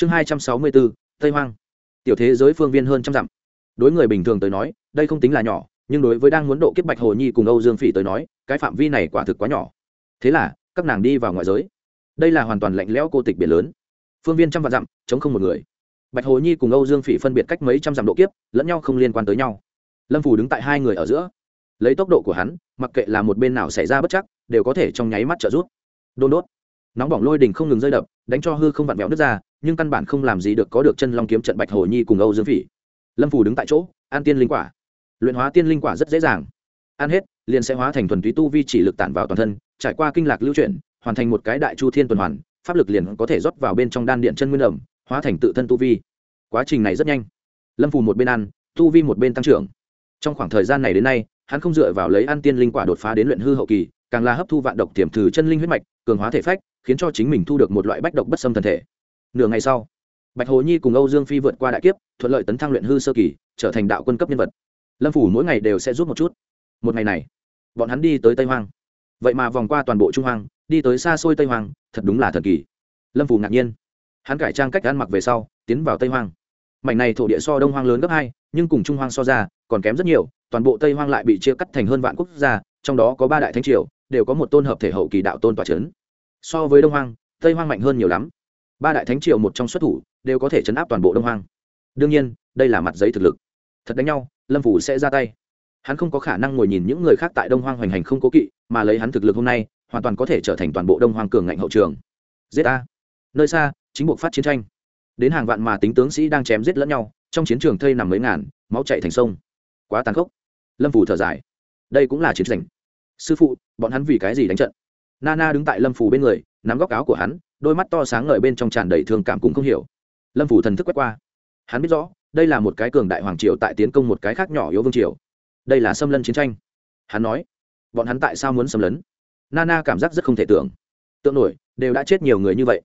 chương hai trăm sáu mươi bốn tây hoang. Tiểu thế giới phương viên hơn trăm dặm. Đối người bình thường tới nói, đây không tính là nhỏ, nhưng đối với đang muốn độ kiếp bạch hồ nhi cùng âu dương phỉ tới nói, cái phạm vi này quả thực quá nhỏ. Thế là, các nàng đi vào ngoại giới. Đây là hoàn toàn lạnh lẽo cô tịch biển lớn. Phương viên trăm vạn dặm, chống không một người. Bạch hồ nhi cùng âu dương phỉ phân biệt cách mấy trăm dặm độ kiếp, lẫn nhau không liên quan tới nhau. Lâm phù đứng tại hai người ở giữa. Lấy tốc độ của hắn, mặc kệ là một bên nào xảy ra bất chắc, đều có thể trong nháy mắt trợ rút đôn đốt nóng bỏng lôi đình không ngừng rơi đập, đánh cho hư không vặn vẹo nước ra, nhưng căn bản không làm gì được có được chân long kiếm trận bạch hồ nhi cùng âu dương phỉ. Lâm phù đứng tại chỗ, an tiên linh quả. Luyện hóa tiên linh quả rất dễ dàng. Ăn hết, liền sẽ hóa thành thuần túy tu vi chỉ lực tản vào toàn thân, trải qua kinh lạc lưu chuyển, hoàn thành một cái đại chu thiên tuần hoàn, pháp lực liền có thể rót vào bên trong đan điện chân nguyên ẩm, hóa thành tự thân tu vi. Quá trình này rất nhanh. Lâm phù một bên ăn, tu vi một bên tăng trưởng. Trong khoảng thời gian này đến nay, hắn không dựa vào lấy ăn tiên linh quả đột phá đến luyện hư hậu kỳ, càng là hấp thu vạn độc tiềm thử chân linh huyết mạch cường hóa thể phách, khiến cho chính mình thu được một loại bách độc bất xâm thần thể. Nửa ngày sau, bạch hồ nhi cùng âu dương phi vượt qua đại kiếp, thuận lợi tấn thăng luyện hư sơ kỳ, trở thành đạo quân cấp nhân vật. Lâm phủ mỗi ngày đều sẽ rút một chút. Một ngày này, bọn hắn đi tới tây hoang. Vậy mà vòng qua toàn bộ trung hoang, đi tới xa xôi tây hoang, thật đúng là thần kỳ. Lâm phủ ngạc nhiên. Hắn cải trang cách ăn mặc về sau, tiến vào tây hoang. Mảnh này thổ địa so đông hoang lớn gấp hai, nhưng cùng trung hoang so ra, còn kém rất nhiều, toàn bộ tây hoang lại bị chia cắt thành hơn vạn quốc gia, trong đó có ba đại thánh triều đều có một tôn hợp thể hậu kỳ đạo tôn tòa trấn so với đông hoang, tây hoang mạnh hơn nhiều lắm. Ba đại thánh triều một trong xuất thủ, đều có thể chấn áp toàn bộ đông hoang. Đương nhiên, đây là mặt giấy thực lực. Thật đánh nhau, lâm phủ sẽ ra tay. Hắn không có khả năng ngồi nhìn những người khác tại đông hoang hoành hành không cố kỵ, mà lấy hắn thực lực hôm nay, hoàn toàn có thể trở thành toàn bộ đông hoang cường ngạnh hậu trường. Giết a. Nơi xa, chính buộc phát chiến tranh. Đến hàng vạn mà tính tướng sĩ đang chém giết lẫn nhau, trong chiến trường thây nằm mấy ngàn, máu chạy thành sông. Quá tàn khốc. Lâm phủ thở dài. Đây cũng là chiến tranh sư phụ, bọn hắn vì cái gì đánh trận? Nana đứng tại lâm phủ bên người, nắm góc áo của hắn, đôi mắt to sáng ngời bên trong tràn đầy thương cảm cũng không hiểu. Lâm phủ thần thức quét qua. Hắn biết rõ, đây là một cái cường đại hoàng triều tại tiến công một cái khác nhỏ yếu vương triều. Đây là xâm lấn chiến tranh. Hắn nói, bọn hắn tại sao muốn xâm lấn? Nana cảm giác rất không thể tưởng. Tượng nổi, đều đã chết nhiều người như vậy.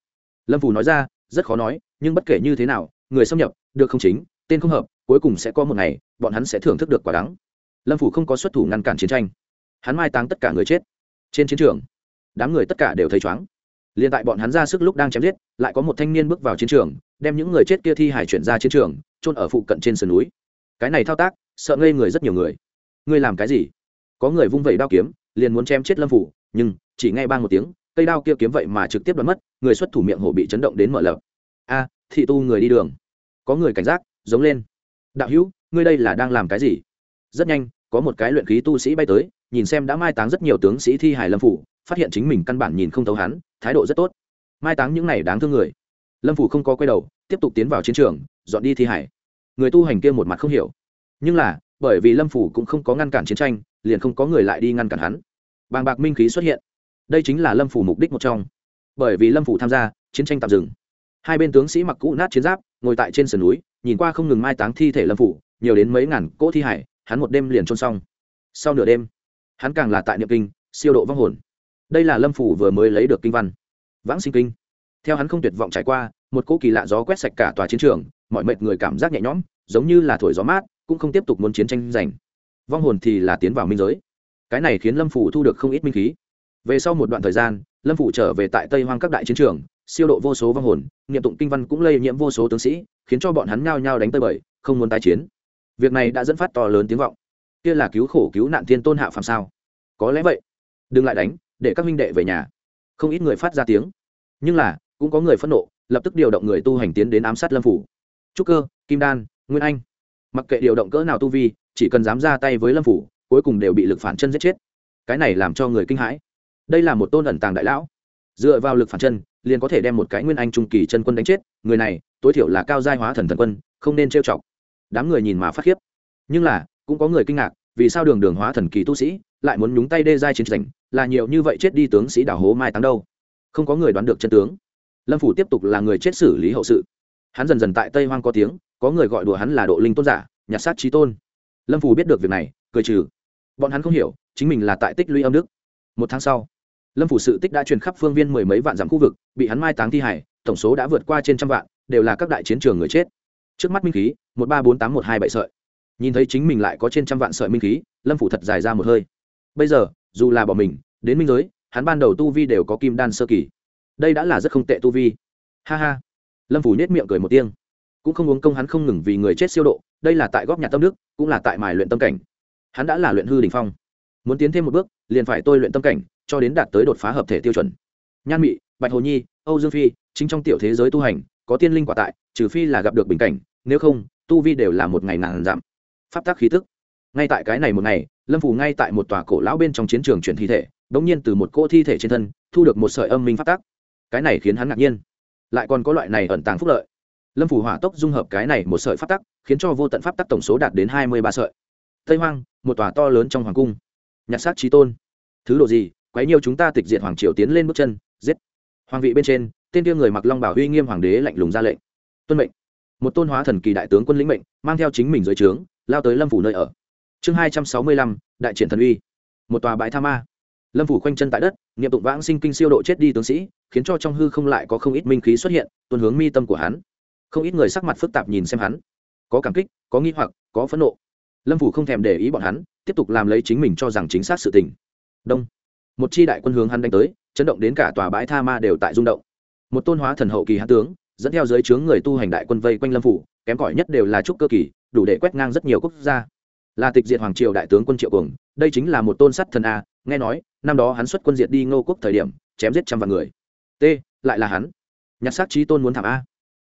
Lâm phủ nói ra, rất khó nói, nhưng bất kể như thế nào, người xâm nhập, được không chính, tên không hợp, cuối cùng sẽ có một ngày, bọn hắn sẽ thưởng thức được quả đắng. Lâm phủ không có xuất thủ ngăn cản chiến tranh hắn mai táng tất cả người chết. Trên chiến trường, đám người tất cả đều thấy chóng liền tại bọn hắn ra sức lúc đang chém giết, lại có một thanh niên bước vào chiến trường, đem những người chết kia thi hải chuyển ra chiến trường trôn ở phụ cận trên sườn núi. Cái này thao tác, sợ ngây người rất nhiều người. Ngươi làm cái gì? Có người vung vẩy đao kiếm, liền muốn chém chết lâm phủ, nhưng chỉ ngay ba một tiếng, cây đao kia kiếm vậy mà trực tiếp đoán mất, người xuất thủ miệng hổ bị chấn động đến mở lợp. A, thị tu người đi đường. Có người cảnh giác, giống lên. Đạo hữu, ngươi đây là đang làm cái gì? Rất nhanh, có một cái luyện khí tu sĩ bay tới nhìn xem đã mai táng rất nhiều tướng sĩ thi hải lâm phủ, phát hiện chính mình căn bản nhìn không thấu hắn, thái độ rất tốt. Mai táng những này đáng thương người. Lâm phủ không có quay đầu, tiếp tục tiến vào chiến trường, dọn đi thi hải người tu hành kia một mặt không hiểu. Nhưng là, bởi vì lâm phủ cũng không có ngăn cản chiến tranh, liền không có người lại đi ngăn cản hắn. Bàng bạc minh khí xuất hiện. Đây chính là lâm phủ mục đích một trong. Bởi vì lâm phủ tham gia, chiến tranh tạm dừng. Hai bên tướng sĩ mặc cũ nát chiến giáp, ngồi tại trên sườn núi, nhìn qua không ngừng mai táng thi thể lâm phủ, nhiều đến mấy ngàn cỗ thi hải hắn một đêm liền trôn xong. Sau nửa đêm hắn càng là tại niệm kinh, siêu độ vong hồn. Đây là lâm phủ vừa mới lấy được kinh văn. Vãng sinh kinh. Theo hắn không tuyệt vọng trải qua, một cỗ kỳ lạ gió quét sạch cả tòa chiến trường, mọi mệt người cảm giác nhẹ nhõm, giống như là thổi gió mát, cũng không tiếp tục muốn chiến tranh giành. Vong hồn thì là tiến vào minh giới. Cái này khiến lâm phủ thu được không ít minh khí. Về sau một đoạn thời gian, lâm phủ trở về tại tây hoang các đại chiến trường, siêu độ vô số vong hồn, niệm tụng kinh văn cũng lây nhiễm vô số tướng sĩ, khiến cho bọn hắn nhao nhao đánh tơi bời, không muốn tái chiến. Việc này đã dẫn phát to lớn tiếng vọng kia là cứu khổ cứu nạn thiên tôn hạ phàm sao? Có lẽ vậy. Đừng lại đánh, để các minh đệ về nhà. Không ít người phát ra tiếng. Nhưng là, cũng có người phẫn nộ, lập tức điều động người tu hành tiến đến ám sát lâm phủ. Trúc cơ, kim đan, nguyên anh. Mặc kệ điều động cỡ nào tu vi, chỉ cần dám ra tay với lâm phủ, cuối cùng đều bị lực phản chân giết chết. Cái này làm cho người kinh hãi. Đây là một tôn ẩn tàng đại lão. Dựa vào lực phản chân, liền có thể đem một cái nguyên anh trung kỳ chân quân đánh chết. Người này, tối thiểu là cao giai hóa thần thần quân, không nên trêu chọc. Đám người nhìn mà phát khiếp. Nhưng là cũng có người kinh ngạc, vì sao đường đường hóa thần kỳ tu sĩ lại muốn nhúng tay đê giai chiến tranh, là nhiều như vậy chết đi tướng sĩ đảo hố mai táng đâu? Không có người đoán được chân tướng. Lâm phủ tiếp tục là người chết xử lý hậu sự. Hắn dần dần tại tây hoang có tiếng, có người gọi đùa hắn là độ linh tôn giả nhặt sát trí tôn. Lâm phủ biết được việc này, cười trừ. Bọn hắn không hiểu, chính mình là tại tích lũy âm đức. Một tháng sau, lâm phủ sự tích đã truyền khắp phương viên mười mấy vạn dặm khu vực, bị hắn mai táng thi hải, tổng số đã vượt qua trên trăm vạn, đều là các đại chiến trường người chết. Trước mắt minh khí, một ba bốn tám một hai bảy sợi nhìn thấy chính mình lại có trên trăm vạn sợi minh khí, lâm phủ thật dài ra một hơi. Bây giờ, dù là bỏ mình, đến minh giới, hắn ban đầu tu vi đều có kim đan sơ kỳ. Đây đã là rất không tệ tu vi. Ha ha. Lâm phủ nhét miệng cười một tiếng. Cũng không uống công hắn không ngừng vì người chết siêu độ, đây là tại góp nhặt tâm đức, cũng là tại mài luyện tâm cảnh. Hắn đã là luyện hư đình phong. Muốn tiến thêm một bước, liền phải tôi luyện tâm cảnh, cho đến đạt tới đột phá hợp thể tiêu chuẩn. Nhan mị, bạch hồ nhi, âu dương phi, chính trong tiểu thế giới tu hành, có tiên linh quả tại, trừ phi là gặp được bình cảnh, nếu không, tu vi đều là một ngày ngàn giảm pháp tác khí tức. Ngay tại cái này một ngày, lâm Phù ngay tại một tòa cổ lão bên trong chiến trường chuyển thi thể đ ỗ n g nhiên từ một cô thi thể trên thân, thu được một sợi âm minh pháp tác cái này khiến hắn ngạc nhiên. Lại còn có loại này ẩn tàng phúc lợi. Lâm Phù hỏa tốc dung hợp cái này một sợi pháp tắc, khiến cho vô tận pháp tắc tổng số đạt đến hai mươi ba sợi. Tây hoang, một tòa to lớn trong hoàng cung. Nhặt sát trí tôn. Thứ độ gì, quấy nhiều chúng ta tịch diệt hoàng triều tiến lên bước chân, giết. Hoàng vị bên trên, tên tiêu người mặc long bảo uy nghiêm hoàng đế lạnh lùng ra lệnh. Tuân mệnh. Một tôn hóa thần kỳ đại tướng quân lĩnh mệnh, mang theo chính mình dưới trướng lao tới lâm phủ nơi ở. Chương hai trăm sáu mươi lăm, đại triển thần uy. Một tòa bãi tha ma. Lâm phủ khoanh chân tại đất, niệm tụng vãng sinh kinh siêu độ chết đi tướng sĩ, khiến cho trong hư không lại có không ít minh khí xuất hiện tuần hướng mi tâm của hắn. Không ít người sắc mặt phức tạp nhìn xem hắn. Có cảm kích, có nghi hoặc, có phẫn nộ. Lâm phủ không thèm để ý bọn hắn, tiếp tục làm lấy chính mình cho rằng chính xác sự tình. Đông. Một chi đại quân hướng hắn đánh tới, chấn động đến cả tòa bãi tha ma đều tại rung động. Một tôn hóa thần hậu kỳ hạ tướng, dẫn theo giới chướng người tu hành đại quân vây quanh lâm phủ, kém cỏi nhất đều là trúc cơ kỳ đủ để quét ngang rất nhiều quốc gia. Là tịch diệt hoàng triều đại tướng quân triệu cường đây chính là một tôn sắt thần a, nghe nói, năm đó hắn xuất quân diệt đi ngô quốc thời điểm, chém giết trăm vạn người. T, lại là hắn. Nhặt xác trí tôn muốn thảm a.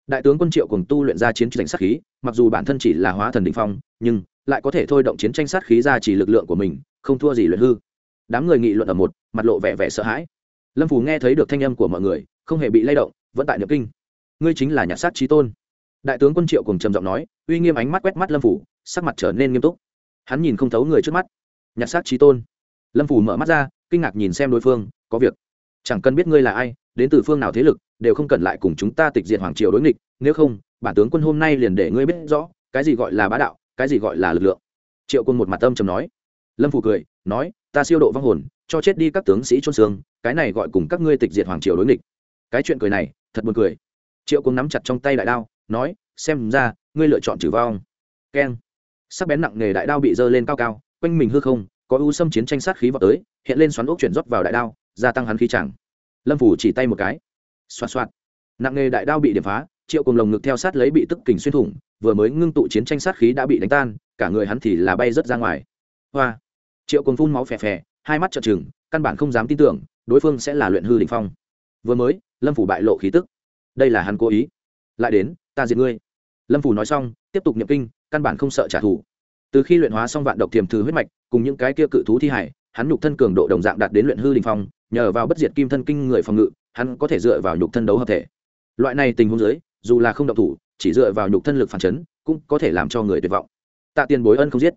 Đại tướng quân triệu cường tu luyện ra chiến tranh sát khí, mặc dù bản thân chỉ là hóa thần định phong, nhưng lại có thể thôi động chiến tranh sát khí ra chỉ lực lượng của mình, không thua gì luyện hư. Đám người nghị luận ở một, mặt lộ vẻ vẻ sợ hãi. Lâm phù nghe thấy được thanh âm của mọi người, không hề bị lay động, vẫn tại niệm kinh. Ngươi chính là nhạc sát trí tôn đại tướng quân triệu cùng trầm giọng nói, uy nghiêm ánh mắt quét mắt lâm phủ, sắc mặt trở nên nghiêm túc. Hắn nhìn không thấu người trước mắt. Nhặt xác trí tôn. Lâm phủ mở mắt ra, kinh ngạc nhìn xem đối phương, có việc. Chẳng cần biết ngươi là ai, đến từ phương nào thế lực, đều không cần lại cùng chúng ta tịch diệt hoàng triều đối nghịch, nếu không, bản tướng quân hôm nay liền để ngươi biết rõ, cái gì gọi là bá đạo, cái gì gọi là lực lượng. Triệu quân một mặt tâm trầm nói. Lâm phủ cười, nói, ta siêu độ vong hồn, cho chết đi các tướng sĩ trôn xương, cái này gọi cùng các ngươi tịch diệt hoàng triều đối nghịch. Cái chuyện cười này, thật buồn cười. Triệu quân nắm chặt trong tay đại đao nói, xem ra, ngươi lựa chọn trừ vong. Keng. Sắc bén nặng nghề đại đao bị dơ lên cao cao, quanh mình hư không, có ưu xâm chiến tranh sát khí vào tới, hiện lên xoắn ốc chuyển rót vào đại đao, gia tăng hắn khí chẳng. Lâm phủ chỉ tay một cái. Xoạt xoạt. Nặng nghề đại đao bị điểm phá, triệu cùng lồng ngực theo sát lấy bị tức kình xuyên thủng, vừa mới ngưng tụ chiến tranh sát khí đã bị đánh tan, cả người hắn thì là bay rớt ra ngoài. Hoa. Triệu cùng phun máu phè phè, hai mắt trợn trừng, căn bản không dám tin tưởng, đối phương sẽ là luyện hư đình phong. Vừa mới, lâm phủ bại lộ khí tức. Đây là hắn cố ý lại đến, ta diệt ngươi. Lâm phủ nói xong, tiếp tục nhập kinh, căn bản không sợ trả thù. Từ khi luyện hóa xong vạn độc tiềm thư huyết mạch, cùng những cái kia cự thú thi hải, hắn nhục thân cường độ đồng dạng đạt đến luyện hư đình phong, nhờ vào bất diệt kim thân kinh người phòng ngự, hắn có thể dựa vào nhục thân đấu hợp thể. Loại này tình huống dưới, dù là không độc thủ, chỉ dựa vào nhục thân lực phản chấn, cũng có thể làm cho người tuyệt vọng. Tạ tiền bối ân không giết.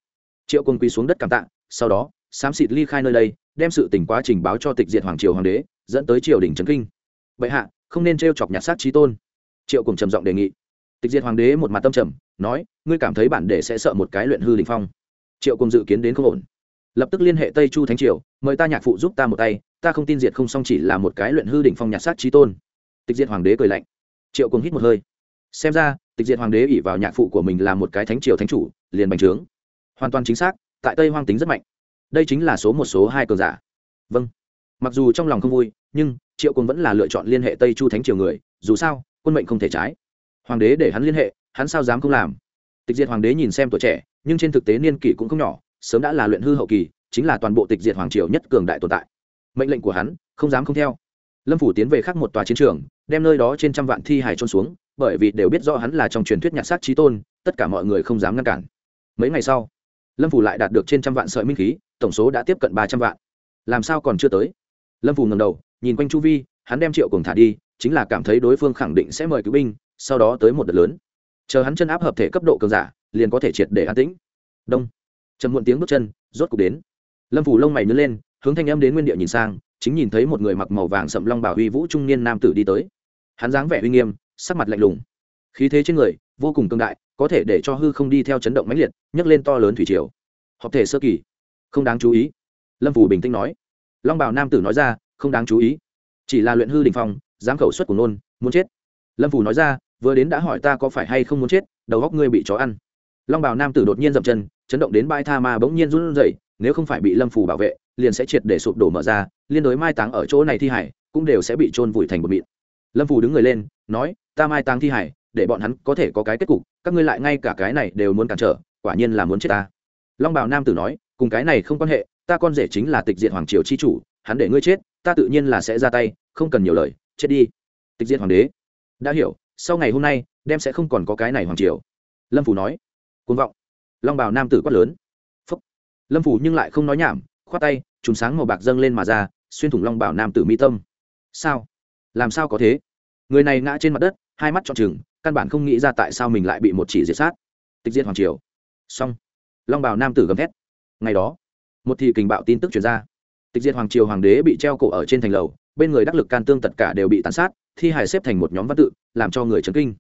Triệu quân quỳ xuống đất cảm tạ, sau đó xám xịt ly khai nơi đây, đem sự tình quá trình báo cho tịch diệt hoàng triều hoàng đế, dẫn tới triều đình trấn kinh. Bệ hạ, không nên t chọc nhặt sát trí tôn triệu cùng trầm giọng đề nghị. Tịch diệt hoàng đế một mặt tâm trầm, nói, ngươi cảm thấy bản để sẽ sợ một cái luyện hư đình phong. Triệu cùng dự kiến đến không ổn. Lập tức liên hệ tây chu thánh triều, mời ta nhạc phụ giúp ta một tay, ta không tin diệt không xong chỉ là một cái luyện hư đỉnh phong nhạc sát trí tôn. Tịch diệt hoàng đế cười lạnh. Triệu cùng hít một hơi. Xem ra, tịch diệt hoàng đế ỉ vào nhạc phụ của mình là một cái thánh triều thánh chủ, liền bành trướng. Hoàn toàn chính xác, tại tây hoang tính rất mạnh. Đây chính là số một, số hai cường giả. Vâng. Mặc dù trong lòng không vui, nhưng triệu cùng vẫn là lựa chọn liên hệ tây chu thánh triều người, dù sao quân mệnh không thể trái. Hoàng đế để hắn liên hệ, hắn sao dám không làm? Tịch diệt hoàng đế nhìn xem tuổi trẻ, nhưng trên thực tế niên kỷ cũng không nhỏ, sớm đã là luyện hư hậu kỳ, chính là toàn bộ tịch diệt hoàng triều nhất cường đại tồn tại. Mệnh lệnh của hắn, không dám không theo. Lâm phủ tiến về khác một tòa chiến trường, đem nơi đó trên trăm vạn thi hài trôn xuống, bởi vì đều biết rõ hắn là trong truyền thuyết nhạc sát trí tôn, tất cả mọi người không dám ngăn cản. Mấy ngày sau, lâm phủ lại đạt được trên trăm vạn sợi minh khí, tổng số đã tiếp cận ba trăm vạn. Làm sao còn chưa tới? Lâm phủ ngầm đầu, nhìn quanh chu vi, hắn đem triệu cùng thả đi chính là cảm thấy đối phương khẳng định sẽ mời cứu binh, sau đó tới một đợt lớn. Chờ hắn chân áp hợp thể cấp độ cường giả, liền có thể triệt để an tĩnh. Đông. Chầm muộn tiếng bước chân, rốt cục đến. Lâm phủ lông mày nhớ lên, hướng thanh âm đến nguyên địa nhìn sang, chính nhìn thấy một người mặc màu vàng sậm long bảo huy vũ trung niên nam tử đi tới. Hắn dáng vẻ uy nghiêm, sắc mặt lạnh lùng. Khí thế trên người, vô cùng cương đại, có thể để cho hư không đi theo chấn động mãnh liệt, nhấc lên to lớn thủy triều. Hợp thể sơ kỳ. Không đáng chú ý. Lâm phủ bình tĩnh nói. Long bảo nam tử nói ra, không đáng chú ý. Chỉ là luyện hư đình phong dám khẩu suất của nôn, muốn chết. Lâm Phù nói ra, vừa đến đã hỏi ta có phải hay không muốn chết, đầu góc ngươi bị chó ăn. Long bảo nam tử đột nhiên dậm chân, chấn động đến bãi tha ma bỗng nhiên run rẩy, nếu không phải bị lâm Phù bảo vệ, liền sẽ triệt để sụp đổ mở ra, liên đối mai táng ở chỗ này thi hải, cũng đều sẽ bị trôn vùi thành một mịn. Lâm Phù đứng người lên, nói, ta mai táng thi hải, để bọn hắn có thể có cái kết cục, các ngươi lại ngay cả cái này đều muốn cản trở, quả nhiên là muốn chết ta. Long bảo nam tử nói, cùng cái này không quan hệ, ta con rể chính là tịch diện hoàng triều chi chủ, hắn để ngươi chết, ta tự nhiên là sẽ ra tay, không cần nhiều lời chết đi. Tịch diện hoàng đế. Đã hiểu, sau ngày hôm nay, đem sẽ không còn có cái này hoàng triều. Lâm phủ nói. Côn vọng. Long bảo nam tử quát lớn. Phúc. Lâm phủ nhưng lại không nói nhảm, khoát tay, chùm sáng màu bạc dâng lên mà ra, xuyên thủng long bảo nam tử mi tâm. Sao? Làm sao có thế? Người này ngã trên mặt đất, hai mắt trọn trừng, căn bản không nghĩ ra tại sao mình lại bị một chỉ diệt sát. Tịch diệt hoàng triều. Xong. Long bảo nam tử gầm thét. Ngày đó, một thị kình bạo tin tức chuyển ra. Tịch diệt hoàng triều hoàng đế bị treo cổ ở trên thành lầu bên người đắc lực can tương tất cả đều bị tàn sát, thi hài xếp thành một nhóm văn tự, làm cho người chấn kinh.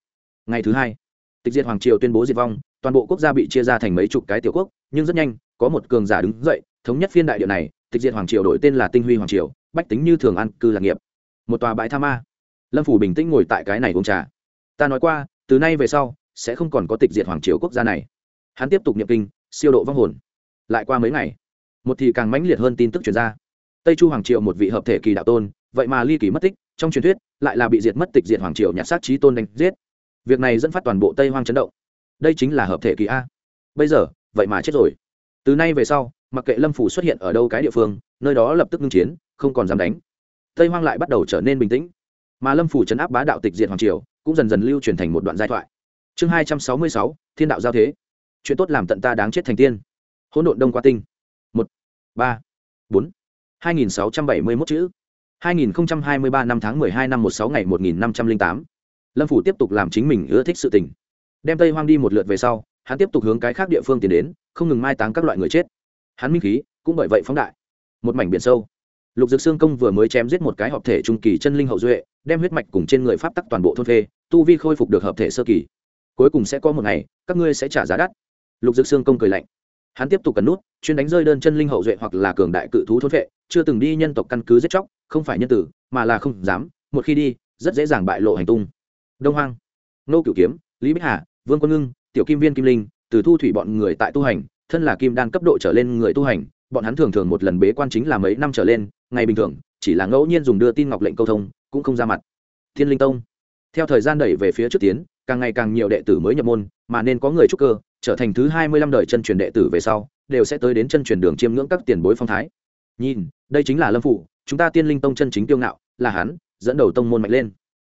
Ngày thứ hai, tịch diệt hoàng triều tuyên bố diệt vong, toàn bộ quốc gia bị chia ra thành mấy chục cái tiểu quốc, nhưng rất nhanh, có một cường giả đứng dậy, thống nhất phiên đại địa này, tịch diệt hoàng triều đổi tên là tinh huy hoàng triều, bách tính như thường ăn, cư lạc nghiệp. Một tòa bãi tha ma. Lâm phủ bình tĩnh ngồi tại cái này uống trà. Ta nói qua, từ nay về sau, sẽ không còn có tịch diệt hoàng triều quốc gia này. Hắn tiếp tục niệm kinh, siêu độ vong hồn. Lại qua mấy ngày, một thì càng mãnh liệt hơn tin tức chuyển ra tây chu hoàng triều một vị hợp thể kỳ đạo tôn, vậy mà ly kỳ mất tích, trong truyền thuyết, lại là bị diệt mất tịch diệt hoàng triều nhặt xác trí tôn đánh giết. Việc này dẫn phát toàn bộ tây hoang chấn động. Đây chính là hợp thể kỳ a. Bây giờ, vậy mà chết rồi. Từ nay về sau, mặc kệ lâm phủ xuất hiện ở đâu cái địa phương, nơi đó lập tức ngưng chiến, không còn dám đánh. Tây hoang lại bắt đầu trở nên bình tĩnh. Mà lâm phủ chấn áp bá đạo tịch diệt hoàng triều, cũng dần dần lưu truyền thành một đoạn giai thoại. Chương hai trăm sáu mươi sáu, thiên đạo giao thế. Chuyện tốt làm tận ta đáng chết thành tiên. Hỗn độn đông qua tinh. Một, ba, bốn hai nghìn sáu trăm bảy mươi mốt chữ. hai nghìn hai mươi ba năm tháng mười hai năm một sáu ngày một nghìn năm trăm linh tám. Lâm phủ tiếp tục làm chính mình ưa thích sự tình. Đem tây hoang đi một lượt về sau hắn tiếp tục hướng cái khác địa phương tiến đến không ngừng mai táng các loại người chết. Hắn minh khí cũng bởi vậy phóng đại. Một mảnh biển sâu. Lục Dực xương công vừa mới chém giết một cái hợp thể trung kỳ chân linh hậu duệ đem huyết mạch cùng trên người pháp tắc toàn bộ thôn phệ, tu vi khôi phục được hợp thể sơ kỳ. Cuối cùng sẽ có một ngày các ngươi sẽ trả giá đắt. Lục Dực xương công cười lạnh hắn tiếp tục cần nút, chuyên đánh rơi đơn chân linh hậu duệ hoặc là cường đại cự thú thốn phệ, chưa từng đi nhân tộc căn cứ giết chóc, không phải nhân tử, mà là không dám, một khi đi, rất dễ dàng bại lộ hành tung. Đông hoang, nô cửu kiếm, lý bích hà, vương quân ngưng, tiểu kim viên kim linh, từ thu thủy bọn người tại tu hành, thân là kim đan cấp độ trở lên người tu hành, bọn hắn thường thường một lần bế quan chính là mấy năm trở lên, ngày bình thường, chỉ là ngẫu nhiên dùng đưa tin ngọc lệnh câu thông, cũng không ra mặt. Thiên linh tông, theo thời gian đẩy về phía trước tiến, càng ngày càng nhiều đệ tử mới nhập môn, mà nên có người trúc cơ trở thành thứ hai mươi lăm đời chân truyền đệ tử về sau, đều sẽ tới đến chân truyền đường chiêm ngưỡng các tiền bối phong thái. Nhìn, đây chính là lâm phụ chúng ta tiên linh tông chân chính tiêu ngạo, là hắn, dẫn đầu tông môn mạnh lên.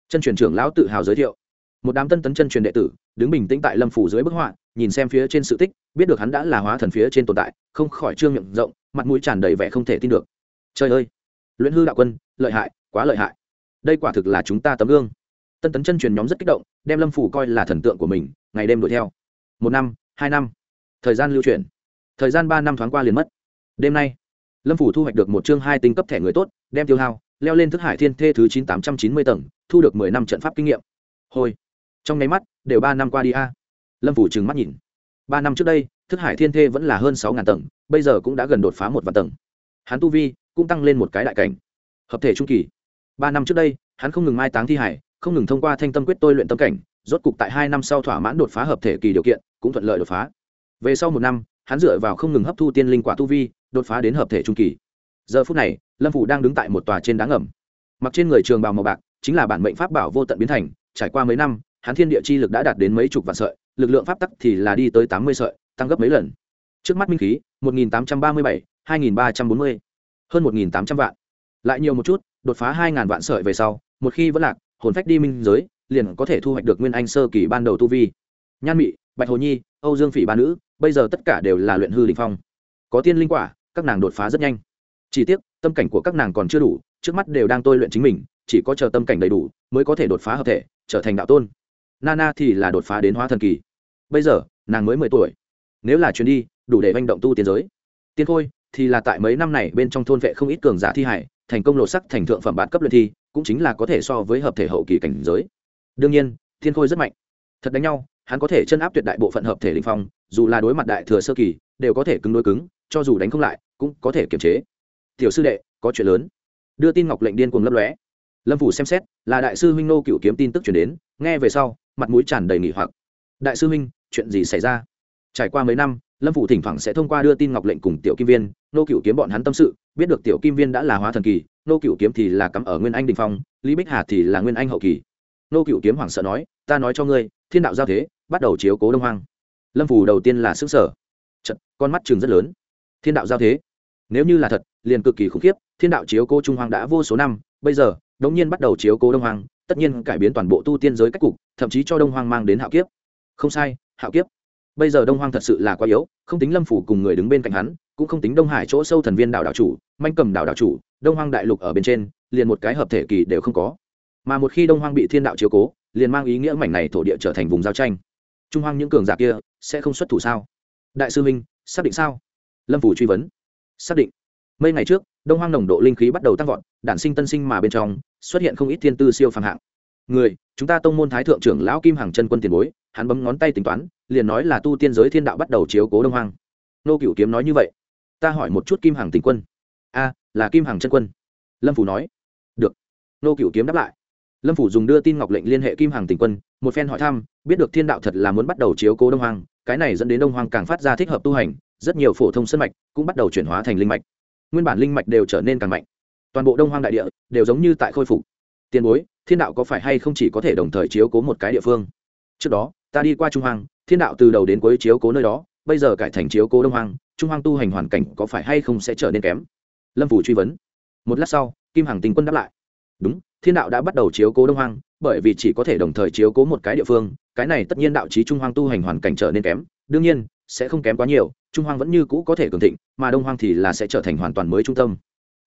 Chân truyền trưởng lão tự hào giới thiệu. Một đám tân tấn chân truyền đệ tử, đứng bình tĩnh tại lâm phủ dưới bức họa, nhìn xem phía trên sự tích, biết được hắn đã là hóa thần phía trên tồn tại, không khỏi trương miệng rộng, mặt mũi tràn đầy vẻ không thể tin được. Trời ơi! Luyện hư đạo quân, lợi hại, quá lợi hại. Đây quả thực là chúng ta tấm gương. Tân tấn chân truyền nhóm rất kích động, đem lâm phủ coi là thần tượng của mình, ngày đêm đuổi theo. Một năm hai năm. Thời gian lưu chuyển. Thời gian ba năm thoáng qua liền mất. Đêm nay, lâm phủ thu hoạch được một chương hai tinh cấp thẻ người tốt, đem tiêu hao, leo lên thức hải thiên thê thứ chín tám trăm chín mươi tầng, thu được mười năm trận pháp kinh nghiệm. Hồi. Trong nháy mắt, đều ba năm qua đi a. Lâm phủ trừng mắt nhìn. Ba năm trước đây, thức hải thiên thê vẫn là hơn sáu ngàn tầng, bây giờ cũng đã gần đột phá một vạn tầng. Hắn tu vi cũng tăng lên một cái đại cảnh. Hợp thể trung kỳ. Ba năm trước đây, hắn không ngừng mai táng thi hải, không ngừng thông qua thanh tâm quyết tôi luyện tâm cảnh rốt cục tại hai năm sau thỏa mãn đột phá hợp thể kỳ điều kiện, cũng thuận lợi đột phá. Về sau một năm, hắn dựa vào không ngừng hấp thu tiên linh quả tu vi, đột phá đến hợp thể trung kỳ. Giờ phút này, lâm phủ đang đứng tại một tòa trên đá ngầm. Mặc trên người trường bào màu bạc, chính là bản mệnh pháp bảo vô tận biến thành, trải qua mấy năm, hắn thiên địa chi lực đã đạt đến mấy chục vạn sợi, lực lượng pháp tắc thì là đi tới tám mươi sợi, tăng gấp mấy lần. Trước mắt minh khí, một nghìn tám trăm ba mươi bảy, hai nghìn ba trăm bốn mươi, hơn một nghìn tám trăm vạn. Lại nhiều một chút, đột phá hai ngàn vạn sợi về sau, một khi vẫn lạc, hồn phách đi minh giới liền có thể thu hoạch được nguyên anh sơ kỳ ban đầu tu vi. Nhan mị, bạch hồ nhi, âu dương phỉ ba nữ, bây giờ tất cả đều là luyện hư đình phong. Có tiên linh quả, các nàng đột phá rất nhanh. Chỉ tiếc, tâm cảnh của các nàng còn chưa đủ, trước mắt đều đang tôi luyện chính mình, chỉ có chờ tâm cảnh đầy đủ mới có thể đột phá hợp thể, trở thành đạo tôn. Nana thì là đột phá đến hóa thần kỳ. Bây giờ, nàng mới mười tuổi. Nếu là chuyến đi, đủ để manh động tu tiến giới. Tiên khôi thì là tại mấy năm này bên trong thôn vệ không ít cường giả thi hải, thành công lộ sắc thành thượng phẩm bản cấp luyện thi, cũng chính là có thể so với hợp thể hậu kỳ cảnh giới đương nhiên, thiên khôi rất mạnh. Thật đánh nhau, hắn có thể chân áp tuyệt đại bộ phận hợp thể linh phong, dù là đối mặt đại thừa sơ kỳ, đều có thể cứng đối cứng, cho dù đánh không lại, cũng có thể kiềm chế. Tiểu sư đệ, có chuyện lớn. Đưa tin ngọc lệnh điên cuồng lấp lóe. Lâm phủ xem xét, là đại sư huynh nô cựu kiếm tin tức chuyển đến, nghe về sau, mặt mũi tràn đầy nghỉ hoặc. Đại sư huynh, chuyện gì xảy ra? Trải qua mấy năm, lâm phủ thỉnh thoảng sẽ thông qua đưa tin ngọc lệnh cùng tiểu kim viên, nô cựu kiếm bọn hắn tâm sự, biết được tiểu kim viên đã là hóa thần kỳ, nô cựu kiếm thì là cắm ở nguyên anh đình phong, lý bích hà thì là nguyên anh hậu kỳ nô cựu kiếm Hoàng sợ nói ta nói cho ngươi thiên đạo giao thế bắt đầu chiếu cố đông hoang. Lâm phủ đầu tiên là xứ sở Chật, con mắt chừng rất lớn. Thiên đạo giao thế? Nếu như là thật liền cực kỳ khủng khiếp thiên đạo chiếu cố trung hoàng đã vô số năm bây giờ đống nhiên bắt đầu chiếu cố đông hoàng tất nhiên cải biến toàn bộ tu tiên giới cách cục thậm chí cho đông hoàng mang đến hạo kiếp. Không sai hạo kiếp. Bây giờ đông hoàng thật sự là quá yếu không tính lâm phủ cùng người đứng bên cạnh hắn cũng không tính đông hải chỗ sâu thần viên đảo đảo chủ manh cầm đảo đảo chủ đông hoàng đại lục ở bên trên liền một cái hợp thể kỳ đều không có mà một khi đông Hoang bị thiên đạo chiếu cố, liền mang ý nghĩa mảnh này thổ địa trở thành vùng giao tranh. Trung Hoang những cường giả kia sẽ không xuất thủ sao? Đại sư minh, xác định sao? Lâm phủ truy vấn. Xác định. Mấy ngày trước, đông hoang nồng độ linh khí bắt đầu tăng vọt, đản sinh tân sinh mà bên trong, xuất hiện không ít thiên tư siêu phàm hạng. Người, chúng ta tông môn thái thượng trưởng lão kim Hàng chân quân tiền bối, hắn bấm ngón tay tính toán, liền nói là tu tiên giới thiên đạo bắt đầu chiếu cố đông hoang. Nô cựu kiếm nói như vậy. Ta hỏi một chút kim Hàng tình quân. A, là kim Hàng chân quân. Lâm phủ nói. Được. Nô cựu kiếm đáp lại lâm phủ dùng đưa tin ngọc lệnh liên hệ kim hằng Tỉnh quân, một phen hỏi thăm, biết được thiên đạo thật là muốn bắt đầu chiếu cố đông hoang, cái này dẫn đến đông hoang càng phát ra thích hợp tu hành, rất nhiều phổ thông sân mạch cũng bắt đầu chuyển hóa thành linh mạch. Nguyên bản linh mạch đều trở nên càng mạnh. Toàn bộ đông hoang đại địa đều giống như tại khôi phục. Tiền bối, thiên đạo có phải hay không chỉ có thể đồng thời chiếu cố một cái địa phương? Trước đó, ta đi qua trung hoang, thiên đạo từ đầu đến cuối chiếu cố nơi đó, bây giờ cải thành chiếu cố đông hoang, trung hoang tu hành hoàn cảnh có phải hay không sẽ trở nên kém? Lâm phủ truy vấn. Một lát sau, kim hằng tình quân đáp lại đúng, thiên đạo đã bắt đầu chiếu cố đông hoang, bởi vì chỉ có thể đồng thời chiếu cố một cái địa phương, cái này tất nhiên đạo trí trung hoang tu hành hoàn cảnh trở nên kém, đương nhiên, sẽ không kém quá nhiều, trung hoang vẫn như cũ có thể cường thịnh, mà đông hoang thì là sẽ trở thành hoàn toàn mới trung tâm.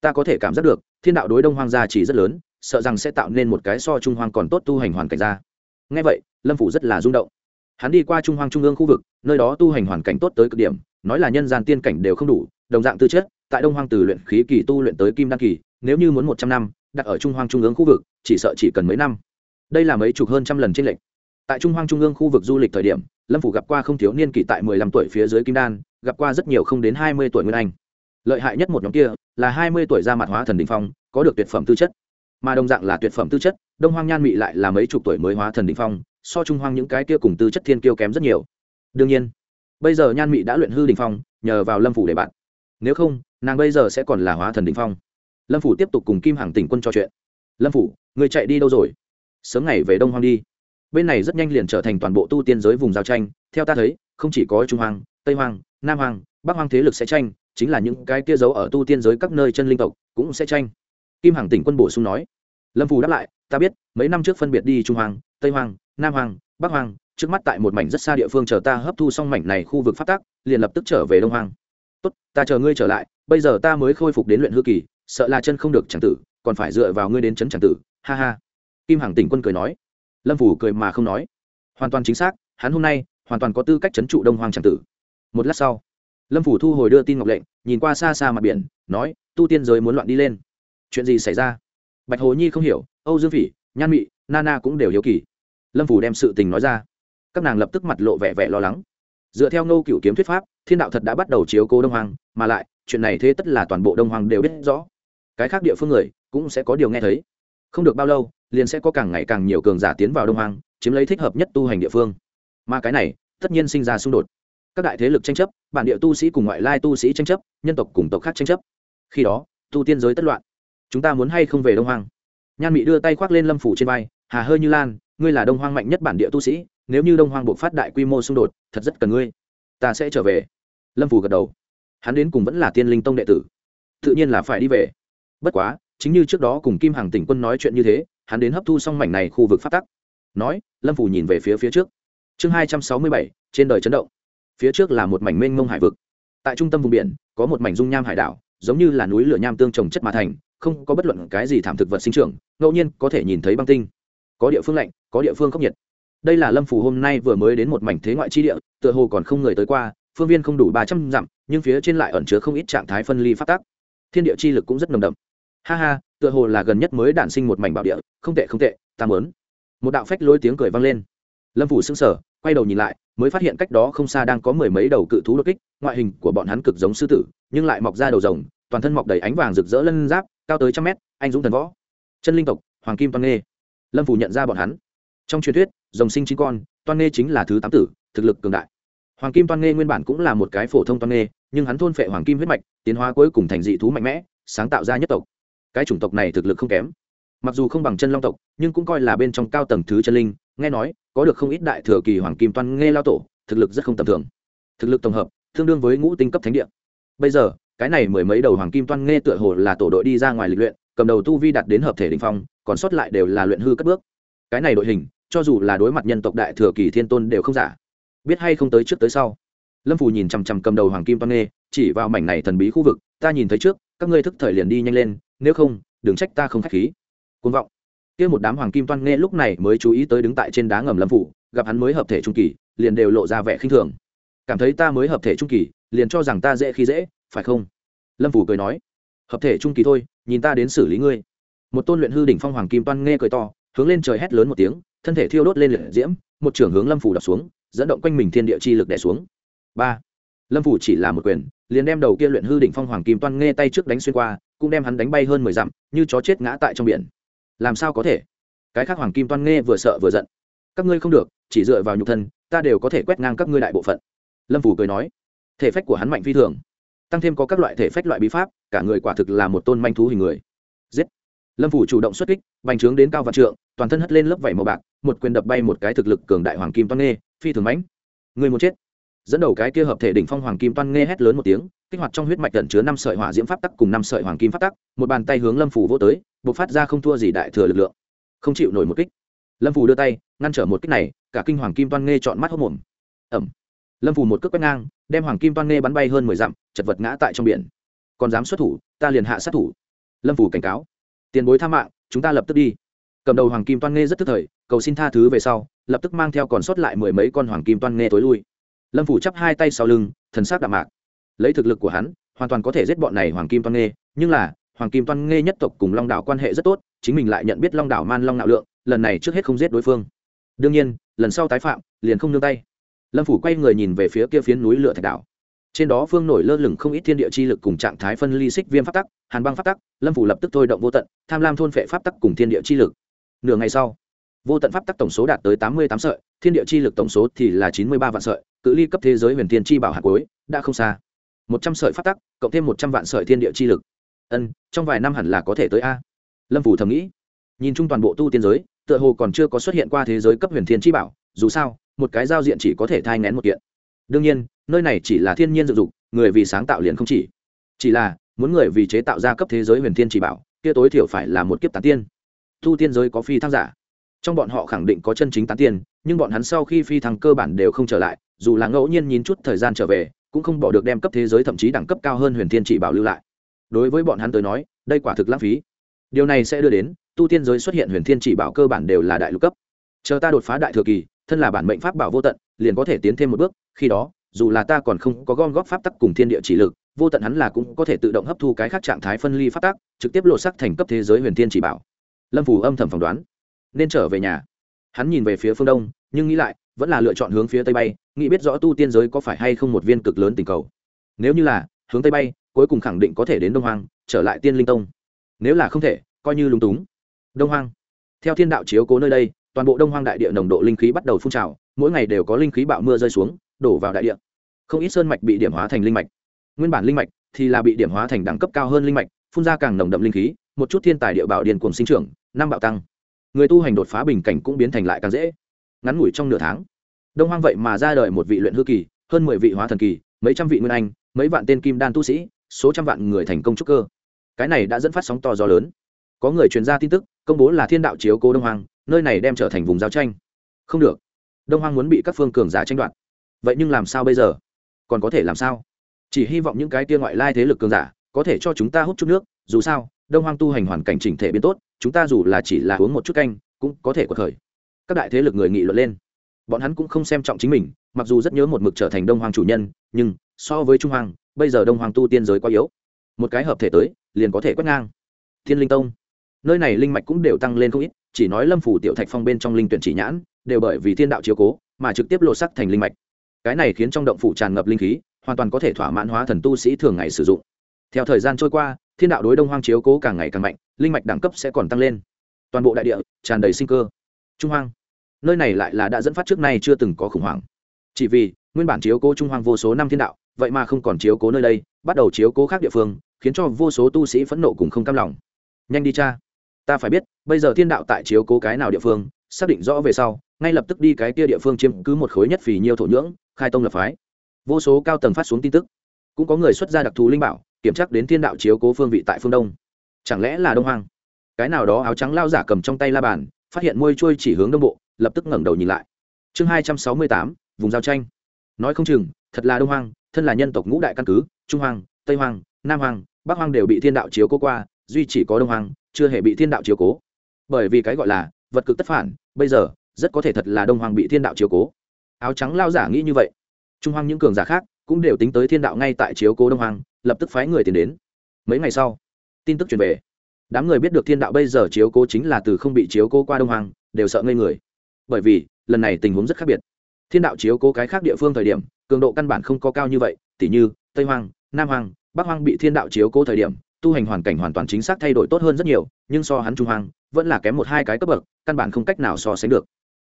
Ta có thể cảm giác được, thiên đạo đối đông hoang gia chỉ rất lớn, sợ rằng sẽ tạo nên một cái so trung hoang còn tốt tu hành hoàn cảnh ra. Ngay vậy, lâm phủ rất là rung động. Hắn đi qua trung hoang trung ương khu vực, nơi đó tu hành hoàn cảnh tốt tới cực điểm, nói là nhân gian tiên cảnh đều không đủ, đồng dạng tư chất, tại đông hoang từ luyện khí kỳ tu luyện tới kim đăng kỳ, nếu như muốn một trăm năm đặt ở trung hoang trung ương khu vực, chỉ sợ chỉ cần mấy năm. Đây là mấy chục hơn trăm lần trên lệnh tại trung hoang trung ương khu vực du lịch thời điểm, lâm phủ gặp qua không thiếu niên kỷ tại mười lăm tuổi phía dưới kim đan, gặp qua rất nhiều không đến hai mươi tuổi nguyên anh. Lợi hại nhất một nhóm kia là hai mươi tuổi ra mặt hóa thần đình phong, có được tuyệt phẩm tư chất. Mà đồng dạng là tuyệt phẩm tư chất, đông hoang nhan mị lại là mấy chục tuổi mới hóa thần đình phong, so trung hoang những cái kia cùng tư chất thiên kiêu kém rất nhiều. Đương nhiên, bây giờ nhan mị đã luyện hư đình phong, nhờ vào lâm phủ để bạn. Nếu không, nàng bây giờ sẽ còn là hóa thần đình phong lâm phủ tiếp tục cùng kim hằng tỉnh quân trò chuyện lâm phủ người chạy đi đâu rồi sớm ngày về đông hoang đi bên này rất nhanh liền trở thành toàn bộ tu tiên giới vùng giao tranh theo ta thấy không chỉ có trung hoàng tây hoàng nam hoàng bắc hoàng thế lực sẽ tranh chính là những cái kia giấu ở tu tiên giới các nơi chân linh tộc cũng sẽ tranh kim hằng tỉnh quân bổ sung nói lâm phù đáp lại ta biết mấy năm trước phân biệt đi trung hoàng tây hoàng nam hoàng bắc hoàng trước mắt tại một mảnh rất xa địa phương chờ ta hấp thu xong mảnh này khu vực phát tác liền lập tức trở về đông hoàng tốt ta chờ ngươi trở lại bây giờ ta mới khôi phục đến luyện hư kỳ sợ là chân không được chẳng tử, còn phải dựa vào ngươi đến chấn chẳng tử. Ha ha. Kim hằng tỉnh quân cười nói. Lâm phủ cười mà không nói. Hoàn toàn chính xác, hắn hôm nay hoàn toàn có tư cách chấn trụ đông hoàng chẳng tử. Một lát sau, lâm phủ thu hồi đưa tin ngọc lệnh, nhìn qua xa xa mặt biển, nói, tu tiên giới muốn loạn đi lên. Chuyện gì xảy ra? Bạch hồ nhi không hiểu, âu dương phỉ, nhan mị, nana cũng đều hiếu kỳ. Lâm phủ đem sự tình nói ra. Các nàng lập tức mặt lộ vẻ vẻ lo lắng. Dựa theo ngô cựu kiếm thuyết pháp, thiên đạo thật đã bắt đầu chiếu cố đông hoàng mà lại, chuyện này thế tất là toàn bộ đông hoàng đều biết rõ cái khác địa phương người cũng sẽ có điều nghe thấy. Không được bao lâu, liền sẽ có càng ngày càng nhiều cường giả tiến vào đông hoang, chiếm lấy thích hợp nhất tu hành địa phương. Mà cái này, tất nhiên sinh ra xung đột. Các đại thế lực tranh chấp, bản địa tu sĩ cùng ngoại lai tu sĩ tranh chấp, nhân tộc cùng tộc khác tranh chấp. Khi đó, tu tiên giới tất loạn. Chúng ta muốn hay không về đông hoang? Nhan mỹ đưa tay khoác lên lâm phủ trên vai, hà hơi như lan, ngươi là đông hoang mạnh nhất bản địa tu sĩ, nếu như đông hoang buộc phát đại quy mô xung đột, thật rất cần ngươi. Ta sẽ trở về. Lâm phủ gật đầu. Hắn đến cùng vẫn là tiên linh tông đệ tử. Tự nhiên là phải đi về bất quá, chính như trước đó cùng kim hàng tỉnh quân nói chuyện như thế, hắn đến hấp thu xong mảnh này khu vực phát tắc. Nói, lâm phủ nhìn về phía phía trước. Chương hai trăm sáu mươi bảy, trên đời chấn động. Phía trước là một mảnh mênh mông hải vực. Tại trung tâm vùng biển, có một mảnh dung nham hải đảo, giống như là núi lửa nham tương trồng chất mà thành, không có bất luận cái gì thảm thực vật sinh trưởng, ngẫu nhiên có thể nhìn thấy băng tinh. Có địa phương lạnh, có địa phương khốc nhiệt. Đây là lâm phủ hôm nay vừa mới đến một mảnh thế ngoại chi địa, tựa hồ còn không người tới qua, phương viên không đủ ba trăm dặm, nhưng phía trên lại ẩn chứa không ít trạng thái phân ly phát tác thiên địa chi lực cũng rất nồng đậm ha ha, tựa hồ là gần nhất mới đản sinh một mảnh bảo địa, không tệ không tệ, ta mớn một đạo phách lôi tiếng cười vang lên. Lâm phủ xứng sở quay đầu nhìn lại, mới phát hiện cách đó không xa đang có mười mấy đầu cự thú đột kích, ngoại hình của bọn hắn cực giống sư tử, nhưng lại mọc ra đầu rồng, toàn thân mọc đầy ánh vàng rực rỡ lân giáp, cao tới trăm mét, anh dũng thần võ. Chân linh tộc, hoàng kim toan nghê. Lâm phủ nhận ra bọn hắn. Trong truyền thuyết, rồng sinh chín con, toan nghê chính là thứ tám tử, thực lực cường đại. Hoàng kim toan nghê nguyên bản cũng là một cái phổ thông toan nghê, nhưng hắn thôn phệ hoàng kim huyết mạch, tiến hóa cuối cùng thành dị thú mạnh mẽ, sáng tạo ra nhất tộc cái chủng tộc này thực lực không kém. Mặc dù không bằng chân long tộc, nhưng cũng coi là bên trong cao tầng thứ chân linh, nghe nói, có được không ít đại thừa kỳ hoàng kim toan nghe lao tổ, thực lực rất không tầm thường. Thực lực tổng hợp, tương đương với ngũ tinh cấp thánh địa. Bây giờ, cái này mười mấy đầu hoàng kim toan nghe tựa hồ là tổ đội đi ra ngoài lịch luyện, cầm đầu tu vi đạt đến hợp thể đình phong, còn sót lại đều là luyện hư cất bước. Cái này đội hình, cho dù là đối mặt nhân tộc đại thừa kỳ thiên tôn đều không giả. Biết hay không tới trước tới sau. Lâm phù nhìn chằm chằm cầm đầu hoàng kim toan nghe, chỉ vào mảnh này thần bí khu vực, ta nhìn thấy trước, các ngươi thức thời liền đi nhanh lên nếu không, đừng trách ta không k h á c h khí. Côn vọng. Kia một đám hoàng kim toan nghe lúc này mới chú ý tới đứng tại trên đá ngầm lâm phủ, gặp hắn mới hợp thể trung kỳ, liền đều lộ ra vẻ khinh thường. Cảm thấy ta mới hợp thể trung kỳ, liền cho rằng ta dễ khi dễ, phải không? Lâm phủ cười nói. Hợp thể trung kỳ thôi, nhìn ta đến xử lý ngươi. Một tôn luyện hư đỉnh phong hoàng kim toan nghe cười to, hướng lên trời hét lớn một tiếng, thân thể thiêu đốt lên liệt diễm, một trưởng hướng lâm phủ đập xuống, dẫn động quanh mình thiên địa chi lực đẻ xuống. Ba. Lâm phủ chỉ là một quyền, liền đem đầu kia luyện hư đỉnh phong hoàng kim toan nghe tay trước đánh xuyên qua cũng đem hắn đánh bay hơn mười dặm, như chó chết ngã tại trong biển. Làm sao có thể? Cái khác hoàng kim toan nghe vừa sợ vừa giận. Các ngươi không được, chỉ dựa vào nhục thân, ta đều có thể quét ngang các ngươi đại bộ phận. Lâm phủ cười nói, thể phách của hắn mạnh phi thường, tăng thêm có các loại thể phách loại bí pháp, cả người quả thực là một tôn manh thú hình người. Giết! Lâm phủ chủ động xuất kích, bành trướng đến cao vạn trượng, toàn thân hất lên lớp vảy màu bạc, một quyền đập bay một cái thực lực cường đại hoàng kim toan nghê phi thường mãnh. Người muốn chết. Dẫn đầu cái kia hợp thể đỉnh phong hoàng kim toan nghe hét lớn một tiếng kích hoạt trong huyết mạch tận chứa năm sợi hỏa diễm pháp tắc cùng năm sợi hoàng kim pháp tắc, một bàn tay hướng lâm phủ vô tới, bộc phát ra không thua gì đại thừa lực lượng. Không chịu nổi một kích. Lâm phủ đưa tay, ngăn trở một kích này, cả kinh hoàng kim toan nghe chọn mắt hốc mồm. Ẩm. Lâm phủ một cước quét ngang, đem hoàng kim toan nghe bắn bay hơn mười dặm, chật vật ngã tại trong biển. Còn dám xuất thủ, ta liền hạ sát thủ. Lâm phủ cảnh cáo. Tiền bối tha mạng, chúng ta lập tức đi. Cầm đầu hoàng kim toan nghe rất tức thời, cầu xin tha thứ về sau, lập tức mang theo còn sót lại mười mấy con hoàng kim toan nghe tối lui. Lâm phủ chắp hai tay sau lưng, thần sắc đạm mạc lấy thực lực của hắn, hoàn toàn có thể giết bọn này hoàng kim toan nghê, nhưng là, hoàng kim toan nghê nhất tộc cùng long đảo quan hệ rất tốt, chính mình lại nhận biết long đảo man long nạo lượng, lần này trước hết không giết đối phương. Đương nhiên, lần sau tái phạm, liền không nương tay. Lâm phủ quay người nhìn về phía kia phiến núi lửa thạch đảo. Trên đó phương nổi lơ lửng không ít thiên địa chi lực cùng trạng thái phân ly xích viêm pháp tắc, hàn băng pháp tắc, lâm phủ lập tức thôi động vô tận, tham lam thôn phệ pháp tắc cùng thiên địa chi lực. Nửa ngày sau, vô tận pháp tắc tổng số đạt tới tám mươi tám sợi, thiên địa chi lực tổng số thì là chín mươi ba vạn sợi, cự ly cấp thế giới huyền tiên chi bảo hạt cuối, đã không xa một trăm sợi phát tắc, cộng thêm một trăm vạn sợi thiên địa chi lực. Ân, trong vài năm hẳn là có thể tới a. Lâm phủ thầm nghĩ. Nhìn chung toàn bộ tu tiên giới, tựa hồ còn chưa có xuất hiện qua thế giới cấp huyền thiên chi bảo, dù sao, một cái giao diện chỉ có thể thai ngén một kiện. Đương nhiên, nơi này chỉ là thiên nhiên dựng dục, người vì sáng tạo liền không chỉ. Chỉ là, muốn người vì chế tạo ra cấp thế giới huyền thiên chỉ bảo, kia tối thiểu phải là một kiếp tán tiên. Tu tiên giới có phi thăng giả. Trong bọn họ khẳng định có chân chính tán tiên, nhưng bọn hắn sau khi phi thăng cơ bản đều không trở lại, dù là ngẫu nhiên nhìn chút thời gian trở về cũng không bỏ được đem cấp thế giới thậm chí đẳng cấp cao hơn huyền thiên chỉ bảo lưu lại. Đối với bọn hắn tới nói, đây quả thực lãng phí. Điều này sẽ đưa đến, tu tiên giới xuất hiện huyền thiên chỉ bảo cơ bản đều là đại lục cấp. Chờ ta đột phá đại thừa kỳ, thân là bản mệnh pháp bảo vô tận, liền có thể tiến thêm một bước, khi đó, dù là ta còn không có gom góp pháp tắc cùng thiên địa chỉ lực, vô tận hắn là cũng có thể tự động hấp thu cái khác trạng thái phân ly pháp tắc, trực tiếp lộ sắc thành cấp thế giới huyền thiên chỉ bảo. Lâm phủ âm thầm phỏng đoán. Nên trở về nhà. Hắn nhìn về phía phương đông, nhưng nghĩ lại vẫn là lựa chọn hướng phía tây bay, nghĩ biết rõ tu tiên giới có phải hay không một viên cực lớn tình cầu. Nếu như là, hướng tây bay, cuối cùng khẳng định có thể đến đông hoang, trở lại tiên linh tông. Nếu là không thể, coi như lúng túng. Đông hoang. Theo thiên đạo chiếu cố nơi đây, toàn bộ đông hoang đại địa nồng độ linh khí bắt đầu phun trào, mỗi ngày đều có linh khí bạo mưa rơi xuống, đổ vào đại địa. Không ít sơn mạch bị điểm hóa thành linh mạch. Nguyên bản linh mạch thì là bị điểm hóa thành đẳng cấp cao hơn linh mạch, phun ra càng nồng đậm linh khí, một chút thiên tài địa bảo điền cùng sinh trưởng, năm bạo tăng. Người tu hành đột phá bình cảnh cũng biến thành lại càng dễ ngắn ngủi trong nửa tháng. Đông hoang vậy mà ra đời một vị luyện hư kỳ, hơn mười vị hóa thần kỳ, mấy trăm vị nguyên anh, mấy vạn tên kim đan tu sĩ, số trăm vạn người thành công trúc cơ. Cái này đã dẫn phát sóng to gió lớn. Có người truyền ra tin tức, công bố là thiên đạo chiếu cố đông hoang, nơi này đem trở thành vùng giao tranh. Không được. Đông hoang muốn bị các phương cường giả tranh đoạt. Vậy nhưng làm sao bây giờ? Còn có thể làm sao? Chỉ hy vọng những cái tia ngoại lai thế lực cường giả có thể cho chúng ta hút chút nước, dù sao, đông hoang tu hành hoàn cảnh chỉnh thể biến tốt, chúng ta dù là chỉ là uống một chút canh, cũng có thể có khởi các đại thế lực người nghị luận lên. Bọn hắn cũng không xem trọng chính mình, mặc dù rất nhớ một mực trở thành đông hoàng chủ nhân, nhưng so với trung hoàng bây giờ đông hoàng tu tiên giới quá yếu. Một cái hợp thể tới, liền có thể quét ngang. Thiên linh tông. Nơi này linh mạch cũng đều tăng lên không ít, chỉ nói lâm phủ tiểu thạch phong bên trong linh tuyển chỉ nhãn, đều bởi vì thiên đạo chiếu cố, mà trực tiếp lộ sắc thành linh mạch. Cái này khiến trong động phủ tràn ngập linh khí, hoàn toàn có thể thỏa mãn hóa thần tu sĩ thường ngày sử dụng. Theo thời gian trôi qua, thiên đạo đối đông hoang chiếu cố càng ngày càng mạnh, linh mạch đẳng cấp sẽ còn tăng lên. Toàn bộ đại địa tràn đầy sinh cơ trung hoang. Nơi này lại là đã dẫn phát trước nay chưa từng có khủng hoảng. Chỉ vì, nguyên bản chiếu cố trung hoang vô số năm thiên đạo, vậy mà không còn chiếu cố nơi đây, bắt đầu chiếu cố khác địa phương, khiến cho vô số tu sĩ phẫn nộ cùng không cam lòng. Nhanh đi cha. Ta phải biết, bây giờ thiên đạo tại chiếu cố cái nào địa phương, xác định rõ về sau, ngay lập tức đi cái kia địa phương chiếm cứ một khối nhất phì nhiều thổ nhưỡng, khai tông lập phái. Vô số cao tầng phát xuống tin tức. Cũng có người xuất gia đặc thù linh bảo, kiểm tra đến thiên đạo chiếu cố phương vị tại phương đông. Chẳng lẽ là đông hoang? Cái nào đó áo trắng lao giả cầm trong tay la bàn phát hiện môi trôi chỉ hướng đông bộ, lập tức ngẩng đầu nhìn lại. Chương hai trăm sáu mươi tám, vùng giao tranh. Nói không chừng, thật là đông hoang, thân là nhân tộc ngũ đại căn cứ, trung hoang, tây hoang, nam hoang, bắc hoang đều bị thiên đạo chiếu cố qua, duy chỉ có đông hoang, chưa hề bị thiên đạo chiếu cố. Bởi vì cái gọi là, vật cực tất phản, bây giờ, rất có thể thật là đông hoang bị thiên đạo chiếu cố. Áo trắng lao giả nghĩ như vậy. Trung hoang những cường giả khác cũng đều tính tới thiên đạo ngay tại chiếu cố đông hoang, lập tức phái người tiền đến. Mấy ngày sau, tin tức truyền về đám người biết được thiên đạo bây giờ chiếu cố chính là từ không bị chiếu cố qua đông hoàng đều sợ ngây người. Bởi vì, lần này tình huống rất khác biệt. Thiên đạo chiếu cố cái khác địa phương thời điểm, cường độ căn bản không có cao như vậy, tỉ như, tây hoàng nam hoàng bắc hoàng bị thiên đạo chiếu cố thời điểm, tu hành hoàn cảnh hoàn toàn chính xác thay đổi tốt hơn rất nhiều, nhưng so hắn trung hoàng vẫn là kém một hai cái cấp bậc, căn bản không cách nào so sánh được.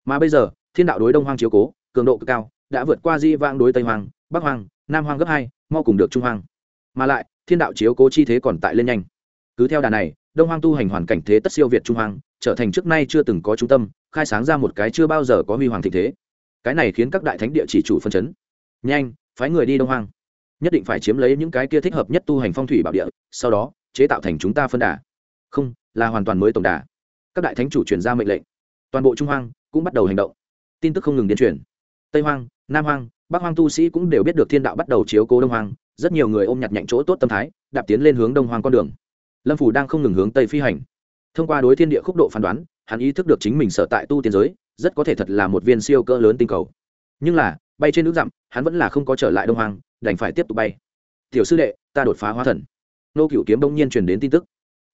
Mà bây giờ, thiên đạo đối đông hoàng chiếu cố, cường độ cực cao, đã vượt qua di vang đối tây hoàng bắc hoàng nam hoàng gấp hai, mau cùng được trung hoàng mà lại, thiên đạo chiếu cố chi thế còn tại lên nhanh. Cứ theo đà này đông hoang tu hành hoàn cảnh thế tất siêu việt trung hoang, trở thành trước nay chưa từng có trung tâm, khai sáng ra một cái chưa bao giờ có huy hoàng thịnh thế. Cái này khiến các đại thánh địa chỉ chủ phân chấn. Nhanh, phái người đi đông hoang. Nhất định phải chiếm lấy những cái kia thích hợp nhất tu hành phong thủy bảo địa, sau đó, chế tạo thành chúng ta phân đà. Không, là hoàn toàn mới tổng đà. Các đại thánh chủ truyền ra mệnh lệnh. Toàn bộ trung hoang cũng bắt đầu hành động. Tin tức không ngừng điên truyền. Tây hoang, nam hoang, bắc hoang tu sĩ cũng đều biết được thiên đạo bắt đầu chiếu cố đông hoang. Rất nhiều người ôm nhặt nhạnh chỗ tốt tâm thái, đạp tiến lên hướng đông hoang con đường lâm phủ đang không ngừng hướng tây phi hành thông qua đối thiên địa khúc độ phán đoán hắn ý thức được chính mình sở tại tu tiên giới rất có thể thật là một viên siêu cỡ lớn tinh cầu nhưng là bay trên nước dặm hắn vẫn là không có trở lại đông hoang đành phải tiếp tục bay tiểu sư đệ ta đột phá hóa thần nô cựu kiếm Đông nhiên truyền đến tin tức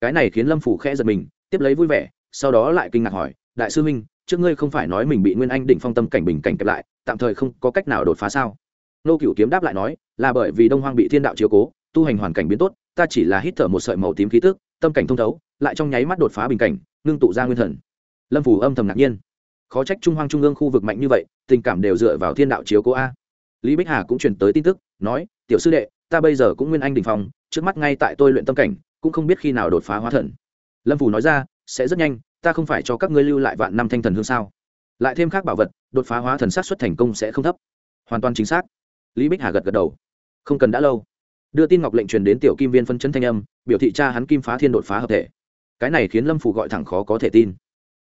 cái này khiến lâm phủ khẽ giật mình tiếp lấy vui vẻ sau đó lại kinh ngạc hỏi đại sư huynh trước ngươi không phải nói mình bị nguyên anh định phong tâm cảnh bình cảnh kẹp lại tạm thời không có cách nào đột phá sao nô cựu kiếm đáp lại nói là bởi vì đông hoang bị thiên đạo chiếu cố tu hành hoàn cảnh biến tốt ta chỉ là hít thở một sợi màu tím khí tức, tâm cảnh thông thấu, lại trong nháy mắt đột phá bình cảnh, ngưng tụ ra nguyên thần. Lâm phủ âm thầm ngạc nhiên. Khó trách trung hoang trung ương khu vực mạnh như vậy, tình cảm đều dựa vào thiên đạo chiếu cố a. Lý bích hà cũng truyền tới tin tức, nói, tiểu sư đệ, ta bây giờ cũng nguyên anh đình phòng trước mắt ngay tại tôi luyện tâm cảnh, cũng không biết khi nào đột phá hóa thần. Lâm phủ nói ra, sẽ rất nhanh, ta không phải cho các ngươi lưu lại vạn năm thanh thần hương sao? Lại thêm khác bảo vật, đột phá hóa thần sát xuất thành công sẽ không thấp. Hoàn toàn chính xác. Lý bích hà gật gật đầu. Không cần đã lâu đưa tin ngọc lệnh truyền đến tiểu kim viên phân chấn thanh âm, biểu thị cha hắn kim phá thiên đột phá hợp thể. Cái này khiến lâm phủ gọi thẳng khó có thể tin.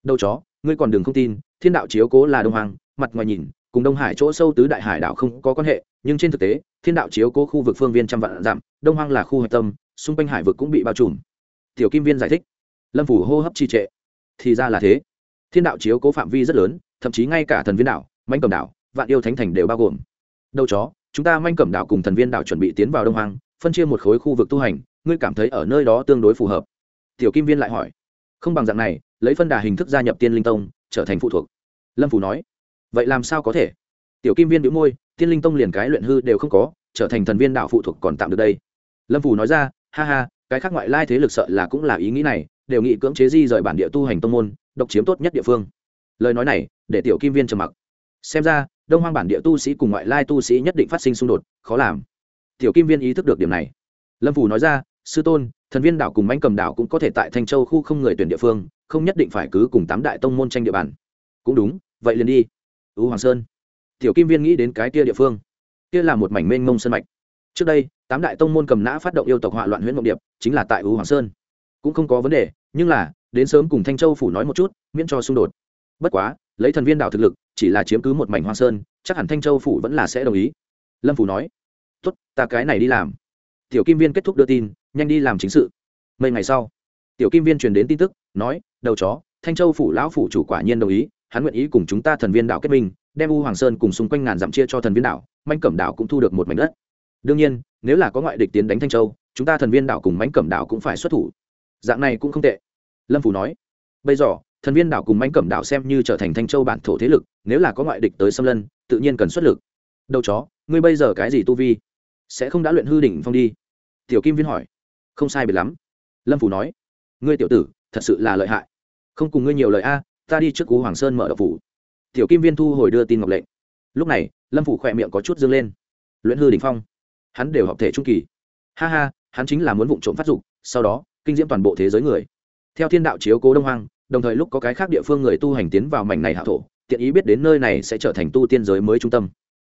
Đâu chó, ngươi còn đừng không tin, thiên đạo chiếu cố là đông hoàng mặt ngoài nhìn, cùng đông hải chỗ sâu tứ đại hải đảo không có quan hệ, nhưng trên thực tế, thiên đạo chiếu cố khu vực phương viên trăm vạn dặm, đông hoang là khu hạch tâm, xung quanh hải vực cũng bị bao trùm. Tiểu kim viên giải thích. Lâm phủ hô hấp trì trệ. Thì ra là thế. Thiên đạo chiếu cố phạm vi rất lớn, thậm chí ngay cả thần viên đảo mạnh cầm đảo, vạn yêu thánh thành đều bao gồm. Đâu chó chúng ta manh cẩm đảo cùng thần viên đảo chuẩn bị tiến vào đông hoang, phân chia một khối khu vực tu hành, ngươi cảm thấy ở nơi đó tương đối phù hợp? Tiểu kim viên lại hỏi. Không bằng dạng này, lấy phân đà hình thức gia nhập tiên linh tông, trở thành phụ thuộc. Lâm phủ nói. Vậy làm sao có thể? Tiểu kim viên đĩu môi, tiên linh tông liền cái luyện hư đều không có, trở thành thần viên đạo phụ thuộc còn tạm được đây. Lâm phủ nói ra, ha ha, cái khác ngoại lai thế lực sợ là cũng là ý nghĩ này, đều nghị cưỡng chế di rời bản địa tu hành tông môn, độc chiếm tốt nhất địa phương. Lời nói này, để tiểu kim viên trầm mặc. Xem ra đông hoang bản địa tu sĩ cùng ngoại lai tu sĩ nhất định phát sinh xung đột, khó làm. Tiểu kim viên ý thức được điểm này. Lâm phủ nói ra, sư tôn, thần viên đảo cùng mãnh cầm đảo cũng có thể tại thanh châu khu không người tuyển địa phương, không nhất định phải cứ cùng tám đại tông môn tranh địa bàn. Cũng đúng, vậy liền đi. Ưu hoàng sơn. Tiểu kim viên nghĩ đến cái kia địa phương. Kia là một mảnh mênh mông sân mạch. Trước đây, tám đại tông môn cầm nã phát động yêu tộc họa loạn huyện mộng điệp, chính là tại ưu hoàng sơn. Cũng không có vấn đề, nhưng là, đến sớm cùng thanh châu phủ nói một chút, miễn cho xung đột. Bất quá lấy thần viên đảo thực lực, chỉ là chiếm cứ một mảnh hoang sơn, chắc hẳn thanh châu phủ vẫn là sẽ đồng ý. Lâm phủ nói, tốt, ta cái này đi làm. Tiểu kim viên kết thúc đưa tin, nhanh đi làm chính sự. Mấy ngày sau, tiểu kim viên truyền đến tin tức, nói, đầu chó, thanh châu phủ lão phủ chủ quả nhiên đồng ý, hắn nguyện ý cùng chúng ta thần viên đảo kết minh, đem u hoàng sơn cùng xung quanh ngàn dặm chia cho thần viên đảo manh cẩm đảo cũng thu được một mảnh đất. Đương nhiên, nếu là có ngoại địch tiến đánh thanh châu, chúng ta thần viên đảo cùng mánh cẩm đảo cũng phải xuất thủ. Dạng này cũng không tệ. Lâm phủ nói, bây giờ thần viên đảo cùng mánh cẩm đảo xem như trở thành thanh châu bản thổ thế lực, nếu là có ngoại địch tới xâm lân, tự nhiên cần xuất lực. Đầu chó, ngươi bây giờ cái gì tu vi? Sẽ không đã luyện hư đỉnh phong đi. Tiểu kim viên hỏi. Không sai biệt lắm. Lâm phủ nói. Ngươi tiểu tử, thật sự là lợi hại. Không cùng ngươi nhiều lời a, ta đi trước cú hoàng sơn mở đậu phủ. Tiểu kim viên thu hồi đưa tin ngọc lệnh. Lúc này, lâm phủ khỏe miệng có chút dương lên. Luyện hư đỉnh phong. Hắn đều học thể trung kỳ. Ha ha, hắn chính là muốn vụ trộm phát dục, sau đó, kinh diễm toàn bộ thế giới người. Theo thiên đạo chiếu cố đông hoang đồng thời lúc có cái khác địa phương người tu hành tiến vào mảnh này hạ thổ, tiện ý biết đến nơi này sẽ trở thành tu tiên giới mới trung tâm.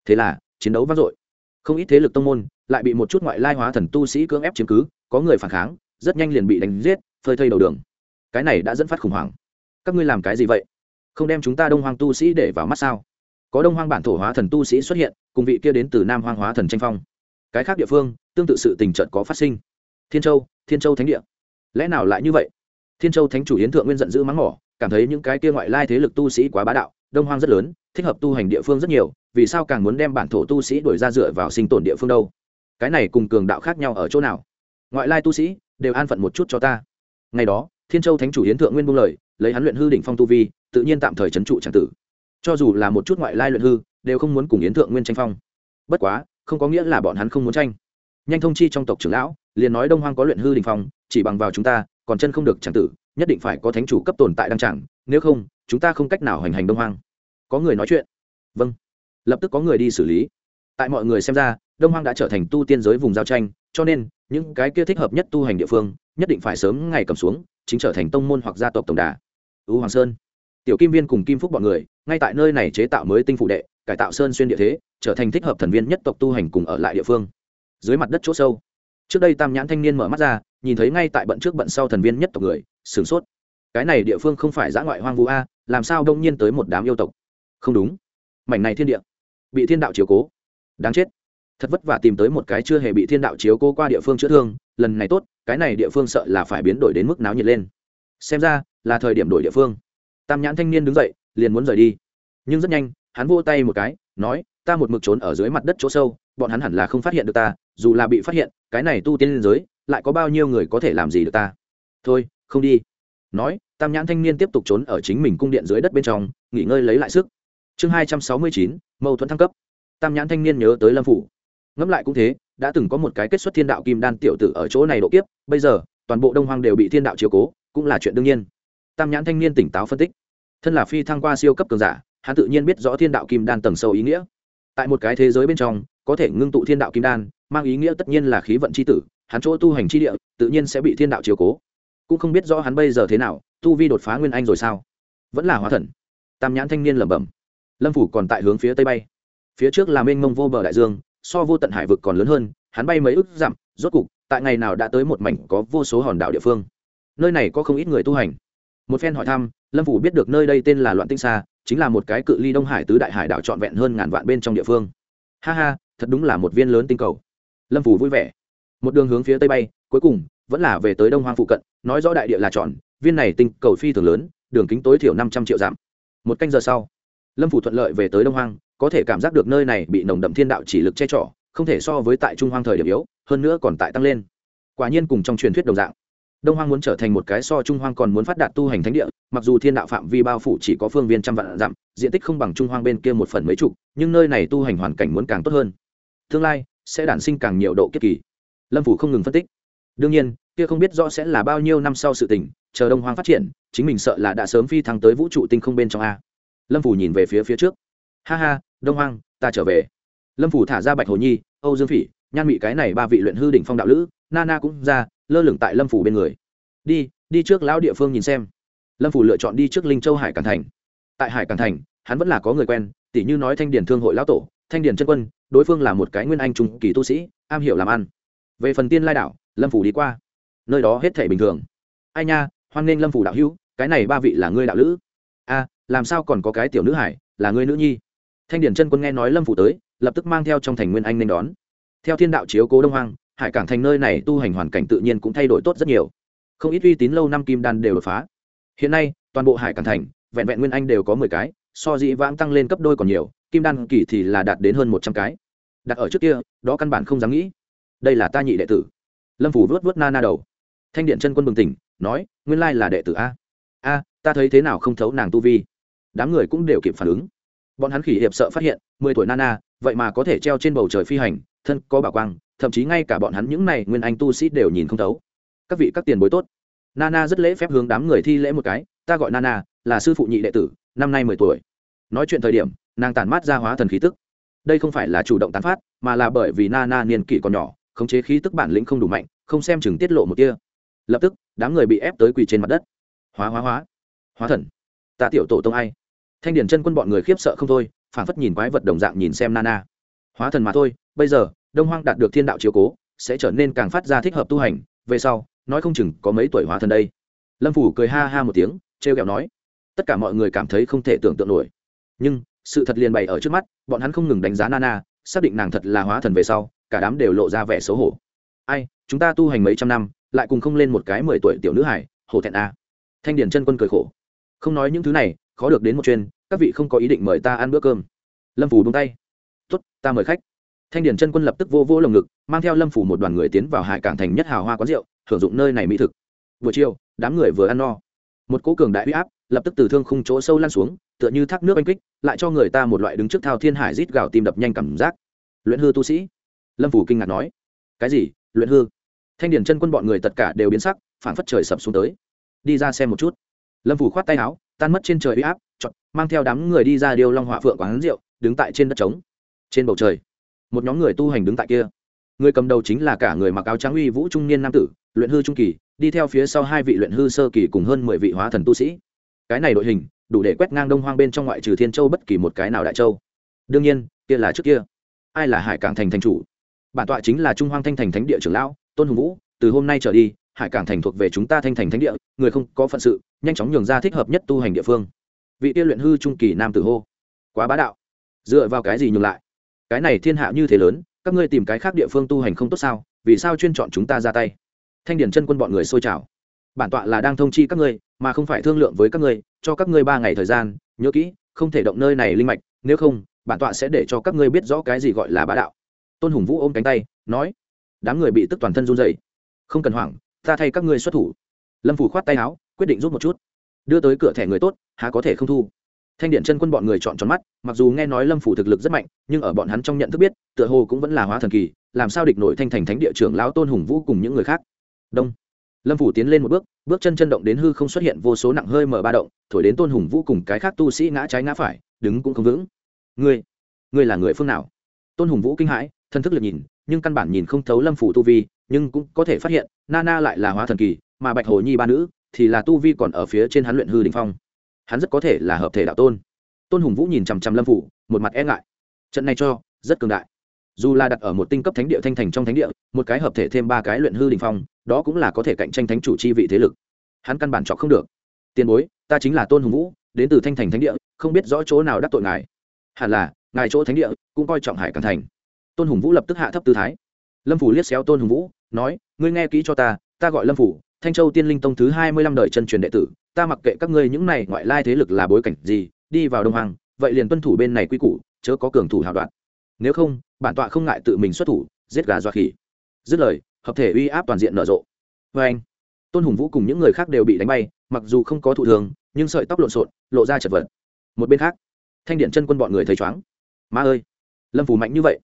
Thế là, chiến đấu vang dội. Không ít thế lực tông môn lại bị một chút ngoại lai hóa thần tu sĩ cưỡng ép chiếm cứ, có người phản kháng, rất nhanh liền bị đánh giết, phơi thây đầu đường. Cái này đã dẫn phát khủng hoảng. Các ngươi làm cái gì vậy? Không đem chúng ta đông hoang tu sĩ để vào mắt sao? Có đông hoang bản thổ hóa thần tu sĩ xuất hiện, cùng vị kia đến từ nam hoang hóa thần tranh phong. Cái khác địa phương, tương tự sự tình trận có phát sinh. Thiên châu thiên châu thánh địa. Lẽ nào lại như vậy? Thiên châu thánh chủ yến thượng nguyên giận dữ mắng mỏ, cảm thấy những cái kia ngoại lai thế lực tu sĩ quá bá đạo, đông hoang rất lớn, thích hợp tu hành địa phương rất nhiều, vì sao càng muốn đem bản thổ tu sĩ đuổi ra dựa vào sinh tồn địa phương đâu? Cái này cùng cường đạo khác nhau ở chỗ nào? Ngoại lai tu sĩ, đều an phận một chút cho ta. Ngày đó, thiên châu thánh chủ Yến thượng nguyên buông lời, lấy hắn luyện hư đỉnh phong tu vi, tự nhiên tạm thời trấn trụ tràng tử. Cho dù là một chút ngoại lai luyện hư, đều không muốn cùng yến thượng nguyên tranh phong. Bất quá, không có nghĩa là bọn hắn không muốn tranh. Nhanh thông chi trong tộc trưởng lão, liền nói đông hoang có luyện hư đình phong, chỉ bằng vào chúng ta còn chân không được chẳng tử, nhất định phải có thánh chủ cấp tồn tại đăng chẳng nếu không, chúng ta không cách nào hành hành đông hoang. Có người nói chuyện. Vâng. Lập tức có người đi xử lý. Tại mọi người xem ra, đông hoang đã trở thành tu tiên giới vùng giao tranh, cho nên, những cái kia thích hợp nhất tu hành địa phương, nhất định phải sớm ngày cầm xuống, chính trở thành tông môn hoặc gia tộc tổng đà. Ưu hoàng sơn. Tiểu kim viên cùng kim phúc bọn người, ngay tại nơi này chế tạo mới tinh phụ đệ, cải tạo sơn xuyên địa thế, trở thành thích hợp thần viên nhất tộc tu hành cùng ở lại địa phương. Dưới mặt đất chỗ sâu. Trước đây tam nhãn thanh niên mở mắt ra nhìn thấy ngay tại bận trước bận sau thần viên nhất tộc người, sửng sốt. Cái này địa phương không phải giã ngoại hoang vu a, làm sao đông nhiên tới một đám yêu tộc? Không đúng. Mảnh này thiên địa, bị thiên đạo chiếu cố. Đáng chết. Thật vất vả tìm tới một cái chưa hề bị thiên đạo chiếu cố qua địa phương chữa thương, lần này tốt, cái này địa phương sợ là phải biến đổi đến mức náo nhiệt lên. Xem ra, là thời điểm đổi địa phương. Tam nhãn thanh niên đứng dậy, liền muốn rời đi. Nhưng rất nhanh, hắn vô tay một cái, nói, ta một mực trốn ở dưới mặt đất chỗ sâu, bọn hắn hẳn là không phát hiện được ta, dù là bị phát hiện, cái này tu tiên liên giới lại có bao nhiêu người có thể làm gì được ta? Thôi, không đi. Nói, tam nhãn thanh niên tiếp tục trốn ở chính mình cung điện dưới đất bên trong, nghỉ ngơi lấy lại sức. Chương hai trăm sáu mươi chín, mâu thuẫn thăng cấp. Tam nhãn thanh niên nhớ tới lâm phủ. Ngẫm lại cũng thế, đã từng có một cái kết xuất thiên đạo kim đan tiểu tử ở chỗ này độ kiếp, bây giờ, toàn bộ đông hoang đều bị thiên đạo chiếu cố, cũng là chuyện đương nhiên. Tam nhãn thanh niên tỉnh táo phân tích. Thân là phi thăng qua siêu cấp cường giả, hắn tự nhiên biết rõ thiên đạo kim đan tầng sâu ý nghĩa. Tại một cái thế giới bên trong, có thể ngưng tụ thiên đạo kim đan, mang ý nghĩa tất nhiên là khí vận c h i tử hắn chỗ tu hành chi địa, tự nhiên sẽ bị thiên đạo chiều cố. Cũng không biết rõ hắn bây giờ thế nào, tu vi đột phá nguyên anh rồi sao? Vẫn là hóa thần. Tam nhãn thanh niên lẩm bẩm. Lâm phủ còn tại hướng phía tây bay. Phía trước là mênh mông vô bờ đại dương, so vô tận hải vực còn lớn hơn, hắn bay mấy ức dặm, rốt cục, tại ngày nào đã tới một mảnh có vô số hòn đảo địa phương. Nơi này có không ít người tu hành. Một phen hỏi thăm, lâm phủ biết được nơi đây tên là loạn tinh xa chính là một cái cự ly đông hải tứ đại hải đảo trọn vẹn hơn ngàn vạn bên trong địa phương. Ha ha, thật đúng là một viên lớn tinh cầu. Lâm phủ vui vẻ một đường hướng phía tây bay, cuối cùng vẫn là về tới đông hoang phụ cận, nói rõ đại địa là tròn, viên này tinh cầu phi thường lớn, đường kính tối thiểu năm trăm triệu dặm. Một canh giờ sau, lâm phủ thuận lợi về tới đông hoang, có thể cảm giác được nơi này bị nồng đậm thiên đạo chỉ lực che trỏ không thể so với tại trung hoang thời điểm yếu, hơn nữa còn tại tăng lên. Quả nhiên cùng trong truyền thuyết đồng dạng, đông hoang muốn trở thành một cái so trung hoang còn muốn phát đạt tu hành thánh địa, mặc dù thiên đạo phạm vi bao phủ chỉ có phương viên trăm vạn dặm, diện tích không bằng trung hoang bên kia một phần mấy chục, nhưng nơi này tu hành hoàn cảnh muốn càng tốt hơn. Tương lai sẽ đản sinh càng nhiều độ kiếp kỳ lâm phủ không ngừng phân tích đương nhiên kia không biết rõ sẽ là bao nhiêu năm sau sự tình chờ đông hoang phát triển chính mình sợ là đã sớm phi thăng tới vũ trụ tinh không bên trong a lâm phủ nhìn về phía phía trước ha ha đông hoang ta trở về lâm phủ thả ra bạch hồ nhi âu dương phỉ nhan mị cái này ba vị luyện hư đỉnh phong đạo lữ na na cũng ra lơ lửng tại lâm phủ bên người đi đi trước lão địa phương nhìn xem lâm phủ lựa chọn đi trước linh châu hải càn thành tại hải càn thành hắn vẫn là có người quen tỷ như nói thanh điển thương hội lão tổ thanh điển chân quân đối phương là một cái nguyên anh trung kỳ tu sĩ am hiểu làm ăn về phần tiên lai đảo, lâm phủ đi qua. Nơi đó hết thể bình thường. Ai nha, hoan nghênh lâm phủ đạo hữu, cái này ba vị là ngươi đạo lữ. A làm sao còn có cái tiểu nữ hải, là ngươi nữ nhi? Thanh điển chân quân nghe nói lâm phủ tới, lập tức mang theo trong thành nguyên anh nên đón. Theo thiên đạo chiếu cố đông hoang, hải cảng thành nơi này tu hành hoàn cảnh tự nhiên cũng thay đổi tốt rất nhiều. Không ít uy tín lâu năm kim đan đều đột phá. Hiện nay, toàn bộ hải cảng thành, vẹn vẹn nguyên anh đều có mười cái, so dĩ vãng tăng lên cấp đôi còn nhiều, kim đan kỳ thì là đạt đến hơn một trăm cái. Đặt ở trước kia, đó căn bản không dám nghĩ đây là ta nhị đệ tử. Lâm phủ vớt vớt na na đầu. Thanh điện chân quân bừng tỉnh, nói, nguyên lai là đệ tử a. A, ta thấy thế nào không thấu nàng tu vi? Đám người cũng đều kịp phản ứng. Bọn hắn khỉ hiệp sợ phát hiện, mười tuổi nana vậy mà có thể treo trên bầu trời phi hành, thân có bảo quang, thậm chí ngay cả bọn hắn những này nguyên anh tu sĩ đều nhìn không thấu. Các vị, các tiền bối tốt. Nana rất lễ phép hướng đám người thi lễ một cái, ta gọi nana là sư phụ nhị đệ tử, năm nay mười tuổi. Nói chuyện thời điểm, nàng tản mát ra hóa thần khí tức. Đây không phải là chủ động tán phát, mà là bởi vì nana niên kỷ còn nhỏ khống chế khí tức bản lĩnh không đủ mạnh, không xem chừng tiết lộ một kia lập tức, đám người bị ép tới quỳ trên mặt đất. Hóa hóa hóa. Hóa thần. Ta tiểu tổ tông ai? Thanh điển chân quân bọn người khiếp sợ không thôi phản phất nhìn quái vật đồng dạng nhìn xem nana. Hóa thần mà thôi, bây giờ, đông hoang đạt được thiên đạo chiếu cố, sẽ trở nên càng phát ra thích hợp tu hành. Về sau, nói không chừng có mấy tuổi hóa thần đây. Lâm phủ cười ha ha một tiếng, trêu ghẹo nói. Tất cả mọi người cảm thấy không thể tưởng tượng nổi. Nhưng, sự thật liền bày ở trước mắt, bọn hắn không ngừng đánh giá nana, xác định nàng thật là hóa thần về sau cả đám đều lộ ra vẻ xấu hổ. Ai, chúng ta tu hành mấy trăm năm, lại cùng không lên một cái mười tuổi tiểu nữ hải hổ thẹn a thanh điển chân quân cười khổ. Không nói những thứ này, khó được đến một chuyên, các vị không có ý định mời ta ăn bữa cơm. Lâm phủ bông tay. Tuất ta mời khách. Thanh điển chân quân lập tức vô vô lồng ngực, mang theo lâm phủ một đoàn người tiến vào hải cảng thành nhất hào hoa quán rượu, hưởng dụng nơi này mỹ thực. Buổi chiều, đám người vừa ăn no. Một cố cường đại huy áp, lập tức từ thương khung chỗ sâu lan xuống, tựa như thác nước oanh kích, lại cho người ta một loại đứng trước thao thiên hải rít gào tim đập nhanh cảm giác. Luyện hư tu sĩ lâm phủ kinh ngạc nói, cái gì, luyện hư? Thanh điển chân quân bọn người tất cả đều biến sắc phản phất trời sập xuống tới. Đi ra xem một chút. Lâm phủ khoát tay áo, tan mất trên trời huy áp, chọn, mang theo đám người đi ra điêu long họa phượng quán rượu, đứng tại trên đất trống. Trên bầu trời, một nhóm người tu hành đứng tại kia. Người cầm đầu chính là cả người mặc áo trắng uy vũ trung niên nam tử, luyện hư trung kỳ, đi theo phía sau hai vị luyện hư sơ kỳ cùng hơn mười vị hóa thần tu sĩ. Cái này đội hình, đủ để quét ngang đông hoang bên trong ngoại trừ thiên châu bất kỳ một cái nào đại châu. Đương nhiên, kia là trước kia. Ai là hải cảng thành thành chủ? Bản tọa chính là trung hoang thanh thành thánh địa trưởng lão, tôn hùng vũ, từ hôm nay trở đi, hải cảng thành thuộc về chúng ta thanh thành thánh địa, người không có phận sự, nhanh chóng nhường ra thích hợp nhất tu hành địa phương. Vị tiên luyện hư trung kỳ nam tử hô, quá bá đạo, dựa vào cái gì nhường lại? Cái này thiên hạ như thế lớn, các ngươi tìm cái khác địa phương tu hành không tốt sao? Vì sao chuyên chọn chúng ta ra tay? Thanh điển chân quân bọn người xôi trào, bản tọa là đang thông chi các ngươi, mà không phải thương lượng với các ngươi, cho các ngươi ba ngày thời gian, nhớ kỹ, không thể động nơi này linh mạch, nếu không, bản tọa sẽ để cho các ngươi biết rõ cái gì gọi là bá đạo tôn hùng vũ ôm cánh tay, nói, đám người bị tức toàn thân run dậy không cần hoảng, ta thay các ngươi xuất thủ. Lâm phủ khoát tay áo, quyết định rút một chút. Đưa tới cửa thẻ người tốt, há có thể không thu. Thanh điện chân quân bọn người chọn tròn mắt, mặc dù nghe nói lâm phủ thực lực rất mạnh, nhưng ở bọn hắn trong nhận thức biết, tựa hồ cũng vẫn là hóa thần kỳ, làm sao địch nổi thanh thành thánh địa trưởng lão tôn hùng vũ cùng những người khác. Đông. Lâm phủ tiến lên một bước bước chân chân động đến hư không xuất hiện vô số nặng hơi mở ba động, thổi đến tôn hùng vũ cùng cái khác tu sĩ ngã trái ngã phải, đứng cũng không vững. Ngươi ngươi là người phương nào? Tôn hùng vũ kinh hãi thân thức liệt nhìn, nhưng căn bản nhìn không thấu lâm phủ tu vi, nhưng cũng có thể phát hiện nana lại là hóa thần kỳ, mà bạch hồ nhi ba nữ thì là tu vi còn ở phía trên hắn luyện hư đình phong. Hắn rất có thể là hợp thể đạo tôn. Tôn hùng vũ nhìn chằm chằm lâm phủ, một mặt e ngại. Trận này cho, rất cường đại. Dù là đặt ở một tinh cấp thánh địa thanh thành trong thánh địa, một cái hợp thể thêm ba cái luyện hư đình phong, đó cũng là có thể cạnh tranh thánh chủ chi vị thế lực. Hắn căn bản chọc không được. Tiền bối, ta chính là tôn hùng vũ, đến từ thanh thành thánh địa, không biết rõ chỗ nào đắc tội ngài. Hẳn là, ngài chỗ thánh địa cũng coi trọng hải càng thành tôn hùng vũ lập tức hạ thấp tư thái. Lâm phủ liếc xéo tôn hùng vũ, nói, ngươi nghe kỹ cho ta ta gọi lâm phủ, thanh châu tiên linh tông thứ hai mươi lăm đời chân truyền đệ tử, ta mặc kệ các ngươi những này ngoại lai thế lực là bối cảnh gì, đi vào đông hoàng vậy liền tuân thủ bên này quy củ, chớ có cường thủ hào đoạn nếu không, bản tọa không ngại tự mình xuất thủ, giết gà dọa khỉ. Dứt lời, hợp thể uy áp toàn diện nở rộ. Vê anh, tôn hùng vũ cùng những người khác đều bị đánh bay, mặc dù không có thụ thường nhưng sợi tóc lộn xộn, lộ ra chật vật. Một bên khác, thanh điện chân quân bọn người thấy chóng ma ơi! Lâm phủ mạnh như vậy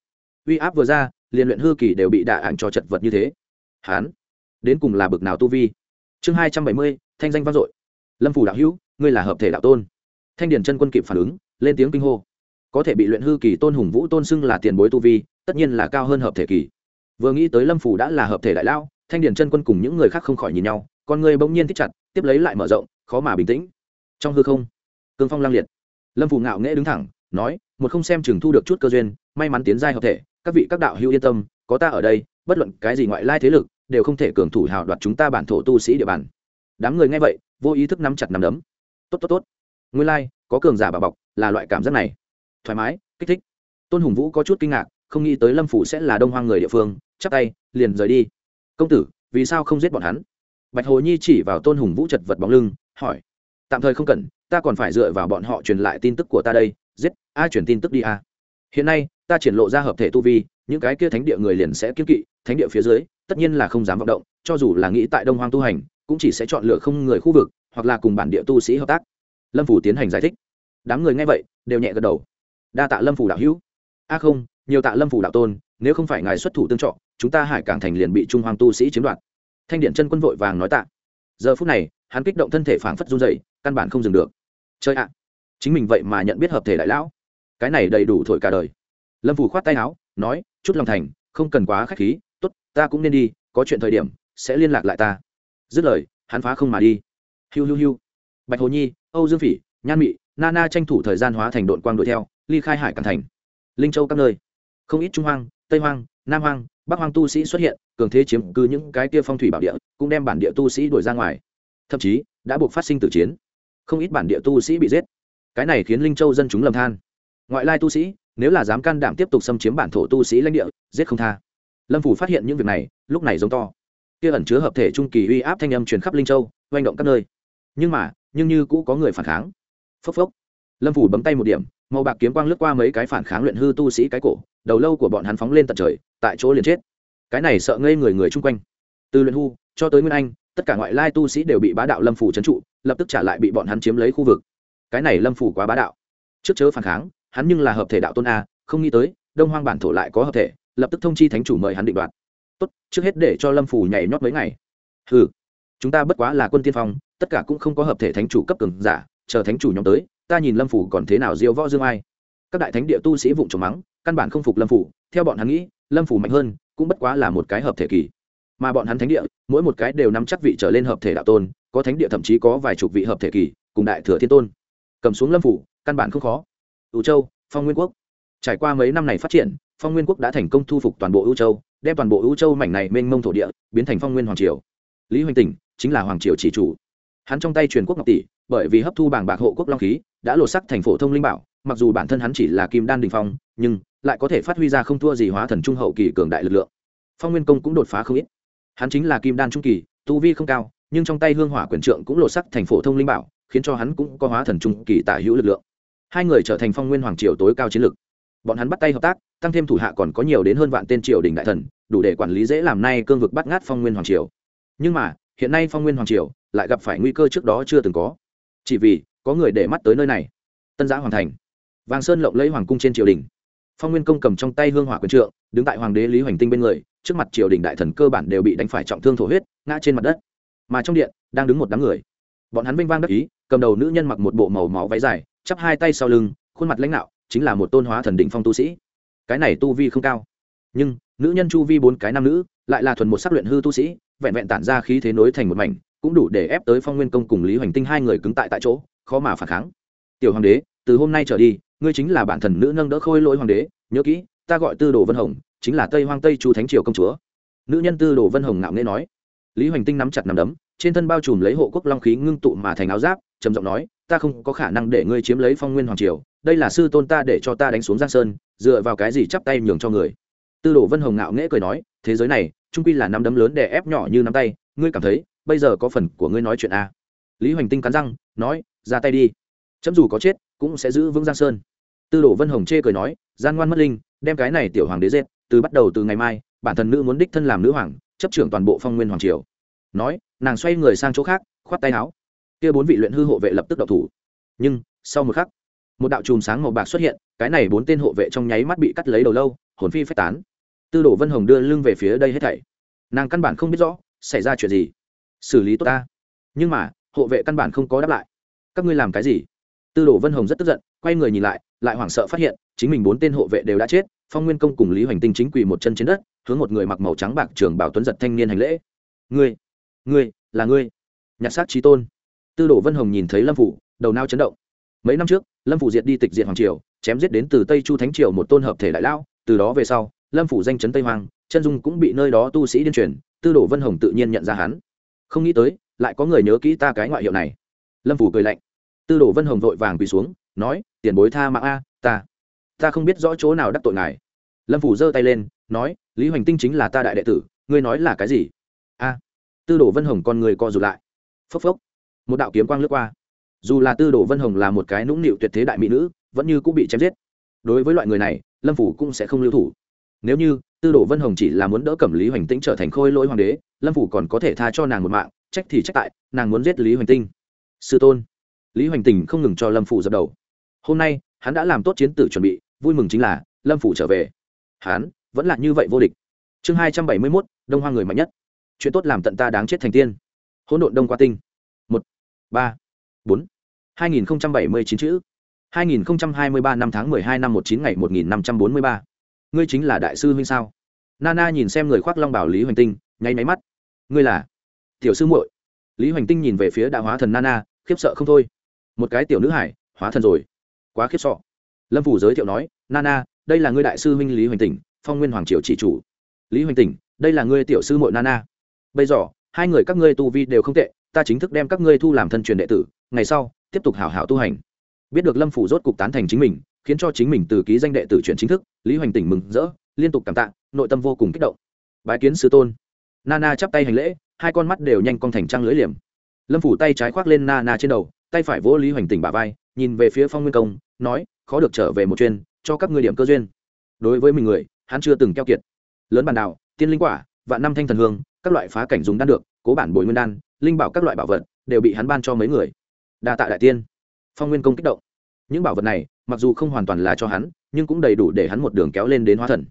uy áp vừa ra, liền luyện hư kỳ đều bị đạ ảnh cho chật vật như thế. Hán, đến cùng là bực nào tu vi? Chương hai trăm bảy mươi, thanh danh vang dội. Lâm phủ đạo hữu, ngươi là hợp thể đạo tôn. Thanh điển chân quân kịp phản ứng, lên tiếng kinh hô. Có thể bị luyện hư kỳ tôn hùng vũ tôn xưng là tiền bối tu vi, tất nhiên là cao hơn hợp thể kỳ. Vừa nghĩ tới lâm phủ đã là hợp thể đại lao thanh điển chân quân cùng những người khác không khỏi nhìn nhau, con người bỗng nhiên thích chặt, tiếp lấy lại mở rộng, khó mà bình tĩnh. Trong hư không, cương phong lang liệt. Lâm phủ ngạo nghễ đứng thẳng, nói, một không xem chừng thu được chút cơ duyên, may mắn tiến giai hợp thể các vị các đạo hữu yên tâm, có ta ở đây, bất luận cái gì ngoại lai thế lực, đều không thể cường thủ hào đoạt chúng ta bản thổ tu sĩ địa bàn. Đám người nghe vậy, vô ý thức nắm chặt nắm đấm. Tốt tốt tốt. Nguyên lai, có cường giả bà bọc, là loại cảm giác này. Thoải mái, kích thích. Tôn hùng vũ có chút kinh ngạc, không nghĩ tới lâm phủ sẽ là đông hoang người địa phương chắc tay, liền rời đi. Công tử, vì sao không giết bọn hắn? Bạch hồ nhi chỉ vào tôn hùng vũ chật vật bóng lưng, hỏi. Tạm thời không cần, ta còn phải dựa vào bọn họ truyền lại tin tức của ta đây, giết, ai truyền tin tức đi a hiện nay ta triển lộ ra hợp thể tu vi, những cái kia thánh địa người liền sẽ kiên kỵ, thánh địa phía dưới, tất nhiên là không dám vọng động, cho dù là nghĩ tại đông hoang tu hành, cũng chỉ sẽ chọn lựa không người khu vực, hoặc là cùng bản địa tu sĩ hợp tác. Lâm phủ tiến hành giải thích. Đám người nghe vậy, đều nhẹ gật đầu. Đa tạ lâm phủ đạo hữu. A không, nhiều tạ lâm phủ đạo tôn, nếu không phải ngài xuất thủ tương trọ chúng ta hải cảng thành liền bị trung hoàng tu sĩ chiếm đoạt. Thanh điện chân quân vội vàng nói tạ. Giờ phút này, hắn kích động thân thể phảng phất run dày căn bản không dừng được. Chơi ạ. Chính mình vậy mà nhận biết hợp thể đại lão. Cái này đầy đủ thổi cả đời lâm phủ khoát tay áo, nói, chút lòng thành, không cần quá k h á c h khí t ố t ta cũng nên đi, có chuyện thời điểm, sẽ liên lạc lại ta. Dứt lời, hắn phá không mà đi. Hiu hiu hiu. Bạch hồ nhi, âu dương phỉ, nhan mị nana tranh thủ thời gian hóa thành đội quang đuổi theo, ly khai hải càn thành. Linh châu các nơi. Không ít trung hoang, tây hoang, nam hoang, bắc hoang tu sĩ xuất hiện, cường thế chiếm cứ những cái kia phong thủy bảo địa, cũng đem bản địa tu sĩ đuổi ra ngoài. Thậm chí, đã buộc phát sinh tử chiến. Không ít bản địa tu sĩ bị giết. Cái này khiến linh châu dân chúng lầm than. Ngoại lai tu sĩ nếu là dám can đảm tiếp tục xâm chiếm bản thổ tu sĩ lãnh địa, giết không tha. Lâm phủ phát hiện những việc này, lúc này giống to. Kia ẩn chứa hợp thể trung kỳ uy áp thanh âm truyền khắp linh châu, oanh động các nơi. Nhưng mà, nhưng như cũ có người phản kháng. Phốc phốc. Lâm phủ bấm tay một điểm, màu bạc kiếm quang lướt qua mấy cái phản kháng luyện hư tu sĩ cái cổ, đầu lâu của bọn hắn phóng lên tận trời, tại chỗ liền chết. Cái này sợ ngây người người chung quanh. Từ luyện hư, cho tới nguyên anh, tất cả ngoại lai tu sĩ đều bị bá đạo lâm phủ trấn trụ, lập tức trả lại bị bọn hắn chiếm lấy khu vực. Cái này lâm phủ quá bá đạo. Trước chớ phản kháng hắn nhưng là hợp thể đạo tôn a, không nghĩ tới, đông hoang bản thổ lại có hợp thể, lập tức thông chi thánh chủ mời hắn định đoạt. Tốt, trước hết để cho lâm phủ nhảy nhót mấy ngày. Ừ chúng ta bất quá là quân tiên phong, tất cả cũng không có hợp thể thánh chủ cấp cường giả, chờ thánh chủ nhóm tới, ta nhìn lâm phủ còn thế nào diêu võ dương ai. Các đại thánh địa tu sĩ vụng trồng mắng, căn bản không phục lâm phủ theo bọn hắn nghĩ, lâm phủ mạnh hơn, cũng bất quá là một cái hợp thể kỳ. Mà bọn hắn thánh địa, mỗi một cái đều nắm chắc vị trở lên hợp thể đạo tôn, có thánh địa thậm chí có vài chục vị hợp thể kỳ, cùng đại thừa thiên tôn. Cầm xuống lâm phủ căn bản không khó ưu châu, phong nguyên quốc. Trải qua mấy năm này phát triển, phong nguyên quốc đã thành công thu phục toàn bộ ưu châu, đem toàn bộ ưu châu mảnh này mênh mông thổ địa biến thành phong nguyên hoàng triều. Lý hoành tỉnh chính là hoàng triều chỉ chủ. Hắn trong tay truyền quốc ngọc tỷ, bởi vì hấp thu bảng bạc hộ quốc long khí, đã lột sắc thành phổ thông linh bảo, mặc dù bản thân hắn chỉ là kim đan đình phong, nhưng lại có thể phát huy ra không thua gì hóa thần trung hậu kỳ cường đại lực lượng. Phong nguyên công cũng đột phá không ít. Hắn chính là kim đan trung kỳ, tu vi không cao, nhưng trong tay hương hỏa quyền trượng cũng lột sắc thành phổ thông linh bảo, khiến cho hắn cũng có hóa thần trung kỳ tả hữu lực lượng hai người trở thành phong nguyên hoàng triều tối cao chiến lược, bọn hắn bắt tay hợp tác tăng thêm thủ hạ còn có nhiều đến hơn vạn tên triều đình đại thần đủ để quản lý dễ làm nay cương vực bắt ngát phong nguyên hoàng triều. Nhưng mà hiện nay phong nguyên hoàng triều lại gặp phải nguy cơ trước đó chưa từng có. Chỉ vì có người để mắt tới nơi này. Tân giã hoàn thành. Vàng sơn lộng lấy hoàng cung trên triều đình. Phong nguyên công cầm trong tay hương hỏa quyền trượng đứng tại hoàng đế lý hoành tinh bên người trước mặt triều đình đại thần cơ bản đều bị đánh phải trọng thương thổ huyết ngã trên mặt đất. Mà trong điện đang đứng một đám người. Bọn hắn vinh vang đắc ý cầm đầu nữ nhân mặc một bộ màu máu váy dài chắp hai tay sau lưng, khuôn mặt lãnh đạo chính là một tôn hóa thần đỉnh phong tu sĩ. Cái này tu vi không cao, nhưng nữ nhân chu vi bốn cái nam nữ lại là thuần một sắc luyện hư tu sĩ, vẹn vẹn tản ra khí thế nối thành một mảnh, cũng đủ để ép tới phong nguyên công cùng lý hoành tinh hai người cứng tại tại chỗ, khó mà phản kháng. Tiểu hoàng đế, từ hôm nay trở đi, ngươi chính là bản thần nữ nâng đỡ khôi lỗi hoàng đế, nhớ kỹ, ta gọi tư đồ vân hồng, chính là tây hoang tây chu thánh triều công chúa. Nữ nhân tư đồ vân hồng ngạo nghễ nói. Lý hoành tinh nắm chặt nắm đấm, trên thân bao trùm lấy hộ quốc long khí ngưng tụ mà thành áo giáp, trầm giọng nói ta không có khả năng để ngươi chiếm lấy phong nguyên hoàng triều, đây là sư tôn ta để cho ta đánh xuống giang sơn, dựa vào cái gì chắp tay nhường cho người? Tư đồ vân hồng ngạo nghễ cười nói, thế giới này, trung quy là nắm đấm lớn để ép nhỏ như nắm tay, ngươi cảm thấy, bây giờ có phần của ngươi nói chuyện a à? lý hoành tinh cắn răng, nói, ra tay đi. Chấm dù có chết, cũng sẽ giữ vững giang sơn. Tư đồ vân hồng chê cười nói, gian ngoan mất linh, đem cái này tiểu hoàng đế dệt từ bắt đầu từ ngày mai, bản thân nữ muốn đích thân làm nữ hoàng, chấp trưởng toàn bộ phong nguyên hoàng triều. Nói, nàng xoay người sang chỗ khác, khoát tay áo kia bốn vị luyện hư hộ vệ lập tức đậu thủ. Nhưng, sau một khắc, một đạo chùm sáng màu bạc xuất hiện, cái này bốn tên hộ vệ trong nháy mắt bị cắt lấy đầu lâu, hồn phi phách tán. Tư đồ vân hồng đưa lưng về phía đây hết thảy. Nàng căn bản không biết rõ, xảy ra chuyện gì. Xử lý tốt ta. Nhưng mà, hộ vệ căn bản không có đáp lại. Các ngươi làm cái gì? Tư đồ vân hồng rất tức giận, quay người nhìn lại lại hoảng sợ phát hiện, chính mình bốn tên hộ vệ đều đã chết, phong nguyên công cùng lý hoành tinh chính quỳ một chân trên đất, hướng một người mặc màu trắng bạc trường bảo tuấn giật thanh niên hành lễ. Ngươi ngươi, là ngươi. Nhặt xác trí tôn tư đồ vân hồng nhìn thấy lâm phủ, đầu nao chấn động. Mấy năm trước, lâm phủ diệt đi tịch diệt hoàng triều, chém giết đến từ tây chu thánh triều một tôn hợp thể đại lao từ đó về sau, lâm phủ danh chấn tây hoàng chân dung cũng bị nơi đó tu sĩ điên truyền, tư đồ vân hồng tự nhiên nhận ra hắn. Không nghĩ tới, lại có người nhớ kỹ ta cái ngoại hiệu này. Lâm phủ cười lạnh. Tư đồ vân hồng vội vàng quỳ xuống, nói, tiền bối tha mạng a, ta ta không biết rõ chỗ nào đắc tội ngài. Lâm phủ giơ tay lên, nói, lý hoành tinh chính là ta đại đệ tử, ngươi nói là cái gì? A. Tư đồ vân hồng con người co rụt lại. Phốc phốc một đạo kiếm quang lướt qua. Dù là tư đồ vân hồng là một cái nũng nịu tuyệt thế đại mỹ nữ, vẫn như cũng bị chém giết. Đối với loại người này, lâm phủ cũng sẽ không lưu thủ. Nếu như, tư đồ vân hồng chỉ là muốn đỡ cẩm lý hoành tĩnh trở thành khôi lỗi hoàng đế, lâm phủ còn có thể tha cho nàng một mạng, trách thì trách tại, nàng muốn giết lý hoành tinh sư tôn. Lý hoành tình không ngừng cho lâm phủ dập đầu. Hôm nay, hắn đã làm tốt chiến tử chuẩn bị, vui mừng chính là, lâm phủ trở về. Hắn, vẫn là như vậy vô địch. Chương hai trăm bảy mươi mốt, đông hoa người mạnh nhất. Chuyện tốt làm tận ta đáng chết thành tiên. Hỗn độn đông qua tinh ba, bốn. hai nghìn bảy mươi chín chữ. hai nghìn hai mươi ba năm tháng mười hai năm một chín ngày một nghìn năm trăm bốn mươi ba. Ngươi chính là đại sư huynh sao? Nana nhìn xem người khoác long bảo lý hoành tinh, nháy máy mắt. Ngươi là? Tiểu sư muội. Lý hoành tinh nhìn về phía đạo hóa thần nana, khiếp sợ không thôi. Một cái tiểu nữ hải, hóa thần rồi. Quá khiếp sọ lâm phủ giới thiệu nói, nana, đây là ngươi đại sư huynh lý hoành tỉnh phong nguyên hoàng triều chỉ chủ. Lý hoành tỉnh đây là ngươi tiểu sư muội nana. Bây giờ, hai người các ngươi tu vi đều không tệ ta chính thức đem các ngươi thu làm thân truyền đệ tử ngày sau tiếp tục hảo hảo tu hành. Biết được lâm phủ rốt cục tán thành chính mình khiến cho chính mình từ ký danh đệ tử chuyển chính thức lý hoành tỉnh mừng rỡ liên tục cảm tạ nội tâm vô cùng kích động. Bái kiến sư tôn. Nana chắp tay hành lễ hai con mắt đều nhanh con thành trăng lưỡi liềm. Lâm phủ tay trái khoác lên nana trên đầu tay phải vỗ lý hoành tỉnh bả vai nhìn về phía phong nguyên công nói khó được trở về một chuyên cho các ngươi điểm cơ duyên. Đối với mình người hắn chưa từng keo kiệt. Lớn bàn đạo, tiên linh quả vạn năm thanh thần hương các loại phá cảnh dùng đan được cố bản bồi nguyên đan linh bảo các loại bảo vật đều bị hắn ban cho mấy người. Đa tạ đại tiên. Phong nguyên công kích động. Những bảo vật này, mặc dù không hoàn toàn là cho hắn, nhưng cũng đầy đủ để hắn một đường kéo lên đến hóa thần.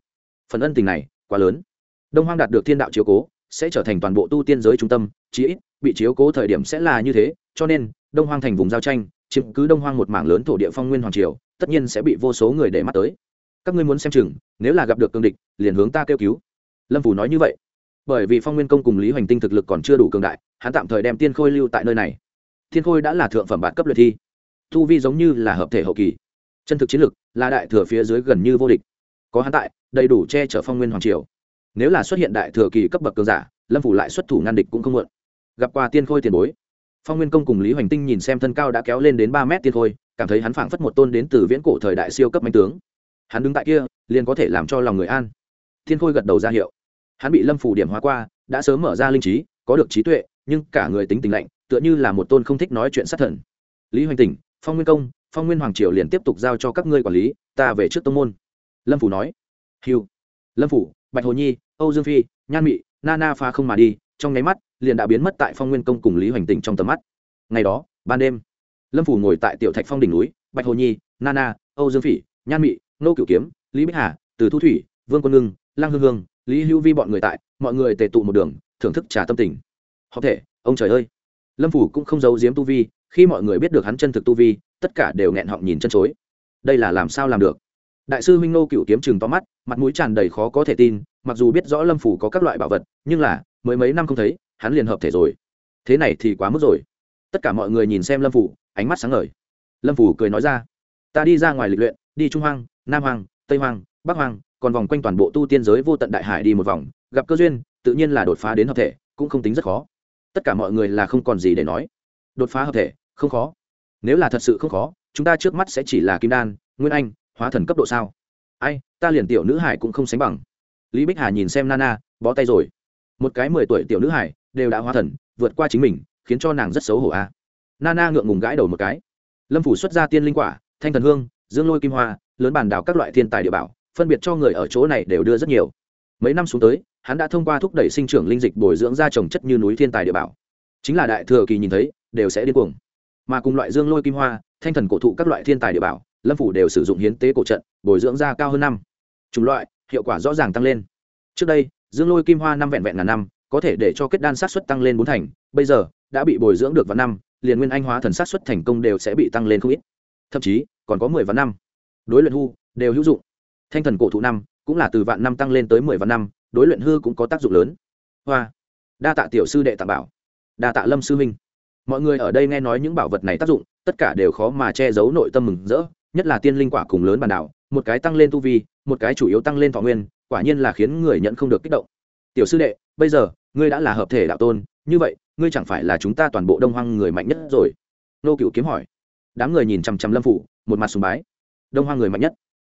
Phần ân tình này quá lớn. Đông hoang đạt được thiên đạo chiếu cố, sẽ trở thành toàn bộ tu tiên giới trung tâm, chí ít, bị chiếu cố thời điểm sẽ là như thế, cho nên, đông hoang thành vùng giao tranh, chiếm cứ đông hoang một mảng lớn thổ địa phong nguyên hoàng triều, tất nhiên sẽ bị vô số người để mắt tới. Các ngươi muốn xem chừng, nếu là gặp được cương địch, liền hướng ta kêu cứu. Lâm phủ nói như vậy bởi vì phong nguyên công cùng lý hoành tinh thực lực còn chưa đủ cường đại, hắn tạm thời đem tiên khôi lưu tại nơi này. Thiên khôi đã là thượng phẩm bản cấp luyện thi thu vi giống như là hợp thể hậu kỳ. Chân thực chiến lực là đại thừa phía dưới gần như vô địch. Có hắn tại, đầy đủ che chở phong nguyên hoàng triều. Nếu là xuất hiện đại thừa kỳ cấp bậc cường giả, lâm phủ lại xuất thủ ngăn địch cũng không muộn. Gặp qua tiên khôi tiền bối, phong nguyên công cùng lý hoành tinh nhìn xem thân cao đã kéo lên đến ba mét tiên khôi, cảm thấy hắn phảng phất một tôn đến từ viễn cổ thời đại siêu cấp mạnh tướng. Hắn đứng tại kia, liền có thể làm cho lòng người an. Thiên khôi gật đầu ra hiệu hắn bị lâm phủ điểm hóa qua, đã sớm mở ra linh trí, có được trí tuệ, nhưng cả người tính tình lạnh, tựa như là một tôn không thích nói chuyện sát thần. Lý hoành tỉnh, phong nguyên công, phong nguyên hoàng triều liền tiếp tục giao cho các ngươi quản lý, ta về trước tông môn. Lâm phủ nói. Hiu lâm phủ bạch hồ nhi, âu dương phi, nhan mị, na na pha không mà đi, trong nháy mắt, liền đã biến mất tại phong nguyên công cùng lý hoành tỉnh trong tầm mắt. Ngày đó, ban đêm, lâm phủ ngồi tại tiểu thạch phong đỉnh núi, bạch hồ nhi nana âu dương phỉ nhan mị nô cửu kiếm, lý bích hà, từ thu thủy, vương quân ngưng lang hương hương lý hữu vi bọn người tại, mọi người tề tụ một đường, thưởng thức trà tâm tình. Học thể, ông trời ơi. Lâm phủ cũng không giấu giếm tu vi, khi mọi người biết được hắn chân thực tu vi, tất cả đều nghẹn họng nhìn chân chối. Đây là làm sao làm được? Đại sư huynh nô cựu kiếm chừng to mắt, mặt mũi tràn đầy khó có thể tin, mặc dù biết rõ lâm phủ có các loại bảo vật, nhưng là, mới mấy năm không thấy, hắn liền hợp thể rồi. Thế này thì quá mức rồi. Tất cả mọi người nhìn xem lâm phủ, ánh mắt sáng ngời. Lâm phủ cười nói ra, ta đi ra ngoài lịch luyện, đi trung hoang, nam hoang, tây hoang, bắc hoang còn vòng quanh toàn bộ tu tiên giới vô tận đại hải đi một vòng, gặp cơ duyên, tự nhiên là đột phá đến hợp thể, cũng không tính rất khó. Tất cả mọi người là không còn gì để nói. Đột phá hợp thể, không khó. Nếu là thật sự không khó, chúng ta trước mắt sẽ chỉ là kim đan, nguyên anh, hóa thần cấp độ sao? Ai, ta liền tiểu nữ hải cũng không sánh bằng. Lý bích hà nhìn xem nana, bó tay rồi. Một cái mười tuổi tiểu nữ hải, đều đã hóa thần, vượt qua chính mình, khiến cho nàng rất xấu hổ a. À. nana ngượng ngùng gãi đầu một cái. Lâm phủ xuất ra tiên linh quả, thanh thần hương, dương lôi kim hoa, lớn bàn đào các loại thiên tài địa bảo phân biệt cho người ở chỗ này đều đưa rất nhiều. Mấy năm xuống tới, hắn đã thông qua thúc đẩy sinh trưởng linh dịch bồi dưỡng ra trồng chất như núi thiên tài địa bảo. Chính là đại thừa kỳ nhìn thấy, đều sẽ điên cuồng. Mà cùng loại dương lôi kim hoa, thanh thần cổ thụ các loại thiên tài địa bảo, lâm phủ đều sử dụng hiến tế cổ trận, bồi dưỡng ra cao hơn năm. Chủng loại, hiệu quả rõ ràng tăng lên. Trước đây, dương lôi kim hoa năm vẹn vẹn ngàn năm, có thể để cho kết đan sát xuất tăng lên bốn thành, bây giờ, đã bị bồi dưỡng được vào năm, liền nguyên anh hóa thần sát xuất thành công đều sẽ bị tăng lên không ít. Thậm chí, còn có mười vạn năm. Đối luyện hư đều hữu dụng thanh thần cổ thụ năm, cũng là từ vạn năm tăng lên tới mười vạn năm, đối luyện hư cũng có tác dụng lớn. Hoa. Đa tạ tiểu sư đệ tạ bảo. Đa tạ lâm sư huynh. Mọi người ở đây nghe nói những bảo vật này tác dụng, tất cả đều khó mà che giấu nội tâm mừng rỡ, nhất là tiên linh quả cùng lớn bản đảo, một cái tăng lên tu vi, một cái chủ yếu tăng lên thọ nguyên, quả nhiên là khiến người nhận không được kích động. Tiểu sư đệ, bây giờ, ngươi đã là hợp thể đạo tôn, như vậy, ngươi chẳng phải là chúng ta toàn bộ đông hoang người mạnh nhất rồi? Nô cựu kiếm hỏi. Đám người nhìn chằm chằm lâm phủ, một mặt sùng bái. Đông hoang người mạnh nhất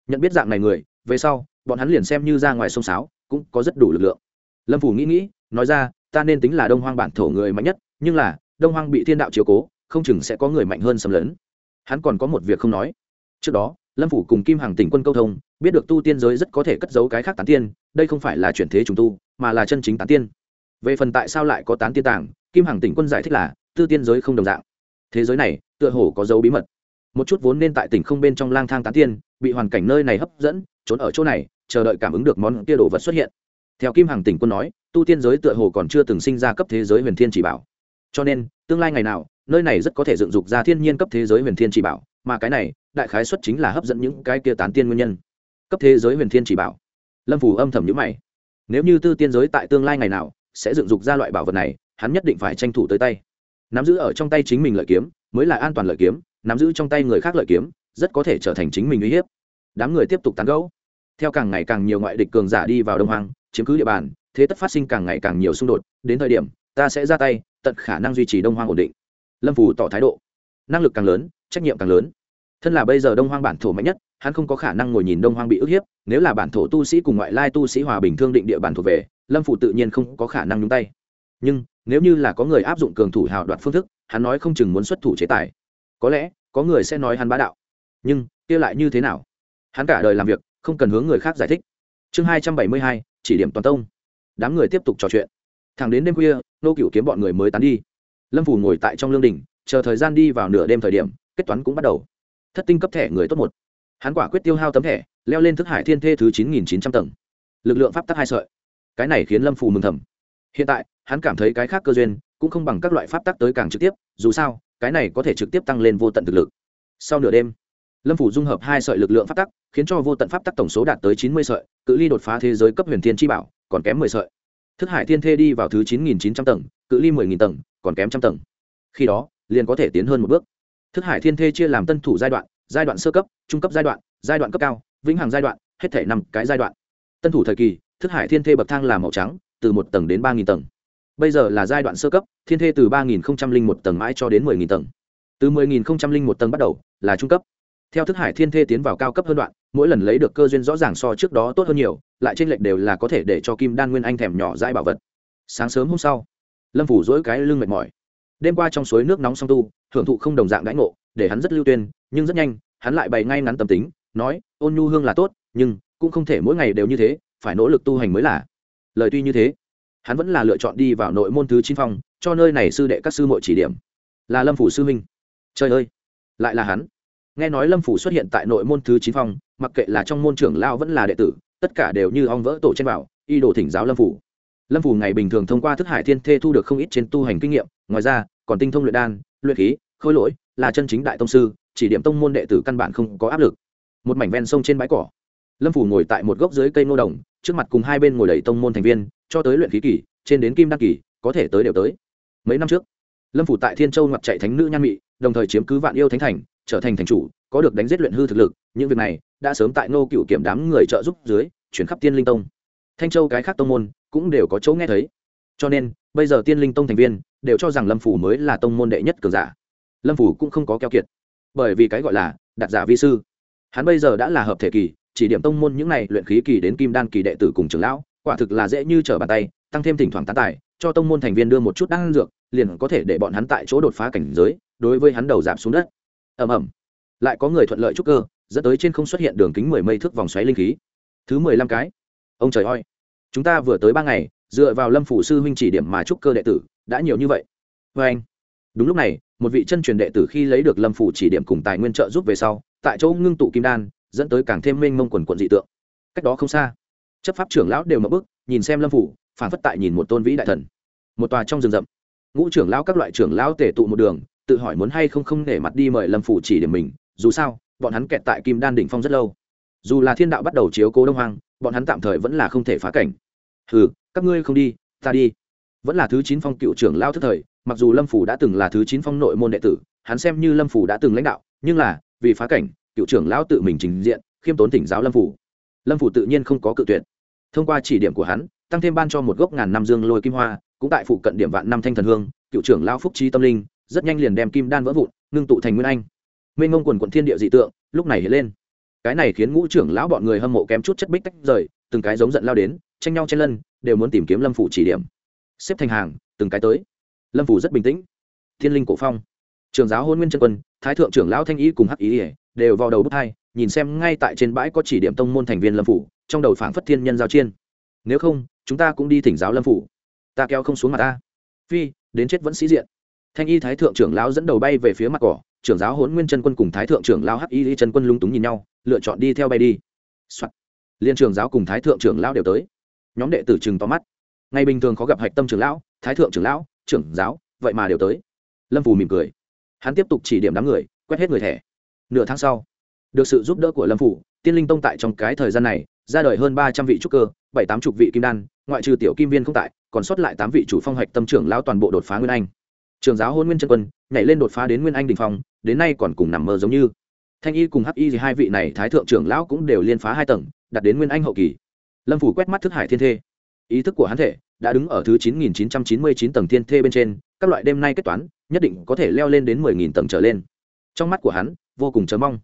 nhận biết dạng này người, về sau, bọn hắn liền xem như ra ngoài sông sáo, cũng có rất đủ lực lượng. Lâm phủ nghĩ nghĩ, nói ra, ta nên tính là đông hoang bản thổ người mạnh nhất, nhưng là, đông hoang bị thiên đạo chiếu cố, không chừng sẽ có người mạnh hơn xâm lấn. Hắn còn có một việc không nói. Trước đó, lâm phủ cùng kim hàng tỉnh quân câu thông, biết được tu tiên giới rất có thể cất giấu cái khác tán tiên, đây không phải là chuyển thế trùng tu, mà là chân chính tán tiên. Về phần tại sao lại có tán tiên tàng, kim hàng tỉnh quân giải thích là, tư tiên giới không đồng dạng. Thế giới này, tựa hồ có dấu bí mật một chút vốn nên tại tỉnh không bên trong lang thang tán tiên, bị hoàn cảnh nơi này hấp dẫn, trốn ở chỗ này, chờ đợi cảm ứng được món kia đồ vật xuất hiện. Theo kim hàng tỉnh quân nói, tu tiên giới tựa hồ còn chưa từng sinh ra cấp thế giới huyền thiên chỉ bảo. Cho nên, tương lai ngày nào, nơi này rất có thể dựng dục ra thiên nhiên cấp thế giới huyền thiên chỉ bảo, mà cái này, đại khái xuất chính là hấp dẫn những cái kia tán tiên nguyên nhân. Cấp thế giới huyền thiên chỉ bảo. Lâm phủ âm thầm nhữ mày. Nếu như tư tiên giới tại tương lai ngày nào sẽ dựng dục ra loại bảo vật này, hắn nhất định phải tranh thủ tới tay. Nắm giữ ở trong tay chính mình lợi kiếm, mới là an toàn lợi kiếm nắm giữ trong tay người khác lợi kiếm rất có thể trở thành chính mình uy hiếp. Đám người tiếp tục tán gẫu. Theo càng ngày càng nhiều ngoại địch cường giả đi vào đông hoang, chiếm cứ địa bàn thế tất phát sinh càng ngày càng nhiều xung đột. Đến thời điểm ta sẽ ra tay tận khả năng duy trì đông hoang ổn định. Lâm phù tỏ thái độ. Năng lực càng lớn trách nhiệm càng lớn. Thân là bây giờ đông hoang bản thổ mạnh nhất hắn không có khả năng ngồi nhìn đông hoang bị ức hiếp. Nếu là bản thổ tu sĩ cùng ngoại lai tu sĩ hòa bình thương định địa bàn thuộc về lâm phủ tự nhiên không có khả năng nhúng tay. Nhưng nếu như là có người áp dụng cường thủ hào đoạt phương thức hắn nói không chừng muốn xuất thủ chế tài có lẽ có người sẽ nói hắn bá đạo. Nhưng, kia lại như thế nào? Hắn cả đời làm việc, không cần hướng người khác giải thích. Chương hai trăm bảy mươi hai, chỉ điểm toàn tông. Đám người tiếp tục trò chuyện. Thẳng đến đêm khuya, nô cựu kiếm bọn người mới tán đi. Lâm phủ ngồi tại trong lương đình chờ thời gian đi vào nửa đêm thời điểm, kết toán cũng bắt đầu. Thất tinh cấp thẻ người tốt một. Hắn quả quyết tiêu hao tấm thẻ, leo lên thức hải thiên thê thứ chín nghìn chín trăm tầng. Lực lượng pháp tắc hai sợi. Cái này khiến lâm phù mừng thầm. Hiện tại, hắn cảm thấy cái khác cơ duyên, cũng không bằng các loại pháp tắc tới càng trực tiếp, dù sao cái này có thể trực tiếp tăng lên vô tận thực lực. Sau nửa đêm, lâm phủ dung hợp hai sợi lực lượng pháp tắc, khiến cho vô tận pháp tắc tổng số đạt tới chín mươi sợi, cự ly đột phá thế giới cấp huyền thiên chi bảo, còn kém mười sợi. Thức hải thiên thê đi vào thứ chín nghìn chín trăm tầng, cự ly mười nghìn tầng, còn kém trăm tầng. Khi đó, liền có thể tiến hơn một bước. Thức hải thiên thê chia làm tân thủ giai đoạn giai đoạn sơ cấp, trung cấp giai đoạn giai đoạn cấp cao, vĩnh hằng giai đoạn, hết thể năm cái giai đoạn. Tân thủ thời kỳ, thức hải thiên thê bậc thang là màu trắng, từ một tầng đến ba nghìn tầng bây giờ là giai đoạn sơ cấp, thiên thê từ ba nghìn một tầng mãi cho đến mười nghìn tầng. Từ mười nghìn một tầng bắt đầu, là trung cấp. Theo thức hải thiên thê tiến vào cao cấp hơn đoạn, mỗi lần lấy được cơ duyên rõ ràng so trước đó tốt hơn nhiều, lại trên lệch đều là có thể để cho kim đan nguyên anh thèm nhỏ dãi bảo vật. Sáng sớm hôm sau, lâm phủ dỗi cái lưng mệt mỏi. Đêm qua trong suối nước nóng song tu, hưởng thụ không đồng dạng đãi ngộ, để hắn rất lưu tuyên, nhưng rất nhanh, hắn lại bày ngay ngắn tâm tính, nói, ôn nhu hương là tốt, nhưng cũng không thể mỗi ngày đều như thế, phải nỗ lực tu hành mới là. Lời tuy như thế hắn vẫn là lựa chọn đi vào nội môn thứ chín phong, cho nơi này sư đệ các sư mội chỉ điểm. Là lâm phủ sư minh trời ơi, lại là hắn. Nghe nói lâm phủ xuất hiện tại nội môn thứ chín phong, mặc kệ là trong môn trưởng lao vẫn là đệ tử, tất cả đều như ong vỡ tổ trên bảo y đồ thỉnh giáo lâm phủ. Lâm phủ ngày bình thường thông qua thức hải thiên thê thu được không ít trên tu hành kinh nghiệm, ngoài ra, còn tinh thông luyện đan, luyện khí, khôi lỗi, là chân chính đại tông sư, chỉ điểm tông môn đệ tử căn bản không có áp lực. Một mảnh ven sông trên bãi cỏ. Lâm phủ ngồi tại một gốc dưới cây nô đồng, trước mặt cùng hai bên ngồi đầy tông môn thành viên cho tới luyện khí kỳ, trên đến kim đăng kỳ, có thể tới đều tới. Mấy năm trước, lâm phủ tại thiên châu ngoặt chạy thánh nữ nhan mị, đồng thời chiếm cứ vạn yêu thánh thành, trở thành thành chủ, có được đánh giết luyện hư thực lực, những việc này đã sớm tại ngô cựu kiểm đám người trợ giúp dưới, chuyển khắp tiên linh tông. Thanh châu cái khác tông môn cũng đều có chỗ nghe thấy. Cho nên, bây giờ tiên linh tông thành viên đều cho rằng lâm phủ mới là tông môn đệ nhất cường giả. Lâm phủ cũng không có keo kiệt, bởi vì cái gọi là đặt giả vi sư. Hắn bây giờ đã là hợp thể kỳ, chỉ điểm tông môn những này luyện khí kỳ đến kim đan kỳ đệ tử cùng trưởng lão quả thực là dễ như trở bàn tay, tăng thêm thỉnh thoảng tán tài, cho tông môn thành viên đưa một chút đan dược, liền có thể để bọn hắn tại chỗ đột phá cảnh giới, đối với hắn đầu giảm xuống đất. Ầm ầm. Lại có người thuận lợi trúc cơ, dẫn tới trên không xuất hiện đường kính mười mây thước vòng xoáy linh khí. Thứ mười lăm cái. Ông trời ơi. Chúng ta vừa tới ba ngày, dựa vào lâm phủ sư huynh chỉ điểm mà trúc cơ đệ tử, đã nhiều như vậy. Vê anh. Đúng lúc này, một vị chân truyền đệ tử khi lấy được lâm phủ chỉ điểm cùng tài nguyên trợ giúp về sau, tại chỗ ngưng tụ kim đan, dẫn tới càng thêm mênh mông quần quận dị tượng. Cách đó không xa chấp pháp trưởng lão đều mở bức nhìn xem lâm phủ phản phất tại nhìn một tôn vĩ đại thần. Một tòa trong rừng rậm, ngũ trưởng lão các loại trưởng lão tể tụ một đường, tự hỏi muốn hay không không để mặt đi mời lâm phủ chỉ điểm mình, dù sao, bọn hắn kẹt tại kim đan đỉnh phong rất lâu. Dù là thiên đạo bắt đầu chiếu cố đông hoang, bọn hắn tạm thời vẫn là không thể phá cảnh. Ừ các ngươi không đi, ta đi. Vẫn là thứ chín phong cựu trưởng lao thức thời, mặc dù lâm phủ đã từng là thứ chín phong nội môn đệ tử, hắn xem như lâm phủ đã từng lãnh đạo, nhưng là, vì phá cảnh, cựu trưởng lão tự mình trình diện, khiêm tốn tỉnh giáo lâm phủ. Lâm phủ tự nhiên không có cự tuyệt thông qua chỉ điểm của hắn, tăng thêm ban cho một gốc ngàn năm dương lôi kim hoa, cũng tại phụ cận điểm vạn năm thanh thần hương, cựu trưởng lao phúc trí tâm linh, rất nhanh liền đem kim đan vỡ vụn, ngưng tụ thành nguyên anh. Mênh ngông quần quận thiên địa dị tượng, lúc này hiện lên. Cái này khiến ngũ trưởng lão bọn người hâm mộ kém chút chất bích tách rời, từng cái giống giận lao đến, tranh nhau chen lân, đều muốn tìm kiếm lâm phủ chỉ điểm. Xếp thành hàng, từng cái tới. Lâm phủ rất bình tĩnh. Thiên linh cổ phong. Trường giáo hôn nguyên chân quân, thái thượng trưởng lão thanh ý cùng hắc ý ỉa đều vào đầu bước hai nhìn xem ngay tại trên bãi có chỉ điểm tông môn thành viên lâm phủ, trong đầu phảng phất thiên nhân giao chiên. Nếu không, chúng ta cũng đi thỉnh giáo lâm phủ. Ta kéo không xuống mặt ta. Phi, đến chết vẫn sĩ diện. Thanh y thái thượng trưởng lão dẫn đầu bay về phía mặt cỏ, trưởng giáo hốn nguyên chân quân cùng thái thượng trưởng lão hắc y chân quân lung túng nhìn nhau, lựa chọn đi theo bay đi、Soạn. liên trưởng giáo cùng thái thượng trưởng lão đều tới. Nhóm đệ tử chừng to mắt. Ngày bình thường có gặp hạch tâm trưởng lão, thái thượng trưởng lão, trưởng giáo, vậy mà đều tới. Lâm phù mỉm cười. Hắn tiếp tục chỉ điểm đám người, quét hết người thẻ. Nửa tháng sau được sự giúp đỡ của lâm phủ, tiên linh tông tại trong cái thời gian này, ra đời hơn ba trăm vị trúc cơ, bảy tám chục vị kim đan, ngoại trừ tiểu kim viên không tại, còn sót lại tám vị chủ phong hoạch tâm trưởng lão toàn bộ đột phá nguyên anh. Trường giáo hôn nguyên trân quân, nhảy lên đột phá đến nguyên anh đình phong, đến nay còn cùng nằm mơ giống như. Thanh y cùng hắc y hai vị này thái thượng trưởng lão cũng đều liên phá hai tầng đặt đến nguyên anh hậu kỳ. Lâm phủ quét mắt thức hải thiên thê. Ý thức của hắn thể đã đứng ở thứ chín nghìn chín trăm chín mươi chín tầng thiên thê bên trên, các loại đêm nay kết toán, nhất định có thể leo lên đến mười nghìn tầng trở lên. Trong mắt của hắn, vô cùng chờ mong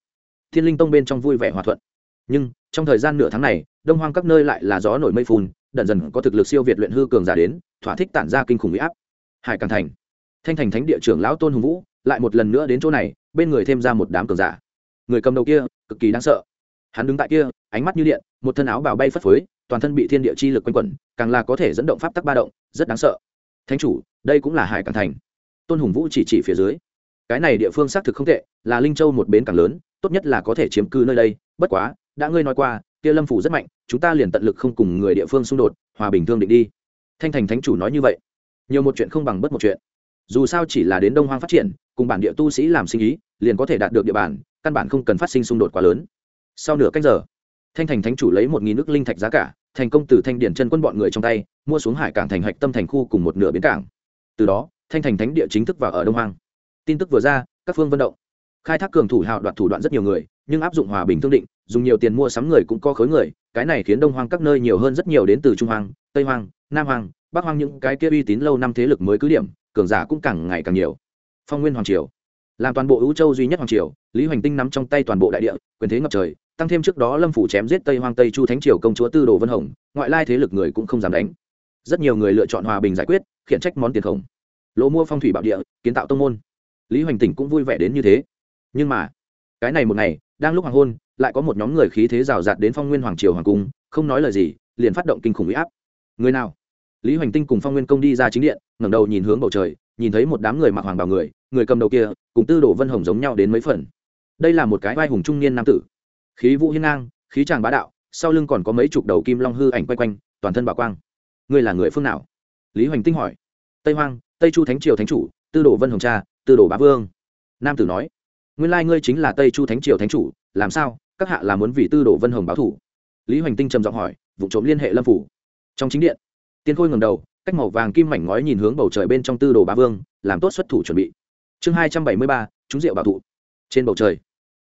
thiên linh tông bên trong vui vẻ hòa thuận. Nhưng, trong thời gian nửa tháng này, đông hoang các nơi lại là gió nổi mây phun đần dần có thực lực siêu việt luyện hư cường giả đến, thỏa thích tản ra kinh khủng huy áp. Hải càng thành. Thanh thành thánh địa trưởng lão tôn hùng vũ, lại một lần nữa đến chỗ này, bên người thêm ra một đám cường giả. Người cầm đầu kia, cực kỳ đáng sợ. Hắn đứng tại kia, ánh mắt như điện, một thân áo bào bay phất phới, toàn thân bị thiên địa chi lực quanh quẩn, càng là có thể dẫn động pháp tắc ba động, rất đáng sợ. Thánh chủ, đây cũng là hải càng thành. Tôn hùng vũ chỉ chỉ phía dưới. Cái này địa phương xác thực không tệ, là linh châu một bến càng lớn tốt nhất là có thể chiếm cư nơi đây, bất quá, đã ngươi nói qua, kia lâm phủ rất mạnh, chúng ta liền tận lực không cùng người địa phương xung đột, hòa bình thương định đi. Thanh thành thánh chủ nói như vậy. Nhiều một chuyện không bằng bất một chuyện. Dù sao chỉ là đến đông hoang phát triển, cùng bản địa tu sĩ làm sinh ý, liền có thể đạt được địa bàn, căn bản không cần phát sinh xung đột quá lớn. Sau nửa cách giờ, thanh thành thánh chủ lấy một nghìn nước linh thạch giá cả, thành công từ thanh điển chân quân bọn người trong tay, mua xuống hải cảng thành hạch tâm thành khu cùng một nửa bến cảng. Từ đó, thanh thành thánh địa chính thức vào ở đông hoang. Tin tức vừa ra, các phương vận động khai thác cường thủ hào đoạt thủ đoạn rất nhiều người, nhưng áp dụng hòa bình thương định, dùng nhiều tiền mua sắm người cũng có khối người, cái này khiến đông hoang các nơi nhiều hơn rất nhiều đến từ trung hoang, tây hoang, nam hoang, bắc hoang những cái kia uy tín lâu năm thế lực mới cứ điểm, cường giả cũng càng ngày càng nhiều. Phong nguyên hoàng triều. Làm toàn bộ ưu châu duy nhất hoàng triều, lý hoành tinh nắm trong tay toàn bộ đại địa, quyền thế ngập trời, tăng thêm trước đó lâm phủ chém giết tây hoang tây chu thánh triều công chúa tư đồ vân hồng, ngoại lai thế lực người cũng không dám đánh. Rất nhiều người lựa chọn hòa bình giải quyết, khiển trách món tiền khổng. Lỗ mua phong thủy bảo địa, kiến tạo tông môn. Lý hoành tỉnh cũng vui vẻ đến như thế nhưng mà, cái này một ngày, đang lúc hoàng hôn, lại có một nhóm người khí thế rào rạt đến phong nguyên hoàng triều hoàng cung, không nói lời gì, liền phát động kinh khủng huy áp. Người nào? Lý hoành tinh cùng phong nguyên công đi ra chính điện, ngẩng đầu nhìn hướng bầu trời, nhìn thấy một đám người mặc hoàng bào người người cầm đầu kia, cùng tư đồ vân hồng giống nhau đến mấy phần. Đây là một cái vai hùng trung niên nam tử. Khí vũ hiên ngang, khí tràng bá đạo, sau lưng còn có mấy chục đầu kim long hư ảnh quay quanh, toàn thân bảo quang. Ngươi là người phương nào? Lý hoành tinh hỏi. Tây hoang, tây chu thánh triều thánh chủ, tư đồ vân hồng cha, tư đồ bá vương. Nam tử nói nguyên lai ngươi chính là tây chu thánh triều thánh chủ làm sao các hạ là muốn vì tư đồ vân hồng báo thủ lý hoành tinh trầm giọng hỏi vụ trộm liên hệ lâm phủ trong chính điện tiên khôi ngầm đầu cách màu vàng kim mảnh ngói nhìn hướng bầu trời bên trong tư đồ bá vương làm tốt xuất thủ chuẩn bị chương hai trăm bảy mươi ba chúng rượu bảo thụ trên bầu trời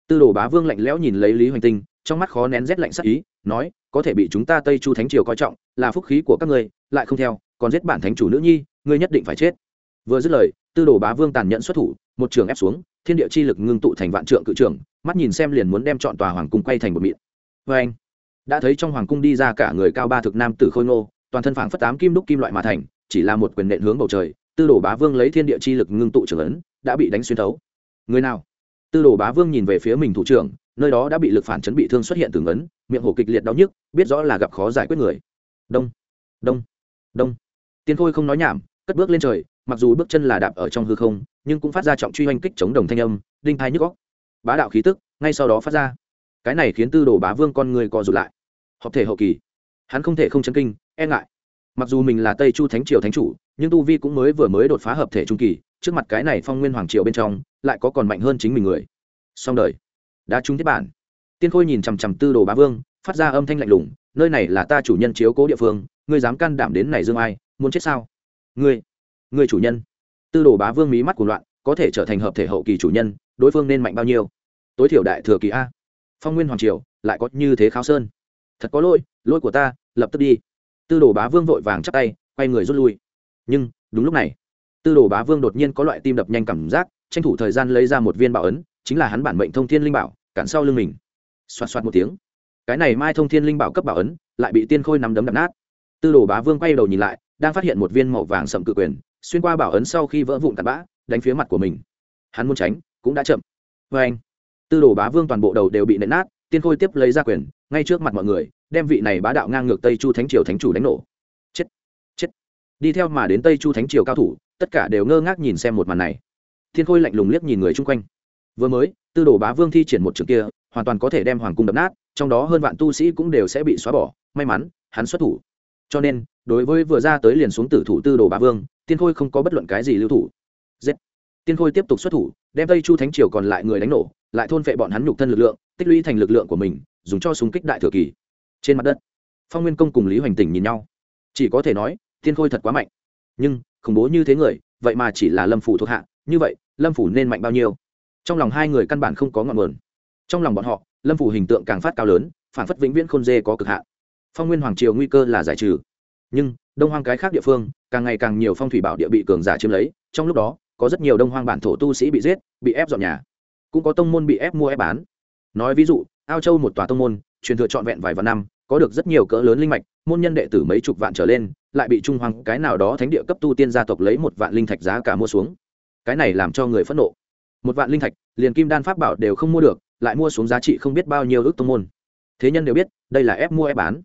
tư đồ bá vương lạnh lẽo nhìn lấy lý hoành tinh trong mắt khó nén rét lạnh sắc ý nói có thể bị chúng ta tây chu thánh triều coi trọng là phúc khí của các ngươi lại không theo còn giết bản thánh chủ nữ nhi ngươi nhất định phải chết vừa dứt lời tư đồ bá vương tàn nhẫn xuất thủ một trường ép xuống thiên địa chi lực ngưng tụ thành vạn trượng cự trưởng, mắt nhìn xem liền muốn đem chọn tòa hoàng cung quay thành một mịn. Vê anh đã thấy trong hoàng cung đi ra cả người cao ba thực nam tử khôi ngô toàn thân phảng phất tám kim đúc kim loại mà thành chỉ là một quyền nện hướng bầu trời tư đồ bá vương lấy thiên địa chi lực ngưng tụ trưởng ấn đã bị đánh xuyên thấu. Người nào? Tư đồ bá vương nhìn về phía mình thủ trưởng nơi đó đã bị lực phản chấn bị thương xuất hiện từng ấn miệng hổ kịch liệt đau nhức biết rõ là gặp khó giải quyết người. Đông đông đông. Tiên khôi không nói nhảm cất bước lên trời mặc dù bước chân là đạp ở trong hư không, nhưng cũng phát ra trọng truy oanh kích chống đồng thanh âm, đinh thai nhức góc bá đạo khí tức, ngay sau đó phát ra. Cái này khiến tư đồ bá vương con người co rụt lại. Hợp thể hậu kỳ. Hắn không thể không chấn kinh e ngại. Mặc dù mình là tây chu thánh triều thánh chủ, nhưng tu vi cũng mới vừa mới đột phá hợp thể trung kỳ, trước mặt cái này phong nguyên hoàng triều bên trong, lại có còn mạnh hơn chính mình người. Song đời. Đã trúng tiếp bản. Tiên khôi nhìn chằm chằm tư đồ bá vương, phát ra âm thanh lạnh lùng, nơi này là ta chủ nhân chiếu cố địa phương, ngươi dám can đảm đến này dương ai, muốn chết sao? Ngươi ngươi chủ nhân. Tư đồ bá vương mí mắt của loạn, có thể trở thành hợp thể hậu kỳ chủ nhân, đối phương nên mạnh bao nhiêu? Tối thiểu đại thừa kỳ a. Phong nguyên hoàng triều, lại có như thế kháo sơn. Thật có lỗi lỗi của ta, lập tức đi. Tư đồ bá vương vội vàng chắp tay, quay người rút lui. Nhưng, đúng lúc này, tư đồ bá vương đột nhiên có loại tim đập nhanh cảm giác, tranh thủ thời gian lấy ra một viên bảo ấn, chính là hắn bản mệnh thông thiên linh bảo, cản sau lưng mình. Xoạt xoạt một tiếng. Cái này mai thông thiên linh bảo cấp bảo ấn, lại bị tiên khôi nắm đấm đập nát. Tư đồ bá vương quay đầu nhìn lại, đang phát hiện một viên màu vàng sậm cự quyền xuyên qua bảo ấn sau khi vỡ vụn tạt bã, đánh phía mặt của mình. Hắn muốn tránh, cũng đã chậm. Vê anh, tư đồ bá vương toàn bộ đầu đều bị nện nát, tiên khôi tiếp lấy ra quyền, ngay trước mặt mọi người, đem vị này bá đạo ngang ngược tây chu thánh triều thánh chủ đánh nổ. Chết chết. Đi theo mà đến tây chu thánh triều cao thủ, tất cả đều ngơ ngác nhìn xem một màn này. Thiên khôi lạnh lùng liếc nhìn người chung quanh. Vừa mới, tư đồ bá vương thi triển một trường kia, hoàn toàn có thể đem hoàng cung đập nát, trong đó hơn vạn tu sĩ cũng đều sẽ bị xóa bỏ. May mắn, hắn xuất thủ. Cho nên đối với vừa ra tới liền xuống tử thủ tư đồ bá vương tiên khôi không có bất luận cái gì lưu thủ. Giết. Tiên khôi tiếp tục xuất thủ đem tây chu thánh triều còn lại người đánh nổ lại thôn phệ bọn hắn nhục thân lực lượng tích lũy thành lực lượng của mình dùng cho súng kích đại thừa kỳ. Trên mặt đất phong nguyên công cùng lý hoành tỉnh nhìn nhau. Chỉ có thể nói tiên khôi thật quá mạnh. Nhưng khủng bố như thế người vậy mà chỉ là lâm phủ thuộc hạ như vậy lâm phủ nên mạnh bao nhiêu? Trong lòng hai người căn bản không có ngọn nguồn. Trong lòng bọn họ lâm phủ hình tượng càng phát cao lớn phản phất vĩnh viễn khôn dê có cực hạ, phong nguyên hoàng triều nguy cơ là giải trừ nhưng, đông hoang cái khác địa phương, càng ngày càng nhiều phong thủy bảo địa bị cường giả chiếm lấy, trong lúc đó, có rất nhiều đông hoang bản thổ tu sĩ bị giết, bị ép dọn nhà. Cũng có tông môn bị ép mua ép bán. Nói ví dụ, ao châu một tòa tông môn, truyền thừa trọn vẹn vài vạn năm, có được rất nhiều cỡ lớn linh mạch, môn nhân đệ tử mấy chục vạn trở lên, lại bị trung hoàng cái nào đó thánh địa cấp tu tiên gia tộc lấy một vạn linh thạch giá cả mua xuống. Cái này làm cho người phẫn nộ. Một vạn linh thạch, liền kim đan pháp bảo đều không mua được, lại mua xuống giá trị không biết bao nhiêu ước tông môn. Thế nhân đều biết, đây là ép mua ép bán.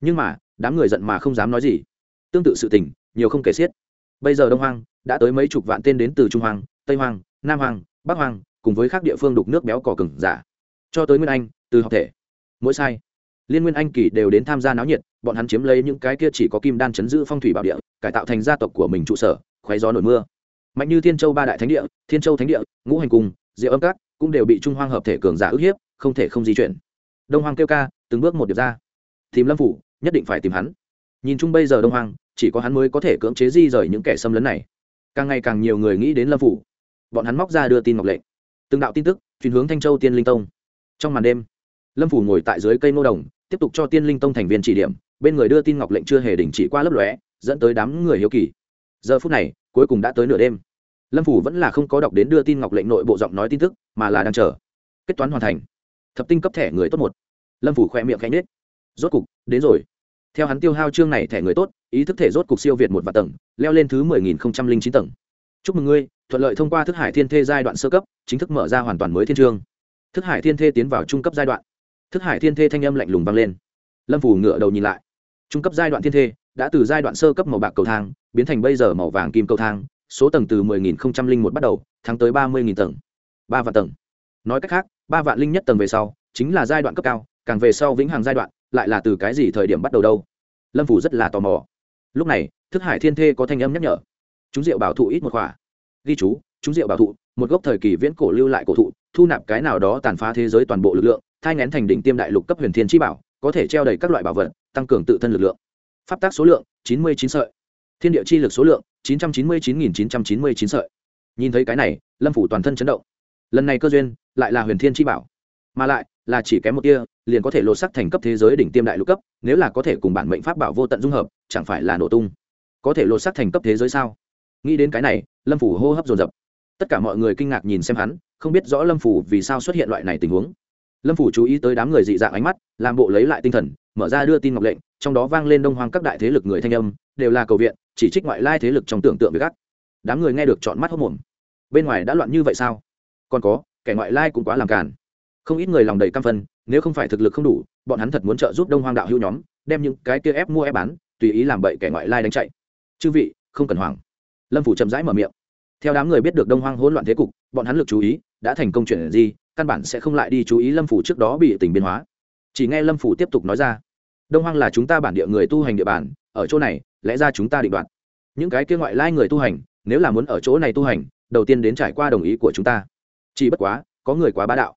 Nhưng mà đám người giận mà không dám nói gì. Tương tự sự tình, nhiều không kể xiết. Bây giờ đông hoang đã tới mấy chục vạn tên đến từ trung hoàng tây hoàng nam hoàng bắc hoàng cùng với các địa phương đục nước béo cỏ cừng giả dạ. cho tới nguyên anh, từ học thể, mỗi sai. Liên nguyên anh kỳ đều đến tham gia náo nhiệt, bọn hắn chiếm lấy những cái kia chỉ có kim đan chấn giữ phong thủy bảo địa, cải tạo thành gia tộc của mình trụ sở khoé gió nổi mưa. Mạnh như thiên châu ba đại thánh địa, thiên châu thánh địa, ngũ hành cung, diệu âm các cũng đều bị trung hoang hợp thể cường giả ức hiếp, không thể không di chuyển. Đông hoang kêu ca, từng bước một điệp ra. Tìm lâm phủ nhất định phải tìm hắn. Nhìn chung bây giờ đông hoang, chỉ có hắn mới có thể cưỡng chế di rời những kẻ xâm lấn này. Càng ngày càng nhiều người nghĩ đến lâm phủ. Bọn hắn móc ra đưa tin ngọc lệnh từng đạo tin tức chuyển hướng thanh châu tiên linh tông. Trong màn đêm, lâm phủ ngồi tại dưới cây ngô đồng, tiếp tục cho tiên linh tông thành viên chỉ điểm, bên người đưa tin ngọc lệnh chưa hề đình chỉ qua lớp lóe, dẫn tới đám người hiếu kỳ. Giờ phút này, cuối cùng đã tới nửa đêm. Lâm phủ vẫn là không có đọc đến đưa tin ngọc lệnh nội bộ giọng nói tin tức, mà là đang chờ. Kết toán hoàn thành. Thập tinh cấp thẻ người tốt một. Lâm phủ khoe miệng khẽ nết rốt cục, đến rồi. Theo hắn tiêu hao chương này thẻ người tốt, ý thức thể rốt cục siêu việt một vạn tầng, leo lên thứ mười nghìn không trăm linh chín tầng. Chúc mừng ngươi, thuận lợi thông qua thức hải thiên thê giai đoạn sơ cấp, chính thức mở ra hoàn toàn mới thiên trương thức hải thiên thê tiến vào trung cấp giai đoạn. Thức hải thiên thê thanh âm lạnh lùng vang lên. Lâm phủ ngựa đầu nhìn lại. Trung cấp giai đoạn thiên thê, đã từ giai đoạn sơ cấp màu bạc cầu thang, biến thành bây giờ màu vàng kim cầu thang, số tầng từ mười nghìn không trăm linh một bắt đầu, thắng tới ba mươi nghìn tầng. Ba vạn tầng. Nói cách khác, ba vạn linh nhất tầng về sau, chính là giai đoạn cấp cao, càng về sau vĩnh hằng giai đoạn lại là từ cái gì thời điểm bắt đầu đâu? Lâm phủ rất là tò mò. Lúc này, thức hải thiên thê có thanh âm nhắc nhở. Chúng rượu bảo thụ ít một khỏa ghi chú, chúng rượu bảo thụ, một gốc thời kỳ viễn cổ lưu lại cổ thụ, thu nạp cái nào đó tàn phá thế giới toàn bộ lực lượng, thai ngén thành đỉnh tiêm đại lục cấp huyền thiên chi bảo, có thể treo đầy các loại bảo vật, tăng cường tự thân lực lượng. Pháp tác số lượng, chín mươi chín sợi. Thiên địa chi lực số lượng, chín trăm chín mươi chín nghìn chín trăm chín mươi chín sợi. Nhìn thấy cái này, lâm phủ toàn thân chấn động. Lần này cơ duyên, lại là huyền thiên chi bảo mà lại là chỉ kém một tia, liền có thể lột sắc thành cấp thế giới đỉnh tiêm đại lục cấp, nếu là có thể cùng bản mệnh pháp bảo vô tận dung hợp, chẳng phải là nổ tung. Có thể lột sắc thành cấp thế giới sao? Nghĩ đến cái này, lâm phủ hô hấp dồn dập. Tất cả mọi người kinh ngạc nhìn xem hắn, không biết rõ lâm phủ vì sao xuất hiện loại này tình huống. Lâm phủ chú ý tới đám người dị dạng ánh mắt, làm bộ lấy lại tinh thần, mở ra đưa tin ngọc lệnh, trong đó vang lên đông hoang các đại thế lực người thanh âm, đều là cầu viện, chỉ trích ngoại lai thế lực trong tưởng tượng với gắt. Đám người nghe được chọn mắt hốc mồm bên ngoài đã loạn như vậy sao? Còn có, kẻ ngoại lai cũng quá làm cản không ít người lòng đầy căm phân nếu không phải thực lực không đủ, bọn hắn thật muốn trợ giúp đông hoang đạo hữu nhóm, đem những cái kia ép mua ép bán, tùy ý làm bậy kẻ ngoại lai đánh chạy. Chư vị, không cần hoảng. Lâm phủ chậm rãi mở miệng. Theo đám người biết được đông hoang hỗn loạn thế cục, bọn hắn lực chú ý đã thành công chuyển gì căn bản sẽ không lại đi chú ý lâm phủ trước đó bị tình biến hóa. Chỉ nghe lâm phủ tiếp tục nói ra, đông hoang là chúng ta bản địa người tu hành địa bàn, ở chỗ này, lẽ ra chúng ta định đoạt. Những cái kia ngoại lai người tu hành, nếu là muốn ở chỗ này tu hành, đầu tiên đến trải qua đồng ý của chúng ta. Chỉ bất quá, có người quá bá đạo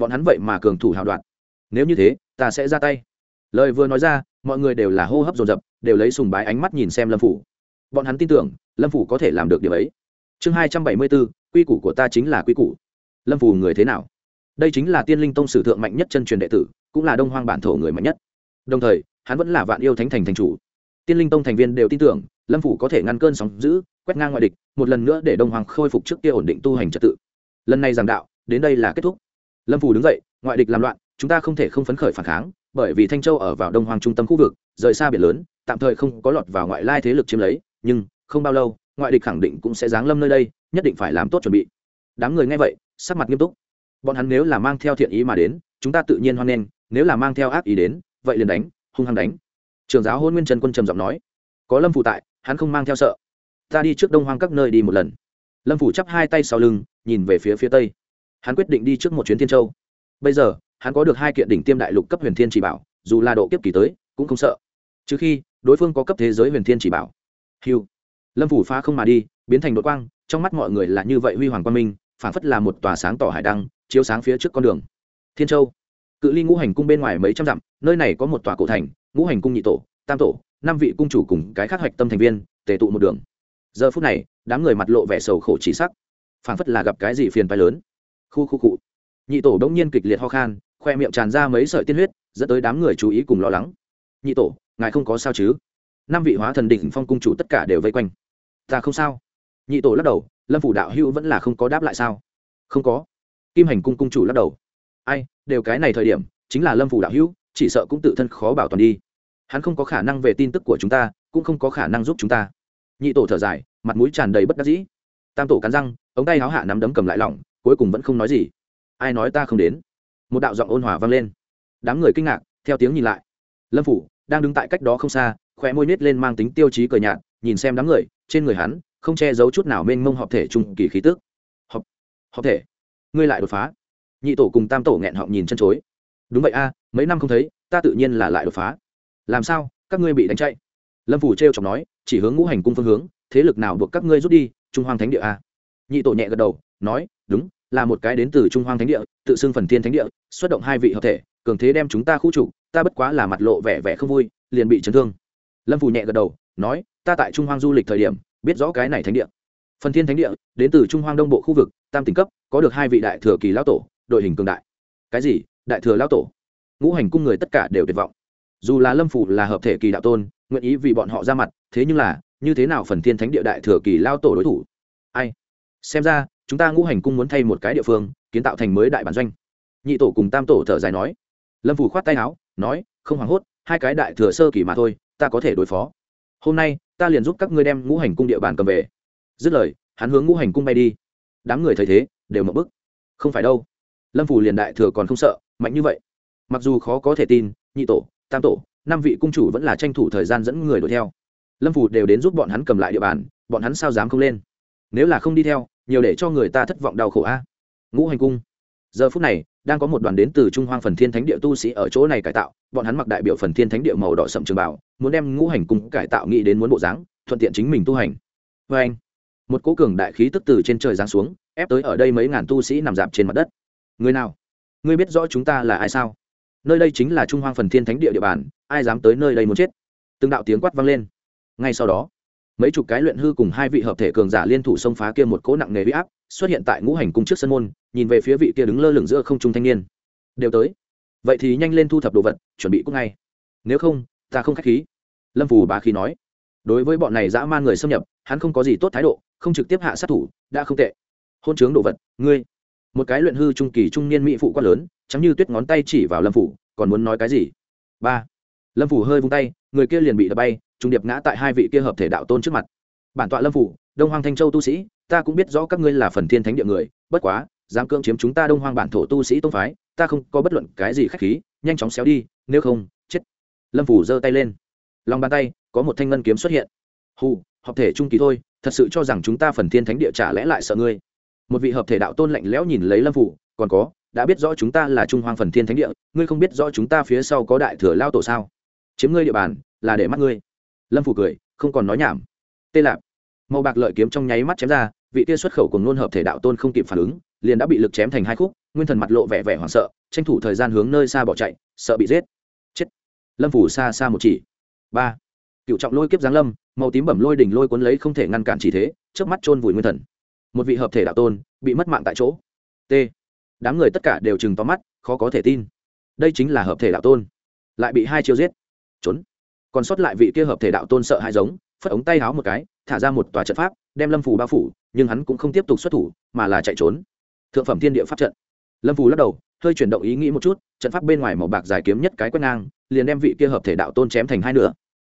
bọn hắn vậy mà cường thủ hào đoạn nếu như thế, ta sẽ ra tay. Lời vừa nói ra, mọi người đều là hô hấp dồn dập, đều lấy sùng bái ánh mắt nhìn xem lâm phủ. Bọn hắn tin tưởng, lâm phủ có thể làm được điều ấy. Chương hai trăm bảy mươi bốn, quy củ của ta chính là quy củ. Lâm phủ người thế nào? Đây chính là tiên linh tông sử thượng mạnh nhất chân truyền đệ tử, cũng là đông hoang bản thổ người mạnh nhất. Đồng thời, hắn vẫn là vạn yêu thánh thành thành chủ. Tiên linh tông thành viên đều tin tưởng, lâm phủ có thể ngăn cơn sóng giữ quét ngang ngoại địch, một lần nữa để đông hoàng khôi phục trước kia ổn định tu hành trật tự. Lần này giảng đạo, đến đây là kết thúc lâm phủ đứng dậy, ngoại địch làm loạn, chúng ta không thể không phấn khởi phản kháng, bởi vì thanh châu ở vào đông hoàng trung tâm khu vực, rời xa biển lớn, tạm thời không có lọt vào ngoại lai thế lực chiếm lấy, nhưng không bao lâu, ngoại địch khẳng định cũng sẽ giáng lâm nơi đây, nhất định phải làm tốt chuẩn bị. Đám người nghe vậy, sắc mặt nghiêm túc. Bọn hắn nếu là mang theo thiện ý mà đến, chúng ta tự nhiên hoan nghênh, nếu là mang theo ác ý đến, vậy liền đánh, hung hăng đánh. Trường giáo hôn nguyên trần quân trầm giọng nói, có lâm phủ tại, hắn không mang theo sợ. Ta đi trước đông hoang các nơi đi một lần. Lâm phủ chắp hai tay sau lưng, nhìn về phía phía tây hắn quyết định đi trước một chuyến thiên châu. Bây giờ, hắn có được hai kiện đỉnh tiêm đại lục cấp huyền thiên chỉ bảo, dù là độ kiếp kỳ tới, cũng không sợ. Trừ khi, đối phương có cấp thế giới huyền thiên chỉ bảo. Hiu lâm phủ phá không mà đi, biến thành đội quang, trong mắt mọi người là như vậy huy hoàng quang minh, phảng phất là một tòa sáng tỏ hải đăng, chiếu sáng phía trước con đường. Thiên châu. Cự ly ngũ hành cung bên ngoài mấy trăm dặm, nơi này có một tòa cổ thành, ngũ hành cung nhị tổ, tam tổ, năm vị cung chủ cùng cái khác hoạch tâm thành viên, tề tụ một đường. Giờ phút này, đám người mặt lộ vẻ sầu khổ chỉ sắc, phảng phất là gặp cái gì phiền phái lớn khu khu cụ nhị tổ đông nhiên kịch liệt ho khan, khoe miệng tràn ra mấy sợi tiên huyết, dẫn tới đám người chú ý cùng lo lắng. Nhị tổ, ngài không có sao chứ? Năm vị hóa thần đỉnh phong cung chủ tất cả đều vây quanh. Ta không sao. Nhị tổ lắc đầu, lâm phủ đạo hữu vẫn là không có đáp lại sao? Không có. Kim hành cung cung chủ lắc đầu. Ai, đều cái này thời điểm, chính là lâm phủ đạo hữu, chỉ sợ cũng tự thân khó bảo toàn đi. Hắn không có khả năng về tin tức của chúng ta, cũng không có khả năng giúp chúng ta. Nhị tổ thở dài, mặt mũi tràn đầy bất đắc dĩ. Tam tổ cắn răng, ống tay háo hạ nắm đấm cầm lại lỏng cuối cùng vẫn không nói gì. Ai nói ta không đến? Một đạo giọng ôn hòa vang lên. Đám người kinh ngạc, theo tiếng nhìn lại. Lâm phủ đang đứng tại cách đó không xa, khóe môi nết lên mang tính tiêu chí cờ nhạt, nhìn xem đám người, trên người hắn không che giấu chút nào mênh mông họp thể trung kỳ khí tức. Họp họp thể. Ngươi lại đột phá. Nhị tổ cùng tam tổ nghẹn họng nhìn chân chối. Đúng vậy a, mấy năm không thấy, ta tự nhiên là lại đột phá. Làm sao, các ngươi bị đánh chạy? Lâm phủ t r e o chọc nói, chỉ hướng ngũ hành cung phương hướng, thế lực nào buộc các ngươi rút đi, trung hoàng thánh địa a. Nhị tổ nhẹ gật đầu, nói đúng, là một cái đến từ trung Hoang thánh địa, tự xưng phần thiên thánh địa, xuất động hai vị hợp thể, cường thế đem chúng ta khu trục, ta bất quá là mặt lộ vẻ vẻ không vui, liền bị chấn thương. Lâm phủ nhẹ gật đầu, nói, ta tại trung Hoang du lịch thời điểm, biết rõ cái này thánh địa. Phần thiên thánh địa, đến từ trung Hoang đông bộ khu vực, tam tỉnh cấp, có được hai vị đại thừa kỳ lão tổ, đội hình cường đại. Cái gì? Đại thừa lão tổ? Ngũ hành cung người tất cả đều tuyệt vọng. Dù là lâm phủ là hợp thể kỳ đạo tôn, nguyện ý vì bọn họ ra mặt, thế nhưng là, như thế nào phần thiên thánh địa đại thừa kỳ lao tổ đối thủ? Ai? Xem ra chúng ta ngũ hành cung muốn thay một cái địa phương, kiến tạo thành mới đại bản doanh. Nhị tổ cùng tam tổ thở dài nói. Lâm phủ khoát tay áo, nói, không hoảng hốt, hai cái đại thừa sơ kỳ mà thôi, ta có thể đối phó. Hôm nay, ta liền giúp các ngươi đem ngũ hành cung địa bàn cầm về. Dứt lời, hắn hướng ngũ hành cung bay đi. Đám người thấy thế, đều mập bức không phải đâu. Lâm phủ liền đại thừa còn không sợ, mạnh như vậy. Mặc dù khó có thể tin, nhị tổ, tam tổ, năm vị cung chủ vẫn là tranh thủ thời gian dẫn người đuổi theo. Lâm phủ đều đến giúp bọn hắn cầm lại địa bàn, bọn hắn sao dám không lên? Nếu là không đi theo, nhiều để cho người ta thất vọng đau khổ a. Ngũ hành cung. Giờ phút này, đang có một đoàn đến từ trung hoang phần thiên thánh địa tu sĩ ở chỗ này cải tạo, bọn hắn mặc đại biểu phần thiên thánh địa màu đỏ sậm trường bảo muốn đem ngũ hành cung cải tạo nghĩ đến muốn bộ dáng, thuận tiện chính mình tu hành. Vê anh. Một cố cường đại khí tức từ trên trời giáng xuống, ép tới ở đây mấy ngàn tu sĩ nằm dạp trên mặt đất. Người nào? Người biết rõ chúng ta là ai sao? Nơi đây chính là trung hoang phần thiên thánh địa địa bàn, ai dám tới nơi đây muốn chết? Từng đạo tiếng quát vang lên. Ngay sau đó mấy chục cái luyện hư cùng hai vị hợp thể cường giả liên thủ xông phá kia một cỗ nặng nề huy áp, xuất hiện tại ngũ hành cung trước sân môn, nhìn về phía vị kia đứng lơ lửng giữa không trung thanh niên. Đều tới. Vậy thì nhanh lên thu thập đồ vật, chuẩn bị cúc ngay. Nếu không, ta không k h á c h khí. Lâm phù bá khí nói. Đối với bọn này dã man người xâm nhập, hắn không có gì tốt thái độ, không trực tiếp hạ sát thủ, đã không tệ. Hôn chướng đồ vật, ngươi. Một cái luyện hư trung kỳ trung niên mỹ phụ quát lớn chắm như tuyết ngón tay chỉ vào lâm phủ còn muốn nói cái gì? Ba. Lâm phủ hơi vung tay, người kia liền bị đập bay trung điệp ngã tại hai vị kia hợp thể đạo tôn trước mặt. Bản tọa lâm phủ, đông hoàng thanh châu tu sĩ, ta cũng biết rõ các ngươi là phần thiên thánh địa người, bất quá, dám cưỡng chiếm chúng ta đông hoàng bản thổ tu sĩ tôn phái, ta không có bất luận cái gì khách khí, nhanh chóng xéo đi, nếu không, chết. Lâm phủ giơ tay lên. Lòng bàn tay, có một thanh ngân kiếm xuất hiện. Hù, hợp thể trung kỳ thôi, thật sự cho rằng chúng ta phần thiên thánh địa trả lẽ lại sợ ngươi. Một vị hợp thể đạo tôn lạnh lẽo nhìn lấy lâm phủ, còn có, đã biết rõ chúng ta là trung hoàng phần thiên thánh địa, ngươi không biết rõ chúng ta phía sau có đại thừa lao tổ sao? Chiếm ngươi địa bàn, là để mắt ngươi lâm phủ cười, không còn nói nhảm. Tê lạp. Màu bạc lợi kiếm trong nháy mắt chém ra, vị kia xuất khẩu cùng nôn hợp thể đạo tôn không kịp phản ứng, liền đã bị lực chém thành hai khúc, nguyên thần mặt lộ vẻ vẻ hoảng sợ, tranh thủ thời gian hướng nơi xa bỏ chạy, sợ bị giết. Chết. Lâm phủ xa xa một chỉ. Ba. Cựu trọng lôi kiếp giáng lâm, màu tím bẩm lôi đỉnh lôi cuốn lấy không thể ngăn cản chỉ thế trước mắt chôn vùi nguyên thần. Một vị hợp thể đạo tôn bị mất mạng tại chỗ. T. Đám người tất cả đều chừng tóm mắt, khó có thể tin. Đây chính là hợp thể đạo tôn. Lại bị hai chiêu giết. Trốn còn sót lại vị kia hợp thể đạo tôn sợ hai giống, phất ống tay háo một cái, thả ra một tòa trận pháp, đem lâm phù bao phủ, nhưng hắn cũng không tiếp tục xuất thủ, mà là chạy trốn. Thượng phẩm thiên địa pháp trận. Lâm phù lắc đầu, hơi chuyển động ý nghĩ một chút, trận pháp bên ngoài màu bạc dài kiếm nhất cái quét ngang, liền đem vị kia hợp thể đạo tôn chém thành hai nửa.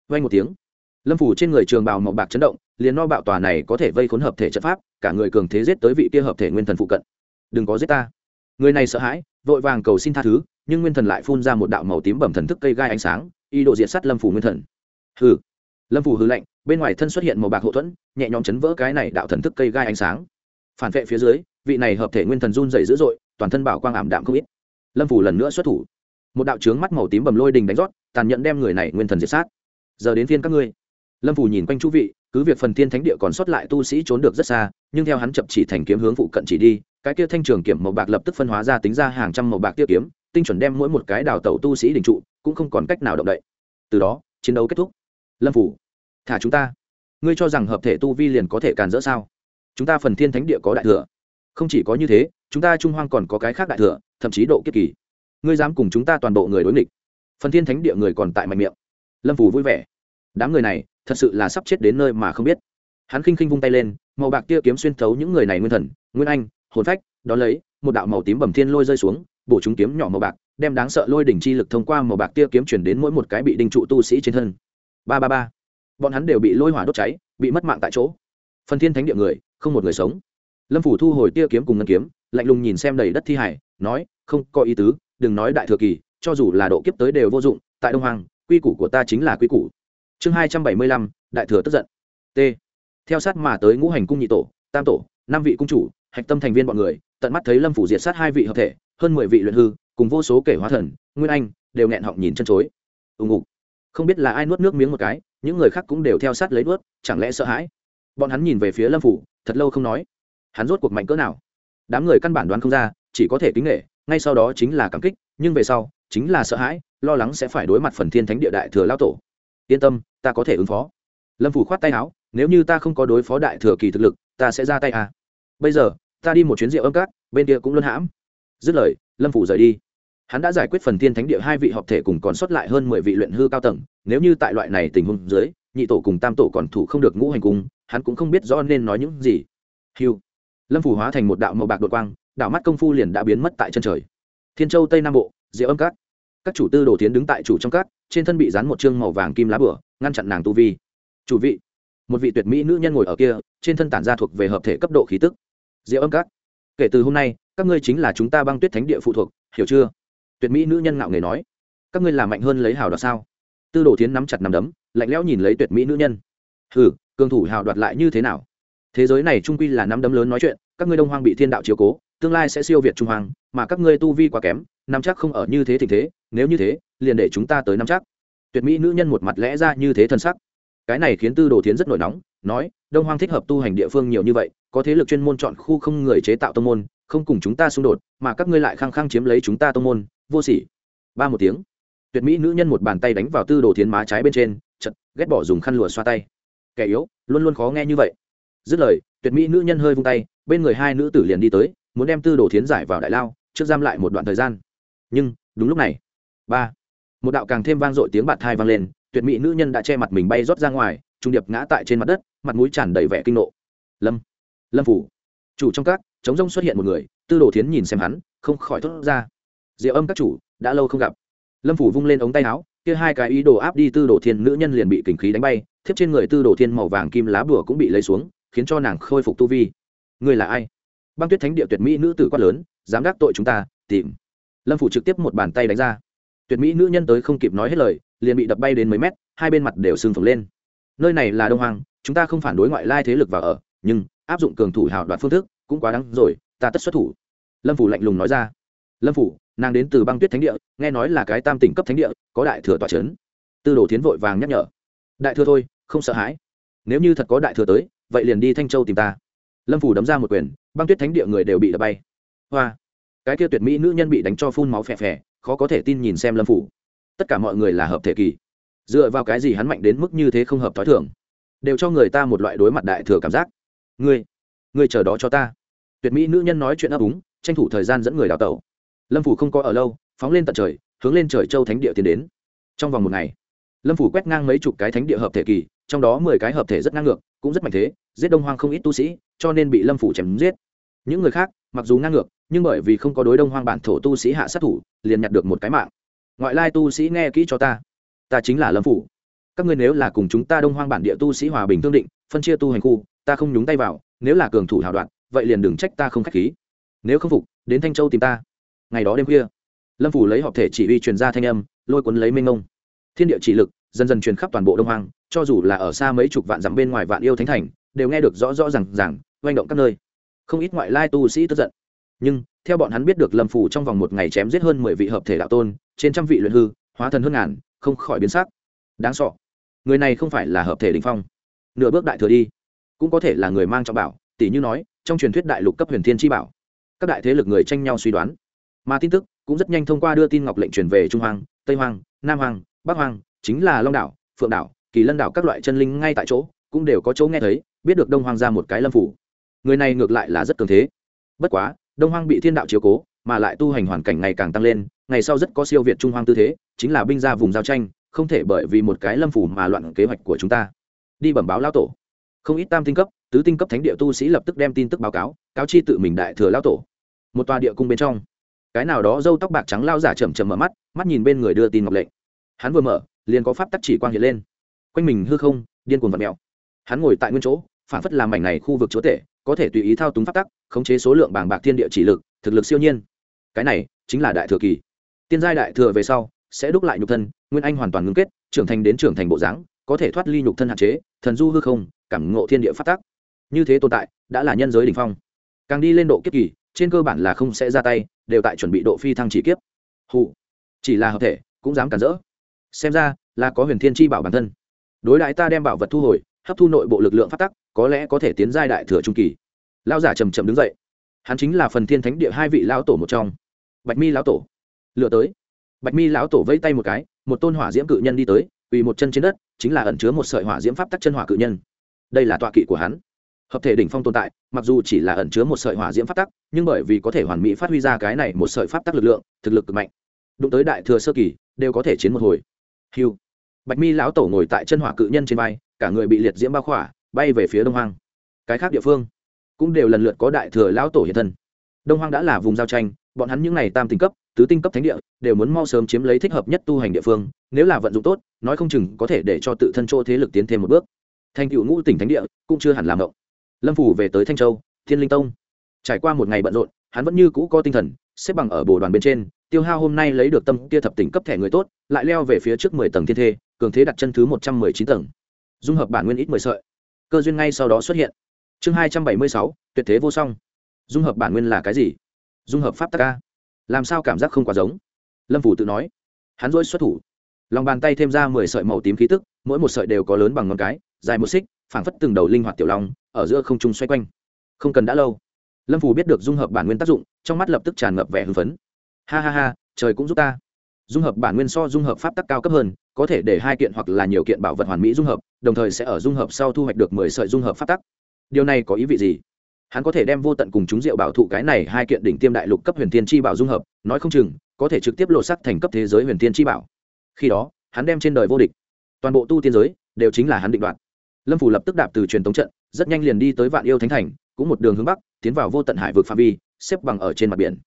Vay một tiếng, lâm phủ trên người trường bào màu bạc chấn động, liền no bạo tòa này có thể vây khốn hợp thể trận pháp, cả người cường thế giết tới vị kia hợp thể nguyên thần phụ cận. Đừng có giết ta. Người này sợ hãi, vội vàng cầu xin tha thứ, nhưng nguyên thần lại phun ra một đạo màu tím bẩm thần thức cây gai ánh sáng y độ diệt sát lâm phủ nguyên thần. Hừ. Lâm phủ hư lạnh, bên ngoài thân xuất hiện màu bạc hậu thuẫn, nhẹ nhõm chấn vỡ cái này đạo thần thức cây gai ánh sáng. Phản vệ phía dưới, vị này hợp thể nguyên thần run dày dữ dội, toàn thân bảo quang ảm đạm không ít. Lâm phủ lần nữa xuất thủ. Một đạo trướng mắt màu tím bầm lôi đình đánh rót, tàn nhẫn đem người này nguyên thần diệt sát. Giờ đến phiên các ngươi. Lâm phủ nhìn quanh chú vị, cứ việc phần thiên thánh địa còn sót lại tu sĩ trốn được rất xa, nhưng theo hắn chậm chỉ thành kiếm hướng phụ cận chỉ đi, cái kia thanh trường kiểm màu bạc lập tức phân hóa ra tính ra hàng trăm màu bạc tiêu kiếm tinh chuẩn đem mỗi một cái đào tẩu tu sĩ đình trụ, cũng không còn cách nào động đậy. Từ đó, chiến đấu kết thúc. Lâm phủ, thả chúng ta. Ngươi cho rằng hợp thể tu vi liền có thể càn rỡ sao? Chúng ta phần thiên thánh địa có đại thừa. Không chỉ có như thế, chúng ta trung hoang còn có cái khác đại thừa, thậm chí độ kiếp kỳ. Ngươi dám cùng chúng ta toàn bộ người đối nghịch. Phần thiên thánh địa người còn tại mạnh miệng. Lâm phủ vui vẻ. Đám người này, thật sự là sắp chết đến nơi mà không biết. Hắn khinh khinh vung tay lên, màu bạc tia kiếm xuyên thấu những người này nguyên thần, nguyên anh, hồn phách, đón lấy, một đạo màu tím bầm thiên lôi rơi xuống bổ chúng kiếm nhỏ màu bạc, đem đáng sợ lôi đỉnh chi lực thông qua màu bạc tia kiếm chuyển đến mỗi một cái bị đinh trụ tu sĩ trên thân. Ba ba ba. Bọn hắn đều bị lôi hỏa đốt cháy, bị mất mạng tại chỗ. Phần thiên thánh địa người, không một người sống. Lâm phủ thu hồi tia kiếm cùng ngân kiếm, lạnh lùng nhìn xem đầy đất thi hải, nói, không có ý tứ, đừng nói đại thừa kỳ, cho dù là độ kiếp tới đều vô dụng, tại đông hoàng quy củ của ta chính là quy củ. Chương hai trăm bảy mươi lăm, đại thừa tức giận. T. Theo sát mà tới ngũ hành cung nhị tổ, tam tổ, năm vị cung chủ, hạch tâm thành viên bọn người, tận mắt thấy lâm phủ diệt sát hai vị hợp thể hơn mười vị luyện hư, cùng vô số kể hóa thần, nguyên anh, đều nghẹn họng nhìn chân chối. Ùng ục không biết là ai nuốt nước miếng một cái, những người khác cũng đều theo sát lấy nuốt, chẳng lẽ sợ hãi? Bọn hắn nhìn về phía lâm phủ, thật lâu không nói. Hắn rốt cuộc mạnh cỡ nào? Đám người căn bản đoán không ra, chỉ có thể kính nghệ ngay sau đó chính là cảm kích, nhưng về sau, chính là sợ hãi, lo lắng sẽ phải đối mặt phần thiên thánh địa đại thừa lao tổ. Yên tâm, ta có thể ứng phó. Lâm phủ khoát tay áo, nếu như ta không có đối phó đại thừa kỳ thực lực, ta sẽ ra tay à. bây giờ, ta đi một chuyến rượu âm cát, bên kia cũng luân hãm dứt lời, lâm phủ rời đi. Hắn đã giải quyết phần thiên thánh địa hai vị hợp thể cùng còn sót lại hơn mười vị luyện hư cao tầng. Nếu như tại loại này tình huống dưới, nhị tổ cùng tam tổ còn thủ không được ngũ hành cung, hắn cũng không biết rõ nên nói những gì. Hiu. Lâm phủ hóa thành một đạo màu bạc đột quang, đạo mắt công phu liền đã biến mất tại chân trời. Thiên châu tây nam bộ, diệu âm cát. Các chủ tư đồ tiến đứng tại chủ trong cát, trên thân bị dán một chương màu vàng kim lá bửa, ngăn chặn nàng tu vi. Chủ vị. Một vị tuyệt mỹ nữ nhân ngồi ở kia, trên thân tản ra thuộc về hợp thể cấp độ khí tức. Diệu âm cát. Kể từ hôm nay các ngươi chính là chúng ta băng tuyết thánh địa phụ thuộc, hiểu chưa? Tuyệt mỹ nữ nhân ngạo nghề nói. Các ngươi làm mạnh hơn lấy hào đoạt sao? Tư đồ thiến nắm chặt nắm đấm, lạnh lẽo nhìn lấy tuyệt mỹ nữ nhân. Hừ, cường thủ hào đoạt lại như thế nào? Thế giới này trung quy là nắm đấm lớn nói chuyện, các ngươi đông hoang bị thiên đạo chiếu cố, tương lai sẽ siêu việt trung hoàng mà các ngươi tu vi quá kém, nắm chắc không ở như thế tình thế, nếu như thế, liền để chúng ta tới nắm chắc. Tuyệt mỹ nữ nhân một mặt lẽ ra như thế thân sắc. Cái này khiến tư đồ thiến rất nổi nóng nói, đông hoang thích hợp tu hành địa phương nhiều như vậy, có thế lực chuyên môn chọn khu không người chế tạo tông môn, không cùng chúng ta xung đột, mà các ngươi lại khăng khăng chiếm lấy chúng ta tông môn, vô sỉ. Ba một tiếng. Tuyệt mỹ nữ nhân một bàn tay đánh vào tư đồ thiến má trái bên trên, chật, ghét bỏ dùng khăn lụa xoa tay. Kẻ yếu, luôn luôn khó nghe như vậy. Dứt lời, tuyệt mỹ nữ nhân hơi vung tay, bên người hai nữ tử liền đi tới, muốn đem tư đồ thiến giải vào đại lao, trước giam lại một đoạn thời gian. Nhưng, đúng lúc này. Ba. Một đạo càng thêm vang dội tiếng bạt thai vang lên, tuyệt mỹ nữ nhân đã che mặt mình bay rót ra ngoài trung điệp ngã tại trên mặt đất, mặt mũi tràn đầy vẻ kinh nộ. Lâm lâm phủ. Chủ trong các chống rông xuất hiện một người, tư đồ thiến nhìn xem hắn, không khỏi thốt ra. Diệu âm các chủ, đã lâu không gặp. Lâm phủ vung lên ống tay áo, kia hai cái ý đồ áp đi tư đồ thiên nữ nhân liền bị kình khí đánh bay, thiếp trên người tư đồ thiên màu vàng kim lá bùa cũng bị lấy xuống, khiến cho nàng khôi phục tu vi. Người là ai? Băng tuyết thánh địa tuyệt mỹ nữ tử quát lớn, dám đắc tội chúng ta, tìm. Lâm phủ trực tiếp một bàn tay đánh ra. Tuyệt mỹ nữ nhân tới không kịp nói hết lời, liền bị đập bay đến mấy mét, hai bên mặt đều sưng phồng lên nơi này là đông hoàng chúng ta không phản đối ngoại lai thế lực vào ở, nhưng áp dụng cường thủ hào đoạt phương thức cũng quá đáng rồi, ta tất xuất thủ. Lâm phủ lạnh lùng nói ra. Lâm phủ, nàng đến từ băng tuyết thánh địa, nghe nói là cái tam tỉnh cấp thánh địa, có đại thừa tòa c h ấ n tư đồ tiến vội vàng nhắc nhở. Đại thừa thôi, không sợ hãi. Nếu như thật có đại thừa tới, vậy liền đi thanh châu tìm ta. Lâm phủ đấm ra một quyền, băng tuyết thánh địa người đều bị đập bay. Hoa! Cái kia tuyệt mỹ nữ nhân bị đánh cho phun máu phè phè, khó có thể tin nhìn xem lâm phủ. Tất cả mọi người là hợp thể kỳ dựa vào cái gì hắn mạnh đến mức như thế không hợp t h ó i thường? Đều cho người ta một loại đối mặt đại thừa cảm giác. Ngươi ngươi chờ đó cho ta. Tuyệt mỹ nữ nhân nói chuyện ấp úng, tranh thủ thời gian dẫn người đào tẩu. Lâm phủ không có ở lâu, phóng lên tận trời, hướng lên trời châu thánh địa tiến đến. Trong vòng một ngày, lâm phủ quét ngang mấy chục cái thánh địa hợp thể kỳ, trong đó mười cái hợp thể rất ngang ngược, cũng rất mạnh thế, giết đông hoang không ít tu sĩ, cho nên bị lâm phủ chém giết. Những người khác, mặc dù ngang ngược, nhưng bởi vì không có đối đông hoang bản thổ tu sĩ hạ sát thủ, liền nhặt được một cái mạng. Ngoại lai tu sĩ nghe kỹ cho ta ta chính là lâm phủ. Các ngươi nếu là cùng chúng ta đông hoang bản địa tu sĩ hòa bình thương định phân chia tu hành khu ta không nhúng tay vào nếu là cường thủ hào đoạn vậy liền đừng trách ta không k h á c h khí. Nếu không phục đến thanh châu tìm ta. Ngày đó đêm khuya lâm phủ lấy họp thể chỉ huy truyền ra thanh âm lôi cuốn lấy minh ông thiên địa chỉ lực dần dần truyền khắp toàn bộ đông Hoang, cho dù là ở xa mấy chục vạn dặm bên ngoài vạn yêu thánh thành đều nghe được rõ rõ r à n g r à n g oanh động các nơi. Không ít ngoại lai tu sĩ tức giận. Nhưng theo bọn hắn biết được lâm phủ trong vòng một ngày chém giết hơn mười vị hợp thể đạo tôn trên trăm vị luyện hư hóa thần hơn ngàn không khỏi biến sắc. Đáng sọ người này không phải là hợp thể đình phong. Nửa bước đại thừa đi. Cũng có thể là người mang trọng bảo tỷ như nói, trong truyền thuyết đại lục cấp huyền thiên chi bảo. Các đại thế lực người tranh nhau suy đoán. Mà tin tức cũng rất nhanh thông qua đưa tin ngọc lệnh truyền về trung hoàng tây hoàng nam hoàng bắc hoàng chính là long đảo, phượng đảo, kỳ lân đảo các loại chân linh ngay tại chỗ, cũng đều có chỗ nghe thấy, biết được đông hoàng ra một cái lâm phủ. Người này ngược lại là rất cường thế. Bất quá, đông hoàng bị thiên đạo chiếu cố, mà lại tu hành hoàn cảnh ngày càng tăng lên, ngày sau rất có siêu việt trung hoàng tư thế chính là binh ra vùng giao tranh, không thể bởi vì một cái lâm phủ mà loạn kế hoạch của chúng ta. Đi bẩm báo lao tổ. Không ít tam tinh cấp, tứ tinh cấp thánh địa tu sĩ lập tức đem tin tức báo cáo cáo chi tự mình đại thừa lao tổ. Một tòa địa cung bên trong, cái nào đó dâu tóc bạc trắng lao giả chầm chầm mở mắt mắt nhìn bên người đưa tin ngọc lệnh. Hắn vừa mở, liền có pháp tắc chỉ quang hiện lên. Quanh mình hư không, điên cuồng vật mèo. Hắn ngồi tại nguyên chỗ, phản phất làm mảnh này khu vực chúa tể, có thể tùy ý thao túng pháp tắc, khống chế số lượng bảng bạc thiên địa chỉ lực, thực lực siêu nhiên. Cái này chính là đại thừa kỳ. Tiên giai đại thừa về sau sẽ đúc lại nhục thân nguyên anh hoàn toàn ngưng kết trưởng thành đến trưởng thành bộ dáng có thể thoát ly nhục thân hạn chế thần du hư không cảm ngộ thiên địa phát tác, như thế tồn tại đã là nhân giới đ ỉ n h phong. Càng đi lên độ kiếp kỳ trên cơ bản là không sẽ ra tay đều tại chuẩn bị độ phi thăng chỉ kiếp. Hụ chỉ là hợp thể cũng dám cản rỡ. Xem ra là có huyền thiên chi bảo bản thân. Đối đại ta đem bảo vật thu hồi hấp thu nội bộ lực lượng phát tắc có lẽ có thể tiến giai đại thừa trung kỳ. Lao giả trầm trầm đứng dậy. Hắn chính là phần thiên thánh địa hai vị lão tổ một trong. Bạch mi lão tổ. Lựa tới bạch mi lão tổ vây tay một cái một tôn hỏa diễm cự nhân đi tới vì một chân trên đất chính là ẩn chứa một sợi hỏa diễm pháp tắc chân hỏa cự nhân. Đây là tọa kỵ của hắn. Hợp thể đỉnh phong tồn tại mặc dù chỉ là ẩn chứa một sợi hỏa diễm pháp tắc nhưng bởi vì có thể hoàn mỹ phát huy ra cái này một sợi pháp tắc lực lượng thực lực cực mạnh. Đụng tới đại thừa sơ kỳ đều có thể chiến một hồi. Hiu bạch mi lão tổ ngồi tại chân hỏa cự nhân trên bay, cả người bị liệt diễm bao khỏa bay về phía đông hoang. Cái khác địa phương cũng đều lần lượt có đại thừa lão tổ hiện thân. Đông hoang đã là vùng giao tranh bọn hắn những n à y tam tinh cấp tứ tinh cấp thánh địa, đều muốn mau sớm chiếm lấy thích hợp nhất tu hành địa phương, nếu là vận dụng tốt, nói không chừng có thể để cho tự thân chỗ thế lực tiến thêm một bước. Thành cựu ngũ tỉnh thánh địa cũng chưa hẳn làm động lâm phủ về tới thanh châu, thiên linh tông. Trải qua một ngày bận rộn, hắn vẫn như cũ có tinh thần, xếp bằng ở bồ đoàn bên trên, tiêu hao hôm nay lấy được tâm kia thập tỉnh cấp thẻ người tốt, lại leo về phía trước mười tầng thiên thê, cường thế đặt chân thứ một trăm mười chín tầng. Dung hợp bản nguyên ít mười sợi. Cơ duyên ngay sau đó xuất hiện. Chương hai trăm bảy mươi sáu, tuyệt thế vô song. Dung hợp bản nguyên là cái gì? Dung hợp pháp tắc ca làm sao cảm giác không quá giống? Lâm phủ tự nói. Hắn dỗi xuất thủ. Lòng bàn tay thêm ra mười sợi màu tím khí tức, mỗi một sợi đều có lớn bằng ngón cái, dài một xích, phảng phất từng đầu linh hoạt tiểu long, ở giữa không trung xoay quanh. Không cần đã lâu. Lâm phủ biết được dung hợp bản nguyên tác dụng, trong mắt lập tức tràn ngập vẻ hưng phấn. Ha ha ha, trời cũng giúp ta. Dung hợp bản nguyên so dung hợp pháp tắc cao cấp hơn, có thể để hai kiện hoặc là nhiều kiện bảo vật hoàn mỹ dung hợp, đồng thời sẽ ở dung hợp sau thu hoạch được mười sợi dung hợp pháp tắc. Điều này có ý vị gì? Hắn có thể đem vô tận cùng chúng rượu bảo thụ cái này hai kiện đỉnh tiêm đại lục cấp huyền thiên chi bảo dung hợp, nói không chừng, có thể trực tiếp lộ sắc thành cấp thế giới huyền thiên chi bảo. Khi đó, hắn đem trên đời vô địch, toàn bộ tu tiên giới, đều chính là hắn định đoạt. Lâm phủ lập tức đạp từ truyền tống trận, rất nhanh liền đi tới vạn yêu thánh thành, cũng một đường hướng bắc, tiến vào vô tận hải vực phạm vi, xếp bằng ở trên mặt biển.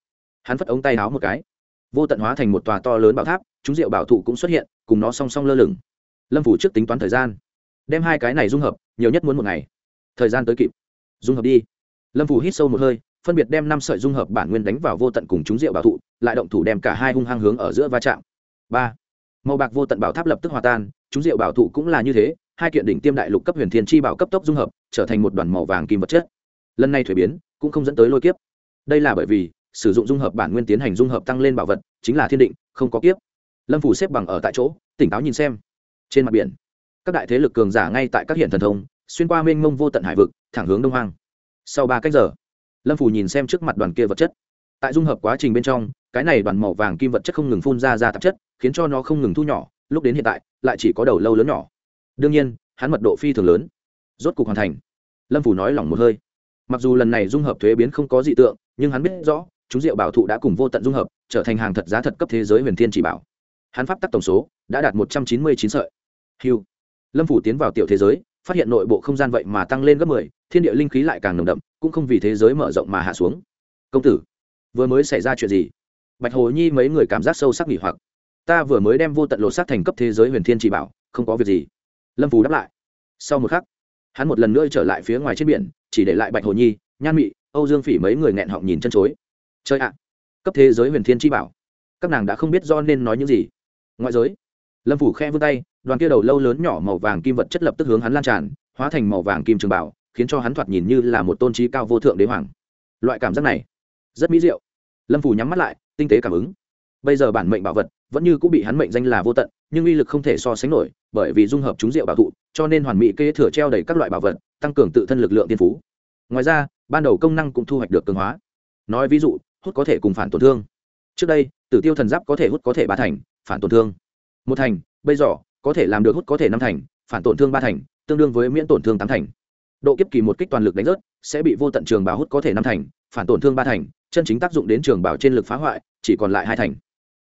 Hắn phất ống tay áo một cái. Vô tận hóa thành một tòa to lớn bảo tháp, chúng rượu bảo thụ cũng xuất hiện, cùng nó song song lơ lửng. Lâm phủ trước tính toán thời gian, đem hai cái này dung hợp, nhiều nhất muốn một ngày. Thời gian tới kịp. Dung hợp đi lâm phủ hít sâu một hơi, phân biệt đem năm sợi dung hợp bản nguyên đánh vào vô tận cùng chúng rượu bảo thụ, lại động thủ đem cả hai hung hăng hướng ở giữa va chạm. Ba, màu bạc vô tận bảo tháp lập tức hòa tan, chúng rượu bảo thụ cũng là như thế, hai kiện đỉnh tiêm đại lục cấp huyền thiên chi bảo cấp tốc dung hợp, trở thành một đoàn màu vàng kim vật chất. Lần này thuế biến, cũng không dẫn tới lôi kiếp. Đây là bởi vì, sử dụng dung hợp bản nguyên tiến hành dung hợp tăng lên bảo vật, chính là thiên định, không có kiếp. Lâm phủ xếp bằng ở tại chỗ, tỉnh táo nhìn xem. Trên mặt biển, các đại thế lực cường giả ngay tại các hiện thần thông, xuyên qua mênh mông vô tận hải vực, thẳng hướng đông hoang sau ba cách giờ, lâm phủ nhìn xem trước mặt đoàn kia vật chất. Tại dung hợp quá trình bên trong, cái này đoàn màu vàng kim vật chất không ngừng phun ra ra tạp chất, khiến cho nó không ngừng thu nhỏ, lúc đến hiện tại, lại chỉ có đầu lâu lớn nhỏ. Đương nhiên, hắn mật độ phi thường lớn. Rốt cục hoàn thành. Lâm phủ nói lỏng một hơi. Mặc dù lần này dung hợp thuế biến không có dị tượng, nhưng hắn biết rõ, chúng rượu bảo thụ đã cùng vô tận dung hợp, trở thành hàng thật giá thật cấp thế giới huyền thiên chỉ bảo. Hắn pháp tắc tổng số đã đạt một trăm chín mươi chín sợi. Hiu lâm phủ tiến vào tiểu thế giới phát hiện nội bộ không gian vậy mà tăng lên gấp mười, thiên địa linh khí lại càng nồng đậm, cũng không vì thế giới mở rộng mà hạ xuống. Công tử, vừa mới xảy ra chuyện gì? Bạch hồ nhi mấy người cảm giác sâu sắc nghỉ hoặc. Ta vừa mới đem vô tận lộ sát thành cấp thế giới huyền thiên chỉ bảo, không có việc gì. Lâm phù đáp lại. Sau một khắc, hắn một lần nữa trở lại phía ngoài trên biển, chỉ để lại bạch hồ nhi, nhan mị, âu dương phỉ mấy người nghẹn họng nhìn chân chối. Chơi ạ, cấp thế giới huyền thiên chi bảo. Các nàng đã không biết do nên nói những gì. Ngoại giới, lâm phủ khe vươn tay đoàn kia đầu lâu lớn nhỏ màu vàng kim vật chất lập tức hướng hắn lan tràn, hóa thành màu vàng kim trường bảo, khiến cho hắn thoạt nhìn như là một tôn trí cao vô thượng đế hoàng. Loại cảm giác này, rất mỹ diệu. Lâm phủ nhắm mắt lại, tinh tế cảm ứng. Bây giờ bản mệnh bảo vật vẫn như cũng bị hắn mệnh danh là vô tận, nhưng uy lực không thể so sánh nổi, bởi vì dung hợp chúng rượu bảo thụ, cho nên hoàn mỹ kế thừa treo đầy các loại bảo vật, tăng cường tự thân lực lượng tiên phú. Ngoài ra, ban đầu công năng cũng thu hoạch được cường hóa. Nói ví dụ, hút có thể cùng phản tổn thương. Trước đây, tử tiêu thần giáp có thể hút có thể ba thành, phản tổn thương. Một thành, bây giờ có thể làm được hút có thể năm thành, phản tổn thương ba thành, tương đương với miễn tổn thương tám thành. Độ kiếp kỳ một kích toàn lực đánh rớt, sẽ bị vô tận trường bảo hút có thể năm thành, phản tổn thương ba thành, chân chính tác dụng đến trường bảo trên lực phá hoại, chỉ còn lại hai thành.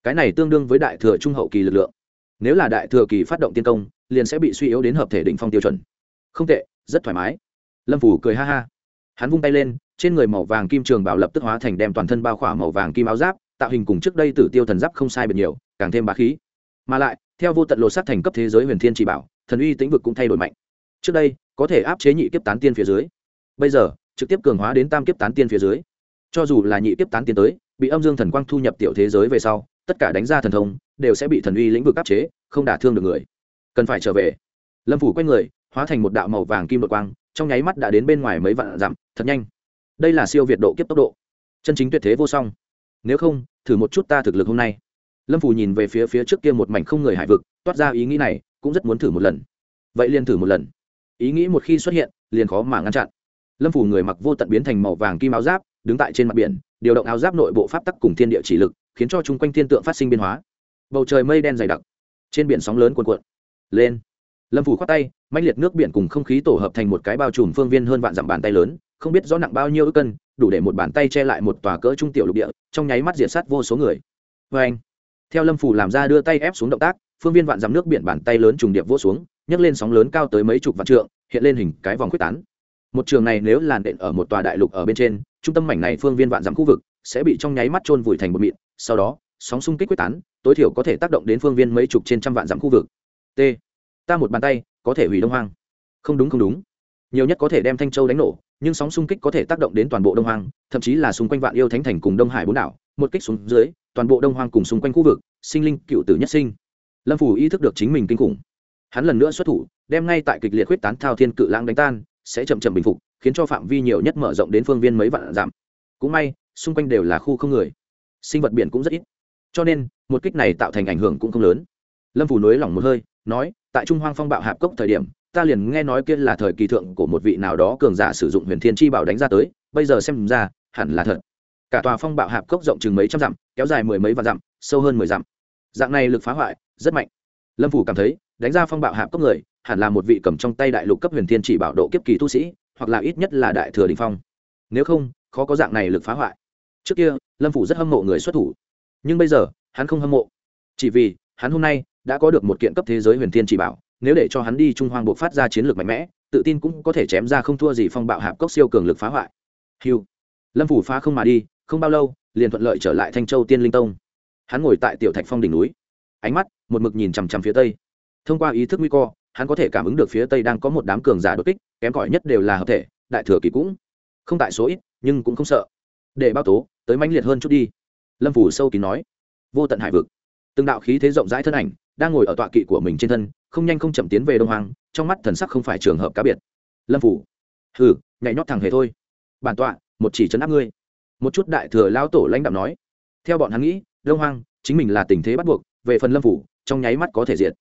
Cái này tương đương với đại thừa trung hậu kỳ lực lượng. Nếu là đại thừa kỳ phát động tiên công, liền sẽ bị suy yếu đến hợp thể định phong tiêu chuẩn. Không tệ, rất thoải mái. Lâm phủ cười ha ha. Hắn vung tay lên, trên người màu vàng kim trường bảo lập tức hóa thành đem toàn thân bao khỏa màu vàng kim áo giáp, tạo hình cùng trước đây tử tiêu thần giáp không sai biệt nhiều, càng thêm bá khí. Mà lại theo vô tận lột xác thành cấp thế giới huyền thiên chỉ bảo, thần uy tĩnh vực cũng thay đổi mạnh. Trước đây, có thể áp chế nhị kiếp tán tiên phía dưới. Bây giờ, trực tiếp cường hóa đến tam kiếp tán tiên phía dưới. Cho dù là nhị kiếp tán tiên tới, bị âm dương thần quang thu nhập tiểu thế giới về sau, tất cả đánh ra thần thông, đều sẽ bị thần uy lĩnh vực áp chế, không đả thương được người. Cần phải trở về. Lâm phủ quay người, hóa thành một đạo màu vàng kim đột quang, trong nháy mắt đã đến bên ngoài mấy vạn dặm, thật nhanh. Đây là siêu việt độ kiếp tốc độ. Chân chính tuyệt thế vô song. Nếu không, thử một chút ta thực lực hôm nay lâm Phù nhìn về phía phía trước kia một mảnh không người hải vực, toát ra ý nghĩ này, cũng rất muốn thử một lần. Vậy liền thử một lần. Ý nghĩ một khi xuất hiện, liền khó mà ngăn chặn. Lâm Phù người mặc vô tận biến thành màu vàng kim áo giáp, đứng tại trên mặt biển, điều động áo giáp nội bộ pháp tắc cùng thiên địa chỉ lực, khiến cho chung quanh thiên tượng phát sinh biến hóa. Bầu trời mây đen dày đặc, trên biển sóng lớn cuồn cuộn. Lên. Lâm phủ khoát tay mạnh liệt nước biển cùng không khí tổ hợp thành một cái bao trùm phương viên hơn vạn dặm bàn tay lớn, không biết rõ nặng bao nhiêu ước cân, đủ để một bàn tay che lại một tòa cỡ trung tiểu lục địa, trong nháy mắt diệt sát vô số người. Vê anh theo lâm phủ làm ra đưa tay ép xuống động tác, phương viên vạn dặm nước biển bàn tay lớn trùng điệp vỗ xuống, nhấc lên sóng lớn cao tới mấy chục vạn trượng, hiện lên hình cái vòng quyết tán. Một trường này nếu làn đện ở một tòa đại lục ở bên trên, trung tâm mảnh này phương viên vạn dặm khu vực sẽ bị trong nháy mắt trôn vùi thành một mịn, sau đó, sóng xung kích quyết tán, tối thiểu có thể tác động đến phương viên mấy chục trên trăm vạn dặm khu vực. T. Ta một bàn tay, có thể hủy đông hoang. Không đúng không đúng. Nhiều nhất có thể đem thanh châu đánh nổ, nhưng sóng xung kích có thể tác động đến toàn bộ đông hoang, thậm chí là xung quanh vạn yêu thánh thành cùng đông hải bốn đảo, một kích xuống dưới toàn bộ đông hoang cùng xung quanh khu vực, sinh linh cựu tử nhất sinh. Lâm phủ ý thức được chính mình kinh khủng. Hắn lần nữa xuất thủ, đem ngay tại kịch liệt huyết tán thao thiên cự lãng đánh tan, sẽ chậm chậm bình phục, khiến cho phạm vi nhiều nhất mở rộng đến phương viên mấy vạn giảm cũng may, xung quanh đều là khu không người. Sinh vật biển cũng rất ít. Cho nên, một kích này tạo thành ảnh hưởng cũng không lớn. Lâm phủ nối lỏng một hơi, nói, tại trung hoang phong bạo hạp cốc thời điểm, ta liền nghe nói kia là thời kỳ thượng của một vị nào đó cường giả sử dụng huyền thiên chi bảo đánh ra tới, bây giờ xem ra, hẳn là thật cả tòa phong bạo hạp cốc rộng chừng mấy trăm dặm, kéo dài mười mấy vạn dặm, sâu hơn mười dặm. Dạng này lực phá hoại, rất mạnh. Lâm phủ cảm thấy, đánh ra phong bạo hạp cốc người, hẳn là một vị cầm trong tay đại lục cấp huyền thiên chỉ bảo độ kiếp kỳ tu sĩ, hoặc là ít nhất là đại thừa đình phong. Nếu không, khó có dạng này lực phá hoại. Trước kia, lâm phủ rất hâm mộ người xuất thủ. Nhưng bây giờ, hắn không hâm mộ. Chỉ vì, hắn hôm nay đã có được một kiện cấp thế giới huyền thiên chỉ bảo, nếu để cho hắn đi trung hoang buộc phát ra chiến lược mạnh mẽ, tự tin cũng có thể chém ra không thua gì phong bạo hạp cốc siêu cường lực phá hoại. Hiu lâm phủ phá không mà đi không bao lâu, liền thuận lợi trở lại thanh châu tiên linh tông. Hắn ngồi tại tiểu thạch phong đỉnh núi, ánh mắt một mực nhìn chằm chằm phía tây. Thông qua ý thức nguy cơ, hắn có thể cảm ứng được phía tây đang có một đám cường giả đột kích, kém cỏi nhất đều là hợp thể, đại thừa kỳ cũng không tại số ít, nhưng cũng không sợ. Để bao tố, tới mãnh liệt hơn chút đi. Lâm phủ sâu kín nói. Vô tận hải vực. Từng đạo khí thế rộng rãi thân ảnh đang ngồi ở tọa kỵ của mình trên thân, không nhanh không chậm tiến về đông hoàng trong mắt thần sắc không phải trường hợp cá biệt. Lâm phủ. Hừ, nhảy nhót thẳng hề thôi. Bản tọa, một chỉ chấn áp ngươi một chút đại thừa lao tổ lãnh đạo nói. Theo bọn hắn nghĩ, đông hoang, chính mình là tình thế bắt buộc, về phần lâm phủ, trong nháy mắt có thể diệt.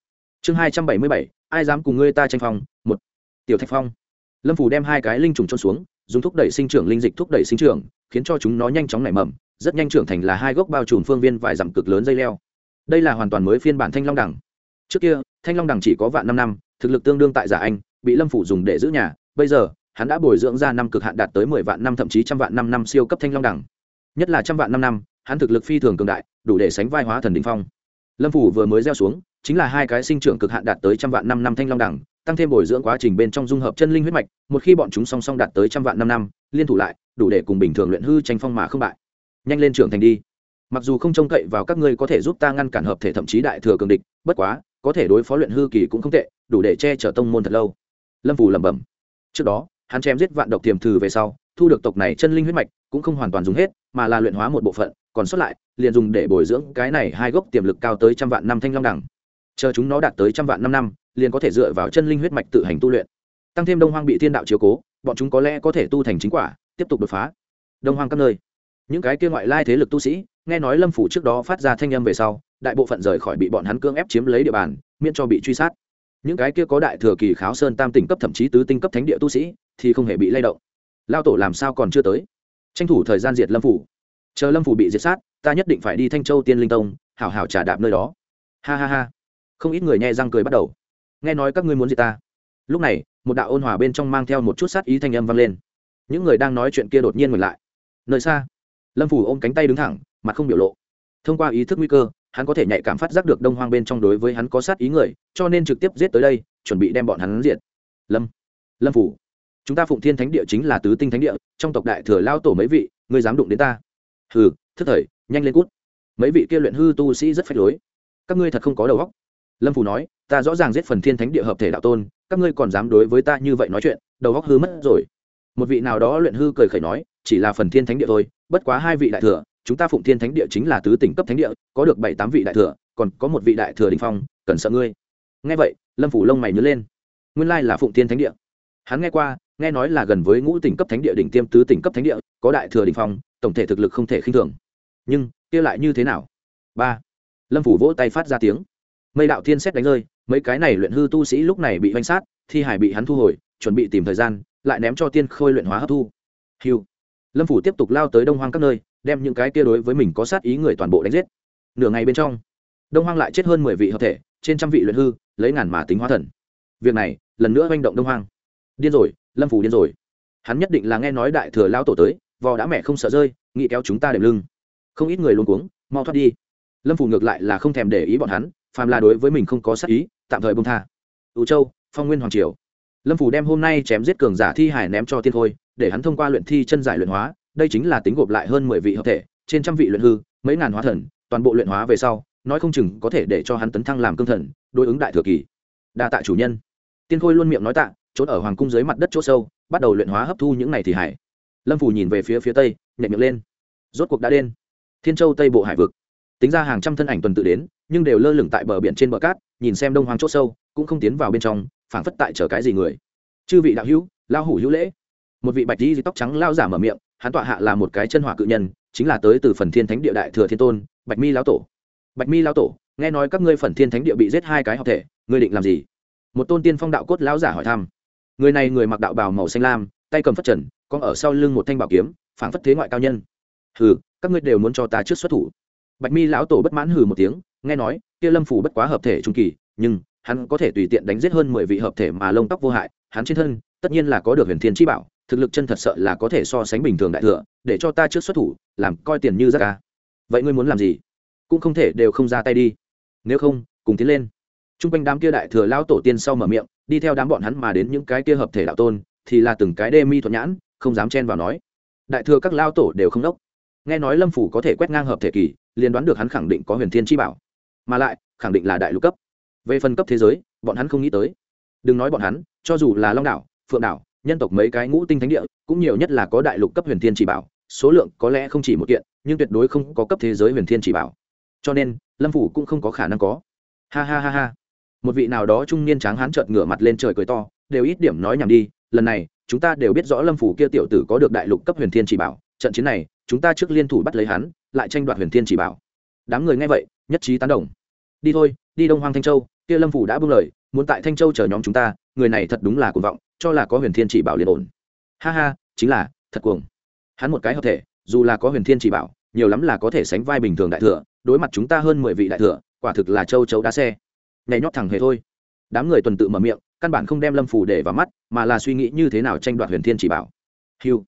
Chương hai trăm bảy mươi bảy, ai dám cùng ngươi ta tranh phong? Một, tiểu thạch phong. Lâm phủ đem hai cái linh trùng trôn xuống, dùng thúc đẩy sinh trưởng linh dịch thúc đẩy sinh trưởng, khiến cho chúng nó nhanh chóng nảy mầm, rất nhanh trưởng thành là hai gốc bao trùm phương viên vài dặm cực lớn dây leo. Đây là hoàn toàn mới phiên bản thanh long đẳng trước kia, thanh long đẳng chỉ có vạn năm năm, thực lực tương đương tại giả anh, bị lâm phủ dùng để giữ nhà, bây giờ hắn đã bồi dưỡng ra năm cực hạn đạt tới mười vạn năm, thậm chí trăm vạn năm năm siêu cấp thanh long đẳng. Nhất là trăm vạn năm năm, hắn thực lực phi thường cường đại, đủ để sánh vai hóa thần đình phong. Lâm phủ vừa mới gieo xuống, chính là hai cái sinh trưởng cực hạn đạt tới trăm vạn năm năm thanh long đẳng, tăng thêm bồi dưỡng quá trình bên trong dung hợp chân linh huyết mạch, một khi bọn chúng song song đạt tới trăm vạn năm năm, liên thủ lại, đủ để cùng bình thường luyện hư tranh phong mà không bại. Nhanh lên trưởng thành đi. Mặc dù không trông cậy vào các ngươi có thể giúp ta ngăn cản hợp thể thậm chí đại thừa cường địch, bất quá, có thể đối phó luyện hư kỳ cũng không tệ, đủ để che chở tông môn thật lâu. Lâm phù lẩm bẩm. Trước đó hắn chém giết vạn độc tiềm thử về sau, thu được tộc này chân linh huyết mạch, cũng không hoàn toàn dùng hết, mà là luyện hóa một bộ phận, còn sót lại, liền dùng để bồi dưỡng cái này hai gốc tiềm lực cao tới trăm vạn năm thanh long đẳng. Chờ chúng nó đạt tới trăm vạn năm năm, liền có thể dựa vào chân linh huyết mạch tự hành tu luyện. Tăng thêm đông hoang bị thiên đạo chiếu cố, bọn chúng có lẽ có thể tu thành chính quả, tiếp tục đột phá. Đông hoang các nơi. Những cái kia ngoại lai thế lực tu sĩ, nghe nói lâm phủ trước đó phát ra thanh âm về sau, đại bộ phận rời khỏi bị bọn hắn cưỡng ép chiếm lấy địa bàn, miễn cho bị truy sát những cái kia có đại thừa kỳ kháo sơn tam tỉnh cấp thậm chí tứ tinh cấp thánh địa tu sĩ thì không hề bị lay động. Lao tổ làm sao còn chưa tới? Tranh thủ thời gian diệt lâm phủ. Chờ lâm phủ bị diệt sát, ta nhất định phải đi thanh châu tiên linh tông, hảo hảo trả đạp nơi đó. Ha ha ha. Không ít người nhẹ răng cười bắt đầu. Nghe nói các ngươi muốn gì ta. Lúc này, một đạo ôn hòa bên trong mang theo một chút sát ý thanh âm vang lên. Những người đang nói chuyện kia đột nhiên ngừng lại. Nơi xa, lâm phủ ôm cánh tay đứng thẳng, mặt không biểu lộ. Thông qua ý thức nguy cơ hắn có thể nhạy cảm phát giác được đông hoang bên trong đối với hắn có sát ý người, cho nên trực tiếp giết tới đây, chuẩn bị đem bọn hắn diệt. Lâm lâm phủ, chúng ta phụng thiên thánh địa chính là tứ tinh thánh địa, trong tộc đại thừa lao tổ mấy vị, ngươi dám đụng đến ta? Hừ, thức thời, nhanh lên cút. Mấy vị kia luyện hư tu sĩ rất phách lối. Các ngươi thật không có đầu óc. Lâm phủ nói, ta rõ ràng giết phần thiên thánh địa hợp thể đạo tôn, các ngươi còn dám đối với ta như vậy nói chuyện, đầu óc hư mất rồi. Một vị nào đó luyện hư cười khẩy nói, chỉ là phần thiên thánh địa thôi, bất quá hai vị đại thừa chúng ta phụng thiên thánh địa chính là tứ tỉnh cấp thánh địa, có được bảy tám vị đại thừa, còn có một vị đại thừa đình phong, cần sợ ngươi. Nghe vậy, lâm phủ lông mày nhớ lên. Nguyên lai là phụng thiên thánh địa. Hắn nghe qua, nghe nói là gần với ngũ tỉnh cấp thánh địa đỉnh tiêm tứ tỉnh cấp thánh địa, có đại thừa đình phong, tổng thể thực lực không thể khinh thường. Nhưng, kia lại như thế nào? Ba. Lâm phủ vỗ tay phát ra tiếng. Mây đạo thiên xét đánh rơi, mấy cái này luyện hư tu sĩ lúc này bị oanh sát, thi hải bị hắn thu hồi, chuẩn bị tìm thời gian, lại ném cho tiên khôi luyện hóa hấp thu. Hiu lâm phủ tiếp tục lao tới đông hoang các nơi đem những cái kia đối với mình có sát ý người toàn bộ đánh giết. Nửa ngày bên trong, đông hoang lại chết hơn mười vị hợp thể, trên trăm vị luyện hư, lấy ngàn mà tính hóa thần. Việc này, lần nữa manh động đông hoang. Điên rồi, lâm phủ điên rồi. Hắn nhất định là nghe nói đại thừa lao tổ tới, vò đã mẹ không sợ rơi, nghĩ kéo chúng ta đệm lưng. Không ít người luôn cuống, mau thoát đi. Lâm phủ ngược lại là không thèm để ý bọn hắn, phàm là đối với mình không có sát ý, tạm thời bông tha. Ưu châu, phong nguyên hoàng triều. Lâm phủ đem hôm nay chém giết cường giả thi hải ném cho tiên khôi, để hắn thông qua luyện thi chân giải luyện hóa đây chính là tính gộp lại hơn mười vị hợp thể, trên trăm vị luyện hư, mấy ngàn hóa thần, toàn bộ luyện hóa về sau, nói không chừng có thể để cho hắn tấn thăng làm cương thần, đối ứng đại thừa kỳ. Đa tạ chủ nhân. Tiên khôi luôn miệng nói tạ, trốn ở hoàng cung dưới mặt đất chỗ sâu, bắt đầu luyện hóa hấp thu những này thì hải lâm phủ nhìn về phía phía tây, nhẹ miệng lên. Rốt cuộc đã đen thiên châu tây bộ hải vực. Tính ra hàng trăm thân ảnh tuần tự đến, nhưng đều lơ lửng tại bờ biển trên bờ cát, nhìn xem đông hoàng chỗ sâu, cũng không tiến vào bên trong, phảng phất tại chờ cái gì người. Chư vị đạo hữu lao hủ hữu lễ một vị bạch di tóc trắng lao giả mở miệng, hắn tọa hạ là một cái chân hỏa cự nhân, chính là tới từ phần thiên thánh địa đại thừa thiên tôn, bạch mi lão tổ. Bạch mi lão tổ, nghe nói các ngươi phần thiên thánh địa bị giết hai cái hợp thể, ngươi định làm gì? Một tôn tiên phong đạo cốt lão giả hỏi thăm. Người này người mặc đạo bào màu xanh lam, tay cầm phất trần còn ở sau lưng một thanh bảo kiếm, phảng phất thế ngoại cao nhân. Hừ, các ngươi đều muốn cho ta trước xuất thủ. Bạch mi lão tổ bất mãn hừ một tiếng, nghe nói, kia lâm phủ bất quá hợp thể trung kỳ, nhưng hắn có thể tùy tiện đánh giết hơn mười vị hợp thể mà lông tóc vô hại, hắn trên thân, tất nhiên là có được huyền thiên chi bảo thực lực chân thật sợ là có thể so sánh bình thường đại thừa, để cho ta trước xuất thủ, làm coi tiền như rác ca vậy ngươi muốn làm gì? Cũng không thể đều không ra tay đi. Nếu không, cùng tiến lên. T r u n g quanh đám kia đại thừa lao tổ tiên sau mở miệng, đi theo đám bọn hắn mà đến những cái kia hợp thể đạo tôn, thì là từng cái đê mi thuận nhãn, không dám chen vào nói. Đại thừa các lao tổ đều không đốc. Nghe nói lâm phủ có thể quét ngang hợp thể kỳ, liền đoán được hắn khẳng định có huyền thiên chi bảo. Mà lại, khẳng định là đại lục cấp. Về phần cấp thế giới, bọn hắn không nghĩ tới. Đừng nói bọn hắn, cho dù là long đảo, phượng đảo nhân tộc mấy cái ngũ tinh thánh địa, cũng nhiều nhất là có đại lục cấp huyền thiên chỉ bảo, số lượng có lẽ không chỉ một kiện, nhưng tuyệt đối không có cấp thế giới huyền thiên chỉ bảo. Cho nên, lâm phủ cũng không có khả năng có. Ha ha ha ha. Một vị nào đó trung niên tráng hán trợt ngửa mặt lên trời cười to, đều ít điểm nói nhảm đi, lần này, chúng ta đều biết rõ lâm phủ kia tiểu tử có được đại lục cấp huyền thiên chỉ bảo, trận chiến này, chúng ta trước liên thủ bắt lấy hắn, lại tranh đoạt huyền thiên chỉ bảo. Đám người nghe vậy, nhất trí tán đồng. Đi thôi, đi đông hoang thanh châu, kia lâm phủ đã buông lời, muốn tại thanh châu chờ nhóm chúng ta, người này thật đúng là cuồng vọng cho là có huyền thiên chỉ bảo liền ổn. Ha ha, chính là, thật cuồng. Hắn một cái hợp thể, dù là có huyền thiên chỉ bảo, nhiều lắm là có thể sánh vai bình thường đại thừa, đối mặt chúng ta hơn mười vị đại thừa, quả thực là châu chấu đá xe. Nhảy nhót thẳng hề thôi. Đám người tuần tự mở miệng, căn bản không đem lâm phủ để vào mắt, mà là suy nghĩ như thế nào tranh đoạt huyền thiên chỉ bảo. Hiu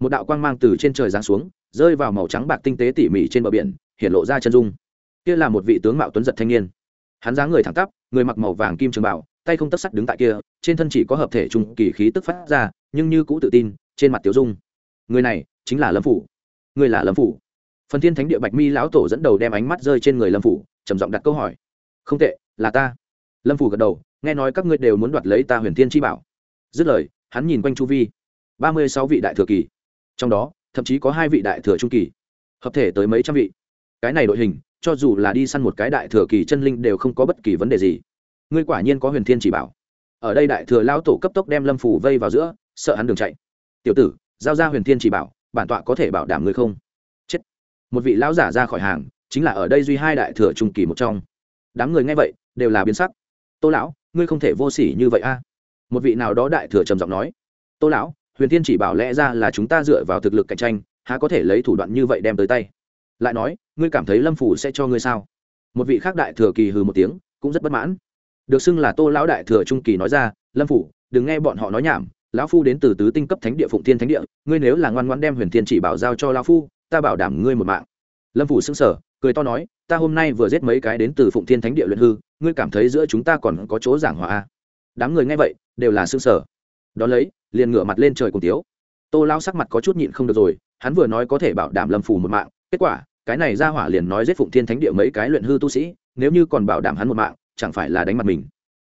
một đạo quang mang từ trên trời giáng xuống, rơi vào màu trắng bạc tinh tế tỉ mỉ trên bờ biển, hiện lộ ra chân dung. Kia là một vị tướng mạo tuấn giật thanh niên. Hắn dáng người thẳng tắp, người mặc màu vàng kim trường bảo, tay không tất sắt đứng tại kia trên thân chỉ có hợp thể trung kỳ khí tức phát ra, nhưng như cũ tự tin, trên mặt tiểu dung. Người này chính là lâm phủ. Người là lâm phủ. Phần thiên thánh địa bạch mi lão tổ dẫn đầu đem ánh mắt rơi trên người lâm phủ, trầm giọng đặt câu hỏi. Không tệ, là ta. Lâm phủ gật đầu, nghe nói các ngươi đều muốn đoạt lấy ta huyền thiên chi bảo. Dứt lời, hắn nhìn quanh chu vi. Ba mươi sáu vị đại thừa kỳ. Trong đó, thậm chí có hai vị đại thừa trung kỳ. Hợp thể tới mấy trăm vị. Cái này đội hình, cho dù là đi săn một cái đại thừa kỳ chân linh đều không có bất kỳ vấn đề gì. Ngươi quả nhiên có huyền thiên chỉ bảo ở đây đại thừa lao tổ cấp tốc đem lâm phủ vây vào giữa, sợ hắn đường chạy. Tiểu tử, giao ra huyền thiên chỉ bảo, bản tọa có thể bảo đảm ngươi không? Chết. Một vị lão giả ra khỏi hàng, chính là ở đây duy hai đại thừa trung kỳ một trong. Đám người nghe vậy, đều là biến sắc. Tô lão, ngươi không thể vô sỉ như vậy a. Một vị nào đó đại thừa trầm giọng nói. Tô lão, huyền thiên chỉ bảo lẽ ra là chúng ta dựa vào thực lực cạnh tranh, há có thể lấy thủ đoạn như vậy đem tới tay? Lại nói, ngươi cảm thấy lâm phủ sẽ cho ngươi sao? Một vị khác đại thừa kỳ hừ một tiếng, cũng rất bất mãn được xưng là tô lão đại thừa trung kỳ nói ra, lâm phủ, đừng nghe bọn họ nói nhảm, lão phu đến từ tứ tinh cấp thánh địa phụng thiên thánh địa, ngươi nếu là ngoan ngoan đem huyền thiên chỉ bảo giao cho lão phu, ta bảo đảm ngươi một mạng. Lâm phủ xưng sở cười to nói, ta hôm nay vừa giết mấy cái đến từ phụng thiên thánh địa luyện hư, ngươi cảm thấy giữa chúng ta còn có chỗ giảng hòa à? đám người nghe vậy, đều là xưng sở đón lấy, liền ngửa mặt lên trời cùng tiếu. Tô lao sắc mặt có chút nhịn không được rồi, hắn vừa nói có thể bảo đảm lâm phủ một mạng, kết quả, cái này ra hỏa liền nói giết phụng thiên thánh địa mấy cái luyện hư tu sĩ, nếu như còn bảo đảm hắn một mạng chẳng phải là đánh mặt mình.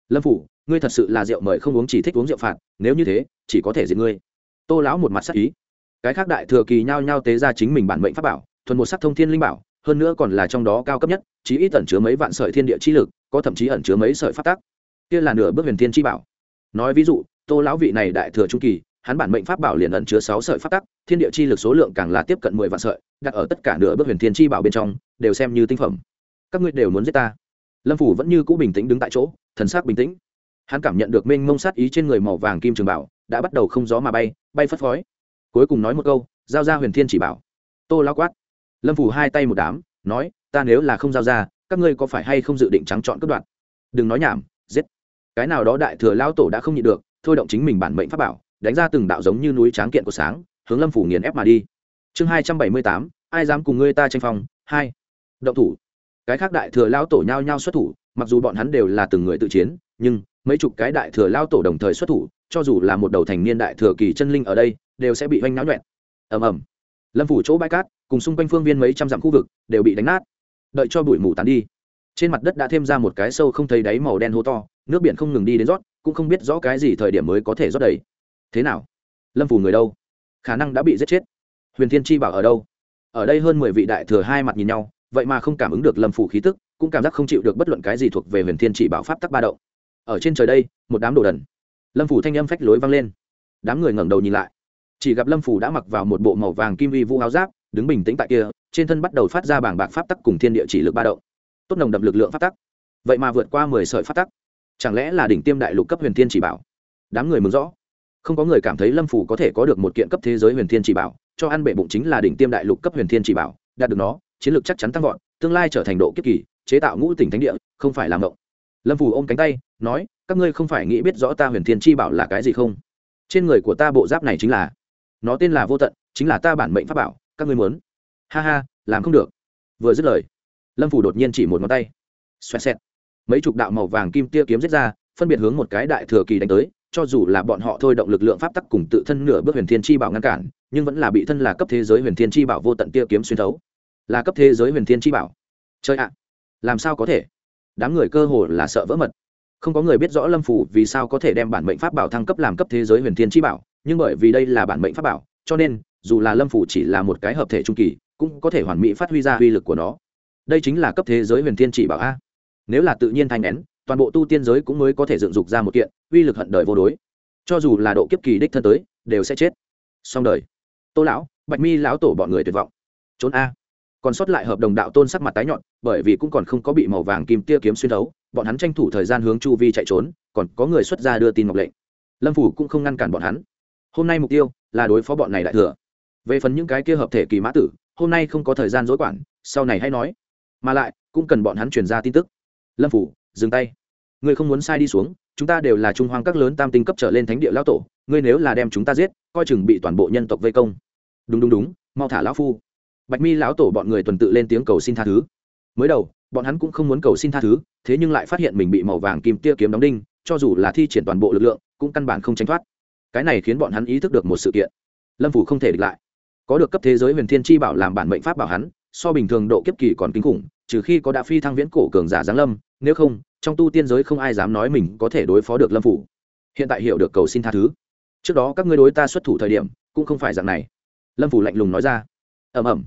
Lâm phủ, ngươi thật sự là rượu mời không uống chỉ thích uống rượu phạt, nếu như thế, chỉ có thể diệt ngươi. Tô lão một mặt sắc ý. Cái khác đại thừa kỳ nhao nhao tế ra chính mình bản mệnh pháp bảo, thuần một sắc thông thiên linh bảo, hơn nữa còn là trong đó cao cấp nhất, chí ít ẩn chứa mấy vạn sợi thiên địa chi lực, có thậm chí ẩn chứa mấy sợi pháp tắc. Kia là nửa bước huyền thiên chi bảo. Nói ví dụ, tô lão vị này đại thừa trung kỳ, hắn bản mệnh pháp bảo liền ẩn chứa sáu sợi pháp tắc, thiên địa chi lực số lượng càng là tiếp cận mười vạn sợi, đặt ở tất cả nửa bước huyền thiên chi bảo bên trong, đều xem như tinh phẩm. Các ngươi đều muốn giết ta lâm phủ vẫn như cũ bình tĩnh đứng tại chỗ, thần sắc bình tĩnh. Hắn cảm nhận được mênh mông sát ý trên người màu vàng kim trường bảo, đã bắt đầu không gió mà bay bay phất phói cuối cùng nói một câu, giao ra huyền thiên chỉ bảo. Tô lao quát. Lâm phủ hai tay một đám, nói, ta nếu là không giao ra, các ngươi có phải hay không dự định trắng chọn cất đoạn đừng nói nhảm, giết. Cái nào đó đại thừa lao tổ đã không nhịn được, thôi động chính mình bản mệnh pháp bảo, đánh ra từng đạo giống như núi tráng kiện của sáng, hướng lâm phủ nghiền ép mà đi. Chương hai trăm bảy mươi tám, ai dám cùng ngươi ta tranh phòng hai. Động thủ cái khác đại thừa lao tổ nhao nhao xuất thủ, mặc dù bọn hắn đều là từng người tự chiến, nhưng mấy chục cái đại thừa lao tổ đồng thời xuất thủ, cho dù là một đầu thành niên đại thừa kỳ chân linh ở đây, đều sẽ bị hoanh náo nhuẹn. Ầm ầm. Lâm phủ chỗ bãi cát, cùng xung quanh phương viên mấy trăm dặm khu vực, đều bị đánh nát. Đợi cho bụi mù tán đi, trên mặt đất đã thêm ra một cái sâu không thấy đáy màu đen hố to, nước biển không ngừng đi đến rót, cũng không biết rõ cái gì thời điểm mới có thể rót đầy. Thế nào? Lâm phủ người đâu? Khả năng đã bị giết chết. Huyền thiên chi bảo ở đâu? Ở đây hơn mười vị đại thừa hai mặt nhìn nhau vậy mà không cảm ứng được lâm phủ khí tức, cũng cảm giác không chịu được bất luận cái gì thuộc về huyền thiên chỉ bảo pháp tắc ba động. Ở trên trời đây, một đám đồ đần. Lâm phủ thanh âm phách lối vang lên. Đám người ngẩng đầu nhìn lại. Chỉ gặp lâm phủ đã mặc vào một bộ màu vàng kim vi vũ áo giáp, đứng bình tĩnh tại kia, trên thân bắt đầu phát ra bảng bạc pháp tắc cùng thiên địa chỉ lực ba động. Tốt nồng đậm lực lượng pháp tắc. Vậy mà vượt qua mười sợi pháp tắc. Chẳng lẽ là đỉnh tiêm đại lục cấp huyền thiên chỉ bảo? Đám người mừng rõ. Không có người cảm thấy lâm phủ có thể có được một kiện cấp thế giới huyền thiên chỉ bảo, cho ăn bệ bụng chính là đỉnh tiêm đại lục cấp huyền thiên chỉ bảo, đạt được nó chiến lược chắc chắn tăng vọt, tương lai trở thành độ kiếp kỳ, chế tạo ngũ tỉnh thánh địa, không phải làm ngộng. Lâm Vũ ôm cánh tay, nói, các ngươi không phải nghĩ biết rõ ta huyền thiên chi bảo là cái gì không? Trên người của ta bộ giáp này chính là, nó tên là vô tận, chính là ta bản mệnh pháp bảo, các ngươi muốn. Ha ha, làm không được. Vừa dứt lời, lâm phủ đột nhiên chỉ một ngón tay. Xoẹt xẹt. Mấy chục đạo màu vàng kim tia kiếm giết ra, phân biệt hướng một cái đại thừa kỳ đánh tới, cho dù là bọn họ thôi động lực lượng pháp tắc cùng tự thân nửa bước huyền thiên chi bảo ngăn cản, nhưng vẫn là bị thân là cấp thế giới huyền thiên chi bảo vô tận tia kiếm xuyên thấu là cấp thế giới huyền thiên chi bảo. Chơi ạ, làm sao có thể? Đám người cơ hồ là sợ vỡ mật. Không có người biết rõ lâm phủ vì sao có thể đem bản mệnh pháp bảo thăng cấp làm cấp thế giới huyền thiên chi bảo, nhưng bởi vì đây là bản mệnh pháp bảo, cho nên, dù là lâm phủ chỉ là một cái hợp thể trung kỳ, cũng có thể hoàn mỹ phát huy ra uy lực của nó. Đây chính là cấp thế giới huyền thiên chỉ bảo a. Nếu là tự nhiên thanh nén, toàn bộ tu tiên giới cũng mới có thể dựng dục ra một kiện, uy lực hận đời vô đối. Cho dù là độ kiếp kỳ đích thân tới, đều sẽ chết. Xong đời. Tô lão, bạch mi lão tổ bọn người tuyệt vọng. Trốn a còn sót lại hợp đồng đạo tôn sắc mặt tái nhọn, bởi vì cũng còn không có bị màu vàng kim tia kiếm xuyên thấu, bọn hắn tranh thủ thời gian hướng chu vi chạy trốn, còn có người xuất ra đưa tin ngọc lệnh. Lâm phủ cũng không ngăn cản bọn hắn. Hôm nay mục tiêu là đối phó bọn này đại thừa. Về phần những cái kia hợp thể kỳ mã tử, hôm nay không có thời gian dối quản, sau này hay nói. Mà lại, cũng cần bọn hắn truyền ra tin tức. Lâm phủ, dừng tay. Ngươi không muốn sai đi xuống, chúng ta đều là trung hoang các lớn tam tinh cấp trở lên thánh địa lão tổ, ngươi nếu là đem chúng ta giết, coi chừng bị toàn bộ nhân tộc vây công. Đúng đúng đúng, mau thả lão phu bạch mi lão tổ bọn người tuần tự lên tiếng cầu xin tha thứ. Mới đầu, bọn hắn cũng không muốn cầu xin tha thứ, thế nhưng lại phát hiện mình bị màu vàng kim tia kiếm đóng đinh, cho dù là thi triển toàn bộ lực lượng, cũng căn bản không tránh thoát. Cái này khiến bọn hắn ý thức được một sự kiện. Lâm phủ không thể địch lại. Có được cấp thế giới huyền thiên chi bảo làm bản mệnh pháp bảo hắn, so bình thường độ kiếp kỳ còn kinh khủng, trừ khi có đã phi thăng viễn cổ cường giả giáng lâm, nếu không, trong tu tiên giới không ai dám nói mình có thể đối phó được lâm phủ. Hiện tại hiểu được cầu xin tha thứ. Trước đó các ngươi đối ta xuất thủ thời điểm, cũng không phải dạng này. Lâm phủ lạnh lùng nói ra. Ẩm ẩm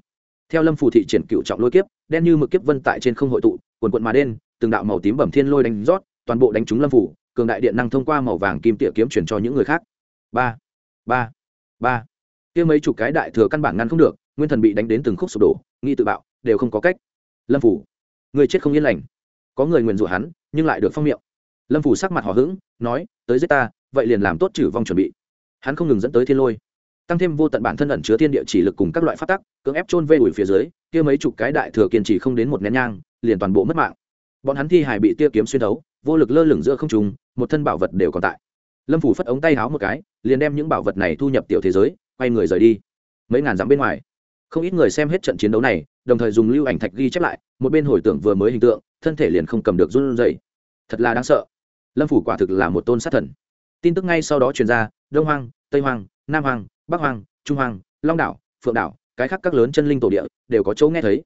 theo lâm phù thị triển cựu trọng lôi kiếp, đen như mực kiếp vân tại trên không hội tụ, quần quận mà đen, từng đạo màu tím bẩm thiên lôi đánh rót, toàn bộ đánh trúng lâm phủ cường đại điện năng thông qua màu vàng kim tỉa kiếm chuyển cho những người khác. Ba ba ba. Kia mấy chục cái đại thừa căn bản ngăn không được, nguyên thần bị đánh đến từng khúc sụp đổ nghi tự bạo, đều không có cách. Lâm phủ người chết không yên lành. Có người nguyền rủa hắn, nhưng lại được phong miệng. Lâm phủ sắc mặt hò hững, nói, tới giết ta, vậy liền làm tốt trừ vong chuẩn bị. Hắn không ngừng dẫn tới thiên lôi tăng thêm vô tận bản thân ẩn chứa thiên địa chỉ lực cùng các loại phát tắc, cưỡng ép trôn vây ủi phía dưới, kia mấy chục cái đại thừa kiên trì không đến một nén nhang, liền toàn bộ mất mạng. Bọn hắn thi hài bị tia kiếm xuyên thấu, vô lực lơ lửng giữa không trùng một thân bảo vật đều còn tại. Lâm phủ phất ống tay háo một cái, liền đem những bảo vật này thu nhập tiểu thế giới, quay người rời đi. Mấy ngàn dặm bên ngoài, không ít người xem hết trận chiến đấu này, đồng thời dùng lưu ảnh thạch ghi chép lại, một bên hồi tưởng vừa mới hình tượng, thân thể liền không cầm được run rẩy. Thật là đáng sợ. Lâm phủ quả thực là một tôn sát thần. Tin tức ngay sau đó truyền ra, đông hoang, tây hoang, nam hoang bắc hoang, trung hoang, long đảo, phượng đảo, cái khác các lớn chân linh tổ địa đều có chỗ nghe thấy.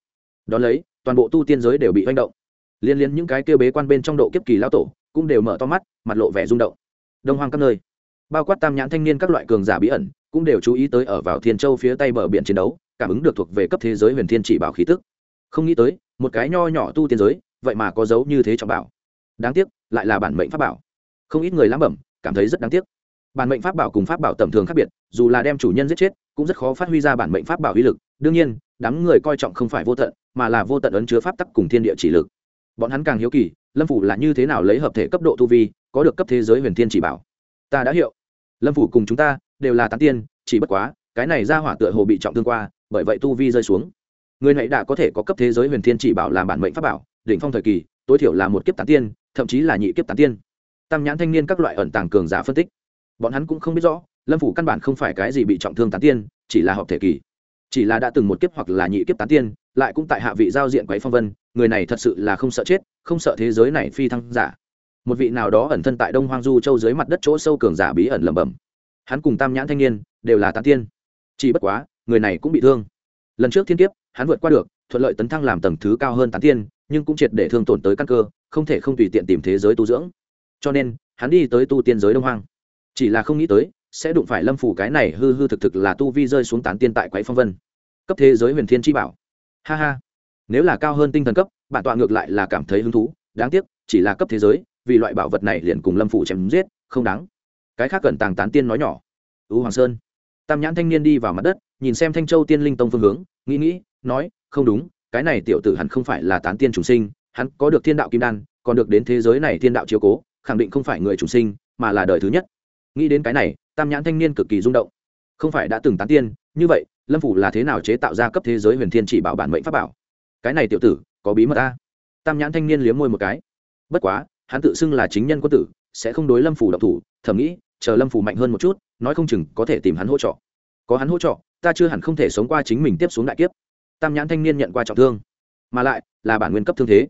Đón lấy, toàn bộ tu tiên giới đều bị manh động. Liên liên những cái kêu bế quan bên trong độ kiếp kỳ lao tổ cũng đều mở to mắt, mặt lộ vẻ rung động. Đông hoang các nơi, bao quát tam nhãn thanh niên các loại cường giả bí ẩn cũng đều chú ý tới ở vào thiên châu phía tây bờ biển chiến đấu, cảm ứng được thuộc về cấp thế giới huyền thiên chỉ bảo khí tức. Không nghĩ tới, một cái nho nhỏ tu tiên giới, vậy mà có dấu như thế trọng bảo. Đáng tiếc, lại là bản mệnh pháp bảo. Không ít người lãm bẩm, cảm thấy rất đáng tiếc bản mệnh pháp bảo cùng pháp bảo tầm thường khác biệt, dù là đem chủ nhân giết chết, cũng rất khó phát huy ra bản mệnh pháp bảo uy lực. Đương nhiên, đám người coi trọng không phải vô tận, mà là vô tận ấn chứa pháp tắc cùng thiên địa chỉ lực. Bọn hắn càng hiếu kỳ, lâm phủ là như thế nào lấy hợp thể cấp độ tu vi, có được cấp thế giới huyền thiên chỉ bảo. Ta đã hiểu. Lâm phủ cùng chúng ta đều là tán tiên, chỉ bất quá, cái này ra hỏa tựa hồ bị trọng thương qua, bởi vậy tu vi rơi xuống. Người này đã có thể có cấp thế giới huyền thiên chỉ bảo làm bản mệnh pháp bảo, đỉnh phong thời kỳ, tối thiểu là một kiếp tán tiên, thậm chí là nhị kiếp tán tiên. Tam nhãn thanh niên các loại ẩn tàng cường giả phân tích bọn hắn cũng không biết rõ, lâm phủ căn bản không phải cái gì bị trọng thương tán tiên, chỉ là họp thể kỳ. Chỉ là đã từng một kiếp hoặc là nhị kiếp tán tiên, lại cũng tại hạ vị giao diện quấy phong vân, người này thật sự là không sợ chết, không sợ thế giới này phi thăng giả. Một vị nào đó ẩn thân tại đông hoang du châu dưới mặt đất chỗ sâu cường giả bí ẩn lẩm bẩm. Hắn cùng tam nhãn thanh niên đều là tán tiên. Chỉ bất quá, người này cũng bị thương. Lần trước thiên kiếp, hắn vượt qua được, thuận lợi tấn thăng làm tầng thứ cao hơn tán tiên, nhưng cũng triệt để thương tổn tới căn cơ, không thể không tùy tiện tìm thế giới tu dưỡng. Cho nên, hắn đi tới tu tiên giới đông hoang chỉ là không nghĩ tới, sẽ đụng phải lâm phủ cái này hư hư thực thực là tu vi rơi xuống tán tiên tại quái phong vân. Cấp thế giới huyền thiên chi bảo. Ha ha. Nếu là cao hơn tinh thần cấp, bản tọa ngược lại là cảm thấy hứng thú, đáng tiếc, chỉ là cấp thế giới, vì loại bảo vật này liền cùng lâm phủ chém giết, không đáng. Cái khác cần tàng tán tiên nói nhỏ. Ưu hoàng sơn. Tam nhãn thanh niên đi vào mặt đất, nhìn xem thanh châu tiên linh tông phương hướng, nghĩ nghĩ, nói, không đúng, cái này tiểu tử hẳn không phải là tán tiên trùng sinh, hắn có được thiên đạo kim đan, còn được đến thế giới này thiên đạo chiếu cố, khẳng định không phải người trùng sinh, mà là đời thứ nhất nghĩ đến cái này, tam nhãn thanh niên cực kỳ rung động. Không phải đã từng tán tiên, như vậy, lâm phủ là thế nào chế tạo ra cấp thế giới huyền thiên chỉ bảo bản mệnh pháp bảo? Cái này tiểu tử, có bí mật ta tam nhãn thanh niên liếm môi một cái. Bất quá, hắn tự xưng là chính nhân quân tử, sẽ không đối lâm phủ độc thủ, thầm nghĩ, chờ lâm phủ mạnh hơn một chút, nói không chừng có thể tìm hắn hỗ trợ. Có hắn hỗ trợ, ta chưa hẳn không thể sống qua chính mình tiếp xuống đại kiếp. Tam nhãn thanh niên nhận qua trọng thương, mà lại là bản nguyên cấp thương thế.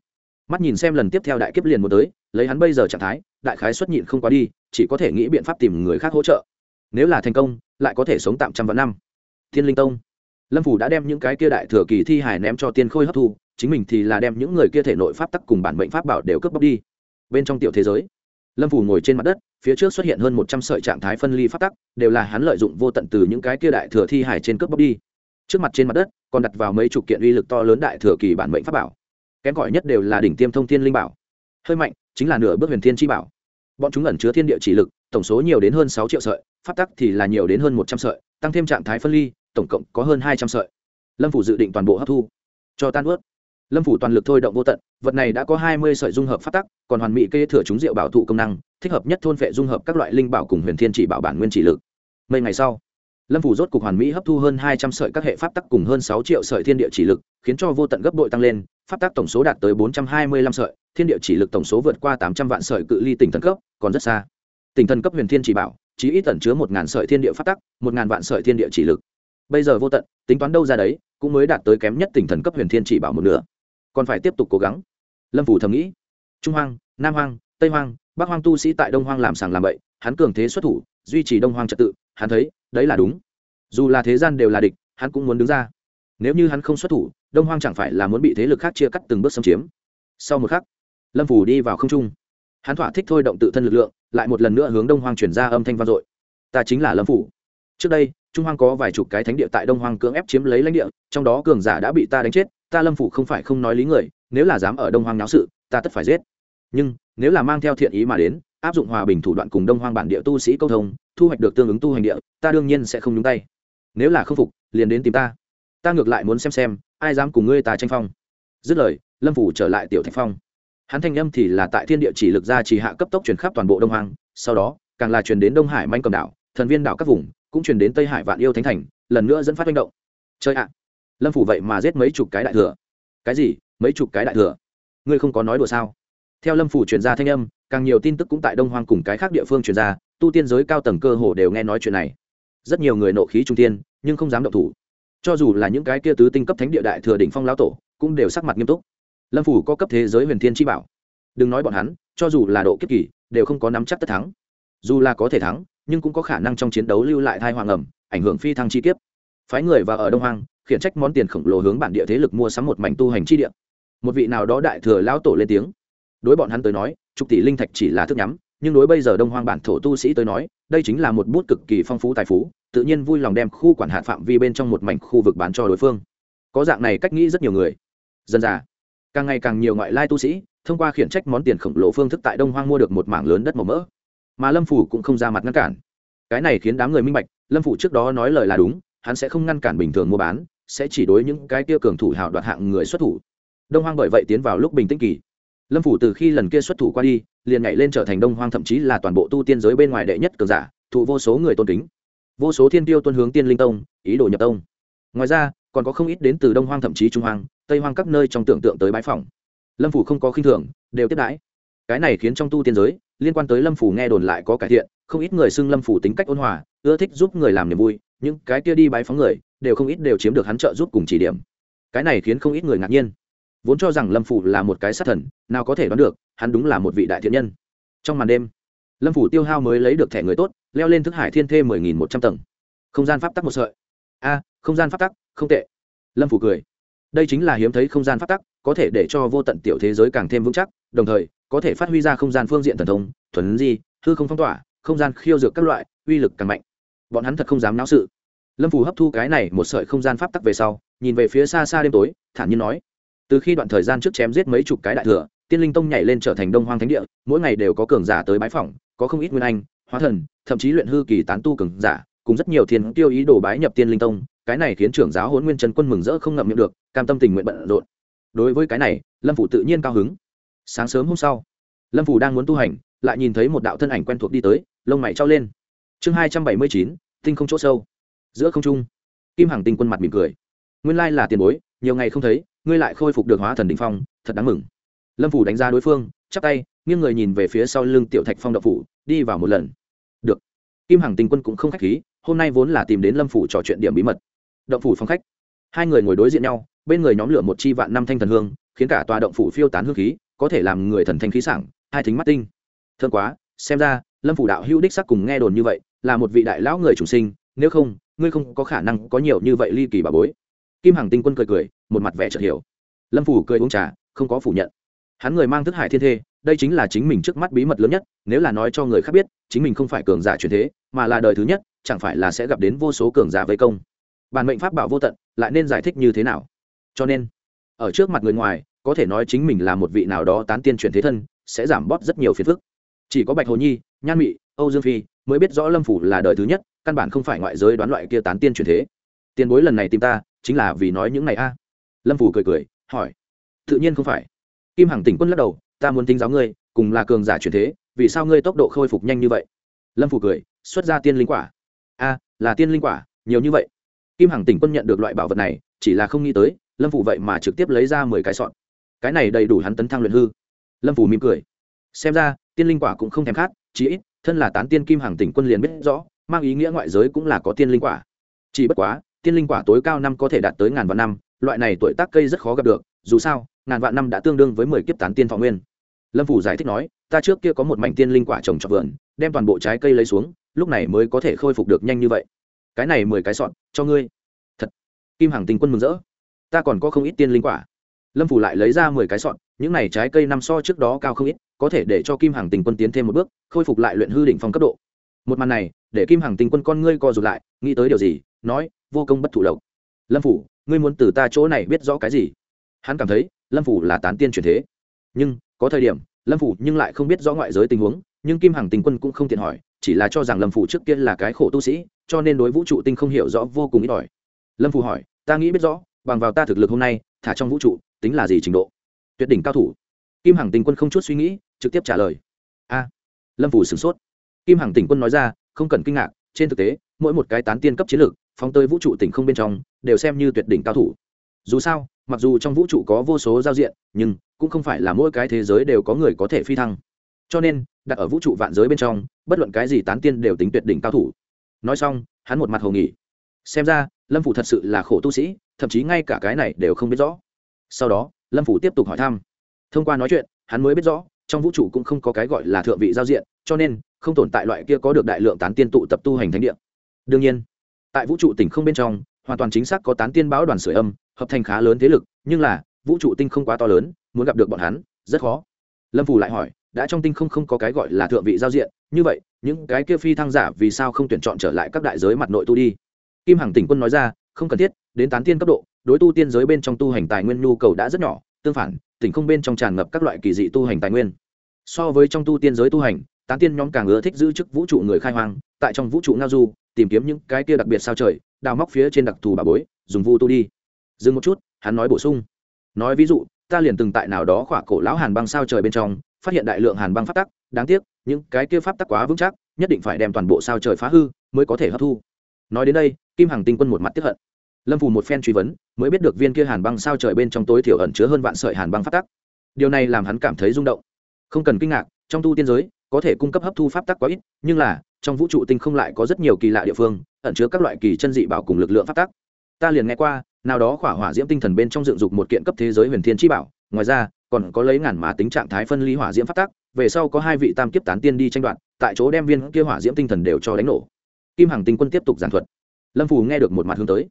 Mắt nhìn xem lần tiếp theo đại kiếp liền một tới, lấy hắn bây giờ trạng thái đại khái xuất nhịn không quá đi, chỉ có thể nghĩ biện pháp tìm người khác hỗ trợ. Nếu là thành công, lại có thể sống tạm trăm vạn năm. Thiên linh tông. Lâm phủ đã đem những cái kia đại thừa kỳ thi hải ném cho tiên khôi hấp thu, chính mình thì là đem những người kia thể nội pháp tắc cùng bản mệnh pháp bảo đều cướp bóc đi. Bên trong tiểu thế giới, lâm phủ ngồi trên mặt đất, phía trước xuất hiện hơn một trăm sợi trạng thái phân ly pháp tắc, đều là hắn lợi dụng vô tận từ những cái kia đại thừa thi hải trên cướp bóc đi. Trước mặt trên mặt đất, còn đặt vào mấy chục kiện uy lực to lớn đại thừa kỳ bản mệnh pháp bảo. Kém gọi nhất đều là đỉnh tiêm thông thiên linh bảo. Hơi mạnh, chính là nửa bước huyền thiên chi bảo bọn chúng ẩn chứa thiên địa chỉ lực, tổng số nhiều đến hơn sáu triệu sợi phát tắc thì là nhiều đến hơn một trăm sợi, tăng thêm trạng thái phân ly, tổng cộng có hơn hai trăm sợi. Lâm phủ dự định toàn bộ hấp thu. Cho tan ướt. Lâm phủ toàn lực thôi động vô tận, vật này đã có hai mươi sợi dung hợp phát tắc, còn hoàn mỹ kê thừa chúng rượu bảo thụ công năng, thích hợp nhất thôn phệ dung hợp các loại linh bảo cùng huyền thiên chỉ bảo bản nguyên chỉ lực. Mấy ngày sau lâm phủ rốt cục hoàn mỹ hấp thu hơn hai trăm sợi các hệ pháp tắc cùng hơn sáu triệu sợi thiên địa chỉ lực, khiến cho vô tận gấp bội tăng lên, pháp tắc tổng số đạt tới bốn trăm hai mươi lăm sợi, thiên địa chỉ lực tổng số vượt qua tám trăm vạn sợi cự ly tỉnh thần cấp, còn rất xa. Tỉnh thần cấp huyền thiên chỉ bảo, chí ít tẩn chứa một ngàn sợi thiên địa pháp tắc, một ngàn vạn sợi thiên địa chỉ lực. Bây giờ vô tận, tính toán đâu ra đấy, cũng mới đạt tới kém nhất tỉnh thần cấp huyền thiên chỉ bảo một nửa. Còn phải tiếp tục cố gắng. Lâm phủ thầm nghĩ. Trung hoang, nam hoang, tây hoang, bắc hoang tu sĩ tại đông hoang làm sàng làm bậy, hắn cường thế xuất thủ, duy trì đông hoang trật tự hắn thấy, đấy là đúng. Dù là thế gian đều là địch, hắn cũng muốn đứng ra. Nếu như hắn không xuất thủ, đông hoang chẳng phải là muốn bị thế lực khác chia cắt từng bước xâm chiếm. Sau một khắc, lâm phủ đi vào không trung. Hắn thỏa thích thôi động tự thân lực lượng, lại một lần nữa hướng đông hoang chuyển ra âm thanh vang dội. Ta chính là lâm phủ. Trước đây, trung hoang có vài chục cái thánh địa tại đông hoang cưỡng ép chiếm lấy lãnh địa, trong đó cường giả đã bị ta đánh chết, ta lâm phủ không phải không nói lý người, nếu là dám ở đông hoang náo sự, ta tất phải giết. Nhưng, nếu là mang theo thiện ý mà đến áp dụng hòa bình thủ đoạn cùng đông hoang bản địa tu sĩ câu thông, thu hoạch được tương ứng tu hành địa, ta đương nhiên sẽ không nhúng tay. Nếu là không phục, liền đến tìm ta. Ta ngược lại muốn xem xem, ai dám cùng ngươi ta tranh phong. Dứt lời, lâm phủ trở lại tiểu thạch phong. Hắn thanh âm thì là tại thiên địa chỉ lực ra chỉ hạ cấp tốc truyền khắp toàn bộ đông hoang, sau đó, càng là truyền đến đông hải manh cầm đảo, thần viên đảo các vùng, cũng truyền đến tây hải vạn yêu thánh thành, lần nữa dẫn phát manh động. Chơi ạ. À. Lâm phủ vậy mà giết mấy chục cái đại thừa. Cái gì? Mấy chục cái đại thừa? Ngươi không có nói đùa sao? Theo lâm phủ truyền ra thanh âm càng nhiều tin tức cũng tại đông hoang cùng cái khác địa phương truyền ra, tu tiên giới cao tầng cơ hồ đều nghe nói chuyện này. Rất nhiều người nộ khí trung tiên nhưng không dám động thủ. Cho dù là những cái kia tứ tinh cấp thánh địa đại thừa đỉnh phong lão tổ, cũng đều sắc mặt nghiêm túc. Lâm phủ có cấp thế giới huyền thiên chi bảo. Đừng nói bọn hắn, cho dù là độ kiếp kỳ, đều không có nắm chắc tất thắng. Dù là có thể thắng, nhưng cũng có khả năng trong chiến đấu lưu lại thai hoàng ẩm, ảnh hưởng phi thăng chi kiếp. Phái người và ở đông hoang, khiển trách món tiền khổng lồ hướng bản địa thế lực mua sắm một mảnh tu hành chi địa. Một vị nào đó đại thừa lão tổ lên tiếng. Đối bọn hắn tới nói Chục tỷ linh thạch chỉ là thức nhắm, nhưng đối bây giờ đông hoang bản thổ tu sĩ tới nói, đây chính là một bút cực kỳ phong phú tài phú, tự nhiên vui lòng đem khu quản hạt phạm vi bên trong một mảnh khu vực bán cho đối phương. Có dạng này cách nghĩ rất nhiều người. Dân già. Càng ngày càng nhiều ngoại lai tu sĩ, thông qua khiển trách món tiền khổng lồ phương thức tại đông hoang mua được một mảng lớn đất màu mỡ. Mà lâm phủ cũng không ra mặt ngăn cản. Cái này khiến đám người minh bạch, lâm phủ trước đó nói lời là đúng, hắn sẽ không ngăn cản bình thường mua bán, sẽ chỉ đối những cái kia cường thủ hào đoạt hạng người xuất thủ. Đông hoang bởi vậy tiến vào lúc bình tĩnh kỳ lâm phủ từ khi lần kia xuất thủ qua đi, liền nhảy lên trở thành đông hoang, thậm chí là toàn bộ tu tiên giới bên ngoài đệ nhất cường giả, thụ vô số người tôn kính. Vô số thiên tiêu tuân hướng tiên linh tông, ý đồ nhập tông. Ngoài ra, còn có không ít đến từ đông hoang, thậm chí trung hoang, tây hoang các nơi trong tưởng tượng tới bãi phòng lâm phủ không có khinh thường, đều tiếp đãi. Cái này khiến trong tu tiên giới, liên quan tới lâm phủ nghe đồn lại có cải thiện, không ít người xưng lâm phủ tính cách ôn hòa, ưa thích giúp người làm niềm vui, những cái kia đi bãi phóng người, đều không ít đều chiếm được hắn trợ giúp cùng chỉ điểm. Cái này khiến không ít người ngạc nhiên vốn cho rằng lâm phủ là một cái sát thần, nào có thể đoán được, hắn đúng là một vị đại thiện nhân. Trong màn đêm, lâm phủ tiêu hao mới lấy được thẻ người tốt, leo lên thức hải thiên thê mười nghìn một trăm tầng. Không gian pháp tắc một sợi. A, không gian pháp tắc, không tệ. Lâm phủ cười. Đây chính là hiếm thấy không gian pháp tắc, có thể để cho vô tận tiểu thế giới càng thêm vững chắc, đồng thời, có thể phát huy ra không gian phương diện thần thông, thuần di, hư không phong tỏa, không gian khiêu dược các loại, uy lực càng mạnh. Bọn hắn thật không dám náo sự. Lâm phủ hấp thu cái này một sợi không gian pháp tắc về sau, nhìn về phía xa xa đêm tối, thản nhiên nói từ khi đoạn thời gian trước chém giết mấy chục cái đại thừa, tiên linh tông nhảy lên trở thành đông hoang thánh địa, mỗi ngày đều có cường giả tới bái phỏng, có không ít nguyên anh, hóa thần, thậm chí luyện hư kỳ tán tu cường giả, cùng rất nhiều thiên tiêu ý đồ bái nhập tiên linh tông, cái này khiến trưởng giáo hôn nguyên trần quân mừng rỡ không ngậm miệng được, cam tâm tình nguyện bận rộn. Đối với cái này, lâm phủ tự nhiên cao hứng. Sáng sớm hôm sau, lâm phủ đang muốn tu hành, lại nhìn thấy một đạo thân ảnh quen thuộc đi tới, lông mày trao lên. Chương hai trăm bảy mươi chín, tinh không chỗ sâu. Giữa không trung, kim hằng tinh quân mặt mỉm cười. Nguyên lai là tiền bối, nhiều ngày không thấy ngươi lại khôi phục được hóa thần đình phong, thật đáng mừng. Lâm phủ đánh giá đối phương, chắp tay, nghiêng người nhìn về phía sau lưng tiểu thạch phong đậu phủ, đi vào một lần. Được. Kim hằng tinh quân cũng không k h á c h khí, hôm nay vốn là tìm đến lâm phủ trò chuyện điểm bí mật. Động phủ phong khách. Hai người ngồi đối diện nhau, bên người nhóm lửa một chi vạn năm thanh thần hương, khiến cả tòa động phủ phiêu tán hương khí, có thể làm người thần thanh khí sảng, hai thính mắt tinh. Thương quá, xem ra, lâm phủ đạo hữu đích sắc cùng nghe đồn như vậy, là một vị đại lão người chủ sinh, nếu không, ngươi không có khả năng có nhiều như vậy ly kỳ bà bối. Kim hằng tinh quân cười cười một mặt vẻ chợt hiểu. Lâm phủ cười uống trà, không có phủ nhận. Hắn người mang thức hải thiên thê, đây chính là chính mình trước mắt bí mật lớn nhất, nếu là nói cho người khác biết, chính mình không phải cường giả truyền thế, mà là đời thứ nhất, chẳng phải là sẽ gặp đến vô số cường giả vây công. Bản mệnh pháp bảo vô tận, lại nên giải thích như thế nào? Cho nên, ở trước mặt người ngoài, có thể nói chính mình là một vị nào đó tán tiên truyền thế thân, sẽ giảm bóp rất nhiều phiền phức. Chỉ có bạch hồ nhi, nhan mị, âu dương phi mới biết rõ lâm phủ là đời thứ nhất, căn bản không phải ngoại giới đoán loại kia tán tiên truyền thế. Tiền bối lần này tìm ta, chính là vì nói những này a lâm phủ cười cười, hỏi, tự nhiên không phải. Kim hằng tỉnh quân lắc đầu, ta muốn tính giáo ngươi, cùng là cường giả truyền thế, vì sao ngươi tốc độ khôi phục nhanh như vậy? Lâm phủ cười, xuất ra tiên linh quả. A, là tiên linh quả, nhiều như vậy. Kim hằng tỉnh quân nhận được loại bảo vật này, chỉ là không nghĩ tới, lâm phủ vậy mà trực tiếp lấy ra mười cái sọn cái này đầy đủ hắn tấn thăng luyện hư. Lâm phủ mỉm cười, xem ra, tiên linh quả cũng không thèm khát, chí ít, thân là tán tiên kim hàng tỉnh quân liền biết rõ, mang ý nghĩa ngoại giới cũng là có tiên linh quả. Chỉ bất quá, tiên linh quả tối cao năm có thể đạt tới ngàn vạn năm loại này tuổi tác cây rất khó gặp được, dù sao, ngàn vạn năm đã tương đương với mười kiếp tán tiên thọ nguyên. Lâm phủ giải thích nói, ta trước kia có một mảnh tiên linh quả trồng trọt vườn, đem toàn bộ trái cây lấy xuống, lúc này mới có thể khôi phục được nhanh như vậy. Cái này mười cái sọn cho ngươi. Thật. Kim hàng tình quân mừng rỡ. Ta còn có không ít tiên linh quả. Lâm phủ lại lấy ra mười cái sọn những này trái cây năm so trước đó cao không ít, có thể để cho kim hàng tình quân tiến thêm một bước, khôi phục lại luyện hư đỉnh phong cấp độ. Một màn này, để kim hàng tình quân con ngươi co rụt lại, nghĩ tới điều gì, nói, vô công bất thụ lộc. Lâm phủ ngươi muốn từ ta chỗ này biết rõ cái gì? Hắn cảm thấy, lâm phủ là tán tiên truyền thế. Nhưng, có thời điểm, lâm phủ nhưng lại không biết rõ ngoại giới tình huống, nhưng kim hằng tình quân cũng không tiện hỏi, chỉ là cho rằng lâm phủ trước kia là cái khổ tu sĩ, cho nên đối vũ trụ tinh không hiểu rõ vô cùng ít ỏi. Lâm phủ hỏi, ta nghĩ biết rõ, bằng vào ta thực lực hôm nay, thả trong vũ trụ, tính là gì trình độ? Tuyệt đỉnh cao thủ. Kim hằng tình quân không chút suy nghĩ, trực tiếp trả lời. A. Lâm phủ sửng sốt. Kim hằng tình quân nói ra, không cần kinh ngạc, trên thực tế, mỗi một cái tán tiên cấp chiến lược phóng tới vũ trụ tỉnh không bên trong, đều xem như tuyệt đỉnh cao thủ. Dù sao, mặc dù trong vũ trụ có vô số giao diện, nhưng cũng không phải là mỗi cái thế giới đều có người có thể phi thăng. Cho nên, đặt ở vũ trụ vạn giới bên trong, bất luận cái gì tán tiên đều tính tuyệt đỉnh cao thủ. Nói xong, hắn một mặt hồ nghỉ. Xem ra, lâm phủ thật sự là khổ tu sĩ, thậm chí ngay cả cái này đều không biết rõ. Sau đó, lâm phủ tiếp tục hỏi thăm. Thông qua nói chuyện, hắn mới biết rõ, trong vũ trụ cũng không có cái gọi là thượng vị giao diện, cho nên không tồn tại loại kia có được đại lượng tán tiên tụ tập tu hành thánh địa. Đương nhiên tại vũ trụ tỉnh không bên trong, hoàn toàn chính xác có tán tiên báo đoàn sửa âm, hợp thành khá lớn thế lực, nhưng là, vũ trụ tinh không quá to lớn, muốn gặp được bọn hắn, rất khó. Lâm phù lại hỏi, đã trong tinh không không có cái gọi là thượng vị giao diện, như vậy, những cái kia phi thăng giả vì sao không tuyển chọn trở lại các đại giới mặt nội tu đi? Kim hằng tỉnh quân nói ra, không cần thiết, đến tán tiên cấp độ, đối tu tiên giới bên trong tu hành tài nguyên nhu cầu đã rất nhỏ, tương phản, tỉnh không bên trong tràn ngập các loại kỳ dị tu hành tài nguyên. So với trong tu tiên giới tu hành, tán tiên nhóm càng ưa thích giữ chức vũ trụ người khai hoang, tại trong vũ trụ ngao du tìm kiếm những cái kia đặc biệt sao trời, đào móc phía trên đặc thù bà bối, dùng vu tu đi. Dừng một chút, hắn nói bổ sung. Nói ví dụ, ta liền từng tại nào đó khỏa cổ lão hàn băng sao trời bên trong, phát hiện đại lượng hàn băng pháp tắc, đáng tiếc, những cái kia pháp tắc quá vững chắc, nhất định phải đem toàn bộ sao trời phá hư mới có thể hấp thu. Nói đến đây, kim hằng tinh quân một mặt tiếp hận. Lâm phù một phen truy vấn, mới biết được viên kia hàn băng sao trời bên trong tối thiểu ẩn chứa hơn vạn sợi hàn băng pháp tắc. Điều này làm hắn cảm thấy rung động. Không cần kinh ngạc, trong tu tiên giới có thể cung cấp hấp thu pháp tắc quá ít, nhưng là, trong vũ trụ tinh không lại có rất nhiều kỳ lạ địa phương, ẩn chứa các loại kỳ chân dị bảo cùng lực lượng pháp tắc. Ta liền nghe qua, nào đó khỏa hỏa diễm tinh thần bên trong dựng dục một kiện cấp thế giới huyền thiên chi bảo, ngoài ra, còn có lấy ngàn má tính trạng thái phân ly hỏa diễm pháp tắc, về sau có hai vị tam kiếp tán tiên đi tranh đoạt, tại chỗ đem viên kia hỏa diễm tinh thần đều cho đánh nổ. Kim hằng tinh quân tiếp tục giảng thuật. Lâm phù nghe được một mặt hướng tới.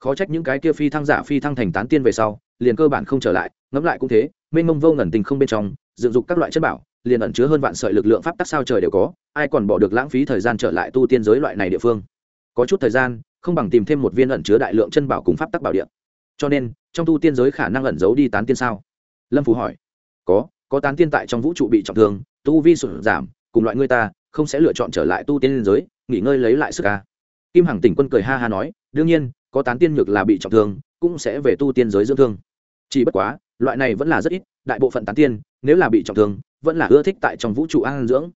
Khó trách những cái kia phi thăng giả phi thăng thành tán tiên về sau, liền cơ bản không trở lại, ngẫm lại cũng thế, mênh mông vô ngẩn tình không bên trong, dựng dục các loại chất bảo liền ẩn chứa hơn vạn sợi lực lượng pháp tắc sao trời đều có, ai còn bỏ được lãng phí thời gian trở lại tu tiên giới loại này địa phương? Có chút thời gian, không bằng tìm thêm một viên ẩn chứa đại lượng chân bảo cùng pháp tắc bảo địa. Cho nên, trong tu tiên giới khả năng ẩn giấu đi tán tiên sao? Lâm phú hỏi. Có có tán tiên tại trong vũ trụ bị trọng thương, tu vi sụt giảm, cùng loại người ta, không sẽ lựa chọn trở lại tu tiên giới, nghỉ ngơi lấy lại sức ca kim hằng tỉnh quân cười ha ha nói, đương nhiên, có tán tiên nhược là bị trọng thương, cũng sẽ về tu tiên giới dưỡng thương. Chỉ bất quá, loại này vẫn là rất ít, đại bộ phận tán tiên, nếu là bị trọng thương vẫn là ưa thích tại trong vũ trụ an dưỡng.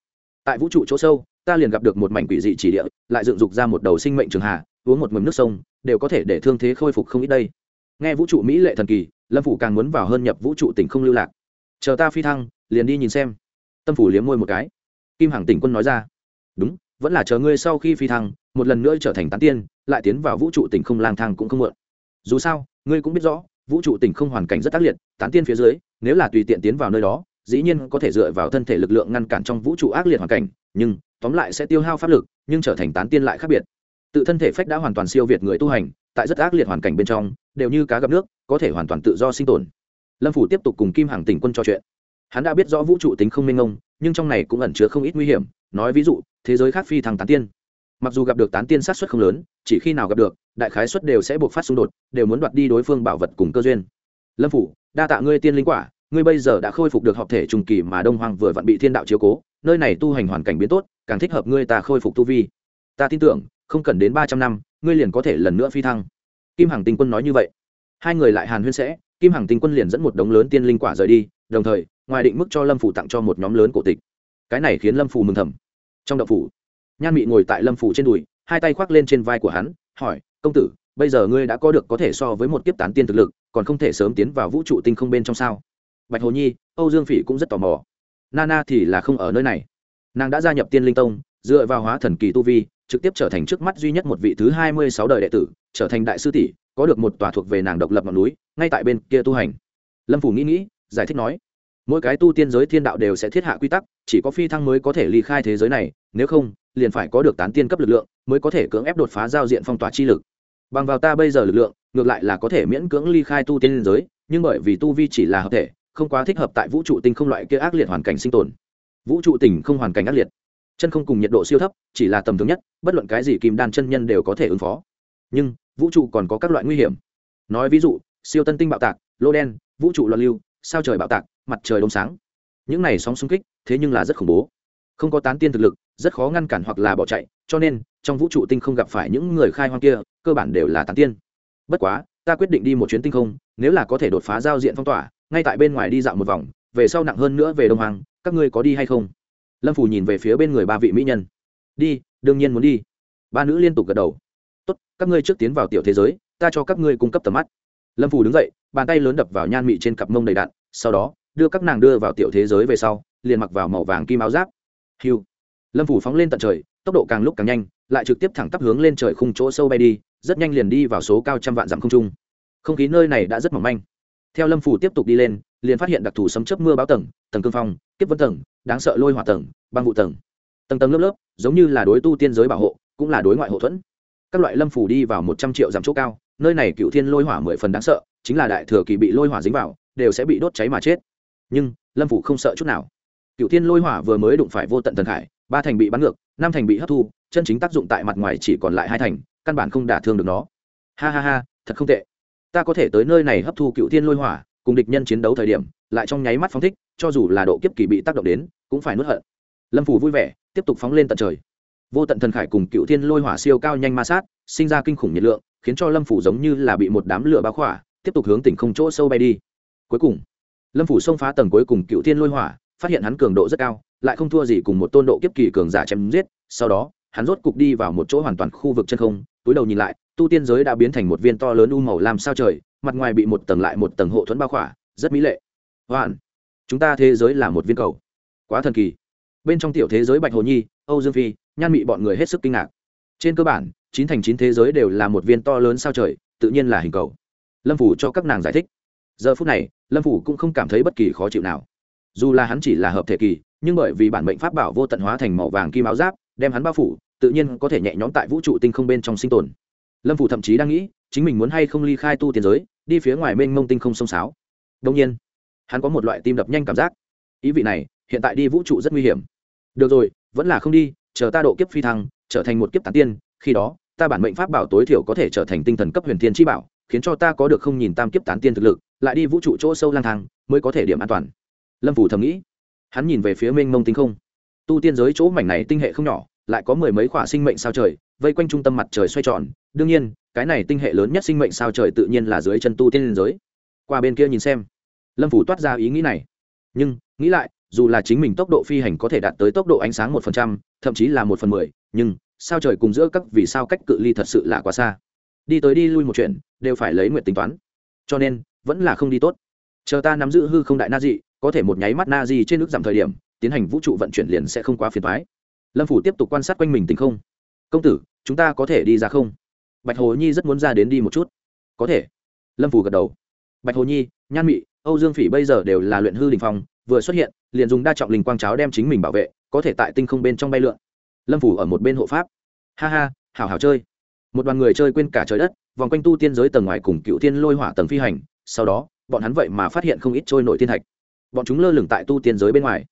Tại vũ trụ chỗ sâu, ta liền gặp được một mảnh quỷ dị chỉ địa, lại dựng dục ra một đầu sinh mệnh trường hà, uống một mầm nước sông, đều có thể để thương thế khôi phục không ít đây. Nghe vũ trụ mỹ lệ thần kỳ, lâm phủ càng muốn vào hơn nhập vũ trụ tỉnh không lưu lạc. Chờ ta phi thăng, liền đi nhìn xem. Tâm phủ liếm môi một cái. Kim hằng tỉnh quân nói ra. Đúng, vẫn là chờ ngươi sau khi phi thăng, một lần nữa trở thành tán tiên, lại tiến vào vũ trụ tỉnh không lang thang cũng không mượn dù sao, ngươi cũng biết rõ, vũ trụ tỉnh không hoàn cảnh rất tác liệt, tán tiên phía dưới, nếu là tùy tiện tiến vào nơi đó dĩ nhiên có thể dựa vào thân thể lực lượng ngăn cản trong vũ trụ ác liệt hoàn cảnh, nhưng, tóm lại sẽ tiêu hao pháp lực, nhưng trở thành tán tiên lại khác biệt. Tự thân thể phách đã hoàn toàn siêu việt người tu hành, tại rất ác liệt hoàn cảnh bên trong, đều như cá gặp nước, có thể hoàn toàn tự do sinh tồn. Lâm phủ tiếp tục cùng kim hàng tỉnh quân trò chuyện. Hắn đã biết rõ vũ trụ tính không minh ông nhưng trong này cũng ẩn chứa không ít nguy hiểm, nói ví dụ, thế giới khác phi thăng tán tiên. Mặc dù gặp được tán tiên sát xuất không lớn, chỉ khi nào gặp được, đại khái xuất đều sẽ buộc phát xung đột, đều muốn đoạt đi đối phương bảo vật cùng cơ duyên. Lâm phủ, đa tạ ngươi tiên linh quả ngươi bây giờ đã khôi phục được hợp thể trùng kỳ mà đông hoàng vừa vặn bị thiên đạo chiếu cố, nơi này tu hành hoàn cảnh biến tốt, càng thích hợp ngươi ta khôi phục tu vi. Ta tin tưởng, không cần đến ba trăm năm, ngươi liền có thể lần nữa phi thăng. Kim hằng tinh quân nói như vậy. Hai người lại hàn huyên sẽ, kim hằng tinh quân liền dẫn một đống lớn tiên linh quả rời đi, đồng thời, ngoài định mức cho lâm phủ tặng cho một nhóm lớn cổ tịch. Cái này khiến lâm phủ mừng thầm. Trong đậu phủ, nhan mị ngồi tại lâm phủ trên đùi, hai tay khoác lên trên vai của hắn, hỏi, công tử, bây giờ ngươi đã có được có thể so với một kiếp tán tiên thực lực, còn không thể sớm tiến vào vũ trụ tinh không bên trong sao? Bạch hồ nhi, âu dương phỉ cũng rất tò mò. Nana thì là không ở nơi này. Nàng đã gia nhập tiên linh tông, dựa vào hóa thần kỳ tu vi, trực tiếp trở thành trước mắt duy nhất một vị thứ hai mươi sáu đời đệ tử, trở thành đại sư tỷ, có được một tòa thuộc về nàng độc lập ngọn núi, ngay tại bên kia tu hành. Lâm phủ nghĩ nghĩ, giải thích nói, mỗi cái tu tiên giới thiên đạo đều sẽ thiết hạ quy tắc, chỉ có phi thăng mới có thể ly khai thế giới này, nếu không, liền phải có được tán tiên cấp lực lượng, mới có thể cưỡng ép đột phá giao diện phong tỏa chi lực. Bằng vào ta bây giờ lực lượng, ngược lại là có thể miễn cưỡng ly khai tu tiên giới, nhưng bởi vì tu vi chỉ là hợp thể không quá thích hợp tại vũ trụ tinh không loại kia ác liệt hoàn cảnh sinh tồn. Vũ trụ tinh không hoàn cảnh ác liệt. Chân không cùng nhiệt độ siêu thấp, chỉ là tầm thường nhất, bất luận cái gì kim đan chân nhân đều có thể ứng phó. Nhưng, vũ trụ còn có các loại nguy hiểm. Nói ví dụ, siêu tân tinh bạo tạc, lô đen, vũ trụ loạn lưu, sao trời bạo tạc, mặt trời đông sáng. Những này sóng xung kích, thế nhưng là rất khủng bố. Không có tán tiên thực lực, rất khó ngăn cản hoặc là bỏ chạy, cho nên, trong vũ trụ tinh không gặp phải những người khai hoang kia, cơ bản đều là tán tiên. Bất quá, ta quyết định đi một chuyến tinh không, nếu là có thể đột phá giao diện phong tỏa ngay tại bên ngoài đi dạo một vòng, về sau nặng hơn nữa về đông hoàng các ngươi có đi hay không? Lâm phù nhìn về phía bên người ba vị mỹ nhân. Đi, đương nhiên muốn đi. Ba nữ liên tục gật đầu. Tốt, các ngươi trước tiến vào tiểu thế giới, ta cho các ngươi cung cấp tầm mắt. Lâm phù đứng dậy, bàn tay lớn đập vào nhan mị trên cặp mông đầy đạn, sau đó, đưa các nàng đưa vào tiểu thế giới về sau, liền mặc vào màu vàng kim áo giáp. Hiu lâm phủ phóng lên tận trời, tốc độ càng lúc càng nhanh, lại trực tiếp thẳng tắp hướng lên trời khung chỗ sâu bay đi, rất nhanh liền đi vào số cao trăm vạn dặm không trung. Không khí nơi này đã rất mỏng manh theo lâm phủ tiếp tục đi lên, liền phát hiện đặc thù sấm chớp mưa báo tầng tầng cương phong, kiếp vân tầng, đáng sợ lôi hỏa tầng, băng vụ tầng. Tầng tầng lớp lớp, giống như là đối tu tiên giới bảo hộ, cũng là đối ngoại hậu thuẫn. Các loại lâm phủ đi vào một trăm triệu dặm chỗ cao, nơi này cựu thiên lôi hỏa mười phần đáng sợ, chính là đại thừa kỳ bị lôi hỏa dính vào, đều sẽ bị đốt cháy mà chết. Nhưng, lâm phủ không sợ chút nào. Cựu thiên lôi hỏa vừa mới đụng phải vô tận thần khải, ba thành bị bắn ngược, năm thành bị hấp thu, chân chính tác dụng tại mặt ngoài chỉ còn lại hai thành, căn bản không đả thương được nó. Ha ha ha, thật không tệ ta có thể tới nơi này hấp thu cựu thiên lôi hỏa, cùng địch nhân chiến đấu thời điểm, lại trong nháy mắt phóng thích, cho dù là độ kiếp kỳ bị tác động đến, cũng phải nuốt hận. Lâm phủ vui vẻ, tiếp tục phóng lên tận trời. Vô tận thần khải cùng cựu thiên lôi hỏa siêu cao nhanh ma sát, sinh ra kinh khủng nhiệt lượng, khiến cho lâm phủ giống như là bị một đám lửa bao khỏa, tiếp tục hướng tỉnh không chỗ sâu bay đi. Cuối cùng, lâm phủ xông phá tầng cuối cùng cựu thiên lôi hỏa, phát hiện hắn cường độ rất cao, lại không thua gì cùng một tôn độ kiếp kỳ cường giả chém giết, sau đó, hắn rốt cục đi vào một chỗ hoàn toàn khu vực chân không, túi đầu nhìn lại tu tiên giới đã biến thành một viên to lớn u màu làm sao trời mặt ngoài bị một tầng lại một tầng hộ thuẫn bao khỏa rất mỹ lệ. Hoàn, chúng ta thế giới là một viên cầu. Quá thần kỳ. Bên trong tiểu thế giới bạch hồ nhi âu dương phi nhan mị bọn người hết sức kinh ngạc. Trên cơ bản chín thành chín thế giới đều là một viên to lớn sao trời tự nhiên là hình cầu. Lâm phủ cho các nàng giải thích. Giờ phút này lâm phủ cũng không cảm thấy bất kỳ khó chịu nào. Dù là hắn chỉ là hợp thể kỳ nhưng bởi vì bản mệnh pháp bảo vô tận hóa thành màu vàng kim áo giáp đem hắn bao phủ tự nhiên có thể nhẹ nhõm tại vũ trụ tinh không bên trong sinh tồn lâm phủ thậm chí đang nghĩ, chính mình muốn hay không ly khai tu tiên giới, đi phía ngoài mênh mông tinh không sông sáo. Đông nhiên, hắn có một loại tim đập nhanh cảm giác. Ý vị này, hiện tại đi vũ trụ rất nguy hiểm. Được rồi, vẫn là không đi, chờ ta độ kiếp phi thăng, trở thành một kiếp tán tiên, khi đó, ta bản mệnh pháp bảo tối thiểu có thể trở thành tinh thần cấp huyền thiên chi bảo, khiến cho ta có được không nhìn tam kiếp tán tiên thực lực, lại đi vũ trụ chỗ sâu lang thang, mới có thể điểm an toàn. Lâm phủ thầm nghĩ. Hắn nhìn về phía mênh mông tinh không. Tu tiên giới chỗ mảnh này tinh hệ không nhỏ, lại có mười mấy khỏa sinh mệnh sao trời, vây quanh trung tâm mặt trời xoay tròn đương nhiên, cái này tinh hệ lớn nhất sinh mệnh sao trời tự nhiên là dưới chân tu tiên giới. Qua bên kia nhìn xem. Lâm phủ toát ra ý nghĩ này. Nhưng, nghĩ lại, dù là chính mình tốc độ phi hành có thể đạt tới tốc độ ánh sáng một phần trăm, thậm chí là một phần mười, nhưng, sao trời cùng giữa các vì sao cách cự ly thật sự là quá xa. Đi tới đi lui một chuyện, đều phải lấy nguyện tính toán. Cho nên, vẫn là không đi tốt. Chờ ta nắm giữ hư không đại na dị, có thể một nháy mắt na di trên nước giảm thời điểm, tiến hành vũ trụ vận chuyển liền sẽ không quá phiền thoái lâm phủ tiếp tục quan sát quanh mình tình không. Công tử, chúng ta có thể đi ra không? Bạch hồ nhi rất muốn ra đến đi một chút. Có thể. Lâm phủ gật đầu. Bạch hồ nhi, nhan mị, âu dương phỉ bây giờ đều là luyện hư đình phong, vừa xuất hiện, liền dùng đa trọng linh quang cháo đem chính mình bảo vệ, có thể tại tinh không bên trong bay lượn. Lâm phủ ở một bên hộ pháp. Ha ha, hảo hảo chơi. Một đoàn người chơi quên cả trời đất, vòng quanh tu tiên giới tầng ngoài cùng cựu tiên lôi hỏa tầng phi hành, sau đó, bọn hắn vậy mà phát hiện không ít trôi nổi thiên thạch. Bọn chúng lơ lửng tại tu tiên giới bên ngoài.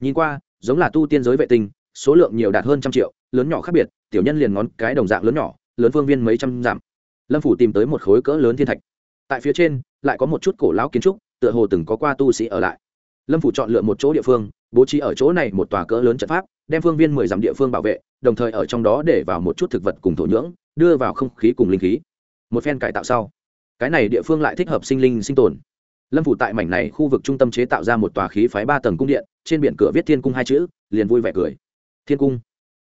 Nhìn qua, giống là tu tiên giới vệ tinh, số lượng nhiều đạt hơn trăm triệu, lớn nhỏ khác biệt, tiểu nhân liền ngón cái đồng dạng lớn nhỏ lớn phương viên mấy trăm dặm. Lâm phủ tìm tới một khối cỡ lớn thiên thạch. Tại phía trên, lại có một chút cổ lão kiến trúc, tựa hồ từng có qua tu sĩ ở lại. Lâm phủ chọn lựa một chỗ địa phương, bố trí ở chỗ này một tòa cỡ lớn trận pháp, đem phương viên mười dặm địa phương bảo vệ, đồng thời ở trong đó để vào một chút thực vật cùng thổ nhưỡng, đưa vào không khí cùng linh khí. Một phen cải tạo sau, cái này địa phương lại thích hợp sinh linh sinh tồn. Lâm phủ tại mảnh này khu vực trung tâm chế tạo ra một tòa khí phái ba tầng cung điện, trên biển cửa viết thiên cung hai chữ, liền vui vẻ cười. Thiên cung.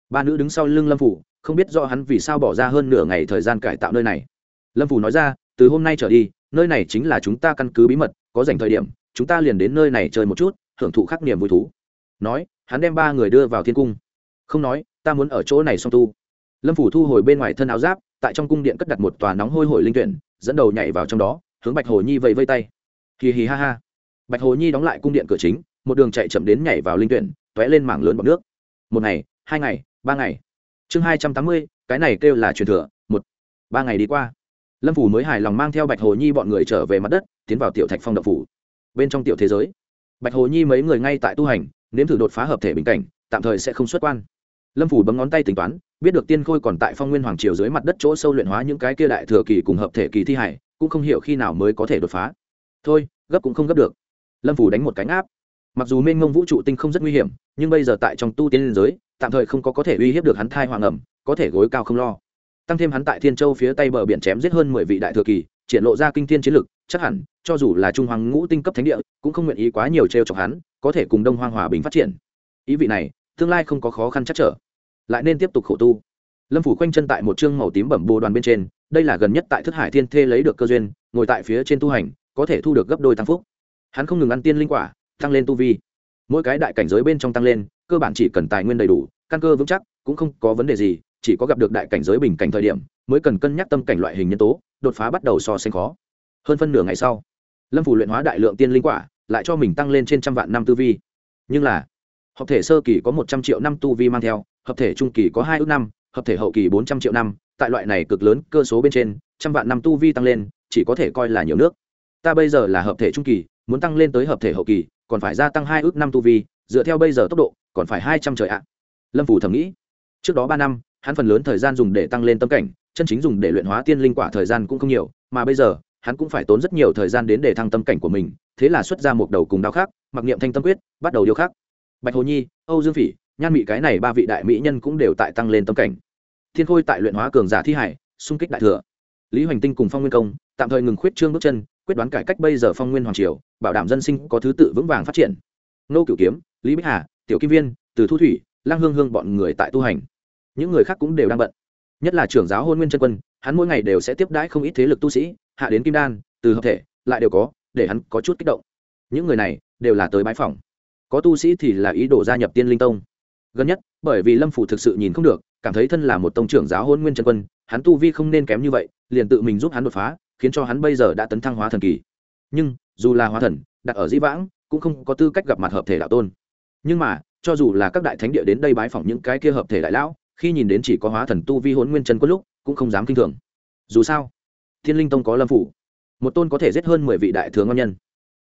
Ba nữ đứng sau lưng lâm phủ không biết do hắn vì sao bỏ ra hơn nửa ngày thời gian cải tạo nơi này. Lâm phủ nói ra, từ hôm nay trở đi, nơi này chính là chúng ta căn cứ bí mật, có dành thời điểm, chúng ta liền đến nơi này chơi một chút, hưởng thụ khắc niềm vui thú. Nói, hắn đem ba người đưa vào thiên cung. Không nói, ta muốn ở chỗ này song tu. Lâm phủ thu hồi bên ngoài thân áo giáp, tại trong cung điện cất đặt một tòa nóng hôi hổi linh tuyển, dẫn đầu nhảy vào trong đó, hướng bạch hồ nhi vẫy vây tay. Hì hì ha ha. Bạch hồ nhi đóng lại cung điện cửa chính, một đường chạy chậm đến nhảy vào linh tuyển t ó é lên mảng lớn bọc nước. Một ngày, hai ngày, ba ngày chương hai trăm tám mươi, cái này kêu là truyền thừa, một, ba ngày đi qua. Lâm phủ mới hài lòng mang theo bạch hồ nhi bọn người trở về mặt đất, tiến vào tiểu thạch phong đậu phủ. Bên trong tiểu thế giới, bạch hồ nhi mấy người ngay tại tu hành, nếm thử đột phá hợp thể bình cảnh, tạm thời sẽ không xuất quan. Lâm phủ bấm ngón tay tính toán, biết được tiên khôi còn tại phong nguyên hoàng triều dưới mặt đất chỗ sâu luyện hóa những cái kia đại thừa kỳ cùng hợp thể kỳ thi hải cũng không hiểu khi nào mới có thể đột phá. Thôi, gấp cũng không gấp được. Lâm phủ đánh một cánh áp mặc dù mênh mông vũ trụ tinh không rất nguy hiểm, nhưng bây giờ tại trong tu tiên liên giới tạm thời không có có thể uy hiếp được hắn thai hoàng ẩm, có thể gối cao không lo. Tăng thêm hắn tại thiên châu phía tây bờ biển chém giết hơn mười vị đại thừa kỳ, triển lộ ra kinh thiên chiến lực, chắc hẳn, cho dù là trung hoàng ngũ tinh cấp thánh địa, cũng không nguyện ý quá nhiều t r chọc hắn, có thể cùng đông hoang hòa bình phát triển. Ý vị này, tương lai không có khó khăn chắc trở. Lại nên tiếp tục khổ tu. Lâm phủ khoanh chân tại một chương màu tím bẩm bồ đoàn bên trên, đây là gần nhất tại thất hải thiên thê lấy được cơ duyên, ngồi tại phía trên tu hành, có thể thu được gấp đôi tăng phúc. Hắn không ngừng ăn tiên linh quả, tăng lên tu vi mỗi cái đại cảnh giới bên trong tăng lên, cơ bản chỉ cần tài nguyên đầy đủ, căn cơ vững chắc, cũng không có vấn đề gì, chỉ có gặp được đại cảnh giới bình cảnh thời điểm, mới cần cân nhắc tâm cảnh loại hình nhân tố, đột phá bắt đầu so sánh khó. Hơn phân nửa ngày sau, lâm phủ luyện hóa đại lượng tiên linh quả, lại cho mình tăng lên trên trăm vạn năm tư vi. Nhưng là, hợp thể sơ kỳ có một trăm triệu năm tu vi mang theo, hợp thể trung kỳ có hai ước năm, hợp thể hậu kỳ bốn trăm triệu năm, tại loại này cực lớn cơ số bên trên, trăm vạn năm tu vi tăng lên, chỉ có thể coi là nhiều nước. Ta bây giờ là hợp thể trung kỳ, muốn tăng lên tới hợp thể hậu kỳ còn phải gia tăng hai ước năm tu vi, dựa theo bây giờ tốc độ, còn phải hai trăm trời ạ. Lâm phủ thầm nghĩ. Trước đó ba năm, hắn phần lớn thời gian dùng để tăng lên tâm cảnh, chân chính dùng để luyện hóa tiên linh quả thời gian cũng không nhiều, mà bây giờ, hắn cũng phải tốn rất nhiều thời gian đến để thăng tâm cảnh của mình, thế là xuất ra một đầu cùng đao khác, mặc niệm thanh tâm quyết, bắt đầu điêu khắc. Bạch hồ nhi, âu dương phỉ, nhan mỹ cái này ba vị đại mỹ nhân cũng đều tại tăng lên tâm cảnh. Thiên khôi tại luyện hóa cường giả thi hải, xung kích đại thừa. Lý hoành tinh cùng phong nguyên công, tạm thời ngừng khuyết trương bước chân quyết đoán cải cách bây giờ phong nguyên hoàng triều, bảo đảm dân sinh có thứ tự vững vàng phát triển. Nô cửu kiếm, lý bích hà, tiểu kim viên, từ thu thủy lang hương hương bọn người tại tu hành. Những người khác cũng đều đang bận. Nhất là trưởng giáo hôn nguyên chân quân, hắn mỗi ngày đều sẽ tiếp đãi không ít thế lực tu sĩ, hạ đến kim đan, từ hợp thể, lại đều có, để hắn có chút kích động. Những người này đều là tới bãi phòng có tu sĩ thì là ý đồ gia nhập tiên linh tông. Gần nhất, bởi vì lâm phủ thực sự nhìn không được, cảm thấy thân là một tông trưởng giáo hôn nguyên chân quân, hắn tu vi không nên kém như vậy, liền tự mình giúp hắn đột phá khiến cho hắn bây giờ đã tấn thăng hóa thần kỳ. Nhưng, dù là hóa thần, đặt ở dĩ vãng, cũng không có tư cách gặp mặt hợp thể đạo tôn. Nhưng mà, cho dù là các đại thánh địa đến đây bái phỏng những cái kia hợp thể đại lão, khi nhìn đến chỉ có hóa thần tu vi hốn nguyên chân có lúc, cũng không dám kinh thường. Dù sao, thiên linh tông có lâm phủ. Một tôn có thể giết hơn mười vị đại thừa ngon nhân.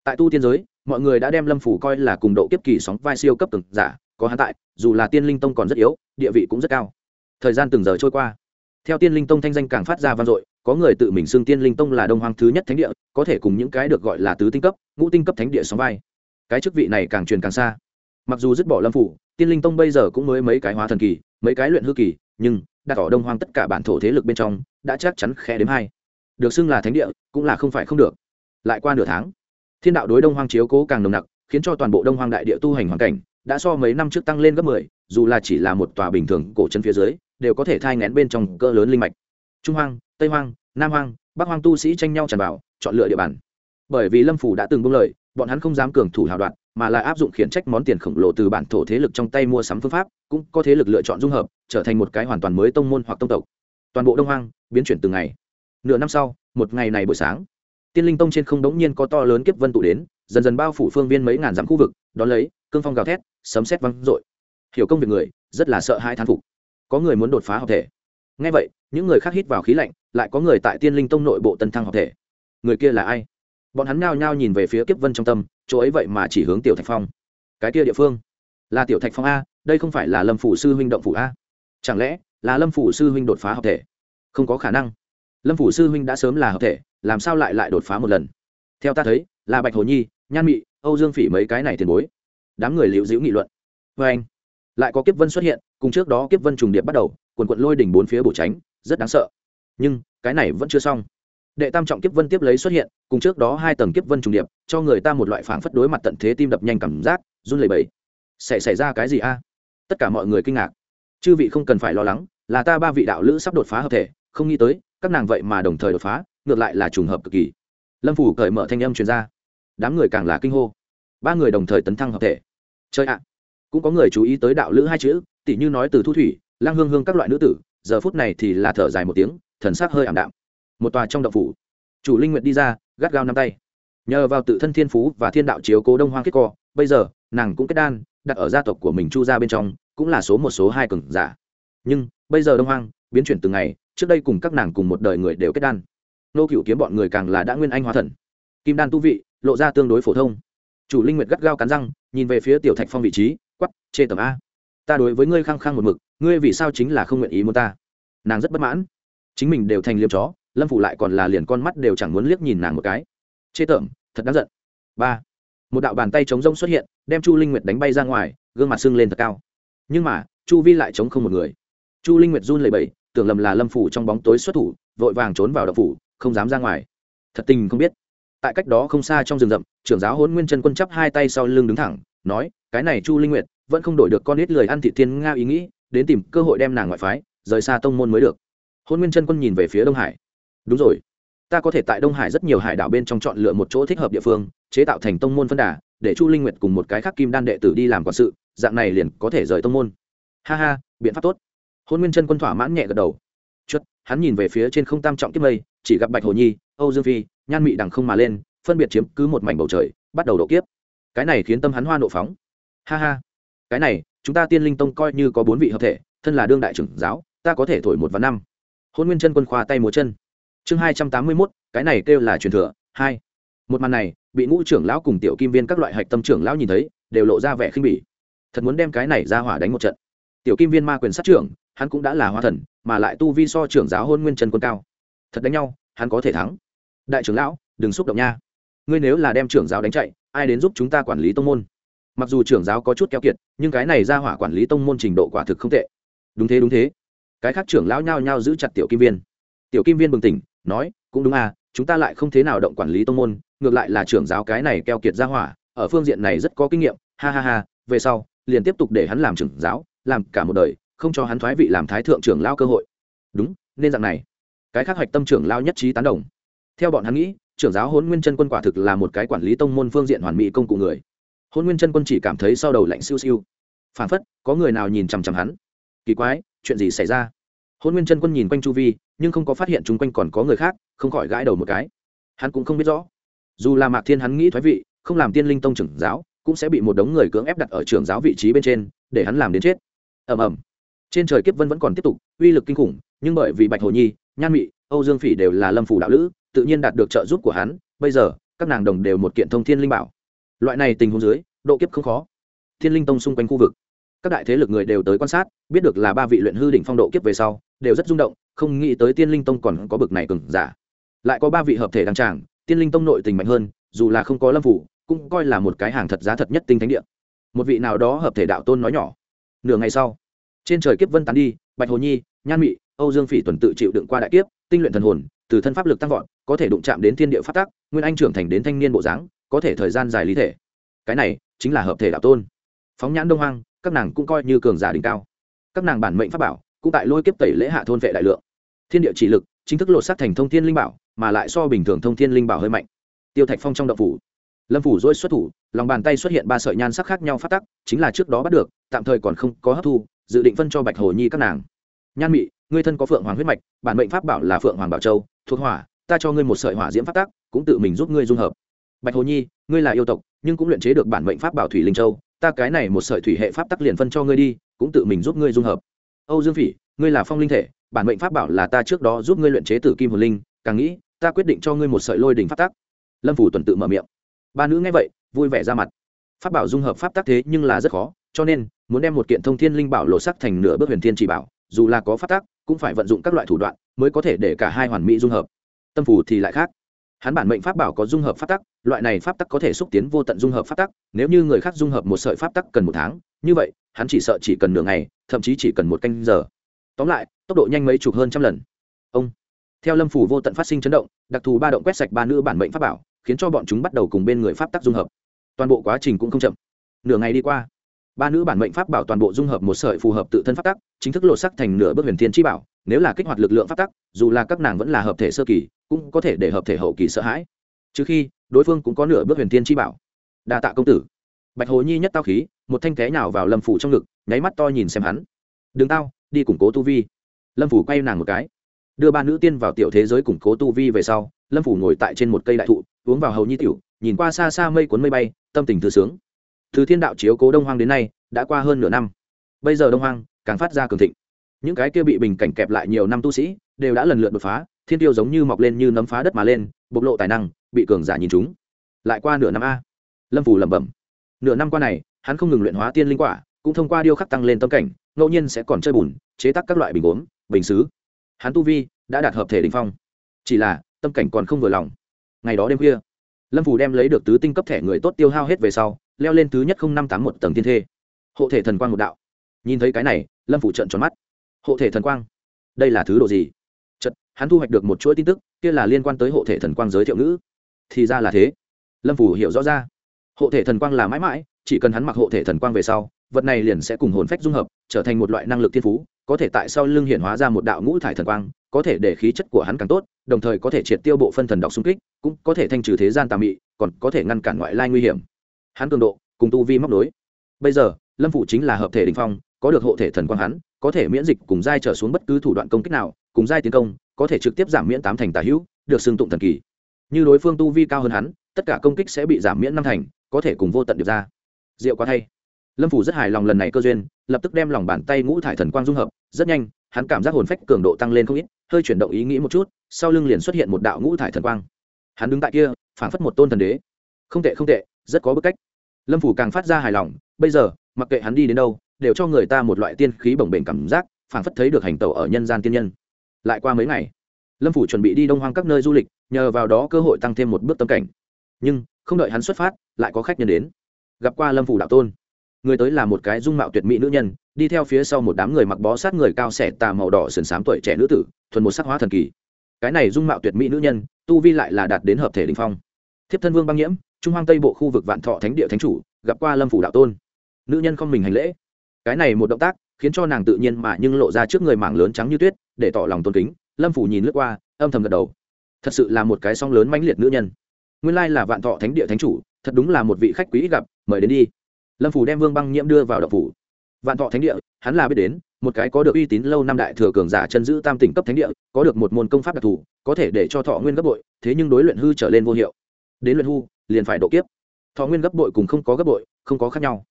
Tại tu tiên giới, mọi người đã đem lâm phủ coi là cùng độ kiếp kỳ sóng vai siêu cấp từng giả, có hắn tại, dù là tiên linh tông còn rất yếu, địa vị cũng rất cao. Thời gian từng giờ trôi qua. Theo tiên linh tông thanh danh càng phát ra vang dội có người tự mình xưng tiên linh tông là đông hoàng thứ nhất thánh địa, có thể cùng những cái được gọi là tứ tinh cấp, ngũ tinh cấp thánh địa sóng vai. Cái chức vị này càng truyền càng xa. Mặc dù dứt bỏ lâm phủ, tiên linh tông bây giờ cũng mới mấy cái hóa thần kỳ, mấy cái luyện hư kỳ, nhưng, đặt ở đông hoang tất cả bản thổ thế lực bên trong, đã chắc chắn khe đếm hai. Được xưng là thánh địa, cũng là không phải không được. Lại qua nửa tháng, thiên đạo đối đông hoang chiếu cố càng nồng nặc, khiến cho toàn bộ đông hoang đại địa tu hành hoàn cảnh, đã so mấy năm trước tăng lên gấp mười, dù là chỉ là một tòa bình thường cổ chân phía dưới, đều có thể thai ngén bên trong cỡ lớn linh mạch. Trung hoang tây hoang, nam hoang, bắc hoang tu sĩ tranh nhau tràn vào, chọn lựa địa bàn. Bởi vì lâm phủ đã từng buông lời, bọn hắn không dám cường thủ hào đoạn mà lại áp dụng khiển trách món tiền khổng lồ từ bản thổ thế lực trong tay mua sắm phương pháp, cũng có thế lực lựa chọn dung hợp, trở thành một cái hoàn toàn mới tông môn hoặc tông tộc. Toàn bộ đông hoang biến chuyển từng ngày. Nửa năm sau, một ngày này buổi sáng, tiên linh tông trên không đống nhiên có to lớn kiếp vân tụ đến, dần dần bao phủ phương viên mấy ngàn dặm khu vực, đón lấy, cương phong gào thét, sấm sét văng dội. Hiểu công việc người, rất là sợ hai thán phục. Có người muốn đột phá hợp thể. Ngay vậy, những người khác hít vào khí lạnh lại có người tại tiên linh tông nội bộ tân thăng học thể. Người kia là ai? Bọn hắn nhao nhao nhìn về phía kiếp vân trong tâm, chỗ ấy vậy mà chỉ hướng tiểu thạch phong. Cái kia địa phương? Là tiểu thạch phong a, đây không phải là lâm phủ sư huynh động phủ a? Chẳng lẽ là lâm phủ sư huynh đột phá hợp thể? Không có khả năng. Lâm phủ sư huynh đã sớm là hợp thể, làm sao lại lại đột phá một lần? Theo ta thấy, là bạch hồ nhi, nhan mị, âu dương phỉ mấy cái này tiền bối. Đám người liễu dĩu nghị luận. Vê anh, lại có kiếp vân xuất hiện, cùng trước đó kiếp vân trùng điệp bắt đầu, quần quận lôi đỉnh bốn phía bổ tránh, rất đáng sợ nhưng cái này vẫn chưa xong. Đệ tam trọng kiếp vân tiếp lấy xuất hiện, cùng trước đó hai tầng kiếp vân trùng điệp, cho người ta một loại phảng phất đối mặt tận thế tim đập nhanh cảm giác, run lẩy bẩy. Sẽ xảy ra cái gì a? Tất cả mọi người kinh ngạc. Chư vị không cần phải lo lắng, là ta ba vị đạo lữ sắp đột phá hợp thể, không nghĩ tới, các nàng vậy mà đồng thời đột phá, ngược lại là trùng hợp cực kỳ. Lâm phủ cởi mở thanh âm truyền ra. Đám người càng là kinh hô. Ba người đồng thời tấn thăng hợp thể. Chơi ạ. Cũng có người chú ý tới đạo lữ hai chữ tỷ như nói từ thu thủy lang hương hương các loại nữ tử, giờ phút này thì là thở dài một tiếng thần sắc hơi ảm đạm. Một tòa trong động phủ, chủ linh nguyện đi ra, gắt gao năm tay. Nhờ vào tự thân thiên phú và thiên đạo chiếu cố đông hoang kết co, bây giờ, nàng cũng kết đan, đặt ở gia tộc của mình chu ra bên trong, cũng là số một số hai cường giả. Nhưng, bây giờ đông hoang, biến chuyển từng ngày, trước đây cùng các nàng cùng một đời người đều kết đan. Nô cựu kiếm bọn người càng là đã nguyên anh hóa thần. Kim đan tu vị, lộ ra tương đối phổ thông. Chủ linh nguyệt gắt gao cắn răng, nhìn về phía tiểu thạch phong vị trí quắp chê tầm a. Ta đối với ngươi khăng khăng một mực, ngươi vì sao chính là không nguyện ý muốn ta? Nàng rất bất mãn chính mình đều thành liêm chó, lâm phụ lại còn là liền con mắt đều chẳng muốn liếc nhìn nàng một cái. Chê tởm, thật đáng giận. Ba, một đạo bàn tay chống rông xuất hiện, đem chu linh nguyệt đánh bay ra ngoài, gương mặt sưng lên thật cao. Nhưng mà, chu vi lại chống không một người. Chu linh nguyệt run lẩy bẩy, tưởng lầm là lâm phủ trong bóng tối xuất thủ, vội vàng trốn vào đậu phủ, không dám ra ngoài. Thật tình không biết. Tại cách đó không xa trong rừng rậm, trưởng giáo hôn nguyên chân quân chắp hai tay sau lưng đứng thẳng, nói, cái này chu linh nguyệt, vẫn không đổi được con ít lời ăn thị thiên nga ý nghĩ, đến tìm cơ hội đem nàng ngoại phái, rời xa tông môn mới được hôn nguyên chân quân nhìn về phía đông hải. Đúng rồi. Ta có thể tại đông hải rất nhiều hải đảo bên trong chọn lựa một chỗ thích hợp địa phương chế tạo thành tông môn phân đà để chu linh nguyệt cùng một cái khác kim đan đệ tử đi làm quản sự dạng này liền có thể rời tông môn. Ha ha biện pháp tốt. Hôn nguyên chân quân thỏa mãn nhẹ gật đầu. Chút, hắn nhìn về phía trên không tam trọng kiếp mây chỉ gặp bạch hồ nhi âu dương phi nhan mị đằng không mà lên phân biệt chiếm cứ một mảnh bầu trời bắt đầu độ kiếp. Cái này khiến tâm hắn hoa nộ phóng. Ha ha. Cái này chúng ta tiên linh tông coi như có bốn vị hợp thể thân là đương đại trưởng giáo ta có thể thổi một và năm hôn nguyên chân quân khoa tay múa chân. Chương hai trăm tám mươi mốt, cái này kêu là truyền thừa, hai. Một màn này, bị ngũ trưởng lão cùng tiểu kim viên các loại hạch tâm trưởng lão nhìn thấy, đều lộ ra vẻ khinh bỉ. Thật muốn đem cái này ra hỏa đánh một trận. Tiểu kim viên ma quyền sát trưởng, hắn cũng đã là hoa thần, mà lại tu vi so trưởng giáo hôn nguyên chân quân cao. Thật đánh nhau, hắn có thể thắng. Đại trưởng lão, đừng xúc động nha. Ngươi nếu là đem trưởng giáo đánh chạy, ai đến giúp chúng ta quản lý tông môn? Mặc dù trưởng giáo có chút keo kiệt, nhưng cái này ra hỏa quản lý tông môn trình độ quả thực không tệ. Đúng thế đúng thế cái khác trưởng lão nhao nhao giữ chặt tiểu kim viên. Tiểu kim viên bừng tỉnh, nói, cũng đúng à chúng ta lại không thế nào động quản lý tông môn, ngược lại là trưởng giáo cái này keo kiệt ra hỏa, ở phương diện này rất có kinh nghiệm, ha ha ha, về sau, liền tiếp tục để hắn làm trưởng giáo, làm cả một đời, không cho hắn thoái vị làm thái thượng trưởng lao cơ hội. Đúng, nên dạng này. Cái khác hoạch tâm trưởng lao nhất trí tán đồng. Theo bọn hắn nghĩ, trưởng giáo hôn nguyên chân quân quả thực là một cái quản lý tông môn phương diện hoàn mỹ công cụ người. Hôn nguyên chân quân chỉ cảm thấy sau đầu lạnh siêu siêu. Phản phất, có người nào nhìn chằm chằm hắn. Kỳ quái chuyện gì xảy ra? Hôn nguyên chân quân nhìn quanh chu vi, nhưng không có phát hiện chung quanh còn có người khác, không khỏi gãi đầu một cái. Hắn cũng không biết rõ. Dù là mạc thiên hắn nghĩ thoái vị, không làm tiên linh tông trưởng giáo, cũng sẽ bị một đống người cưỡng ép đặt ở trưởng giáo vị trí bên trên, để hắn làm đến chết. Ầm ầm. Trên trời kiếp vân vẫn còn tiếp tục, uy lực kinh khủng, nhưng bởi vì bạch hồ nhi, nhan mị, âu dương phỉ đều là lâm phủ đạo lữ, tự nhiên đạt được trợ giúp của hắn, bây giờ, các nàng đồng đều một kiện thông thiên linh bảo. Loại này tình huống dưới, độ kiếp không khó. Thiên linh tông xung quanh khu vực các đại thế lực người đều tới quan sát biết được là ba vị luyện hư đỉnh phong độ kiếp về sau đều rất rung động không nghĩ tới tiên linh tông còn có bực này cừng giả. Lại có ba vị hợp thể đăng tràng tiên linh tông nội tình mạnh hơn dù là không có lâm phủ cũng coi là một cái hàng thật giá thật nhất tinh thánh địa. Một vị nào đó hợp thể đạo tôn nói nhỏ. Nửa ngày sau trên trời kiếp vân tán đi bạch hồ nhi nhan mị âu dương phỉ tuần tự chịu đựng qua đại kiếp tinh luyện thần hồn từ thân pháp lực tăng vọt có thể đụng chạm đến thiên địa phát tác, nguyên anh trưởng thành đến thanh niên bộ dáng có thể thời gian dài lý thể. Cái này chính là hợp thể đạo tôn. Phóng nhãn đông hoang các nàng cũng coi như cường giả đỉnh cao. Các nàng bản mệnh pháp bảo cũng tại lôi kiếp tẩy lễ hạ thôn vệ đại lượng. Thiên địa chỉ lực chính thức lột xác thành thông thiên linh bảo, mà lại so bình thường thông thiên linh bảo hơi mạnh. Tiêu thạch phong trong động phủ, lâm phủ dôi xuất thủ, lòng bàn tay xuất hiện ba sợi nhan sắc khác nhau phát tắc, chính là trước đó bắt được, tạm thời còn không có hấp thu, dự định phân cho bạch hồ nhi các nàng. Nhan mị, ngươi thân có phượng hoàng huyết mạch, bản mệnh pháp bảo là phượng hoàng bảo châu, thuộc hỏa, ta cho ngươi một sợi hỏa diễm phát tắc, cũng tự mình giúp ngươi dung hợp. Bạch hồ nhi, ngươi là yêu tộc, nhưng cũng luyện chế được bản mệnh pháp bảo thủy linh châu ta cái này một sợi thủy hệ pháp tắc liền phân cho ngươi đi, cũng tự mình giúp ngươi dung hợp. Âu dương phỉ, ngươi là phong linh thể, bản mệnh pháp bảo là ta trước đó giúp ngươi luyện chế tử kim hồn linh, càng nghĩ, ta quyết định cho ngươi một sợi lôi đỉnh pháp tắc. Lâm phủ tuần tự mở miệng. Ba nữ nghe vậy, vui vẻ ra mặt. Pháp bảo dung hợp pháp tắc thế nhưng là rất khó, cho nên, muốn đem một kiện thông thiên linh bảo lộ sắc thành nửa bước huyền thiên chỉ bảo, dù là có pháp tắc, cũng phải vận dụng các loại thủ đoạn mới có thể để cả hai hoàn mỹ dung hợp. Tâm phủ thì lại khác hắn bản mệnh pháp bảo có dung hợp pháp tắc, loại này pháp tắc có thể xúc tiến vô tận dung hợp pháp tắc, nếu như người khác dung hợp một sợi pháp tắc cần một tháng, như vậy, hắn chỉ sợ chỉ cần nửa ngày, thậm chí chỉ cần một canh giờ. Tóm lại, tốc độ nhanh mấy chục hơn trăm lần. Ông. Theo lâm phủ vô tận phát sinh chấn động, đặc thù ba động quét sạch ba nữ bản mệnh pháp bảo, khiến cho bọn chúng bắt đầu cùng bên người pháp tắc dung hợp. Toàn bộ quá trình cũng không chậm. Nửa ngày đi qua, ba nữ bản mệnh pháp bảo toàn bộ dung hợp một sợi phù hợp tự thân pháp tắc, chính thức lộ sắc thành nửa bước huyền thiên chi bảo, nếu là kích hoạt lực lượng pháp tắc, dù là các nàng vẫn là hợp thể sơ kỳ cũng có thể để hợp thể hậu kỳ sợ hãi. Trừ khi, đối phương cũng có nửa bước huyền thiên chi bảo. Đa tạ công tử. Bạch hồ nhi nhất tao khí, một thanh té nào vào lâm phủ trong ngực, nháy mắt to nhìn xem hắn. Đừng tao, đi củng cố tu vi. Lâm phủ quay nàng một cái. Đưa ba nữ tiên vào tiểu thế giới củng cố tu vi về sau, lâm phủ ngồi tại trên một cây đại thụ, uống vào hầu nhi tiểu, nhìn qua xa xa mây cuốn mây bay, tâm tình thư sướng. Từ thiên đạo chiếu cố đông hoang đến nay, đã qua hơn nửa năm. Bây giờ đông hoang càng phát ra cường thịnh. Những cái kia bị bình cảnh kẹp lại nhiều năm tu sĩ, đều đã lần lượt đột phá thiên tiêu giống như mọc lên như nấm phá đất mà lên, bộc lộ tài năng, bị cường giả nhìn chúng. Lại qua nửa năm a. Lâm phủ lẩm bẩm. Nửa năm qua này, hắn không ngừng luyện hóa tiên linh quả, cũng thông qua điêu khắc tăng lên tâm cảnh, ngẫu nhiên sẽ còn chơi bùn, chế tác các loại bình gốm, bình xứ hắn tu vi đã đạt hợp thể đình phong. Chỉ là, tâm cảnh còn không vừa lòng. Ngày đó đêm khuya, lâm phủ đem lấy được tứ tinh cấp thẻ người tốt tiêu hao hết về sau, leo lên thứ nhất không năm tám một tầng thiên thê. Hộ thể thần quang một đạo. Nhìn thấy cái này, lâm phủ trận tròn mắt. Hộ thể thần quang, đây là thứ đồ gì? Hắn thu hoạch được một chuỗi tin tức, kia là liên quan tới hộ thể thần quang giới thiệu ngữ. Thì ra là thế. Lâm phủ hiểu rõ ra. Hộ thể thần quang là mãi mãi, chỉ cần hắn mặc hộ thể thần quang về sau, vật này liền sẽ cùng hồn phách dung hợp, trở thành một loại năng lực thiên phú, có thể tại sau lưng hiện hóa ra một đạo ngũ thải thần quang, có thể để khí chất của hắn càng tốt, đồng thời có thể triệt tiêu bộ phân thần đọc xung kích, cũng có thể thanh trừ thế gian tà mị, còn có thể ngăn cản ngoại lai nguy hiểm. Hắn cường độ, cùng tu vi móc nối. Bây giờ, lâm phủ chính là hợp thể đình phong, có được hộ thể thần quang hắn, có thể miễn dịch cùng giai trở xuống bất cứ thủ đoạn công kích nào, cùng giai tiến công có thể trực tiếp giảm miễn tám thành tà hữu, được xưng tụng thần kỳ. Như đối phương tu vi cao hơn hắn, tất cả công kích sẽ bị giảm miễn năm thành, có thể cùng vô tận được ra. Diệu quá thay. Lâm phủ rất hài lòng lần này cơ duyên, lập tức đem lòng bàn tay ngũ thải thần quang dung hợp, rất nhanh, hắn cảm giác hồn phách cường độ tăng lên không ít, hơi chuyển động ý nghĩ một chút, sau lưng liền xuất hiện một đạo ngũ thải thần quang. Hắn đứng tại kia phản phất một tôn thần đế. Không tệ không tệ, rất có bức cách. Lâm phủ càng phát ra hài lòng, bây giờ, mặc kệ hắn đi đến đâu, đều cho người ta một loại tiên khí bồng bềnh cảm giác phản phất thấy được hành tẩu ở nhân gian tiên nhân lại qua mấy ngày, lâm phủ chuẩn bị đi đông hoang các nơi du lịch, nhờ vào đó cơ hội tăng thêm một bước tâm cảnh. Nhưng, không đợi hắn xuất phát, lại có khách nhân đến. Gặp qua lâm phủ đạo tôn. Người tới là một cái dung mạo tuyệt mỹ nữ nhân, đi theo phía sau một đám người mặc bó sát người cao xẻ tà màu đỏ sườn xám tuổi trẻ nữ tử, thuần một sắc hóa thần kỳ. Cái này dung mạo tuyệt mỹ nữ nhân, tu vi lại là đạt đến hợp thể đình phong. Thiếp thân vương băng nhiễm, trung hoang tây bộ khu vực vạn thọ thánh địa thánh chủ, gặp qua lâm phủ đạo tôn. Nữ nhân không mình hành lễ. Cái này một động tác, khiến cho nàng tự nhiên mà nhưng lộ ra trước người mảng lớn trắng như tuyết để tỏ lòng tôn kính, lâm phủ nhìn lướt qua, âm thầm gật đầu. Thật sự là một cái song lớn mãnh liệt nữ nhân. Nguyên lai là vạn thọ thánh địa thánh chủ, thật đúng là một vị khách quý gặp, mời đến đi. Lâm phủ đem vương băng nhiễm đưa vào đậu phủ. Vạn thọ thánh địa, hắn là biết đến, một cái có được uy tín lâu năm đại thừa cường giả chân giữ tam tỉnh cấp thánh địa, có được một môn công pháp đặc thù, có thể để cho thọ nguyên gấp bội, thế nhưng đối luyện hư trở lên vô hiệu. Đến luyện hư, liền phải độ kiếp. Thọ nguyên gấp bội cùng không có gấp bội, không có khác nhau.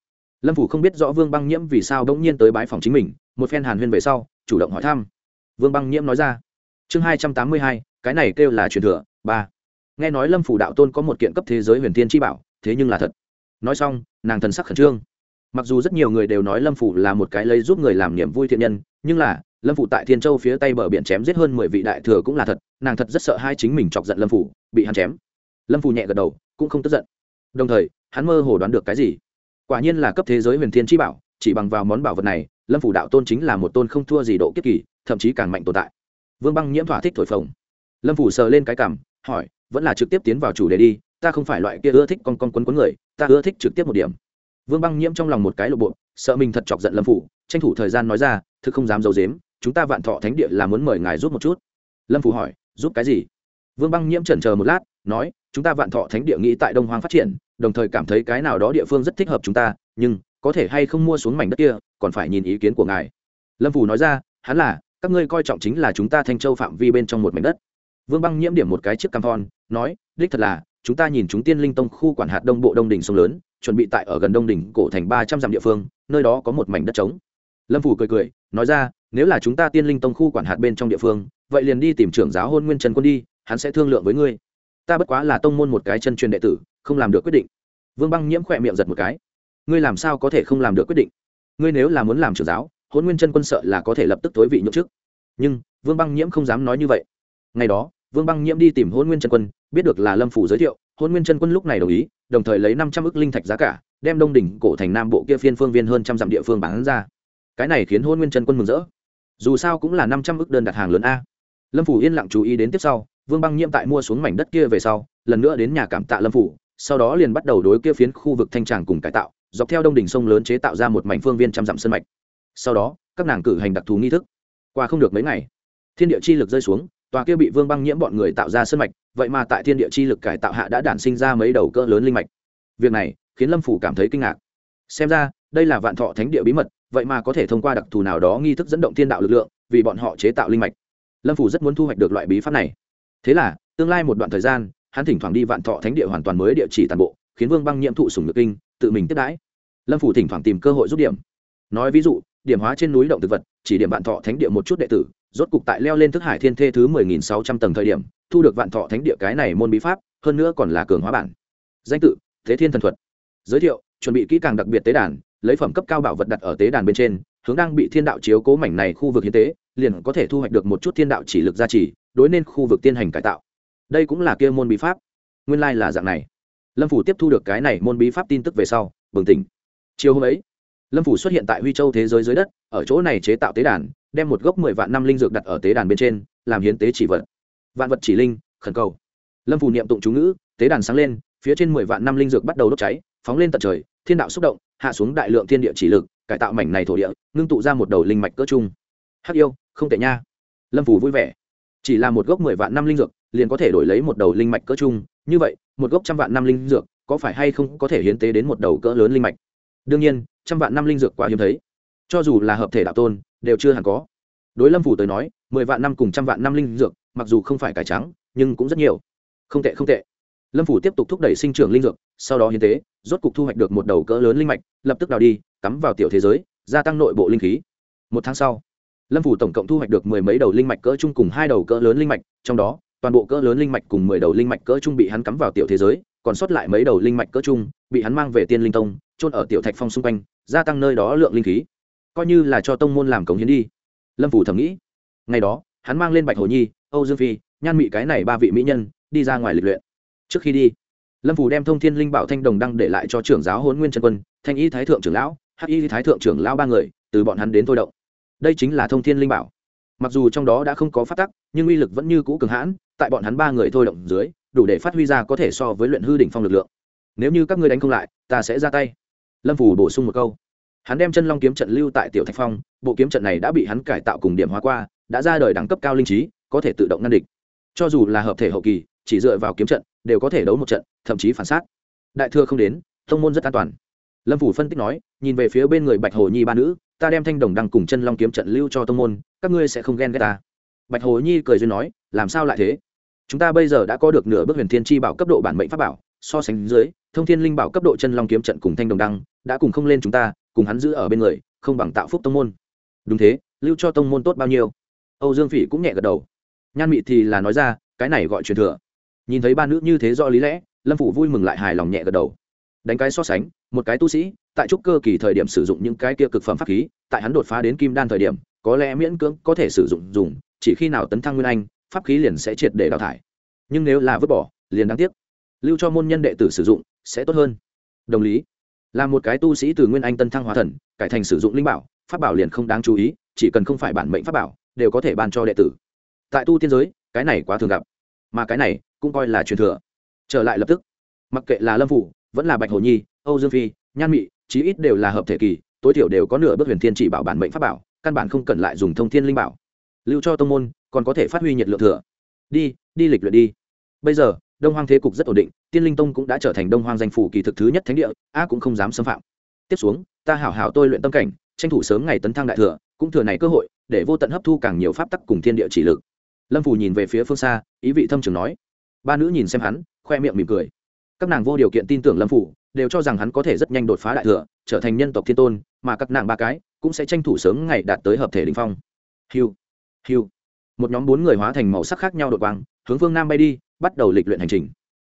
Lâm phủ không biết rõ vương băng nhiễm vì sao bỗng nhiên tới bái phòng chính mình, một phen hàn huyên về sau, chủ động hỏi thăm vương băng nhiễm nói ra. Chương hai trăm tám mươi hai, cái này kêu là truyền thừa, ba. Nghe nói lâm phủ đạo tôn có một kiện cấp thế giới huyền thiên chi bảo, thế nhưng là thật. Nói xong, nàng thần sắc khẩn trương. Mặc dù rất nhiều người đều nói lâm phủ là một cái lấy giúp người làm niềm vui thiện nhân, nhưng là, lâm phủ tại thiên châu phía tây bờ biển chém giết hơn mười vị đại thừa cũng là thật, nàng thật rất sợ hai chính mình chọc giận lâm phủ, bị hắn chém. Lâm phủ nhẹ gật đầu, cũng không tức giận. Đồng thời, hắn mơ hồ đoán được cái gì? Quả nhiên là cấp thế giới huyền thiên chi bảo, chỉ bằng vào món bảo vật này, lâm phủ đạo tôn chính là một tôn không thua gì độ kiếp kỳ thậm chí càng mạnh tồn tại. Vương băng nhiễm thỏa thích thổi phồng. Lâm phủ sờ lên cái cảm hỏi, vẫn là trực tiếp tiến vào chủ đề đi, ta không phải loại kia ưa thích con con quấn quấn người, ta ưa thích trực tiếp một điểm. Vương băng nhiễm trong lòng một cái lộ bộ, sợ mình thật chọc giận lâm phủ, tranh thủ thời gian nói ra, thực không dám d i ấ u dếm chúng ta vạn thọ thánh địa là muốn mời ngài giúp một chút. Lâm phủ hỏi, giúp cái gì? Vương băng nhiễm chần chờ một lát, nói, chúng ta vạn thọ thánh địa nghĩ tại đông hoàng phát triển, đồng thời cảm thấy cái nào đó địa phương rất thích hợp chúng ta, nhưng có thể hay không mua xuống mảnh đất kia, còn phải nhìn ý kiến của ngài. Lâm phủ nói ra, hắn là các ngươi coi trọng chính là chúng ta thanh châu phạm vi bên trong một mảnh đất vương băng nhiễm điểm một cái chiếc cam thon, nói, đích thật là, chúng ta nhìn chúng tiên linh tông khu quản hạt đông bộ đông đỉnh sông lớn, chuẩn bị tại ở gần đông đỉnh cổ thành ba trăm dặm địa phương, nơi đó có một mảnh đất trống. Lâm phủ cười cười, nói ra, nếu là chúng ta tiên linh tông khu quản hạt bên trong địa phương, vậy liền đi tìm trưởng giáo hôn nguyên trần quân đi, hắn sẽ thương lượng với ngươi. Ta bất quá là tông môn một cái chân truyền đệ tử, không làm được quyết định. Vương băng nhiễm khỏe miệng giật một cái. Ngươi làm sao có thể không làm được quyết định? Ngươi nếu là muốn làm trưởng giáo hôn nguyên chân quân sợ là có thể lập tức thối vị nhậm chức nhưng, vương băng nhiễm không dám nói như vậy. Ngày đó, vương băng nhiễm đi tìm hôn nguyên chân quân, biết được là lâm phủ giới thiệu hôn nguyên chân quân lúc này đồng ý, đồng thời lấy năm trăm ước linh thạch giá cả, đem đông đỉnh cổ thành nam bộ kia phiên phương viên hơn trăm dặm địa phương bán ra. Cái này khiến hôn nguyên chân quân mừng rỡ. Dù sao cũng là năm trăm ước đơn đặt hàng lớn a. Lâm phủ yên lặng chú ý đến tiếp sau, vương băng nhiễm tại mua xuống mảnh đất kia về sau, lần nữa đến nhà cảm tạ lâm phủ, sau đó liền bắt đầu đối kia phiến khu vực thanh tràng cùng cải tạo, dọc theo đông đỉnh sông lớn chế tạo ra một mảnh phương viên trăm dặm sân mạch sau đó, các nàng cử hành đặc thù nghi thức. Qua không được mấy ngày, thiên địa chi lực rơi xuống, tòa kia bị vương băng nhiễm bọn người tạo ra sân mạch, vậy mà tại thiên địa chi lực cải tạo hạ đã đản sinh ra mấy đầu cỡ lớn linh mạch. Việc này, khiến lâm phủ cảm thấy kinh ngạc. Xem ra, đây là vạn thọ thánh địa bí mật, vậy mà có thể thông qua đặc thù nào đó nghi thức dẫn động thiên đạo lực lượng, vì bọn họ chế tạo linh mạch. Lâm phủ rất muốn thu hoạch được loại bí pháp này. Thế là, tương lai một đoạn thời gian, hắn thỉnh thoảng đi vạn thọ thánh địa hoàn toàn mới địa chỉ toàn bộ, khiến vương băng nhiễm thụ sùng nhược kinh, tự mình tiếp đãi. Lâm phủ thỉnh thoảng tìm cơ hội rút điểm. Nói ví dụ điểm hóa trên núi động thực vật, chỉ điểm vạn thọ thánh địa một chút đệ tử, rốt cục tại leo lên thức hải thiên thê thứ mười nghìn sáu trăm tầng thời điểm, thu được vạn thọ thánh địa cái này môn bí pháp, hơn nữa còn là cường hóa bản. Danh tự, thế thiên thần thuật. Giới thiệu, chuẩn bị kỹ càng đặc biệt tế đàn, lấy phẩm cấp cao bảo vật đặt ở tế đàn bên trên, hướng đang bị thiên đạo chiếu cố mảnh này khu vực hiến tế, liền có thể thu hoạch được một chút thiên đạo chỉ lực gia trì, đối nên khu vực tiên hành cải tạo. Đây cũng là kia môn bí pháp. Nguyên lai là dạng này. Lâm phủ tiếp thu được cái này môn bí pháp tin tức về sau, bừng tỉnh. Chiều hôm ấy lâm phủ xuất hiện tại huy châu thế giới dưới đất, ở chỗ này chế tạo tế đàn, đem một gốc mười vạn năm linh dược đặt ở tế đàn bên trên, làm hiến tế chỉ vật. Vạn vật chỉ linh, khẩn cầu. Lâm phủ niệm tụng chú ngữ, tế đàn sáng lên, phía trên mười vạn năm linh dược bắt đầu đốt cháy, phóng lên tận trời, thiên đạo xúc động, hạ xuống đại lượng thiên địa chỉ lực, cải tạo mảnh này thổ địa, ngưng tụ ra một đầu linh mạch cỡ chung hắc yêu, không tệ nha. Lâm phủ vui vẻ. Chỉ là một gốc mười vạn năm linh dược, liền có thể đổi lấy một đầu linh mạch cỡ chung như vậy, một gốc trăm vạn năm linh dược, có phải hay không có thể hiến tế đến một đầu cỡ lớn linh mạch? Đương nhiên, trăm vạn năm linh dược quá hiếm thấy. Cho dù là hợp thể đạo tôn, đều chưa hẳn có. Đối lâm phủ tới nói, mười vạn năm cùng trăm vạn năm linh dược, mặc dù không phải cải trắng, nhưng cũng rất nhiều. Không tệ không tệ. Lâm phủ tiếp tục thúc đẩy sinh trưởng linh dược, sau đó hiến tế, rốt cục thu hoạch được một đầu cỡ lớn linh mạch, lập tức đào đi, cắm vào tiểu thế giới, gia tăng nội bộ linh khí. Một tháng sau, lâm phủ tổng cộng thu hoạch được mười mấy đầu linh mạch cỡ chung cùng hai đầu cỡ lớn linh mạch, trong đó, toàn bộ cỡ lớn linh mạch cùng mười đầu linh mạch cỡ chung bị hắn cắm vào tiểu thế giới, còn sót lại mấy đầu linh mạch cỡ chung, bị hắn mang về tiên linh tông trôn ở tiểu thạch phong xung quanh, gia tăng nơi đó lượng linh khí. Coi như là cho tông môn làm cống hiến đi. Lâm phủ thầm nghĩ. Ngày đó, hắn mang lên bạch hồ nhi, âu dương phi, nhan mị cái này ba vị mỹ nhân, đi ra ngoài lịch luyện. Trước khi đi, lâm phủ đem thông thiên linh bảo thanh đồng đăng để lại cho trưởng giáo hôn nguyên trần quân, thanh y thái thượng trưởng lão, hắc y thái thượng trưởng lão ba người, từ bọn hắn đến thôi động. Đây chính là thông thiên linh bảo. Mặc dù trong đó đã không có phát tắc, nhưng uy lực vẫn như cũ cường hãn, tại bọn hắn ba người thôi động dưới, đủ để phát huy ra có thể so với luyện hư đỉnh phong lực lượng. Nếu như các ngươi đánh không lại, ta sẽ ra tay lâm phủ bổ sung một câu. Hắn đem chân long kiếm trận lưu tại tiểu thạch phong, bộ kiếm trận này đã bị hắn cải tạo cùng điểm hóa qua, đã ra đời đẳng cấp cao linh trí, có thể tự động ngăn địch. Cho dù là hợp thể hậu kỳ, chỉ dựa vào kiếm trận, đều có thể đấu một trận, thậm chí phản xác đại thừa không đến thông môn rất an toàn. Lâm phủ phân tích nói, nhìn về phía bên người bạch hồ nhi ba nữ, ta đem thanh đồng đăng cùng chân long kiếm trận lưu cho tông môn, các ngươi sẽ không ghen ghét ta. Bạch hồ nhi cười duyên nói, làm sao lại thế? Chúng ta bây giờ đã có được nửa bước huyền thiên chi bảo cấp độ bản mệnh pháp bảo, so sánh dưới thông thiên linh bảo cấp độ chân long kiếm trận cùng thanh đồng đăng đã cùng không lên chúng ta, cùng hắn giữ ở bên người, không bằng tạo phúc tông môn. Đúng thế, lưu cho tông môn tốt bao nhiêu? Âu dương phỉ cũng nhẹ gật đầu. Nhan mị thì là nói ra, cái này gọi truyền thừa. Nhìn thấy ba nữ như thế do lý lẽ, lâm phụ vui mừng lại hài lòng nhẹ gật đầu. Đánh cái so sánh, một cái tu sĩ, tại trúc cơ kỳ thời điểm sử dụng những cái kia cực phẩm pháp khí, tại hắn đột phá đến kim đan thời điểm, có lẽ miễn cưỡng có thể sử dụng dùng, chỉ khi nào tấn thăng nguyên anh, pháp khí liền sẽ triệt để đào thải. Nhưng nếu là vứt bỏ, liền đáng tiếc. Lưu cho môn nhân đệ tử sử dụng sẽ tốt hơn. Đồng lý, là một cái tu sĩ từ nguyên anh tân thăng hóa thần, cải thành sử dụng linh bảo, pháp bảo liền không đáng chú ý, chỉ cần không phải bản mệnh pháp bảo, đều có thể ban cho đệ tử. Tại tu tiên giới, cái này quá thường gặp, mà cái này cũng coi là truyền thừa. Trở lại lập tức, mặc kệ là lâm phủ, vẫn là bạch hồ nhi, âu dương phi, nhan mị, chí ít đều là hợp thể kỳ, tối thiểu đều có nửa bước huyền thiên chỉ bảo bản mệnh pháp bảo, căn bản không cần lại dùng thông thiên linh bảo. Lưu cho tông môn, còn có thể phát huy nhiệt lượng thừa. Đi đi lịch luyện đi. Bây giờ đông hoang thế cục rất ổn định, tiên linh tông cũng đã trở thành đông hoang danh phủ kỳ thực thứ nhất thánh địa, a cũng không dám xâm phạm. Tiếp xuống, ta hảo hảo tôi luyện tâm cảnh, tranh thủ sớm ngày tấn thăng đại thừa, cũng thừa này cơ hội, để vô tận hấp thu càng nhiều pháp tắc cùng thiên địa chỉ lực. Lâm phủ nhìn về phía phương xa, ý vị thâm trường nói. Ba nữ nhìn xem hắn, khoe miệng mỉm cười. Các nàng vô điều kiện tin tưởng lâm phủ đều cho rằng hắn có thể rất nhanh đột phá đại thừa, trở thành nhân tộc thiên tôn, mà các nàng ba cái cũng sẽ tranh thủ sớm ngày đạt tới hợp thể đình phong. Hiu hiu. Một nhóm bốn người hóa thành màu sắc khác nhau đội quang, hướng phương nam bay đi bắt đầu lịch luyện hành trình.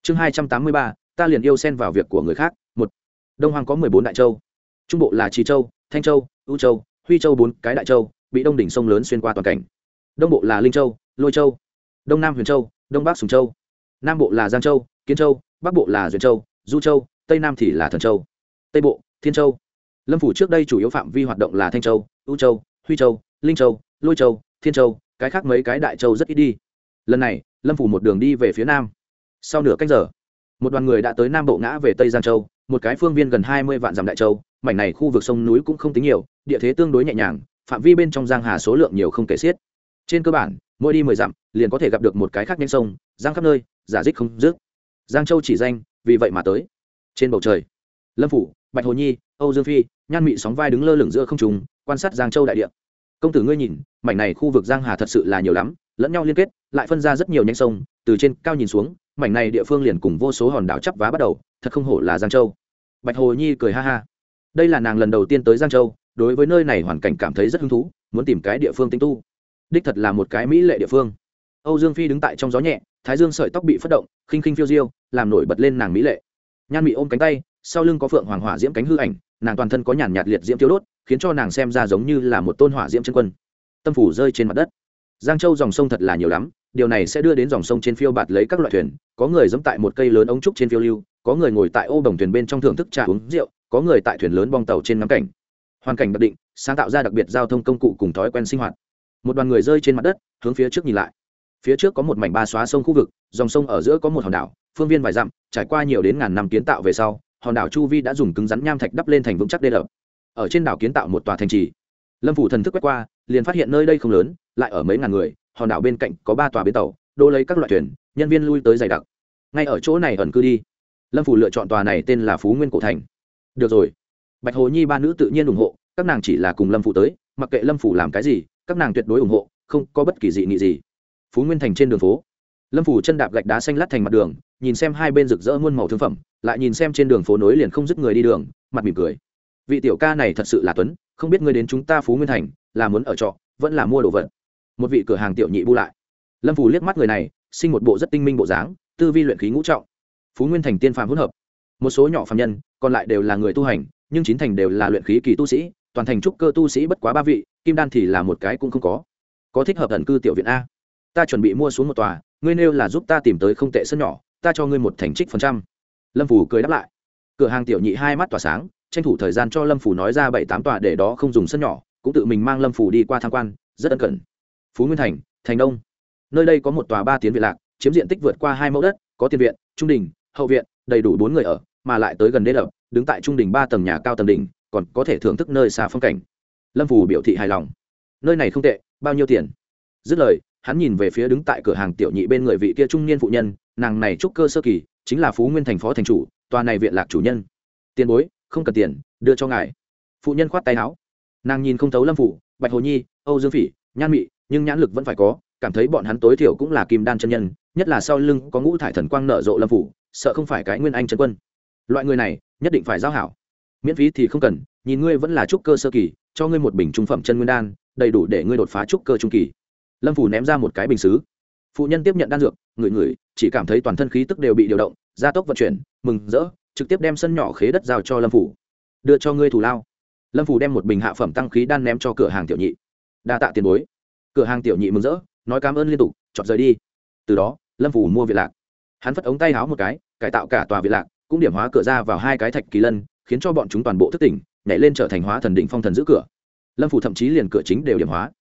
Chương hai trăm tám mươi ba, ta liền yêu xen vào việc của người khác. Một, đông hoàng có mười bốn đại châu. Trung bộ là trì châu, thanh châu, ưu châu, huy châu bốn cái đại châu, bị đông đỉnh sông lớn xuyên qua toàn cảnh. Đông bộ là linh châu, lôi châu. Đông nam huyền châu, đông bắc sùng châu. Nam bộ là giang châu, kiến châu. Bắc bộ là duyên châu, du châu. Tây nam thì là thần châu. Tây bộ, thiên châu. Lâm phủ trước đây chủ yếu phạm vi hoạt động là thanh châu, ưu châu, huy châu, linh châu, lôi châu, thiên châu, cái khác mấy cái đại châu rất ít đi. Lần này lâm phủ một đường đi về phía nam sau nửa cách giờ một đoàn người đã tới nam bộ ngã về tây giang châu một cái phương viên gần hai mươi vạn dặm đại châu mảnh này khu vực sông núi cũng không tính nhiều địa thế tương đối nhẹ nhàng phạm vi bên trong giang hà số lượng nhiều không kể xiết trên cơ bản mỗi đi mười dặm liền có thể gặp được một cái khác nhanh sông giang khắp nơi giả dích không dứt giang châu chỉ danh vì vậy mà tới trên bầu trời lâm phủ bạch hồ nhi âu dương phi nhan mị sóng vai đứng lơ lửng giữa không trùng quan sát giang châu đại địa công tử ngươi nhìn mảnh này khu vực giang hà thật sự là nhiều lắm lẫn nhau liên kết, lại phân ra rất nhiều nhánh sông, từ trên cao nhìn xuống, mảnh này địa phương liền cùng vô số hòn đảo chắp vá bắt đầu, thật không hổ là giang châu. Bạch hồ nhi cười ha ha. Đây là nàng lần đầu tiên tới giang châu, đối với nơi này hoàn cảnh cảm thấy rất hứng thú, muốn tìm cái địa phương tinh tu. Đích thật là một cái mỹ lệ địa phương. Âu dương phi đứng tại trong gió nhẹ, thái dương sợi tóc bị phất động, khinh khinh phiêu diêu, làm nổi bật lên nàng mỹ lệ. Nhan mị ôm cánh tay, sau lưng có phượng hoàng hỏa diễm cánh hư ảnh, nàng toàn thân có nhàn nhạt liệt diễm tiêu đốt, khiến cho nàng xem ra giống như là một tôn hỏa diễm chân quân. Tâm phủ rơi trên mặt đất giang châu dòng sông thật là nhiều lắm, điều này sẽ đưa đến dòng sông trên phiêu bạt lấy các loại thuyền, có người dẫm tại một cây lớn ống trúc trên phiêu lưu, có người ngồi tại ô đồng thuyền bên trong thưởng thức trà uống rượu, có người tại thuyền lớn bong tàu trên ngắm cảnh. Hoàn cảnh đặc định, sáng tạo ra đặc biệt giao thông công cụ cùng thói quen sinh hoạt. Một đoàn người rơi trên mặt đất, hướng phía trước nhìn lại. Phía trước có một mảnh ba xóa sông khu vực, dòng sông ở giữa có một hòn đảo, phương viên vài dặm, trải qua nhiều đến ngàn năm kiến tạo về sau, hòn đảo chu vi đã dùng cứng rắn nham thạch đắp lên thành vững chắc đê đập. Ở trên đảo kiến tạo một tòa thành trì. Lâm phủ thần thức quét qua, liền phát hiện nơi đây không lớn lại ở mấy ngàn người, hòn đảo bên cạnh có ba tòa bến tàu đô lấy các loại thuyền, nhân viên lui tới dày đặc. Ngay ở chỗ này ẩn cư đi. Lâm phủ lựa chọn tòa này tên là phú nguyên cổ thành. Được rồi. Bạch hồ nhi ba nữ tự nhiên ủng hộ, các nàng chỉ là cùng lâm phủ tới, mặc kệ lâm phủ làm cái gì, các nàng tuyệt đối ủng hộ, không có bất kỳ dị nghị gì. Phú nguyên thành trên đường phố. Lâm phủ chân đạp gạch đá xanh lát thành mặt đường, nhìn xem hai bên rực rỡ muôn màu thương phẩm, lại nhìn xem trên đường phố nối liền không dứt người đi đường, mặt mỉm cười. Vị tiểu ca này thật sự là tuấn, không biết ngươi đến chúng ta phú nguyên thành, là muốn ở trọ, vẫn là mua đồ vật một vị cửa hàng tiểu nhị bu lại. Lâm phủ liếc mắt người này, sinh một bộ rất tinh minh bộ dáng, tư vi luyện khí ngũ trọng. Phú nguyên thành tiên phàm hỗn hợp. Một số nhỏ phàm nhân, còn lại đều là người tu hành, nhưng chín thành đều là luyện khí kỳ tu sĩ, toàn thành trúc cơ tu sĩ bất quá ba vị, kim đan thì là một cái cũng không có. Có thích hợp thần cư tiểu viện a. Ta chuẩn bị mua xuống một tòa, ngươi nêu là giúp ta tìm tới không tệ sân nhỏ, ta cho ngươi một thành trích phần trăm. Lâm phủ cười đáp lại. Cửa hàng tiểu nhị hai mắt tỏa sáng, tranh thủ thời gian cho lâm phủ nói ra bảy tám tòa để đó không dùng sân nhỏ, cũng tự mình mang lâm phủ đi qua tham quan, rất ân cần phú nguyên thành thành đông. Nơi đây có một tòa ba tiến viện lạc, chiếm diện tích vượt qua hai mẫu đất, có tiền viện, trung đình, hậu viện, đầy đủ bốn người ở, mà lại tới gần đê đập, đứng tại trung đình ba tầng nhà cao tầng đỉnh, còn có thể thưởng thức nơi xa phong cảnh. Lâm phủ biểu thị hài lòng. Nơi này không tệ, bao nhiêu tiền? Dứt lời, hắn nhìn về phía đứng tại cửa hàng tiểu nhị bên người vị kia trung niên phụ nhân, nàng này trúc cơ sơ kỳ, chính là phú nguyên thành phó thành chủ, tòa này viện lạc chủ nhân. Tiền bối, không cần tiền, đưa cho ngài. Phụ nhân khoát tay áo. Nàng nhìn không thấu lâm phủ bạch hồ nhi, âu dương phỉ, nhan mị nhưng nhãn lực vẫn phải có, cảm thấy bọn hắn tối thiểu cũng là kim đan chân nhân, nhất là sau lưng có ngũ thải thần quang nở rộ lâm phủ, sợ không phải cái nguyên anh chân quân. Loại người này, nhất định phải giao hảo. Miễn phí thì không cần, nhìn ngươi vẫn là trúc cơ sơ kỳ, cho ngươi một bình trung phẩm chân nguyên đan, đầy đủ để ngươi đột phá trúc cơ trung kỳ. Lâm phủ ném ra một cái bình xứ. Phụ nhân tiếp nhận đan dược, ngửi ngửi, chỉ cảm thấy toàn thân khí tức đều bị điều động, gia tốc vận chuyển, mừng rỡ, trực tiếp đem sân nhỏ khế đất giao cho lâm phủ. Đưa cho ngươi thủ lao. Lâm phủ đem một bình hạ phẩm tăng khí đan ném cho cửa hàng tiểu nhị. Đa tạ tiền bối cửa hàng tiểu nhị mừng rỡ, nói cảm ơn liên tục chọn rời đi. Từ đó, lâm phủ mua viện lạc. Hắn phất ống tay háo một cái, cải tạo cả tòa viện lạc, cũng điểm hóa cửa ra vào hai cái thạch kỳ lân, khiến cho bọn chúng toàn bộ thức tỉnh, nhảy lên trở thành hóa thần định phong thần giữ cửa. Lâm phủ thậm chí liền cửa chính đều điểm hóa.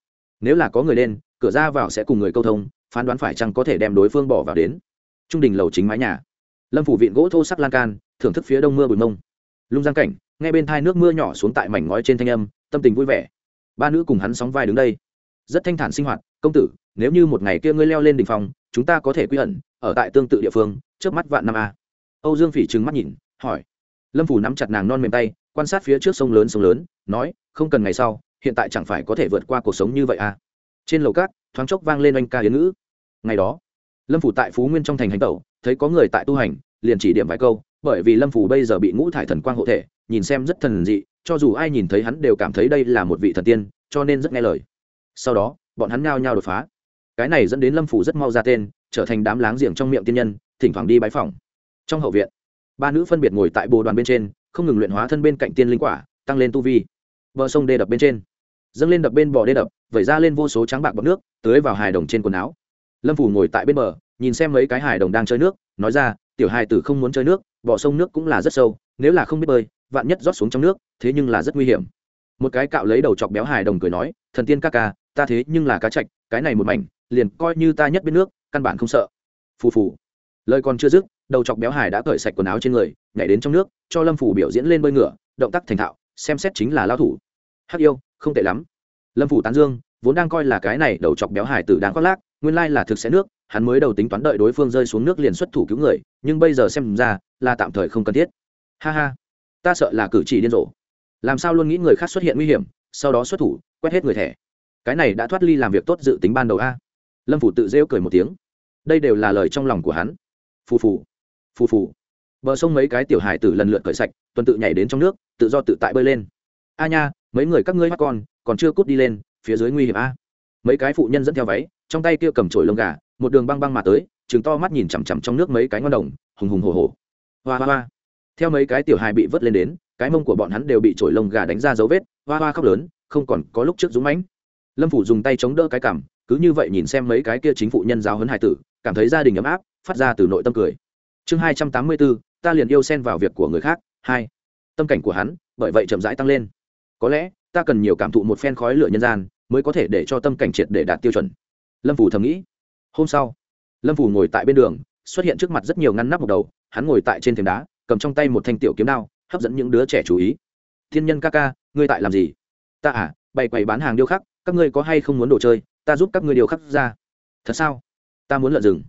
Nếu là có người lên, cửa ra vào sẽ cùng người câu thông, phán đoán phải chăng có thể đem đối phương bỏ vào đến. Trung đình lầu chính mái nhà. Lâm phủ viện gỗ thô sắc lan can, thưởng thức phía đông mưa bùi mông. Lung giang cảnh, ngay bên thai nước mưa nhỏ xuống tại mảnh ngói trên thanh âm, tâm tình vui vẻ. Ba nữ cùng hắn sóng vai đứng đây rất thanh thản sinh hoạt, công tử, nếu như một ngày kia ngươi leo lên đ ỉ n h phòng chúng ta có thể quy ẩn ở tại tương tự địa phương trước mắt vạn năm a. Âu dương phỉ trừng mắt nhìn, hỏi. Lâm phủ nắm chặt nàng non mềm tay, quan sát phía trước sông lớn sông lớn, nói, không cần ngày sau, hiện tại chẳng phải có thể vượt qua cuộc sống như vậy à? Trên lầu cát thoáng chốc vang lên oanh ca hiến ngữ. Ngày đó, lâm phủ tại phú nguyên trong thành hành tẩu, thấy có người tại tu hành, liền chỉ điểm vài câu, bởi vì lâm phủ bây giờ bị ngũ thải thần quang hộ thể, nhìn xem rất thần dị, cho dù ai nhìn thấy hắn đều cảm thấy đây là một vị thần tiên, cho nên rất nghe lời sau đó, bọn hắn nhao nhao đột phá. Cái này dẫn đến lâm phủ rất mau ra tên, trở thành đám láng giềng trong miệng tiên nhân, thỉnh thoảng đi bãi phòng trong hậu viện, ba nữ phân biệt ngồi tại bồ đoàn bên trên, không ngừng luyện hóa thân bên cạnh tiên linh quả, tăng lên tu vi. Bờ sông đê đập bên trên. Dâng lên đập bên bò đê đập, vẩy ra lên vô số trắng bạc bọc nước, tưới vào hài đồng trên quần áo. Lâm phủ ngồi tại bên bờ, nhìn xem mấy cái hài đồng đang chơi nước, nói ra, tiểu hài tử không muốn chơi nước bỏ sông nước cũng là rất sâu, nếu là không biết bơi, vạn nhất rót xuống trong nước, thế nhưng là rất nguy hiểm. Một cái cạo lấy đầu chọc béo hài đồng cười nói, thần tiên ca ca ta thế nhưng là cá chạch, cái này một mảnh, liền coi như ta nhất biết nước, căn bản không sợ. Phù phù. Lời còn chưa dứt, đầu chọc béo hải đã cởi sạch quần áo trên người, nhảy đến trong nước, cho lâm phủ biểu diễn lên bơi ngựa, động tác thành thạo, xem xét chính là lao thủ. Hắc yêu, không tệ lắm. Lâm phủ tán dương, vốn đang coi là cái này đầu chọc béo hải tử đáng khoác lác, nguyên lai là thực sẽ nước, hắn mới đầu tính toán đợi đối phương rơi xuống nước liền xuất thủ cứu người, nhưng bây giờ xem ra, là tạm thời không cần thiết. Ha ha. Ta sợ là cử chỉ điên rồ. Làm sao luôn nghĩ người khác xuất hiện nguy hiểm, sau đó xuất thủ, quét hết người thẻ cái này đã thoát ly làm việc tốt dự tính ban đầu a. Lâm phủ tự rêu cười một tiếng. Đây đều là lời trong lòng của hắn. Phù phù phù phù. Bờ sông mấy cái tiểu hải tử lần lượt cởi sạch, tuần tự nhảy đến trong nước, tự do tự tại bơi lên. A nha, mấy người các ngươi mắt con, còn chưa cút đi lên, phía dưới nguy hiểm a. Mấy cái phụ nhân dẫn theo váy, trong tay kia cầm chổi lông gà, một đường băng băng mà tới chừng to mắt nhìn chằm chằm trong nước mấy cái ngon đồng, hùng hùng hồ hồ hoa hoa hoa. Theo mấy cái tiểu hài bị vớt lên đến, cái mông của bọn hắn đều bị chổi lông gà đánh ra dấu vết, hoa hoa khóc lớn, không còn có lúc trước dũng mãnh lâm phủ dùng tay chống đỡ cái cảm, cứ như vậy nhìn xem mấy cái kia chính phụ nhân giáo hấn hải tử, cảm thấy gia đình ấm áp, phát ra từ nội tâm cười. Chương hai trăm tám mươi bốn, ta liền yêu xen vào việc của người khác. Hai, tâm cảnh của hắn, bởi vậy chậm rãi tăng lên. Có lẽ, ta cần nhiều cảm thụ một phen khói lửa nhân gian, mới có thể để cho tâm cảnh triệt để đạt tiêu chuẩn. Lâm phủ thầm nghĩ. Hôm sau, lâm phủ ngồi tại bên đường, xuất hiện trước mặt rất nhiều ngăn nắp một đầu, hắn ngồi tại trên thềm đá, cầm trong tay một thanh tiểu kiếm đao, hấp dẫn những đứa trẻ chú ý. Thiên nhân ca ca, ngươi tại làm gì? Ta à bày quầy bán hàng điêu khắc, các ngươi có hay không muốn đồ chơi, ta giúp các ngươi điêu khắc ra. Thật sao? Ta muốn lợn rừng.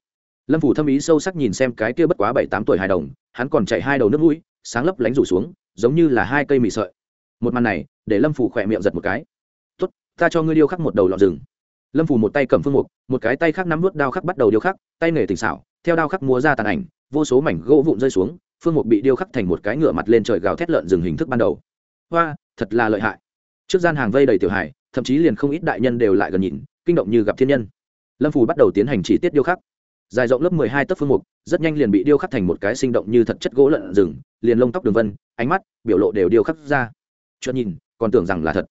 Lâm phủ thâm ý sâu sắc nhìn xem cái kia bất quá bảy tám tuổi hài đồng, hắn còn chạy hai đầu nước mũi, sáng lấp lánh rủ xuống, giống như là hai cây mì sợi. Một màn này, để lâm phủ khỏe miệng giật một cái. Tốt, ta cho ngươi điêu khắc một đầu lọt rừng. Lâm phủ một tay cầm phương mục, một cái tay khác nắm vút đao khắc bắt đầu điêu khắc, tay nghề tỉnh xảo, theo đao khắc múa ra tàn ảnh, vô số mảnh gỗ vụn rơi xuống, phương mục bị điêu khắc thành một cái ngựa mặt lên trời gào thét lợn rừng hình thức ban đầu. Hoa, thật là lợi hại trước gian hàng vây đầy tiểu hải, thậm chí liền không ít đại nhân đều lại gần nhìn, kinh động như gặp thiên nhân. Lâm phù bắt đầu tiến hành chỉ tiết điêu khắc. Dài rộng lớp mười hai tấc phương mục, rất nhanh liền bị điêu khắc thành một cái sinh động như thật chất gỗ lợn rừng, liền lông tóc đường vân, ánh mắt, biểu lộ đều điêu khắc ra. Chợt nhìn, còn tưởng rằng là thật.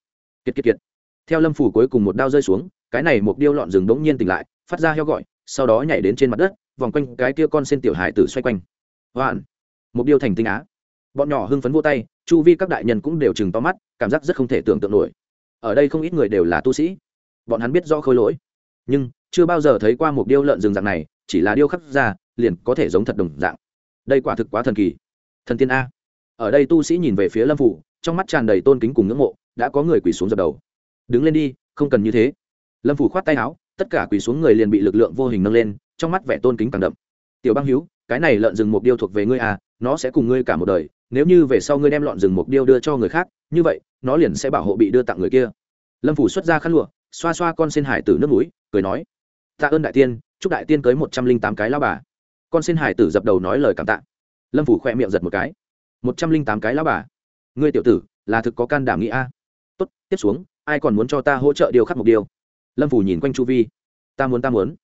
Kiệt kiệt kiệt. Theo lâm phù cuối cùng một đao rơi xuống, cái này một điêu lọn rừng bỗng nhiên tỉnh lại, phát ra heo gọi, sau đó nhảy đến trên mặt đất, vòng quanh cái kia con sen tiểu hải tử xoay quanh. Hoạn. Một điêu thành tinh á bọn nhỏ hưng phấn vô tay, chu vi các đại nhân cũng đều chừng to mắt, cảm giác rất không thể tưởng tượng nổi. Ở đây không ít người đều là tu sĩ. Bọn hắn biết do khôi lỗi. Nhưng, chưa bao giờ thấy qua một điêu lợn rừng dạng này, chỉ là điêu khắc ra, liền có thể giống thật đồng dạng. Đây quả thực quá thần kỳ. Thần tiên a. Ở đây tu sĩ nhìn về phía lâm phủ, trong mắt tràn đầy tôn kính cùng ngưỡng mộ, đã có người quỳ xuống dập đầu. Đứng lên đi, không cần như thế. Lâm phủ khoát tay áo, tất cả quỳ xuống người liền bị lực lượng vô hình nâng lên, trong mắt vẻ tôn kính càng đậm. Tiểu băng hữu cái này lợn rừng mục điêu thuộc về ngươi à nó sẽ cùng ngươi cả một đời nếu như về sau ngươi đem lọn rừng mục điêu đưa cho người khác, như vậy, nó liền sẽ bảo hộ bị đưa tặng người kia. Lâm phủ xuất ra khăn lụa, xoa xoa con sen hải tử nước núi cười nói, tạ ơn đại tiên, chúc đại tiên cưới một trăm linh tám cái lao bà. Con sen hải tử dập đầu nói lời cảm tạ. Lâm phủ khoe miệng giật một cái, một trăm linh tám cái lao bà? Ngươi tiểu tử, là thực có can đảm nghĩ a. Tốt, tiếp xuống, ai còn muốn cho ta hỗ trợ điều khắc mục điêu? Lâm phủ nhìn quanh chu vi, ta muốn ta muốn.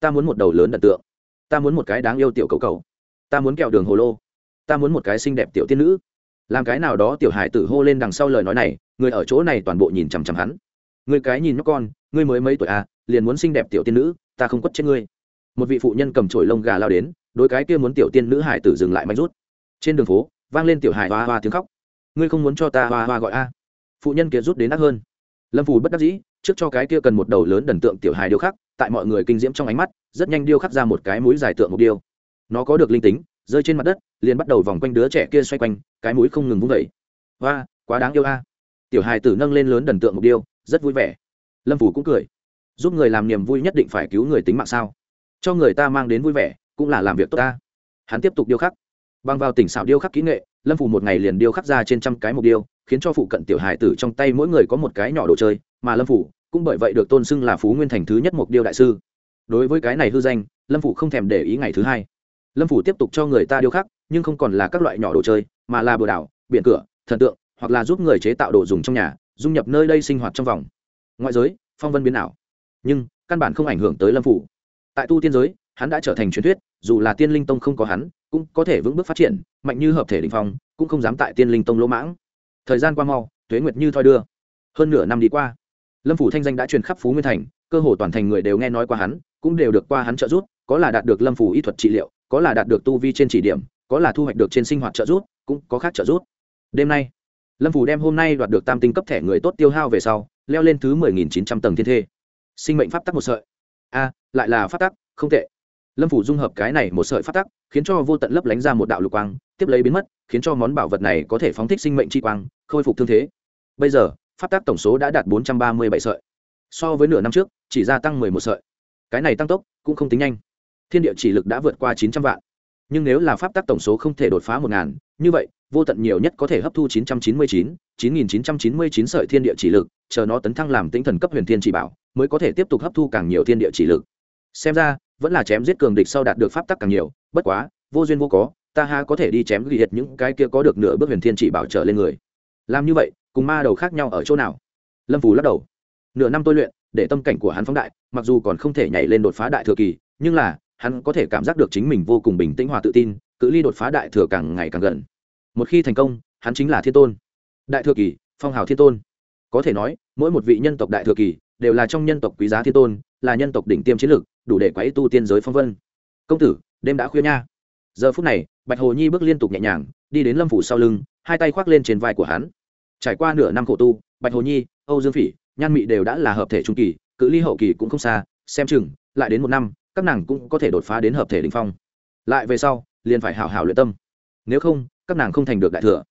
Ta muốn một đầu lớn đần tượng. Ta muốn một cái đáng yêu tiểu cầu cầu. Ta muốn kẹo đường hồ lô ta muốn một cái xinh đẹp tiểu tiên nữ. Làm cái nào đó tiểu hải tử hô lên đằng sau lời nói này, người ở chỗ này toàn bộ nhìn chằm chằm hắn. Người cái nhìn nhóc con ngươi mới mấy tuổi à liền muốn xinh đẹp tiểu tiên nữ, ta không quất chết ngươi. Một vị phụ nhân cầm chổi lông gà lao đến đôi cái kia muốn tiểu tiên nữ hải tử dừng lại mạnh rút. Trên đường phố, vang lên tiểu hải hoa hoa tiếng khóc. Ngươi không muốn cho ta hoa hoa gọi a? Phụ nhân kia rút đến ác hơn. Lâm phù bất đắc dĩ, trước cho cái kia cần một đầu lớn đần tượng tiểu hài điêu khắc, tại mọi người kinh diễm trong ánh mắt, rất nhanh điêu khắc ra một cái mũi dài tượng một điêu. Nó có được linh tính rơi trên mặt đất, liền bắt đầu vòng quanh đứa trẻ kia xoay quanh, cái mũi không ngừng vung vẩy hoa quá đáng yêu a. Tiểu hài tử nâng lên lớn đần tượng một điêu, rất vui vẻ. Lâm phủ cũng cười. Giúp người làm niềm vui nhất định phải cứu người tính mạng sao? Cho người ta mang đến vui vẻ, cũng là làm việc tốt ta. Hắn tiếp tục điêu khắc. Bằng vào tỉnh xảo điêu khắc kỹ nghệ, lâm phủ một ngày liền điêu khắc ra trên trăm cái mục điêu, khiến cho phụ cận tiểu hài tử trong tay mỗi người có một cái nhỏ đồ chơi, mà lâm phủ cũng bởi vậy được tôn xưng là phú nguyên thành thứ nhất mục điêu đại sư. Đối với cái này hư danh, lâm phủ không thèm để ý ngày thứ hai lâm phủ tiếp tục cho người ta điêu khắc, nhưng không còn là các loại nhỏ đồ chơi, mà là bừa đảo, biển cửa, thần tượng, hoặc là giúp người chế tạo đồ dùng trong nhà, dung nhập nơi đây sinh hoạt trong vòng. Ngoại giới, phong vân biến ảo. Nhưng, căn bản không ảnh hưởng tới lâm phủ. Tại tu tiên giới, hắn đã trở thành truyền thuyết, dù là tiên linh tông không có hắn, cũng có thể vững bước phát triển, mạnh như hợp thể đình phong, cũng không dám tại tiên linh tông lỗ mãng. Thời gian qua mau thuế nguyệt như thoi đưa. Hơn nửa năm đi qua, lâm phủ thanh danh đã truyền khắp phú nguyên thành, cơ hồ toàn thành người đều nghe nói qua hắn, cũng đều được qua hắn trợ giúp, có là đạt được lâm phủ y thuật trị liệu có là đạt được tu vi trên chỉ điểm, có là thu hoạch được trên sinh hoạt trợ giúp, cũng có khác trợ giúp. Đêm nay, lâm phủ đem hôm nay đoạt được tam tinh cấp thẻ người tốt tiêu hao về sau, leo lên thứ mười nghìn chín trăm tầng thiên thê. Sinh mệnh pháp tắc một sợi. A, lại là pháp tắc, không tệ. Lâm phủ dung hợp cái này một sợi pháp tắc, khiến cho vô tận lấp lánh ra một đạo lục quang, tiếp lấy biến mất, khiến cho món bảo vật này có thể phóng thích sinh mệnh chi quang, khôi phục thương thế. Bây giờ, pháp tắc tổng số đã đạt bốn trăm ba mươi bảy sợi. So với nửa năm trước, chỉ gia tăng mười một sợi. Cái này tăng tốc cũng không tính nhanh thiên địa chỉ lực đã vượt qua chín trăm vạn. Nhưng nếu là pháp tắc tổng số không thể đột phá một ngàn, như vậy, vô tận nhiều nhất có thể hấp thu chín trăm chín mươi chín chín nghìn chín trăm chín mươi chín sợi thiên địa chỉ lực, chờ nó tấn thăng làm tinh thần cấp huyền thiên chỉ bảo, mới có thể tiếp tục hấp thu càng nhiều thiên địa chỉ lực. Xem ra, vẫn là chém giết cường địch sau đạt được pháp tắc càng nhiều, bất quá, vô duyên vô có, ta ha có thể đi chém ghi hiệt những cái kia có được nửa bước huyền thiên chỉ bảo trở lên người. Làm như vậy, cùng ma đầu khác nhau ở chỗ nào? Lâm phù lắc đầu. Nửa năm tôi luyện, để tâm cảnh của hắn phóng đại, mặc dù còn không thể nhảy lên đột phá đại thừa kỳ, nhưng là hắn có thể cảm giác được chính mình vô cùng bình tĩnh hòa tự tin, cự ly đột phá đại thừa càng ngày càng gần. Một khi thành công, hắn chính là thiên tôn. Đại thừa kỳ, phong hào thiên tôn. Có thể nói, mỗi một vị nhân tộc đại thừa kỳ đều là trong nhân tộc quý giá thiên tôn, là nhân tộc đỉnh tiêm chiến lược, đủ để quấy tu tiên giới phong vân. Công tử, đêm đã khuya nha. Giờ phút này, bạch hồ nhi bước liên tục nhẹ nhàng, đi đến lâm phủ sau lưng, hai tay khoác lên trên vai của hắn. Trải qua nửa năm khổ tu, bạch hồ nhi, âu dương phỉ, nhan mị đều đã là hợp thể trung kỳ, cự ly hậu kỳ cũng không xa, xem chừng, lại đến một năm các nàng cũng có thể đột phá đến hợp thể đình phong. Lại về sau, liền phải hảo hảo luyện tâm. Nếu không, các nàng không thành được đại thừa.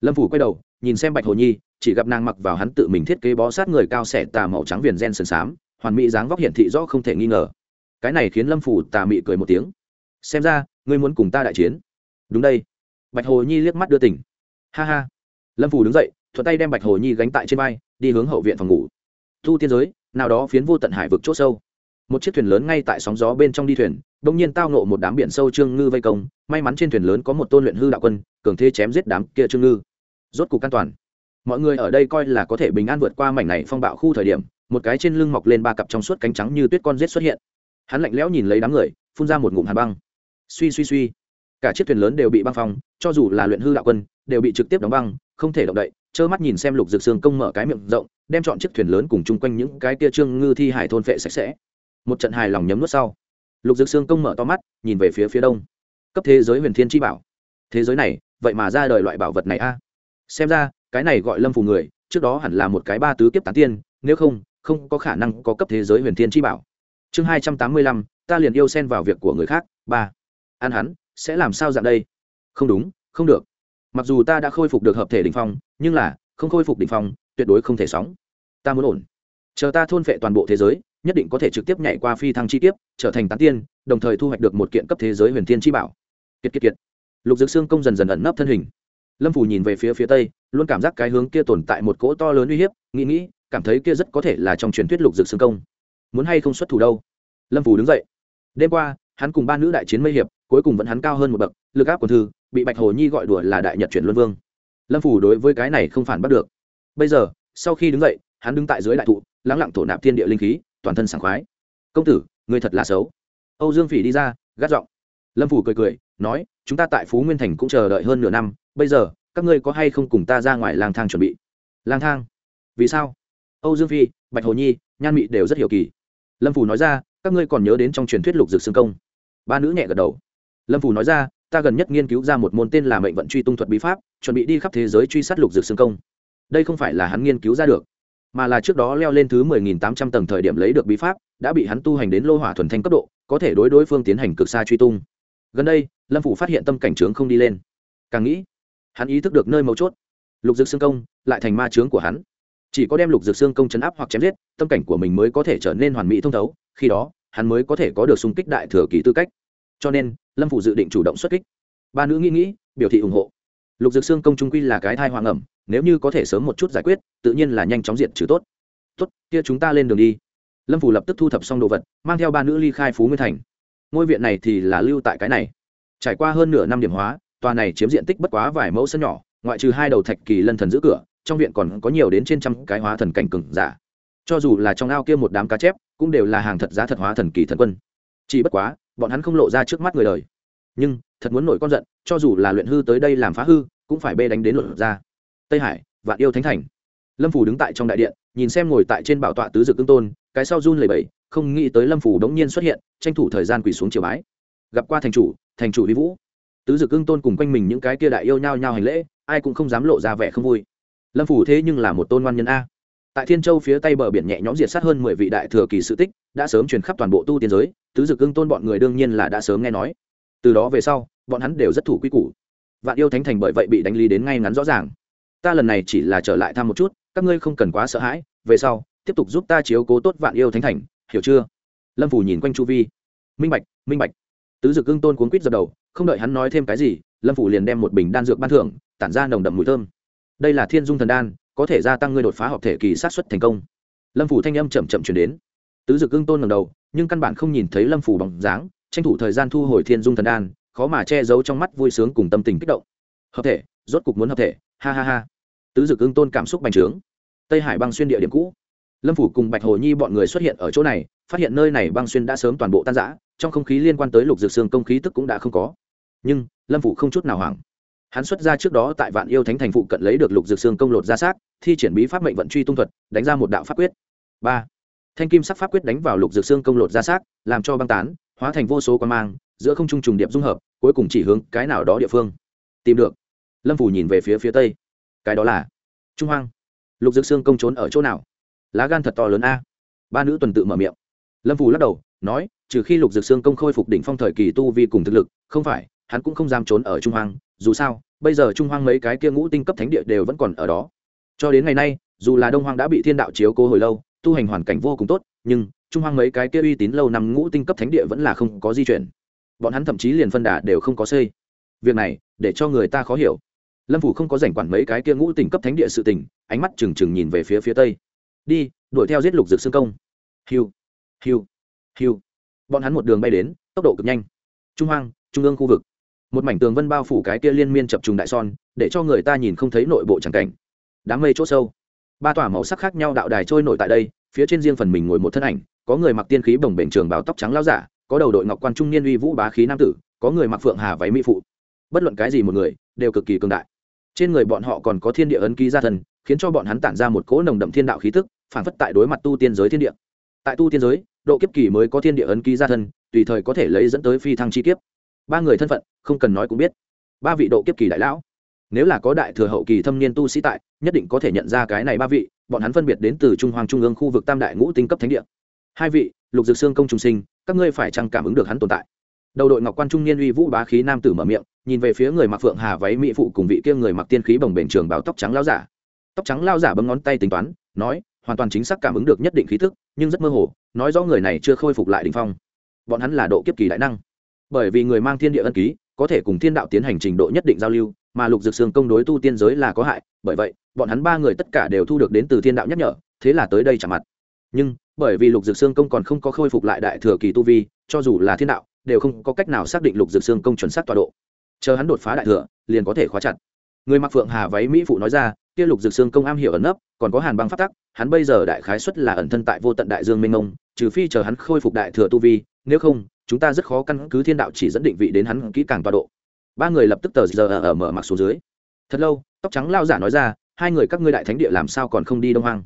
Lâm phủ quay đầu, nhìn xem bạch hồ nhi, chỉ gặp nàng mặc vào hắn tự mình thiết kế bó sát người cao xẻ tà màu trắng viền gen sần xám, hoàn mỹ dáng vóc hiển thị rõ không thể nghi ngờ. Cái này khiến lâm phủ tà mị cười một tiếng. Xem ra, ngươi muốn cùng ta đại chiến. Đúng đây. Bạch hồ nhi liếc mắt đưa tỉnh. Ha ha. Lâm phủ đứng dậy, thuận tay đem bạch hồ nhi gánh tại trên vai, đi hướng hậu viện phòng ngủ. Thu tiên giới, nào đó phiến vô tận hải vực c h ỗ sâu một chiếc thuyền lớn ngay tại sóng gió bên trong đi thuyền bỗng nhiên tao nộ một đám biển sâu trương ngư vây công, may mắn trên thuyền lớn có một tôn luyện hư đạo quân, cường thế chém giết đám kia trương ngư. Rốt cục an toàn. Mọi người ở đây coi là có thể bình an vượt qua mảnh này phong bạo khu thời điểm, một cái trên lưng mọc lên ba cặp trong suốt cánh trắng như tuyết con rết xuất hiện. Hắn lạnh lẽo nhìn lấy đám người, phun ra một ngụm hàn băng. Suy suy suy. Cả chiếc thuyền lớn đều bị băng phong, cho dù là luyện hư đạo quân, đều bị trực tiếp đóng băng, không thể động đậy, trơ mắt nhìn xem lục dược xương công mở cái miệng rộng, đem chọn chiếc thuyền lớn cùng chung quanh những cái tia trương ngư thi hải thôn phệ sạch sẽ một trận hài lòng nhấm nuốt sau. Lục dược xương công mở to mắt, nhìn về phía phía đông. Cấp thế giới huyền thiên chi bảo. Thế giới này, vậy mà ra đời loại bảo vật này a? Xem ra, cái này gọi lâm phù người, trước đó hẳn là một cái ba tứ kiếp tán tiên, nếu không không có khả năng có cấp thế giới huyền thiên chi bảo. Chương hai trăm tám mươi lăm, ta liền yêu xen vào việc của người khác, ba. An hắn, sẽ làm sao dạng đây? Không đúng, không được. Mặc dù ta đã khôi phục được hợp thể đ ỉ n h phong, nhưng là, không khôi phục đ ỉ n h phong, tuyệt đối không thể sóng. Ta muốn ổn. Chờ ta thôn phệ toàn bộ thế giới nhất định có thể trực tiếp nhảy qua phi thăng chi tiếp trở thành tán tiên, đồng thời thu hoạch được một kiện cấp thế giới huyền thiên chi bảo. Kiệt kiệt kiệt. Lục dược xương công dần dần ẩn nấp thân hình. Lâm phủ nhìn về phía phía tây, luôn cảm giác cái hướng kia tồn tại một cỗ to lớn uy hiếp, nghĩ nghĩ, cảm thấy kia rất có thể là trong truyền thuyết lục dược xương công. Muốn hay không xuất thủ đâu? Lâm phủ đứng dậy. Đêm qua, hắn cùng ba nữ đại chiến mây hiệp, cuối cùng vẫn hắn cao hơn một bậc, lực áp quần thư, bị bạch hồ nhi gọi đùa là đại nhật chuyển luân vương. Lâm phủ đối với cái này không phản bắt được. Bây giờ, sau khi đứng dậy, hắn đứng tại dưới đại thụ, lắng lặng thổ nạp thiên địa linh khí toàn thân sảng khoái. Công tử người thật là xấu. Âu dương phỉ đi ra, gắt giọng. Lâm phủ cười cười, nói, chúng ta tại phú nguyên thành cũng chờ đợi hơn nửa năm, bây giờ, các ngươi có hay không cùng ta ra ngoài lang thang chuẩn bị? Lang thang? Vì sao? Âu dương phi bạch hồ nhi, nhan mị đều rất hiểu kỳ. Lâm phủ nói ra, các ngươi còn nhớ đến trong truyền thuyết lục dược xương công? Ba nữ nhẹ gật đầu. Lâm phủ nói ra, ta gần nhất nghiên cứu ra một môn tên là mệnh vận truy tung thuật bí pháp, chuẩn bị đi khắp thế giới truy sát lục dược xương công. Đây không phải là hắn nghiên cứu ra được mà là trước đó leo lên thứ mười nghìn tám trăm tầng thời điểm lấy được bí pháp, đã bị hắn tu hành đến lô hỏa thuần thanh cấp độ, có thể đối đối phương tiến hành cực xa truy tung. Gần đây, lâm phủ phát hiện tâm cảnh trướng không đi lên. Càng nghĩ, hắn ý thức được nơi mấu chốt. Lục dược xương công, lại thành ma chướng của hắn. Chỉ có đem lục dược xương công chấn áp hoặc chém giết, tâm cảnh của mình mới có thể trở nên hoàn mỹ thông thấu, khi đó, hắn mới có thể có được xung kích đại thừa kỳ tư cách. Cho nên, lâm phủ dự định chủ động xuất kích. Ba nữ nghĩ nghĩ, biểu thị ủng hộ lục dược xương công trung quy là cái thai hoàng ẩm, nếu như có thể sớm một chút giải quyết, tự nhiên là nhanh chóng diệt trừ tốt. Tốt, kia chúng ta lên đường đi. Lâm phủ lập tức thu thập xong đồ vật, mang theo ba nữ ly khai phú nguyên thành. Ngôi viện này thì là lưu tại cái này. Trải qua hơn nửa năm điểm hóa, tòa này chiếm diện tích bất quá vài mẫu sân nhỏ, ngoại trừ hai đầu thạch kỳ lân thần giữ cửa, trong viện còn có nhiều đến trên trăm cái hóa thần cảnh cừng giả. Cho dù là trong ao kia một đám cá chép, cũng đều là hàng thật giá thật hóa thần kỳ thần quân. Chỉ bất quá, bọn hắn không lộ ra trước mắt người đời nhưng thật muốn nổi con giận, cho dù là luyện hư tới đây làm phá hư, cũng phải bê đánh đến luật ra. Tây hải, vạn yêu thánh thành. Lâm phủ đứng tại trong đại điện, nhìn xem ngồi tại trên bảo tọa tứ dực tương tôn, cái sau run lầy bẫy không nghĩ tới lâm phủ đống nhiên xuất hiện, tranh thủ thời gian quỳ xuống chiều bái. Gặp qua thành chủ thành chủ vi vũ. Tứ dực ưng tôn cùng quanh mình những cái kia đại yêu nhau nhau hành lễ, ai cũng không dám lộ ra vẻ không vui. Lâm phủ thế nhưng là một tôn ngoan nhân a. Tại thiên châu phía tây bờ biển nhẹ nhõm diệt sát hơn mười vị đại thừa kỳ sự tích, đã sớm truyền khắp toàn bộ tu tiên giới, tứ dực ưng tôn bọn người đương nhiên là đã sớm nghe nói từ đó về sau, bọn hắn đều rất thủ quy củ. Vạn yêu thánh thành bởi vậy bị đánh lý đến ngay ngắn rõ ràng. Ta lần này chỉ là trở lại thăm một chút, các ngươi không cần quá sợ hãi, về sau, tiếp tục giúp ta chiếu cố tốt vạn yêu thánh thành, hiểu chưa? Lâm phủ nhìn quanh chu vi. Minh bạch minh bạch. Tứ dực ưng tôn cuốn quýt dập đầu, không đợi hắn nói thêm cái gì, lâm phủ liền đem một bình đan dược ban thưởng, tản ra nồng đậm mùi thơm. Đây là thiên dung thần đan, có thể gia tăng ngươi đột phá học thể kỳ sát xuất thành công. Lâm phủ thanh âm chậm chậm chuyển đến. Tứ dực ưng tôn ngầm đầu, nhưng căn bản không nhìn thấy lâm phủ bằng dáng tranh thủ thời gian thu hồi thiên dung thần đan, khó mà che giấu trong mắt vui sướng cùng tâm tình kích động. Hợp thể, rốt cục muốn hợp thể, ha ha ha. Tứ dực ưng tôn cảm xúc bành trướng. Tây hải băng xuyên địa điểm cũ. Lâm phủ cùng bạch hồ nhi bọn người xuất hiện ở chỗ này, phát hiện nơi này băng xuyên đã sớm toàn bộ tan giã trong không khí liên quan tới lục dược xương công khí tức cũng đã không có. Nhưng, lâm phủ không chút nào hoảng. Hắn xuất ra trước đó tại vạn yêu thánh thành phụ cận lấy được lục dược xương công lột ra xác, thi triển bí pháp mệnh vận truy tung thuật, đánh ra một đạo pháp quyết. Ba. Thanh kim sắc pháp quyết đánh vào lục dược xương công lột ra xác, làm cho băng tán hóa thành vô số quan mang, giữa không trung trùng điệp dung hợp, cuối cùng chỉ hướng cái nào đó địa phương. Tìm được. Lâm phủ nhìn về phía phía tây. Cái đó là trung hoang. Lục dược xương công trốn ở chỗ nào? Lá gan thật to lớn a. Ba nữ tuần tự mở miệng. Lâm phủ lắc đầu, nói, trừ khi lục dược xương công khôi phục đỉnh phong thời kỳ tu vi cùng thực lực, không phải, hắn cũng không dám trốn ở trung hoang. Dù sao, bây giờ trung hoang mấy cái kia ngũ tinh cấp thánh địa đều vẫn còn ở đó. Cho đến ngày nay, dù là đông hoang đã bị thiên đạo chiếu cố hồi lâu, tu hành hoàn cảnh vô cùng tốt, nhưng trung hoang mấy cái kia uy tín lâu năm ngũ tinh cấp thánh địa vẫn là không có di chuyển. Bọn hắn thậm chí liền phân đà đều không có xây. Việc này, để cho người ta khó hiểu. Lâm phủ không có rảnh quản mấy cái kia ngũ tỉnh cấp thánh địa sự tỉnh ánh mắt trừng trừng nhìn về phía phía tây. Đi, đuổi theo giết lục dược xương công. Hiu hiu hiu. Bọn hắn một đường bay đến, tốc độ cực nhanh. Trung hoang, trung ương khu vực. Một mảnh tường vân bao phủ cái kia liên miên chập trùng đại son, để cho người ta nhìn không thấy nội bộ tràng cảnh. Đám mây chỗ sâu. Ba tòa màu sắc khác nhau đạo đài trôi nổi tại đây, phía trên riêng phần mình ngồi một thân ảnh có người mặc tiên khí bồng bềnh trường báo tóc trắng lao giả, có đầu đội ngọc quan trung niên uy vũ bá khí nam tử, có người mặc phượng hà váy mỹ phụ. Bất luận cái gì một người, đều cực kỳ cường đại. Trên người bọn họ còn có thiên địa ấn ký gia thần, khiến cho bọn hắn tản ra một cỗ nồng đậm thiên đạo khí tức phản phất tại đối mặt tu tiên giới thiên địa. Tại tu tiên giới, độ kiếp kỳ mới có thiên địa ấn ký gia thân tùy thời có thể lấy dẫn tới phi thăng chi kiếp. Ba người thân phận, không cần nói cũng biết. Ba vị độ kiếp kỳ đại lão. Nếu là có đại thừa hậu kỳ thâm niên tu sĩ tại, nhất định có thể nhận ra cái này ba vị, bọn hắn phân biệt đến từ trung hoàng trung ương khu vực tam đại ngũ tinh cấp thánh địa hai vị, lục dược xương công trung sinh, các ngươi phải chăng cảm ứng được hắn tồn tại? Đầu đội ngọc quan trung niên uy vũ bá khí nam tử mở miệng, nhìn về phía người mặc phượng hà váy mỹ phụ cùng vị kia người mặc tiên khí bồng bềnh trường báo tóc trắng lao giả. Tóc trắng lao giả bấm ngón tay tính toán, nói, hoàn toàn chính xác cảm ứng được nhất định khí thức nhưng rất mơ hồ, nói rõ người này chưa khôi phục lại đ ỉ n h phong. Bọn hắn là độ kiếp kỳ đại năng. Bởi vì người mang thiên địa ân ký, có thể cùng thiên đạo tiến hành trình độ nhất định giao lưu, mà lục dược sương công đối tu tiên giới là có hại, bởi vậy, bọn hắn ba người tất cả đều thu được đến từ thiên đạo nhắc nhở, thế là tới đây chạm mặt. Nhưng bởi vì lục dược xương công còn không có khôi phục lại đại thừa kỳ tu vi cho dù là thiên đạo đều không có cách nào xác định lục dược xương công chuẩn xác tọa độ. Chờ hắn đột phá đại thừa liền có thể khóa chặt. Người mặc phượng hà váy mỹ phụ nói ra kia lục dược xương công am hiểu ẩn nấp còn có hàn băng phát tắc hắn bây giờ đại khái xuất là ẩn thân tại vô tận đại dương minh ngông, trừ phi chờ hắn khôi phục đại thừa tu vi nếu không chúng ta rất khó căn cứ thiên đạo chỉ dẫn định vị đến hắn kỹ càng tọa độ. Ba người lập tức tờ giờ ở mở mặc xuống dưới. Thật lâu tóc trắng lao giả nói ra hai người các ngươi đại thánh địa làm sao còn không đi đông hoang?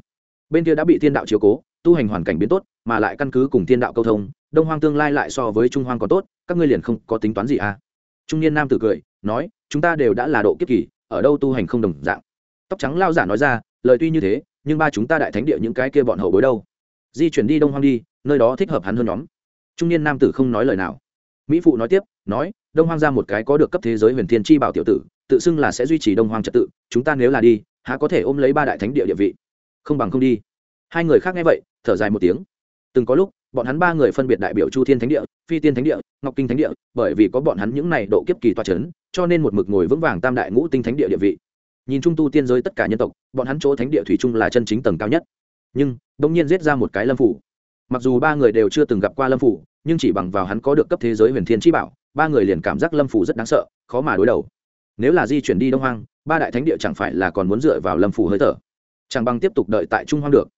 Bên kia đã bị thiên đạo chiếu cố tu hành hoàn cảnh biến tốt, mà lại căn cứ cùng thiên đạo câu thông, đông hoang tương lai lại so với trung hoang còn tốt, các ngươi liền không có tính toán gì à? Trung niên nam tử cười, nói, chúng ta đều đã là độ kiếp kỳ, ở đâu tu hành không đồng dạng. Tóc trắng lao giả nói ra, lời tuy như thế, nhưng ba chúng ta đại thánh địa những cái kia bọn hậu bối đâu? Di chuyển đi đông hoang đi, nơi đó thích hợp hắn hơn nhóm. Trung niên nam tử không nói lời nào. Mỹ phụ nói tiếp, nói, đông hoang ra một cái có được cấp thế giới huyền thiên chi bảo tiểu tử, tự xưng là sẽ duy trì đông hoang trật tự, chúng ta nếu là đi, há có thể ôm lấy ba đại thánh địa địa vị? Không bằng không đi hai người khác nghe vậy, thở dài một tiếng. Từng có lúc, bọn hắn ba người phân biệt đại biểu chu thiên thánh địa, phi tiên thánh địa, ngọc kinh thánh địa, bởi vì có bọn hắn những này độ kiếp kỳ toa c h ấ n cho nên một mực ngồi vững vàng tam đại ngũ tinh thánh địa địa vị. Nhìn trung tu tiên giới tất cả nhân tộc, bọn hắn chỗ thánh địa thủy chung là chân chính tầng cao nhất. Nhưng đông nhiên giết ra một cái lâm phủ. Mặc dù ba người đều chưa từng gặp qua lâm phủ, nhưng chỉ bằng vào hắn có được cấp thế giới huyền thiên chi bảo, ba người liền cảm giác lâm phủ rất đáng sợ, khó mà đối đầu. Nếu là di chuyển đi đông hoang, ba đại thánh địa chẳng phải là còn muốn dựa vào lâm phủ hơi thở. Chẳng bằng tiếp tục đợi tại trung hoang được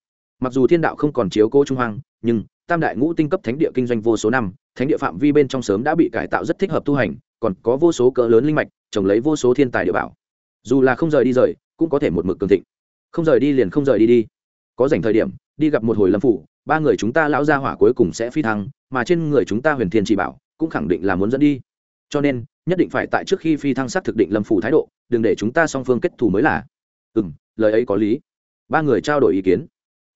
mặc dù thiên đạo không còn chiếu cố trung hoang, nhưng tam đại ngũ tinh cấp thánh địa kinh doanh vô số năm, thánh địa phạm vi bên trong sớm đã bị cải tạo rất thích hợp tu hành, còn có vô số cỡ lớn linh mạch, trồng lấy vô số thiên tài địa bảo. Dù là không rời đi rời, cũng có thể một mực cường thịnh. Không rời đi liền không rời đi đi. Có dành thời điểm, đi gặp một hồi lâm phủ, ba người chúng ta lão gia hỏa cuối cùng sẽ phi thăng, mà trên người chúng ta huyền thiên chỉ bảo cũng khẳng định là muốn dẫn đi. Cho nên, nhất định phải tại trước khi phi thăng xác thực định lâm phủ thái độ, đừng để chúng ta song phương kết thù mới là. Ừ m lời ấy có lý. Ba người trao đổi ý kiến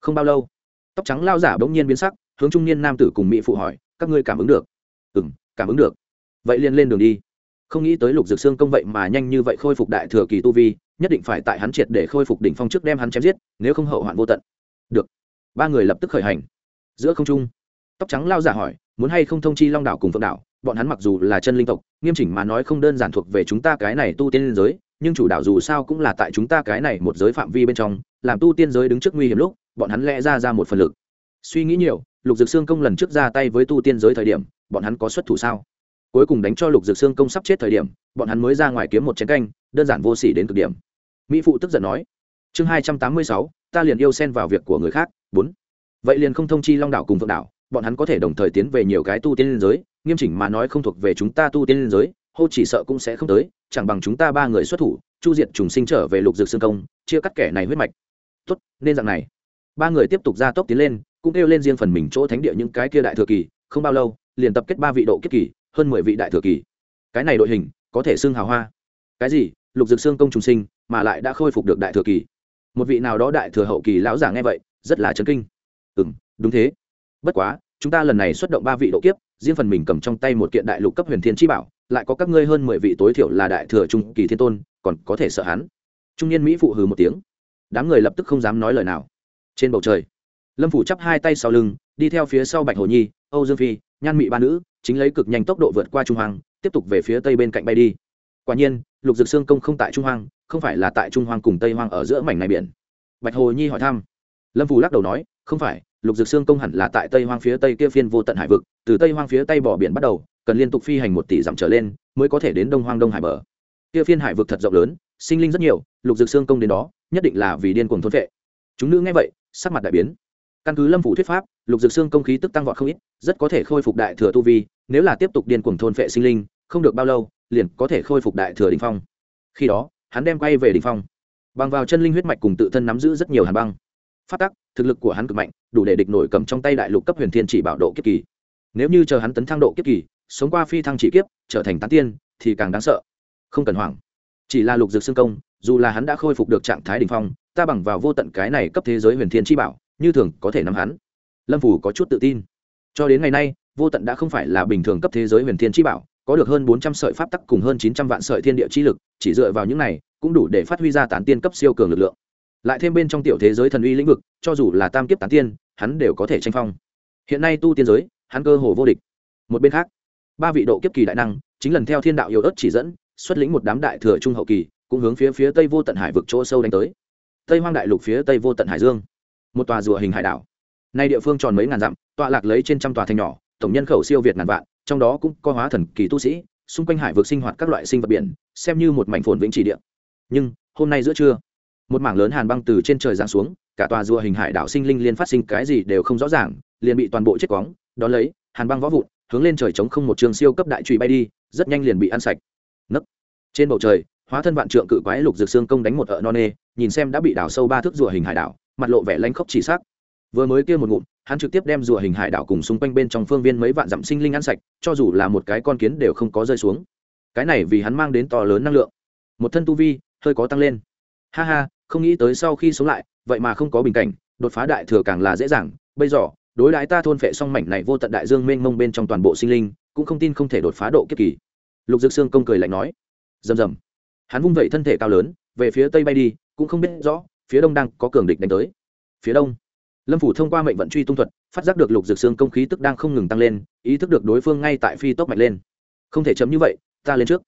không bao lâu, tóc trắng lao giả bỗng nhiên biến sắc, hướng trung niên nam tử cùng mỹ phụ hỏi, các ngươi cảm ứng được? Ừ m cảm ứng được. Vậy liền lên đường đi. Không nghĩ tới lục dược xương công vậy mà nhanh như vậy khôi phục đại thừa kỳ tu vi, nhất định phải tại hắn triệt để khôi phục đỉnh phong trước đem hắn chém giết, nếu không hậu hoạn vô tận. Được. Ba người lập tức khởi hành. Giữa không trung, tóc trắng lao giả hỏi, muốn hay không thông chi long đảo cùng phượng đảo? Bọn hắn mặc dù là chân linh tộc, nghiêm chỉnh mà nói không đơn giản thuộc về chúng ta cái này tu tiên giới, nhưng chủ đạo dù sao cũng là tại chúng ta cái này một giới phạm vi bên trong, làm tu tiên giới đứng trước nguy hiểm lúc bọn hắn lẽ ra ra một phần lực. Suy nghĩ nhiều, lục dược xương công lần trước ra tay với tu tiên giới thời điểm, bọn hắn có xuất thủ sao? Cuối cùng đánh cho lục dược xương công sắp chết thời điểm, bọn hắn mới ra ngoài kiếm một chén canh, đơn giản vô s ỉ đến cực điểm. Mỹ phụ tức giận nói, chương hai trăm tám mươi sáu, ta liền yêu xen vào việc của người khác. Bốn. Vậy liền không thông chi long đảo cùng vượng đảo, bọn hắn có thể đồng thời tiến về nhiều cái tu tiên liên giới, nghiêm chỉnh mà nói không thuộc về chúng ta tu tiên liên giới, hô chỉ sợ cũng sẽ không tới, chẳng bằng chúng ta ba người xuất thủ, chu diệt trùng sinh trở về lục dược xương công, chia cắt kẻ này huyết mạch. Tốt, nên dạng này ba người tiếp tục ra tốc tiến lên, cũng kêu lên riêng phần mình chỗ thánh địa những cái kia đại thừa kỳ, không bao lâu, liền tập kết ba vị độ kiếp kỳ, hơn mười vị đại thừa kỳ. Cái này đội hình, có thể xưng hào hoa. Cái gì? Lục dược xương công trùng sinh, mà lại đã khôi phục được đại thừa kỳ. Một vị nào đó đại thừa hậu kỳ lão giả nghe vậy, rất là chấn kinh. Ừ m đúng thế. Bất quá, chúng ta lần này xuất động ba vị độ kiếp, riêng phần mình cầm trong tay một kiện đại lục cấp huyền thiên chi bảo, lại có các ngươi hơn mười vị tối thiểu là đại thừa trung kỳ thiên tôn, còn có thể sợ hắn. Trung niên mỹ phụ hừ một tiếng. Đám người lập tức không dám nói lời nào trên bầu trời lâm phủ chắp hai tay sau lưng đi theo phía sau bạch hồ nhi âu dương phi nhan mị ba nữ chính lấy cực nhanh tốc độ vượt qua trung hoàng tiếp tục về phía tây bên cạnh bay đi. Quả nhiên lục dược xương công không tại trung hoàng, không phải là tại trung hoàng cùng tây hoàng ở giữa mảnh này biển. Bạch hồ nhi hỏi thăm. Lâm phủ lắc đầu nói không phải lục dược xương công hẳn là tại tây hoang phía tây kia phiên vô tận hải vực từ tây hoang phía tây bỏ biển bắt đầu cần liên tục phi hành một tỷ dặm trở lên mới có thể đến đông hoang đông hải bờ. Kia phiên hải vực thật rộng lớn sinh linh rất nhiều lục dược xương công đến đó nhất định là vì điên cuồng thôn vệ. Chúng nữ nghe vậy sắc mặt đại biến. Căn cứ lâm phủ thuyết pháp, lục dược xương công khí tức tăng vọt không ít, rất có thể khôi phục đại thừa tu vi, nếu là tiếp tục điên cuồng thôn vệ sinh linh, không được bao lâu, liền có thể khôi phục đại thừa đình phong. Khi đó, hắn đem quay về đình phong. Bằng vào chân linh huyết mạch cùng tự thân nắm giữ rất nhiều hàn băng. Phát tắc, thực lực của hắn cực mạnh, đủ để địch nổi cầm trong tay đại lục cấp huyền thiên chỉ bảo độ kiếp kỳ. Nếu như chờ hắn tấn thăng độ kiếp kỳ, sống qua phi thăng chỉ kiếp, trở thành tán tiên, thì càng đáng sợ. Không cần hoảng. Chỉ là lục dược xương công, dù là hắn đã khôi phục được trạng thái đình phong ta bằng vào vô tận cái này cấp thế giới huyền thiên chi bảo, như thường có thể nắm hắn. Lâm phủ có chút tự tin. Cho đến ngày nay, vô tận đã không phải là bình thường cấp thế giới huyền thiên chi bảo, có được hơn bốn trăm sợi pháp tắc cùng hơn chín trăm vạn sợi thiên địa chi lực, chỉ dựa vào những này, cũng đủ để phát huy ra tán tiên cấp siêu cường lực lượng. Lại thêm bên trong tiểu thế giới thần uy lĩnh vực, cho dù là tam kiếp tán tiên, hắn đều có thể tranh phong. Hiện nay tu tiên giới, hắn cơ hồ vô địch. Một bên khác, ba vị độ kiếp kỳ đại năng, chính lần theo thiên đạo yêu ớt chỉ dẫn, xuất lĩnh một đám đại thừa trung hậu kỳ, cũng hướng phía phía tây vô tận hải vực chỗ sâu đánh tới tây hoang đại lục phía tây vô tận hải dương. Một tòa rùa hình hải đảo. Nay địa phương tròn mấy ngàn dặm, tọa lạc lấy trên trăm tòa thành nhỏ, tổng nhân khẩu siêu việt ngàn vạn, trong đó cũng có hóa thần, kỳ tu sĩ, xung quanh hải vực sinh hoạt các loại sinh vật biển, xem như một mảnh phồn vĩnh chỉ địa. Nhưng, hôm nay giữa trưa, một mảng lớn hàn băng từ trên trời giáng xuống, cả tòa rùa hình hải đảo sinh linh liên phát sinh cái gì đều không rõ ràng, liền bị toàn bộ chết quóng, đón lấy, hàn băng võ vụn, hướng lên trời chống không một trường siêu cấp đại trụy bay đi, rất nhanh liền bị ăn sạch. Nấc. Trên bầu trời hóa thân vạn trượng cự quái lục dược xương công đánh một ợ non nê, nhìn xem đã bị đào sâu ba thước rùa hình hải đảo, mặt lộ vẻ lanh khốc chỉ xác. vừa mới kia một ngụm, hắn trực tiếp đem rùa hình hải đảo cùng xung quanh bên trong phương viên mấy vạn dặm sinh linh ăn sạch, cho dù là một cái con kiến đều không có rơi xuống. Cái này vì hắn mang đến to lớn năng lượng. Một thân tu vi, hơi có tăng lên. Ha ha, không nghĩ tới sau khi sống lại, vậy mà không có bình cảnh, đột phá đại thừa càng là dễ dàng. Bây giờ, đối đãi ta thôn phệ song mảnh này vô tận đại dương mênh mông bên trong toàn bộ sinh linh, cũng không tin không thể đột phá độ kiếp kỳ. Lục dược sương công cười lạnh nói. Rầm rầm hắn vung vẩy thân thể cao lớn về phía tây bay đi cũng không biết rõ phía đông đang có cường địch đánh tới. Phía đông lâm phủ thông qua mệnh vận truy tung thuật phát giác được lục dược xương công khí tức đang không ngừng tăng lên ý thức được đối phương ngay tại phi tốc mạnh lên. Không thể chấm như vậy ta lên trước.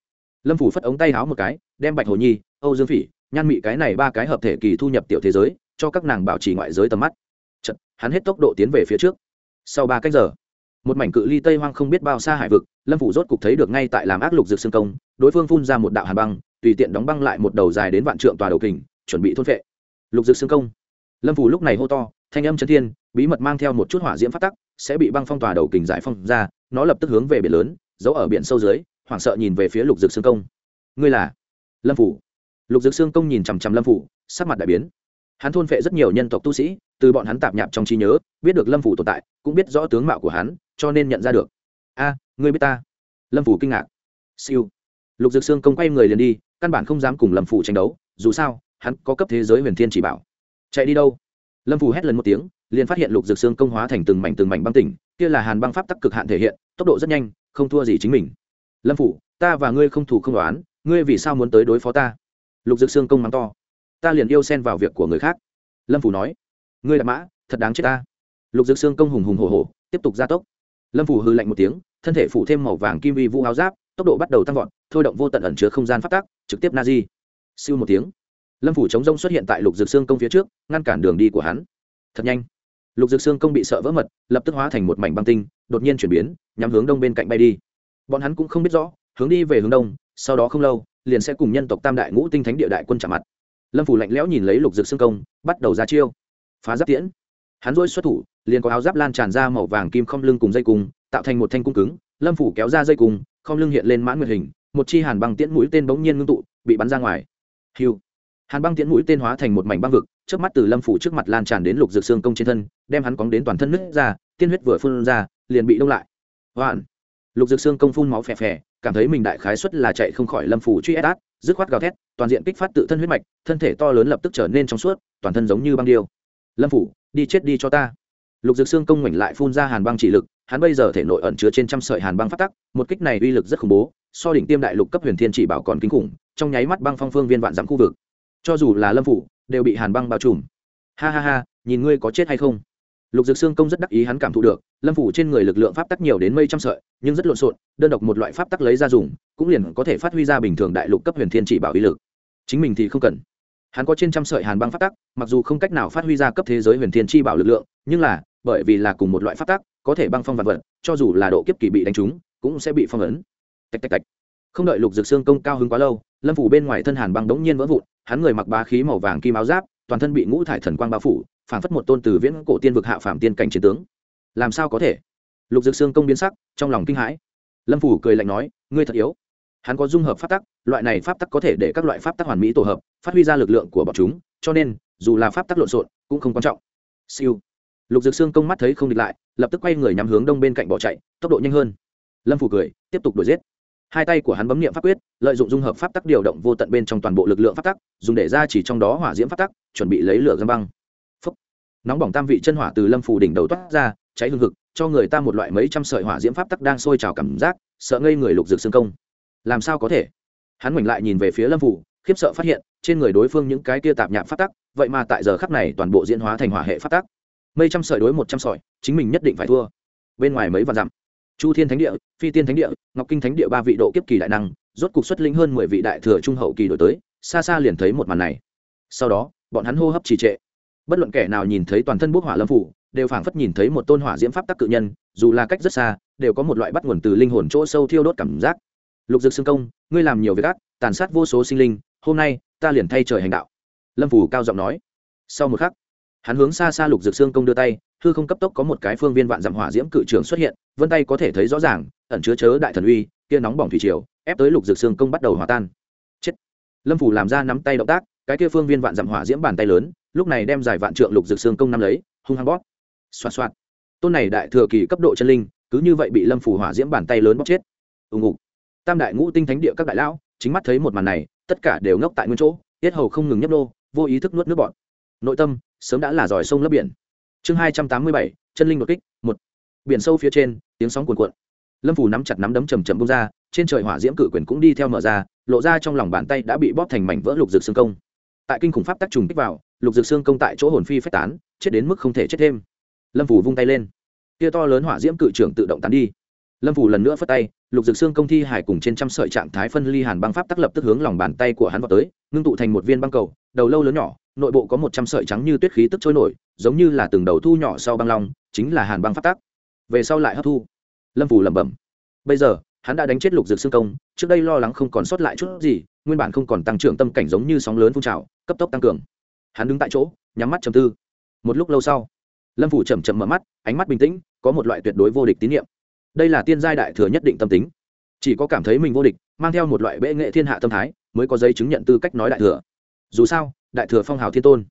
Lâm phủ phất ống tay háo một cái đem bạch hồ nhi âu dương phỉ nhan mị cái này ba cái hợp thể kỳ thu nhập tiểu thế giới cho các nàng bảo trì ngoại giới tầm mắt. Chật, hắn hết tốc độ tiến về phía trước. Sau ba cách giờ một mảnh cự ly tây hoang không biết bao xa hải vực lâm phủ rốt cục thấy được ngay tại làm ác lục dược xương công đối phương phun ra một đạo hàn băng tùy tiện đóng băng lại một đầu dài đến vạn trượng tòa đầu kình, chuẩn bị thôn vệ lục dược xương công. Lâm phủ lúc này hô to, thanh âm chân thiên, bí mật mang theo một chút hỏa diễm phát tắc, sẽ bị băng phong tòa đầu kình giải phong ra, nó lập tức hướng về biển lớn, giấu ở biển sâu dưới, hoảng sợ nhìn về phía lục dược xương công. Ngươi là? Lâm phủ lục dược xương công nhìn chằm chằm lâm phủ sắc mặt đại biến. Hắn thôn phệ rất nhiều nhân tộc tu sĩ, từ bọn hắn tạp nhạp trong trí nhớ, biết được lâm phủ tồn tại, cũng biết rõ tướng mạo của hắn, cho nên nhận ra được. A, ngươi biết ta? Lâm phủ kinh ngạc. Siêu. Lục dược xương công quay người liền đi căn bản không dám cùng lâm phủ tranh đấu, dù sao, hắn có cấp thế giới huyền thiên chỉ bảo. Chạy đi đâu? Lâm phủ hét lần một tiếng, liền phát hiện lục dược xương công hóa thành từng mảnh từng mảnh băng tỉnh, kia là hàn băng pháp tắc cực hạn thể hiện, tốc độ rất nhanh, không thua gì chính mình. Lâm phủ, ta và ngươi không thủ không đoán ngươi vì sao muốn tới đối phó ta? Lục dược xương công mắng to. Ta liền yêu xen vào việc của người khác. Lâm phủ nói, ngươi đạp mã, thật đáng chết ta. Lục dược xương công hùng hùng hồ hồ tiếp tục gia tốc. Lâm phủ hư lạnh một tiếng, thân thể phủ thêm màu vàng kim vi vũ áo giáp tốc độ bắt đầu tăng vọt, thôi động vô tận ẩn chứa không gian phát tắc, trực tiếp na di siêu một tiếng, lâm phủ chống rông xuất hiện tại lục dược xương công phía trước, ngăn cản đường đi của hắn. Thật nhanh. Lục dược xương công bị sợ vỡ mật, lập tức hóa thành một mảnh băng tinh, đột nhiên chuyển biến, nhắm hướng đông bên cạnh bay đi. Bọn hắn cũng không biết rõ, hướng đi về hướng đông, sau đó không lâu, liền sẽ cùng nhân tộc tam đại ngũ tinh thánh địa đại quân chạm mặt. Lâm phủ lạnh lẽo nhìn lấy lục dược xương công, bắt đầu ra chiêu. Phá giáp tiễn. Hắn dỗi xuất thủ, liền có áo giáp lan tràn ra màu vàng kim không lưng cùng dây cung, tạo thành một thanh cung cứng. Lâm phủ kéo ra dây cung không lưng hiện lên mãn nguyệt hình, một chi hàn băng tiễn mũi tên bỗng nhiên ngưng tụ, bị bắn ra ngoài. Hiu hàn băng tiễn mũi tên hóa thành một mảnh băng vực trước mắt từ lâm phủ trước mặt lan tràn đến lục dược xương công trên thân, đem hắn cóng đến toàn thân nứt ra, tiên huyết vừa phun ra, liền bị đông lại. Hoạn. Lục dược xương công phun máu phè phè, cảm thấy mình đại khái xuất là chạy không khỏi lâm phủ truy ép át, dứt khoát gào thét, toàn diện kích phát tự thân huyết mạch, thân thể to lớn lập tức trở nên trong suốt, toàn thân giống như băng điêu. Lâm phủ, đi chết đi cho ta lục dược xương công ngoảnh lại phun ra hàn băng chỉ lực, hắn bây giờ thể nội ẩn chứa trên trăm sợi hàn băng phát tắc, một kích này uy lực rất khủng bố, so đỉnh tiêm đại lục cấp huyền thiên chỉ bảo còn kinh khủng, trong nháy mắt băng phong phương viên vạn dặm khu vực. Cho dù là lâm phủ, đều bị hàn băng bao trùm. Ha ha ha, nhìn ngươi có chết hay không? Lục dược xương công rất đắc ý hắn cảm thụ được, lâm phủ trên người lực lượng pháp tắc nhiều đến mây trăm sợi, nhưng rất lộn xộn, đơn độc một loại pháp tắc lấy ra dùng, cũng liền có thể phát huy ra bình thường đại lục cấp huyền thiên chỉ bảo uy lực. Chính mình thì không cần. Hắn có trên trăm sợi hàn băng pháp tắc, mặc dù không cách nào phát huy ra cấp thế giới huyền thiên chi bảo lực lượng, nhưng là bởi vì là cùng một loại pháp tắc, có thể băng phong vật vật, cho dù là độ kiếp kỳ bị đánh trúng, cũng sẽ bị phong ấn. Tạch tạch tạch. Không đợi lục dược xương công cao hứng quá lâu, lâm phủ bên ngoài thân hàn băng đống nhiên vỡ vụn, hắn người mặc bá khí màu vàng kim áo giáp, toàn thân bị ngũ thải thần quang bao phủ, phảng phất một tôn từ viễn cổ tiên vực hạ phạm tiên cảnh chiến tướng. Làm sao có thể? Lục dược xương công biến sắc, trong lòng kinh hãi. Lâm phủ cười lạnh nói, ngươi thật yếu. Hắn có dung hợp pháp tắc, loại này pháp tắc có thể để các loại pháp tắc hoàn mỹ tổ hợp, phát huy ra lực lượng của bọn chúng, cho nên, dù là pháp tắc lộn xộn, cũng không quan trọng. Siêu lục dược xương công mắt thấy không địch lại, lập tức quay người nhắm hướng đông bên cạnh bỏ chạy, tốc độ nhanh hơn. Lâm phủ cười, tiếp tục đuổi giết. Hai tay của hắn bấm nghiệm pháp quyết, lợi dụng dung hợp pháp tắc điều động vô tận bên trong toàn bộ lực lượng pháp tắc, dùng để ra chỉ trong đó hỏa diễm pháp tắc, chuẩn bị lấy lửa găm băng. Phúc. nóng bỏng tam vị chân hỏa từ lâm phủ đỉnh đầu toát ra, cháy hương thực cho người ta một loại mấy trăm sợi hỏa diễm pháp tắc đang sôi trào cảm giác, sợ ngây người lục dược xương công. Làm sao có thể? Hắn ngoảnh lại nhìn về phía lâm phủ khiếp sợ phát hiện, trên người đối phương những cái kia tạp nhạp pháp tắc, vậy mà tại giờ khắc này toàn bộ diễn hóa thành hỏa hệ pháp tắc mây trăm sợi đối một trăm sợi, chính mình nhất định phải thua. Bên ngoài mấy vạn dặm, chu thiên thánh địa, phi tiên thánh địa, ngọc kinh thánh địa ba vị độ kiếp kỳ đại năng, rốt cục xuất linh hơn mười vị đại thừa trung hậu kỳ đổi tới, xa xa liền thấy một màn này. Sau đó, bọn hắn hô hấp trì trệ. Bất luận kẻ nào nhìn thấy toàn thân bốc hỏa lâm phủ, đều phảng phất nhìn thấy một tôn hỏa diễm pháp tắc cự nhân, dù là cách rất xa, đều có một loại bắt nguồn từ linh hồn chỗ sâu thiêu đốt cảm giác. Lục dược xương công, ngươi làm nhiều việc ác, tàn sát vô số sinh linh, hôm nay ta liền thay trời hành đạo. Lâm phủ cao giọng nói. Sau một khắc hắn hướng xa xa lục dược xương công đưa tay, hư không cấp tốc có một cái phương viên vạn dặm hỏa diễm cự trường xuất hiện, vân tay có thể thấy rõ ràng, ẩn chứa chớ đại thần uy, kia nóng bỏng thủy triều, ép tới lục dược xương công bắt đầu hòa tan. Chết. Lâm phủ làm ra nắm tay động tác, cái kia phương viên vạn dặm hỏa diễm bàn tay lớn, lúc này đem giải vạn trượng lục dược xương công nắm lấy, hung hăng bóp. Xoạt xoạt. Tôn này đại thừa kỳ cấp độ chân linh, cứ như vậy bị lâm phủ hỏa diễm bàn tay lớn bóp chết. Ùng ục. Tam đại ngũ tinh thánh địa các đại lão, chính mắt thấy một màn này, tất cả đều ngốc tại nguyên chỗ, tiết hầu không ngừng nhấp nô, vô ý thức nuốt nước bọt. Nội tâm sớm đã là giỏi sông lấp biển. Chương hai trăm tám mươi bảy, chân linh đột kích, một. Biển sâu phía trên, tiếng sóng cuồn cuộn. Lâm phủ nắm chặt nắm đấm chầm chậm bông ra, trên trời hỏa diễm cự quyền cũng đi theo mở ra, lộ ra trong lòng bàn tay đã bị bóp thành mảnh vỡ lục dược xương công. Tại kinh khủng pháp tác trùng kích vào, lục dược xương công tại chỗ hồn phi phách tán, chết đến mức không thể chết thêm. Lâm phủ vung tay lên. Kia to lớn hỏa diễm cự trưởng tự động tán đi. Lâm phủ lần nữa phất tay, lục dược xương công thi hải cùng trên trăm sợi trạng thái phân ly hàn băng pháp tác lập tức hướng lòng bàn tay của hắn vào tới, ngưng tụ thành một viên băng cầu, đầu lâu lớn nhỏ nội bộ có một trăm sợi trắng như tuyết khí tức trôi nổi, giống như là từng đầu thu nhỏ sau băng long, chính là hàn băng phát tác. Về sau lại hấp thu. Lâm phủ lẩm bẩm. Bây giờ, hắn đã đánh chết lục dược xương công, trước đây lo lắng không còn sót lại chút gì, nguyên bản không còn tăng trưởng tâm cảnh giống như sóng lớn phun trào, cấp tốc tăng cường. Hắn đứng tại chỗ, nhắm mắt chầm tư. Một lúc lâu sau, lâm phủ chầm chậm mở mắt, ánh mắt bình tĩnh, có một loại tuyệt đối vô địch tín nhiệm đây là tiên giai đại thừa nhất định tâm tính. Chỉ có cảm thấy mình vô địch, mang theo một loại bệ nghệ thiên hạ tâm thái, mới có giấy chứng nhận tư cách nói đại thừa. Dù sao đại thừa phong hào thiên tôn.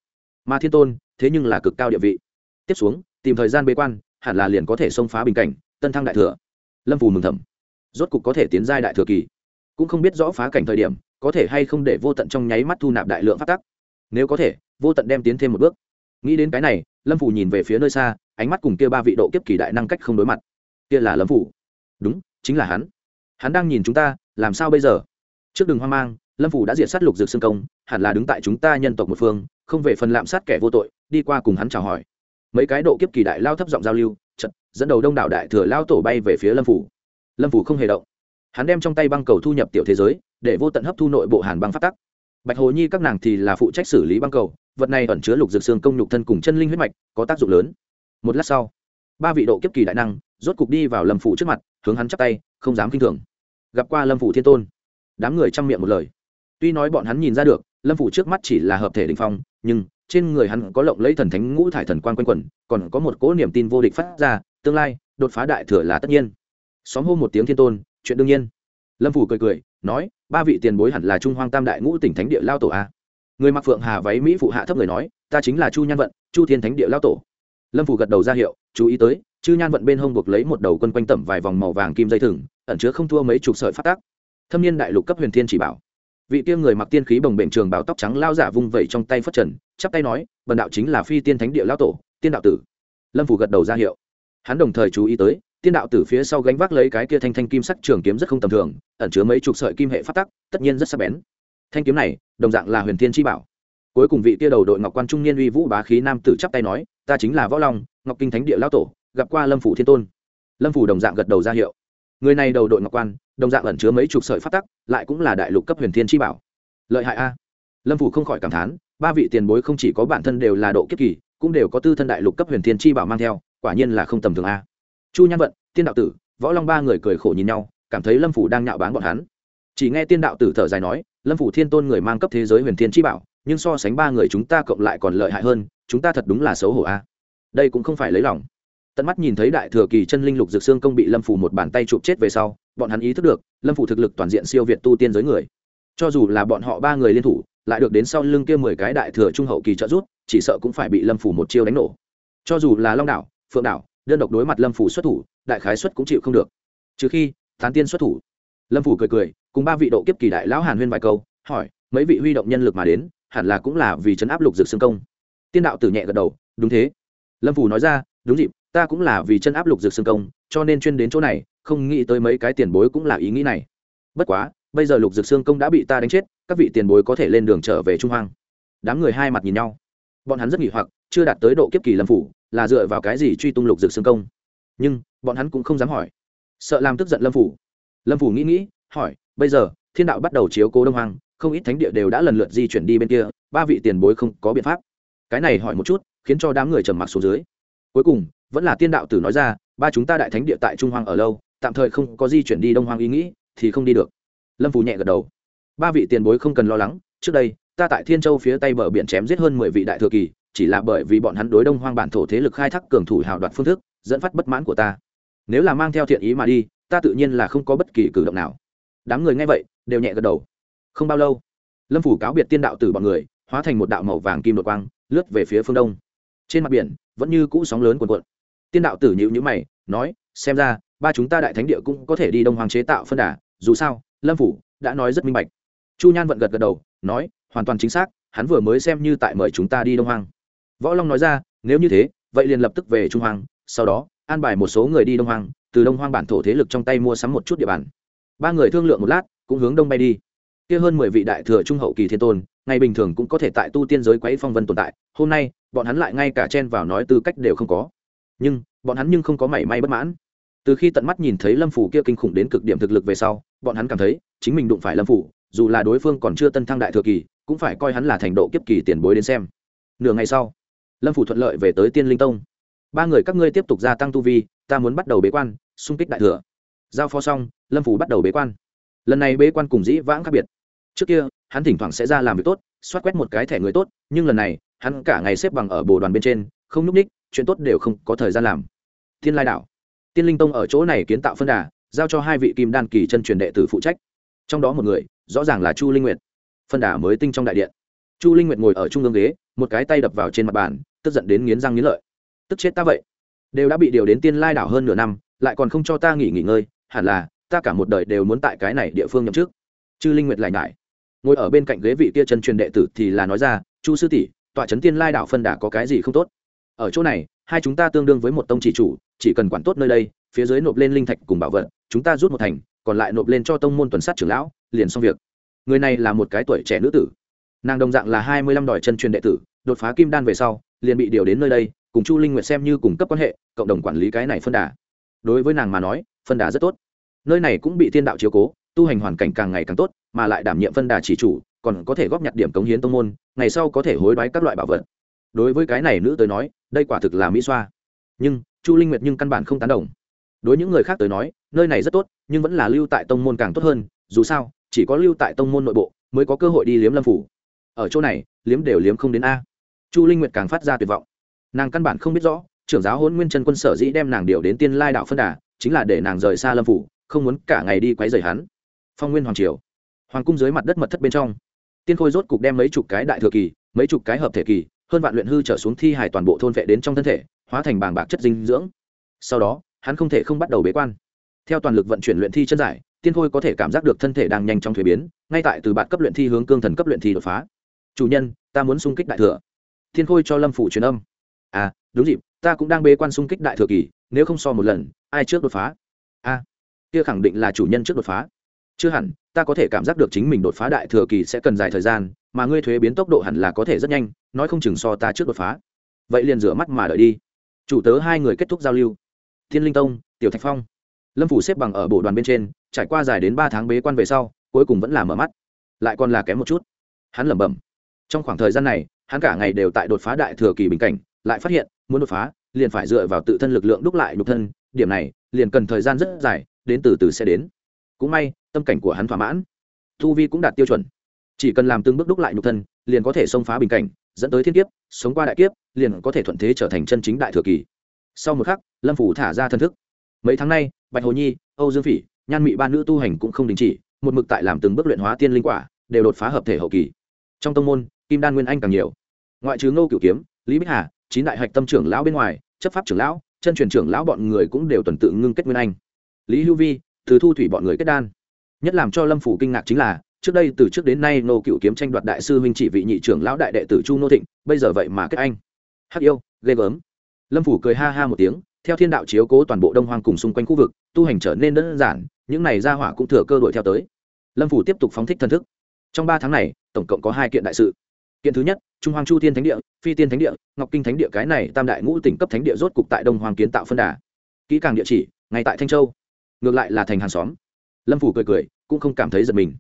Mà thiên tôn, thế nhưng là cực cao địa vị. Tiếp xuống, tìm thời gian bế quan, hẳn là liền có thể xông phá bình cảnh, tân thăng đại thừa. Lâm phù mừng thầm. Rốt cục có thể tiến giai đại thừa kỳ. Cũng không biết rõ phá cảnh thời điểm, có thể hay không để vô tận trong nháy mắt thu nạp đại lượng phát tắc. Nếu có thể, vô tận đem tiến thêm một bước. Nghĩ đến cái này, lâm phủ nhìn về phía nơi xa, ánh mắt cùng kia ba vị độ kiếp kỳ đại năng cách không đối mặt. Kia là lâm phủ đúng, chính là hắn. Hắn đang nhìn chúng ta, làm sao bây giờ? Trước đường hoang mang lâm phủ đã diệt sát lục dược xương công hẳn là đứng tại chúng ta nhân tộc một phương không về phần lạm sát kẻ vô tội đi qua cùng hắn chào hỏi mấy cái độ kiếp kỳ đại lao thấp giọng giao lưu chật, dẫn đầu đông đảo đại thừa lao tổ bay về phía lâm phủ lâm phủ không hề động hắn đem trong tay băng cầu thu nhập tiểu thế giới để vô tận hấp thu nội bộ hàn băng phát tắc bạch hồ nhi các nàng thì là phụ trách xử lý băng cầu vật này ẩn chứa lục dược xương công nhục thân cùng chân linh huyết mạch có tác dụng lớn một lát sau ba vị độ kiếp kỳ đại năng rốt cục đi vào lâm phủ trước mặt hướng hắn chắp tay không dám kinh thường gặp qua lâm phủ thiên tôn đám người chăm miệng một lời tuy nói bọn hắn nhìn ra được, lâm phủ trước mắt chỉ là hợp thể đình phong, nhưng trên người hắn có lộng lấy thần thánh ngũ thải thần quan quanh quẩn, còn có một cỗ niềm tin vô địch phát ra, tương lai, đột phá đại thừa là tất nhiên. Xóm hô một tiếng thiên tôn, chuyện đương nhiên. Lâm phủ cười cười, nói, ba vị tiền bối hẳn là trung hoang tam đại ngũ tỉnh thánh địa lao tổ a. Người mặc phượng hà váy mỹ phụ hạ thấp người nói, ta chính là chu nhan vận, chu thiên thánh địa lao tổ. Lâm phủ gật đầu ra hiệu, chú ý tới chư nhan vận bên hông buộc lấy một đầu quân quanh tẩm vài vòng màu vàng kim dây thừng, ẩn chứa không thua mấy chục sợi phát tác. Thâm niên đại lục cấp huyền thiên chỉ bảo vị kia người mặc tiên khí bồng bềnh trường bảo tóc trắng lao giả vung vẩy trong tay phất trần, chắp tay nói, bần đạo chính là phi tiên thánh địa lao tổ, tiên đạo tử. Lâm phủ gật đầu ra hiệu. Hắn đồng thời chú ý tới, tiên đạo tử phía sau gánh vác lấy cái kia thanh thanh kim sắc trường kiếm rất không tầm thường, ẩn chứa mấy chục sợi kim hệ phát tắc, tất nhiên rất sắc bén. Thanh kiếm này, đồng dạng là huyền thiên chi bảo. Cuối cùng vị kia đầu đội ngọc quan trung niên uy vũ bá khí nam tử chắp tay nói, ta chính là võ long, ngọc kinh thánh địa lão tổ, gặp qua lâm phủ thiên tôn. Lâm phủ đồng dạng gật đầu ra hiệu người này đầu đội ngọc quan, đồng dạng ẩn chứa mấy chục sợi phát tắc, lại cũng là đại lục cấp huyền thiên chi bảo. Lợi hại a. Lâm phủ không khỏi cảm thán, ba vị tiền bối không chỉ có bản thân đều là độ kiếp kỳ, cũng đều có tư thân đại lục cấp huyền thiên chi bảo mang theo, quả nhiên là không tầm thường a. Chu nhan vận, tiên đạo tử, võ long ba người cười khổ nhìn nhau, cảm thấy lâm phủ đang nhạo báng bọn hắn. Chỉ nghe tiên đạo tử thở dài nói, lâm phủ thiên tôn người mang cấp thế giới huyền thiên chi bảo, nhưng so sánh ba người chúng ta cộng lại còn lợi hại hơn, chúng ta thật đúng là xấu hổ a. Đây cũng không phải lấy lòng tận mắt nhìn thấy đại thừa kỳ chân linh lục dược xương công bị lâm phủ một bàn tay chụp chết về sau, bọn hắn ý thức được, lâm phủ thực lực toàn diện siêu việt tu tiên giới người. Cho dù là bọn họ ba người liên thủ, lại được đến sau lưng kia mười cái đại thừa trung hậu kỳ trợ rút chỉ sợ cũng phải bị lâm phủ một chiêu đánh nổ. Cho dù là long đảo, phượng đảo, đơn độc đối mặt lâm phủ xuất thủ, đại khái xuất cũng chịu không được. Trừ khi, tán tiên xuất thủ. Lâm phủ cười cười, cùng ba vị độ kiếp kỳ đại lão hàn huyên vài câu, hỏi, mấy vị huy động nhân lực mà đến, hẳn là cũng là vì chấn áp lục dược xương công. Tiên đạo tử nhẹ gật đầu, đúng thế. Lâm phủ nói ra, đúng dịp ta cũng là vì chân áp lục dược xương công, cho nên chuyên đến chỗ này, không nghĩ tới mấy cái tiền bối cũng là ý nghĩ này. Bất quá, bây giờ lục dược xương công đã bị ta đánh chết, các vị tiền bối có thể lên đường trở về trung hoang. Đám người hai mặt nhìn nhau. Bọn hắn rất nghỉ hoặc, chưa đạt tới độ kiếp kỳ lâm phủ, là dựa vào cái gì truy tung lục dược xương công? Nhưng, bọn hắn cũng không dám hỏi. Sợ làm tức giận lâm phủ. Lâm phủ nghĩ nghĩ, hỏi, bây giờ, thiên đạo bắt đầu chiếu cố đông hoang, không ít thánh địa đều đã lần lượt di chuyển đi bên kia, ba vị tiền bối không có biện pháp. Cái này hỏi một chút, khiến cho đám người trầm mặc xuống dưới. Cuối cùng vẫn là tiên đạo tử nói ra, ba chúng ta đại thánh địa tại trung hoang ở lâu, tạm thời không có di chuyển đi đông hoang ý nghĩ, thì không đi được. Lâm phù nhẹ gật đầu. Ba vị tiền bối không cần lo lắng, trước đây, ta tại thiên châu phía tây bờ biển chém giết hơn mười vị đại thừa kỳ, chỉ là bởi vì bọn hắn đối đông hoang bản thổ thế lực khai thác cường thủ hào đoạt phương thức, dẫn phát bất mãn của ta. Nếu là mang theo thiện ý mà đi, ta tự nhiên là không có bất kỳ cử động nào. Đám người nghe vậy, đều nhẹ gật đầu. Không bao lâu, lâm phủ cáo biệt tiên đạo từ bọn người, hóa thành một đạo màu vàng kim đột quang, lướt về phía phương đông. Trên mặt biển, vẫn như cũ sóng lớn cuồn cuộn tiên đạo tử nhữ nhữ mày, nói, xem ra, ba chúng ta đại thánh địa cũng có thể đi đông hoàng chế tạo phân đà. Dù sao, lâm phủ đã nói rất minh bạch. Chu nhan vận gật gật đầu, nói, hoàn toàn chính xác, hắn vừa mới xem như tại mời chúng ta đi đông hoàng võ long nói ra, nếu như thế, vậy liền lập tức về trung hoàng sau đó, an bài một số người đi đông hoàng từ đông hoàng bản thổ thế lực trong tay mua sắm một chút địa bàn. Ba người thương lượng một lát, cũng hướng đông bay đi. Kia hơn mười vị đại thừa trung hậu kỳ thiên tôn, ngày bình thường cũng có thể tại tu tiên giới quấy phong vân tồn tại, hôm nay, bọn hắn lại ngay cả chen vào nói tư cách đều không có nhưng bọn hắn nhưng không có mảy may bất mãn. Từ khi tận mắt nhìn thấy lâm phủ kia kinh khủng đến cực điểm thực lực về sau, bọn hắn cảm thấy chính mình đụng phải lâm phủ, dù là đối phương còn chưa tân thăng đại thừa kỳ, cũng phải coi hắn là thành độ kiếp kỳ tiền bối đến xem. Nửa ngày sau, lâm phủ thuận lợi về tới tiên linh tông. Ba người các ngươi tiếp tục gia tăng tu vi, ta muốn bắt đầu bế quan, xung kích đại thừa. Giao phó xong, lâm phủ bắt đầu bế quan. Lần này bế quan cùng dĩ vãng khác biệt. Trước kia, hắn thỉnh thoảng sẽ ra làm việc tốt, xoát quét một cái thẻ người tốt, nhưng lần này, hắn cả ngày xếp bằng ở bồ đoàn bên trên, không n ú c ních chuyện tốt đều không có thời gian làm. Thiên lai đảo. Tiên linh tông ở chỗ này kiến tạo phân đà, giao cho hai vị kim đan kỳ chân truyền đệ tử phụ trách. Trong đó một người, rõ ràng là chu linh nguyệt. Phân đà mới tinh trong đại điện. Chu linh nguyệt ngồi ở trung ương ghế, một cái tay đập vào trên mặt bàn, tức giận đến nghiến răng nghiến lợi. Tức chết ta vậy. Đều đã bị điều đến tiên lai đảo hơn nửa năm, lại còn không cho ta nghỉ nghỉ ngơi, hẳn là, ta cả một đời đều muốn tại cái này địa phương nhậm chức. Chư linh nguyệt lại ngại ngồi ở bên cạnh ghế vị kia chân truyền đệ tử thì là nói ra, chu sư tỷ, tọa trấn tiên lai đạo phân đà có cái gì không tốt? Ở chỗ này, hai chúng ta tương đương với một tông chỉ chủ, chỉ cần quản tốt nơi đây, phía dưới nộp lên linh thạch cùng bảo vật, chúng ta rút một thành, còn lại nộp lên cho tông môn tuần sát trưởng lão, liền xong việc. Người này là một cái tuổi trẻ nữ tử. Nàng đồng dạng là hai mươi lăm đòi chân truyền đệ tử, đột phá kim đan về sau, liền bị điều đến nơi đây, cùng chu linh nguyệt xem như cùng cấp quan hệ, cộng đồng quản lý cái này phân đà. Đối với nàng mà nói, phân đà rất tốt. Nơi này cũng bị thiên đạo chiếu cố, tu hành hoàn cảnh càng ngày càng tốt, mà lại đảm nhiệm phân đà chỉ chủ, còn có thể góp nhặt điểm cống hiến tông môn, ngày sau có thể hối đoái các loại bảo vật đối với cái này nữ tới nói, đây quả thực là mỹ xoa. Nhưng, chu linh nguyệt nhưng căn bản không tán đồng. Đối những người khác tới nói, nơi này rất tốt, nhưng vẫn là lưu tại tông môn càng tốt hơn, dù sao, chỉ có lưu tại tông môn nội bộ mới có cơ hội đi liếm lâm phủ. Ở chỗ này, liếm đều liếm không đến a. Chu linh nguyệt càng phát ra tuyệt vọng. Nàng căn bản không biết rõ, trưởng giáo hôn nguyên chân quân sở dĩ đem nàng điều đến tiên lai đạo phân đà, chính là để nàng rời xa lâm phủ, không muốn cả ngày đi quấy rầy hắn. Phong nguyên hoàng triều. Hoàng cung dưới mặt đất mật thất bên trong. Tiên khôi rốt cục đem mấy chục cái đại thừa kỳ, mấy chục cái hợp thể kỳ hơn vạn luyện hư trở xuống thi hài toàn bộ thôn vệ đến trong thân thể, hóa thành bàng bạc chất dinh dưỡng. Sau đó, hắn không thể không bắt đầu bế quan. Theo toàn lực vận chuyển luyện thi chân giải, tiên khôi có thể cảm giác được thân thể đang nhanh trong thuế biến, ngay tại từ bạn cấp luyện thi hướng cương thần cấp luyện thi đột phá. Chủ nhân, ta muốn xung kích đại thừa. Tiên khôi cho lâm phủ truyền âm. À đúng dịp, ta cũng đang bế quan xung kích đại thừa kỳ, nếu không so một lần, ai trước đột phá? A, kia khẳng định là chủ nhân trước đột phá chưa hẳn, ta có thể cảm giác được chính mình đột phá đại thừa kỳ sẽ cần dài thời gian, mà ngươi thuế biến tốc độ hẳn là có thể rất nhanh, nói không chừng so ta trước đột phá. Vậy liền rửa mắt mà đợi đi. Chủ tớ hai người kết thúc giao lưu. Thiên linh tông, tiểu thạch phong. Lâm phủ xếp bằng ở bộ đoàn bên trên, trải qua dài đến ba tháng bế quan về sau, cuối cùng vẫn là mở mắt. Lại còn là kém một chút. Hắn lẩm bẩm. Trong khoảng thời gian này, hắn cả ngày đều tại đột phá đại thừa kỳ bình cảnh, lại phát hiện, muốn đột phá, liền phải dựa vào tự thân lực lượng đúc lại nhục thân, điểm này, liền cần thời gian rất dài, đến từ từ sẽ đến cũng may, tâm cảnh của hắn thỏa mãn. Thu vi cũng đạt tiêu chuẩn. Chỉ cần làm từng bước đúc lại nhục thân, liền có thể xông phá bình cảnh, dẫn tới thiên kiếp, sống qua đại kiếp, liền có thể thuận thế trở thành chân chính đại thừa kỳ. Sau một khắc, lâm phủ thả ra thân thức. Mấy tháng nay, bạch hồ nhi, âu dương phỉ, nhan mị ba nữ tu hành cũng không đình chỉ, một mực tại làm từng bước luyện hóa tiên linh quả, đều đột phá hợp thể hậu kỳ. Trong tông môn, kim đan nguyên anh càng nhiều. Ngoại trừ ngô cửu kiếm, lý bích hà, chín đại hạch tâm trưởng lão bên ngoài, chấp pháp trưởng lão, chân truyền trưởng lão bọn người cũng đều tuần tự ngưng kết nguyên anh. Lý hữu vi từ thu thủy bọn người kết đan. Nhất làm cho lâm phủ kinh ngạc chính là, trước đây từ trước đến nay nô cựu kiếm tranh đoạt đại sư huynh chỉ vị nhị trưởng lão đại đệ tử chu nô thịnh, bây giờ vậy mà kết anh. Hắc yêu, ghê gớm. Lâm phủ cười ha ha một tiếng, theo thiên đạo chiếu cố toàn bộ đông hoang cùng xung quanh khu vực, tu hành trở nên đơn giản, những này ra hỏa cũng thừa cơ đuổi theo tới. Lâm phủ tiếp tục phóng thích thân thức. Trong ba tháng này, tổng cộng có hai kiện đại sự. Kiện thứ nhất, trung hoàng chu thiên thánh địa, phi tiên thánh địa, ngọc kinh thánh địa cái này tam đại ngũ tỉnh cấp thánh địa rốt cục tại đông hoàng kiến tạo phân đà. Kỹ càng địa chỉ, ngay tại thanh châu ngược lại là thành hàng xóm. Lâm phủ cười cười, cũng không cảm thấy giật mình.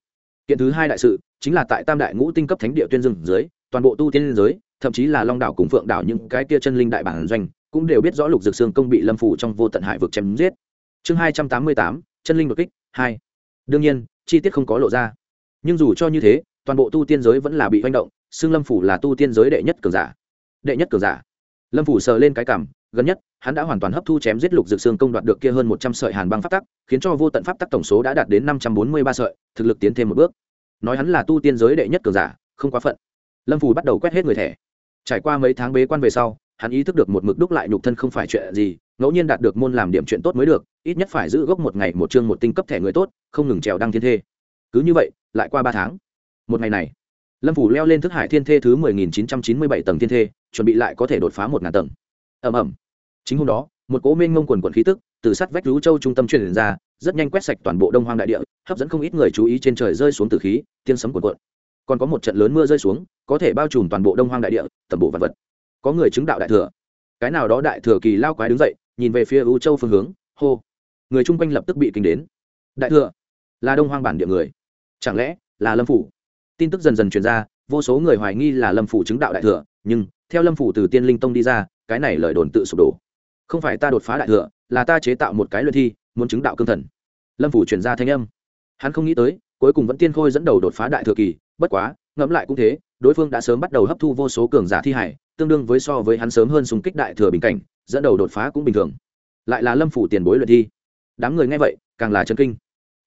Kiện thứ hai đại sự, chính là tại tam đại ngũ tinh cấp thánh địa tuyên dương dưới, toàn bộ tu tiên liên giới, thậm chí là long đảo cùng phượng đảo những cái kia chân linh đại bản doanh, cũng đều biết rõ lục dược xương công bị lâm phủ trong vô tận hải vực chém giết. Chương hai trăm tám mươi tám, chân linh đột kích, hai. Đương nhiên, chi tiết không có lộ ra. Nhưng dù cho như thế, toàn bộ tu tiên giới vẫn là bị manh động, xưng lâm phủ là tu tiên giới đệ nhất cường giả. Đệ nhất cường giả. Lâm phủ sờ lên cái cảm gần nhất, hắn đã hoàn toàn hấp thu chém giết lục dược xương công đoạt được kia hơn một trăm sợi hàn băng pháp tắc, khiến cho vô tận pháp tắc tổng số đã đạt đến năm trăm bốn mươi ba sợi, thực lực tiến thêm một bước. Nói hắn là tu tiên giới đệ nhất cường giả, không quá phận. Lâm Phù bắt đầu quét hết người thẻ. Trải qua mấy tháng bế quan về sau, hắn ý thức được một mực đúc lại nhục thân không phải chuyện gì, ngẫu nhiên đạt được môn làm điểm chuyện tốt mới được, ít nhất phải giữ gốc một ngày một chương một tinh cấp thẻ người tốt, không ngừng trèo đăng thiên thê. Cứ như vậy, lại qua ba tháng. Một ngày này, lâm phủ leo lên thức hải thiên thê thứ mười nghìn chín trăm chín mươi bảy tầng thiên thê, chuẩn bị lại có thể đột phá một ngàn tầng ầm ầm. Chính hôm đó, một cố mênh ngông quần quần khí tức từ sát vách lũ châu trung tâm truyền ra, rất nhanh quét sạch toàn bộ đông hoang đại địa, hấp dẫn không ít người chú ý trên trời rơi xuống từ khí tiên sấm cuộn cuộn. Còn có một trận lớn mưa rơi xuống, có thể bao trùm toàn bộ đông hoang đại địa, tầm bộ vật vật. Có người chứng đạo đại thừa. Cái nào đó đại thừa kỳ lao quái đứng dậy, nhìn về phía u châu phương hướng, hô. Người chung quanh lập tức bị kinh đến. Đại thừa, là đông hoang bản địa người. Chẳng lẽ là lâm phủ? Tin tức dần dần truyền ra, vô số người hoài nghi là lâm phủ chứng đạo đại thừa, nhưng theo lâm phủ từ tiên linh tông đi ra, cái này lời đồn tự sụp đổ. Không phải ta đột phá đại thừa, là ta chế tạo một cái luyện thi, muốn chứng đạo cương thần. Lâm phủ chuyển ra thanh âm. Hắn không nghĩ tới, cuối cùng vẫn tiên khôi dẫn đầu đột phá đại thừa kỳ, bất quá, ngẫm lại cũng thế, đối phương đã sớm bắt đầu hấp thu vô số cường giả thi hải, tương đương với so với hắn sớm hơn súng kích đại thừa bình cảnh, dẫn đầu đột phá cũng bình thường. Lại là lâm phủ tiền bối luyện thi. Đám người nghe vậy, càng là chân kinh.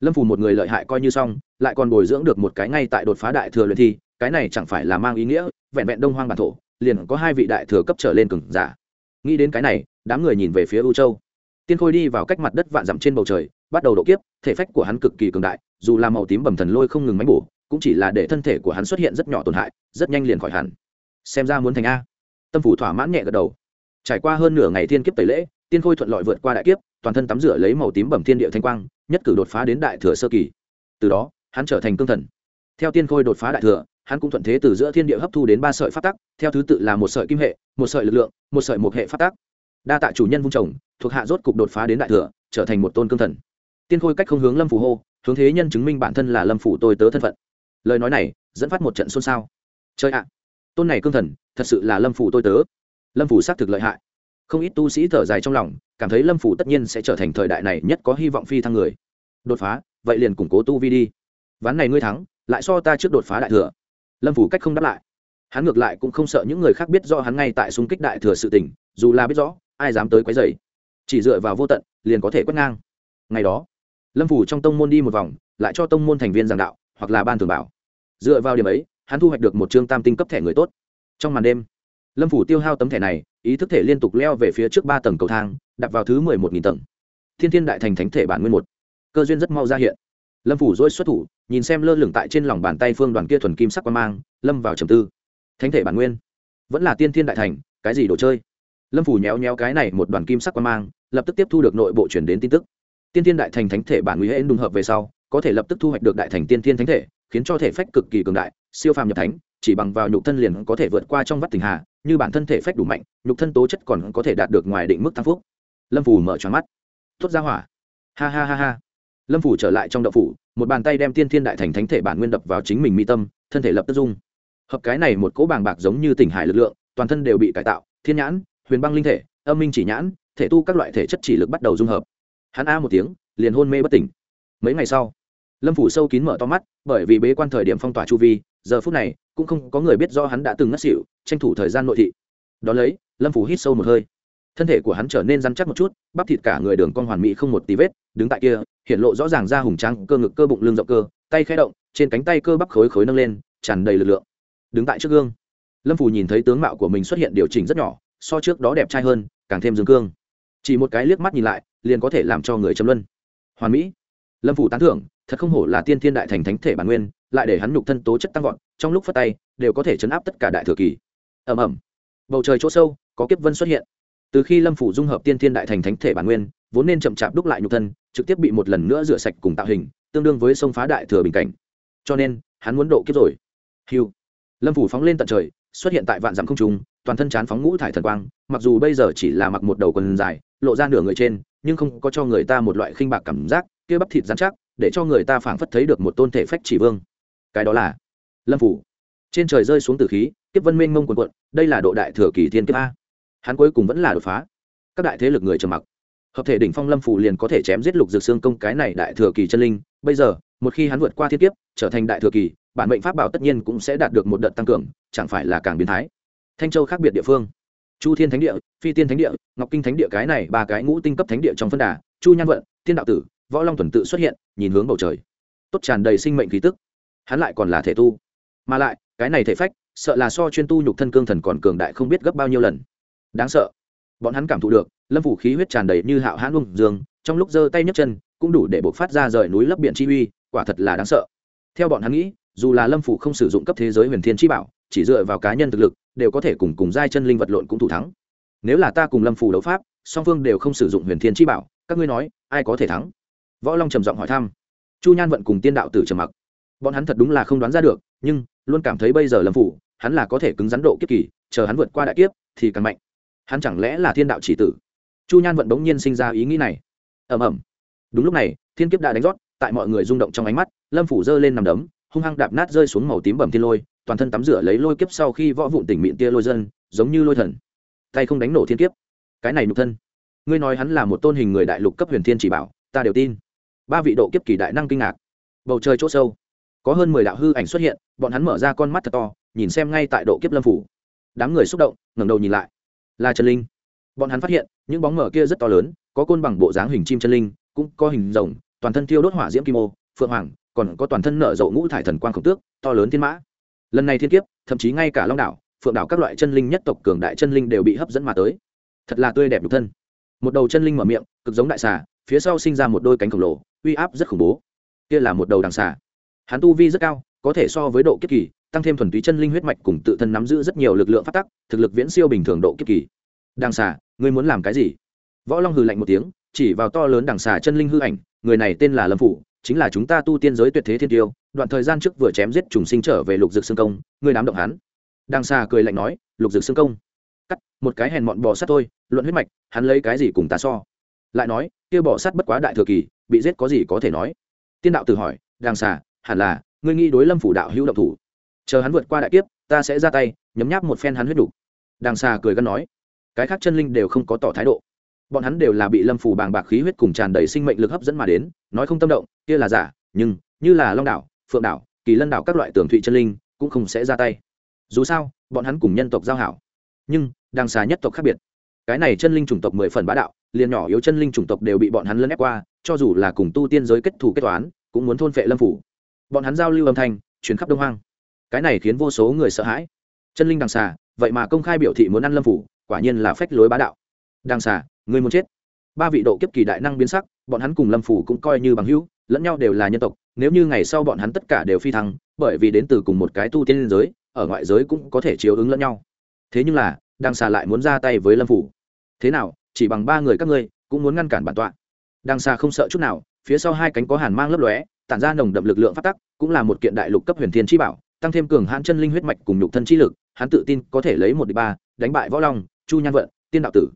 Lâm phủ một người lợi hại coi như xong, lại còn bồi dưỡng được một cái ngay tại đột phá đại thừa luyện thi, cái này chẳng phải là mang ý nghĩa, vẹn vẹn đông hoang bản thổ liền có hai vị đại thừa cấp trở lên cường giả. Nghĩ đến cái này, đám người nhìn về phía u châu. Tiên khôi đi vào cách mặt đất vạn dặm trên bầu trời, bắt đầu độ kiếp, thể phách của hắn cực kỳ cường đại, dù là màu tím bầm thần lôi không ngừng máy bổ, cũng chỉ là để thân thể của hắn xuất hiện rất nhỏ tổn hại, rất nhanh liền khỏi hẳn. Xem ra muốn thành a. Tâm phủ thỏa mãn nhẹ gật đầu. Trải qua hơn nửa ngày thiên kiếp tẩy lễ, tiên khôi thuận lợi vượt qua đại kiếp, toàn thân tắm rửa lấy màu tím bẩm thiên địa thanh quang, nhất cử đột phá đến đại thừa sơ kỳ. Từ đó, hắn trở thành cương thần. Theo tiên khôi đột phá đại thừa hắn cũng thuận thế từ giữa thiên địa hấp thu đến ba sợi phát tắc, theo thứ tự là một sợi kim hệ, một sợi lực lượng, một sợi một hệ phát tắc. Đa tạ chủ nhân vung trồng thuộc hạ rốt cục đột phá đến đại thừa, trở thành một tôn cương thần. Tiên khôi cách không hướng lâm phủ hô, hướng thế nhân chứng minh bản thân là lâm phủ tôi tớ thân phận. Lời nói này, dẫn phát một trận xôn xao. Chơi ạ, tôn này cương thần, thật sự là lâm phủ tôi tớ. Lâm phủ xác thực lợi hại. Không ít tu sĩ thở dài trong lòng, cảm thấy lâm phủ tất nhiên sẽ trở thành thời đại này nhất có hy vọng phi thăng người. Đột phá, vậy liền củng cố tu vi đi. Ván này ngươi thắng, lại so ta trước đột phá đại thừa lâm phủ cách không đáp lại. Hắn ngược lại cũng không sợ những người khác biết do hắn ngay tại xung kích đại thừa sự tình, dù là biết rõ, ai dám tới quấy dày chỉ dựa vào vô tận, liền có thể quét ngang. Ngày đó, lâm phủ trong tông môn đi một vòng, lại cho tông môn thành viên giảng đạo, hoặc là ban thường bảo. Dựa vào điểm ấy, hắn thu hoạch được một chương tam tinh cấp thẻ người tốt. Trong màn đêm, lâm phủ tiêu hao tấm thẻ này, ý thức thể liên tục leo về phía trước ba tầng cầu thang, đặt vào thứ mười một nghìn tầng. Thiên thiên đại thành thánh thể bản nguyên một. Cơ duyên rất mau ra hiện lâm phủ dôi xuất thủ, nhìn xem lơ lửng tại trên lòng bàn tay phương đoàn kia thuần kim sắc quan mang, lâm vào trầm tư. Thánh thể bản nguyên, vẫn là tiên thiên đại thành, cái gì đồ chơi? Lâm phủ nhéo nhéo cái này một đoàn kim sắc quan mang, lập tức tiếp thu được nội bộ chuyển đến tin tức. Tiên thiên đại thành thánh thể bản nguy hễ đùng hợp về sau, có thể lập tức thu hoạch được đại thành tiên thiên thánh thể, khiến cho thể phách cực kỳ cường đại, siêu phàm nhập thánh, chỉ bằng vào nhục thân liền có thể vượt qua trong vắt tình hà, như bản thân thể phách đủ mạnh, nhục thân tố chất còn có thể đạt được ngoài định mức tăng phúc. Lâm phủ mở tròn mắt. Thốt ra hỏa. Ha ha ha ha lâm phủ trở lại trong đậu phủ, một bàn tay đem tiên thiên đại thành thánh thể bản nguyên đập vào chính mình mi tâm, thân thể lập tức dung hợp cái này một cỗ bàng bạc giống như tỉnh hải lực lượng, toàn thân đều bị cải tạo, thiên nhãn, huyền băng linh thể, âm minh chỉ nhãn, thể tu các loại thể chất chỉ lực bắt đầu dung hợp. Hắn a một tiếng, liền hôn mê bất tỉnh. Mấy ngày sau, lâm phủ sâu kín mở to mắt, bởi vì bế quan thời điểm phong tỏa chu vi, giờ phút này cũng không có người biết do hắn đã từng ngất xỉu, tranh thủ thời gian nội thị. Đón lấy, lâm phủ hít sâu một hơi thân thể của hắn trở nên rắn chắc một chút, bắp thịt cả người đường con hoàn mỹ không một tí vết, đứng tại kia, hiện lộ rõ ràng ra hùng trắng, cơ ngực cơ bụng lưng rộng cơ, tay khẽ động, trên cánh tay cơ bắp khối khối nâng lên, tràn đầy lực lượng. Đứng tại trước gương, lâm phủ nhìn thấy tướng mạo của mình xuất hiện điều chỉnh rất nhỏ, so trước đó đẹp trai hơn, càng thêm dương cương. Chỉ một cái liếc mắt nhìn lại, liền có thể làm cho người châm luân. Hoàn mỹ. Lâm phủ tán thưởng, thật không hổ là tiên thiên đại thành thánh thể bản nguyên, lại để hắn nhục thân tố chất tăng vọt, trong lúc phát tay, đều có thể chấn áp tất cả đại thừa kỳ. Ẩm ẩm bầu trời chỗ sâu, có kiếp vân xuất hiện từ khi lâm phủ dung hợp tiên thiên đại thành thánh thể bản nguyên, vốn nên chậm chạp đúc lại nhục thân, trực tiếp bị một lần nữa rửa sạch cùng tạo hình, tương đương với sông phá đại thừa bình cảnh. Cho nên, hắn muốn độ kiếp rồi. Hiu lâm phủ phóng lên tận trời, xuất hiện tại vạn dặm không trung, toàn thân chán phóng ngũ thải thần quang, mặc dù bây giờ chỉ là mặc một đầu quần dài, lộ ra nửa người trên, nhưng không có cho người ta một loại khinh bạc cảm giác, kia bắp thịt dán chắc, để cho người ta phảng phất thấy được một tôn thể phách chỉ vương. Cái đó là lâm phủ. Trên trời rơi xuống từ khí tiếp vân minh mông quần quận đây là độ đại thừa kỳ thiên kiếp a hắn cuối cùng vẫn là đột phá. Các đại thế lực người trầm mặc. Hợp thể đỉnh phong lâm phủ liền có thể chém giết lục dược xương công cái này đại thừa kỳ chân linh. Bây giờ, một khi hắn vượt qua thiên kiếp, trở thành đại thừa kỳ, bản mệnh pháp bảo tất nhiên cũng sẽ đạt được một đợt tăng cường, chẳng phải là càng biến thái. Thanh châu khác biệt địa phương. Chu thiên thánh địa, phi tiên thánh địa, ngọc kinh thánh địa cái này ba cái ngũ tinh cấp thánh địa trong phân đà, chu nhan vận, thiên đạo tử, võ long tuần tự xuất hiện, nhìn hướng bầu trời. Tốt tràn đầy sinh mệnh khí tức. Hắn lại còn là thể tu. Mà lại, cái này thể phách, sợ là so chuyên tu nhục thân cương thần còn cường đại không biết gấp bao nhiêu lần đáng sợ. Bọn hắn cảm thụ được, lâm phủ khí huyết tràn đầy như hạo hãn ung dương, trong lúc giơ tay nhấc chân, cũng đủ để buộc phát ra rời núi lấp biển chi uy, quả thật là đáng sợ. Theo bọn hắn nghĩ, dù là lâm phủ không sử dụng cấp thế giới huyền thiên chi bảo, chỉ dựa vào cá nhân thực lực, đều có thể cùng cùng giai chân linh vật lộn cũng thủ thắng. Nếu là ta cùng lâm phủ đấu pháp, song phương đều không sử dụng huyền thiên chi bảo, các ngươi nói, ai có thể thắng? Võ long trầm giọng hỏi thăm. Chu nhan vận cùng tiên đạo tử trầm mặc. Bọn hắn thật đúng là không đoán ra được, nhưng luôn cảm thấy bây giờ lâm phủ, hắn là có thể cứng rắn độ kiếp kỳ, chờ hắn vượt qua đại kiếp, thì càng mạnh hắn chẳng lẽ là thiên đạo chỉ tử? Chu nhan vận bỗng nhiên sinh ra ý nghĩ này. Ầm ầm. Đúng lúc này, thiên kiếp đã đánh rót, tại mọi người rung động trong ánh mắt, lâm phủ giơ lên nằm đấm, hung hăng đạp nát rơi xuống màu tím bầm thiên lôi, toàn thân tắm rửa lấy lôi kiếp sau khi võ vụn tỉnh miệng tia lôi dân, giống như lôi thần. Tay không đánh nổ thiên kiếp. Cái này nhục thân. Ngươi nói hắn là một tôn hình người đại lục cấp huyền thiên chỉ bảo, ta đều tin. Ba vị độ kiếp kỳ đại năng kinh ngạc. Bầu trời chỗ sâu, có hơn mười đạo hư ảnh xuất hiện, bọn hắn mở ra con mắt thật to, nhìn xem ngay tại độ kiếp lâm phủ. Đám người xúc động, ngẩng đầu nhìn lại là chân linh. Bọn hắn phát hiện, những bóng mở kia rất to lớn, có côn bằng bộ dáng hình chim chân linh, cũng có hình rồng, toàn thân thiêu đốt hỏa diễm kim ô, phượng hoàng, còn có toàn thân nở rộ ngũ thải thần quang khổng tước, to lớn thiên mã. Lần này thiên kiếp, thậm chí ngay cả long đảo, phượng đảo các loại chân linh nhất tộc cường đại chân linh đều bị hấp dẫn mà tới. Thật là tươi đẹp nhục thân. Một đầu chân linh mở miệng, cực giống đại xà, phía sau sinh ra một đôi cánh khổng lồ, uy áp rất khủng bố. Kia là một đầu đằng xà. Hắn tu vi rất cao, có thể so với độ kiếp kỳ tăng thêm thuần túy chân linh huyết mạch cùng tự thân nắm giữ rất nhiều lực lượng phát tắc, thực lực viễn siêu bình thường độ kiếp kỳ. Đằng xà, ngươi muốn làm cái gì? Võ long hừ lạnh một tiếng, chỉ vào to lớn đằng xà chân linh hư ảnh, người này tên là lâm phủ, chính là chúng ta tu tiên giới tuyệt thế thiên tiêu, đoạn thời gian trước vừa chém giết trùng sinh trở về lục dược xương công, ngươi đám động hắn? Đằng xà cười lạnh nói, lục dược xương công. Cắt, một cái hèn mọn bò sát thôi, luận huyết mạch, hắn lấy cái gì cùng ta so? Lại nói, kia bò sát bất quá đại thừa kỳ, bị giết có gì có thể nói? Tiên đạo tự hỏi, đằng xà, hẳn là, ngươi nghĩ đối lâm phủ đạo hữu động thủ? Chờ hắn vượt qua đại kiếp, ta sẽ ra tay, nhấm nháp một phen hắn huyết đủ đàng xà cười gắn nói. Cái khác chân linh đều không có tỏ thái độ. Bọn hắn đều là bị lâm phủ bàng bạc khí huyết cùng tràn đầy sinh mệnh lực hấp dẫn mà đến, nói không tâm động, kia là giả, nhưng, như là long đảo, phượng đảo, kỳ lân đảo các loại tường thụy chân linh, cũng không sẽ ra tay. Dù sao, bọn hắn cùng nhân tộc giao hảo. Nhưng, đàng xà nhất tộc khác biệt. Cái này chân linh chủng tộc mười phần bá đạo, liền nhỏ yếu chân linh chủng tộc đều bị bọn hắn lấn ép qua, cho dù là cùng tu tiên giới kết thù kết toán, cũng muốn thôn phệ lâm phủ bọn hắn giao lưu âm thanh chuyến khắp đông hoang cái này khiến vô số người sợ hãi. Chân linh đằng xà, vậy mà công khai biểu thị muốn ăn lâm phủ, quả nhiên là phách lối bá đạo. Đằng xà người muốn chết. Ba vị độ kiếp kỳ đại năng biến sắc, bọn hắn cùng lâm phủ cũng coi như bằng hữu, lẫn nhau đều là nhân tộc, nếu như ngày sau bọn hắn tất cả đều phi thăng, bởi vì đến từ cùng một cái tu tiên liên giới, ở ngoại giới cũng có thể chiếu ứng lẫn nhau. Thế nhưng là, đằng xà lại muốn ra tay với lâm phủ. Thế nào, chỉ bằng ba người các ngươi, cũng muốn ngăn cản bản tọa. Đằng xà không sợ chút nào, phía sau hai cánh có hàn mang lấp lóe, tản ra nồng đậm lực lượng phát tắc, cũng là một kiện đại lục cấp huyền thiên chi bảo tăng thêm cường hãn chân linh huyết mạch cùng nhục thân chi lực, hắn tự tin có thể lấy một địch ba, đánh bại võ long, chu nhan vận, tiên đạo tử.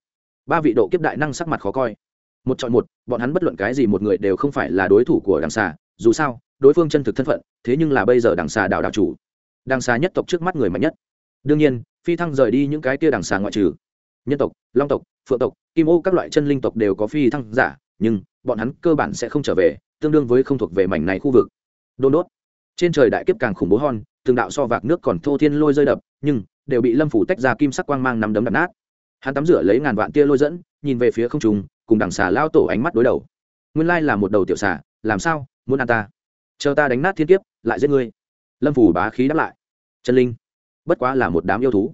Ba vị độ kiếp đại năng sắc mặt khó coi. Một chọn một, bọn hắn bất luận cái gì một người đều không phải là đối thủ của đằng xà, dù sao, đối phương chân thực thân phận, thế nhưng là bây giờ đằng xà đạo đạo chủ. Đằng xà nhất tộc trước mắt người mạnh nhất. Đương nhiên, phi thăng rời đi những cái tia đằng xà ngoại trừ. Nhân tộc, long tộc, phượng tộc, kim ô các loại chân linh tộc đều có phi thăng giả, nhưng bọn hắn cơ bản sẽ không trở về, tương đương với không thuộc về mảnh này khu vực. Đôn đốt trên trời đại kiếp càng khủng bố hon từng đạo so vạc nước còn thô thiên lôi rơi đập, nhưng đều bị lâm phủ tách ra kim sắc quang mang nắm đấm đập nát. Hắn tắm rửa lấy ngàn vạn tia lôi dẫn, nhìn về phía không trùng cùng đằng xà lao tổ ánh mắt đối đầu. Nguyên lai là một đầu tiểu xà, làm sao muốn ăn ta? Chờ ta đánh nát thiên kiếp, lại giết ngươi. Lâm phủ bá khí đáp lại. Chân linh, bất quá là một đám yêu thú.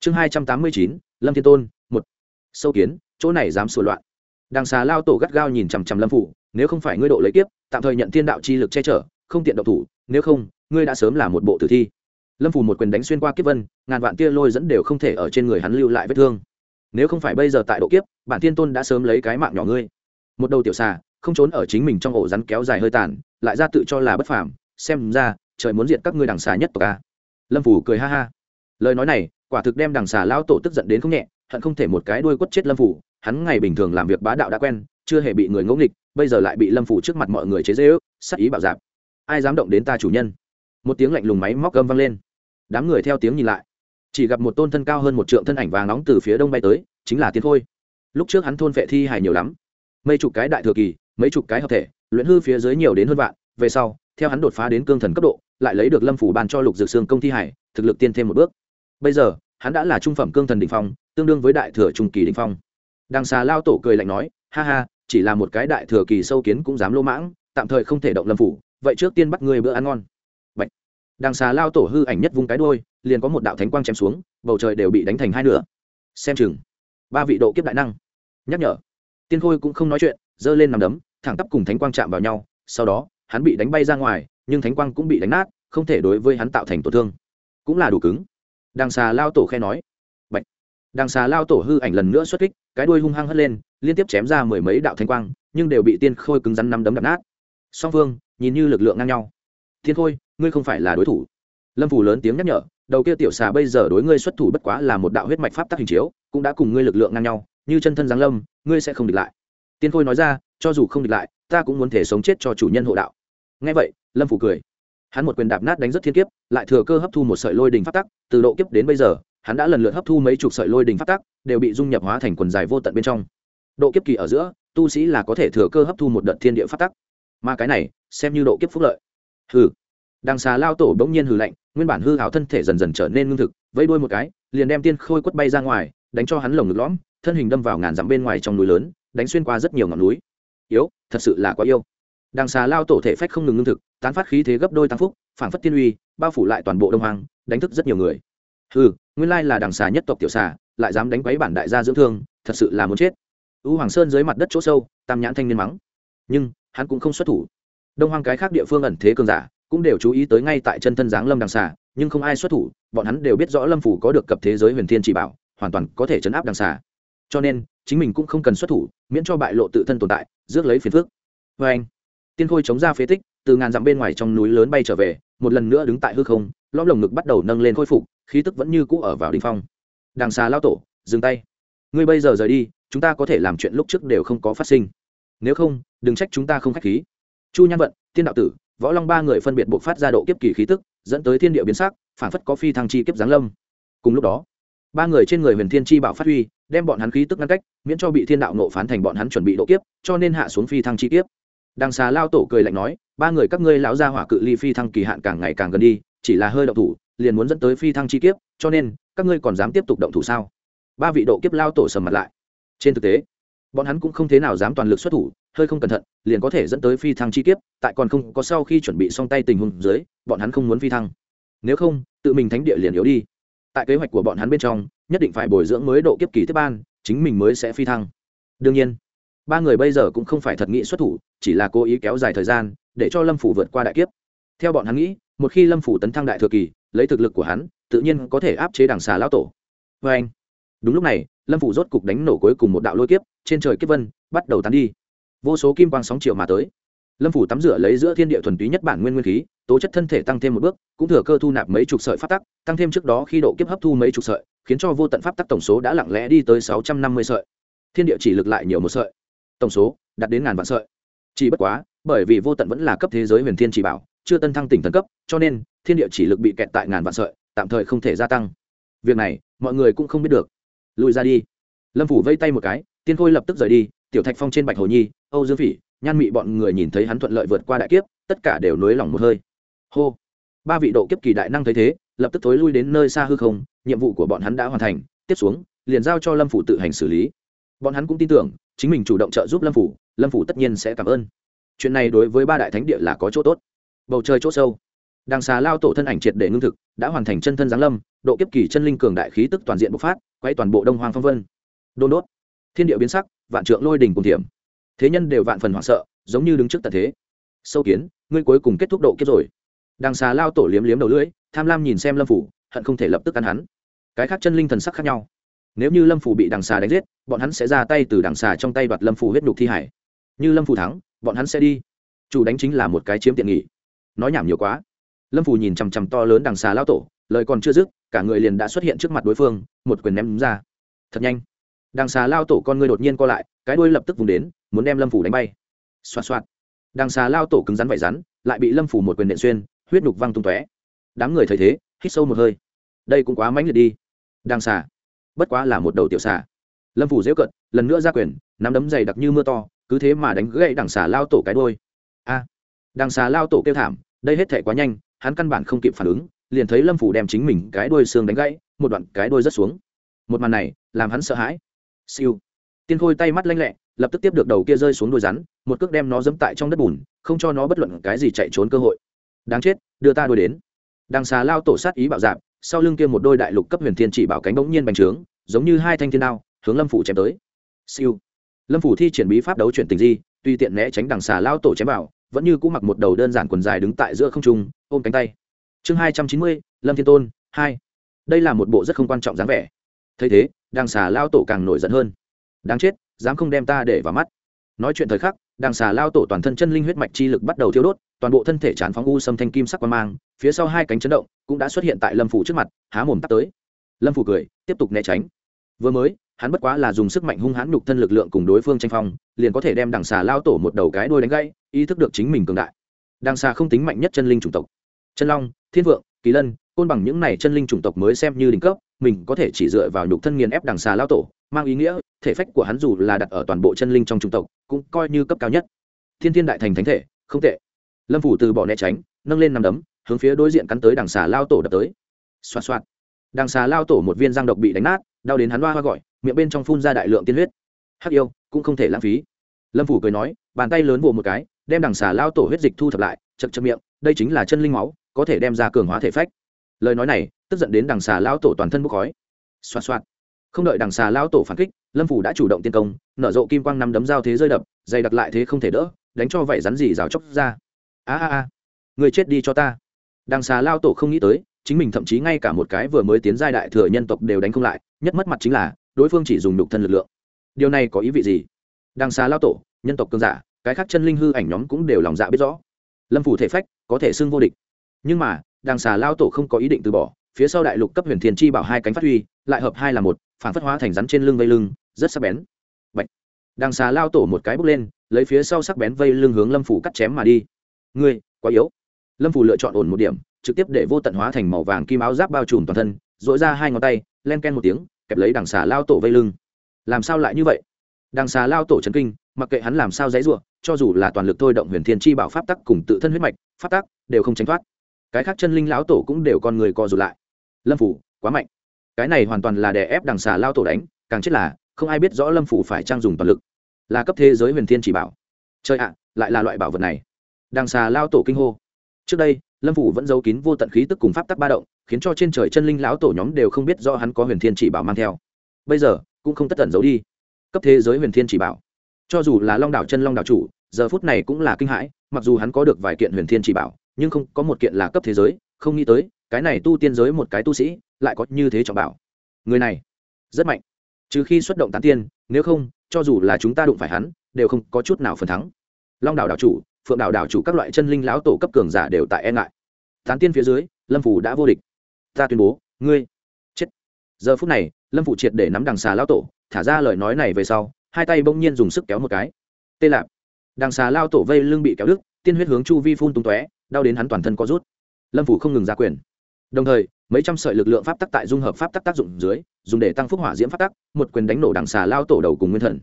Chương hai trăm tám mươi chín, lâm thiên tôn, một. Sâu kiến, chỗ này dám sửa loạn. Đằng xà lao tổ gắt gao nhìn chằm chằm lâm phủ, nếu không phải ngươi độ lấy kiếp, tạm thời nhận thiên đạo chi lực che chở không tiện động thủ, nếu không, ngươi đã sớm là một bộ tử thi. Lâm phủ một quyền đánh xuyên qua kiếp vân, ngàn vạn tia lôi dẫn đều không thể ở trên người hắn lưu lại vết thương. Nếu không phải bây giờ tại độ kiếp, bản thiên tôn đã sớm lấy cái mạng nhỏ ngươi. Một đầu tiểu xà, không trốn ở chính mình trong ổ rắn kéo dài hơi tàn, lại ra tự cho là bất phàm, xem ra, trời muốn diệt các ngươi đằng xà nhất tộc ta lâm phủ cười ha ha. Lời nói này, quả thực đem đằng xà lao tổ tức giận đến không nhẹ, hận không thể một cái đuôi quất chết lâm phủ hắn ngày bình thường làm việc bá đạo đã quen, chưa hề bị người ngẫu nghịch, bây giờ lại bị lâm phủ trước mặt mọi người chế dễ ước sắc ý bảo dạp ai dám động đến ta chủ nhân? Một tiếng lạnh lùng máy móc gâm vang lên. Đám người theo tiếng nhìn lại. Chỉ gặp một tôn thân cao hơn một trượng thân ảnh vàng nóng từ phía đông bay tới, chính là tiến khôi. Lúc trước hắn thôn vệ thi hài nhiều lắm. Mấy chục cái đại thừa kỳ, mấy chục cái hợp thể, luyện hư phía dưới nhiều đến hơn vạn, về sau, theo hắn đột phá đến cương thần cấp độ, lại lấy được lâm phủ bàn cho lục dược xương công thi hải thực lực tiên thêm một bước. Bây giờ, hắn đã là trung phẩm cương thần đ ỉ n h phong, tương đương với đại thừa trung kỳ đ ỉ n h phong. Đằng xà lao tổ cười lạnh nói, ha ha, chỉ là một cái đại thừa kỳ sâu kiến cũng dám lô mãng, tạm thời không thể động lâm phủ vậy trước tiên bắt ngươi bữa ăn ngon. Bạch. đằng xà lao tổ hư ảnh nhất vung cái đôi liền có một đạo thánh quang chém xuống, bầu trời đều bị đánh thành hai nửa. Xem chừng, ba vị độ kiếp đại năng. Nhắc nhở. Tiên khôi cũng không nói chuyện, giơ lên nằm đấm, thẳng tắp cùng thánh quang chạm vào nhau, sau đó, hắn bị đánh bay ra ngoài, nhưng thánh quang cũng bị đánh nát, không thể đối với hắn tạo thành tổn thương. Cũng là đủ cứng. Đằng xà lao tổ khe nói. Bạch. đằng xà lao tổ hư ảnh lần nữa xuất kích, cái đuôi hung hăng hất lên, liên tiếp chém ra mười mấy đạo thanh quang, nhưng đều bị tiên khôi cứng rắn năm đấm đập nát. Song phương nhìn như lực lượng ngang nhau. Thiên khôi, ngươi không phải là đối thủ. Lâm phủ lớn tiếng nhắc nhở, đầu kia tiểu xà bây giờ đối ngươi xuất thủ bất quá là một đạo huyết mạch pháp tắc hình chiếu, cũng đã cùng ngươi lực lượng ngang nhau, như chân thân giáng lâm, ngươi sẽ không địch lại. Tiên khôi nói ra, cho dù không địch lại, ta cũng muốn thể sống chết cho chủ nhân hộ đạo. Ngay vậy, lâm phủ cười. Hắn một quyền đạp nát đánh rất thiên kiếp, lại thừa cơ hấp thu một sợi lôi đình phát tắc, từ độ kiếp đến bây giờ, hắn đã lần lượt hấp thu mấy chục sợi lôi đình phát tắc, đều bị dung nhập hóa thành quần dài vô tận bên trong. Độ kiếp kỳ ở giữa, tu sĩ là có thể thừa cơ hấp thu một đợt thiên địa phát tắc. Mà cái này xem như độ kiếp phúc lợi. Hừ. Đằng xà lao tổ bỗng nhiên hừ lạnh, nguyên bản hư hảo thân thể dần dần trở nên ngưng thực, vẫy đuôi một cái, liền đem tiên khôi quất bay ra ngoài, đánh cho hắn lồng ngực lõm, thân hình đâm vào ngàn dặm bên ngoài trong núi lớn, đánh xuyên qua rất nhiều ngọn núi. Yếu, thật sự là quá yêu. Đằng xà lao tổ thể phách không ngừng ngưng thực, tán phát khí thế gấp đôi tăng phúc, phản phất tiên uy, bao phủ lại toàn bộ đông hoàng đánh thức rất nhiều người. Hừ, nguyên lai là đằng xà nhất tộc tiểu xà, lại dám đánh quấy bản đại gia dưỡng thương, thật sự là muốn chết. U hoàng sơn dưới mặt đất chỗ sâu, tam nhãn thanh niên mắng. Nhưng, hắn cũng không xuất thủ đông hoang cái khác địa phương ẩn thế cường giả cũng đều chú ý tới ngay tại chân thân giáng lâm đằng xà, nhưng không ai xuất thủ, bọn hắn đều biết rõ lâm phủ có được cập thế giới huyền thiên chỉ bảo, hoàn toàn có thể chấn áp đằng xà. Cho nên, chính mình cũng không cần xuất thủ, miễn cho bại lộ tự thân tồn tại, rước lấy phiền phước vê anh, tiên khôi chống ra phế tích, từ ngàn dặm bên ngoài trong núi lớn bay trở về, một lần nữa đứng tại hư không, lõm lồng ngực bắt đầu nâng lên khôi phục, khí tức vẫn như cũ ở vào đ ỉ n h phong. Đằng xà lao tổ, dừng tay. Ngươi bây giờ rời đi, chúng ta có thể làm chuyện lúc trước đều không có phát sinh. Nếu không, đừng trách chúng ta không k h á c h khí chu nhan vận, tiên đạo tử, võ long ba người phân biệt buộc phát ra độ kiếp kỳ khí tức, dẫn tới thiên địa biến sắc, phản phất có phi thăng chi kiếp giáng lâm. Cùng lúc đó, ba người trên người huyền thiên chi bảo phát huy, đem bọn hắn khí tức ngăn cách, miễn cho bị thiên đạo nộ phán thành bọn hắn chuẩn bị độ kiếp, cho nên hạ xuống phi thăng chi kiếp. Đằng xà lao tổ cười lạnh nói, ba người các ngươi lão gia hỏa cự ly phi thăng kỳ hạn càng ngày càng gần đi, chỉ là hơi động thủ, liền muốn dẫn tới phi thăng chi kiếp, cho nên, các ngươi còn dám tiếp tục động thủ sao? Ba vị độ kiếp lao tổ sầm mặt lại. Trên thực tế, bọn hắn cũng không thế nào dám toàn lực xuất thủ hơi không cẩn thận, liền có thể dẫn tới phi thăng chi kiếp, tại còn không có sau khi chuẩn bị xong tay tình huống dưới, bọn hắn không muốn phi thăng. Nếu không, tự mình thánh địa liền yếu đi. Tại kế hoạch của bọn hắn bên trong, nhất định phải bồi dưỡng mới độ kiếp kỳ tiếp ban, chính mình mới sẽ phi thăng. Đương nhiên, ba người bây giờ cũng không phải thật nghĩ xuất thủ, chỉ là cố ý kéo dài thời gian, để cho lâm phủ vượt qua đại kiếp. Theo bọn hắn nghĩ, một khi lâm phủ tấn thăng đại thừa kỳ, lấy thực lực của hắn, tự nhiên có thể áp chế đằng xà lão tổ. Vê anh đúng lúc này, lâm phủ rốt cục đánh nổ cuối cùng một đạo lôi kiếp, trên trời kiếp vân bắt đầu tán đi vô số kim quang sóng triệu mà tới. Lâm phủ tắm rửa lấy giữa thiên địa thuần túy nhất bản nguyên nguyên khí, tố chất thân thể tăng thêm một bước, cũng thừa cơ thu nạp mấy chục sợi pháp tắc, tăng thêm trước đó khi độ kiếp hấp thu mấy chục sợi, khiến cho vô tận pháp tắc tổng số đã lặng lẽ đi tới sáu trăm năm mươi sợi. Thiên địa chỉ lực lại nhiều một sợi. Tổng số đạt đến ngàn vạn sợi. Chỉ bất quá, bởi vì vô tận vẫn là cấp thế giới huyền thiên chỉ bảo, chưa tân thăng tỉnh thần cấp, cho nên thiên địa chỉ lực bị kẹt tại ngàn vạn sợi, tạm thời không thể gia tăng. Việc này, mọi người cũng không biết được. Lùi ra đi. Lâm phủ vây tay một cái, tiên khôi lập tức rời đi, tiểu thạch phong trên bạch hồ nhi âu dương phỉ, nhan mị bọn người nhìn thấy hắn thuận lợi vượt qua đại kiếp, tất cả đều nới lỏng một hơi. Hô! Ba vị độ kiếp kỳ đại năng thấy thế, lập tức thối lui đến nơi xa hư không, nhiệm vụ của bọn hắn đã hoàn thành, tiếp xuống, liền giao cho lâm phủ tự hành xử lý. Bọn hắn cũng tin tưởng, chính mình chủ động trợ giúp lâm phủ lâm phủ tất nhiên sẽ cảm ơn. Chuyện này đối với ba đại thánh địa là có chỗ tốt. Bầu trời chỗ sâu. Đằng xà lao tổ thân ảnh triệt để ngưng thực, đã hoàn thành chân thân giáng lâm, độ kiếp kỳ chân linh cường đại khí tức toàn diện bộc phát, quay toàn bộ đông hoàng phong vân. Đôn đốt. Thiên địa biến sắc, vạn trượng lôi đình cùng thiểm thế nhân đều vạn phần hoảng sợ, giống như đứng trước tận thế. Sâu kiến, ngươi cuối cùng kết thúc độ kiếp rồi. Đằng xà lao tổ liếm liếm đầu lưỡi, tham lam nhìn xem lâm phủ, hận không thể lập tức ăn hắn. Cái khác chân linh thần sắc khác nhau. Nếu như lâm phủ bị đằng xà đánh giết, bọn hắn sẽ ra tay từ đằng xà trong tay đoạt lâm phủ huyết nhục thi hải. Như lâm phủ thắng, bọn hắn sẽ đi. Chủ đánh chính là một cái chiếm tiện nghỉ nói nhảm nhiều quá. Lâm phủ nhìn chằm chằm to lớn đằng xà lao tổ, lời còn chưa dứt, cả người liền đã xuất hiện trước mặt đối phương, một quyền ném ra. Thật nhanh đằng xà lao tổ con người đột nhiên co lại, cái đuôi lập tức vùng đến, muốn đem lâm phủ đánh bay. Xoạt xoạt. Đằng xà lao tổ cứng rắn vải rắn, lại bị lâm phủ một quyền nện xuyên, huyết nhục văng tung tóe. Đám người thấy thế, hít sâu một hơi. Đây cũng quá mãnh liệt đi. Đằng xà. Bất quá là một đầu tiểu xà. Lâm phủ dễu cận lần nữa ra quyền, nắm đấm dày đặc như mưa to, cứ thế mà đánh gãy đằng xà lao tổ cái đôi a. Đằng xà lao tổ kêu thảm, đây hết thể quá nhanh, hắn căn bản không kịp phản ứng, liền thấy lâm phủ đem chính mình cái đôi xương đánh gãy, một đoạn cái đôi rất xuống. Một màn này, làm hắn sợ hãi siêu. Tiên khôi tay mắt lanh lẹ, lập tức tiếp được đầu kia rơi xuống đuôi rắn, một cước đem nó dẫm tại trong đất bùn, không cho nó bất luận cái gì chạy trốn cơ hội. Đáng chết, đưa ta đuôi đến. Đằng xà lao tổ sát ý bạo dạp sau lưng kia một đôi đại lục cấp huyền thiên chỉ bảo cánh bỗng nhiên bành trướng, giống như hai thanh thiên đao, hướng lâm phủ chém tới. Siêu. Lâm phủ thi triển bí pháp đấu chuyển tình di, tuy tiện né tránh đằng xà lao tổ chém vào, vẫn như cũ mặc một đầu đơn giản quần dài đứng tại giữa không trung, ôm cánh tay. Chương hai trăm chín mươi, lâm thiên tôn, hai. Đây là một bộ rất không quan trọng dáng vẻ thấy thế, đằng xà lao tổ càng nổi giận hơn. Đáng chết, dám không đem ta để vào mắt. Nói chuyện thời khắc, đằng xà lao tổ toàn thân chân linh huyết mạch chi lực bắt đầu thiêu đốt, toàn bộ thân thể chán phóng u xâm thanh kim sắc quan mang, phía sau hai cánh chấn động, cũng đã xuất hiện tại lâm phủ trước mặt, há mồm tắt tới. Lâm phủ cười, tiếp tục né tránh. Vừa mới, hắn bất quá là dùng sức mạnh hung hãn nhục thân lực lượng cùng đối phương tranh phong, liền có thể đem đằng xà lao tổ một đầu cái đôi đánh gãy, ý thức được chính mình cường đại. Đằng xà không tính mạnh nhất chân linh chủng tộc. Chân long, thiên vượng, kỳ lân, côn bằng những này chân linh chủng tộc mới xem như đỉnh cấp mình có thể chỉ dựa vào nhục thân nghiền ép đằng xà lao tổ, mang ý nghĩa, thể phách của hắn dù là đặt ở toàn bộ chân linh trong trung tộc, cũng coi như cấp cao nhất. Thiên thiên đại thành thánh thể, không tệ. Lâm phủ từ bỏ né tránh, nâng lên nằm đấm, hướng phía đối diện cắn tới đằng xà lao tổ đập tới. Xoạt xoạt. Đằng xà lao tổ một viên răng độc bị đánh nát, đau đến hắn hoa hoa gọi, miệng bên trong phun ra đại lượng tiên huyết. Hắc yêu, cũng không thể lãng phí. Lâm phủ cười nói, bàn tay lớn vồ một cái, đem đằng xà lao tổ huyết dịch thu thập lại, chật chật miệng, đây chính là chân linh máu, có thể đem ra cường hóa thể phách. Lời nói này tức giận đến đằng xà lao tổ toàn thân bốc khói. Xoạt xoạt. Không đợi đằng xà lao tổ phản kích, lâm phủ đã chủ động tiên công, nở rộ kim quang năm đấm giao thế rơi đập, dày đặc lại thế không thể đỡ, đánh cho vảy rắn gì rào chóc ra. A a a. Người chết đi cho ta. Đằng xà lao tổ không nghĩ tới, chính mình thậm chí ngay cả một cái vừa mới tiến giai đại thừa nhân tộc đều đánh không lại, nhất mất mặt chính là, đối phương chỉ dùng đục thân lực lượng. Điều này có ý vị gì? Đằng xà lao tổ, nhân tộc cơn giả, cái khác chân linh hư ảnh nhóm cũng đều lòng dạ biết rõ. Lâm phủ thể phách, có thể xưng vô địch. Nhưng mà, đằng xà lao tổ không có ý định từ bỏ phía sau đại lục cấp huyền thiên chi bảo hai cánh phát huy, lại hợp hai là một, phản phất hóa thành rắn trên lưng vây lưng, rất sắc bén. Bạch. đằng xà lao tổ một cái bước lên, lấy phía sau sắc bén vây lưng hướng lâm phủ cắt chém mà đi. Ngươi, quá yếu. Lâm phủ lựa chọn ổn một điểm, trực tiếp để vô tận hóa thành màu vàng kim áo giáp bao trùm toàn thân dội ra hai ngón tay, len ken một tiếng, kẹp lấy đằng xà lao tổ vây lưng. Làm sao lại như vậy? Đằng xà lao tổ trấn kinh, mặc kệ hắn làm sao dãy ruộng cho dù là toàn lực thôi động huyền thiên chi bảo pháp tắc cùng tự thân huyết mạch, pháp tắc đều không tránh thoát. Cái khác chân linh lão tổ cũng đều con người co rụt lại lâm phủ, quá mạnh. Cái này hoàn toàn là đè ép đằng xà lao tổ đánh, càng chết là, không ai biết rõ lâm phủ phải trang dùng toàn lực. Là cấp thế giới huyền thiên chỉ bảo. Chơi ạ, lại là loại bảo vật này. Đằng xà lao tổ kinh hô. Trước đây, lâm phủ vẫn giấu kín vô tận khí tức cùng pháp tắc ba động, khiến cho trên trời chân linh lão tổ nhóm đều không biết do hắn có huyền thiên chỉ bảo mang theo. Bây giờ, cũng không tất tận giấu đi. Cấp thế giới huyền thiên chỉ bảo. Cho dù là long đảo chân long đảo chủ, giờ phút này cũng là kinh hãi, mặc dù hắn có được vài kiện huyền thiên chỉ bảo, nhưng không, có một kiện là cấp thế giới, không nghĩ tới cái này tu tiên giới một cái tu sĩ, lại có như thế trọng bảo. Người này, rất mạnh. Trừ khi xuất động tán tiên, nếu không, cho dù là chúng ta đụng phải hắn, đều không có chút nào phần thắng. Long đảo đảo chủ, phượng đảo đảo chủ các loại chân linh lão tổ cấp cường giả đều tại e ngại. Tán tiên phía dưới, lâm phủ đã vô địch. Ta tuyên bố, ngươi chết. Giờ phút này, lâm phủ triệt để nắm đằng xà lão tổ, thả ra lời nói này về sau, hai tay bỗng nhiên dùng sức kéo một cái. Tê lạp. Đằng xà lao tổ vây lưng bị kéo đứt, tiên huyết hướng chu vi phun tung tóe, đau đến hắn toàn thân có rút. Lâm phủ không ngừng ra quyền đồng thời, mấy trăm sợi lực lượng pháp tắc tại dung hợp pháp tắc tác dụng dưới, dùng để tăng phúc hỏa diễm pháp tắc, một quyền đánh nổ đằng xà lao tổ đầu cùng nguyên thần.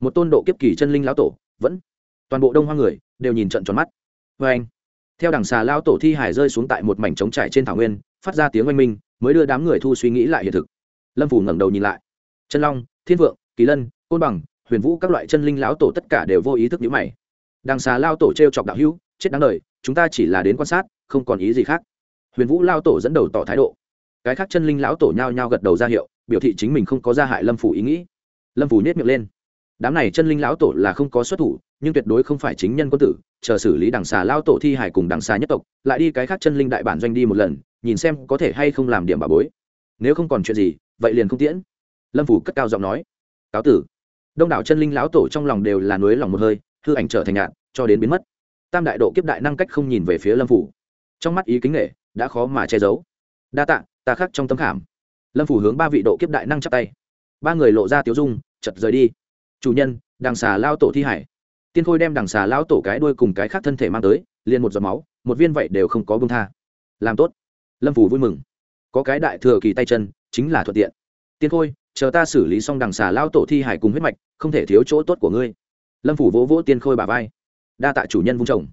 Một tôn độ kiếp kỳ chân linh lao tổ, vẫn toàn bộ đông hoa người, đều nhìn trận tròn mắt. Vê anh, theo đằng xà lao tổ thi hải rơi xuống tại một mảnh trống trải trên thảo nguyên, phát ra tiếng oanh minh, mới đưa đám người thu suy nghĩ lại hiện thực. Lâm phủ ngẩng đầu nhìn lại. Chân long, thiên vượng, kỳ lân, côn bằng, huyền vũ các loại chân linh lão tổ tất cả đều vô ý thức nhữ mày. Đằng xà lao tổ t r e o chọc đạo hữu, chết đáng lời chúng ta chỉ là đến quan sát, không còn ý gì khác huyền vũ lao tổ dẫn đầu tỏ thái độ. Cái khác chân linh lão tổ nhao nhao gật đầu ra hiệu, biểu thị chính mình không có gia hại lâm phủ ý nghĩ. Lâm phủ nhét miệng lên. Đám này chân linh lão tổ là không có xuất thủ, nhưng tuyệt đối không phải chính nhân quân tử, chờ xử lý đằng xà lao tổ thi hải cùng đằng xà nhất tộc, lại đi cái khác chân linh đại bản doanh đi một lần, nhìn xem có thể hay không làm điểm bà bối. Nếu không còn chuyện gì, vậy liền không tiễn. Lâm phủ cất cao giọng nói. Cáo tử. Đông đảo chân linh lão tổ trong lòng đều là núi lòng một hơi, hư ảnh trở thành nhạn cho đến biến mất. Tam đại độ kiếp đại năng cách không nhìn về phía lâm phủ. Trong mắt ý kính nghệ đã khó mà che giấu. Đa tạ, ta khắc trong tấm khảm. Lâm phủ hướng ba vị độ kiếp đại năng chắp tay. Ba người lộ ra tiếu dung chật rời đi. Chủ nhân, đằng xà lao tổ thi hải. Tiên khôi đem đằng xà lao tổ cái đuôi cùng cái khác thân thể mang tới, liền một giọt máu, một viên vậy đều không có bông tha. Làm tốt. Lâm phủ vui mừng. Có cái đại thừa kỳ tay chân, chính là thuận tiện. Tiên khôi, chờ ta xử lý xong đằng xà lao tổ thi hải cùng huyết mạch, không thể thiếu chỗ tốt của ngươi. Lâm phủ vỗ vỗ tiên khôi bà vai. Đa tạ chủ nhân vung chồng.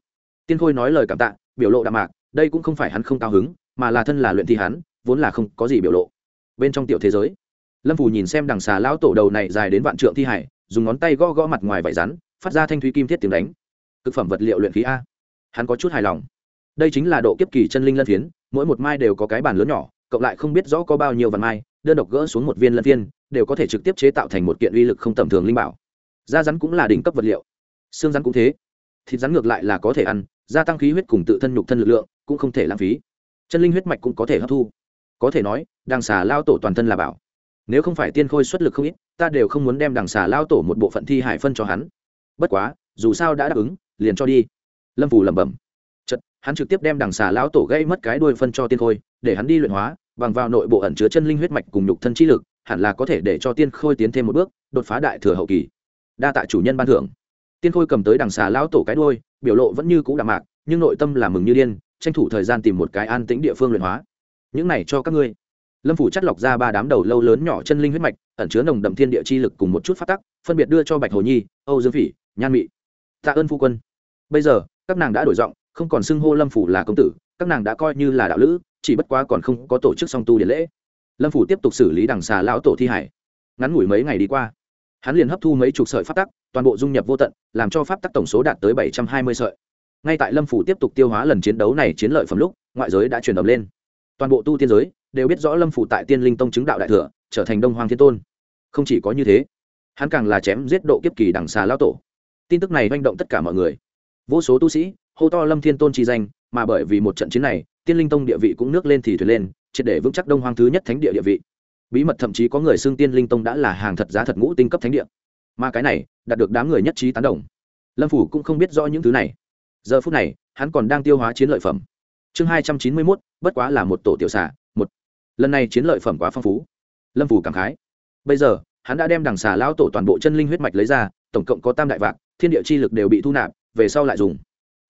Tiên khôi nói lời cảm tạ, biểu lộ đạm mạc đây cũng không phải hắn không cao hứng, mà là thân là luyện thi hắn, vốn là không có gì biểu lộ. Bên trong tiểu thế giới, lâm phủ nhìn xem đằng xà lão tổ đầu này dài đến vạn trượng thi hải, dùng ngón tay gõ gõ mặt ngoài vải rắn, phát ra thanh thúy kim thiết tiếng đánh. Thực phẩm vật liệu luyện khí a. Hắn có chút hài lòng. Đây chính là độ kiếp kỳ chân linh lân phiến, mỗi một mai đều có cái bàn lớn nhỏ, cộng lại không biết rõ có bao nhiêu vạn mai, đơn độc gỡ xuống một viên lân phiên, đều có thể trực tiếp chế tạo thành một kiện uy lực không tầm thường linh bảo. Da rắn cũng là đỉnh cấp vật liệu. Xương rắn cũng thế. Thịt rắn ngược lại là có thể ăn, gia tăng khí huyết cùng tự thân nhục thân lực lượng cũng không thể lãng phí. Chân linh huyết mạch cũng có thể hấp thu. Có thể nói, đằng xà lao tổ toàn thân là bảo. Nếu không phải tiên khôi xuất lực không ít, ta đều không muốn đem đằng xà lao tổ một bộ phận thi hải phân cho hắn. Bất quá, dù sao đã đáp ứng, liền cho đi. Lâm phù lẩm bẩm. Chật hắn trực tiếp đem đằng xà lao tổ gây mất cái đuôi phân cho tiên khôi, để hắn đi luyện hóa, bằng vào nội bộ ẩn chứa chân linh huyết mạch cùng nhục thân chi lực, hẳn là có thể để cho tiên khôi tiến thêm một bước, đột phá đại thừa hậu kỳ. Đa tạ chủ nhân ban thưởng. Tiên khôi cầm tới đằng xà lao tổ cái đuôi, biểu lộ vẫn như cũ đạm mạc, nhưng nội tâm là mừng như điên tranh thủ thời gian tìm một cái an tĩnh địa phương luyện hóa. Những này cho các ngươi. Lâm phủ chắt lọc ra ba đám đầu lâu lớn nhỏ chân linh huyết mạch, ẩn chứa nồng đậm thiên địa chi lực cùng một chút phát tắc, phân biệt đưa cho bạch hồ nhi, âu dương phỉ, nhan mị. Tạ ơn phu quân. Bây giờ, các nàng đã đổi giọng, không còn xưng hô lâm phủ là công tử, các nàng đã coi như là đạo lữ, chỉ bất quá còn không có tổ chức song tu điện lễ. Lâm phủ tiếp tục xử lý đằng xà lão tổ thi hải. Ngắn ngủi mấy ngày đi qua, hắn liền hấp thu mấy chục sợi pháp tắc, toàn bộ dung nhập vô tận, làm cho pháp tắc tổng số đạt tới bảy trăm hai mươi sợi ngay tại lâm phủ tiếp tục tiêu hóa lần chiến đấu này chiến lợi phẩm lúc, ngoại giới đã truyền ẩm lên. Toàn bộ tu tiên giới đều biết rõ lâm phủ tại tiên linh tông chứng đạo đại thừa, trở thành đông hoàng thiên tôn. Không chỉ có như thế, hắn càng là chém giết độ kiếp kỳ đằng xà lao tổ. Tin tức này manh động tất cả mọi người. Vô số tu sĩ hô to lâm thiên tôn chi danh, mà bởi vì một trận chiến này, tiên linh tông địa vị cũng nước lên thì thuyền lên, triệt để vững chắc đông hoàng thứ nhất thánh địa địa vị. Bí mật thậm chí có người xưng tiên linh tông đã là hàng thật giá thật ngũ tinh cấp thánh địa. Mà cái này đạt được đám người nhất trí tán đồng. Lâm phủ cũng không biết rõ những thứ này giờ phút này, hắn còn đang tiêu hóa chiến lợi phẩm. Chương hai trăm chín mươi mốt, bất quá là một tổ tiểu xà, một. Lần này chiến lợi phẩm quá phong phú. Lâm phủ cảm khái. Bây giờ, hắn đã đem đằng xà lao tổ toàn bộ chân linh huyết mạch lấy ra, tổng cộng có tam đại vạc thiên địa chi lực đều bị thu nạp, về sau lại dùng.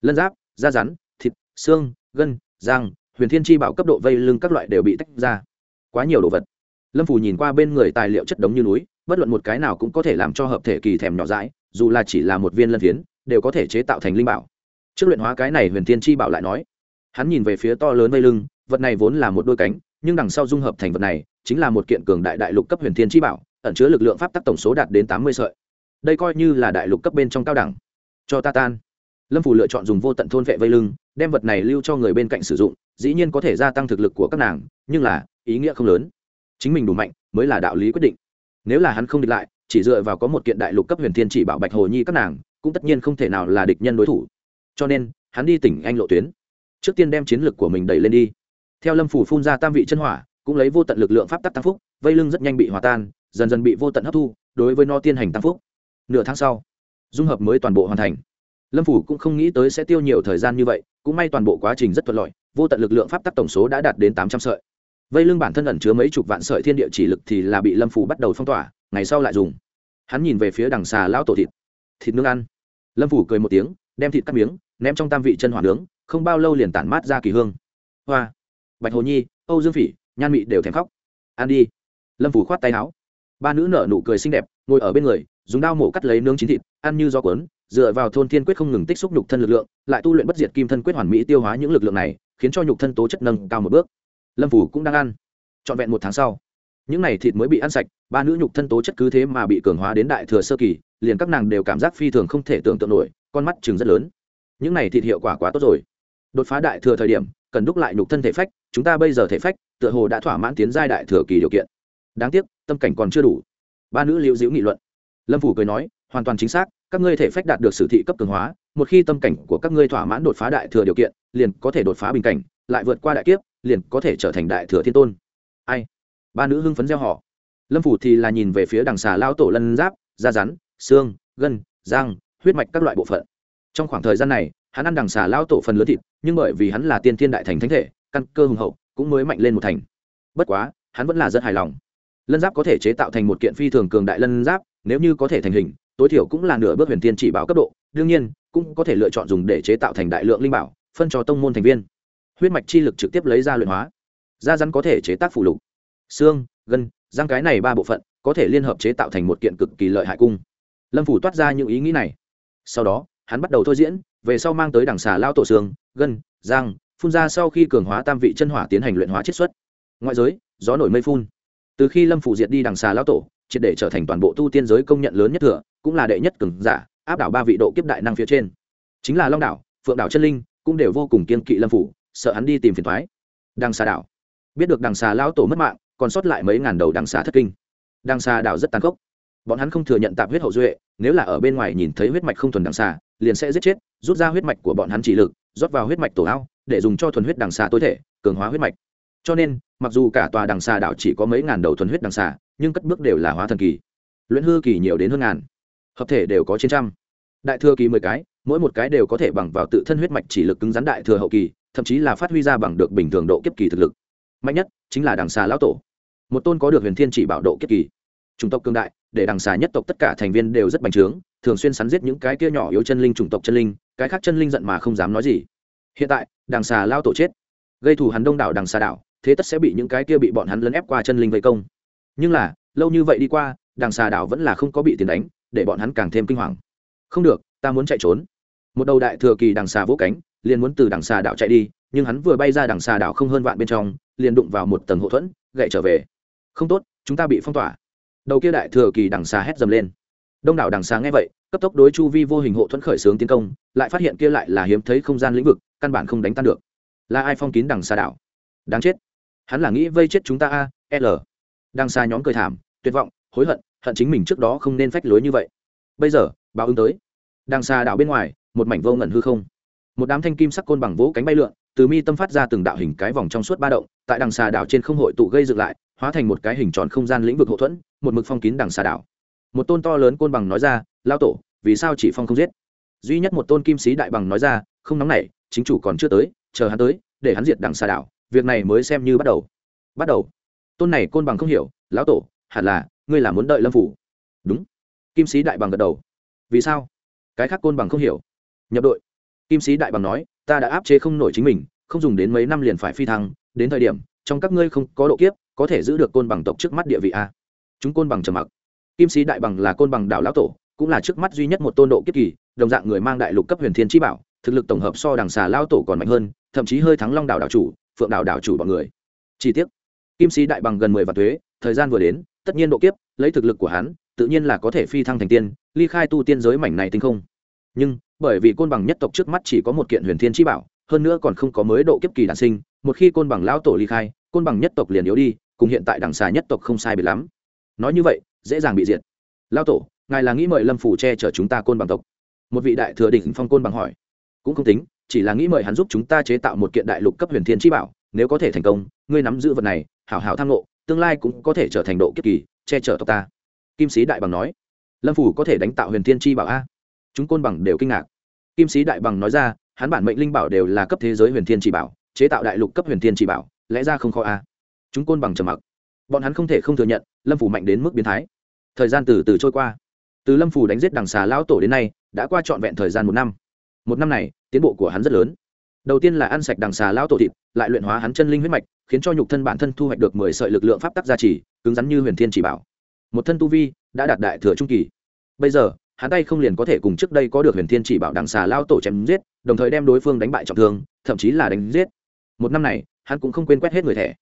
Lân giáp, da rắn, thịt, xương, gân giang huyền thiên chi bảo cấp độ vây lưng các loại đều bị tách ra. Quá nhiều đồ vật. Lâm phủ nhìn qua bên người tài liệu chất đống như núi, bất luận một cái nào cũng có thể làm cho hợp thể kỳ thèm nhỏ dãi, dù là chỉ là một viên lân phiến, đều có thể chế tạo thành linh bảo trước luyện hóa cái này huyền thiên chi bảo lại nói, hắn nhìn về phía to lớn vây lưng, vật này vốn là một đôi cánh, nhưng đằng sau dung hợp thành vật này, chính là một kiện cường đại đại lục cấp huyền thiên chi bảo, ẩn chứa lực lượng pháp tắc tổng số đạt đến tám mươi sợi. Đây coi như là đại lục cấp bên trong cao đẳng. Cho ta tan. Lâm phủ lựa chọn dùng vô tận thôn vệ vây lưng, đem vật này lưu cho người bên cạnh sử dụng, dĩ nhiên có thể gia tăng thực lực của các nàng, nhưng là, ý nghĩa không lớn. Chính mình đủ mạnh, mới là đạo lý quyết định. Nếu là hắn không địch lại, chỉ dựa vào có một kiện đại lục cấp huyền thiên chỉ bảo bạch hồ nhi các nàng, cũng tất nhiên không thể nào là địch nhân đối thủ cho nên, hắn đi tỉnh anh lộ tuyến. Trước tiên đem chiến lược của mình đẩy lên đi. Theo lâm phủ phun ra tam vị chân hỏa, cũng lấy vô tận lực lượng pháp tắc tăng phúc, vây lưng rất nhanh bị hòa tan, dần dần bị vô tận hấp thu, đối với no tiên hành tăng phúc. Nửa tháng sau, dung hợp mới toàn bộ hoàn thành. Lâm phủ cũng không nghĩ tới sẽ tiêu nhiều thời gian như vậy, cũng may toàn bộ quá trình rất thuận lợi, vô tận lực lượng pháp tắc tổng số đã đạt đến tám trăm sợi. Vây lưng bản thân ẩn chứa mấy chục vạn sợi thiên địa chỉ lực thì là bị lâm phủ bắt đầu phong tỏa, ngày sau lại dùng. Hắn nhìn về phía đằng xà lão tổ thịt. Thịt nướng ăn. Lâm phủ cười một tiếng, đem thịt cắt miếng ném trong tam vị chân hỏa nướng, không bao lâu liền tản mát ra kỳ hương. Hoa, bạch hồ nhi, âu dương phỉ, nhan mị đều thèm khóc. Ăn đi. Lâm phủ khoát tay áo. Ba nữ nở nụ cười xinh đẹp, ngồi ở bên người, dùng dao mổ cắt lấy nướng chín thịt, ăn như gió cuốn, dựa vào thôn thiên quyết không ngừng tích xúc nhục thân lực lượng, lại tu luyện bất diệt kim thân quyết hoàn mỹ tiêu hóa những lực lượng này, khiến cho nhục thân tố chất nâng cao một bước. Lâm phủ cũng đang ăn. Trọn vẹn một tháng sau, những n à y thịt mới bị ăn sạch, ba nữ nhục thân tố chất cứ thế mà bị cường hóa đến đại thừa sơ kỳ, liền các nàng đều cảm giác phi thường không thể tưởng tượng nổi, con mắt chừng rất lớn những này thịt hiệu quả quá tốt rồi. Đột phá đại thừa thời điểm, cần đúc lại nhục thân thể phách, chúng ta bây giờ thể phách, tựa hồ đã thỏa mãn tiến giai đại thừa kỳ điều kiện. Đáng tiếc, tâm cảnh còn chưa đủ. Ba nữ liễu dĩu nghị luận. Lâm phủ cười nói, hoàn toàn chính xác, các ngươi thể phách đạt được sử thị cấp cường hóa, một khi tâm cảnh của các ngươi thỏa mãn đột phá đại thừa điều kiện, liền có thể đột phá bình cảnh, lại vượt qua đại kiếp, liền có thể trở thành đại thừa thiên tôn. Ai? Ba nữ hưng phấn gieo họ lâm phủ thì là nhìn về phía đằng xà lao tổ lân giáp, da rắn, xương, gân giang huyết mạch các loại bộ phận trong khoảng thời gian này, hắn ăn đằng xà lao tổ phần lớn thịt, nhưng bởi vì hắn là tiên thiên đại thành thánh thể, căn cơ hùng hậu, cũng mới mạnh lên một thành. Bất quá, hắn vẫn là rất hài lòng. Lân giáp có thể chế tạo thành một kiện phi thường cường đại lân giáp, nếu như có thể thành hình, tối thiểu cũng là nửa bước huyền tiên chỉ bảo cấp độ, đương nhiên, cũng có thể lựa chọn dùng để chế tạo thành đại lượng linh bảo, phân cho tông môn thành viên. Huyết mạch chi lực trực tiếp lấy ra luyện hóa. Da rắn có thể chế tác phụ lục. Xương, gân, răng cái này ba bộ phận, có thể liên hợp chế tạo thành một kiện cực kỳ lợi hại cung. Lâm phủ toát ra những ý nghĩ này. Sau đó hắn bắt đầu thôi diễn về sau mang tới đằng xà lao tổ xương gân giang, phun ra sau khi cường hóa tam vị chân hỏa tiến hành luyện hóa chiết xuất. Ngoại giới gió nổi mây phun. Từ khi lâm phủ diệt đi đằng xà lao tổ triệt để trở thành toàn bộ tu tiên giới công nhận lớn nhất thừa cũng là đệ nhất cường giả áp đảo ba vị độ kiếp đại năng phía trên. Chính là long đảo phượng đảo chân linh cũng đều vô cùng kiên kỵ lâm phủ sợ hắn đi tìm phiền thoái đằng xà đảo. Biết được đằng xà lão tổ mất mạng còn sót lại mấy ngàn đầu đằng xà thất kinh. Đằng xà đảo rất tàn khốc bọn hắn không thừa nhận tạp huyết hậu duệ, nếu là ở bên ngoài nhìn thấy huyết mạch không thuần đằng xà, liền sẽ giết chết, rút ra huyết mạch của bọn hắn chỉ lực, rót vào huyết mạch tổ ao, để dùng cho thuần huyết đằng xà tối thể, cường hóa huyết mạch. Cho nên, mặc dù cả tòa đằng xà đảo chỉ có mấy ngàn đầu thuần huyết đằng xà, nhưng cất bước đều là hóa thần kỳ. Luyện hư kỳ nhiều đến hơn ngàn, hợp thể đều có trên trăm. Đại thừa kỳ mười cái, mỗi một cái đều có thể bằng vào tự thân huyết mạch chỉ lực cứng rắn đại thừa hậu kỳ, thậm chí là phát huy ra bằng được bình thường độ kiếp kỳ thực lực. Mạnh nhất chính là đằng xà lão tổ. Một tôn có được huyền thiên chỉ bảo độ kiếp kỳ. Chủng tộc cương đại để đằng xà nhất tộc tất cả thành viên đều rất bành trướng, thường xuyên sắn giết những cái kia nhỏ yếu chân linh chủng tộc chân linh, cái khác chân linh giận mà không dám nói gì. Hiện tại, đằng xà lao tổ chết, gây thù hắn đông đảo đằng xà đảo, thế tất sẽ bị những cái kia bị bọn hắn lấn ép qua chân linh vây công. Nhưng là, lâu như vậy đi qua, đằng xà đảo vẫn là không có bị tiền đánh, để bọn hắn càng thêm kinh hoàng. Không được, ta muốn chạy trốn. Một đầu đại thừa kỳ đằng xà vỗ cánh, liền muốn từ đằng xà đảo chạy đi, nhưng hắn vừa bay ra đằng xà đảo không hơn vạn bên trong, liền đụng vào một tầng hậu thuẫn, gậy trở về. Không tốt, chúng ta bị phong tỏa đầu kia đại thừa kỳ đằng xà hét dầm lên. Đông đảo đằng xà nghe vậy, cấp tốc đối chu vi vô hình hộ thuẫn khởi xướng tiến công, lại phát hiện kia lại là hiếm thấy không gian lĩnh vực, căn bản không đánh tan được. Là ai phong kín đằng xà đảo? Đáng chết. Hắn là nghĩ vây chết chúng ta a, l. Đằng xà nhóm cười thảm, tuyệt vọng, hối hận hận chính mình trước đó không nên phách lối như vậy. Bây giờ, báo ứng tới. Đằng xà đảo bên ngoài, một mảnh vô ngẩn hư không. Một đám thanh kim sắc côn bằng vỗ cánh bay lượn, từ mi tâm phát ra từng đạo hình cái vòng trong suốt ba động, tại đằng xà đảo trên không hội tụ gây dựng lại hóa thành một cái hình tròn không gian lĩnh vực hậu thuẫn, một mực phong kín đằng xà đảo. Một tôn to lớn côn bằng nói ra, lao tổ, vì sao chỉ phong không giết? Duy nhất một tôn kim sĩ đại bằng nói ra, không nóng nảy, chính chủ còn chưa tới, chờ hắn tới, để hắn diệt đằng xà đảo, việc này mới xem như bắt đầu. Bắt đầu. Tôn này côn bằng không hiểu, lão tổ, hẳn là, ngươi là muốn đợi lâm phủ. Đúng. Kim sĩ đại bằng gật đầu. Vì sao? Cái khác côn bằng không hiểu. Nhập đội. Kim sĩ đại bằng nói, ta đã áp chế không nổi chính mình, không dùng đến mấy năm liền phải phi thăng, đến thời điểm, trong các ngươi không có độ kiếp có thể giữ được côn bằng tộc trước mắt địa vị a. Chúng côn bằng trầm mặc. Kim sĩ đại bằng là côn bằng đảo lão tổ, cũng là trước mắt duy nhất một tôn độ kiếp kỳ, đồng dạng người mang đại lục cấp huyền thiên chi bảo, thực lực tổng hợp so đằng xà lao tổ còn mạnh hơn, thậm chí hơi thắng long đảo đảo chủ, phượng đảo đảo chủ bọn người. Chi tiết kim sĩ đại bằng gần mười vạn thuế, thời gian vừa đến, tất nhiên độ kiếp, lấy thực lực của hắn, tự nhiên là có thể phi thăng thành tiên, ly khai tu tiên giới mảnh này tinh không. Nhưng, bởi vì côn bằng nhất tộc trước mắt chỉ có một kiện huyền thiên chi bảo, hơn nữa còn không có mới độ kiếp kỳ đản sinh, một khi côn bằng lão tổ ly khai, côn bằng nhất tộc liền yếu đi cùng hiện tại đằng xà nhất tộc không sai biệt lắm. Nói như vậy, dễ dàng bị diệt. Lao tổ, ngài là nghĩ mời lâm phủ che chở chúng ta côn bằng tộc? Một vị đại thừa đỉnh phong côn bằng hỏi. Cũng không tính, chỉ là nghĩ mời hắn giúp chúng ta chế tạo một kiện đại lục cấp huyền thiên chi bảo, nếu có thể thành công, ngươi nắm giữ vật này, hảo hảo tham ngộ, tương lai cũng có thể trở thành độ kiếp kỳ, che chở tộc ta. Kim sĩ đại bằng nói. Lâm phủ có thể đánh tạo huyền thiên chi bảo a? Chúng côn bằng đều kinh ngạc. Kim sĩ đại bằng nói ra, hắn bản mệnh linh bảo đều là cấp thế giới huyền thiên chỉ bảo, chế tạo đại lục cấp huyền thiên chỉ bảo, lẽ ra không khó a? Chúng côn bằng trầm mặc. Bọn hắn không thể không thừa nhận, lâm phủ mạnh đến mức biến thái. Thời gian từ từ trôi qua. Từ lâm phủ đánh giết đằng xà lão tổ đến nay, đã qua trọn vẹn thời gian một năm. Một năm này, tiến bộ của hắn rất lớn. Đầu tiên là ăn sạch đằng xà lão tổ thịt, lại luyện hóa hắn chân linh huyết mạch, khiến cho nhục thân bản thân thu hoạch được mười sợi lực lượng pháp tắc gia trì, cứng rắn như huyền thiên chỉ bảo. Một thân tu vi đã đạt đại thừa trung kỳ. Bây giờ, hắn tay không liền có thể cùng trước đây có được huyền thiên chỉ bảo đằng xà lao tổ chém giết, đồng thời đem đối phương đánh bại trọng thương, thậm chí là đánh giết. Một năm này, hắn cũng không quên quét hết người thẻ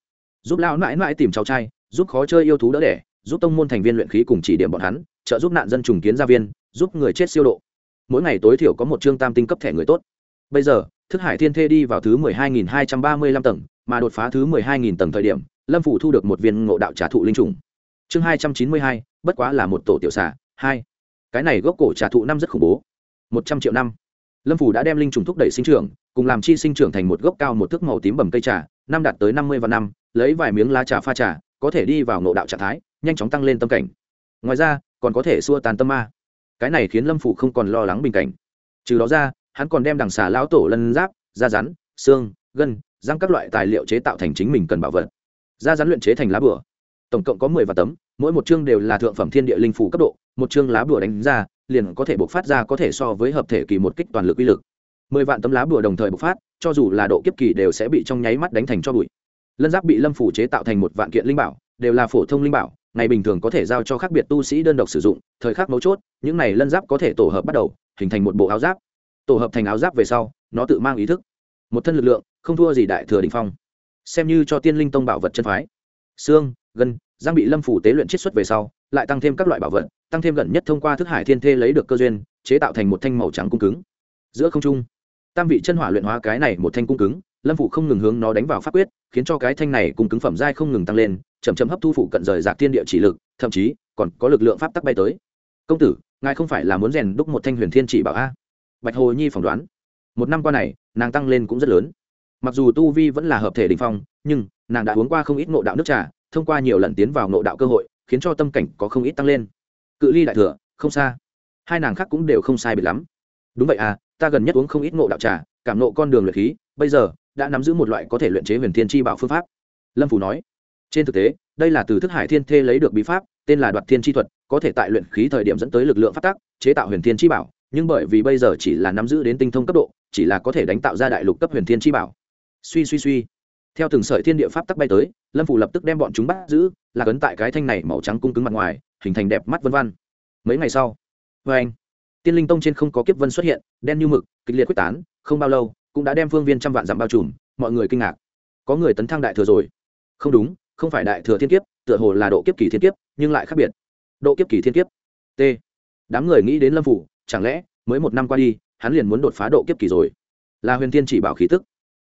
giúp lao mãi mãi tìm cháu trai, giúp khó chơi yêu thú đỡ đẻ, giúp tông môn thành viên luyện khí cùng chỉ điểm bọn hắn, trợ giúp nạn dân trùng kiến gia viên, giúp người chết siêu độ. Mỗi ngày tối thiểu có một chương tam tinh cấp thẻ người tốt. Bây giờ, thức hải thiên thê đi vào thứ mười hai nghìn hai trăm ba mươi lăm tầng, mà đột phá thứ mười hai nghìn tầng thời điểm, lâm phủ thu được một viên ngộ đạo trả thụ linh trùng. Chương hai trăm chín mươi hai, bất quá là một tổ tiểu xả hai. Cái này gốc cổ trả thụ năm rất khủng bố. Một trăm triệu năm. Lâm phủ đã đem linh trùng thúc đẩy sinh trưởng, cùng làm chi sinh trưởng thành một gốc cao một thước màu tím bầm cây trà năm đạt tới năm mươi và năm, lấy vài miếng lá trà pha trà, có thể đi vào ngộ đạo trạng thái, nhanh chóng tăng lên tâm cảnh. Ngoài ra, còn có thể xua tàn tâm ma. Cái này khiến lâm phủ không còn lo lắng bình cảnh. Trừ đó ra, hắn còn đem đằng xà lão tổ lân giáp, da rắn, xương, gân, răng các loại tài liệu chế tạo thành chính mình cần bảo vật. Da rắn luyện chế thành lá bửa tổng cộng có mười vạn tấm, mỗi một chương đều là thượng phẩm thiên địa linh phủ cấp độ, một chương lá bửa đánh ra, liền có thể bộc phát ra có thể so với hợp thể kỳ một kích toàn lực uy lực mười vạn tấm lá bùa đồng thời bộc phát, cho dù là độ kiếp kỳ đều sẽ bị trong nháy mắt đánh thành cho bụi. Lân giáp bị lâm phủ chế tạo thành một vạn kiện linh bảo, đều là phổ thông linh bảo, ngày bình thường có thể giao cho khác biệt tu sĩ đơn độc sử dụng, thời khắc mấu chốt, những này lân giáp có thể tổ hợp bắt đầu, hình thành một bộ áo giáp. Tổ hợp thành áo giáp về sau, nó tự mang ý thức, một thân lực lượng, không thua gì đại thừa đình phong. Xem như cho tiên linh tông bảo vật chân phái. Xương, gân, giang bị lâm phủ tế luyện chiết xuất về sau, lại tăng thêm các loại bảo vật, tăng thêm gần nhất thông qua thức hải thiên thê lấy được cơ duyên, chế tạo thành một thanh màu trắng cung cứng. Giữa không trung tam vị chân hỏa luyện hóa cái này một thanh cung cứng, lâm phụ không ngừng hướng nó đánh vào pháp quyết, khiến cho cái thanh này cung cứng phẩm dai không ngừng tăng lên chầm chầm hấp thu phụ cận rời rạc thiên địa chỉ lực, thậm chí còn có lực lượng pháp tắc bay tới. Công tử, ngài không phải là muốn rèn đúc một thanh huyền thiên chỉ bảo a? Bạch hồ nhi phỏng đoán. Một năm qua này, nàng tăng lên cũng rất lớn. Mặc dù tu vi vẫn là hợp thể đình phong, nhưng nàng đã uống qua không ít ngộ đạo nước trà, thông qua nhiều lần tiến vào ngộ đạo cơ hội, khiến cho tâm cảnh có không ít tăng lên. Cự ly đại thừa, không xa. Hai nàng khác cũng đều không sai biệt lắm. Đúng vậy à ta gần nhất uống không ít ngộ đạo trà, cảm nộ con đường luyện khí, bây giờ, đã nắm giữ một loại có thể luyện chế huyền thiên chi bảo phương pháp. Lâm phủ nói. Trên thực tế, đây là từ thức hải thiên thê lấy được bí pháp, tên là đoạt thiên chi thuật, có thể tại luyện khí thời điểm dẫn tới lực lượng phát tác, chế tạo huyền thiên chi bảo, nhưng bởi vì bây giờ chỉ là nắm giữ đến tinh thông cấp độ, chỉ là có thể đánh tạo ra đại lục cấp huyền thiên chi bảo. Suy suy suy. Theo từng sợi thiên địa pháp tắc bay tới, lâm phủ lập tức đem bọn chúng bắt giữ, là cấn tại cái thanh này màu trắng cung cứng mặt ngoài, hình thành đẹp mắt vân văn mấy ngày sau vê anh tiên linh tông trên không có kiếp vân xuất hiện, đen như mực, kịch liệt quyết tán, không bao lâu, cũng đã đem phương viên trăm vạn dặm bao trùm, mọi người kinh ngạc. Có người tấn thăng đại thừa rồi. Không đúng, không phải đại thừa thiên kiếp, tựa hồ là độ kiếp kỳ thiên kiếp, nhưng lại khác biệt. Độ kiếp kỳ thiên kiếp. T. Đám người nghĩ đến lâm phủ, chẳng lẽ, mới một năm qua đi, hắn liền muốn đột phá độ kiếp kỳ rồi? Là huyền thiên chỉ bảo khí tức.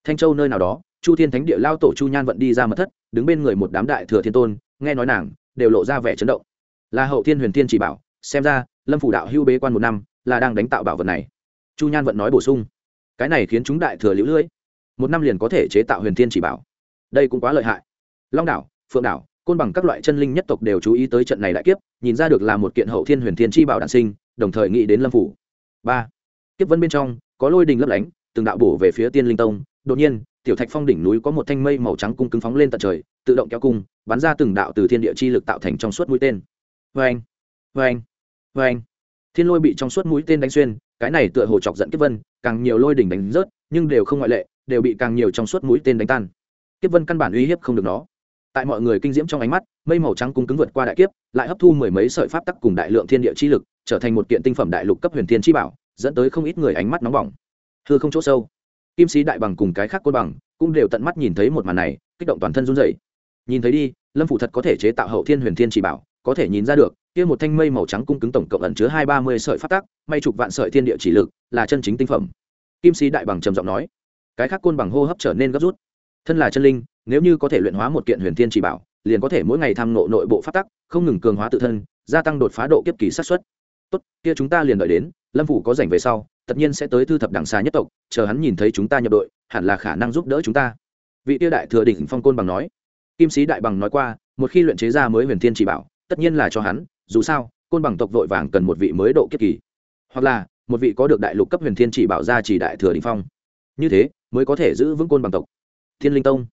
Thanh châu nơi nào đó, chu thiên thánh địa lao tổ chu nhan vận đi ra mật thất, đứng bên người một đám đại thừa thiên tôn, nghe nói nàng, đều lộ ra vẻ chấn động. Là hậu thiên huyền thiên chỉ bảo, xem ra lâm phủ đạo hưu bế quan một năm là đang đánh tạo bảo vật này chu nhan vận nói bổ sung cái này khiến chúng đại thừa lũ lưỡi một năm liền có thể chế tạo huyền thiên chỉ bảo đây cũng quá lợi hại long đảo phượng đảo côn bằng các loại chân linh nhất tộc đều chú ý tới trận này đại kiếp nhìn ra được là một kiện hậu thiên huyền thiên chi bảo đản sinh đồng thời nghĩ đến lâm phủ ba kiếp vân bên trong có lôi đình lấp lánh từng đạo bổ về phía tiên linh tông đột nhiên tiểu thạch phong đỉnh núi có một thanh mây màu trắng cung cứng phóng lên tận trời tự động kéo cung bắn ra từng đạo từ thiên địa chi lực tạo thành trong suốt mũi tên vê anh vê anh vê anh, thiên lôi bị trong suốt mũi tên đánh xuyên, cái này tựa hồ chọc giận kiếp vân, càng nhiều lôi đỉnh đánh rớt, nhưng đều không ngoại lệ, đều bị càng nhiều trong suốt mũi tên đánh tan. Kiếp vân căn bản uy hiếp không được nó. Tại mọi người kinh diễm trong ánh mắt, mây màu trắng cung cứng vượt qua đại kiếp, lại hấp thu mười mấy sợi pháp tắc cùng đại lượng thiên địa chi lực, trở thành một kiện tinh phẩm đại lục cấp huyền thiên chi bảo, dẫn tới không ít người ánh mắt nóng bỏng. Thưa không chỗ sâu, kim sĩ đại bằng cùng cái khác côn bằng cũng đều tận mắt nhìn thấy một màn này, kích động toàn thân run rẩy. Nhìn thấy đi, lâm phủ thật có thể chế tạo hậu thiên huyền thiên chỉ bảo có thể nhìn ra được, kia một thanh mây màu trắng cung cứng tổng cộng ẩn chứa hai ba mươi sợi phát tác may chục vạn sợi thiên địa chỉ lực, là chân chính tinh phẩm. Kim sĩ đại bằng trầm giọng nói. Cái khác côn bằng hô hấp trở nên gấp rút. Thân là chân linh, nếu như có thể luyện hóa một kiện huyền thiên chỉ bảo, liền có thể mỗi ngày tham nộ nội bộ phát tắc, không ngừng cường hóa tự thân, gia tăng đột phá độ kiếp kỳ sát xuất tốt, kia chúng ta liền đợi đến, lâm phủ có rảnh về sau, tất nhiên sẽ tới thư thập đằng xa nhất tộc, chờ hắn nhìn thấy chúng ta nhập đội, hẳn là khả năng giúp đỡ chúng ta. Vị tiêu đại thừa đỉnh phong côn bằng nói. Kim sĩ đại bằng nói qua, một khi luyện chế ra mới huyền thiên chỉ bảo tất nhiên là cho hắn, dù sao, côn bằng tộc vội vàng cần một vị mới độ kiếp kỳ. Hoặc là, một vị có được đại lục cấp huyền thiên chỉ bảo ra chỉ đại thừa đình phong. Như thế, mới có thể giữ vững côn bằng tộc. Thiên linh tông.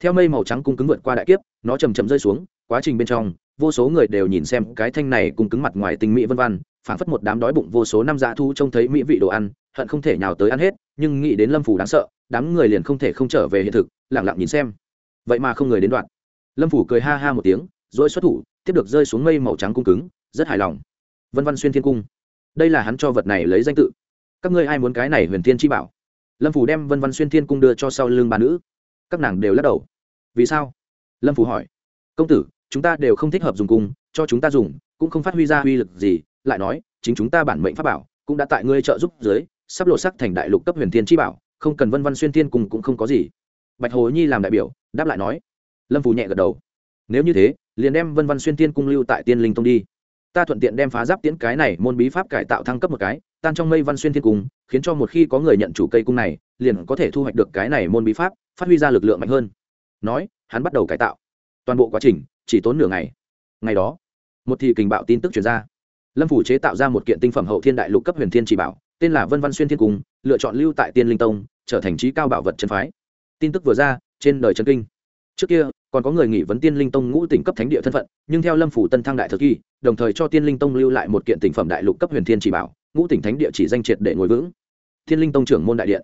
Theo mây màu trắng cung cứng vượt qua đại kiếp, nó chầm chầm rơi xuống, quá trình bên trong, vô số người đều nhìn xem cái thanh này cung cứng mặt ngoài tình mỹ vân văn phảng phất một đám đói bụng vô số năm dã thu trông thấy mỹ vị đồ ăn, hận không thể nào tới ăn hết, nhưng nghĩ đến lâm phủ đáng sợ, đám người liền không thể không trở về hiện thực lẳng lặng nhìn xem. Vậy mà không người đến đoạn. Lâm phủ cười ha ha một tiếng, rồi xuất thủ tiếp được rơi xuống mây màu trắng cung cứng, rất hài lòng. Vân văn xuyên thiên cung. Đây là hắn cho vật này lấy danh tự. Các ngươi ai muốn cái này huyền thiên chi bảo? Lâm phủ đem vân văn xuyên thiên cung đưa cho sau lưng bà nữ. Các nàng đều lắc đầu. Vì sao? Lâm phủ hỏi. Công tử, chúng ta đều không thích hợp dùng cung, cho chúng ta dùng, cũng không phát huy ra uy lực gì, lại nói, chính chúng ta bản mệnh pháp bảo, cũng đã tại ngươi trợ giúp dưới, sắp lộ sắc thành đại lục cấp huyền thiên chi bảo, không cần vân văn xuyên thiên cung cũng không có gì. Bạch hồ nhi làm đại biểu, đáp lại nói. Lâm phủ nhẹ gật đầu. Nếu như thế liền đem vân văn xuyên thiên cung lưu tại tiên linh tông đi. Ta thuận tiện đem phá giáp tiễn cái này môn bí pháp cải tạo thăng cấp một cái, tan trong mây văn xuyên thiên cung, khiến cho một khi có người nhận chủ cây cung này, liền có thể thu hoạch được cái này môn bí pháp, phát huy ra lực lượng mạnh hơn. Nói, hắn bắt đầu cải tạo. Toàn bộ quá trình, chỉ tốn nửa ngày. Ngày đó, một thị kình bạo tin tức chuyển ra. Lâm phủ chế tạo ra một kiện tinh phẩm hậu thiên đại lục cấp huyền thiên chỉ bảo, tên là vân văn xuyên thiên cung, lựa chọn lưu tại tiên linh tông, trở thành trí cao bảo vật chân phái. Tin tức vừa ra, trên đời chân kinh. Trước kia còn có người nghỉ vấn tiên linh tông ngũ tỉnh cấp thánh địa thân phận, nhưng theo lâm phủ tân thăng đại thực kỳ, đồng thời cho tiên linh tông lưu lại một kiện tỉnh phẩm đại lục cấp huyền thiên chỉ bảo, ngũ tỉnh thánh địa chỉ danh triệt để ngồi vững. Thiên linh tông trưởng môn đại điện.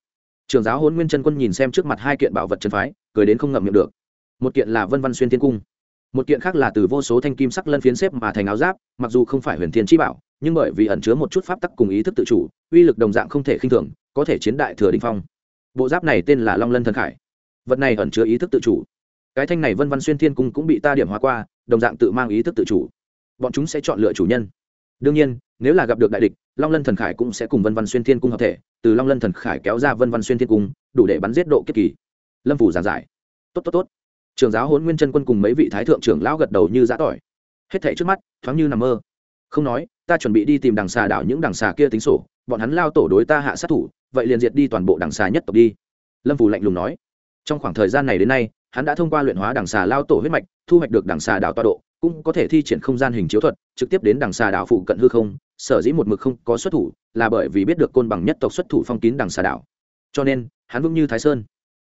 Trường giáo hôn nguyên chân quân nhìn xem trước mặt hai kiện bảo vật chân phái, cười đến không ngậm miệng được. Một kiện là vân văn xuyên thiên cung, một kiện khác là từ vô số thanh kim sắc lân phiến xếp mà thành áo giáp, mặc dù không phải huyền thiên chi bảo, nhưng bởi vì ẩn chứa một chút pháp tắc cùng ý thức tự chủ, uy lực đồng dạng không thể khinh thường, có thể chiến đại thừa đình phong. Bộ giáp này tên là long lân thần khải. Vật này ẩn chứa ý thức tự chủ cái thanh này vân văn xuyên thiên cung cũng bị ta điểm hóa qua, đồng dạng tự mang ý thức tự chủ. Bọn chúng sẽ chọn lựa chủ nhân. Đương nhiên, nếu là gặp được đại địch, long lân thần khải cũng sẽ cùng vân văn xuyên thiên cung hợp thể, từ long lân thần khải kéo ra vân văn xuyên thiên cung, đủ để bắn giết độ kiếp kỳ. Lâm phủ giảng giải. Tốt tốt tốt. Trường giáo hôn nguyên chân quân cùng mấy vị thái thượng trưởng lão gật đầu như giã tỏi. Hết thảy trước mắt, thoáng như nằm mơ. Không nói, ta chuẩn bị đi tìm đằng xà đảo những đằng xà kia tính sổ, bọn hắn lao tổ đối ta hạ sát thủ, vậy liền diệt đi toàn bộ đằng xà nhất tộc đi. Lâm phủ lạnh lùng nói. Trong khoảng thời gian này đến nay hắn đã thông qua luyện hóa đằng xà lao tổ huyết mạch, thu hoạch được đằng xà đảo toa độ, cũng có thể thi triển không gian hình chiếu thuật, trực tiếp đến đằng xà đảo phụ cận hư không, sở dĩ một mực không có xuất thủ, là bởi vì biết được côn bằng nhất tộc xuất thủ phong kín đằng xà đảo. Cho nên, hắn vững như thái sơn.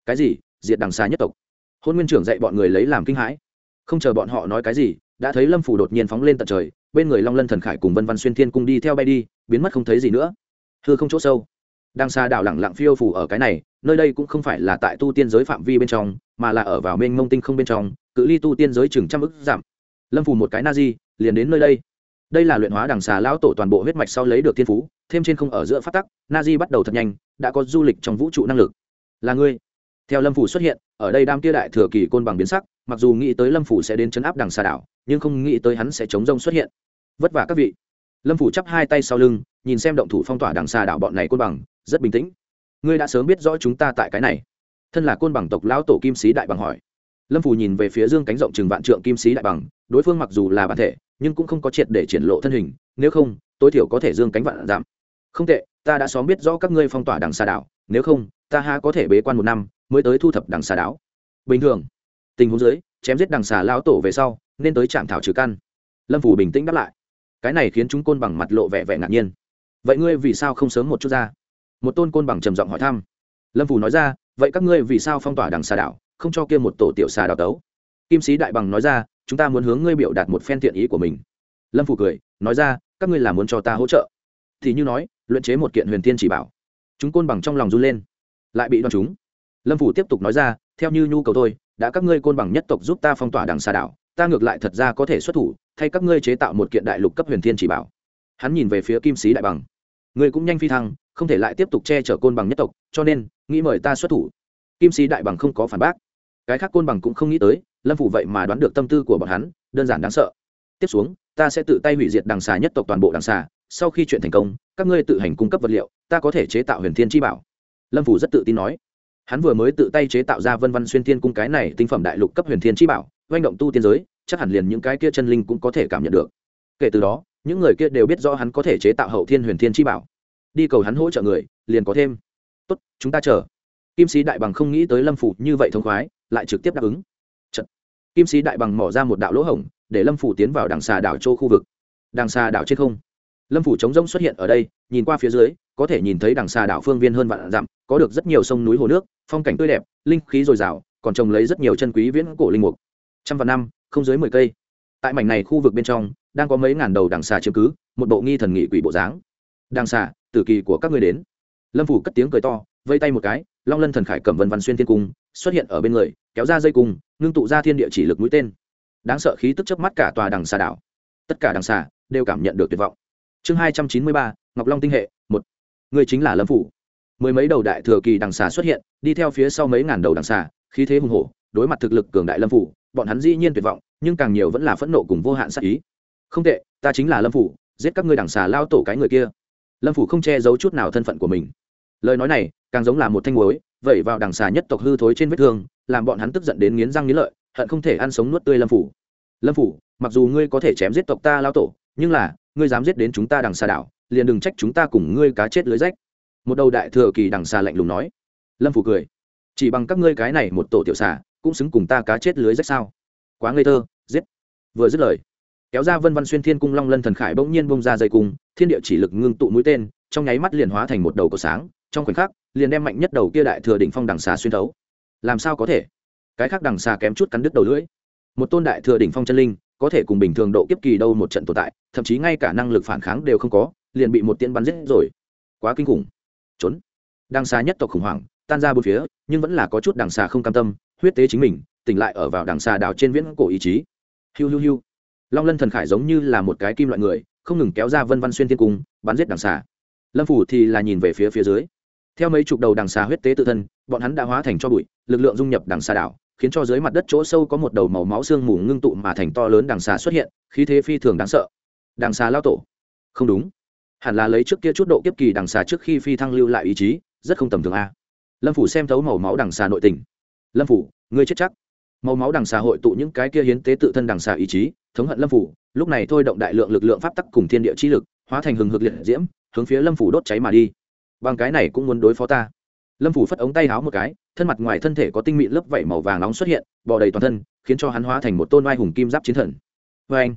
Cái gì? Diệt đằng xà nhất tộc. Hôn nguyên trưởng dạy bọn người lấy làm kinh hãi. Không chờ bọn họ nói cái gì, đã thấy lâm phủ đột nhiên phóng lên tận trời, bên người long lân thần khải cùng vân văn xuyên thiên cung đi theo bay đi, biến mất không thấy gì nữa. Hư không chỗ sâu. Đang xa đảo lẳng lặng phiêu phủ ở cái này, nơi đây cũng không phải là tại tu tiên giới phạm vi bên trong mà là ở vào mênh mông tinh không bên trong, cự ly tu tiên giới chừng trăm ức giảm lâm phủ một cái na di, liền đến nơi đây. Đây là luyện hóa đằng xà lão tổ toàn bộ huyết mạch sau lấy được thiên phú, thêm trên không ở giữa phát tắc, na di bắt đầu thật nhanh, đã có du lịch trong vũ trụ năng lực. Là ngươi. Theo lâm phủ xuất hiện, ở đây đam kia đại thừa kỳ côn bằng biến sắc, mặc dù nghĩ tới lâm phủ sẽ đến chấn áp đằng xà đảo, nhưng không nghĩ tới hắn sẽ chống rông xuất hiện. Vất vả các vị. Lâm phủ chắp hai tay sau lưng, nhìn xem động thủ phong tỏa đằng xà đảo bọn này côn bằng, rất bình tĩnh. Ngươi đã sớm biết rõ chúng ta tại cái này thân là côn bằng tộc lão tổ kim sĩ đại bằng hỏi. Lâm phù nhìn về phía dương cánh rộng chừng vạn trượng kim sĩ đại bằng, đối phương mặc dù là bản thể, nhưng cũng không có triệt để triển lộ thân hình, nếu không, tối thiểu có thể dương cánh vạn giảm. Không tệ, ta đã xóm biết rõ các ngươi phong tỏa đằng xà đảo, nếu không, ta ha có thể bế quan một năm, mới tới thu thập đằng xà đảo. Bình thường, tình huống dưới, chém giết đằng xà lão tổ về sau, nên tới trạm thảo trừ căn. Lâm phủ bình tĩnh đáp lại. Cái này khiến chúng côn bằng mặt lộ vẻ vẻ ngạc nhiên. Vậy ngươi vì sao không sớm một chút ra? Một tôn côn bằng trầm giọng hỏi thăm. Lâm phủ nói ra vậy các ngươi vì sao phong tỏa đằng xà đảo, không cho kia một tổ tiểu xà đào tấu? Kim sĩ đại bằng nói ra, chúng ta muốn hướng ngươi biểu đạt một phen thiện ý của mình. Lâm phủ cười, nói ra, các ngươi là muốn cho ta hỗ trợ. Thì như nói, luyện chế một kiện huyền thiên chỉ bảo. Chúng côn bằng trong lòng run lên, lại bị đoan chúng. Lâm phủ tiếp tục nói ra, theo như nhu cầu tôi đã các ngươi côn bằng nhất tộc giúp ta phong tỏa đằng xà đảo, ta ngược lại thật ra có thể xuất thủ, thay các ngươi chế tạo một kiện đại lục cấp huyền thiên chỉ bảo. Hắn nhìn về phía kim sĩ đại bằng. Ngươi cũng nhanh phi thăng, không thể lại tiếp tục che chở côn bằng nhất tộc, cho nên nghĩ mời ta xuất thủ. Kim sĩ đại bằng không có phản bác. Cái khác côn bằng cũng không nghĩ tới, lâm phủ vậy mà đoán được tâm tư của bọn hắn, đơn giản đáng sợ. Tiếp xuống, ta sẽ tự tay hủy diệt đằng xà nhất tộc toàn bộ đằng xà, sau khi chuyện thành công, các ngươi tự hành cung cấp vật liệu, ta có thể chế tạo huyền thiên chi bảo. Lâm phủ rất tự tin nói. Hắn vừa mới tự tay chế tạo ra vân văn xuyên thiên cung cái này tinh phẩm đại lục cấp huyền thiên chi bảo doanh động tu tiên giới, chắc hẳn liền những cái kia chân linh cũng có thể cảm nhận được. Kể từ đó, những người kia đều biết rõ hắn có thể chế tạo hậu thiên huyền thiên chi bảo. Đi cầu hắn hỗ trợ người, liền có thêm tốt, chúng ta chờ. Kim sĩ đại bằng không nghĩ tới lâm phủ như vậy thông khoái, lại trực tiếp đáp ứng. Chật. kim sĩ đại bằng mỏ ra một đạo lỗ hổng, để lâm phủ tiến vào đằng xà đảo châu khu vực. Đằng xà đảo trên không. Lâm phủ chống rông xuất hiện ở đây, nhìn qua phía dưới, có thể nhìn thấy đằng xà đảo phương viên hơn vạn dặm, có được rất nhiều sông núi hồ nước, phong cảnh tươi đẹp, linh khí dồi dào, còn trồng lấy rất nhiều chân quý viễn cổ linh mục. Trăm vạn năm, không dưới mười cây. Tại mảnh này khu vực bên trong, đang có mấy ngàn đầu đằng xà chiếm cứ, một bộ nghi thần nghị quỷ bộ dáng. Đằng xà, tử kỳ của các ngươi đến lâm phủ cất tiếng cười to, vây tay một cái, long lân thần khải cầm vân văn xuyên thiên cung, xuất hiện ở bên người, kéo ra dây cung, ngưng tụ ra thiên địa chỉ lực mũi tên. Đáng sợ khí tức chớp mắt cả tòa đằng xà đảo. Tất cả đằng xà đều cảm nhận được tuyệt vọng. Chương hai trăm chín mươi ba, ngọc long tinh hệ, một. Người chính là lâm phủ. Mười mấy đầu đại thừa kỳ đằng xà xuất hiện, đi theo phía sau mấy ngàn đầu đằng xà, khí thế hùng hổ, đối mặt thực lực cường đại lâm phủ, bọn hắn dĩ nhiên tuyệt vọng, nhưng càng nhiều vẫn là phẫn nộ cùng vô hạn sát ý. Không tệ, ta chính là lâm phủ, giết các ngươi đằng xà lao tổ cái người kia. Lâm phủ không che giấu chút nào thân phận của mình lời nói này, càng giống là một thanh muối, vẩy vào đằng xà nhất tộc hư thối trên vết thương, làm bọn hắn tức giận đến nghiến răng nghiến lợi, hận không thể ăn sống nuốt tươi lâm phủ. Lâm phủ, mặc dù ngươi có thể chém giết tộc ta lao tổ, nhưng là, ngươi dám giết đến chúng ta đằng xà đảo, liền đừng trách chúng ta cùng ngươi cá chết lưới rách. Một đầu đại thừa kỳ đằng xà lạnh lùng nói. Lâm phủ cười. Chỉ bằng các ngươi cái này một tổ tiểu xà, cũng xứng cùng ta cá chết lưới rách sao? Quá ngây thơ, giết. Vừa dứt lời, kéo ra vân văn xuyên thiên cung long lân thần khải bỗng nhiên bông ra dây cung, thiên địa chỉ lực ngưng tụ mũi tên, trong nháy mắt liền hóa thành một đầu cầu sáng trong khoảnh khắc, liền đem mạnh nhất đầu kia đại thừa đỉnh phong đằng xà xuyên thấu. Làm sao có thể? Cái khác đằng xà kém chút cắn đứt đầu lưỡi. Một tôn đại thừa đỉnh phong chân linh, có thể cùng bình thường độ kiếp kỳ đâu một trận tồn tại, thậm chí ngay cả năng lực phản kháng đều không có, liền bị một tiên bắn giết rồi. Quá kinh khủng. Trốn. Đằng xà nhất tộc khủng hoảng, tan ra bốn phía, nhưng vẫn là có chút đằng xà không cam tâm, huyết tế chính mình, tỉnh lại ở vào đằng xà đảo trên viễn cổ ý chí. Hiu hiu hiu. Long lân thần khải giống như là một cái kim loại người, không ngừng kéo ra vân văn xuyên thiên cung, bắn giết đằng xà. Lâm phủ thì là nhìn về phía phía dưới theo mấy chục đầu đằng xà huyết tế tự thân, bọn hắn đã hóa thành cho bụi, lực lượng dung nhập đằng xà đảo, khiến cho dưới mặt đất chỗ sâu có một đầu màu máu xương mù ngưng tụ mà thành to lớn đằng xà xuất hiện, khí thế phi thường đáng sợ. Đằng xà lao tổ. Không đúng. Hẳn là lấy trước kia chút độ kiếp kỳ đằng xà trước khi phi thăng lưu lại ý chí, rất không tầm thường a. Lâm phủ xem thấu màu máu đằng xà nội tình. Lâm phủ, ngươi chết chắc. Màu máu đằng xà hội tụ những cái kia hiến tế tự thân đằng xà ý chí, thống hận lâm phủ, lúc này thôi động đại lượng lực lượng pháp tắc cùng thiên địa chi lực, hóa thành hừng hực liệt diễm, hướng phía lâm phủ đốt cháy mà đi bằng cái này cũng muốn đối phó ta. Lâm phủ phất ống tay háo một cái, thân mặt ngoài thân thể có tinh mịn lớp vảy màu vàng nóng xuất hiện, bò đầy toàn thân, khiến cho hắn hóa thành một tôn oai hùng kim giáp chiến thần. Vê anh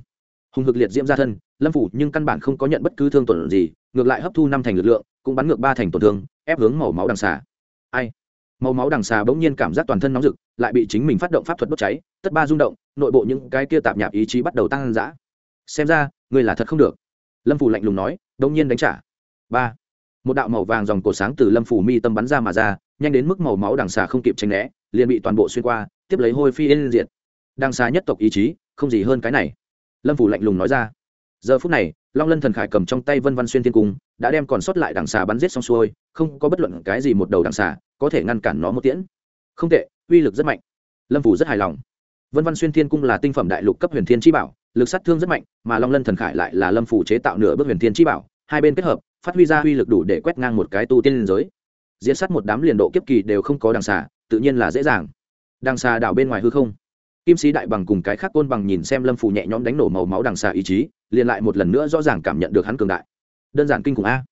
hùng hực liệt diễm ra thân, lâm phủ nhưng căn bản không có nhận bất cứ thương tổn gì, ngược lại hấp thu năm thành lực lượng, cũng bắn ngược ba thành tổn thương, ép hướng màu máu đằng xà. Ai? Màu máu đằng xà bỗng nhiên cảm giác toàn thân nóng rực, lại bị chính mình phát động pháp thuật đốt cháy, tất ba rung động, nội bộ những cái kia tạp nhạp ý chí bắt đầu tăng dã. Xem ra người là thật không được. Lâm phủ lạnh lùng nói đông nhiên đánh trả. Ba một đạo màu vàng dòng cổ sáng từ lâm phủ mi tâm bắn ra mà ra, nhanh đến mức màu máu đằng xà không kịp tranh né, liền bị toàn bộ xuyên qua, tiếp lấy hôi phi yên diệt. Đằng xà nhất tộc ý chí, không gì hơn cái này. Lâm phủ lạnh lùng nói ra. Giờ phút này, long lân thần khải cầm trong tay vân văn xuyên thiên cung, đã đem còn sót lại đằng xà bắn giết xong xuôi, không có bất luận cái gì một đầu đằng xà có thể ngăn cản nó một tiễn. Không tệ, uy lực rất mạnh. Lâm phủ rất hài lòng. Vân văn xuyên thiên cung là tinh phẩm đại lục cấp huyền thiên chi bảo, lực sát thương rất mạnh, mà long lân thần khải lại là lâm phủ chế tạo nửa bước huyền thiên chi bảo, hai bên kết hợp phát huy ra uy lực đủ để quét ngang một cái tu tiên liên giới. Diễn sát một đám liền độ kiếp kỳ đều không có đằng xà, tự nhiên là dễ dàng. Đằng xà đảo bên ngoài hư không. Kim sĩ đại bằng cùng cái khác côn bằng nhìn xem lâm phủ nhẹ nhõm đánh nổ màu máu đằng xà ý chí, liền lại một lần nữa rõ ràng cảm nhận được hắn cường đại. Đơn giản kinh khủng a.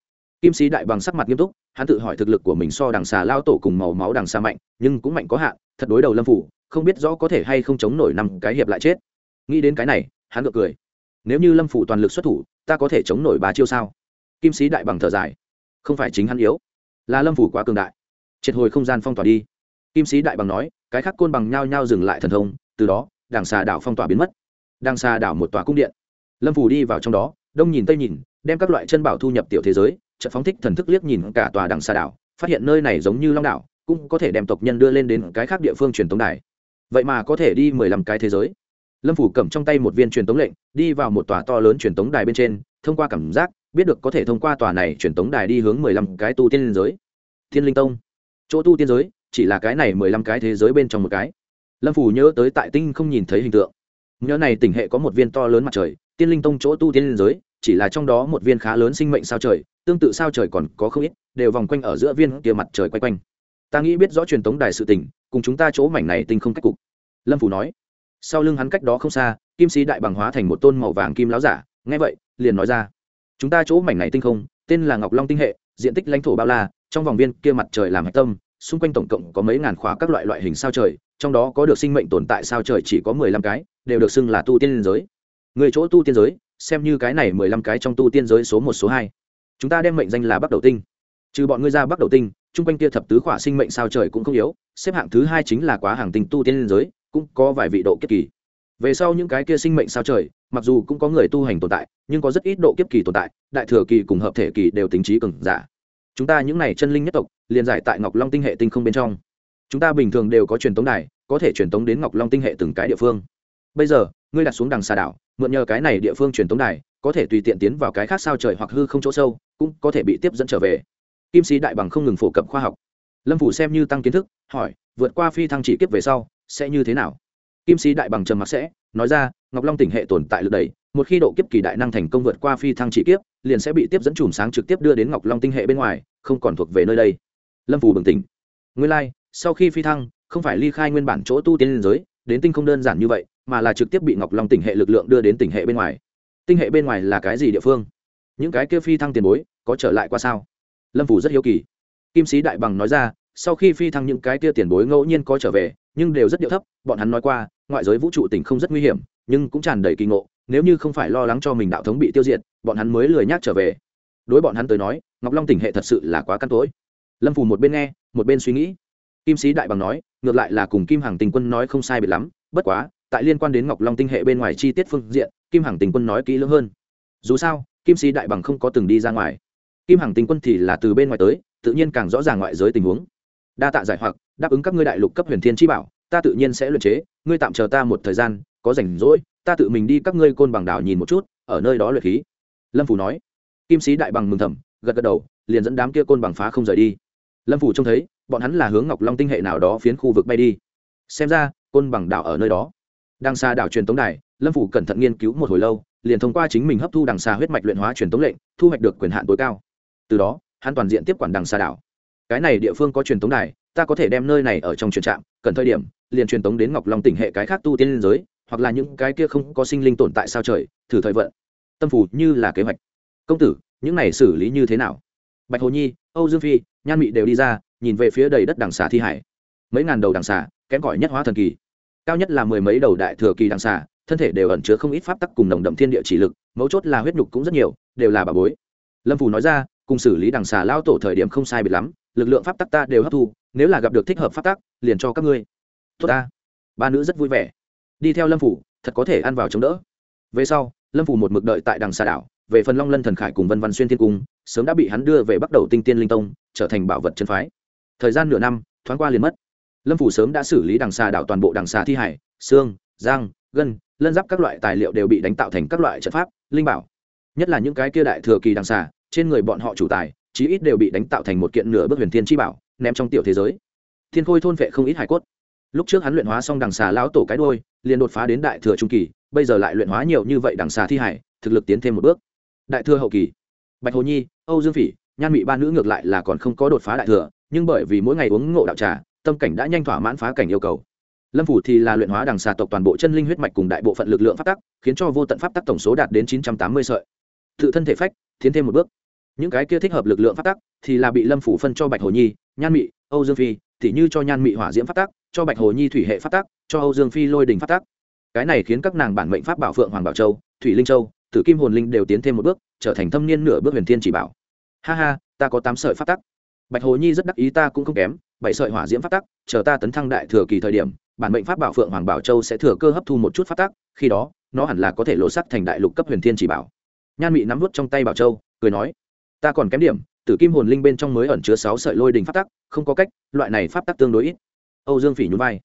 Kim sĩ đại bằng sắc mặt nghiêm túc, hắn tự hỏi thực lực của mình so đằng xà lao tổ cùng màu máu đằng xà mạnh, nhưng cũng mạnh có hạn, thật đối đầu lâm phủ không biết rõ có thể hay không chống nổi năm cái hiệp lại chết. Nghĩ đến cái này, hắn ngược cười. Nếu như lâm phủ toàn lực xuất thủ, ta có thể chống nổi bà chiêu sao? Kim sĩ đại bằng thở dài. Không phải chính hắn yếu, là lâm phủ quá cường đại. Triệt hồi không gian phong tỏa đi. Kim sĩ đại bằng nói, cái khác côn bằng nhao nhao dừng lại thần thông, từ đó, đằng xà đảo phong tỏa biến mất. Đằng xà đảo một tòa cung điện. Lâm phủ đi vào trong đó, đông nhìn tây nhìn, đem các loại chân bảo thu nhập tiểu thế giới trận phóng thích thần thức liếc nhìn cả tòa đằng xà đảo, phát hiện nơi này giống như long đảo, cũng có thể đem tộc nhân đưa lên đến cái khác địa phương truyền tống đài. Vậy mà có thể đi mười lăm cái thế giới. Lâm phủ cầm trong tay một viên truyền tống lệnh, đi vào một tòa to lớn truyền tống đài bên trên, thông qua cảm giác biết được có thể thông qua tòa này truyền tống đài đi hướng mười lăm cái tu tiên liên giới. Thiên linh tông. Chỗ tu tiên giới chỉ là cái này mười lăm cái thế giới bên trong một cái. Lâm phủ nhớ tới tại tinh không nhìn thấy hình tượng. Nhớ này tỉnh hệ có một viên to lớn mặt trời tiên linh tông chỗ tu tiên liên giới chỉ là trong đó một viên khá lớn sinh mệnh sao trời, tương tự sao trời còn có không ít, đều vòng quanh ở giữa viên kia mặt trời quay quanh. Ta nghĩ biết rõ truyền tống đài sự tình, cùng chúng ta chỗ mảnh này tinh không cách cục. Lâm phủ nói. Sau lưng hắn cách đó không xa, kim sĩ đại bằng hóa thành một tôn màu vàng kim láo giả, nghe vậy, liền nói ra chúng ta chỗ mảnh này tinh không, tên là ngọc long tinh hệ, diện tích lãnh thổ bao la, trong vòng viên kia mặt trời làm hạch tâm, xung quanh tổng cộng có mấy ngàn khóa các loại loại hình sao trời, trong đó có được sinh mệnh tồn tại sao trời chỉ có mười lăm cái, đều được xưng là tu tiên giới. Người chỗ tu tiên giới, xem như cái này mười lăm cái trong tu tiên giới số một, số hai. Chúng ta đem mệnh danh là bắt đầu tinh. Trừ bọn ngươi ra bắt đầu tinh, chung quanh kia thập tứ khỏa sinh mệnh sao trời cũng không yếu, xếp hạng thứ hai chính là quá hàng tinh tu tiên giới, cũng có vài vị độ kiết kỳ. Về sau những cái kia sinh mệnh sao trời mặc dù cũng có người tu hành tồn tại, nhưng có rất ít độ kiếp kỳ tồn tại, đại thừa kỳ cùng hợp thể kỳ đều tính trí cường giả. Chúng ta những này chân linh nhất tộc, liền giải tại ngọc long tinh hệ tinh không bên trong. Chúng ta bình thường đều có truyền tống đài, có thể truyền tống đến ngọc long tinh hệ từng cái địa phương. Bây giờ, ngươi đặt xuống đằng xà đảo, mượn nhờ cái này địa phương truyền tống đài, có thể tùy tiện tiến vào cái khác sao trời hoặc hư không chỗ sâu, cũng có thể bị tiếp dẫn trở về. Kim sĩ đại bằng không ngừng phổ cập khoa học. Lâm phủ xem như tăng kiến thức, hỏi, vượt qua phi thăng chỉ kiếp về sau, sẽ như thế nào? Kim sĩ đại bằng trầm mặc sẽ nói ra ngọc long tỉnh hệ tồn tại lực đầy một khi độ kiếp kỳ đại năng thành công vượt qua phi thăng chỉ kiếp liền sẽ bị tiếp dẫn chùm sáng trực tiếp đưa đến ngọc long tinh hệ bên ngoài không còn thuộc về nơi đây. Lâm phù bừng tỉnh. Nguyên lai、like, sau khi phi thăng không phải ly khai nguyên bản chỗ tu tiên liên giới đến tinh không đơn giản như vậy mà là trực tiếp bị ngọc long tỉnh hệ lực lượng đưa đến tỉnh hệ bên ngoài. Tinh hệ bên ngoài là cái gì địa phương? Những cái kia phi thăng tiền bối có trở lại qua sao? Lâm phủ rất hiếu kỳ. Kim sĩ đại bằng nói ra sau khi phi thăng những cái kia tiền bối ngẫu nhiên có trở về nhưng đều rất điệu thấp, bọn hắn nói qua, ngoại giới vũ trụ tỉnh không rất nguy hiểm, nhưng cũng tràn đầy kỳ ngộ, nếu như không phải lo lắng cho mình đạo thống bị tiêu diệt, bọn hắn mới lười nhác trở về. Đối bọn hắn tới nói, ngọc long tỉnh hệ thật sự là quá căn tối. Lâm Phù một bên nghe, một bên suy nghĩ. Kim sĩ đại bằng nói, ngược lại là cùng kim hằng tình quân nói không sai biệt lắm, bất quá, tại liên quan đến ngọc long tinh hệ bên ngoài chi tiết phương diện, kim hằng tình quân nói kỹ lưỡng hơn. Dù sao, kim sĩ đại bằng không có từng đi ra ngoài. Kim hằng tình quân thì là từ bên ngoài tới, tự nhiên càng rõ ràng ngoại giới tình huống. Đa tạ giải hoặc đáp ứng các ngươi đại lục cấp huyền thiên chi bảo, ta tự nhiên sẽ luyện chế, ngươi tạm chờ ta một thời gian, có rảnh rỗi, ta tự mình đi các ngươi côn bằng đảo nhìn một chút, ở nơi đó luyện khí. Lâm phủ nói. Kim sĩ đại bằng mừng thầm, gật gật đầu, liền dẫn đám kia côn bằng phá không rời đi. Lâm phủ trông thấy, bọn hắn là hướng ngọc long tinh hệ nào đó phiến khu vực bay đi. Xem ra, côn bằng đảo ở nơi đó. Đang xa đảo truyền tống đài, lâm phủ cẩn thận nghiên cứu một hồi lâu, liền thông qua chính mình hấp thu đằng xa huyết mạch luyện hóa truyền tống lệnh, thu hoạch được quyền hạn tối cao. Từ đó, hắn toàn diện tiếp quản đằng xa đảo. Cái này địa phương có truyền tống đài ta có thể đem nơi này ở trong truyền trạm, cần thời điểm, liền truyền tống đến ngọc long tỉnh hệ cái khác tu tiên liên giới, hoặc là những cái kia không có sinh linh tồn tại sao trời, thử thời vận. Tâm phủ như là kế hoạch. Công tử, những này xử lý như thế nào? Bạch hồ nhi, âu dương phi, nhan mị đều đi ra, nhìn về phía đầy đất đằng xà thi hải. Mấy ngàn đầu đằng xà, kém cỏi nhất hóa thần kỳ. Cao nhất là mười mấy đầu đại thừa kỳ đằng xà, thân thể đều ẩn chứa không ít pháp tắc cùng nồng đậm thiên địa chỉ lực, mấu chốt là huyết nhục cũng rất nhiều, đều là bà bối. Lâm phù nói ra, cùng xử lý đằng xà lao tổ thời điểm không sai biệt lắm lực lượng pháp tắc ta đều hấp thu, nếu là gặp được thích hợp pháp tắc, liền cho các ngươi. Tốt ta. Ba nữ rất vui vẻ. Đi theo lâm phủ, thật có thể ăn vào chống đỡ. Về sau, lâm phủ một mực đợi tại đằng xà đảo, về phần long lân thần khải cùng vân văn xuyên thiên cung, sớm đã bị hắn đưa về bắt đầu tinh tiên linh tông, trở thành bảo vật chân phái. Thời gian nửa năm, thoáng qua liền mất. Lâm phủ sớm đã xử lý đằng xà đảo toàn bộ đằng xà thi hải, xương, giang, gân, lân giáp các loại tài liệu đều bị đánh tạo thành các loại trận pháp, linh bảo. Nhất là những cái kia đại thừa kỳ đằng xà, trên người bọn họ chủ tài chí ít đều bị đánh tạo thành một kiện nửa bước huyền thiên chi bảo, ném trong tiểu thế giới. Thiên khôi thôn vệ không ít hải cốt. Lúc trước hắn luyện hóa xong đằng xà lão tổ cái đôi liền đột phá đến đại thừa trung kỳ, bây giờ lại luyện hóa nhiều như vậy đằng xà thi hải, thực lực tiến thêm một bước. Đại thừa hậu kỳ. Bạch hồ nhi, âu dương phỉ, nhan mị ba nữ ngược lại là còn không có đột phá đại thừa, nhưng bởi vì mỗi ngày uống ngộ đạo trà, tâm cảnh đã nhanh thỏa mãn phá cảnh yêu cầu. Lâm phủ thì là luyện hóa đằng xà tộc toàn bộ chân linh huyết mạch cùng đại bộ phận lực lượng pháp tắc, khiến cho vô tận pháp tắc tổng số đạt đến chín trăm tám mươi sợi. Tự thân thể phách, tiến thêm một bước những cái kia thích hợp lực lượng phát tắc thì là bị lâm phủ phân cho bạch hồ nhi, nhan mị, âu dương phi thì như cho nhan mị hỏa diễm phát tắc, cho bạch hồ nhi thủy hệ phát tắc, cho âu dương phi lôi đình phát tắc. Cái này khiến các nàng bản mệnh pháp bảo phượng hoàng bảo châu, thủy linh châu, tử kim hồn linh đều tiến thêm một bước, trở thành thâm niên nửa bước huyền thiên chỉ bảo. Ha ha, ta có tám sợi phát tắc. Bạch hồ nhi rất đắc ý, ta cũng không kém, bảy sợi hỏa diễm phát tắc, chờ ta tấn thăng đại thừa kỳ thời điểm, bản mệnh pháp bảo phượng hoàng bảo châu sẽ thừa cơ hấp thu một chút phát tắc, khi đó, nó hẳn là có thể lộ sắc thành đại lục cấp huyền thiên chỉ bảo. Nhan mị nắm vút trong tay bảo châu, cười nói ta còn kém điểm, tử kim hồn linh bên trong mới ẩn chứa sáu sợi lôi đình pháp tắc, không có cách, loại này pháp tắc tương đối ít. Âu dương phỉ nhún vai.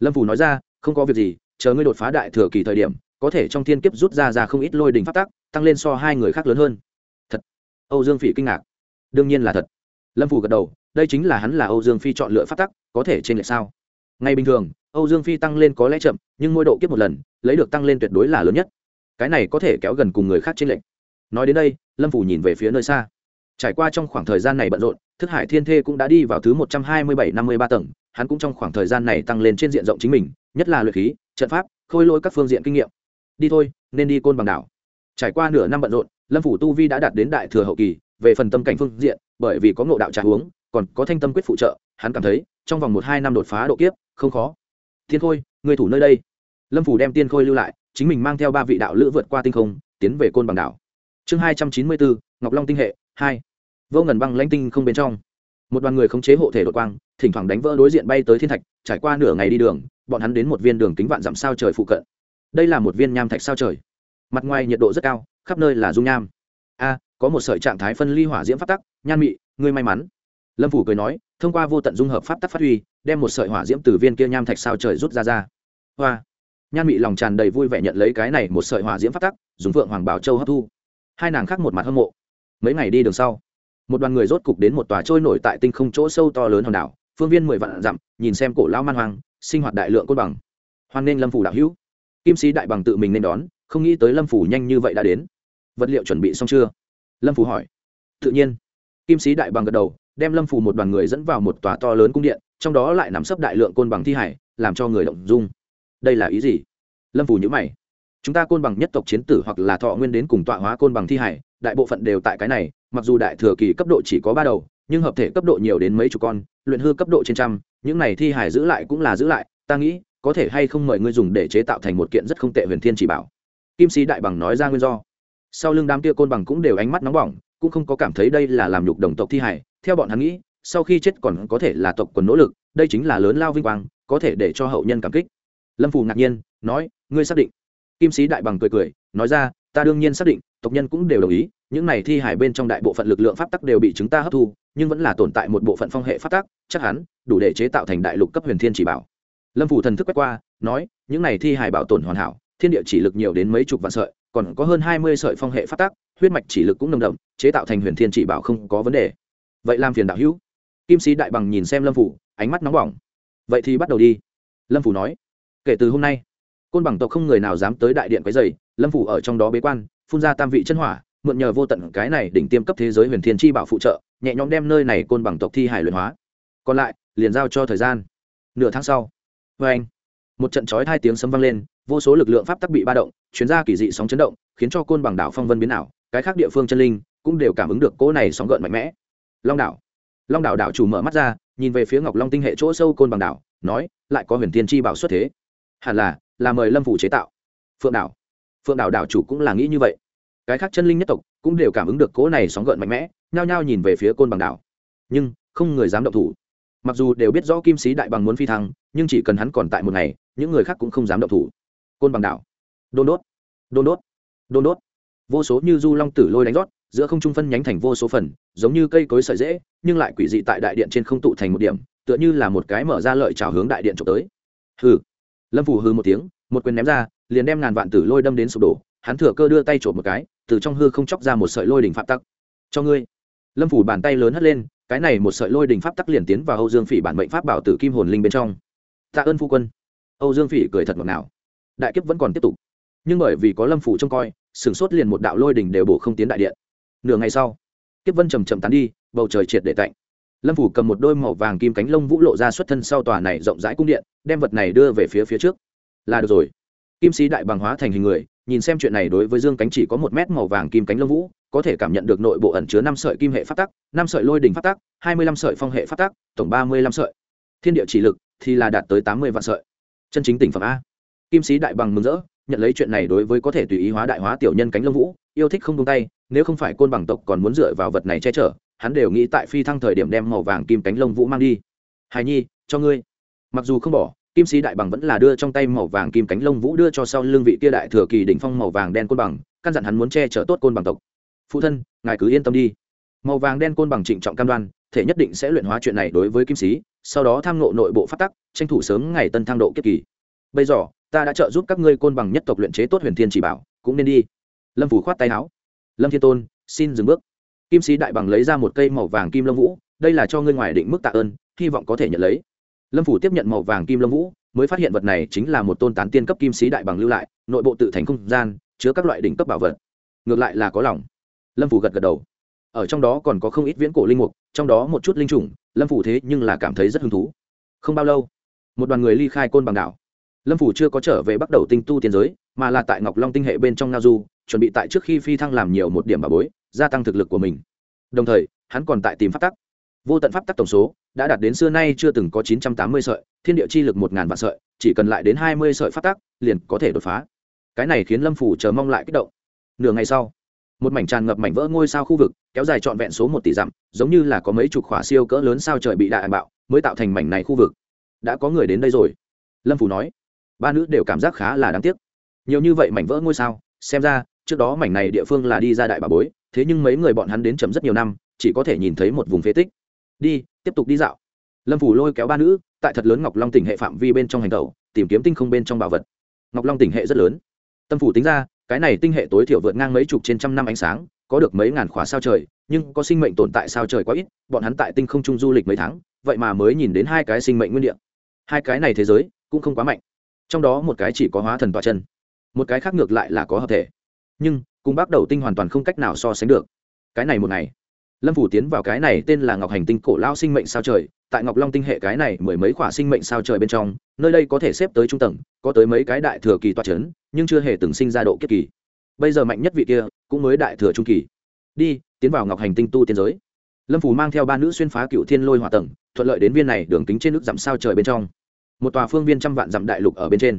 Lâm phủ nói ra, không có việc gì, chờ ngươi đột phá đại thừa kỳ thời điểm, có thể trong thiên kiếp rút ra ra không ít lôi đình pháp tắc, tăng lên so hai người khác lớn hơn. Thật. Âu dương phỉ kinh ngạc. Đương nhiên là thật. Lâm phủ gật đầu, đây chính là hắn là âu dương phi chọn lựa pháp tắc, có thể trên lệch sao? Ngay bình thường, âu dương phi tăng lên có lẽ chậm, nhưng mỗi độ kiếp một lần, lấy được tăng lên tuyệt đối là lớn nhất. Cái này có thể kéo gần cùng người khác trên lệch. Nói đến đây, lâm phủ nhìn về phía nơi xa trải qua trong khoảng thời gian này bận rộn, thức hải thiên thê cũng đã đi vào thứ một trăm hai mươi bảy năm mươi ba tầng, hắn cũng trong khoảng thời gian này tăng lên trên diện rộng chính mình, nhất là luyện khí, trận pháp, khôi lỗi các phương diện kinh nghiệm. Đi thôi, nên đi côn bằng đảo. Trải qua nửa năm bận rộn, lâm phủ tu vi đã đạt đến đại thừa hậu kỳ, về phần tâm cảnh phương diện, bởi vì có ngộ đạo trà uống, còn có thanh tâm quyết phụ trợ, hắn cảm thấy, trong vòng một hai năm đột phá độ kiếp, không khó. Thiên khôi, người thủ nơi đây. Lâm phủ đem tiên khôi lưu lại, chính mình mang theo ba vị đạo lữ vượt qua tinh không, tiến về côn bằng đảo. Chương hai trăm chín mươi bốn, ngọc long tinh hệ hai. Vô ngần băng lãnh tinh không bên trong. Một đoàn người khống chế hộ thể đột quang, thỉnh thoảng đánh vỡ đối diện bay tới thiên thạch, trải qua nửa ngày đi đường, bọn hắn đến một viên đường kính vạn dặm sao trời phụ cận. Đây là một viên nham thạch sao trời. Mặt ngoài nhiệt độ rất cao, khắp nơi là dung nham. A, có một sợi trạng thái phân ly hỏa diễm pháp tắc, nhan mị, ngươi may mắn. Lâm phủ cười nói, thông qua vô tận dung hợp pháp tắc phát huy, đem một sợi hỏa diễm từ viên kia nham thạch sao trời rút ra ra. Hoa. Nhan mị lòng tràn đầy vui vẻ nhận lấy cái này một sợi hỏa diễm pháp tắc, dùng vượng hoàng bảo châu hấp thu. Hai nàng khác một mặt hâm mộ mấy ngày đi đường sau, một đoàn người rốt cục đến một tòa trôi nổi tại tinh không chỗ sâu to lớn hòn đảo, phương viên mười vạn dặm, nhìn xem cổ lão man hoang, sinh hoạt đại lượng côn bằng. Hoan nên lâm phủ đạo hữu. Kim sĩ đại bằng tự mình nên đón, không nghĩ tới lâm phủ nhanh như vậy đã đến. Vật liệu chuẩn bị xong chưa? Lâm phủ hỏi. Tự nhiên. Kim sĩ đại bằng gật đầu, đem lâm phủ một đoàn người dẫn vào một tòa to lớn cung điện, trong đó lại nắm sấp đại lượng côn bằng thi hải, làm cho người động dung. Đây là ý gì? Lâm phủ nhữ mày. Chúng ta côn bằng nhất tộc chiến tử hoặc là thọ nguyên đến cùng tọa hóa côn bằng thi hải đại bộ phận đều tại cái này, mặc dù đại thừa kỳ cấp độ chỉ có ba đầu, nhưng hợp thể cấp độ nhiều đến mấy chục con, luyện hư cấp độ trên trăm, những này thi hải giữ lại cũng là giữ lại, ta nghĩ, có thể hay không mời ngươi dùng để chế tạo thành một kiện rất không tệ huyền thiên chỉ bảo. Kim sĩ đại bằng nói ra nguyên do. Sau lưng đám kia côn bằng cũng đều ánh mắt nóng bỏng, cũng không có cảm thấy đây là làm nhục đồng tộc thi hải theo bọn hắn nghĩ, sau khi chết còn có thể là tộc quần nỗ lực, đây chính là lớn lao vinh quang, có thể để cho hậu nhân cảm kích. Lâm phù ngạc nhiên, nói, ngươi xác định? Kim sĩ đại bằng cười cười, nói ra ta đương nhiên xác định, tộc nhân cũng đều đồng ý, những này thi hải bên trong đại bộ phận lực lượng pháp tắc đều bị chúng ta hấp thu, nhưng vẫn là tồn tại một bộ phận phong hệ pháp tắc, chắc hẳn, đủ để chế tạo thành đại lục cấp huyền thiên chỉ bảo. Lâm phủ thần thức quét qua, nói, những này thi hải bảo tồn hoàn hảo, thiên địa chỉ lực nhiều đến mấy chục vạn sợi, còn có hơn hai mươi sợi phong hệ pháp tắc, huyết mạch chỉ lực cũng nồng đậm, chế tạo thành huyền thiên chỉ bảo không có vấn đề. Vậy làm phiền đạo hữu. Kim sĩ đại bằng nhìn xem lâm phủ ánh mắt nóng bỏng. Vậy thì bắt đầu đi. Lâm phủ nói, kể từ hôm nay, côn bằng tộc không người nào dám tới đại điện quấy dày lâm phủ ở trong đó bế quan, phun ra tam vị chân hỏa, mượn nhờ vô tận cái này đỉnh tiêm cấp thế giới huyền thiên chi bảo phụ trợ, nhẹ nhõm đem nơi này côn bằng tộc thi hải luyện hóa. Còn lại, liền giao cho thời gian. Nửa tháng sau vê anh, một trận chói hai tiếng sấm vang lên, vô số lực lượng pháp tắc bị ba động, chuyến ra kỳ dị sóng chấn động, khiến cho côn bằng đảo phong vân biến ảo, cái khác địa phương chân linh cũng đều cảm ứng được cỗ này sóng gợn mạnh mẽ. Long đảo long đảo đảo chủ mở mắt ra, nhìn về phía ngọc long tinh hệ chỗ sâu côn bằng đảo, nói, lại có huyền thiên chi bảo xuất thế. Hẳn là là mời lâm phủ chế tạo. Phượng đảo phượng đảo đảo chủ cũng là nghĩ như vậy. Cái khác chân linh nhất tộc cũng đều cảm ứng được cỗ này sóng gợn mạnh mẽ, nhao nhao nhìn về phía côn bằng đảo. Nhưng, không người dám động thủ. Mặc dù đều biết rõ kim sĩ đại bằng muốn phi thăng, nhưng chỉ cần hắn còn tại một ngày, những người khác cũng không dám động thủ. Côn bằng đảo. Đôn đốt. Đôn đốt. Đôn đốt. Vô số như du long tử lôi đánh rót, giữa không trung phân nhánh thành vô số phần, giống như cây cối sợi dễ, nhưng lại quỷ dị tại đại điện trên không tụ thành một điểm, tựa như là một cái mở ra lợi trào hướng đại điện trộm tới. Hừ. Lâm phủ hư một tiếng, một quyền ném ra liền đem ngàn vạn tử lôi đâm đến sụp đổ, hắn thừa cơ đưa tay trộm một cái, từ trong hư không chóc ra một sợi lôi đỉnh pháp tắc. Cho ngươi. Lâm phủ bàn tay lớn hất lên, cái này một sợi lôi đỉnh pháp tắc liền tiến vào âu dương phỉ bản mệnh pháp bảo tử kim hồn linh bên trong. Tạ ơn phu quân. Âu dương phỉ cười thật ngọt ngào. Đại kiếp vẫn còn tiếp tục. Nhưng bởi vì có lâm phủ trông coi sửng sốt liền một đạo lôi đỉnh đều bổ không tiến đại điện. Nửa ngày sau, kiếp vân chầm chậm tán đi, bầu trời triệt để tạnh. Lâm phủ cầm một đôi màu vàng kim cánh lông vũ lộ ra xuất thân sau tòa này rộng rãi cung điện, đem vật này đưa về phía phía trước. Là được rồi kim sĩ đại bằng hóa thành hình người, nhìn xem chuyện này đối với dương cánh chỉ có một mét màu vàng kim cánh lông vũ, có thể cảm nhận được nội bộ ẩn chứa năm sợi kim hệ phát tắc, năm sợi lôi đình phát tắc, hai mươi lăm sợi phong hệ phát tắc, tổng ba mươi lăm sợi. Thiên địa chỉ lực thì là đạt tới tám mươi vạn sợi. Chân chính tỉnh phẩm a. Kim sĩ đại bằng mừng rỡ, nhận lấy chuyện này đối với có thể tùy ý hóa đại hóa tiểu nhân cánh lông vũ, yêu thích không tung tay, nếu không phải côn bằng tộc còn muốn dựa vào vật này che chở, hắn đều nghĩ tại phi thăng thời điểm đem màu vàng kim cánh lông vũ mang đi. Hài nhi, cho ngươi. Mặc dù không bỏ kim sĩ đại bằng vẫn là đưa trong tay màu vàng kim cánh lông vũ đưa cho sau lưng vị kia đại thừa kỳ đỉnh phong màu vàng đen côn bằng, căn dặn hắn muốn che chở tốt côn bằng tộc. Phụ thân, ngài cứ yên tâm đi. Màu vàng đen côn bằng trịnh trọng cam đoan, thể nhất định sẽ luyện hóa chuyện này đối với kim sĩ, sau đó tham ngộ nội bộ phát tắc, tranh thủ sớm ngày tân thăng độ kiếp kỳ. Bây giờ, ta đã trợ giúp các ngươi côn bằng nhất tộc luyện chế tốt huyền thiên chỉ bảo, cũng nên đi. Lâm phủ khoát tay áo. Lâm thiên tôn, xin dừng bước. Kim sĩ đại bằng lấy ra một cây màu vàng kim lông vũ, đây là cho ngươi ngoài định mức tạ ơn, hy vọng có thể nhận lấy lâm phủ tiếp nhận màu vàng kim lâm vũ, mới phát hiện vật này chính là một tôn tán tiên cấp kim sĩ đại bằng lưu lại, nội bộ tự thành không gian, chứa các loại đỉnh cấp bảo vật. Ngược lại là có lòng. Lâm phủ gật gật đầu. Ở trong đó còn có không ít viễn cổ linh mục, trong đó một chút linh chủng lâm phủ thế nhưng là cảm thấy rất hứng thú. Không bao lâu, một đoàn người ly khai côn bằng đảo. Lâm phủ chưa có trở về bắt đầu tinh tu tiến giới, mà là tại ngọc long tinh hệ bên trong ngao du, chuẩn bị tại trước khi phi thăng làm nhiều một điểm bà bối, gia tăng thực lực của mình. Đồng thời, hắn còn tại tìm phát tắc vô tận pháp tắc tổng số đã đạt đến xưa nay chưa từng có chín trăm tám mươi sợi, thiên địa chi lực một ngàn vạn sợi, chỉ cần lại đến hai mươi sợi pháp tắc, liền có thể đột phá. Cái này khiến lâm phủ chờ mong lại kích động. Nửa ngày sau, một mảnh tràn ngập mảnh vỡ ngôi sao khu vực, kéo dài trọn vẹn số một tỷ dặm, giống như là có mấy chục khỏa siêu cỡ lớn sao trời bị đại bạo, mới tạo thành mảnh này khu vực. Đã có người đến đây rồi. Lâm phủ nói, ba nữ đều cảm giác khá là đáng tiếc. Nhiều như vậy mảnh vỡ ngôi sao, xem ra, trước đó mảnh này địa phương là đi ra đại bà bối, thế nhưng mấy người bọn hắn đến chấm rất nhiều năm, chỉ có thể nhìn thấy một vùng phế tích đi, tiếp tục đi dạo. Lâm phủ lôi kéo ba nữ, tại thật lớn ngọc long tỉnh hệ phạm vi bên trong hành tàu tìm kiếm tinh không bên trong bảo vật. Ngọc long tỉnh hệ rất lớn. Tâm phủ tính ra, cái này tinh hệ tối thiểu vượt ngang mấy chục trên trăm năm ánh sáng, có được mấy ngàn khóa sao trời, nhưng có sinh mệnh tồn tại sao trời quá ít, bọn hắn tại tinh không trung du lịch mấy tháng, vậy mà mới nhìn đến hai cái sinh mệnh nguyên địa. Hai cái này thế giới, cũng không quá mạnh. Trong đó một cái chỉ có hóa thần tọa chân, một cái khác ngược lại là có hợp thể. Nhưng, cùng bắt đầu tinh hoàn toàn không cách nào so sánh được. Cái này một ngày lâm phủ tiến vào cái này tên là ngọc hành tinh cổ lao sinh mệnh sao trời, tại ngọc long tinh hệ cái này mười mấy khỏa sinh mệnh sao trời bên trong, nơi đây có thể xếp tới trung tầng, có tới mấy cái đại thừa kỳ toa c h ấ n nhưng chưa hề từng sinh ra độ kiếp kỳ. Bây giờ mạnh nhất vị kia, cũng mới đại thừa trung kỳ. Đi, tiến vào ngọc hành tinh tu tiên giới. Lâm phủ mang theo ba nữ xuyên phá cựu thiên lôi hòa tầng, thuận lợi đến viên này đường kính trên nước dặm sao trời bên trong. Một tòa phương viên trăm vạn dặm đại lục ở bên trên.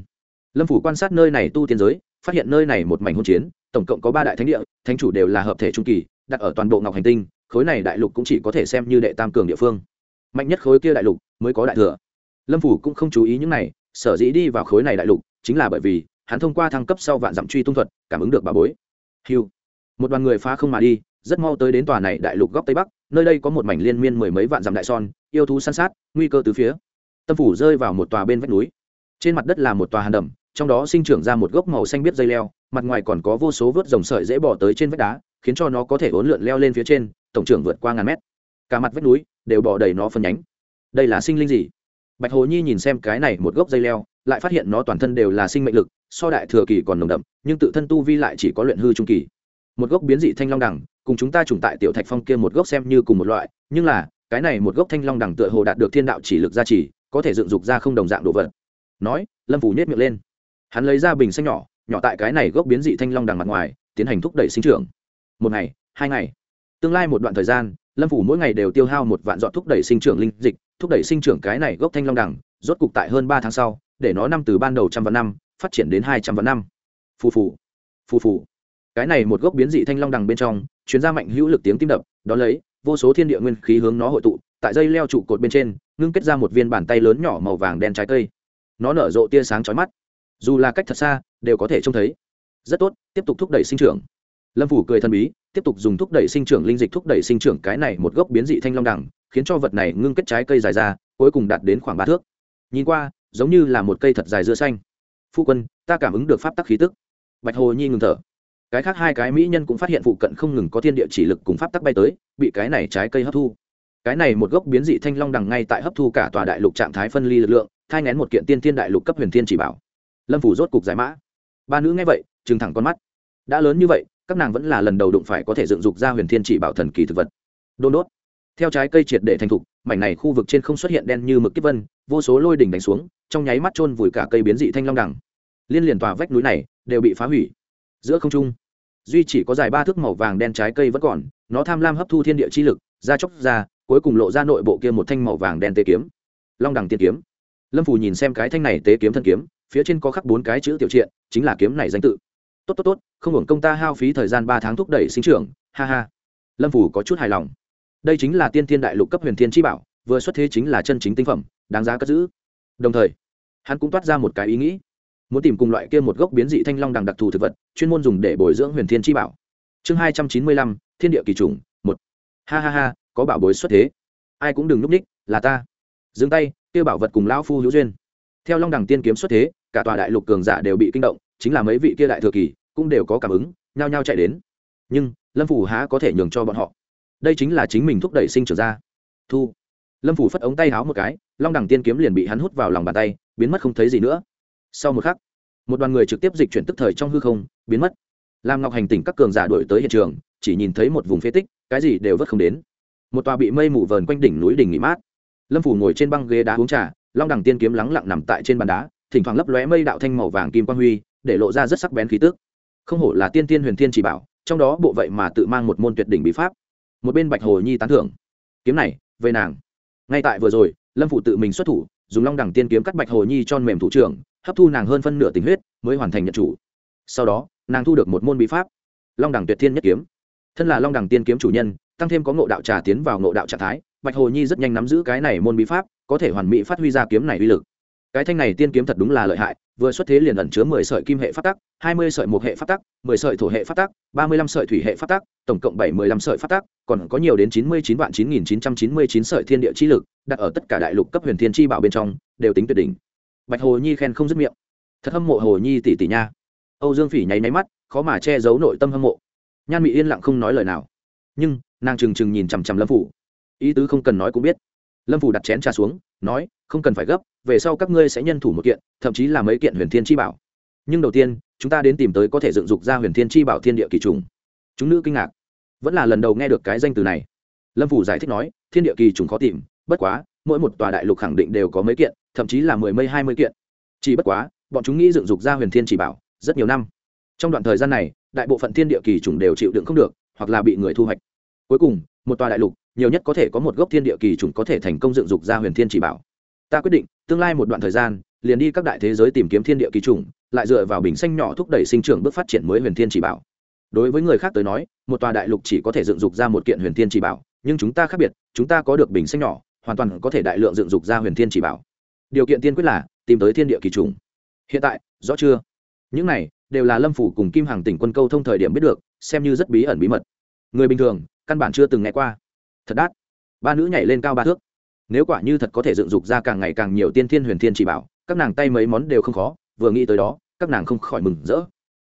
Lâm phủ quan sát nơi này tu tiên giới, phát hiện nơi này một mảnh hôn chiến, tổng cộng có ba đại thánh địa, thánh chủ đều là hợp thể trung kỳ, đặt ở toàn bộ ngọc hành tinh khối này đại lục cũng chỉ có thể xem như đệ tam cường địa phương. Mạnh nhất khối kia đại lục mới có đại thừa. Lâm phủ cũng không chú ý những này, sở dĩ đi vào khối này đại lục chính là bởi vì hắn thông qua thăng cấp sau vạn dặm truy tung thuật cảm ứng được bà bối. Hiu một đoàn người phá không mà đi, rất mau tới đến tòa này đại lục góc tây bắc, nơi đây có một mảnh liên miên mười mấy vạn dặm đại son, yêu thú săn sát, nguy cơ từ phía. Tâm phủ rơi vào một tòa bên vách núi. Trên mặt đất là một tòa hàn đầm, trong đó sinh trưởng ra một gốc màu xanh biết dây leo, mặt ngoài còn có vô số vớt dòng sợi dễ bỏ tới trên vách đá, khiến cho nó có thể ốn lượn leo lên phía trên tổng trưởng vượt qua ngàn mét. Cả mặt vách núi đều bỏ đầy nó phân nhánh. Đây là sinh linh gì? Bạch hồ nhi nhìn xem cái này một gốc dây leo, lại phát hiện nó toàn thân đều là sinh mệnh lực, so đại thừa kỳ còn nồng đậm, nhưng tự thân tu vi lại chỉ có luyện hư trung kỳ. Một gốc biến dị thanh long đẳng cùng chúng ta trùng tại tiểu thạch phong kia một gốc xem như cùng một loại, nhưng là, cái này một gốc thanh long đẳng tựa hồ đạt được thiên đạo chỉ lực gia trì, có thể dựng dục ra không đồng dạng đồ vật. Nói, lâm phủ nhét miệng lên. Hắn lấy ra bình xanh nhỏ nhỏ tại cái này gốc biến dị thanh long đằng mặt ngoài, tiến hành thúc đẩy sinh trưởng. Một ngày, hai ngày tương lai một đoạn thời gian, lâm phủ mỗi ngày đều tiêu hao một vạn dọn thúc đẩy sinh trưởng linh dịch, thúc đẩy sinh trưởng cái này gốc thanh long đẳng rốt cục tại hơn ba tháng sau, để nó năm từ ban đầu trăm vạn năm, phát triển đến hai trăm vạn năm. Phù phù phù phù. Cái này một gốc biến dị thanh long đằng bên trong chuyến ra mạnh hữu lực tiếng tim đập Đón lấy, vô số thiên địa nguyên khí hướng nó hội tụ, tại dây leo trụ cột bên trên, ngưng kết ra một viên bàn tay lớn nhỏ màu vàng đen trái cây. Nó nở rộ tia sáng chói mắt. Dù là cách thật xa, đều có thể trông thấy. Rất tốt, tiếp tục thúc đẩy sinh trưởng. Lâm phủ cười thần bí tiếp tục dùng thúc đẩy sinh trưởng linh dịch thúc đẩy sinh trưởng cái này một gốc biến dị thanh long đẳng khiến cho vật này ngưng kết trái cây dài ra, cuối cùng đạt đến khoảng ba thước. Nhìn qua, giống như là một cây thật dài dưa xanh. Phu quân, ta cảm ứng được pháp tắc khí tức. Bạch hồ nhi ngừng thở. Cái khác hai cái mỹ nhân cũng phát hiện phụ cận không ngừng có thiên địa chỉ lực cùng pháp tắc bay tới, bị cái này trái cây hấp thu. Cái này một gốc biến dị thanh long đằng ngay tại hấp thu cả tòa đại lục trạng thái phân ly lực lượng, thai ngén một kiện tiên thiên đại lục cấp huyền thiên chỉ bảo. Lâm phủ rốt cục giải mã. Ba nữ nghe vậy chừng thẳng con mắt. Đã lớn như vậy các nàng vẫn là lần đầu đụng phải có thể dựng dục ra huyền thiên chỉ bảo thần kỳ thực vật. Đôn đốt. Theo trái cây triệt để thành thục, mảnh này khu vực trên không xuất hiện đen như mực kiếp vân, vô số lôi đỉnh đánh xuống, trong nháy mắt trôn vùi cả cây biến dị thanh long đẳng liên liền tòa vách núi này, đều bị phá hủy. Giữa không trung, duy chỉ có dài ba thước màu vàng đen trái cây vẫn còn, nó tham lam hấp thu thiên địa chi lực, ra chóc ra, cuối cùng lộ ra nội bộ kia một thanh màu vàng đen tế kiếm. Long đằng tiên kiếm. Lâm phù nhìn xem cái thanh này tế kiếm thân kiếm, phía trên có khắc bốn cái chữ tiểu triện, chính là kiếm này danh tự tốt tốt tốt, không hưởng công ta hao phí thời gian ba tháng thúc đẩy sinh trưởng, ha ha. Lâm phủ có chút hài lòng. Đây chính là tiên thiên đại lục cấp huyền thiên chi bảo, vừa xuất thế chính là chân chính tinh phẩm, đáng giá cất giữ. Đồng thời, hắn cũng toát ra một cái ý nghĩ. Muốn tìm cùng loại kia một gốc biến dị thanh long đằng đặc thù thực vật, chuyên môn dùng để bồi dưỡng huyền thiên chi bảo. Chương hai trăm chín mươi lăm, thiên địa kỳ trùng, một. Ha ha ha, có bảo bối xuất thế. Ai cũng đừng núp ních, là ta. Dừng tay, kia bảo vật cùng lão phu hữu duyên. Theo long đằng tiên kiếm xuất thế, cả tòa đại lục cường giả đều bị kinh động chính là mấy vị kia đại thừa kỳ, cũng đều có cảm ứng, nhao nhao chạy đến. Nhưng, lâm phủ há có thể nhường cho bọn họ. Đây chính là chính mình thúc đẩy sinh trưởng ra. Thu. Lâm phủ phất ống tay háo một cái, long đẳng tiên kiếm liền bị hắn hút vào lòng bàn tay, biến mất không thấy gì nữa. Sau một khắc, một đoàn người trực tiếp dịch chuyển tức thời trong hư không, biến mất. Làm ngọc hành tỉnh các cường giả đổi tới hiện trường, chỉ nhìn thấy một vùng phế tích, cái gì đều vất không đến. Một tòa bị mây mù vờn quanh đỉnh núi đỉnh nghỉ mát. Lâm phủ ngồi trên băng ghế đá uống trà, long đẳng tiên kiếm lắng lặng nằm tại trên bàn đá thỉnh thoảng lấp lóe mây đạo thanh màu vàng kim quang huy, để lộ ra rất sắc bén khí tức. Không hổ là tiên tiên huyền thiên chỉ bảo, trong đó bộ vậy mà tự mang một môn tuyệt đỉnh bí pháp. Một bên bạch hồ nhi tán thưởng, kiếm này, về nàng. Ngay tại vừa rồi, lâm phụ tự mình xuất thủ, dùng long đẳng tiên kiếm cắt bạch hồ nhi cho mềm thủ trưởng, hấp thu nàng hơn phân nửa tình huyết, mới hoàn thành nhận chủ. Sau đó, nàng thu được một môn bí pháp, long đẳng tuyệt thiên nhất kiếm. Thân là long đẳng tiên kiếm chủ nhân, tăng thêm có ngộ đạo trà tiến vào ngộ đạo trạng thái, bạch hồ nhi rất nhanh nắm giữ cái này môn bí pháp, có thể hoàn mỹ phát huy ra kiếm này uy lực cái thanh này tiên kiếm thật đúng là lợi hại, vừa xuất thế liền ẩn chứa mười sợi kim hệ phát tắc, hai mươi sợi một hệ phát tắc, mười sợi thổ hệ phát tắc, ba mươi lăm sợi thủy hệ phát tắc, tổng cộng bảy mươi lăm sợi phát tắc, còn có nhiều đến chín mươi chín vạn chín nghìn chín trăm chín mươi chín sợi thiên địa chi lực, đặt ở tất cả đại lục cấp huyền thiên chi bảo bên trong, đều tính tuyệt đỉnh. Bạch hồ nhi khen không dứt miệng. Thật hâm mộ hồ nhi tỷ tỷ nha. Âu dương phỉ nháy máy mắt, khó mà che giấu nội tâm hâm mộ. Nhan mỹ yên lặng không nói lời nào. Nhưng, nàng trừng trừng nhìn chằm chằm lâm phủ. Ý tứ không cần nói cũng biết. Lâm phủ đặt chén trà xuống, nói không cần phải gấp, về sau các ngươi sẽ nhân thủ một kiện, thậm chí là mấy kiện huyền thiên chi bảo. Nhưng đầu tiên, chúng ta đến tìm tới có thể dựng dục ra huyền thiên chi bảo thiên địa kỳ trùng. Chúng nữ kinh ngạc. Vẫn là lần đầu nghe được cái danh từ này. Lâm phủ giải thích nói, thiên địa kỳ trùng khó tìm, bất quá, mỗi một tòa đại lục khẳng định đều có mấy kiện, thậm chí là mười mấy, hai mươi kiện. Chỉ bất quá, bọn chúng nghĩ dựng dục ra huyền thiên chỉ bảo, rất nhiều năm. Trong đoạn thời gian này, đại bộ phận thiên địa kỳ trùng đều chịu đựng không được, hoặc là bị người thu hoạch. Cuối cùng, một tòa đại lục, nhiều nhất có thể có một gốc thiên địa kỳ trùng có thể thành công dựng dục ra huyền thiên chỉ bảo ta quyết định, tương lai một đoạn thời gian, liền đi các đại thế giới tìm kiếm thiên địa kỳ trùng lại dựa vào bình xanh nhỏ thúc đẩy sinh trưởng bước phát triển mới huyền thiên chỉ bảo. Đối với người khác tới nói, một tòa đại lục chỉ có thể dựng dục ra một kiện huyền thiên chỉ bảo, nhưng chúng ta khác biệt, chúng ta có được bình xanh nhỏ, hoàn toàn có thể đại lượng dựng dục ra huyền thiên chỉ bảo. Điều kiện tiên quyết là, tìm tới thiên địa kỳ trùng hiện tại, rõ chưa? Những này, đều là lâm phủ cùng kim hàng tỉnh quân câu thông thời điểm biết được, xem như rất bí ẩn bí mật. Người bình thường, căn bản chưa từng nghe qua. Thật đắt. Ba nữ nhảy lên cao ba thước nếu quả như thật có thể dựng dục ra càng ngày càng nhiều tiên thiên huyền thiên chỉ bảo, các nàng tay mấy món đều không khó, vừa nghĩ tới đó, các nàng không khỏi mừng rỡ.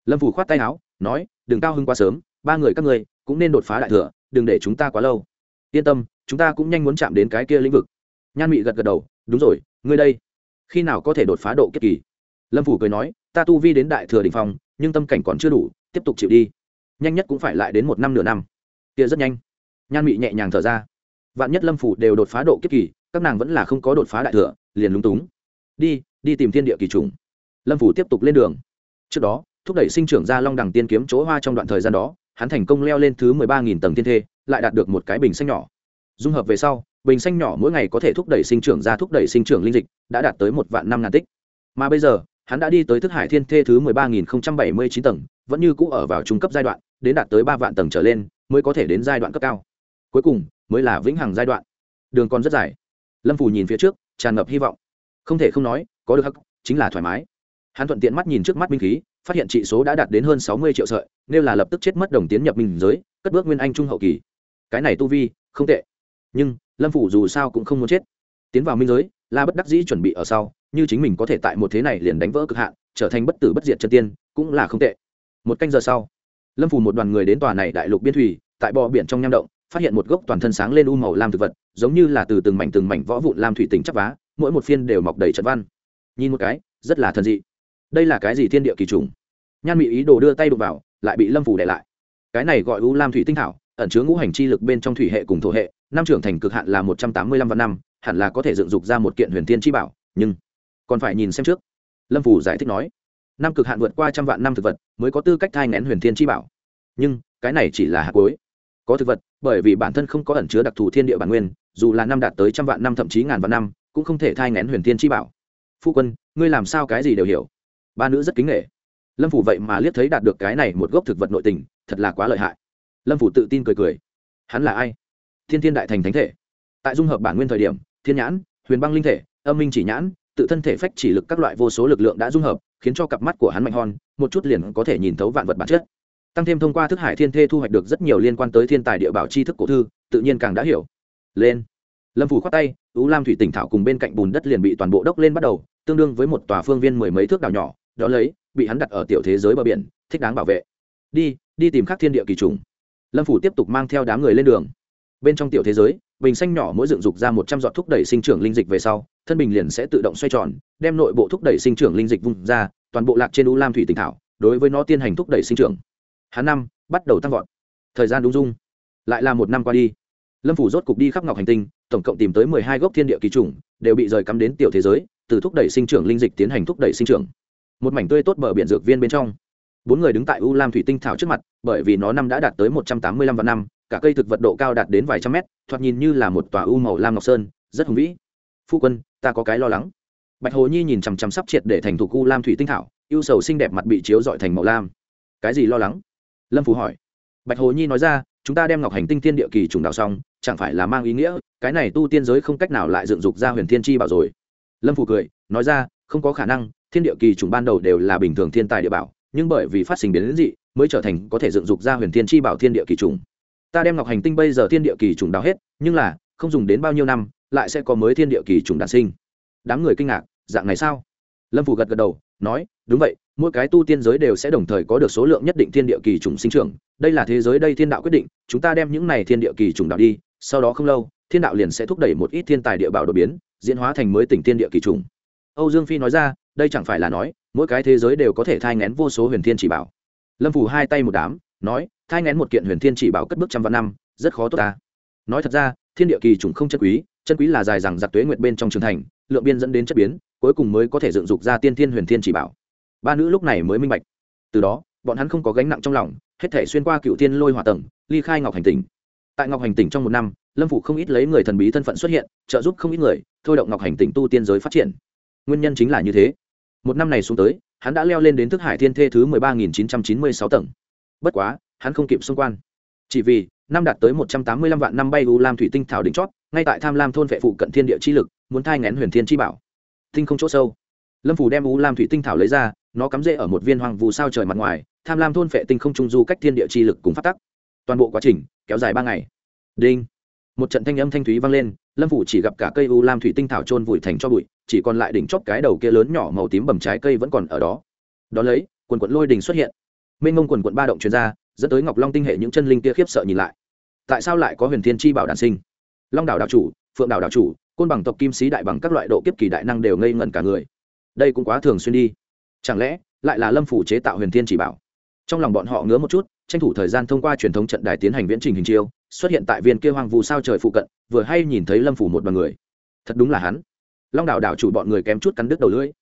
Lâm phủ khoát tay áo, nói, đừng cao hưng quá sớm, ba người các ngươi cũng nên đột phá đại thừa, đừng để chúng ta quá lâu. Yên tâm, chúng ta cũng nhanh muốn chạm đến cái kia lĩnh vực. Nhan mị gật gật đầu, đúng rồi, ngươi đây, khi nào có thể đột phá độ kiếp kỳ? Lâm phủ cười nói, ta tu vi đến đại thừa đình phong, nhưng tâm cảnh còn chưa đủ, tiếp tục chịu đi. Nhanh nhất cũng phải lại đến một năm nửa năm. Kia rất nhanh. Nhan mị nhẹ nhàng thở ra vạn nhất lâm phủ đều đột phá độ kiếp kỳ, các nàng vẫn là không có đột phá đại thừa, liền lúng túng. Đi đi tìm thiên địa kỳ trùng. Lâm phủ tiếp tục lên đường. Trước đó, thúc đẩy sinh trưởng ra long đẳng tiên kiếm chỗ hoa trong đoạn thời gian đó, hắn thành công leo lên thứ mười ba nghìn tầng tiên thê, lại đạt được một cái bình xanh nhỏ. Dung hợp về sau, bình xanh nhỏ mỗi ngày có thể thúc đẩy sinh trưởng ra thúc đẩy sinh trưởng linh dịch, đã đạt tới một vạn năm ngàn tích. Mà bây giờ, hắn đã đi tới thức hải thiên thê thứ mười ba nghìn bảy mươi chín tầng, vẫn như cũ ở vào trung cấp giai đoạn, đến đạt tới ba vạn tầng trở lên, mới có thể đến giai đoạn cấp cao cuối cùng mới là vĩnh hằng giai đoạn. Đường còn rất dài. Lâm phù nhìn phía trước, tràn ngập hy vọng. Không thể không nói, có được hắc, chính là thoải mái. Hắn thuận tiện mắt nhìn trước mắt minh khí, phát hiện trị số đã đạt đến hơn sáu mươi triệu sợi, nếu là lập tức chết mất đồng tiến nhập minh giới, cất bước nguyên anh trung hậu kỳ. Cái này tu vi, không tệ. Nhưng, lâm phủ dù sao cũng không muốn chết. Tiến vào minh giới là bất đắc dĩ chuẩn bị ở sau, như chính mình có thể tại một thế này liền đánh vỡ cực hạn, trở thành bất tử bất diệt chân tiên, cũng là không tệ. Một canh giờ sau, lâm phủ một đoàn người đến tòa này đại lục biên thủy, tại bờ biển trong nham động phát hiện một gốc toàn thân sáng lên u màu lam thực vật, giống như là từ từng mảnh từng mảnh võ vụn lam thủy tỉnh chắp vá, mỗi một phiên đều mọc đầy trận văn. Nhìn một cái, rất là thần dị. Đây là cái gì thiên địa kỳ trùng? Nhan mỹ ý đồ đưa tay đụng vào, lại bị lâm phủ để lại. Cái này gọi u lam thủy tinh thảo, ẩn chứa ngũ hành chi lực bên trong thủy hệ cùng thổ hệ, năm trưởng thành cực hạn là một trăm tám mươi lăm vạn năm, hẳn là có thể dựng dục ra một kiện huyền thiên chi bảo, nhưng còn phải nhìn xem trước. Lâm phủ giải thích nói, năm cực hạn vượt qua trăm vạn năm thực vật mới có tư cách thai ngén huyền thiên chi bảo. Nhưng, cái này chỉ là hạt cuối có thực vật, bởi vì bản thân không có ẩn chứa đặc thù thiên địa bản nguyên, dù là năm đạt tới trăm vạn năm thậm chí ngàn vạn năm, cũng không thể thai ngén huyền thiên chi bảo. Phu quân, ngươi làm sao cái gì đều hiểu? Ba nữ rất kính nghệ lâm phủ vậy mà liếc thấy đạt được cái này một gốc thực vật nội tình, thật là quá lợi hại. Lâm phủ tự tin cười cười. Hắn là ai? Thiên thiên đại thành thánh thể. Tại dung hợp bản nguyên thời điểm, thiên nhãn, huyền băng linh thể, âm minh chỉ nhãn, tự thân thể phách chỉ lực các loại vô số lực lượng đã dung hợp, khiến cho cặp mắt của hắn mạnh hòn, một chút liền có thể nhìn thấu vạn vật bản chất tăng thêm thông qua thức hải thiên thê thu hoạch được rất nhiều liên quan tới thiên tài địa bảo tri thức cổ thư, tự nhiên càng đã hiểu. Lên. Lâm phủ khoát tay ú lam thủy tỉnh thảo cùng bên cạnh bùn đất liền bị toàn bộ đốc lên bắt đầu, tương đương với một tòa phương viên mười mấy thước đảo nhỏ, đó lấy, bị hắn đặt ở tiểu thế giới bờ biển, thích đáng bảo vệ. Đi đi tìm khắc thiên địa kỳ trùng. Lâm phủ tiếp tục mang theo đám người lên đường. Bên trong tiểu thế giới, bình xanh nhỏ mỗi dựng dục ra một trăm giọt thúc đẩy sinh trưởng linh dịch về sau, thân bình liền sẽ tự động xoay tròn, đem nội bộ thúc đẩy sinh trưởng linh dịch vung ra, toàn bộ lạc trên u lam thủy tỉnh thảo, đối với nó tiến hành thúc đẩy sinh trưởng hắn năm, bắt đầu tăng vọt. Thời gian đúng dung. Lại là một năm qua đi. Lâm phủ rốt cục đi khắp ngọc hành tinh, tổng cộng tìm tới mười hai gốc thiên địa kỳ trùng đều bị rời cắm đến tiểu thế giới, từ thúc đẩy sinh trưởng linh dịch tiến hành thúc đẩy sinh trưởng. Một mảnh tươi tốt bờ biển dược viên bên trong. Bốn người đứng tại u lam thủy tinh thảo trước mặt, bởi vì nó năm đã đạt tới một trăm tám mươi lăm vạn năm, cả cây thực vật độ cao đạt đến vài trăm mét, thoạt nhìn như là một tòa u màu lam ngọc sơn, rất hùng vĩ. Phu quân, ta có cái lo lắng. Bạch hồ nhi nhìn chằm chằm sắp triệt để thành thục u lam thủy tinh thảo, ưu sầu xinh đẹp mặt bị chiếu dọi thành màu lam. Cái gì lo lắng? Lâm phù hỏi. Bạch hồ nhi nói ra, chúng ta đem ngọc hành tinh thiên địa kỳ trùng đào xong, chẳng phải là mang ý nghĩa, cái này tu tiên giới không cách nào lại dựng dục ra huyền thiên chi bảo rồi. Lâm phù cười, nói ra, không có khả năng, thiên địa kỳ trùng ban đầu đều là bình thường thiên tài địa bảo, nhưng bởi vì phát sinh biến dị, mới trở thành có thể dựng dục ra huyền thiên chi bảo thiên địa kỳ trùng. Ta đem ngọc hành tinh bây giờ thiên địa kỳ trùng đào hết, nhưng là, không dùng đến bao nhiêu năm, lại sẽ có mới thiên địa kỳ trùng đản sinh. Đám người kinh ngạc, dạng này sao? Lâm Phù gật gật đầu, nói, đúng vậy mỗi cái tu tiên giới đều sẽ đồng thời có được số lượng nhất định thiên địa kỳ trùng sinh trưởng. Đây là thế giới đây thiên đạo quyết định, chúng ta đem những này thiên địa kỳ trùng đạo đi, sau đó không lâu, thiên đạo liền sẽ thúc đẩy một ít thiên tài địa bảo đột biến, diễn hóa thành mới tỉnh thiên địa kỳ trùng. Âu dương phi nói ra, đây chẳng phải là nói, mỗi cái thế giới đều có thể thai ngén vô số huyền thiên chỉ bảo. Lâm phủ hai tay một đám, nói, thai ngén một kiện huyền thiên chỉ bảo cất bước trăm vạn năm, rất khó tốt ta. Nói thật ra, thiên địa kỳ trùng không chân quý chân quý là dài rằng giặc tuế nguyệt bên trong trường thành, lượng biên dẫn đến chất biến, cuối cùng mới có thể dựng dục ra tiên thiên huyền thiên chỉ bảo ba nữ lúc này mới minh bạch. Từ đó, bọn hắn không có gánh nặng trong lòng, hết thể xuyên qua cựu thiên lôi hòa tầng, ly khai ngọc hành tỉnh. Tại ngọc hành tỉnh trong một năm, lâm phủ không ít lấy người thần bí thân phận xuất hiện, trợ giúp không ít người, thôi động ngọc hành tỉnh tu tiên giới phát triển. Nguyên nhân chính là như thế. Một năm này xuống tới, hắn đã leo lên đến thức hải thiên thê thứ mười ba nghìn chín trăm chín mươi sáu tầng. Bất quá, hắn không kịp xung quan. Chỉ vì, năm đạt tới một trăm tám mươi lăm vạn năm bay u lam thủy tinh thảo đỉnh chót, ngay tại tham lam thôn vệ phụ cận thiên địa chi lực, muốn thai ngén huyền thiên chi bảo. Tinh không chỗ sâu lâm phủ đem u lam thủy tinh thảo lấy ra, nó cắm rễ ở một viên hoàng vù sao trời mặt ngoài, tham lam thôn phệ tinh không trung du cách thiên địa chi lực cùng phát tắc. Toàn bộ quá trình kéo dài ba ngày. Đinh. Một trận thanh âm thanh thúy vang lên, lâm phủ chỉ gặp cả cây u lam thủy tinh thảo trôn vùi thành cho bụi, chỉ còn lại đỉnh chóp cái đầu kia lớn nhỏ màu tím bầm trái cây vẫn còn ở đó. Đón lấy, quần quận lôi đình xuất hiện. Mênh mông quần quận ba động chuyên gia dẫn tới ngọc long tinh hệ những chân linh kia khiếp sợ nhìn lại. Tại sao lại có huyền thiên chi bảo đản sinh? Long đảo đảo chủ, phượng đảo đảo chủ, côn bằng tộc kim sĩ đại bằng các loại độ kiếp kỳ đại năng đều ngây ngẩn cả người đây cũng quá thường xuyên đi. Chẳng lẽ lại là lâm phủ chế tạo huyền thiên chỉ bảo? Trong lòng bọn họ ngứa một chút, tranh thủ thời gian thông qua truyền thống trận đài tiến hành viễn trình hình chiêu, xuất hiện tại viên kia hoàng vu sao trời phụ cận, vừa hay nhìn thấy lâm phủ một bằng người. Thật đúng là hắn. Long đảo đảo chủ bọn người kém chút cắn đứt đầu lưỡi.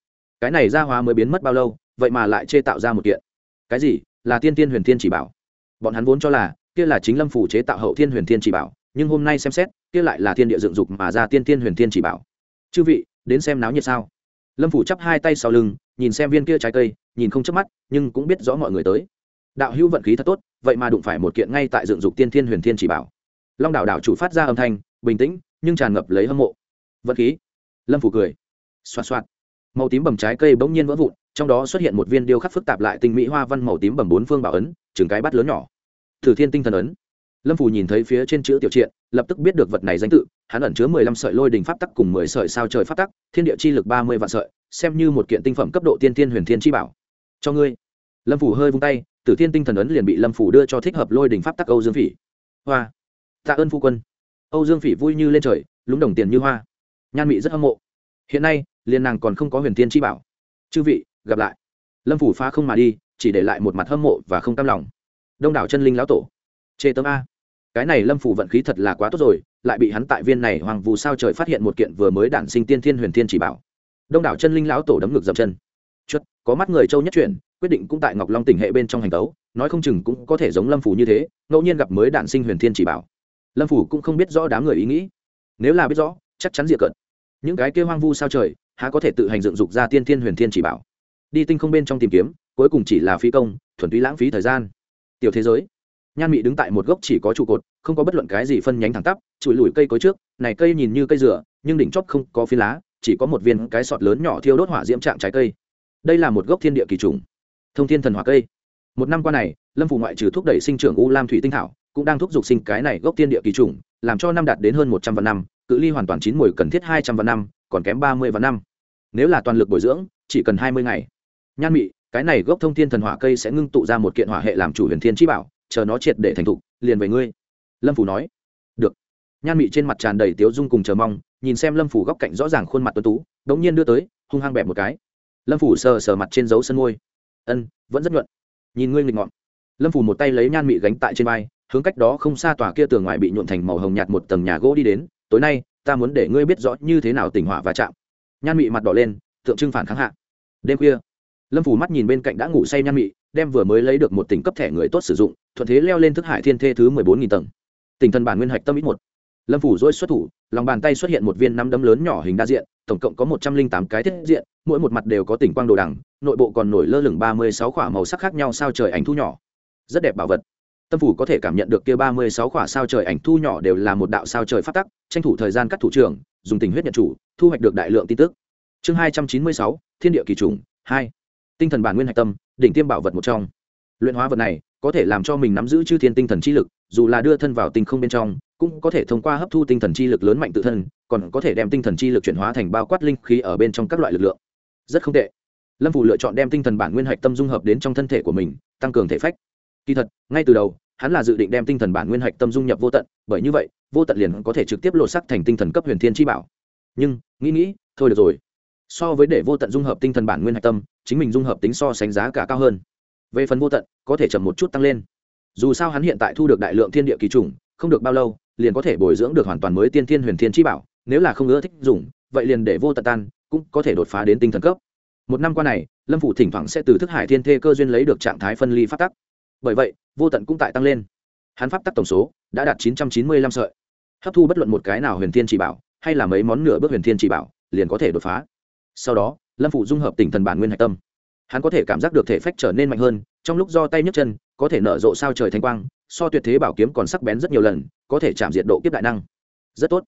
Cái này ra hóa mới biến mất bao lâu, vậy mà lại chê tạo ra một kiện. Cái gì? Là tiên tiên huyền thiên chỉ bảo. Bọn hắn vốn cho là, kia là chính lâm phủ chế tạo hậu thiên huyền thiên chỉ bảo, nhưng hôm nay xem xét, kia lại là thiên địa dựng dục mà ra tiên tiên huyền thiên chỉ bảo. Chư vị, đến xem náo nhiệt sao? Lâm phủ chắp hai tay sau lưng, nhìn xem viên kia trái cây, nhìn không chớp mắt, nhưng cũng biết rõ mọi người tới. Đạo hữu vận khí thật tốt, vậy mà đụng phải một kiện ngay tại dựng dục tiên thiên huyền thiên chỉ bảo. Long đảo đảo chủ phát ra âm thanh, bình tĩnh, nhưng tràn ngập lấy hâm mộ. Vận khí. Lâm phủ cười. Xoa xoa màu tím bầm trái cây bỗng nhiên vỡ vụn, trong đó xuất hiện một viên điêu khắc phức tạp lại tinh mỹ hoa văn màu tím bầm bốn phương bảo ấn, chừng cái bắt lớn nhỏ. Thử thiên tinh thần ấn. Lâm phủ nhìn thấy phía trên chữ tiểu triện lập tức biết được vật này danh tự, hắn ẩn chứa mười lăm sợi lôi đình pháp tắc cùng mười sợi sao trời pháp tắc, thiên địa chi lực ba mươi vạn sợi, xem như một kiện tinh phẩm cấp độ tiên tiên huyền thiên chi bảo. Cho ngươi. Lâm phủ hơi vung tay, tử thiên tinh thần ấn liền bị lâm phủ đưa cho thích hợp lôi đình pháp tắc âu dương phỉ. Hoa. Tạ ơn phu quân. Âu dương phỉ vui như lên trời, lúng đồng tiền như hoa. Nhan mị rất hâm mộ. Hiện nay liên nàng còn không có huyền thiên chi bảo. Chư vị, gặp lại. Lâm phủ phá không mà đi, chỉ để lại một mặt hâm mộ và không cam lòng. Đông đảo chân linh lão tổ. Chê tấm a cái này lâm phủ vận khí thật là quá tốt rồi, lại bị hắn tại viên này hoàng vù sao trời phát hiện một kiện vừa mới đản sinh tiên thiên huyền thiên chỉ bảo. Đông đảo chân linh lão tổ đấm ngực dập chân. Chất có mắt người châu nhất chuyển, quyết định cũng tại ngọc long tỉnh hệ bên trong hành tấu, nói không chừng cũng có thể giống lâm phủ như thế, ngẫu nhiên gặp mới đản sinh huyền thiên chỉ bảo. Lâm phủ cũng không biết rõ đám người ý nghĩ. Nếu là biết rõ, chắc chắn diệt cận. Những cái kia hoang vu sao trời, há có thể tự hành dựng dục ra tiên thiên huyền thiên chỉ bảo? Đi tinh không bên trong tìm kiếm, cuối cùng chỉ là phí công, thuần túy lãng phí thời gian. Tiểu thế giới nhan mị đứng tại một gốc chỉ có trụ cột, không có bất luận cái gì phân nhánh thẳng tắp chùi lùi cây cối trước, này cây nhìn như cây dừa, nhưng đỉnh chóp không có phi lá, chỉ có một viên cái sọt lớn nhỏ thiêu đốt hỏa diễm trạng trái cây. Đây là một gốc thiên địa kỳ trùng. Thông thiên thần hỏa cây. Một năm qua này, lâm phủ ngoại trừ thúc đẩy sinh trưởng u lam thủy tinh thảo, cũng đang thúc giục sinh cái này gốc thiên địa kỳ trùng, làm cho năm đạt đến hơn một trăm vạn năm, cự ly hoàn toàn chín mùi cần thiết hai trăm vạn năm, còn kém ba mươi vạn năm. Nếu là toàn lực bồi dưỡng, chỉ cần hai mươi ngày. Nhan mị, cái này gốc thông thiên thần hỏa cây sẽ ngưng tụ ra một kiện hỏa hệ làm chủ huyền thiên chi bảo chờ nó triệt để thành thục, liền về ngươi. Lâm phủ nói. Được. Nhan mị trên mặt tràn đầy tiếu dung cùng chờ mong, nhìn xem lâm phủ góc cạnh rõ ràng khuôn mặt tuấn tú đống nhiên đưa tới, hung hăng bẹp một cái. Lâm phủ sờ sờ mặt trên dấu sân ngôi ân, vẫn rất nhuận. Nhìn ngươi nghịch ngọn lâm phủ một tay lấy nhan mị gánh tại trên vai, hướng cách đó không xa tòa kia tường ngoài bị nhuộn thành màu hồng nhạt một tầng nhà gỗ đi đến. Tối nay, ta muốn để ngươi biết rõ như thế nào tỉnh hỏa và chạm. Nhan mị mặt đỏ lên, tượng trưng phản kháng hạ. Đêm khuya. Lâm phủ mắt nhìn bên cạnh đã ngủ say nhan mị đem vừa mới lấy được một tỉnh cấp thẻ người tốt sử dụng, thuận thế leo lên thức hải thiên thê thứ mười bốn nghìn tầng. Tỉnh thần bản nguyên hạch tâm ít một. Lâm phủ dỗi xuất thủ, lòng bàn tay xuất hiện một viên nắm đấm lớn nhỏ hình đa diện, tổng cộng có một trăm linh tám cái thiết diện, mỗi một mặt đều có tỉnh quang đồ đằng, nội bộ còn nổi lơ lửng ba mươi sáu k h ỏ a màu sắc khác nhau sao trời ảnh thu nhỏ. Rất đẹp bảo vật. Tâm phủ có thể cảm nhận được kia ba mươi sáu khỏa sao trời ảnh thu nhỏ đều là một đạo sao trời phát tắc, tranh thủ thời gian cắt thủ trưởng, dùng tình huyết nhận chủ, thu hoạch được đại lượng tin tức. Chương hai trăm chín mươi sáu, thiên địa kỳ trùng, hai. Tinh thần bản nguyên hạch tâm đỉnh tiêm bảo vật một trong. Luyện hóa vật này có thể làm cho mình nắm giữ chư thiên tinh thần chi lực, dù là đưa thân vào tinh không bên trong, cũng có thể thông qua hấp thu tinh thần chi lực lớn mạnh tự thân, còn có thể đem tinh thần chi lực chuyển hóa thành bao quát linh khí ở bên trong các loại lực lượng. Rất không tệ. Lâm phủ lựa chọn đem tinh thần bản nguyên hạch tâm dung hợp đến trong thân thể của mình, tăng cường thể phách. Kỳ thật, ngay từ đầu, hắn là dự định đem tinh thần bản nguyên hạch tâm dung nhập vô tận, bởi như vậy, vô tận liền có thể trực tiếp lột sắc thành tinh thần cấp huyền thiên chi bảo. Nhưng, nghĩ nghĩ, thôi được rồi so với để vô tận dung hợp tinh thần bản nguyên hạch tâm, chính mình dung hợp tính so sánh giá cả cao hơn. Về phần vô tận, có thể chậm một chút tăng lên. Dù sao hắn hiện tại thu được đại lượng thiên địa kỳ trùng không được bao lâu, liền có thể bồi dưỡng được hoàn toàn mới tiên thiên huyền thiên chi bảo, nếu là không ưa thích dùng, vậy liền để vô tận tan, cũng có thể đột phá đến tinh thần cấp. Một năm qua này, lâm phủ thỉnh thoảng sẽ từ thức hải thiên thê cơ duyên lấy được trạng thái phân ly phát tắc. Bởi vậy, vô tận cũng tại tăng lên. Hắn pháp tắc tổng số đã đạt chín trăm chín mươi lăm sợi. Hấp thu bất luận một cái nào huyền thiên chỉ bảo, hay là mấy món nửa bước huyền thiên chỉ bảo, liền có thể đột phá sau đó, lâm phụ dung hợp tỉnh thần bản nguyên hạch tâm. Hắn có thể cảm giác được thể phách trở nên mạnh hơn, trong lúc do tay nhấc chân, có thể nở rộ sao trời thanh quang, so tuyệt thế bảo kiếm còn sắc bén rất nhiều lần, có thể chạm diệt độ kiếp đại năng. Rất tốt.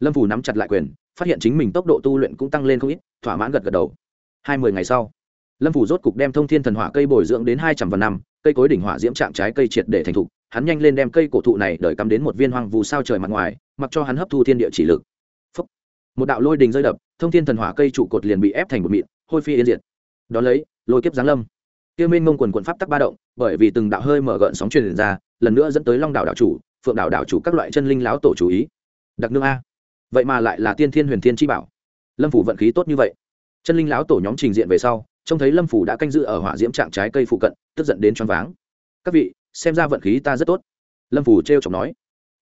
Lâm phủ nắm chặt lại quyền, phát hiện chính mình tốc độ tu luyện cũng tăng lên không ít, thỏa mãn gật gật đầu. Hai mươi ngày sau, lâm phủ rốt cục đem thông thiên thần hỏa cây bồi dưỡng đến hai trăm vạn năm, cây cối đỉnh hỏa diễm trạng trái cây triệt để thành thục, hắn nhanh lên đem cây cổ thụ này đợi cắm đến một viên hoang vù sao trời mặt ngoài, mặc cho hắn hấp thu thiên địa chỉ lực một đạo lôi đình rơi đập, thông thiên thần hỏa cây trụ cột liền bị ép thành một mịn, hôi phi yên diệt. Đón lấy, lôi kiếp giáng lâm. Kia minh mông quần quần pháp tắc ba động, bởi vì từng đạo hơi mở gợn sóng truyền ra, lần nữa dẫn tới long đảo đảo chủ, phượng đảo đảo chủ các loại chân linh láo tổ chú ý. Đặc nương a. Vậy mà lại là tiên thiên huyền thiên chi bảo. Lâm phủ vận khí tốt như vậy. Chân linh láo tổ nhóm trình diện về sau, trông thấy lâm phủ đã canh giữ ở hỏa diễm trạng trái cây phụ cận, tức giận đến choáng váng. Các vị, xem ra vận khí ta rất tốt. Lâm phủ t r chọc nói.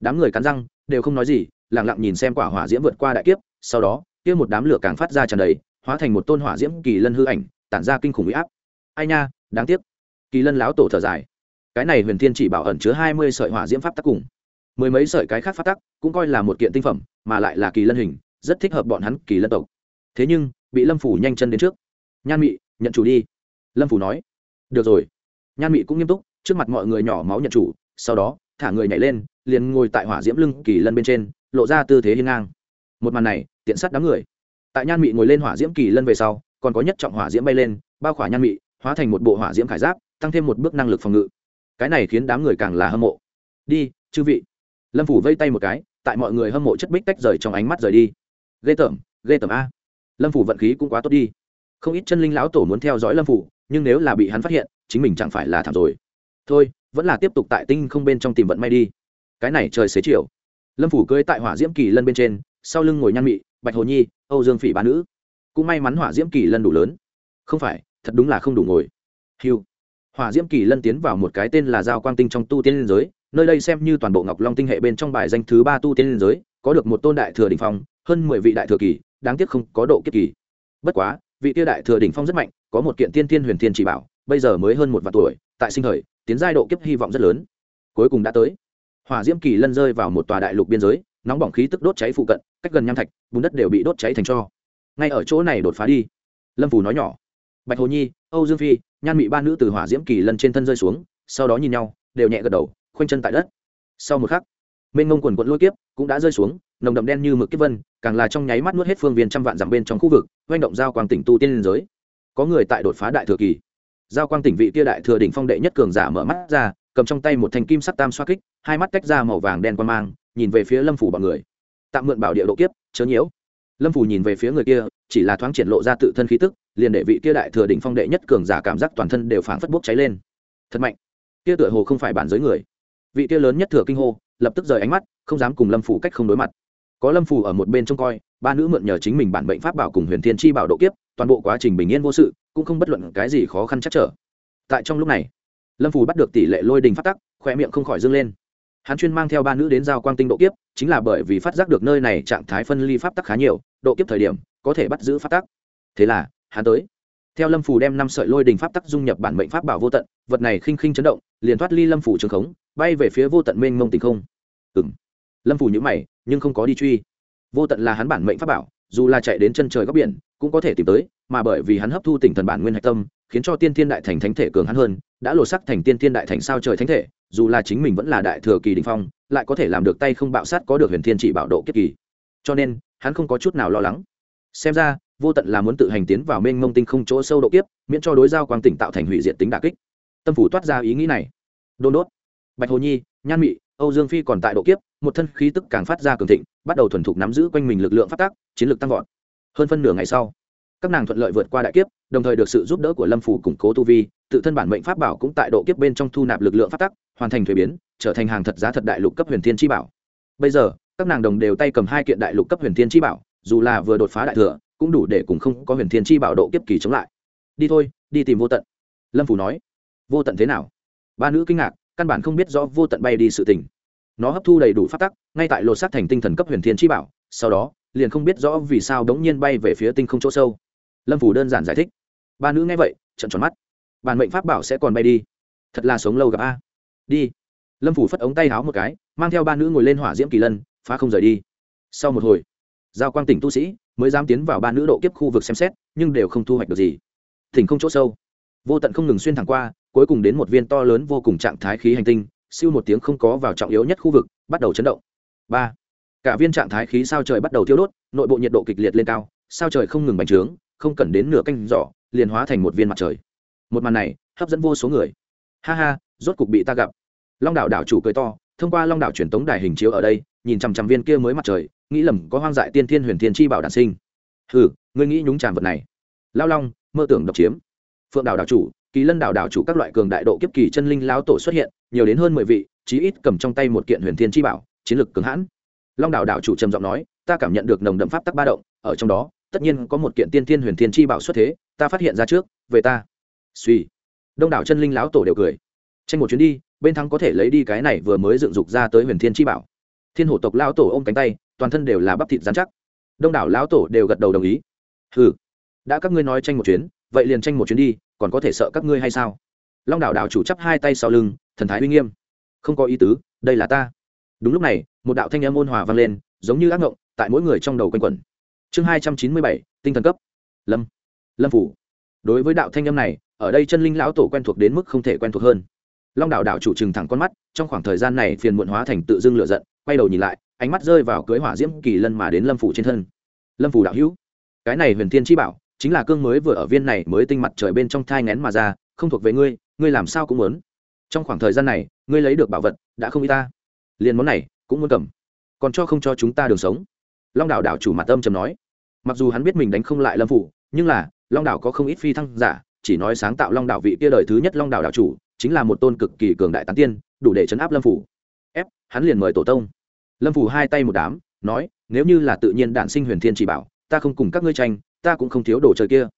Đám người cắn răng, đều không nói gì lẳng lặng nhìn xem quả hỏa diễm vượt qua đại kiếp sau đó, kia một đám lửa càng phát ra tràn đầy, hóa thành một tôn hỏa diễm kỳ lân hư ảnh, tản ra kinh khủng huy áp. Ai nha, đáng tiếc. Kỳ lân láo tổ thở dài. Cái này huyền thiên chỉ bảo ẩn chứa hai mươi sợi hỏa diễm pháp tắc cùng. Mười mấy sợi cái khác pháp tắc, cũng coi là một kiện tinh phẩm, mà lại là kỳ lân hình, rất thích hợp bọn hắn kỳ lân tộc. Thế nhưng, bị lâm phủ nhanh chân đến trước. Nhan mị, nhận chủ đi. Lâm phủ nói. Được rồi. Nhan mị cũng nghiêm túc, trước mặt mọi người nhỏ máu nhận chủ, sau đó, thả người nhảy lên, liền ngồi tại hỏa diễm lưng kỳ lân bên trên, lộ ra tư thế hiên ngang. Một màn này tiện sát đám người. Tại nhan mị ngồi lên hỏa diễm kỳ lân về sau, còn có nhất trọng hỏa diễm bay lên, bao khỏa nhan mị, hóa thành một bộ hỏa diễm khải giáp, tăng thêm một bước năng lực phòng ngự. Cái này khiến đám người càng là hâm mộ. Đi, chư vị. Lâm phủ vây tay một cái, tại mọi người hâm mộ chất bích tách rời trong ánh mắt rời đi. Ghê tởm ghê tởm a. Lâm phủ vận khí cũng quá tốt đi. Không ít chân linh lão tổ muốn theo dõi lâm phủ, nhưng nếu là bị hắn phát hiện, chính mình chẳng phải là thảm rồi. Thôi, vẫn là tiếp tục tại tinh không bên trong tìm vận may đi. Cái này trời xế chiều. Lâm phủ cưới tại hỏa diễm kỳ lân bên trên, sau lưng ngồi nhan mị bạch hồ nhi, âu dương phỉ ba nữ. Cũng may mắn hỏa diễm kỳ lân đủ lớn. Không phải, thật đúng là không đủ ngồi. Hiu hỏa diễm kỳ lân tiến vào một cái tên là giao quang tinh trong tu tiên liên giới, nơi đây xem như toàn bộ ngọc long tinh hệ bên trong bài danh thứ ba tu tiên liên giới, có được một tôn đại thừa đình phong, hơn mười vị đại thừa kỳ, đáng tiếc không có độ kiếp kỳ. Bất quá, vị tiêu đại thừa đỉnh phong rất mạnh, có một kiện tiên tiên huyền thiên chỉ bảo, bây giờ mới hơn một vạn tuổi, tại sinh thời, tiến giai độ kiếp hy vọng rất lớn. Cuối cùng đã tới. Hỏa diễm kỳ lân rơi vào một tòa đại lục biên giới nóng bỏng khí tức đốt cháy phụ cận, cách gần nham thạch, bùn đất đều bị đốt cháy thành cho. Ngay ở chỗ này đột phá đi. Lâm phù nói nhỏ. Bạch hồ nhi, âu dương phi, nhan mị ba nữ từ hỏa diễm kỳ lân trên thân rơi xuống, sau đó nhìn nhau, đều nhẹ gật đầu, khoanh chân tại đất. Sau một khắc, mênh ngông quần quận lôi kiếp cũng đã rơi xuống, nồng đậm đen như mực kiếp vân, càng là trong nháy mắt nuốt hết phương viên trăm vạn dặm bên trong khu vực doanh động giao quang tỉnh tu tiên liên giới. Có người tại đột phá đại thừa kỳ. Giao quang tỉnh vị kia đại thừa đỉnh phong đệ nhất cường giả mở mắt ra, cầm trong tay một thanh kim sắc tam xoa kích, hai mắt tách ra màu vàng đen quan mang nhìn về phía lâm phủ bọn người. Tạm mượn bảo địa độ kiếp, chớ nhiễu. Lâm phủ nhìn về phía người kia, chỉ là thoáng triển lộ ra tự thân khí tức, liền để vị kia đại thừa đỉnh phong đệ nhất cường giả cảm giác toàn thân đều phảng phất bốc cháy lên. Thật mạnh. Kia tựa hồ không phải bản giới người. Vị kia lớn nhất thừa kinh hô, lập tức rời ánh mắt, không dám cùng lâm phủ cách không đối mặt. Có lâm phủ ở một bên trông coi, ba nữ mượn nhờ chính mình bản bệnh pháp bảo cùng huyền thiên chi bảo độ kiếp, toàn bộ quá trình bình yên vô sự, cũng không bất luận cái gì khó khăn chắc trở. Tại trong lúc này, lâm phủ bắt được tỷ lệ lôi đình phát tắc khoe miệng không khỏi dâng lên hắn chuyên mang theo ba nữ đến giao quang tinh độ kiếp, chính là bởi vì phát giác được nơi này trạng thái phân ly pháp tắc khá nhiều, độ kiếp thời điểm, có thể bắt giữ pháp tắc. Thế là, hắn tới. Theo lâm phủ đem năm sợi lôi đình pháp tắc dung nhập bản mệnh pháp bảo vô tận, vật này khinh khinh chấn động, liền thoát ly lâm phủ trường khống, bay về phía vô tận mênh mông tình không. Ừng lâm phủ nhữ mày, nhưng không có đi truy. Vô tận là hắn bản mệnh pháp bảo, dù là chạy đến chân trời góc biển, cũng có thể tìm tới, mà bởi vì hắn hấp thu tỉnh thần bản nguyên hạch tâm, khiến cho tiên thiên đại thành thánh thể cường hắn hơn đã lột sắc thành tiên thiên đại thành sao trời thánh thể, dù là chính mình vẫn là đại thừa kỳ đình phong, lại có thể làm được tay không bạo sát có được huyền thiên chỉ bảo độ kiếp kỳ. Cho nên, hắn không có chút nào lo lắng. Xem ra, vô tận là muốn tự hành tiến vào mênh mông tinh không chỗ sâu độ kiếp, miễn cho đối giao quang tỉnh tạo thành hủy diệt tính đà kích. Tâm phủ toát ra ý nghĩ này. Đôn đốt. Bạch hồ nhi, nhan mị, âu dương phi còn tại độ kiếp, một thân khí tức càng phát ra cường thịnh, bắt đầu thuần thục nắm giữ quanh mình lực lượng phát tác, chiến lược tăng vọt. Hơn phân nửa ngày sau, các nàng thuận lợi vượt qua đại kiếp, đồng thời được sự giúp đỡ của lâm phủ củng cố tu vi tự thân bản mệnh pháp bảo cũng tại độ kiếp bên trong thu nạp lực lượng pháp tắc, hoàn thành thuế biến, trở thành hàng thật giá thật đại lục cấp huyền thiên chi bảo. Bây giờ, các nàng đồng đều tay cầm hai kiện đại lục cấp huyền thiên chi bảo, dù là vừa đột phá đại thừa, cũng đủ để cùng không có huyền thiên chi bảo độ kiếp kỳ chống lại. Đi thôi, đi tìm vô tận. Lâm phủ nói. Vô tận thế nào? Ba nữ kinh ngạc, căn bản không biết rõ vô tận bay đi sự tình. Nó hấp thu đầy đủ phát tắc, ngay tại lột xác thành tinh thần cấp huyền thiên chi bảo, sau đó, liền không biết rõ vì sao đống nhiên bay về phía tinh không chỗ sâu. Lâm phủ đơn giản giải thích. Ba nữ nghe vậy trận tròn mắt bản mệnh pháp bảo sẽ còn bay đi. Thật là sống lâu gặp a. Đi. Lâm phủ phất ống tay háo một cái, mang theo ba nữ ngồi lên hỏa diễm kỳ lân, phá không rời đi. Sau một hồi, giao quang tỉnh tu sĩ mới dám tiến vào ba nữ độ kiếp khu vực xem xét, nhưng đều không thu hoạch được gì. Thỉnh không chỗ sâu. Vô tận không ngừng xuyên thẳng qua, cuối cùng đến một viên to lớn vô cùng trạng thái khí hành tinh, siêu một tiếng không có vào trọng yếu nhất khu vực, bắt đầu chấn động. Ba. Cả viên trạng thái khí sao trời bắt đầu thiêu đốt, nội bộ nhiệt độ kịch liệt lên cao, sao trời không ngừng bành trướng, không cần đến nửa canh giỏ liền hóa thành một viên mặt trời một màn này hấp dẫn vô số người. Ha ha, rốt cục bị ta gặp. Long đảo đảo chủ cười to, thông qua long đảo truyền tống đài hình chiếu ở đây, nhìn chằm chằm viên kia mới mặt trời, nghĩ lầm có hoang dại tiên thiên huyền thiên chi bảo đản sinh. Ừ ngươi nghĩ nhúng tràn vật này. Lao long, mơ tưởng độc chiếm. Phượng đảo đảo chủ, kỳ lân đảo đảo chủ các loại cường đại độ kiếp kỳ chân linh lao tổ xuất hiện, nhiều đến hơn mười vị, chí ít cầm trong tay một kiện huyền thiên chi bảo, chiến lực cường hãn. Long đảo đảo chủ trầm giọng nói, ta cảm nhận được nồng đậm pháp tắc ba động, ở trong đó, tất nhiên có một kiện tiên thiên huyền thiên chi bảo xuất thế, ta phát hiện ra trước, về ta suy. Đông đảo chân linh lão tổ đều cười. Tranh một chuyến đi, bên thắng có thể lấy đi cái này vừa mới dựng dục ra tới huyền thiên chi bảo. Thiên hổ tộc lão tổ ôm cánh tay, toàn thân đều là bắp thịt dán chắc. Đông đảo lão tổ đều gật đầu đồng ý. Ừ đã các ngươi nói tranh một chuyến, vậy liền tranh một chuyến đi, còn có thể sợ các ngươi hay sao? Long đảo đảo chủ chắp hai tay sau lưng, thần thái uy nghiêm. Không có ý tứ, đây là ta. Đúng lúc này, một đạo thanh âm ôn hòa vang lên, giống như ác ngộng, tại mỗi người trong đầu quanh quẩn. Chương hai trăm chín mươi bảy, tinh thần cấp. Lâm. Lâm phủ. Đối với đạo thanh âm này ở đây chân linh lão tổ quen thuộc đến mức không thể quen thuộc hơn. Long đạo đạo chủ trừng thẳng con mắt, trong khoảng thời gian này phiền muộn hóa thành tự dưng lựa giận, quay đầu nhìn lại, ánh mắt rơi vào cưới hỏa diễm kỳ lân mà đến lâm phủ trên thân. Lâm phủ đạo hữu, cái này huyền thiên chi bảo, chính là cương mới vừa ở viên này mới tinh mặt trời bên trong thai ngén mà ra, không thuộc về ngươi ngươi làm sao cũng muốn. Trong khoảng thời gian này, ngươi lấy được bảo vật, đã không y ta. Liền món này, cũng muốn cầm. Còn cho không cho chúng ta đường sống. Long đạo đạo chủ mặt âm trầm nói. Mặc dù hắn biết mình đánh không lại lâm phủ, nhưng là, long đạo có không ít phi thăng giả chỉ nói sáng tạo long đạo vị kia đời thứ nhất long đạo đạo chủ, chính là một tôn cực kỳ cường đại tán tiên, đủ để chấn áp lâm phủ. Ép, hắn liền mời tổ tông. Lâm phủ hai tay một đám, nói, nếu như là tự nhiên đản sinh huyền thiên chỉ bảo, ta không cùng các ngươi tranh, ta cũng không thiếu đồ chơi kia.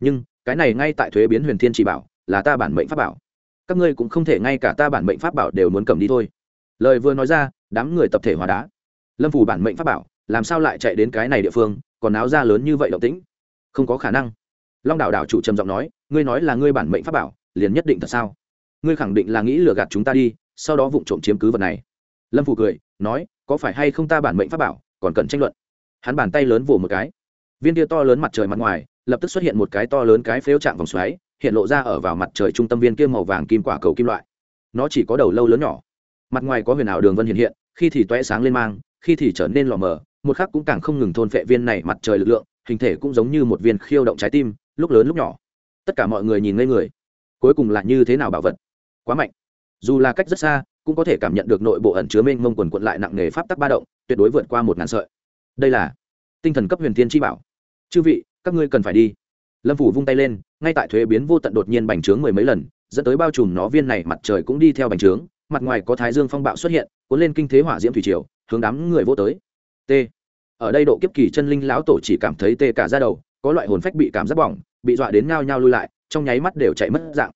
Nhưng, cái này ngay tại thuế biến huyền thiên chỉ bảo, là ta bản mệnh pháp bảo. Các ngươi cũng không thể ngay cả ta bản mệnh pháp bảo đều muốn cầm đi thôi. Lời vừa nói ra, đám người tập thể hóa đá. Lâm phủ bản mệnh pháp bảo, làm sao lại chạy đến cái này địa phương, còn áo ra lớn như vậy động tĩnh? Không có khả năng. Long đảo đảo chủ trầm giọng nói ngươi nói là ngươi bản mệnh pháp bảo, liền nhất định thật sao? Ngươi khẳng định là nghĩ lừa gạt chúng ta đi, sau đó vụng trộm chiếm cứ vật này. Lâm phủ cười, nói, có phải hay không ta bản mệnh pháp bảo, còn cần tranh luận? Hắn bàn tay lớn vỗ một cái. Viên kia to lớn mặt trời mặt ngoài, lập tức xuất hiện một cái to lớn cái phếu trạng vòng xoáy, hiện lộ ra ở vào mặt trời trung tâm viên kia màu vàng kim quả cầu kim loại. Nó chỉ có đầu lâu lớn nhỏ. Mặt ngoài có huyền ảo đường vân hiện hiện, khi thì toé sáng lên mang, khi thì trở nên lò mờ, một khắc cũng càng không ngừng thôn phệ viên này mặt trời lực lượng, hình thể cũng giống như một viên khiêu động trái tim, lúc lớn lúc nhỏ tất cả mọi người nhìn ngây người. Cuối cùng là như thế nào bảo vật? Quá mạnh. Dù là cách rất xa, cũng có thể cảm nhận được nội bộ ẩn chứa mênh mông quần quận lại nặng nề pháp tắc ba động, tuyệt đối vượt qua một ngàn sợi. Đây là tinh thần cấp huyền thiên chi bảo. Chư vị, các ngươi cần phải đi. Lâm phủ vung tay lên, ngay tại thuế biến vô tận đột nhiên bành trướng mười mấy lần, dẫn tới bao trùm nó viên này mặt trời cũng đi theo bành trướng, mặt ngoài có thái dương phong bạo xuất hiện, cuốn lên kinh thế hỏa diễm thủy triều, hướng đám người vô tới. T. Ở đây độ kiếp kỳ chân linh lão tổ chỉ cảm thấy tê cả ra đầu có loại hồn phách bị cảm giác bỏng bị dọa đến ngao nhao lui lại trong nháy mắt đều chạy mất dạng.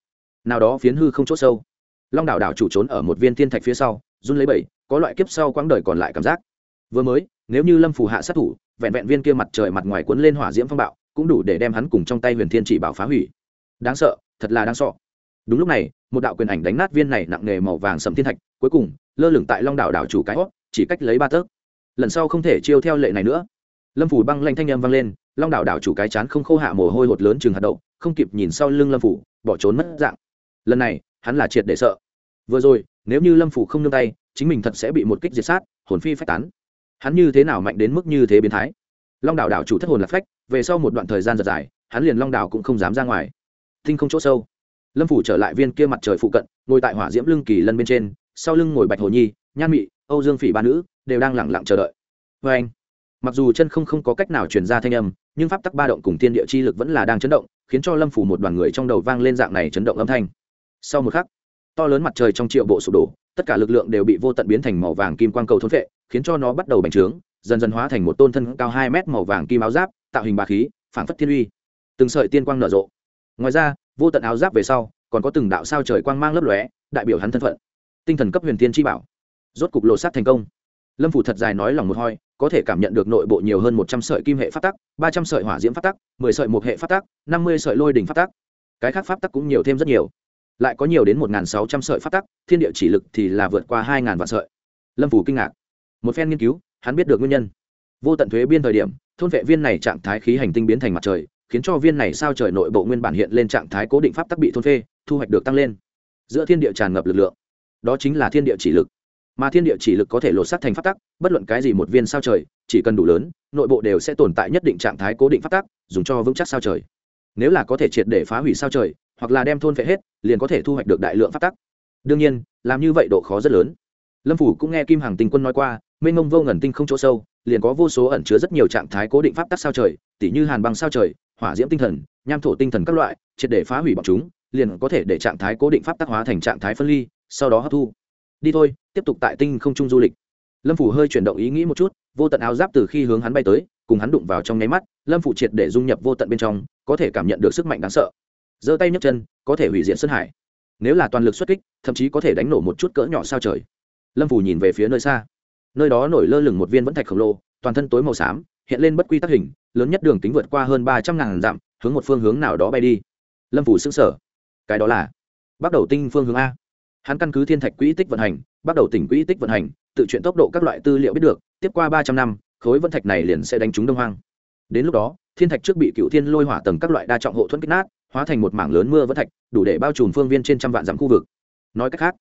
Nào đó phiến hư không chốt sâu. Long đảo đảo chủ trốn ở một viên thiên thạch phía sau run lấy bảy, có loại kiếp sau quãng đời còn lại cảm giác. Vừa mới nếu như lâm phù hạ sát thủ vẹn vẹn viên kia mặt trời mặt ngoài cuốn lên hỏa diễm phong bạo cũng đủ để đem hắn cùng trong tay huyền thiên chỉ bảo phá hủy. Đáng sợ thật là đáng sợ. Đúng lúc này một đạo quyền ảnh đánh nát viên này nặng nề màu vàng sầm thiên thạch cuối cùng lơ lửng tại long đảo đảo chủ cái hót chỉ cách lấy ba tấc lần sau không thể chiêu theo lệ này nữa. Lâm phủ băng lanh thanh â m vang lên long đảo đảo chủ cái chán không khô hạ mồ hôi hột lớn chừng hạt đậu, không kịp nhìn sau lưng lâm phủ, bỏ trốn mất dạng. Lần này, hắn là triệt để sợ. Vừa rồi, nếu như lâm phủ không nương tay, chính mình thật sẽ bị một kích diệt sát, hồn phi phách tán. Hắn như thế nào mạnh đến mức như thế biến thái? Long đảo đảo chủ thất hồn lạc phách, về sau một đoạn thời gian giật dài, hắn liền long đảo cũng không dám ra ngoài. Thinh không chỗ sâu. Lâm phủ trở lại viên kia mặt trời phụ cận, ngồi tại hỏa diễm lưng kỳ lân bên trên, sau lưng ngồi bạch hồ nhi, nhan mị, âu dương phỉ ba nữ, đều đang lẳng lặng chờ đợi. Vê anh mặc dù chân không không có cách nào truyền ra thanh âm, nhưng pháp tắc ba động cùng thiên địa chi lực vẫn là đang chấn động, khiến cho lâm phủ một đoàn người trong đầu vang lên dạng này chấn động âm thanh. Sau một khắc, to lớn mặt trời trong triệu bộ sụp đổ, tất cả lực lượng đều bị vô tận biến thành màu vàng kim quang cầu thôn vệ, khiến cho nó bắt đầu bành trướng, dần dần hóa thành một tôn thân cao hai mét màu vàng kim áo giáp, tạo hình bà khí phản phất thiên uy. Từng sợi tiên quang nở rộ. Ngoài ra, vô tận áo giáp về sau, còn có từng đạo sao trời quang mang lấp lóe, đại biểu hắn thân phận. Tinh thần cấp huyền tiên chi bảo. Rốt cục lộ sát thành công. Lâm phủ thật dài nói lòng một hoi có thể cảm nhận được nội bộ nhiều hơn một trăm sợi kim hệ phát tắc, ba trăm sợi hỏa diễm phát tắc, mười sợi một hệ phát tắc, năm mươi sợi lôi đỉnh phát tắc. Cái khác pháp tắc cũng nhiều thêm rất nhiều. Lại có nhiều đến một sáu trăm sợi pháp tắc, thiên địa chỉ lực thì là vượt qua hai vạn sợi. Lâm phủ kinh ngạc. Một phen nghiên cứu, hắn biết được nguyên nhân. Vô tận thuế biên thời điểm, thôn vệ viên này trạng thái khí hành tinh biến thành mặt trời, khiến cho viên này sao trời nội bộ nguyên bản hiện lên trạng thái cố định pháp tắc bị thôn phê, thu hoạch được tăng lên. Giữa thiên địa tràn ngập lực lượng. Đó chính là thiên địa chỉ lực mà thiên địa chỉ lực có thể lột xác thành pháp tắc, bất luận cái gì một viên sao trời, chỉ cần đủ lớn, nội bộ đều sẽ tồn tại nhất định trạng thái cố định pháp tắc, dùng cho vững chắc sao trời. Nếu là có thể triệt để phá hủy sao trời, hoặc là đem thôn phệ hết, liền có thể thu hoạch được đại lượng pháp tắc. Đương nhiên, làm như vậy độ khó rất lớn. Lâm phủ cũng nghe kim hàng tinh quân nói qua, mênh mông vô ngần tinh không chỗ sâu, liền có vô số ẩn chứa rất nhiều trạng thái cố định pháp tắc sao trời, tỉ như hàn băng sao trời, hỏa diễm tinh thần, nham thổ tinh thần các loại, triệt để phá hủy bọn chúng, liền có thể để trạng thái cố định pháp tắc hóa thành trạng thái phân ly, sau đó hấp thu đi thôi, tiếp tục tại tinh không trung du lịch. Lâm phủ hơi chuyển động ý nghĩ một chút, vô tận áo giáp từ khi hướng hắn bay tới, cùng hắn đụng vào trong nháy mắt, lâm phủ triệt để dung nhập vô tận bên trong, có thể cảm nhận được sức mạnh đáng sợ. Giơ tay nhấc chân, có thể hủy diện sơn hải. Nếu là toàn lực xuất kích, thậm chí có thể đánh nổ một chút cỡ nhỏ sao trời. Lâm phủ nhìn về phía nơi xa. Nơi đó nổi lơ lửng một viên vẫn thạch khổng lồ, toàn thân tối màu xám, hiện lên bất quy tắc hình, lớn nhất đường kính vượt qua hơn ba trăm ngàn dặm, hướng một phương hướng nào đó bay đi. Lâm phủ xứng sở cái đó là bắt đầu tinh phương hướng a hắn căn cứ thiên thạch quỹ tích vận hành, bắt đầu tỉnh quỹ tích vận hành, tự chuyển tốc độ các loại tư liệu biết được, tiếp qua ba trăm năm, khối vân thạch này liền sẽ đánh trúng đông hoang. Đến lúc đó, thiên thạch trước bị cựu thiên lôi hỏa tầng các loại đa trọng hộ thuẫn kích nát, hóa thành một mảng lớn mưa vân thạch, đủ để bao trùm phương viên trên trăm vạn dặm khu vực. Nói cách khác,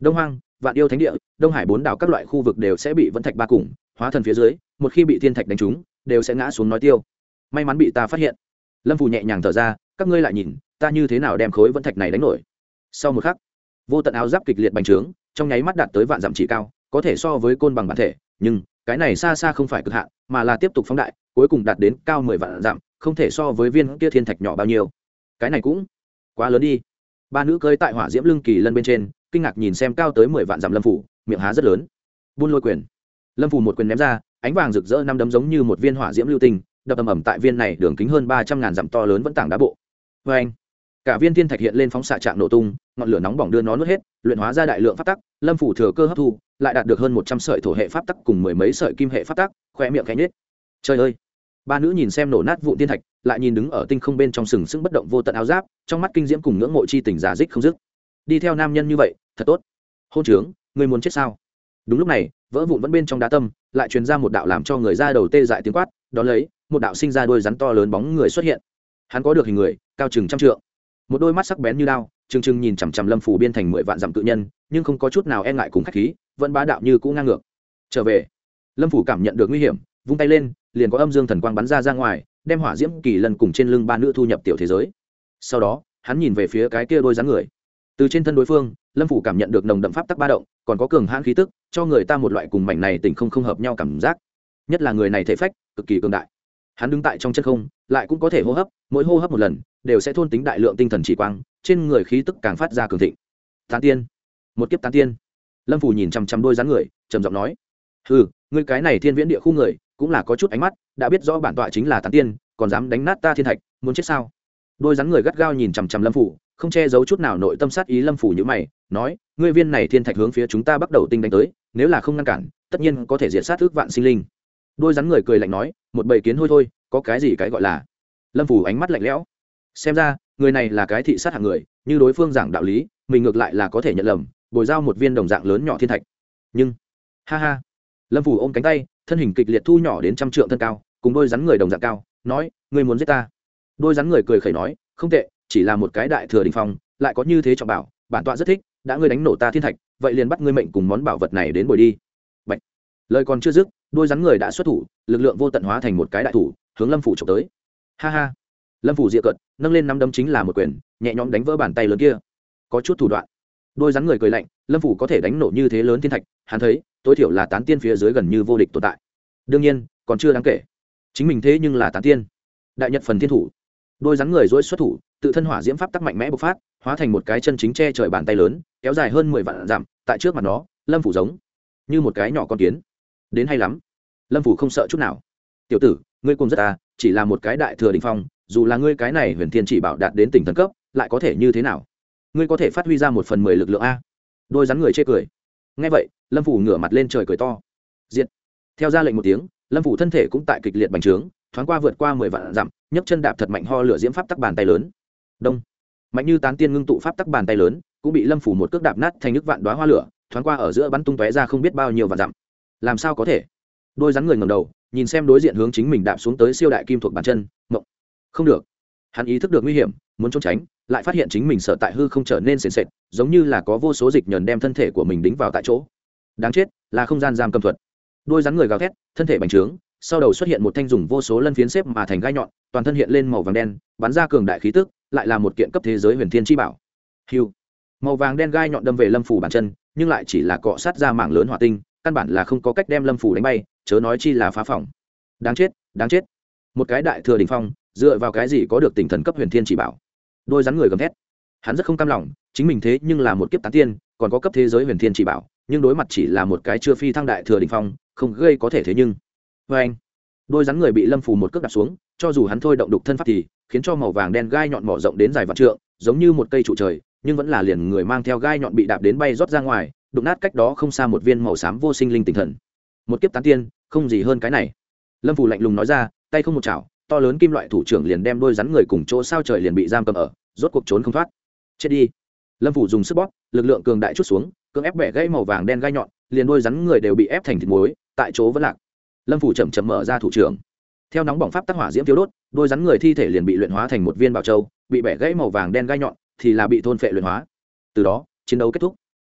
đông hoang, vạn yêu thánh địa, đông hải bốn đảo các loại khu vực đều sẽ bị vân thạch ba cùng, hóa thần phía dưới, một khi bị thiên thạch đánh trúng, đều sẽ ngã xuống nói tiêu. May mắn bị ta phát hiện. Lâm phù nhẹ nhàng thở ra, các ngươi lại nhìn, ta như thế nào đem khối vân thạch này đánh nổi? Sau một khắc vô tận áo giáp kịch liệt bành trướng, trong nháy mắt đạt tới vạn dặm chỉ cao, có thể so với côn bằng bản thể, nhưng cái này xa xa không phải cực hạn, mà là tiếp tục phóng đại, cuối cùng đạt đến cao mười vạn dặm, không thể so với viên kia thiên thạch nhỏ bao nhiêu. Cái này cũng quá lớn đi. Ba nữ cơi tại hỏa diễm lưng kỳ lân bên trên, kinh ngạc nhìn xem cao tới mười vạn dặm lâm phủ, miệng há rất lớn. Buôn lôi quyền. Lâm phủ một quyền ném ra, ánh vàng rực rỡ năm đấm giống như một viên hỏa diễm lưu tinh, đập ầm ầm tại viên này đường kính hơn ba trăm ngàn dặm to lớn vẫn tảng đá bộ. Vê anh cả viên thiên thạch hiện lên phóng xạ trạng nổ tung, ngọn lửa nóng bỏng đưa nó nuốt hết, luyện hóa ra đại lượng pháp tắc, lâm phủ thừa cơ hấp thu, lại đạt được hơn một trăm sợi thổ hệ pháp tắc cùng mười mấy sợi kim hệ pháp tắc khoe miệng cánh nết trời ơi! Ba nữ nhìn xem nổ nát vụ thiên thạch, lại nhìn đứng ở tinh không bên trong sừng sững bất động vô tận áo giáp, trong mắt kinh diễm cùng ngưỡng mộ chi tình giả dích không dứt. Đi theo nam nhân như vậy, thật tốt. Hôn trướng, người muốn chết sao? Đúng lúc này, vỡ vụn vẫn bên trong đá tâm, lại truyền ra một đạo làm cho người ra đầu tê dại tiếng quát, đón lấy, một đạo sinh ra đôi rắn to lớn bóng người xuất hiện. Hắn có được hình người, cao chừng trăm trượng một đôi mắt sắc bén như lao trừng trừng nhìn chằm chằm lâm phủ biên thành mười vạn dặm tự nhân, nhưng không có chút nào e ngại cùng khách khí, vẫn bá đạo như cũ ngang ngược. Trở về, lâm phủ cảm nhận được nguy hiểm, vung tay lên, liền có âm dương thần quang bắn ra ra ngoài, đem hỏa diễm kỳ lần cùng trên lưng ba nữ thu nhập tiểu thế giới. Sau đó, hắn nhìn về phía cái kia đôi rắn người. Từ trên thân đối phương, lâm phủ cảm nhận được nồng đậm pháp tắc ba động, còn có cường hãn khí tức, cho người ta một loại cùng mảnh này tỉnh không không hợp nhau cảm giác. Nhất là người này thể phách, cực kỳ cường đại hắn đứng tại trong chân không, lại cũng có thể hô hấp, mỗi hô hấp một lần, đều sẽ thôn tính đại lượng tinh thần chỉ quang, trên người khí tức càng phát ra cường thịnh. Tán tiên. Một kiếp tán tiên. Lâm phủ nhìn chằm chằm đôi rắn người, trầm giọng nói ừ người cái này thiên viễn địa khu người, cũng là có chút ánh mắt, đã biết rõ bản tọa chính là tán tiên, còn dám đánh nát ta thiên thạch, muốn chết sao? Đôi rắn người gắt gao nhìn chằm chằm lâm phủ không che giấu chút nào nội tâm sát ý lâm phủ như mày, nói, ngươi viên này thiên thạch hướng phía chúng ta bắt đầu tinh đánh tới, nếu là không ngăn cản, tất nhiên có thể diệt sát ước vạn sinh linh đôi rắn người cười lạnh nói, một bầy kiến hôi thôi, có cái gì cái gọi là? Lâm phủ ánh mắt lạnh lẽo. Xem ra, người này là cái thị sát hạng người, như đối phương giảng đạo lý, mình ngược lại là có thể nhận lầm, bồi giao một viên đồng dạng lớn nhỏ thiên thạch. Nhưng, ha ha. Lâm phủ ôm cánh tay, thân hình kịch liệt thu nhỏ đến trăm trượng thân cao, cùng đôi rắn người đồng dạng cao, nói, ngươi muốn giết ta? Đôi rắn người cười khẩy nói, không tệ, chỉ là một cái đại thừa đình phong, lại có như thế trọng bảo, bản tọa rất thích, đã ngươi đánh nổ ta thiên thạch, vậy liền bắt ngươi mệnh cùng món bảo vật này đến bồi đi. Bạch. lời còn chưa dứt đôi rắn người đã xuất thủ, lực lượng vô tận hóa thành một cái đại thủ, hướng lâm phủ trộm tới. Ha ha. Lâm phủ diệu cận nâng lên năm đấm chính là một quyền, nhẹ nhõm đánh vỡ bàn tay lớn kia. Có chút thủ đoạn. Đôi rắn người cười lạnh, lâm phủ có thể đánh nổ như thế lớn thiên thạch, hắn thấy, tối thiểu là tán tiên phía dưới gần như vô địch tồn tại. Đương nhiên, còn chưa đáng kể. Chính mình thế nhưng là tán tiên. Đại nhật phần thiên thủ. Đôi rắn người dối xuất thủ, tự thân hỏa diễm pháp tắc mạnh mẽ bộc phát, hóa thành một cái chân chính che trời bàn tay lớn, kéo dài hơn mười vạn dặm, tại trước mặt nó, lâm phủ giống như một cái nhỏ con kiến đến hay lắm. Lâm phủ không sợ chút nào. Tiểu tử, ngươi cùng rất ta chỉ là một cái đại thừa đình phong, dù là ngươi cái này huyền thiên chỉ bảo đạt đến tỉnh thần cấp, lại có thể như thế nào? Ngươi có thể phát huy ra một phần mười lực lượng a. Đôi rắn người chê cười. Ngay vậy, lâm phủ ngửa mặt lên trời cười to. Diện theo ra lệnh một tiếng, lâm phủ thân thể cũng tại kịch liệt bành trướng, thoáng qua vượt qua mười vạn dặm, nhấc chân đạp thật mạnh ho lửa diễm pháp tắc bàn tay lớn. Đông. Mạnh như tán tiên ngưng tụ pháp tắc bàn tay lớn, cũng bị lâm phủ một cước đạp nát thành nước vạn đoá hoa lửa, thoáng qua ở giữa bắn tung tóe ra không biết bao nhiêu vạn dặm làm sao có thể? Đôi rắn người ngầm đầu, nhìn xem đối diện hướng chính mình đạp xuống tới siêu đại kim thuộc bàn chân, mộng. Không được. Hắn ý thức được nguy hiểm, muốn trốn tránh, lại phát hiện chính mình sợ tại hư không trở nên sền sệt, giống như là có vô số dịch nhờn đem thân thể của mình đính vào tại chỗ. Đáng chết, là không gian giam cầm thuật. Đôi rắn người gào thét, thân thể bành trướng, sau đầu xuất hiện một thanh dùng vô số lân phiến xếp mà thành gai nhọn, toàn thân hiện lên màu vàng đen, bắn ra cường đại khí tức, lại là một kiện cấp thế giới huyền thiên chi bảo. Hiu màu vàng đen gai nhọn đâm về lâm phủ bàn chân, nhưng lại chỉ là cọ sát ra mảng lớn hỏa tinh căn bản là không có cách đem lâm phủ đánh bay, chớ nói chi là phá phòng. Đáng chết đáng chết. Một cái đại thừa đình phong, dựa vào cái gì có được tinh thần cấp huyền thiên chỉ bảo? Đôi rắn người gầm thét. Hắn rất không cam lòng, chính mình thế nhưng là một kiếp tán tiên, còn có cấp thế giới huyền thiên chỉ bảo, nhưng đối mặt chỉ là một cái chưa phi thăng đại thừa đình phong, không gây có thể thế nhưng. Vê anh, đôi rắn người bị lâm phù một cước đặt xuống, cho dù hắn thôi động đục thân pháp thì, khiến cho màu vàng đen gai nhọn mỏ rộng đến dài vạn trượng, giống như một cây trụ trời, nhưng vẫn là liền người mang theo gai nhọn bị đạp đến bay rót ra ngoài đụng nát cách đó không xa một viên màu xám vô sinh linh tinh thần. Một kiếp tán tiên, không gì hơn cái này. Lâm phủ lạnh lùng nói ra, tay không một chảo, to lớn kim loại thủ trưởng liền đem đôi rắn người cùng chỗ sao trời liền bị giam cầm ở, rốt cuộc trốn không thoát. Chết đi. Lâm phủ dùng sức bóp, lực lượng cường đại chút xuống, cưỡng ép bẻ gãy màu vàng đen gai nhọn, liền đôi rắn người đều bị ép thành thịt muối, tại chỗ vẫn lạc. Lâm phủ chậm chậm mở ra thủ trưởng. Theo nóng bỏng pháp tác hỏa diễm thiếu đốt, đôi rắn người thi thể liền bị luyện hóa thành một viên bảo châu, bị bẻ gãy màu vàng đen gai nhọn, thì là bị thôn phệ luyện hóa. Từ đó, chiến đấu kết thúc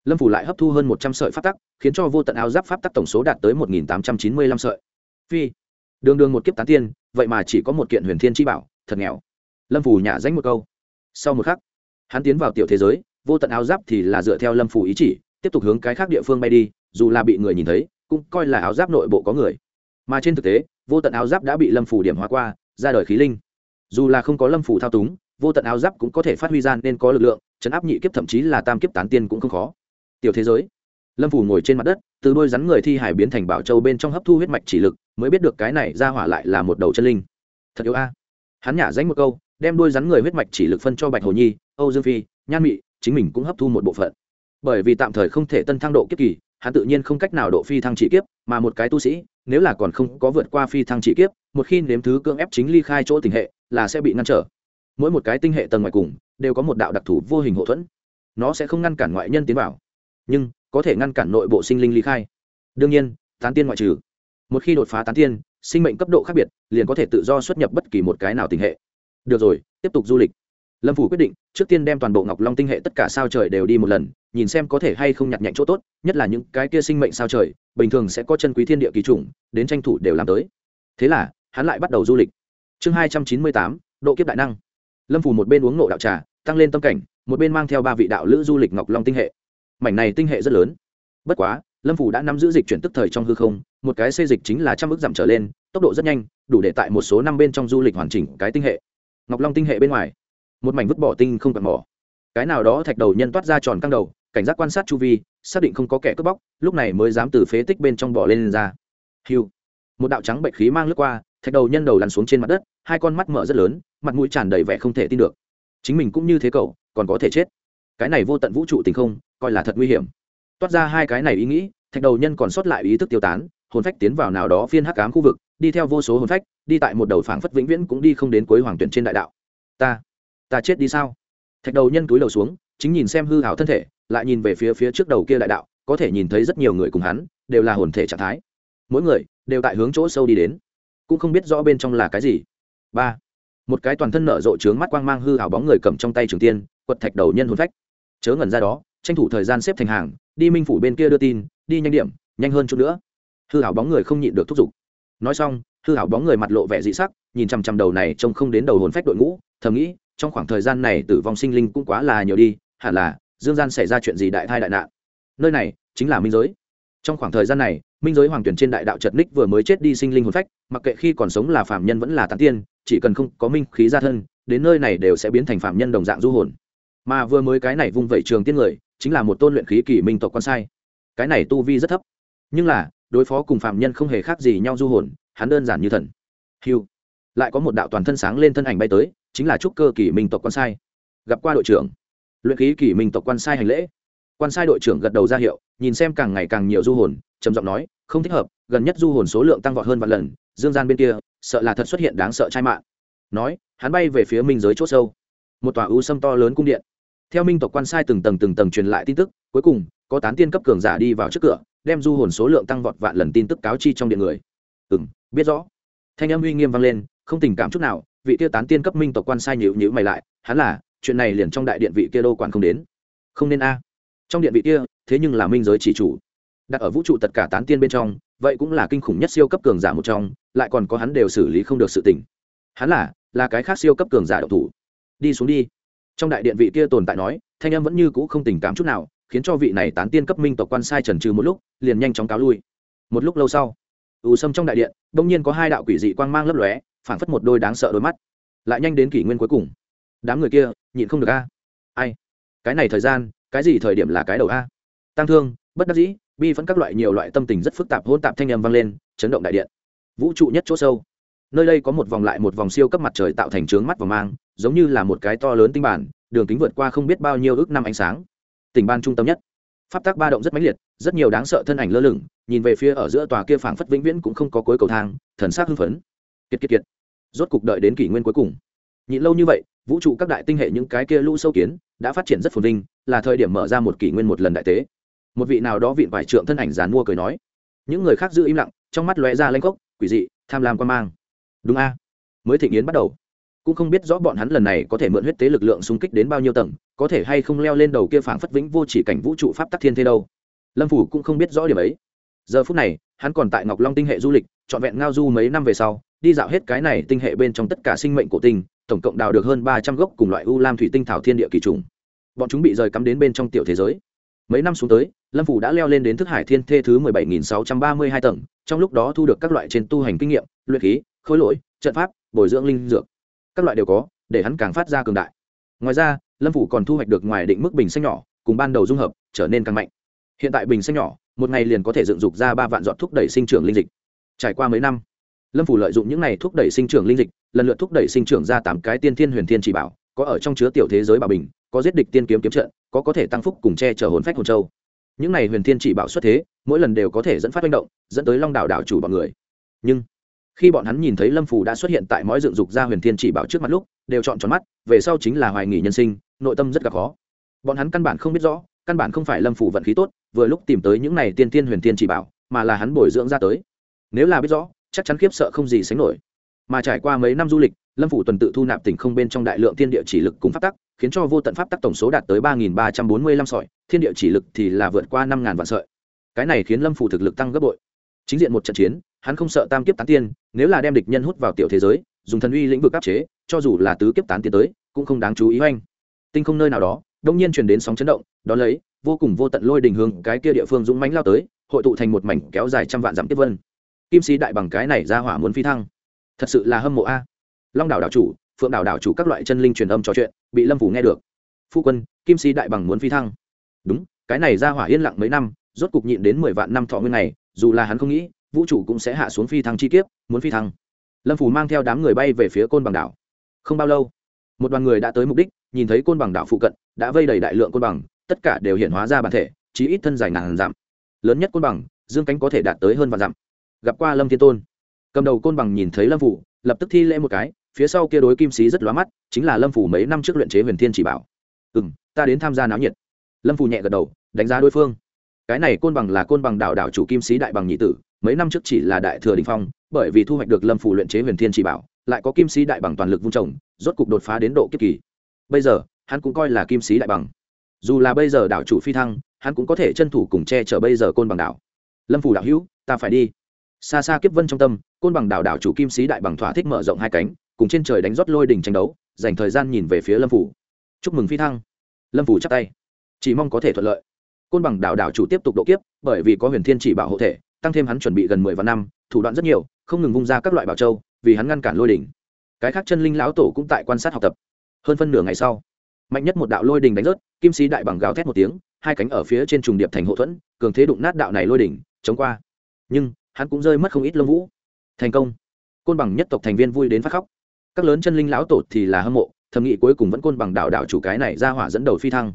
lâm phủ lại hấp thu hơn một trăm sợi pháp tắc, khiến cho vô tận áo giáp pháp tắc tổng số đạt tới một nghìn tám trăm chín mươi lăm sợi. Phi, đường đường một kiếp tán tiên, vậy mà chỉ có một kiện huyền thiên chi bảo, thật nghèo. Lâm phủ nhả danh một câu. Sau một khắc, hắn tiến vào tiểu thế giới, vô tận áo giáp thì là dựa theo lâm phủ ý chỉ, tiếp tục hướng cái khác địa phương bay đi, dù là bị người nhìn thấy, cũng coi là áo giáp nội bộ có người. Mà trên thực tế, vô tận áo giáp đã bị lâm phủ điểm hóa qua, ra đời khí linh. Dù là không có lâm phủ thao túng, vô tận áo giáp cũng có thể phát huy ra nên có lực lượng chấn áp nhị kiếp thậm chí là tam kiếp tán tiên cũng không khó tiểu thế giới. Lâm phủ ngồi trên mặt đất, từ đôi rắn người thi hải biến thành bảo châu bên trong hấp thu huyết mạch chỉ lực, mới biết được cái này ra hỏa lại là một đầu chân linh. Thật yếu a. Hắn nhả danh một câu, đem đôi rắn người huyết mạch chỉ lực phân cho bạch hồ nhi, âu dương phi, nhan mị, chính mình cũng hấp thu một bộ phận. Bởi vì tạm thời không thể tân thăng độ kiếp kỳ, hắn tự nhiên không cách nào độ phi thăng chỉ kiếp, mà một cái tu sĩ, nếu là còn không có vượt qua phi thăng chỉ kiếp, một khi nếm thứ cưỡng ép chính ly khai chỗ tình hệ, là sẽ bị ngăn trở. Mỗi một cái tinh hệ tầng ngoài cùng, đều có một đạo đặc thù vô hình hậu thuẫn. Nó sẽ không ngăn cản ngoại nhân tiến vào nhưng có thể ngăn cản nội bộ sinh linh ly khai. Đương nhiên tán tiên ngoại trừ. Một khi đột phá tán tiên sinh mệnh cấp độ khác biệt liền có thể tự do xuất nhập bất kỳ một cái nào tình hệ. Được rồi tiếp tục du lịch. Lâm phủ quyết định trước tiên đem toàn bộ ngọc long tinh hệ tất cả sao trời đều đi một lần nhìn xem có thể hay không nhặt nhạnh chỗ tốt nhất là những cái kia sinh mệnh sao trời bình thường sẽ có chân quý thiên địa kỳ trùng, đến tranh thủ đều làm tới. Thế là hắn lại bắt đầu du lịch. Chương hai trăm chín mươi tám độ kiếp đại năng. Lâm phủ một bên uống nộ đạo trà tăng lên tâm cảnh một bên mang theo ba vị đạo lữ du lịch ngọc long tinh hệ mảnh này tinh hệ rất lớn. Bất quá lâm phủ đã nắm giữ dịch chuyển tức thời trong hư không một cái xây dịch chính là trăm ước giảm trở lên tốc độ rất nhanh đủ để tại một số năm bên trong du lịch hoàn chỉnh cái tinh hệ. Ngọc long tinh hệ bên ngoài một mảnh vứt bỏ tinh không cần mỏ. Cái nào đó thạch đầu nhân toát ra tròn căng đầu cảnh giác quan sát chu vi xác định không có kẻ cướp bóc lúc này mới dám từ phế tích bên trong bỏ lên, lên ra. Hiu. Một đạo trắng bệnh khí mang lướt qua thạch đầu nhân đầu lăn xuống trên mặt đất hai con mắt mở rất lớn mặt mũi tràn đầy vẻ không thể tin được. Chính mình cũng như thế cậu còn có thể chết. Cái này vô tận vũ trụ tình không coi là thật nguy hiểm. Toát ra hai cái này ý nghĩ, thạch đầu nhân còn sót lại ý thức tiêu tán, hồn phách tiến vào nào đó phiên hắc ám khu vực, đi theo vô số hồn phách, đi tại một đầu phảng phất vĩnh viễn cũng đi không đến cuối hoàng tuyển trên đại đạo. Ta ta chết đi sao? Thạch đầu nhân túi đầu xuống, chính nhìn xem hư hảo thân thể, lại nhìn về phía phía trước đầu kia đại đạo, có thể nhìn thấy rất nhiều người cùng hắn, đều là hồn thể trạng thái. Mỗi người đều tại hướng chỗ sâu đi đến, cũng không biết rõ bên trong là cái gì. Ba, một cái toàn thân nở rộ trướng mắt quang mang hư hảo bóng người cầm trong tay trường tiên, quật thạch đầu nhân hồn phách. Chớ ngẩn ra đó tranh thủ thời gian xếp thành hàng, đi minh phủ bên kia đưa tin, đi nhanh điểm, nhanh hơn chút nữa. Hư hảo bóng người không nhịn được thúc giục. Nói xong, hư hảo bóng người mặt lộ vẻ dị sắc, nhìn chằm chằm đầu này trông không đến đầu hồn phách đội ngũ, thầm nghĩ, trong khoảng thời gian này tử vong sinh linh cũng quá là nhiều đi, hẳn là, dương gian xảy ra chuyện gì đại thai đại nạn. Nơi này, chính là minh giới. Trong khoảng thời gian này, minh giới hoàng tuyển trên đại đạo trật ních vừa mới chết đi sinh linh hồn phách, mặc kệ khi còn sống là phạm nhân vẫn là tán tiên, chỉ cần không có minh khí ra thân, đến nơi này đều sẽ biến thành phạm nhân đồng dạng du hồn. Mà vừa mới cái này vung vẩy trường tiên người chính là một tôn luyện khí kỳ minh tộc quan sai. Cái này tu vi rất thấp. Nhưng là, đối phó cùng phạm nhân không hề khác gì nhau du hồn, hắn đơn giản như thần. Hiu lại có một đạo toàn thân sáng lên thân ảnh bay tới, chính là trúc cơ kỳ minh tộc quan sai. Gặp qua đội trưởng. Luyện khí kỳ minh tộc quan sai hành lễ. Quan sai đội trưởng gật đầu ra hiệu, nhìn xem càng ngày càng nhiều du hồn, trầm giọng nói, không thích hợp, gần nhất du hồn số lượng tăng vọt hơn vạn lần, dương gian bên kia, sợ là thật xuất hiện đáng sợ trai mạng nói, hắn bay về phía minh giới c h ỗ sâu. Một tòa ưu sâm to lớn cung điện theo minh tộc quan sai từng tầng từng tầng truyền lại tin tức, cuối cùng, có tán tiên cấp cường giả đi vào trước cửa, đem du hồn số lượng tăng vọt vạn lần tin tức cáo chi trong điện người. Ừ m biết rõ. Thanh âm uy nghiêm vang lên, không tình cảm chút nào, vị tiêu tán tiên cấp minh tộc quan sai nhịu nhịu mày lại, hắn là, chuyện này liền trong đại điện vị kia đô quản không đến. Không nên a. Trong điện vị kia, thế nhưng là minh giới chỉ chủ. Đặt ở vũ trụ tất cả tán tiên bên trong, vậy cũng là kinh khủng nhất siêu cấp cường giả một trong, lại còn có hắn đều xử lý không được sự tình. Hắn là là cái khác siêu cấp cường giả độc thủ. Đi xuống đi trong đại điện vị kia tồn tại nói, thanh em vẫn như cũ không tình cảm chút nào, khiến cho vị này tán tiên cấp minh tộc quan sai trần trừ một lúc, liền nhanh chóng cáo lui. Một lúc lâu sau ù sâm trong đại điện đông nhiên có hai đạo quỷ dị quang mang lấp lóe, phảng phất một đôi đáng sợ đôi mắt. Lại nhanh đến kỷ nguyên cuối cùng. Đám người kia, nhịn không được a. Ai? Cái này thời gian, cái gì thời điểm là cái đầu a? Tăng thương, bất đắc dĩ, bi vẫn các loại nhiều loại tâm tình rất phức tạp hôn tạp thanh âm vang lên, chấn động đại điện. Vũ trụ nhất chỗ sâu nơi đây có một vòng lại một vòng siêu cấp mặt trời tạo thành trướng mắt và mang, giống như là một cái to lớn tinh bản, đường kính vượt qua không biết bao nhiêu ước năm ánh sáng. Tỉnh ban trung tâm nhất. Pháp tác ba động rất mãnh liệt, rất nhiều đáng sợ thân ảnh lơ lửng, nhìn về phía ở giữa tòa kia phảng phất vĩnh viễn cũng không có cuối cầu thang, thần sắc hưng phấn. Kiệt kiệt kiệt. Rốt cục đợi đến kỷ nguyên cuối cùng. Nhịn lâu như vậy, vũ trụ các đại tinh hệ những cái kia lũ sâu kiến, đã phát triển rất phồn vinh, là thời điểm mở ra một kỷ nguyên một lần đại tế. Một vị nào đó vịn vải trượng thân ảnh dàn mua cười nói. Những người khác giữ im lặng, trong mắt lóe ra lanh cốc quỷ dị, tham lam quan mang đúng a. Mới thịnh yến bắt đầu. Cũng không biết rõ bọn hắn lần này có thể mượn huyết tế lực lượng xung kích đến bao nhiêu tầng, có thể hay không leo lên đầu kia phảng phất vĩnh vô chỉ cảnh vũ trụ pháp tắc thiên thế đâu. Lâm phủ cũng không biết rõ điểm ấy. Giờ phút này, hắn còn tại ngọc long tinh hệ du lịch, trọn vẹn ngao du mấy năm về sau, đi dạo hết cái này tinh hệ bên trong tất cả sinh mệnh cổ tinh, tổng cộng đào được hơn ba trăm gốc cùng loại u lam thủy tinh thảo thiên địa kỳ trùng. Bọn chúng bị rời cắm đến bên trong tiểu thế giới. Mấy năm xuống tới, lâm phủ đã leo lên đến thức hải thiên thê thứ mười bảy nghìn sáu trăm ba mươi hai tầng, trong lúc đó thu được các loại trên tu hành kinh nghiệm, luyện khí khối lỗi, trận pháp, bồi dưỡng linh dược. Các loại đều có, để hắn càng phát ra cường đại. Ngoài ra, lâm phủ còn thu hoạch được ngoài định mức bình xanh nhỏ, cùng ban đầu dung hợp, trở nên càng mạnh. Hiện tại bình xanh nhỏ, một ngày liền có thể dựng dục ra ba vạn dọn thúc đẩy sinh trưởng linh dịch. Trải qua mấy năm, lâm phủ lợi dụng những này thúc đẩy sinh trưởng linh dịch, lần lượt thúc đẩy sinh trưởng ra tám cái tiên thiên huyền thiên chỉ bảo, có ở trong chứa tiểu thế giới bảo bình, có giết địch tiên kiếm kiếm trận, có có thể tăng phúc cùng che chở hồn phách hồn châu. Những này huyền thiên chỉ bảo xuất thế, mỗi lần đều có thể dẫn phát manh động, dẫn tới long đảo đảo chủ bọn người. Nhưng khi bọn hắn nhìn thấy lâm phù đã xuất hiện tại mỗi dựng dục ra huyền thiên chỉ bảo trước mặt lúc, đều chọn tròn mắt, về sau chính là hoài nghỉ nhân sinh, nội tâm rất gặp khó. Bọn hắn căn bản không biết rõ, căn bản không phải lâm phù vận khí tốt, vừa lúc tìm tới những này tiên tiên huyền thiên chỉ bảo, mà là hắn bồi dưỡng ra tới. Nếu là biết rõ, chắc chắn khiếp sợ không gì sánh nổi. Mà trải qua mấy năm du lịch, lâm phủ tuần tự thu nạp tỉnh không bên trong đại lượng thiên địa chỉ lực cùng pháp tắc, khiến cho vô tận pháp tắc tổng số đạt tới ba nghìn ba trăm bốn mươi lăm sỏi, thiên địa chỉ lực thì là vượt qua năm ngàn vạn sợi. Cái này khiến lâm phủ thực lực tăng gấp bội. Chính diện một trận chiến hắn không sợ tam kiếp tán tiên, nếu là đem địch nhân hút vào tiểu thế giới, dùng thần uy lĩnh vực áp chế, cho dù là tứ kiếp tán tiên tới, cũng không đáng chú ý oanh. Tinh không nơi nào đó, đông nhiên truyền đến sóng chấn động đón lấy, vô cùng vô tận lôi đình hướng cái kia địa phương dũng mãnh lao tới, hội tụ thành một mảnh kéo dài trăm vạn dặm tiếp vân. Kim sĩ đại bằng cái này ra hỏa muốn phi thăng. Thật sự là hâm mộ a. Long đảo đảo chủ, phượng đảo đảo chủ các loại chân linh truyền âm trò chuyện, bị lâm phủ nghe được. Phu quân, kim sĩ đại bằng muốn phi thăng. Đúng, cái này ra hỏa yên lặng mấy năm, rốt cục nhịn đến mười vạn năm thọ nguyên này, dù là hắn không nghĩ vũ trụ cũng sẽ hạ xuống phi thăng chi kiếp, muốn phi thăng. Lâm phủ mang theo đám người bay về phía côn bằng đảo. Không bao lâu, một đoàn người đã tới mục đích, nhìn thấy côn bằng đảo phụ cận, đã vây đầy đại lượng côn bằng, tất cả đều hiện hóa ra bản thể, chí ít thân dài ngàn dặm. Lớn nhất côn bằng, dương cánh có thể đạt tới hơn vạn dặm. Gặp qua lâm thiên tôn, cầm đầu côn bằng nhìn thấy lâm phủ lập tức thi lễ một cái, phía sau kia đối kim sĩ rất lóa mắt, chính là lâm phủ mấy năm trước luyện chế huyền thiên chỉ bảo. Ừ m ta đến tham gia náo nhiệt. Lâm phủ nhẹ gật đầu, đánh giá đối phương. Cái này côn bằng là côn bằng đảo đảo chủ kim sĩ đại bằng nhị tử mấy năm trước chỉ là đại thừa đình phong, bởi vì thu hoạch được lâm phủ luyện chế huyền thiên chỉ bảo, lại có kim sĩ đại bằng toàn lực vung trồng, rốt cục đột phá đến độ kiếp kỳ. Bây giờ, hắn cũng coi là kim sĩ đại bằng. Dù là bây giờ đảo chủ phi thăng, hắn cũng có thể chân thủ cùng che chở bây giờ côn bằng đảo. Lâm phủ đạo hữu, ta phải đi. Xa xa kiếp vân trong tâm, côn bằng đảo đảo chủ kim sĩ đại bằng thỏa thích mở rộng hai cánh, cùng trên trời đánh rót lôi đỉnh tranh đấu, dành thời gian nhìn về phía lâm phủ. Chúc mừng phi thăng. Lâm phủ chắp tay. Chỉ mong có thể thuận lợi. Côn bằng đảo đảo chủ tiếp tục độ kiếp, bởi vì có huyền thiên chỉ bảo hộ thể tăng thêm hắn chuẩn bị gần mười vạn năm, thủ đoạn rất nhiều, không ngừng vung ra các loại bảo châu, vì hắn ngăn cản lôi đỉnh. Cái khác chân linh lão tổ cũng tại quan sát học tập. Hơn phân nửa ngày sau, mạnh nhất một đạo lôi đỉnh đánh rớt, kim sĩ đại bằng gào thét một tiếng, hai cánh ở phía trên trùng điệp thành hậu thuẫn, cường thế đụng nát đạo này lôi đỉnh, chống qua. Nhưng, hắn cũng rơi mất không ít lông vũ. Thành công. Côn bằng nhất tộc thành viên vui đến phát khóc. Các lớn chân linh lão tổ thì là hâm mộ, thầm nghị cuối cùng vẫn côn bằng đảo đảo chủ cái này ra hỏa dẫn đầu phi thăng.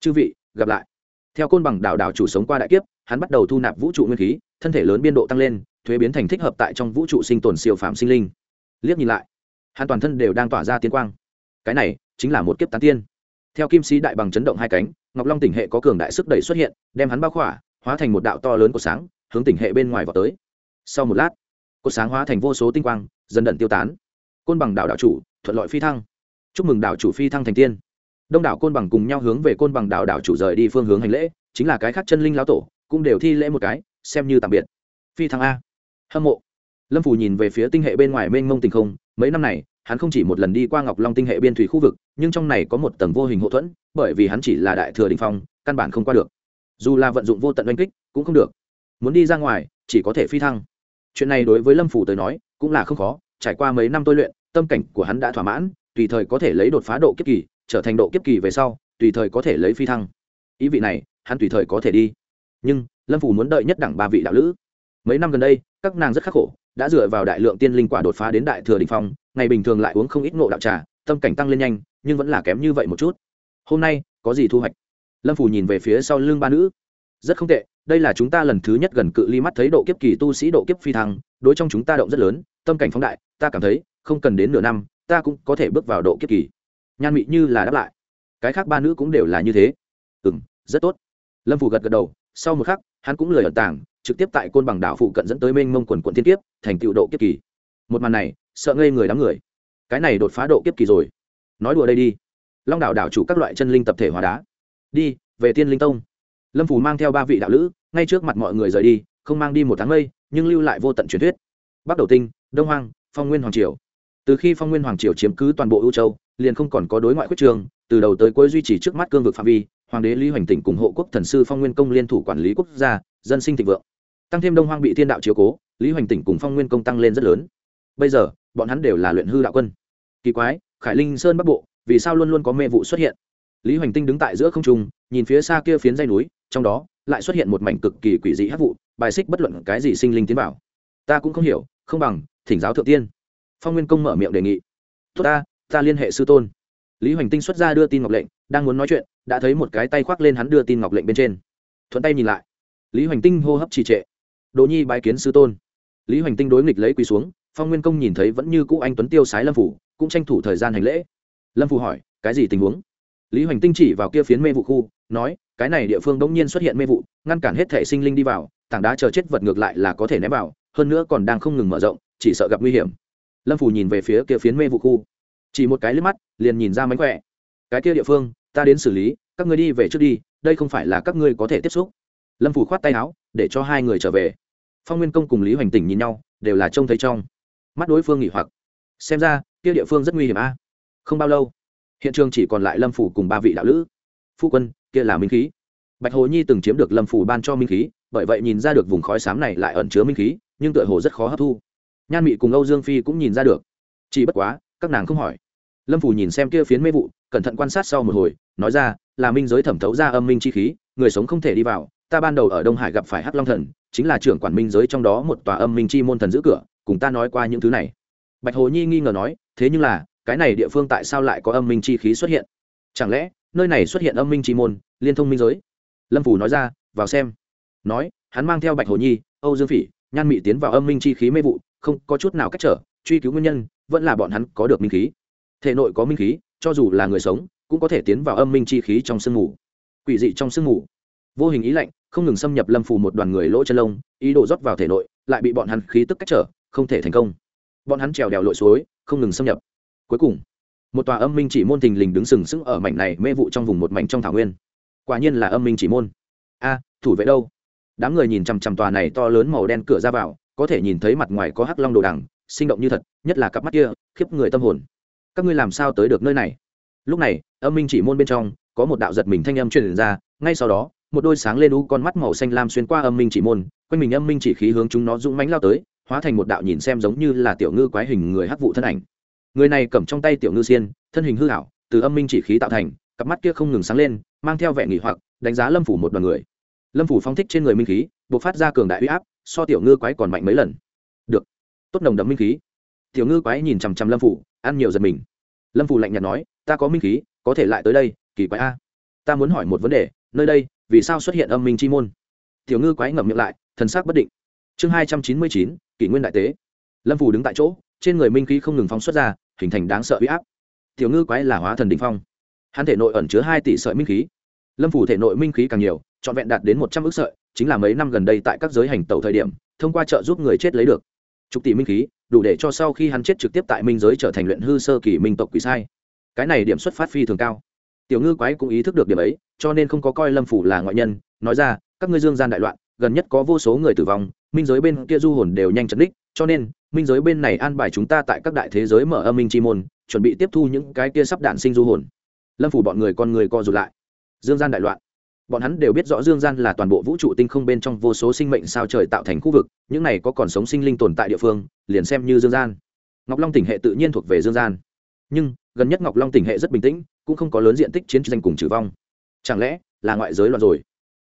Chư vị, gặp lại. Theo côn bằng đảo đảo chủ sống qua đại kiếp, hắn bắt đầu thu nạp vũ trụ nguyên khí thân thể lớn biên độ tăng lên, thuế biến thành thích hợp tại trong vũ trụ sinh tồn siêu phạm sinh linh. Liếc nhìn lại, hắn toàn thân đều đang tỏa ra tiến quang. Cái này chính là một kiếp tán tiên. Theo kim sĩ đại bằng chấn động hai cánh, ngọc long tỉnh hệ có cường đại sức đẩy xuất hiện, đem hắn bao khỏa, hóa thành một đạo to lớn của sáng, hướng tỉnh hệ bên ngoài vào tới. Sau một lát, cột sáng hóa thành vô số tinh quang, dần đận tiêu tán. Côn bằng đảo đảo chủ, thuận lợi phi thăng. Chúc mừng đảo chủ phi thăng thành tiên. Đông đảo côn bằng cùng nhau hướng về côn bằng đảo đảo chủ rời đi phương hướng hành lễ, chính là cái khác chân linh lão tổ, cũng đều thi lễ một cái xem như tạm biệt. Phi thăng a. Hâm mộ. Lâm phủ nhìn về phía tinh hệ bên ngoài mênh mông tình không, mấy năm này, hắn không chỉ một lần đi qua ngọc long tinh hệ biên thủy khu vực, nhưng trong này có một tầng vô hình hậu thuẫn, bởi vì hắn chỉ là đại thừa đình phong, căn bản không qua được. Dù là vận dụng vô tận oanh kích, cũng không được. Muốn đi ra ngoài, chỉ có thể phi thăng. Chuyện này đối với lâm phủ tới nói, cũng là không khó, trải qua mấy năm tôi luyện, tâm cảnh của hắn đã thỏa mãn, tùy thời có thể lấy đột phá độ kiếp kỳ, trở thành độ kiếp kỳ về sau, tùy thời có thể lấy phi thăng. Ý vị này, hắn tùy thời có thể đi. Nhưng lâm phủ muốn đợi nhất đẳng ba vị đạo lữ. Mấy năm gần đây, các nàng rất khắc khổ, đã dựa vào đại lượng tiên linh quả đột phá đến đại thừa đình phong, ngày bình thường lại uống không ít ngộ đạo trà, tâm cảnh tăng lên nhanh, nhưng vẫn là kém như vậy một chút. Hôm nay, có gì thu hoạch? Lâm phủ nhìn về phía sau lưng ba nữ. Rất không tệ, đây là chúng ta lần thứ nhất gần cự ly mắt thấy độ kiếp kỳ tu sĩ độ kiếp phi thăng, đối trong chúng ta động rất lớn, tâm cảnh phóng đại, ta cảm thấy, không cần đến nửa năm, ta cũng có thể bước vào độ kiếp kỳ. Nhan mị như là đáp lại. Cái khác ba nữ cũng đều là như thế. Ừ m rất tốt. Lâm phủ gật gật đầu sau một khắc, hắn cũng lời ẩn tàng, trực tiếp tại côn bằng đảo phụ cận dẫn tới mênh mông quần quận thiên kiếp, thành tựu độ kiếp kỳ. Một màn này, sợ ngây người đám người. Cái này đột phá độ kiếp kỳ rồi. Nói đùa đây đi. Long đảo đảo chủ các loại chân linh tập thể hóa đá. Đi, về tiên linh tông. Lâm phủ mang theo ba vị đạo lữ, ngay trước mặt mọi người rời đi, không mang đi một tháng mây, nhưng lưu lại vô tận truyền thuyết. Bắc đầu tinh, đông hoang, phong nguyên hoàng triều. Từ khi phong nguyên hoàng triều chiếm cứ toàn bộ ưu châu, liền không còn có đối ngoại khuyết trường, từ đầu tới cuối duy trì trước mắt cương vực phạm vi hoàng đế lý hoành tỉnh cùng hộ quốc thần sư phong nguyên công liên thủ quản lý quốc gia, dân sinh thịnh vượng. Tăng thêm đông hoang bị thiên đạo chiếu cố, lý hoành tỉnh cùng phong nguyên công tăng lên rất lớn. Bây giờ, bọn hắn đều là luyện hư đạo quân. Kỳ quái, khải linh sơn bắc bộ, vì sao luôn luôn có mê vụ xuất hiện? Lý hoành tinh đứng tại giữa không trung, nhìn phía xa kia phiến dây núi, trong đó lại xuất hiện một mảnh cực kỳ quỷ dị hát vụ, bài xích bất luận cái gì sinh linh tiến vào. Ta cũng không hiểu, không bằng thỉnh giáo thượng tiên. Phong nguyên công mở miệng đề nghị. Tốt ta ta liên hệ sư tôn lý hoành tinh xuất ra đưa tin ngọc lệnh, đang muốn nói chuyện, đã thấy một cái tay khoác lên hắn đưa tin ngọc lệnh bên trên. Thuận tay nhìn lại. Lý hoành tinh hô hấp trì trệ. Đỗ nhi bái kiến sư tôn. Lý hoành tinh đối nghịch lấy quỳ xuống, phong nguyên công nhìn thấy vẫn như cũ anh tuấn tiêu sái lâm phủ, cũng tranh thủ thời gian hành lễ. Lâm phủ hỏi, cái gì tình huống? Lý hoành tinh chỉ vào kia phiến mê vụ khu, nói, cái này địa phương đ ỗ n g nhiên xuất hiện mê vụ, ngăn cản hết thể sinh linh đi vào, tảng đá chờ chết vật ngược lại là có thể ném vào, hơn nữa còn đang không ngừng mở rộng, chỉ sợ gặp nguy hiểm. Lâm phủ nhìn về phía kia phiến mê vụ khu chỉ một cái liếc mắt, liền nhìn ra mánh khỏe. Cái kia địa phương, ta đến xử lý, các ngươi đi về trước đi, đây không phải là các ngươi có thể tiếp xúc. Lâm phủ khoát tay áo, để cho hai người trở về. Phong nguyên công cùng lý hoành tỉnh nhìn nhau, đều là trông thấy trong. Mắt đối phương nghỉ hoặc. Xem ra, kia địa phương rất nguy hiểm a. Không bao lâu, hiện trường chỉ còn lại lâm phủ cùng ba vị đạo lữ. Phu quân, kia là minh khí. Bạch hồ nhi từng chiếm được lâm phủ ban cho minh khí, bởi vậy nhìn ra được vùng khói xám này lại ẩn chứa minh khí, nhưng tựa hồ rất khó hấp thu. Nhan mị cùng âu dương phi cũng nhìn ra được. Chỉ bất quá các nàng không hỏi. Lâm phủ nhìn xem kia phiến mê vụ, cẩn thận quan sát sau một hồi, nói ra, là minh giới thẩm thấu ra âm minh chi khí, người sống không thể đi vào. Ta ban đầu ở đông hải gặp phải hắc long thần, chính là trưởng quản minh giới trong đó một tòa âm minh chi môn thần giữ cửa, cùng ta nói qua những thứ này. Bạch hồ nhi nghi ngờ nói, thế nhưng là, cái này địa phương tại sao lại có âm minh chi khí xuất hiện? Chẳng lẽ, nơi này xuất hiện âm minh chi môn, liên thông minh giới? Lâm phủ nói ra, vào xem. Nói, hắn mang theo bạch hồ nhi, âu dương phỉ, nhan mị tiến vào âm minh chi khí mê vụ, không có chút nào cách trở, truy cứu nguyên nhân vẫn là bọn hắn có được minh khí. Thể nội có minh khí, cho dù là người sống, cũng có thể tiến vào âm minh chi khí trong sương mù. Quỷ dị trong sương mù. Vô hình ý lạnh, không ngừng xâm nhập lâm phù một đoàn người lỗ chân lông, ý đồ rót vào thể nội, lại bị bọn hắn khí tức cách trở, không thể thành công. Bọn hắn trèo đèo lội suối, không ngừng xâm nhập. Cuối cùng, một tòa âm minh chỉ môn thình lình đứng sừng sững ở mảnh này mê vụ trong vùng một mảnh trong thảo nguyên. Quả nhiên là âm minh chỉ môn. A, thủ vệ đâu? Đám người nhìn chằm chằm tòa này to lớn màu đen cửa ra vào, có thể nhìn thấy mặt ngoài có hắc long đồ đằng sinh động như thật, nhất là cặp mắt kia, khiếp người tâm hồn. Các ngươi làm sao tới được nơi này? Lúc này, âm minh chỉ môn bên trong, có một đạo giật mình thanh âm truyền ra, ngay sau đó, một đôi sáng lên u con mắt màu xanh lam xuyên qua âm minh chỉ môn, quanh mình âm minh chỉ khí hướng chúng nó dũng mánh lao tới, hóa thành một đạo nhìn xem giống như là tiểu ngư quái hình người hắc vụ thân ảnh. Người này cầm trong tay tiểu ngư xiên, thân hình hư hảo từ âm minh chỉ khí tạo thành, cặp mắt kia không ngừng sáng lên, mang theo vẻ nghỉ hoặc, đánh giá lâm phủ một đoàn người. Lâm phủ phong thích trên người minh khí buộc phát ra cường đại huy áp, so tiểu ngư quái còn mạnh mấy lần tốt nồng đậm minh khí. Tiểu ngư quái nhìn chằm chằm lâm phủ ăn nhiều giật mình. Lâm phủ lạnh nhạt nói, ta có minh khí, có thể lại tới đây, kỳ quái a. Ta muốn hỏi một vấn đề, nơi đây, vì sao xuất hiện âm minh chi môn? Tiểu ngư quái ngậm miệng lại, thần sắc bất định. Chương hai trăm chín mươi chín, kỷ nguyên đại tế. Lâm phủ đứng tại chỗ, trên người minh khí không ngừng phóng xuất ra, hình thành đáng sợ huy áp. Tiểu ngư quái là hóa thần đình phong. Hắn thể nội ẩn chứa hai tỷ sợi minh khí. Lâm phủ thể nội minh khí càng nhiều, trọn vẹn đạt đến một trăm ước sợi, chính là mấy năm gần đây tại các giới hành tẩu thời điểm, thông qua trợ giúp người chết lấy được chục tỷ minh khí, đủ để cho sau khi hắn chết trực tiếp tại minh giới trở thành luyện hư sơ kỳ minh tộc quỷ sai. Cái này điểm xuất phát phi thường cao. Tiểu ngư quái cũng ý thức được điểm ấy, cho nên không có coi lâm phủ là ngoại nhân, nói ra, các ngươi dương gian đại loạn, gần nhất có vô số người tử vong, minh giới bên kia du hồn đều nhanh chấn đích cho nên, minh giới bên này an bài chúng ta tại các đại thế giới mở âm minh chi môn, chuẩn bị tiếp thu những cái kia sắp đạn sinh du hồn. Lâm phủ bọn người con người co rụt lại. Dương gian đại loạn bọn hắn đều biết rõ dương gian là toàn bộ vũ trụ tinh không bên trong vô số sinh mệnh sao trời tạo thành khu vực, những này có còn sống sinh linh tồn tại địa phương, liền xem như dương gian. Ngọc long tỉnh hệ tự nhiên thuộc về dương gian. Nhưng, gần nhất ngọc long tỉnh hệ rất bình tĩnh, cũng không có lớn diện tích chiến tranh cùng trừ vong. Chẳng lẽ là ngoại giới loạn rồi?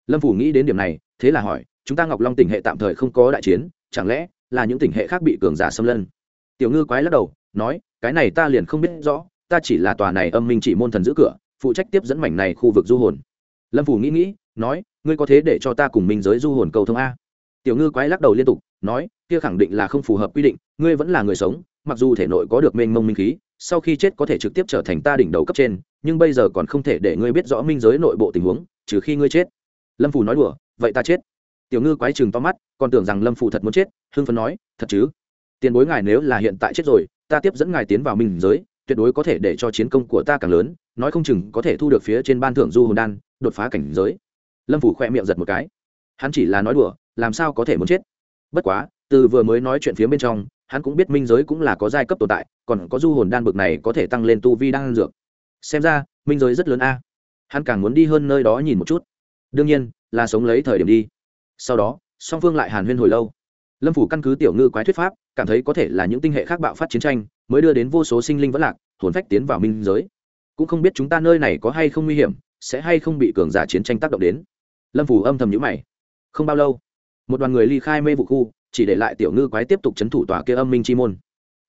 Lâm phủ nghĩ đến điểm này, thế là hỏi, chúng ta ngọc long tỉnh hệ tạm thời không có đại chiến, chẳng lẽ là những tỉnh hệ khác bị cường giả xâm lân tiểu ngư quái lắc đầu, nói, cái này ta liền không biết rõ, ta chỉ là tòa này âm minh chỉ môn thần giữ cửa, phụ trách tiếp dẫn mảnh này khu vực du hồn lâm phủ nghĩ nghĩ, nói, ngươi có thế để cho ta cùng minh giới du hồn cầu thông a? Tiểu ngư quái lắc đầu liên tục, nói, kia khẳng định là không phù hợp quy định, ngươi vẫn là người sống, mặc dù thể nội có được mênh mông minh khí, sau khi chết có thể trực tiếp trở thành ta đỉnh đầu cấp trên, nhưng bây giờ còn không thể để ngươi biết rõ minh giới nội bộ tình huống, trừ khi ngươi chết. Lâm phủ nói đùa, vậy ta chết. Tiểu ngư quái chừng to mắt, còn tưởng rằng lâm phủ thật muốn chết, hưng phấn nói, thật chứ? Tiền bối ngài nếu là hiện tại chết rồi, ta tiếp dẫn ngài tiến vào minh giới tuyệt đối có thể để cho chiến công của ta càng lớn, nói không chừng có thể thu được phía trên ban thưởng du hồn đan, đột phá cảnh giới. Lâm phủ khoe miệng giật một cái. Hắn chỉ là nói đùa, làm sao có thể muốn chết? Bất quá, từ vừa mới nói chuyện phía bên trong, hắn cũng biết minh giới cũng là có giai cấp tồn tại, còn có du hồn đan bực này có thể tăng lên tu vi đan dược. Xem ra, minh giới rất lớn a. Hắn càng muốn đi hơn nơi đó nhìn một chút. Đương nhiên, là sống lấy thời điểm đi. Sau đó, song phương lại hàn huyên hồi lâu. Lâm phủ căn cứ tiểu ngư quái thuyết pháp, cảm thấy có thể là những tinh hệ khác bạo phát chiến tranh mới đưa đến vô số sinh linh vẫn lạc, hồn phách tiến vào minh giới. Cũng không biết chúng ta nơi này có hay không nguy hiểm, sẽ hay không bị cường giả chiến tranh tác động đến. Lâm phủ âm thầm nhữ mày. Không bao lâu, một đoàn người ly khai mê vụ khu, chỉ để lại tiểu ngư quái tiếp tục c h ấ n thủ tòa kia âm minh chi môn.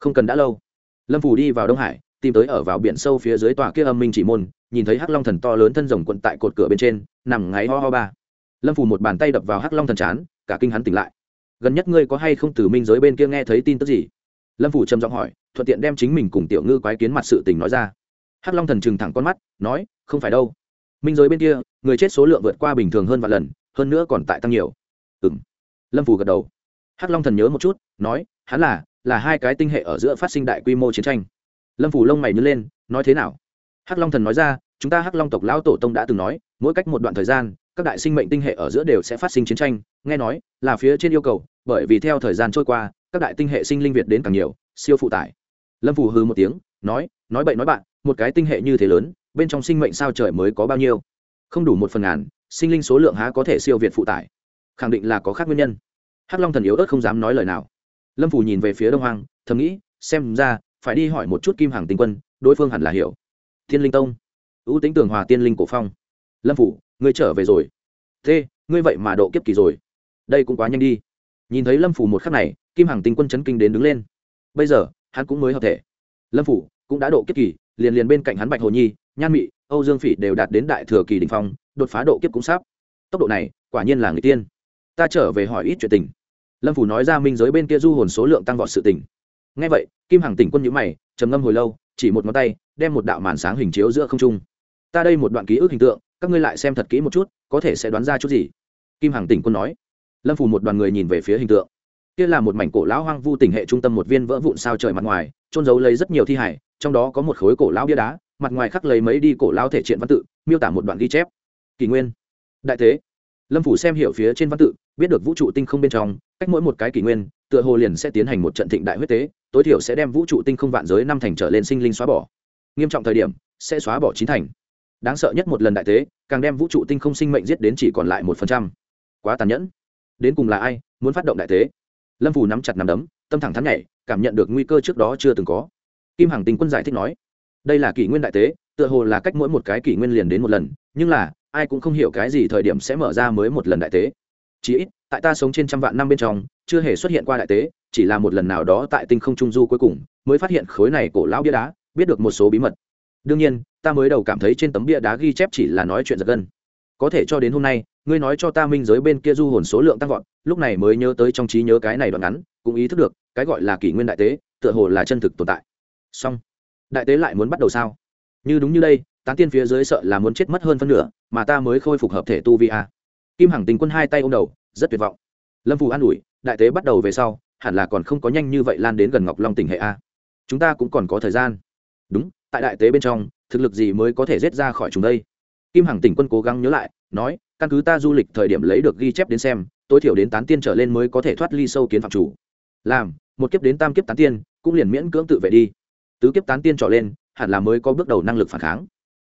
Không cần đã lâu, lâm phủ đi vào đông hải, tìm tới ở vào biển sâu phía dưới tòa kia âm minh chỉ môn, nhìn thấy hắc long thần to lớn thân rồng quận tại cột cửa bên trên, nằm ngáy ho ho ba. Lâm phủ một bàn tay đập vào hắc long thần chán, cả kinh hắn tỉnh lại. Gần nhất ngươi có hay không từ minh giới bên kia nghe thấy tin tức gì? Lâm phủ trầm giọng hỏi, thuận tiện đem chính mình cùng tiểu ngư quái kiến mặt sự tình nói ra. Hắc long thần trừng thẳng con mắt, nói, không phải đâu. Minh giới bên kia, người chết số lượng vượt qua bình thường hơn vài lần, hơn nữa còn tại tăng nhiều. Ừ m lâm phủ gật đầu. Hắc long thần nhớ một chút, nói, hắn là là hai cái tinh hệ ở giữa phát sinh đại quy mô chiến tranh. Lâm phủ lông mày nhớ lên, nói thế nào? Hắc long thần nói ra, chúng ta hắc long tộc lão tổ tông đã từng nói, mỗi cách một đoạn thời gian, các đại sinh mệnh tinh hệ ở giữa đều sẽ phát sinh chiến tranh. Nghe nói, là phía trên yêu cầu bởi vì theo thời gian trôi qua, các đại tinh hệ sinh linh việt đến càng nhiều, siêu phụ tải. Lâm phù hư một tiếng, nói nói bậy nói bạn, một cái tinh hệ như thế lớn, bên trong sinh mệnh sao trời mới có bao nhiêu? Không đủ một phần ngàn, sinh linh số lượng há có thể siêu việt phụ tải. Khẳng định là có khác nguyên nhân. Hắc long thần yếu ớt không dám nói lời nào. Lâm phù nhìn về phía đông hoàng thầm nghĩ, xem ra, phải đi hỏi một chút kim hàng tinh quân, đối phương hẳn là hiểu. Thiên linh tông. Ưu tính tường hòa tiên linh cổ phong. Lâm phủ ngươi trở về rồi. Thế, ngươi vậy mà độ kiếp kỳ rồi. Đây cũng quá nhanh đi nhìn thấy lâm phủ một khắc này, kim hằng tinh quân chấn kinh đến đứng lên. Bây giờ, hắn cũng mới hợp thể. Lâm phủ cũng đã độ kiếp kỳ, liền liền bên cạnh hắn bạch hồ nhi, nhan mị, âu dương phỉ đều đạt đến đại thừa kỳ đình phong, đột phá độ kiếp cũng sắp. Tốc độ này, quả nhiên là người tiên. Ta trở về hỏi ít chuyện tình. Lâm phủ nói ra minh giới bên kia du hồn số lượng tăng vọt sự tình. Ngay vậy, kim hằng tỉnh quân nhữ mày, trầm ngâm hồi lâu, chỉ một ngón tay, đem một đạo màn sáng hình chiếu giữa không trung. Ta đây một đoạn ký ức hình tượng, các ngươi lại xem thật kỹ một chút, có thể sẽ đoán ra chút gì? Kim hằng tỉnh quân nói lâm phủ một đoàn người nhìn về phía hình tượng kia là một mảnh cổ lão hoang vu tỉnh hệ trung tâm một viên vỡ vụn sao trời mặt ngoài trôn giấu lấy rất nhiều thi hải trong đó có một khối cổ lão bia đá mặt ngoài khắc lấy mấy đi cổ lão thể triện văn tự miêu tả một đoạn ghi chép kỷ nguyên đại thế. lâm phủ xem hiểu phía trên văn tự biết được vũ trụ tinh không bên trong cách mỗi một cái kỷ nguyên tựa hồ liền sẽ tiến hành một trận thịnh đại huyết tế tối thiểu sẽ đem vũ trụ tinh không vạn giới năm thành trở lên sinh linh xóa bỏ nghiêm trọng thời điểm sẽ xóa bỏ chín thành đáng sợ nhất một lần đại tế càng đem vũ trụ tinh không sinh mệnh giết đến chỉ còn lại một phần trăm quá tàn nhẫn đến cùng là ai muốn phát động đại thế lâm phù nắm chặt nắm đấm, tâm thẳng thắn nhảy, cảm nhận được nguy cơ trước đó chưa từng có. Kim hằng tình quân giải thích nói, đây là kỷ nguyên đại tế, tựa hồ là cách mỗi một cái kỷ nguyên liền đến một lần, nhưng là, ai cũng không hiểu cái gì thời điểm sẽ mở ra mới một lần đại tế. Chỉ ít, tại ta sống trên trăm vạn năm bên trong, chưa hề xuất hiện qua đại tế, chỉ là một lần nào đó tại tinh không trung du cuối cùng, mới phát hiện khối này cổ lão bia đá, biết được một số bí mật. Đương nhiên, ta mới đầu cảm thấy trên tấm bia đá ghi chép chỉ là nói chuyện giật gân. Có thể cho đến hôm nay ngươi nói cho ta minh giới bên kia du hồn số lượng tăng vọt, lúc này mới nhớ tới trong trí nhớ cái này đoạn ngắn, cũng ý thức được, cái gọi là kỷ nguyên đại tế, tựa hồ là chân thực tồn tại. Song đại tế lại muốn bắt đầu sao? Như đúng như đây, tán tiên phía dưới sợ là muốn chết mất hơn phân nửa, mà ta mới khôi phục hợp thể tu vi a. Kim hằng tình quân hai tay ô m đầu, rất tuyệt vọng. Lâm phù an ủi, đại tế bắt đầu về sau, hẳn là còn không có nhanh như vậy lan đến gần ngọc long tỉnh hệ a. Chúng ta cũng còn có thời gian. Đúng, tại đại tế bên trong, thực lực gì mới có thể rết ra khỏi chúng đây? Kim hằng tỉnh quân cố gắng nhớ lại, nói căn cứ ta du lịch thời điểm lấy được ghi chép đến xem, tối thiểu đến tán tiên trở lên mới có thể thoát ly sâu kiến phạm chủ. Làm, một kiếp đến tam kiếp tán tiên, cũng liền miễn cưỡng tự vệ đi. Tứ kiếp tán tiên trở lên, hẳn là mới có bước đầu năng lực phản kháng.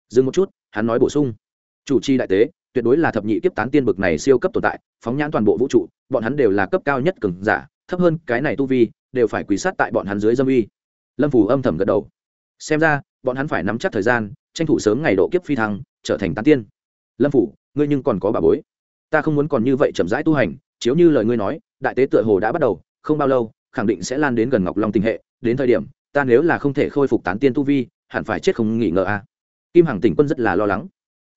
Dừng một chút, hắn nói bổ sung. Chủ trì đại tế, tuyệt đối là thập nhị kiếp tán tiên bực này siêu cấp tồn tại, phóng nhãn toàn bộ vũ trụ, bọn hắn đều là cấp cao nhất cường giả, thấp hơn cái này tu vi, đều phải quỳ sát tại bọn hắn dưới dâm uy. Lâm phủ âm thầm gật đầu. Xem ra, bọn hắn phải nắm chắc thời gian, tranh thủ sớm ngày độ kiếp phi thăng, trở thành tán tiên. Lâm phủ ngươi nhưng còn có bà bối. Ta không muốn còn như vậy chậm rãi tu hành, chiếu như lời ngươi nói, đại tế tựa hồ đã bắt đầu, không bao lâu, khẳng định sẽ lan đến gần ngọc long tình hệ, đến thời điểm, ta nếu là không thể khôi phục tán tiên tu vi, hẳn phải chết không nghỉ ngờ a à. kim hằng tỉnh quân rất là lo lắng.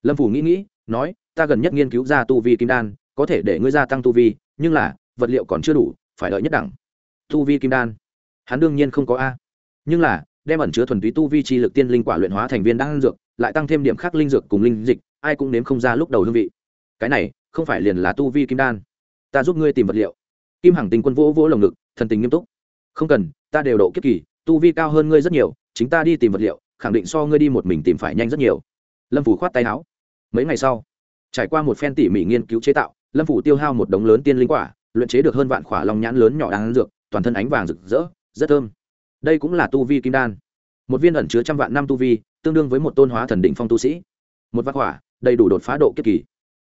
Lâm phủ nghĩ nghĩ, nói, ta gần nhất nghiên cứu ra tu vi kim đan, có thể để ngươi gia tăng tu vi, nhưng là, vật liệu còn chưa đủ, phải đợi nhất đẳng. Tu vi kim đan, hắn đương nhiên không có a. Nhưng là, đem ẩn chứa thuần túy tu vi chi lực tiên linh quả luyện hóa thành viên đan dược, lại tăng thêm điểm khác linh dược cùng linh dịch ai cũng nếm không ra lúc đầu hương vị. Cái này, không phải liền là tu vi kim đan. Ta giúp ngươi tìm vật liệu. Kim hằng tình quân vỗ vỗ lồng ngực, thần tình nghiêm túc. Không cần, ta đều độ kiếp kỳ, tu vi cao hơn ngươi rất nhiều, chính ta đi tìm vật liệu, khẳng định so ngươi đi một mình tìm phải nhanh rất nhiều. Lâm phủ khoát tay áo. Mấy ngày sau, trải qua một phen tỉ mỉ nghiên cứu chế tạo, lâm phủ tiêu hao một đống lớn tiên linh quả, luyện chế được hơn vạn khỏa lòng nhãn lớn nhỏ đáng dược, toàn thân ánh vàng rực rỡ, rất thơm. Đây cũng là tu vi kim đan. Một viên ẩn chứa trăm vạn năm tu vi, tương đương với một tôn hóa thần đỉnh phong tu sĩ. Một vạn khỏa đầy đủ đột phá độ kiếp kỳ.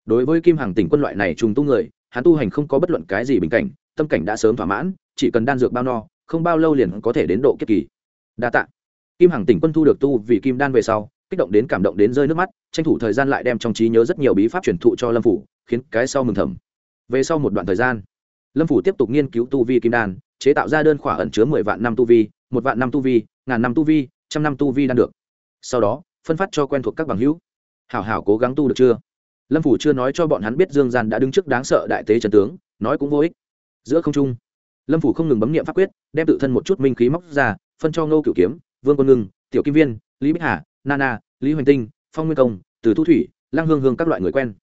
Đối với kim hằng tỉnh quân loại này trùng tu người, hắn tu hành không có bất luận cái gì bình cảnh, tâm cảnh đã sớm thỏa mãn, chỉ cần đan dược bao no, không bao lâu liền có thể đến độ kiếp kỳ. Đa tạ. Kim hằng tỉnh quân thu được tu vì kim đan về sau, kích động đến cảm động đến rơi nước mắt, tranh thủ thời gian lại đem trong trí nhớ rất nhiều bí pháp truyền thụ cho lâm phủ, khiến cái sau mừng thầm. Về sau một đoạn thời gian, lâm phủ tiếp tục nghiên cứu tu vi kim đan, chế tạo ra đơn khỏa ẩn chứa mười vạn năm tu vi, một vạn năm tu vi, ngàn năm tu vi, trăm năm tu vi đan được. Sau đó, phân phát cho quen thuộc các bằng hữu hảo hảo cố gắng tu được chưa? Lâm phủ chưa nói cho bọn hắn biết dương gian đã đứng trước đáng sợ đại tế trần tướng, nói cũng vô ích. Giữa không trung, lâm phủ không ngừng bấm nghiệm pháp quyết, đem tự thân một chút minh khí móc ra, phân cho ngô cửu kiếm, vương quân ngưng, tiểu kim viên, lý bích hà nana lý hoành tinh, phong nguyên công, từ thu thủy lang hương hương các loại người quen.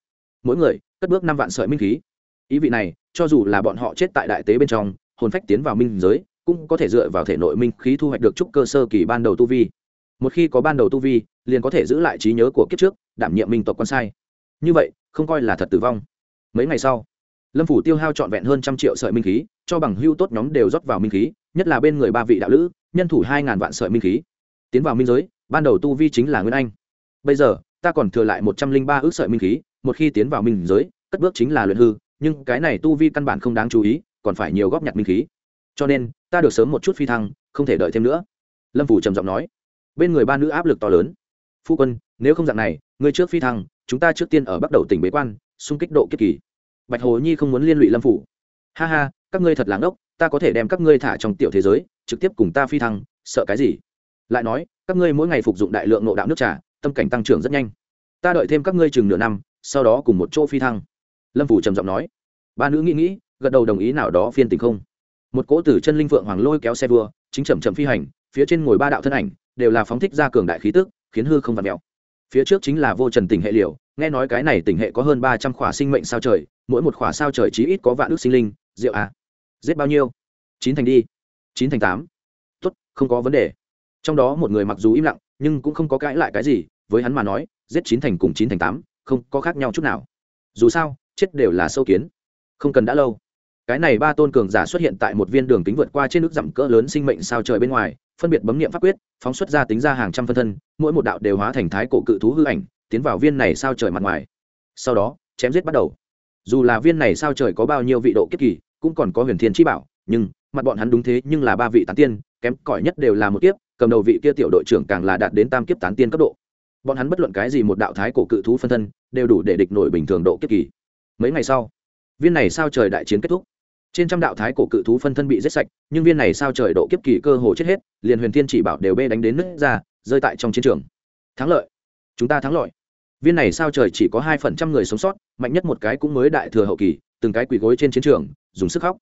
Mỗi người, cất bước năm vạn sợi minh khí. Ý vị này, cho dù là bọn họ chết tại đại tế bên trong, hồn phách tiến vào minh giới, cũng có thể dựa vào thể nội minh khí thu hoạch được chút cơ sơ kỳ ban đầu tu vi. Một khi có ban đầu tu vi liền có thể giữ lại trí nhớ của kiếp trước, đảm nhiệm minh tộc quan sai. Như vậy, không coi là thật tử vong. Mấy ngày sau, lâm phủ tiêu hao trọn vẹn hơn trăm triệu sợi minh khí, cho bằng hưu tốt nhóm đều rót vào minh khí, nhất là bên người ba vị đạo lữ, nhân thủ hai ngàn vạn sợi minh khí. Tiến vào minh giới, ban đầu tu vi chính là nguyên anh. Bây giờ, ta còn thừa lại một trăm linh ba ước sợi minh khí, một khi tiến vào minh giới, cất bước chính là luyện hư, nhưng cái này tu vi căn bản không đáng chú ý, còn phải nhiều góp nhặt minh khí. Cho nên, ta được sớm một chút phi thăng, không thể đợi thêm nữa. Lâm phủ trầm giọng nói. Bên người ba nữ áp lực to lớn phu quân, nếu không dạng này người trước phi thăng, chúng ta trước tiên ở bắt đầu tỉnh bế quan, xung kích độ kiếp kỳ. Bạch hồ nhi không muốn liên lụy lâm phủ. Ha ha, các ngươi thật láng ốc ta có thể đem các ngươi thả trong tiểu thế giới, trực tiếp cùng ta phi thăng, sợ cái gì? Lại nói, các ngươi mỗi ngày phục dụng đại lượng nộ đạo nước trà, tâm cảnh tăng trưởng rất nhanh. Ta đợi thêm các ngươi chừng nửa năm, sau đó cùng một chỗ phi thăng. Lâm phủ trầm giọng nói. Ba nữ nghĩ nghĩ, gật đầu đồng ý nào đó phiên tình không. Một cỗ tử chân linh vượng hoàng lôi kéo xe vua, chính chậm chậm phi hành, phía trên ngồi ba đạo thân ảnh, đều là phóng thích ra cường đại khí tức khiến hư không vặt mèo. Phía trước chính là vô trần tỉnh hệ liều, nghe nói cái này tỉnh hệ có hơn ba trăm khỏa sinh mệnh sao trời, mỗi một khỏa sao trời chí ít có vạn ước sinh linh, rượu à? Giết bao nhiêu? Chín thành đi. Chín thành tám. Tốt, không có vấn đề. Trong đó một người mặc dù im lặng, nhưng cũng không có cãi lại cái gì, với hắn mà nói, giết chín thành cùng chín thành tám, không có khác nhau chút nào. Dù sao, chết đều là sâu kiến. Không cần đã lâu. Cái này ba tôn cường giả xuất hiện tại một viên đường kính vượt qua trên nước dặm cỡ lớn sinh mệnh sao trời bên ngoài phân biệt bấm nghiệm pháp quyết, phóng xuất ra tính ra hàng trăm phân thân, mỗi một đạo đều hóa thành thái cổ cự thú hư ảnh, tiến vào viên này sao trời mặt ngoài. Sau đó, chém giết bắt đầu. Dù là viên này sao trời có bao nhiêu vị độ kiếp kỳ, cũng còn có huyền thiên chi bảo, nhưng, mặt bọn hắn đúng thế, nhưng là ba vị tán tiên, kém cỏi nhất đều là một kiếp, cầm đầu vị kia tiểu đội trưởng càng là đạt đến tam kiếp tán tiên cấp độ. Bọn hắn bất luận cái gì một đạo thái cổ cự thú phân thân, đều đủ để địch nổi bình thường độ kiếp kỳ. Mấy ngày sau, viên này sao trời đại chiến kết thúc trên trăm đạo thái cổ cự thú phân thân bị giết sạch, nhưng viên này sao trời độ kiếp kỳ cơ hồ chết hết, liền huyền thiên chỉ bảo đều bê đánh đến nứt ra, rơi tại trong chiến trường. Thắng lợi. Chúng ta thắng lợi. Viên này sao trời chỉ có hai phần trăm người sống sót, mạnh nhất một cái cũng mới đại thừa hậu kỳ, từng cái quỳ gối trên chiến trường, dùng sức khóc.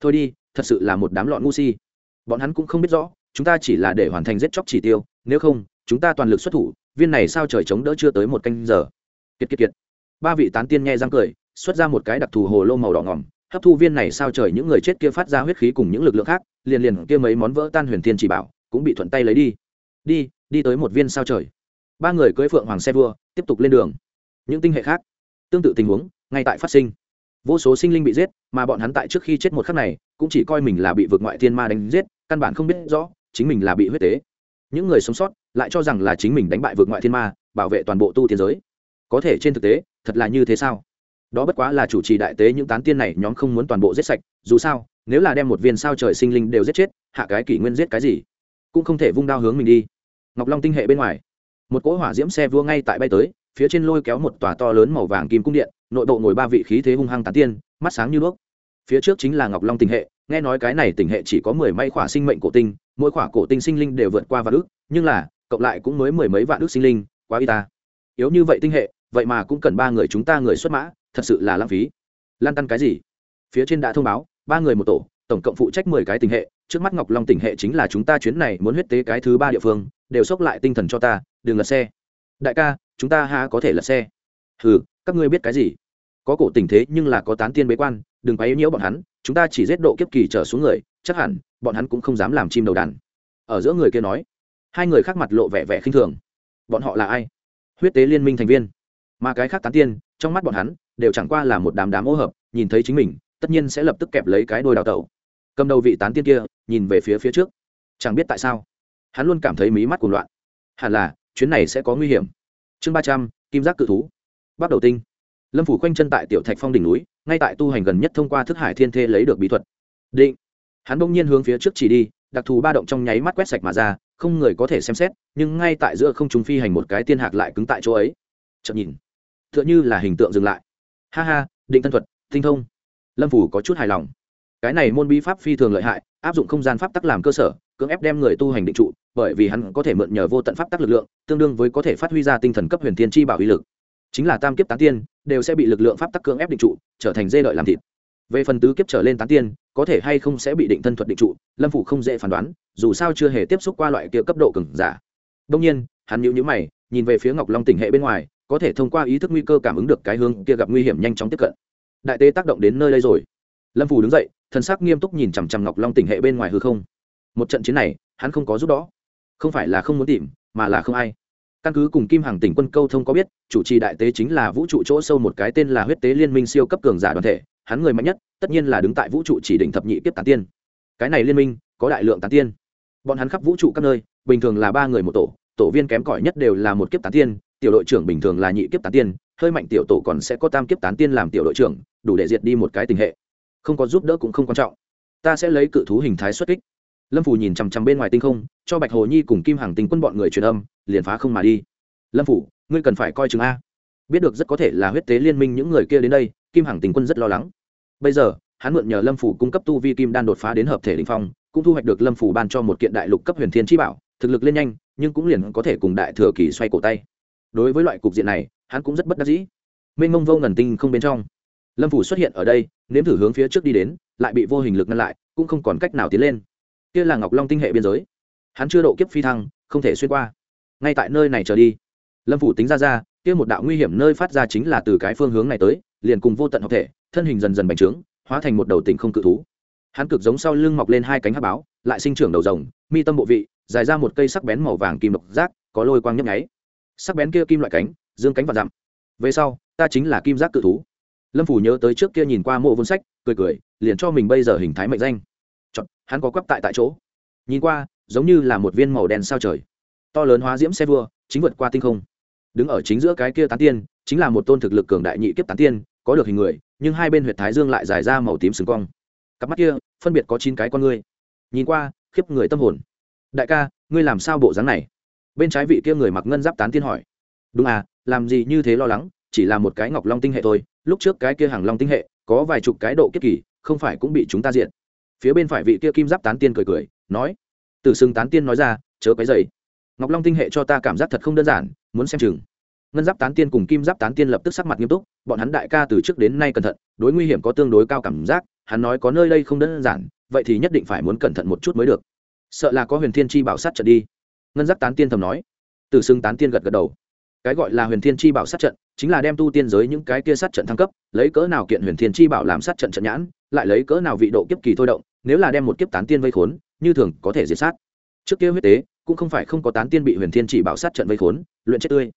Thôi đi, thật sự là một đám lọn ngu si. Bọn hắn cũng không biết rõ, chúng ta chỉ là để hoàn thành giết chóc chỉ tiêu, nếu không, chúng ta toàn lực xuất thủ, viên này sao trời chống đỡ chưa tới một canh giờ. Kiệt kiệt kiệt. Ba vị tán tiên nghe răng cười, xuất ra một cái đặc thù hồ lô màu đỏ ngỏm hấp thu viên này sao trời những người chết kia phát ra huyết khí cùng những lực lượng khác, liền liền kia mấy món vỡ tan huyền thiên chỉ bảo, cũng bị thuận tay lấy đi. Đi đi tới một viên sao trời. Ba người cưỡi phượng hoàng xe vua, tiếp tục lên đường. Những tinh hệ khác. Tương tự tình huống, ngay tại phát sinh. Vô số sinh linh bị giết, mà bọn hắn tại trước khi chết một khắc này, cũng chỉ coi mình là bị vượt ngoại thiên ma đánh giết, căn bản không biết rõ, chính mình là bị huyết tế. Những người sống sót lại cho rằng là chính mình đánh bại vượt ngoại thiên ma, bảo vệ toàn bộ tu tiên giới. Có thể trên thực tế, thật là như thế sao? Đó bất quá là chủ trì đại tế những tán tiên này, nhóm không muốn toàn bộ giết sạch, dù sao, nếu là đem một viên sao trời sinh linh đều giết chết, hạ cái kỷ nguyên giết cái gì? Cũng không thể vung đao hướng mình đi. Ngọc long tinh hệ bên ngoài, một cỗ hỏa diễm xe vua ngay tại bay tới, phía trên lôi kéo một tòa to lớn màu vàng kim cung điện, nội bộ ngồi ba vị khí thế hung hăng tán tiên, mắt sáng như đuốc. Phía trước chính là ngọc long tinh hệ, nghe nói cái này tinh hệ chỉ có mười may khỏa sinh mệnh cổ tinh, mỗi khỏa cổ tinh sinh linh đều vượt qua vạn ước, nhưng là, cộng lại cũng mới mười mấy vạn ước sinh linh, quá y ta. Yếu như vậy tinh hệ, vậy mà cũng cần ba người chúng ta người xuất mã thật sự là lãng phí. Lan tăn cái gì? Phía trên đã thông báo, ba người một tổ, tổng cộng phụ trách mười cái tình hệ, trước mắt ngọc long tình hệ chính là chúng ta chuyến này muốn huyết tế cái thứ ba địa phương, đều xốc lại tinh thần cho ta, đừng lật xe. Đại ca, chúng ta ha có thể lật xe? Ừ các ngươi biết cái gì? Có cổ tình thế nhưng là có tán tiên bế quan, đừng quấy nhiễu bọn hắn, chúng ta chỉ giết độ kiếp kỳ trở xuống người, chắc hẳn, bọn hắn cũng không dám làm chim đầu đàn. Ở giữa người kia nói, hai người khác mặt lộ vẻ vẻ khinh thường. Bọn họ là ai? Huyết tế liên minh thành viên. Mà cái khác tán tiên, trong mắt bọn hắn đều chẳng qua là một đám đám ô hợp, nhìn thấy chính mình, tất nhiên sẽ lập tức kẹp lấy cái đôi đào tẩu. Cầm đầu vị tán tiên kia, nhìn về phía phía trước. Chẳng biết tại sao, hắn luôn cảm thấy mí mắt cuồng loạn. Hẳn là, chuyến này sẽ có nguy hiểm. Chương ba trăm, kim giác cự thú. Bắt đầu tinh. Lâm phủ khoanh chân tại tiểu thạch phong đỉnh núi, ngay tại tu hành gần nhất thông qua thức hải thiên thê lấy được bí thuật. Định. Hắn bỗng nhiên hướng phía trước chỉ đi, đặc thù ba động trong nháy mắt quét sạch mà ra, không người có thể xem xét, nhưng ngay tại giữa không chúng phi hành một cái tiên hạc lại cứng tại chỗ ấy. Chậm nhìn t h ư ợ n h ư là hình tượng dừng lại ha ha, định thân thuật, tinh thông. Lâm phủ có chút hài lòng. Cái này môn bí pháp phi thường lợi hại, áp dụng không gian pháp tắc làm cơ sở, cưỡng ép đem người tu hành định trụ, bởi vì hắn có thể mượn nhờ vô tận pháp tắc lực lượng, tương đương với có thể phát huy ra tinh thần cấp huyền thiên chi bảo uy lực. Chính là tam kiếp tán tiên, đều sẽ bị lực lượng pháp tắc cưỡng ép định trụ, trở thành dê lợi làm thịt. Về phần tứ kiếp trở lên tán tiên, có thể hay không sẽ bị định thân thuật định trụ, lâm phủ không dễ phán đoán, dù sao chưa hề tiếp xúc qua loại kia cấp độ cứng giả. Đông nhiên, hắn nhíu nhíu mày, nhìn về phía ngọc long tỉnh hệ bên ngoài có thể thông qua ý thức nguy cơ cảm ứng được cái hướng kia gặp nguy hiểm nhanh chóng tiếp cận. Đại tế tác động đến nơi đây rồi. Lâm phù đứng dậy thân sắc nghiêm túc nhìn chằm chằm ngọc long tỉnh hệ bên ngoài hư không. Một trận chiến này, hắn không có giúp đó. Không phải là không muốn tìm, mà là không ai. Căn cứ cùng kim hàng tỉnh quân câu thông có biết, chủ trì đại tế chính là vũ trụ chỗ sâu một cái tên là huyết tế liên minh siêu cấp cường giả đoàn thể. Hắn người mạnh nhất, tất nhiên là đứng tại vũ trụ chỉ định thập nhị kiếp tán tiên. Cái này liên minh, có đại lượng tán tiên. Bọn hắn khắp vũ trụ các nơi, bình thường là ba người một tổ tổ viên kém cỏi nhất đều là một kiếp tán tiên tiểu đội trưởng bình thường là nhị kiếp tán tiên, hơi mạnh tiểu tổ còn sẽ có tam kiếp tán tiên làm tiểu đội trưởng, đủ để diệt đi một cái tình hệ. Không có giúp đỡ cũng không quan trọng. Ta sẽ lấy cự thú hình thái xuất kích. Lâm phủ nhìn chằm chằm bên ngoài tinh không, cho bạch hồ nhi cùng kim hàng tinh quân bọn người truyền âm, liền phá không mà đi. Lâm phủ ngươi cần phải coi chừng a. Biết được rất có thể là huyết tế liên minh những người kia đến đây, kim hằng Tinh quân rất lo lắng. Bây giờ, hắn mượn nhờ lâm phủ cung cấp tu vi kim đan đột phá đến hợp thể linh phong, cũng thu hoạch được lâm phủ ban cho một kiện đại lục cấp huyền thiên chi bảo, thực lực lên nhanh, nhưng cũng liền có thể cùng đại thừa kỳ xoay cổ tay đối với loại cục diện này, hắn cũng rất bất đắc dĩ. Mênh mông vô ngần tinh không bên trong. Lâm phủ xuất hiện ở đây, nếm thử hướng phía trước đi đến, lại bị vô hình lực ngăn lại, cũng không còn cách nào tiến lên. Kia là ngọc long tinh hệ biên giới. Hắn chưa độ kiếp phi thăng, không thể xuyên qua. Ngay tại nơi này trở đi. Lâm phủ tính ra ra, kia một đạo nguy hiểm nơi phát ra chính là từ cái phương hướng này tới, liền cùng vô tận hợp thể, thân hình dần dần bành trướng, hóa thành một đầu tỉnh không cự thú. Hắn cực giống sau lưng mọc lên hai cánh hát báo, lại sinh trưởng đầu rồng, mi tâm bộ vị, dài ra một cây sắc bén màu vàng kim độc giác, có lôi quang nhấp nháy sắc bén kia kim loại cánh dương cánh và dặm. Về sau ta chính là kim giác cự thú. Lâm phủ nhớ tới trước kia nhìn qua mộ vốn sách cười cười liền cho mình bây giờ hình thái mệnh danh. Chọn, hắn có quắp tại tại chỗ. Nhìn qua giống như là một viên màu đen sao trời. To lớn hóa diễm xe vua chính vượt qua tinh không. Đứng ở chính giữa cái kia tán tiên chính là một tôn thực lực cường đại nhị kiếp tán tiên có được hình người nhưng hai bên huyệt thái dương lại dài ra màu tím sừng cong. Cặp mắt kia phân biệt có chín cái con ngươi. Nhìn qua khiếp người tâm hồn. Đại ca ngươi làm sao bộ dáng này? Bên trái vị kia người mặc ngân giáp tán tiên hỏi. Đúng à làm gì như thế lo lắng, chỉ là một cái ngọc long tinh hệ thôi, lúc trước cái kia hàng long tinh hệ, có vài chục cái độ kiếp kỳ, không phải cũng bị chúng ta diện phía bên phải vị kia kim giáp tán tiên cười cười, nói. Từ sừng tán tiên nói ra, chớ cái dày ngọc long tinh hệ cho ta cảm giác thật không đơn giản, muốn xem chừng. Ngân giáp tán tiên cùng kim giáp tán tiên lập tức sắc mặt nghiêm túc, bọn hắn đại ca từ trước đến nay cẩn thận, đối nguy hiểm có tương đối cao cảm giác, hắn nói có nơi đây không đơn giản, vậy thì nhất định phải muốn cẩn thận một chút mới được. Sợ là có huyền thiên chi bảo sát trận đi ngân giác tán tiên thầm nói. Từ xưng tán tiên gật gật đầu. Cái gọi là huyền thiên chi bảo sát trận, chính là đem tu tiên giới những cái kia sát trận thăng cấp, lấy cỡ nào kiện huyền thiên chi bảo làm sát trận trận nhãn, lại lấy cỡ nào vị độ kiếp kỳ thôi động, nếu là đem một kiếp tán tiên vây khốn, như thường có thể diệt sát. Trước kia huyết tế, cũng không phải không có tán tiên bị huyền thiên chỉ bảo sát trận vây khốn, luyện chết tươi.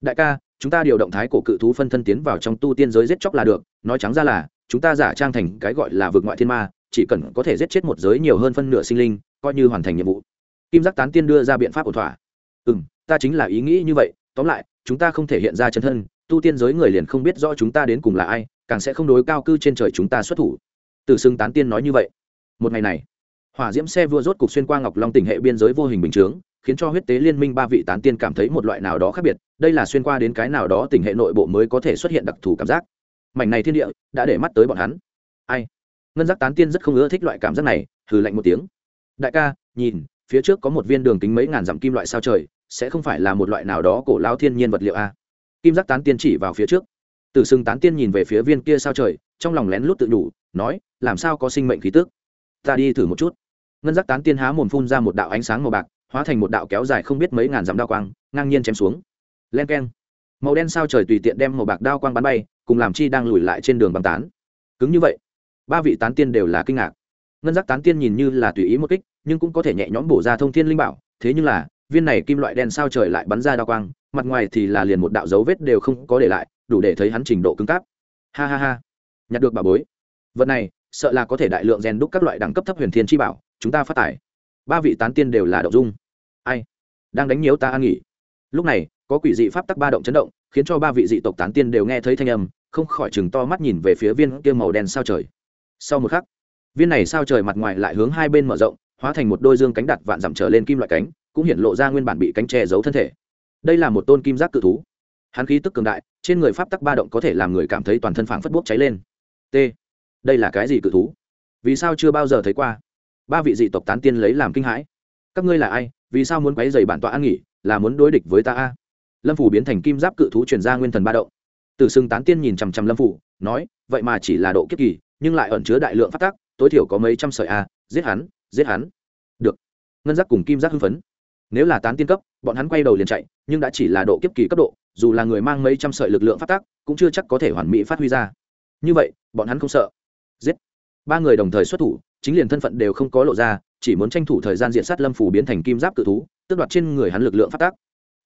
Đại ca, chúng ta điều động thái cổ cự thú phân thân tiến vào trong tu tiên giới giết chóc là được, nói trắng ra là, chúng ta giả trang thành cái gọi là vượt ngoại thiên ma, chỉ cần có thể giết chết một giới nhiều hơn phân nửa sinh linh, coi như hoàn thành nhiệm vụ kim giác tán tiên đưa ra biện pháp ổn thỏa. Ừ m ta chính là ý nghĩ như vậy, tóm lại, chúng ta không thể hiện ra chân thân, tu tiên giới người liền không biết rõ chúng ta đến cùng là ai, càng sẽ không đối cao cư trên trời chúng ta xuất thủ. Từ xưng tán tiên nói như vậy. Một ngày này, hỏa diễm xe vua rốt cục xuyên qua ngọc long tỉnh hệ biên giới vô hình bình chướng, khiến cho huyết tế liên minh ba vị tán tiên cảm thấy một loại nào đó khác biệt, đây là xuyên qua đến cái nào đó tình hệ nội bộ mới có thể xuất hiện đặc thù cảm giác. Mảnh này thiên địa đã để mắt tới bọn hắn. Ai? Ngân giác tán tiên rất không ưa thích loại cảm giác này, hừ lạnh một tiếng. Đại ca, nhìn phía trước có một viên đường kính mấy ngàn dặm kim loại sao trời, sẽ không phải là một loại nào đó cổ lao thiên nhiên vật liệu a. Kim giác tán tiên chỉ vào phía trước. Từ sừng tán tiên nhìn về phía viên kia sao trời, trong lòng lén lút tự đủ nói, làm sao có sinh mệnh khí tức? Ta đi thử một chút. Ngân giác tán tiên há mồm phun ra một đạo ánh sáng màu bạc, hóa thành một đạo kéo dài không biết mấy ngàn dặm đao quang, ngang nhiên chém xuống. Len keng. Màu đen sao trời tùy tiện đem màu bạc đao quang bắn bay, cùng làm chi đang lùi lại trên đường băng tán. Cứng như vậy, ba vị tán tiên đều là kinh ngạc ngân giác tán tiên nhìn như là tùy ý một kích, nhưng cũng có thể nhẹ nhõm bổ ra thông thiên linh bảo. Thế nhưng là, viên này kim loại đen sao trời lại bắn ra đa quang, mặt ngoài thì là liền một đạo dấu vết đều không có để lại, đủ để thấy hắn trình độ cứng cáp. Ha ha ha. Nhặt được bà bối. Vật này, sợ là có thể đại lượng rèn đúc các loại đẳng cấp thấp huyền thiên chi bảo, chúng ta phát tải ba vị tán tiên đều là đậu dung. Ai? Đang đánh nhiễu ta an nghỉ. Lúc này, có quỷ dị pháp tắc ba động chấn động, khiến cho ba vị dị tộc tán tiên đều nghe thấy thanh âm, không khỏi chừng to mắt nhìn về phía viên kia màu đen sao trời. Sau một khắc viên này sao trời mặt ngoài lại hướng hai bên mở rộng, hóa thành một đôi dương cánh đặt vạn dặm trở lên kim loại cánh, cũng hiện lộ ra nguyên bản bị cánh che giấu thân thể. Đây là một tôn kim giác cự thú. Hắn khí tức cường đại, trên người pháp tắc ba động có thể làm người cảm thấy toàn thân phảng phất bốc cháy lên. T. Đây là cái gì cự thú? Vì sao chưa bao giờ thấy qua? Ba vị dị tộc tán tiên lấy làm kinh hãi. Các ngươi là ai? Vì sao muốn quấy dày bản tọa an nghỉ? Là muốn đối địch với ta a? Lâm phủ biến thành kim giáp cự thú chuyển ra nguyên thần ba động. Từ xưng tán tiên nhìn chằm chằm lâm phủ, nói, vậy mà chỉ là độ kiếp kỳ, nhưng lại ẩn chứa đại lượng phát tác tối thiểu có mấy trăm sợi a, giết hắn giết hắn. Được. Ngân giác cùng kim giác hưng phấn. Nếu là tán tiên cấp, bọn hắn quay đầu liền chạy, nhưng đã chỉ là độ kiếp kỳ cấp độ, dù là người mang mấy trăm sợi lực lượng phát tác, cũng chưa chắc có thể hoàn mỹ phát huy ra. Như vậy, bọn hắn không sợ. Giết. Ba người đồng thời xuất thủ, chính liền thân phận đều không có lộ ra, chỉ muốn tranh thủ thời gian diện sát lâm phủ biến thành kim giáp cự thú, tước đoạt trên người hắn lực lượng phát tác.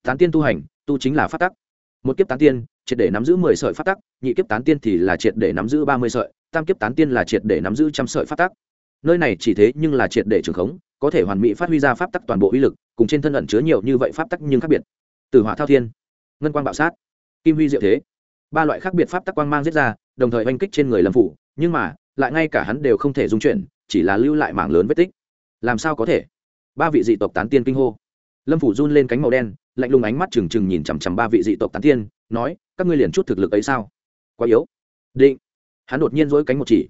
Tán tiên tu hành, tu chính là phát tác một kiếp tán tiên, triệt để nắm giữ mười sợi phát tắc, nhị kiếp tán tiên thì là triệt để nắm giữ ba mươi sợi, tam kiếp tán tiên là triệt để nắm giữ trăm sợi phát tắc. Nơi này chỉ thế nhưng là triệt để trường khống, có thể hoàn mỹ phát huy ra pháp tắc toàn bộ uy lực, cùng trên thân ẩn chứa nhiều như vậy pháp tắc nhưng khác biệt. Từ hỏa thao thiên, ngân quang bạo sát, kim huy diệu thế. Ba loại khác biệt pháp tắc quang mang giết ra, đồng thời oanh kích trên người lâm phủ, nhưng mà, lại ngay cả hắn đều không thể dung chuyển, chỉ là lưu lại mảng lớn vết tích. Làm sao có thể? Ba vị dị tộc tán tiên kinh hô. Lâm phủ run lên cánh màu đen lạnh lùng ánh mắt trừng trừng nhìn chằm chằm ba vị dị tộc tán tiên, nói, các ngươi liền chút thực lực ấy sao? Quá yếu. Định. Hắn đột nhiên dỗi cánh một chỉ.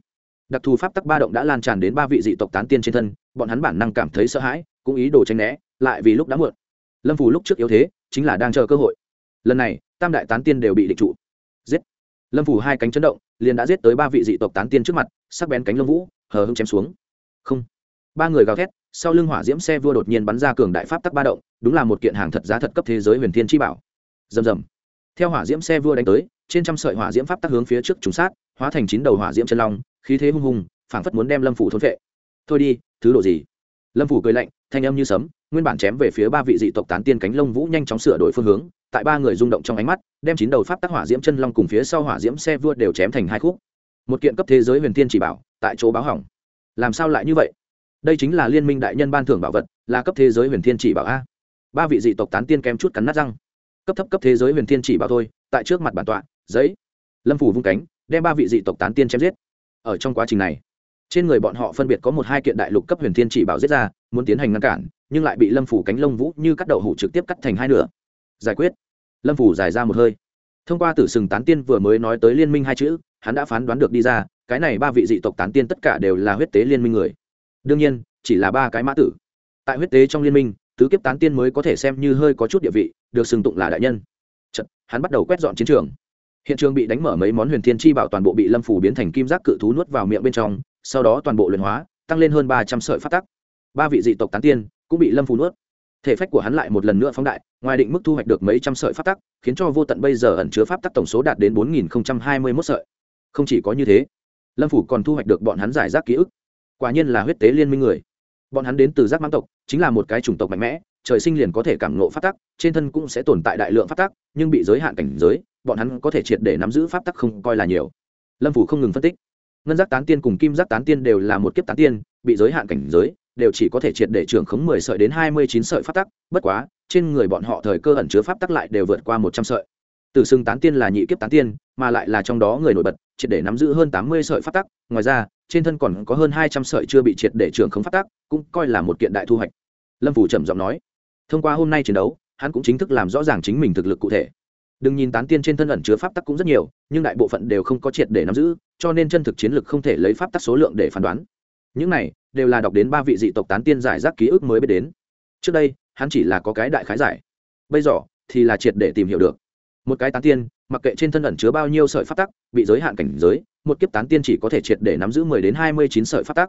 Đặc thù pháp tắc ba động đã lan tràn đến ba vị dị tộc tán tiên trên thân, bọn hắn bản năng cảm thấy sợ hãi, cũng ý đồ tranh né, lại vì lúc đã muộn. Lâm phủ lúc trước yếu thế, chính là đang chờ cơ hội. Lần này, tam đại tán tiên đều bị địch trụ. Giết. Lâm phủ hai cánh chấn động, liền đã giết tới ba vị dị tộc tán tiên trước mặt, sắc bén cánh lông vũ, hờ hưng chém xuống. Không ba người gào thét, sau lưng hỏa diễm xe vua đột nhiên bắn ra cường đại pháp tắc ba động, đúng là một kiện hàng thật giá thật cấp thế giới huyền thiên chi bảo. Rầm rầm. Theo hỏa diễm xe vua đánh tới, trên trăm sợi hỏa diễm pháp tắc hướng phía trước trùng sát, hóa thành chín đầu hỏa diễm chân long, khí thế hung hùng, phảng phất muốn đem lâm phủ thôn vệ thôi đi, thứ độ gì? Lâm phủ cười lạnh, thanh âm như sấm, nguyên bản chém về phía ba vị dị tộc tán tiên cánh lông vũ nhanh chóng sửa đổi phương hướng, tại ba người rung động trong ánh mắt, đem chín đầu pháp tắc hỏa diễm chân long cùng phía sau hỏa diễm xe vua đều chém thành hai khúc. Một kiện cấp thế giới huyền thiên chỉ bảo, tại chỗ báo hỏng. Làm sao lại như vậy? Đây chính là liên minh đại nhân ban thưởng bảo vật, là cấp thế giới huyền thiên chỉ bảo a. Ba vị dị tộc tán tiên kém chút cắn nát răng. Cấp thấp cấp thế giới huyền thiên chỉ bảo thôi, tại trước mặt bản tọa, giấy, lâm phủ vung cánh, đem ba vị dị tộc tán tiên chém giết. Ở trong quá trình này, trên người bọn họ phân biệt có một hai kiện đại lục cấp huyền thiên chỉ bảo giết ra, muốn tiến hành ngăn cản, nhưng lại bị lâm phủ cánh lông vũ như cắt đậu hủ trực tiếp cắt thành hai nửa. Giải quyết. Lâm phủ giải ra một hơi. Thông qua tử sừng tán tiên vừa mới nói tới liên minh hai chữ, hắn đã phán đoán được đi ra, cái này ba vị dị tộc tán tiên tất cả đều là huyết tế liên minh người đương nhiên chỉ là ba cái mã tử. Tại huyết tế trong liên minh tứ kiếp tán tiên mới có thể xem như hơi có chút địa vị được sừng tụng là đại nhân. Chật, hắn bắt đầu quét dọn chiến trường. Hiện trường bị đánh mở mấy món huyền thiên chi bảo toàn bộ bị lâm phủ biến thành kim giác cự thú nuốt vào miệng bên trong sau đó toàn bộ luyện hóa tăng lên hơn ba trăm sợi phát tắc. Ba vị dị tộc tán tiên cũng bị lâm phủ nuốt. Thể phách của hắn lại một lần nữa phóng đại ngoài định mức thu hoạch được mấy trăm sợi pháp tắc khiến cho vô tận bây giờ ẩn chứa pháp tắc tổng số đạt đến bốn nghìn hai mươi mốt sợi. Không chỉ có như thế lâm phủ còn thu hoạch được bọn hắn giải rác ký ức quả nhiên là huyết tế liên minh người. Bọn hắn đến từ giác mãng tộc, chính là một cái chủng tộc mạnh mẽ, trời sinh liền có thể cảm ngộ pháp tắc, trên thân cũng sẽ tồn tại đại lượng pháp tắc, nhưng bị giới hạn cảnh giới, bọn hắn có thể triệt để nắm giữ pháp tắc không coi là nhiều. Lâm phủ không ngừng phân tích. Ngân giác tán tiên cùng kim giác tán tiên đều là một kiếp tán tiên, bị giới hạn cảnh giới, đều chỉ có thể triệt để trưởng khống mười sợi đến hai mươi chín sợi pháp tắc, bất quá, trên người bọn họ thời cơ ẩn chứa pháp tắc lại đều vượt qua một trăm sợi. Từ xưng tán tiên là nhị kiếp tán tiên, mà lại là trong đó người nổi bật, triệt để nắm giữ hơn tám mươi sợi pháp tắc, ngoài ra trên thân còn có hơn hai trăm sợi chưa bị triệt để trưởng khống pháp tắc cũng coi là một kiện đại thu hoạch. Lâm phủ trầm giọng nói, thông qua hôm nay chiến đấu, hắn cũng chính thức làm rõ ràng chính mình thực lực cụ thể. Đừng nhìn tán tiên trên thân ẩn chứa pháp tắc cũng rất nhiều, nhưng đại bộ phận đều không có triệt để nắm giữ, cho nên chân thực chiến lực không thể lấy pháp tắc số lượng để phán đoán. Những này đều là đọc đến ba vị dị tộc tán tiên giải rác ký ức mới biết đến. Trước đây, hắn chỉ là có cái đại khái giải. Bây giờ thì là triệt để tìm hiểu được một cái tán tiên, mặc kệ trên thân ẩn chứa bao nhiêu sợi pháp tắc, bị giới hạn cảnh giới, một kiếp tán tiên chỉ có thể triệt để nắm giữ mười đến hai mươi chín sợi pháp tắc.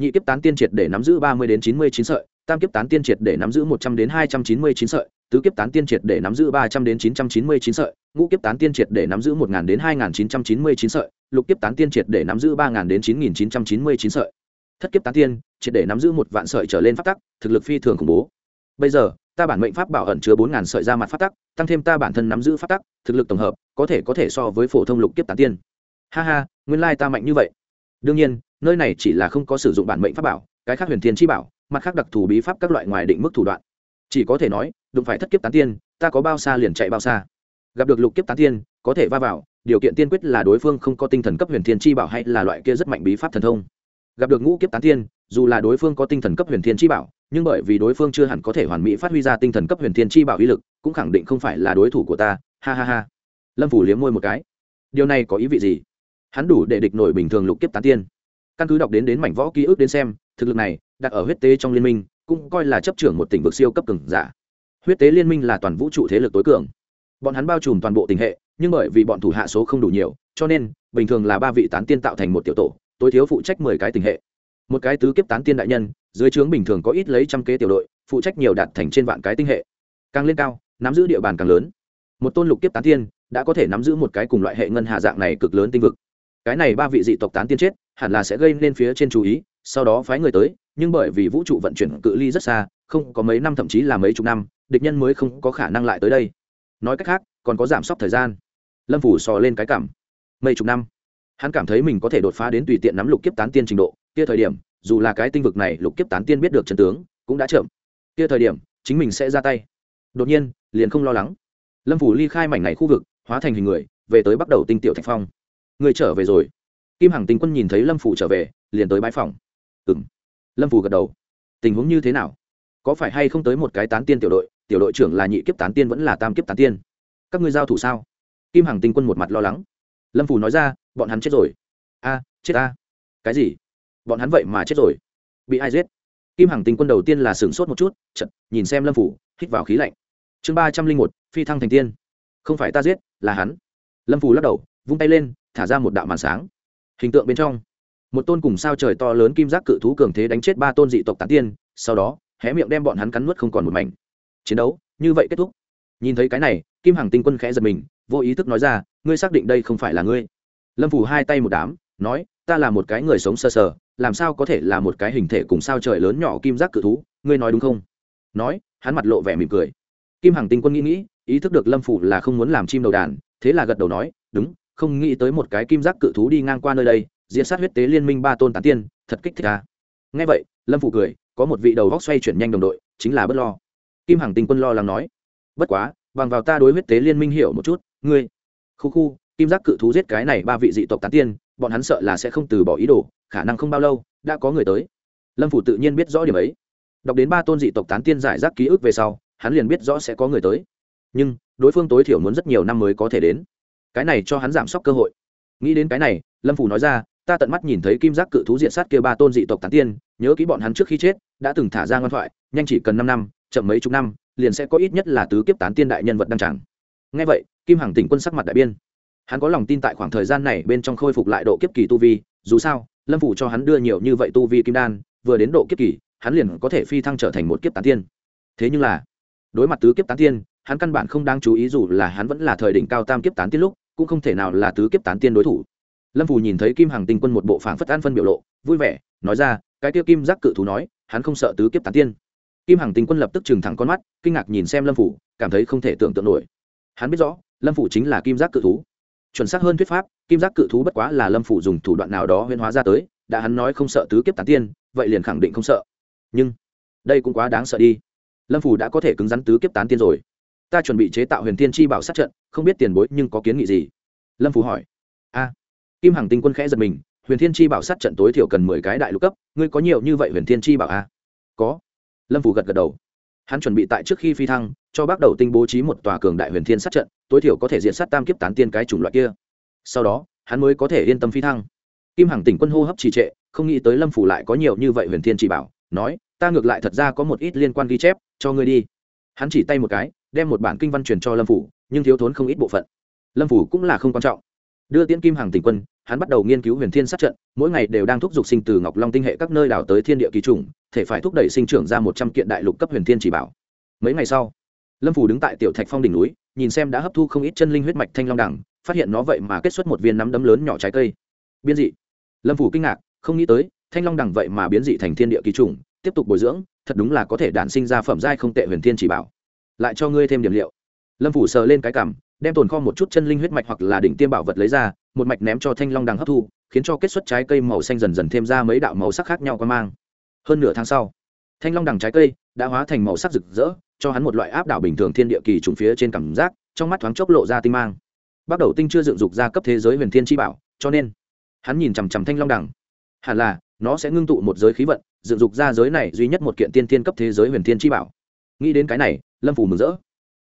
Nhị kiếp tán tiên triệt để nắm giữ ba mươi đến chín mươi chín sợi, tam kiếp tán tiên triệt để nắm giữ một trăm đến hai trăm chín mươi chín sợi, tứ kiếp tán tiên triệt để nắm giữ ba trăm đến chín trăm chín mươi chín sợi, ngũ kiếp tán tiên triệt để nắm giữ một ngàn đến hai ngàn chín trăm chín mươi chín sợi, lục kiếp tán tiên triệt để nắm giữ ba ngàn đến chín nghìn chín trăm chín mươi chín sợi. Thất kiếp tán tiên triệt để nắm giữ một vạn sợi trở lên pháp tắc, thực lực phi thường khủng bố. Bây giờ ta bản mệnh pháp bảo ẩn chứa bốn ngàn sợi ra mặt pháp tắc, tăng thêm ta bản thân nắm giữ pháp tắc, thực lực tổng hợp, có thể có thể so với phổ thông lục kiếp tán tiên. Ha ha, nguyên lai ta mạnh như vậy. Đương nhiên, nơi này chỉ là không có sử dụng bản mệnh pháp bảo, cái khác huyền thiên chi bảo, mặt khác đặc thù bí pháp các loại ngoài định mức thủ đoạn. Chỉ có thể nói, đụng phải thất kiếp tán tiên, ta có bao xa liền chạy bao xa. Gặp được lục kiếp tán tiên, có thể va vào, điều kiện tiên quyết là đối phương không có tinh thần cấp huyền thiên chi bảo hay là loại kia rất mạnh bí pháp thần thông. Gặp được ngũ kiếp tán tiên dù là đối phương có tinh thần cấp huyền thiên chi bảo, nhưng bởi vì đối phương chưa hẳn có thể hoàn mỹ phát huy ra tinh thần cấp huyền thiên chi bảo uy lực, cũng khẳng định không phải là đối thủ của ta, ha ha ha. Lâm phủ liếm môi một cái. Điều này có ý vị gì? Hắn đủ để địch nổi bình thường lục kiếp tán tiên. Căn cứ đọc đến đến mảnh võ ký ức đến xem, thực lực này, đặt ở huyết tế trong liên minh, cũng coi là chấp trưởng một tỉnh vực siêu cấp cường giả. Huyết tế liên minh là toàn vũ trụ thế lực tối cường. Bọn hắn bao trùm toàn bộ tình hệ, nhưng bởi vì bọn thủ hạ số không đủ nhiều, cho nên, bình thường là ba vị tán tiên tạo thành một tiểu tổ, tối thiếu phụ trách mười cái tình hệ một cái tứ kiếp tán tiên đại nhân, dưới trướng bình thường có ít lấy trăm kế tiểu đội, phụ trách nhiều đạt thành trên vạn cái tinh hệ. Càng lên cao, nắm giữ địa bàn càng lớn. Một tôn lục kiếp tán tiên, đã có thể nắm giữ một cái cùng loại hệ ngân hạ dạng này cực lớn tinh vực. Cái này ba vị dị tộc tán tiên chết, hẳn là sẽ gây nên phía trên chú ý, sau đó phái người tới, nhưng bởi vì vũ trụ vận chuyển cự ly rất xa, không có mấy năm thậm chí là mấy chục năm, địch nhân mới không có khả năng lại tới đây. Nói cách khác, còn có giảm sốc thời gian. Lâm phủ sò lên cái cảm. Mấy chục năm, hắn cảm thấy mình có thể đột phá đến tùy tiện nắm lục kiếp tán tiên trình độ kia thời điểm, dù là cái tinh vực này lục kiếp tán tiên biết được trần tướng, cũng đã chậm. Kia thời điểm, chính mình sẽ ra tay. Đột nhiên, liền không lo lắng. Lâm phủ ly khai mảnh này khu vực, hóa thành hình người, về tới bắt đầu tinh tiểu thạch phong. Người trở về rồi. Kim hằng tinh quân nhìn thấy lâm phủ trở về, liền tới bãi phòng. Ừ m lâm phủ gật đầu. Tình huống như thế nào? Có phải hay không tới một cái tán tiên tiểu đội? Tiểu đội trưởng là nhị kiếp tán tiên vẫn là tam kiếp tán tiên? Các ngươi giao thủ sao? Kim hằng tinh quân một mặt lo lắng. Lâm phủ nói ra, bọn hắn chết rồi. A, chết a cái gì? Bọn hắn vậy mà chết rồi. Bị ai giết? Kim hằng tinh quân đầu tiên là sửng sốt một chút chật nhìn xem lâm phủ hít vào khí lạnh. Chương ba trăm linh một phi thăng thành tiên. Không phải ta giết là hắn. Lâm phủ lắc đầu vung tay lên thả ra một đạo màn sáng. Hình tượng bên trong một tôn cùng sao trời to lớn kim giác cự thú cường thế đánh chết ba tôn dị tộc tán tiên sau đó hé miệng đem bọn hắn cắn nuốt không còn một mảnh. Chiến đấu như vậy kết thúc. Nhìn thấy cái này kim hằng tinh quân khẽ giật mình vô ý thức nói ra ngươi xác định đây không phải là ngươi? Lâm phủ hai tay một đám nói ta là một cái người sống sơ sờ, sờ làm sao có thể là một cái hình thể cùng sao trời lớn nhỏ kim giác cự thú, ngươi nói đúng không? Nói, hắn mặt lộ vẻ mỉm cười. Kim hằng tinh quân nghĩ nghĩ, ý thức được lâm phủ là không muốn làm chim đầu đàn, thế là gật đầu nói, đúng, không nghĩ tới một cái kim giác cự thú đi ngang qua nơi đây diễn sát huyết tế liên minh ba tôn tán tiên, thật kích thích ta. Ngay vậy, lâm phủ cười, có một vị đầu góc xoay chuyển nhanh đồng đội, chính là bất lo. Kim hằng tinh quân lo lắng nói, bất quá, bằng vào ta đối huyết tế liên minh hiểu một chút, ngươi, khu khu, kim giác cự thú giết cái này ba vị dị tộc tán tiên bọn hắn sợ là sẽ không từ bỏ ý đồ, khả năng không bao lâu, đã có người tới. Lâm phủ tự nhiên biết rõ điểm ấy. Đọc đến ba tôn dị tộc tán tiên giải rác ký ức về sau, hắn liền biết rõ sẽ có người tới. Nhưng, đối phương tối thiểu muốn rất nhiều năm mới có thể đến. Cái này cho hắn giảm sốc cơ hội. Nghĩ đến cái này, lâm phủ nói ra, ta tận mắt nhìn thấy kim giác cự thú diện sát kia ba tôn dị tộc tán tiên, nhớ kỹ bọn hắn trước khi chết, đã từng thả ra ngoan thoại, nhanh chỉ cần năm năm, chậm mấy chục năm, liền sẽ có ít nhất là tứ kiếp tán tiên đại nhân vật đăng tràng. Ngay vậy, kim hằng tỉnh quân sắc mặt đại biên hắn có lòng tin tại khoảng thời gian này bên trong khôi phục lại độ kiếp kỳ tu vi, dù sao, lâm phủ cho hắn đưa nhiều như vậy tu vi kim đan, vừa đến độ kiếp kỳ, hắn liền có thể phi thăng trở thành một kiếp tán tiên. Thế nhưng là, đối mặt tứ kiếp tán tiên, hắn căn bản không đáng chú ý dù là hắn vẫn là thời đỉnh cao tam kiếp tán tiên lúc, cũng không thể nào là tứ kiếp tán tiên đối thủ. Lâm phủ nhìn thấy kim hằng tinh quân một bộ phảng phất an phân biểu lộ, vui vẻ, nói ra, cái tiêu kim giác cự thú nói, hắn không sợ tứ kiếp tán tiên. Kim hằng tinh quân lập tức trừng thẳng con mắt, kinh ngạc nhìn xem lâm phủ, cảm thấy không thể tưởng tượng nổi. Hắn biết rõ, lâm phủ chính là kim giác cự thú chuẩn xác hơn thuyết pháp, kim giác cự thú bất quá là lâm phủ dùng thủ đoạn nào đó huyên hóa ra tới, đã hắn nói không sợ tứ kiếp tán tiên, vậy liền khẳng định không sợ. Nhưng, đây cũng quá đáng sợ đi. Lâm phủ đã có thể cứng rắn tứ kiếp tán tiên rồi. Ta chuẩn bị chế tạo huyền tiên chi bảo sát trận, không biết tiền bối nhưng có kiến nghị gì? Lâm phủ hỏi. A. Kim hằng tinh quân khẽ giật mình, huyền thiên chi bảo sát trận tối thiểu cần mười cái đại lục cấp, ngươi có nhiều như vậy huyền thiên chi bảo a có. Lâm phủ gật gật đầu. Hắn chuẩn bị tại trước khi phi thăng cho bác đầu tinh bố trí một tòa cường đại huyền thiên sát trận, tối thiểu có thể diện sát tam kiếp tán tiên cái chủng loại kia. Sau đó, hắn mới có thể yên tâm phi thăng. Kim hằng tỉnh quân hô hấp trì trệ, không nghĩ tới lâm phủ lại có nhiều như vậy huyền thiên chỉ bảo, nói, ta ngược lại thật ra có một ít liên quan ghi chép, cho ngươi đi. Hắn chỉ tay một cái, đem một bản kinh văn truyền cho lâm phủ, nhưng thiếu thốn không ít bộ phận. Lâm phủ cũng là không quan trọng. Đưa tiễn kim hàng tỉnh quân, hắn bắt đầu nghiên cứu huyền thiên sát trận, mỗi ngày đều đang thúc giục sinh từ ngọc long tinh hệ các nơi đảo tới thiên địa kỳ trùng thể phải thúc đẩy sinh trưởng ra một trăm kiện đại lục cấp huyền thiên chỉ bảo. Mấy ngày sau lâm phủ đứng tại tiểu thạch phong đỉnh núi, nhìn xem đã hấp thu không ít chân linh huyết mạch thanh long đẳng, phát hiện nó vậy mà kết xuất một viên nắm đấm lớn nhỏ trái cây. Biên dị. Lâm phủ kinh ngạc, không nghĩ tới, thanh long đẳng vậy mà biến dị thành thiên địa kỳ trùng tiếp tục bồi dưỡng, thật đúng là có thể đản sinh ra phẩm giai không tệ huyền thiên chỉ bảo. Lại cho ngươi thêm điểm liệu. Lâm phủ sờ lên cái cảm, đem tồn kho một chút chân linh huyết mạch hoặc là đỉnh tiêm bảo vật lấy ra, một mạch ném cho thanh long đằng hấp thu, khiến cho kết xuất trái cây màu xanh dần dần thêm ra mấy đạo màu sắc khác nhau qua mang. Hơn nửa tháng sau thanh long đằng trái cây đã hóa thành màu sắc rực rỡ, cho hắn một loại áp đảo bình thường thiên địa kỳ trùng phía trên cảm giác, trong mắt thoáng chốc lộ ra tinh mang. Bắt đầu tinh chưa dựng dục ra cấp thế giới huyền thiên chi bảo, cho nên hắn nhìn chằm chằm thanh long đằng. Hẳn là nó sẽ ngưng tụ một giới khí vận, dựng dục ra giới này duy nhất một kiện tiên thiên cấp thế giới huyền thiên chi bảo. Nghĩ đến cái này, lâm phủ mừng rỡ.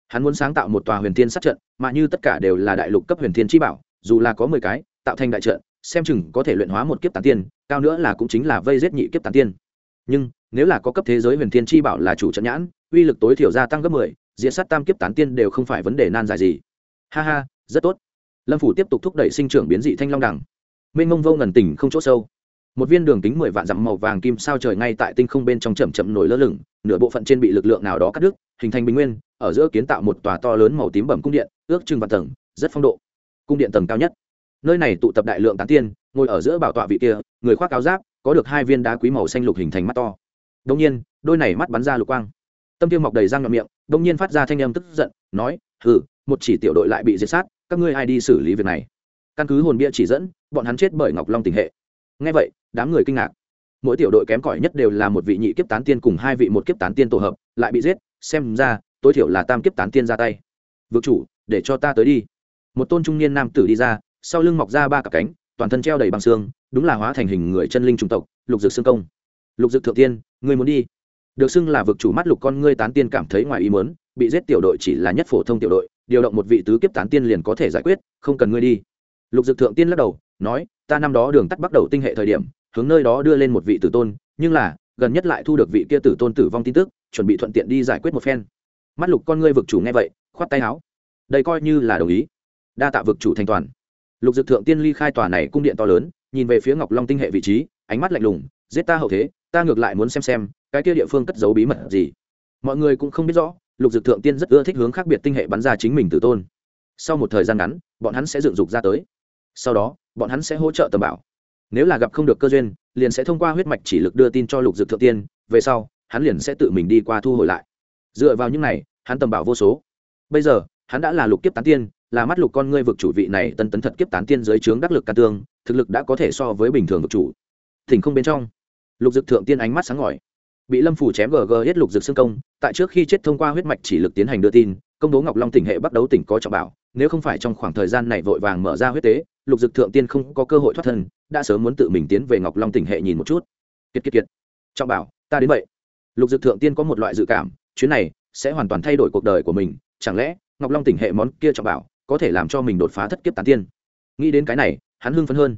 Hắn muốn sáng tạo một tòa huyền thiên sát trận, mà như tất cả đều là đại lục cấp huyền thiên chi bảo, dù là có mười cái, tạo thành đại trận, xem chừng có thể luyện hóa một kiếp tán tiên, cao nữa là cũng chính là vây giết nhị kiếp tán tiên. Nhưng nếu là có cấp thế giới huyền thiên chi bảo là chủ trận nhãn, uy lực tối thiểu gia tăng gấp mười diễn sát tam kiếp tán tiên đều không phải vấn đề nan giải gì. Ha ha, rất tốt. Lâm phủ tiếp tục thúc đẩy sinh trưởng biến dị thanh long đẳng mênh mông vô ngần tỉnh không chỗ sâu. Một viên đường kính mười vạn dặm màu vàng kim sao trời ngay tại tinh không bên trong chậm chậm nổi lơ lửng, nửa bộ phận trên bị lực lượng nào đó cắt đứt, hình thành bình nguyên, ở giữa kiến tạo một tòa to lớn màu tím bẩm cung điện, ước chừng vạn tầng, rất phong độ. Cung điện tầng cao nhất. Nơi này tụ tập đại lượng tán tiên, ngồi ở giữa bảo tọa vị kia, người khoác áo giáp, có được hai viên đá quý màu xanh lục hình thành mắt to đông nhiên, đôi này mắt bắn ra lục quang. Tâm tiêu mọc đầy răng nhọn miệng đông nhiên phát ra thanh âm tức giận, nói, hừ, một chỉ tiểu đội lại bị diệt sát, các ngươi ai đi xử lý việc này? Căn cứ hồn bia chỉ dẫn, bọn hắn chết bởi ngọc long tình hệ. Ngay vậy, đám người kinh ngạc. Mỗi tiểu đội kém cỏi nhất đều là một vị nhị kiếp tán tiên cùng hai vị một kiếp tán tiên tổ hợp, lại bị giết, xem ra, tối thiểu là tam kiếp tán tiên ra tay. Vượt chủ, để cho ta tới đi. Một tôn trung niên nam tử đi ra, sau lưng mọc ra ba cặp cánh, toàn thân treo đầy bằng xương, đúng là hóa thành hình người chân linh trung tộc, lục dực xương công. Lục dực thượng tiên Ngươi muốn đi. Được xưng là vực chủ mắt lục con ngươi tán tiên cảm thấy ngoài ý muốn, bị giết tiểu đội chỉ là nhất phổ thông tiểu đội, điều động một vị tứ kiếp tán tiên liền có thể giải quyết, không cần ngươi đi. Lục dược thượng tiên lắc đầu, nói, ta năm đó đường tắt bắt đầu tinh hệ thời điểm, hướng nơi đó đưa lên một vị tử tôn, nhưng là, gần nhất lại thu được vị kia tử tôn tử vong tin tức, chuẩn bị thuận tiện đi giải quyết một phen. Mắt lục con ngươi vực chủ nghe vậy, khoát tay áo. Đây coi như là đồng ý. Đa tạ vực chủ thành toàn. Lục dược thượng tiên ly khai tòa này cung điện to lớn, nhìn về phía ngọc long tinh hệ vị trí, ánh mắt lạnh lùng giết ta hậu thế, ta ngược lại muốn xem xem, cái kia địa phương cất giấu bí mật gì. Mọi người cũng không biết rõ, lục dược thượng tiên rất ưa thích hướng khác biệt tinh hệ bắn ra chính mình tự tôn. Sau một thời gian ngắn, bọn hắn sẽ dựng dục ra tới. Sau đó, bọn hắn sẽ hỗ trợ tầm bảo. Nếu là gặp không được cơ duyên, liền sẽ thông qua huyết mạch chỉ lực đưa tin cho lục dược thượng tiên, về sau, hắn liền sẽ tự mình đi qua thu hồi lại. Dựa vào những này, hắn tầm bảo vô số. Bây giờ, hắn đã là lục kiếp tán tiên, là mắt lục con ngươi vực chủ vị này tân tấn thật kiếp tán tiên dưới trướng đắc lực ca tương, thực lực đã có thể so với bình thường vực chủ. Thỉnh không bên trong lục dực thượng tiên ánh mắt sáng ngỏi bị lâm phủ chém gg hết lục dực xương công, tại trước khi chết thông qua huyết mạch chỉ lực tiến hành đưa tin, công bố ngọc long tỉnh hệ bắt đấu tỉnh có trọng bảo, nếu không phải trong khoảng thời gian này vội vàng mở ra huyết tế, lục dực thượng tiên không có cơ hội thoát thân, đã sớm muốn tự mình tiến về ngọc long tỉnh hệ nhìn một chút. Kiệt kiệt kiệt. Trọng bảo, ta đến vậy. Lục dực thượng tiên có một loại dự cảm, chuyến này sẽ hoàn toàn thay đổi cuộc đời của mình, chẳng lẽ ngọc long tỉnh hệ món kia trọng bảo có thể làm cho mình đột phá thất kiếp tán tiên? Nghĩ đến cái này, hắn hưng phấn hơn.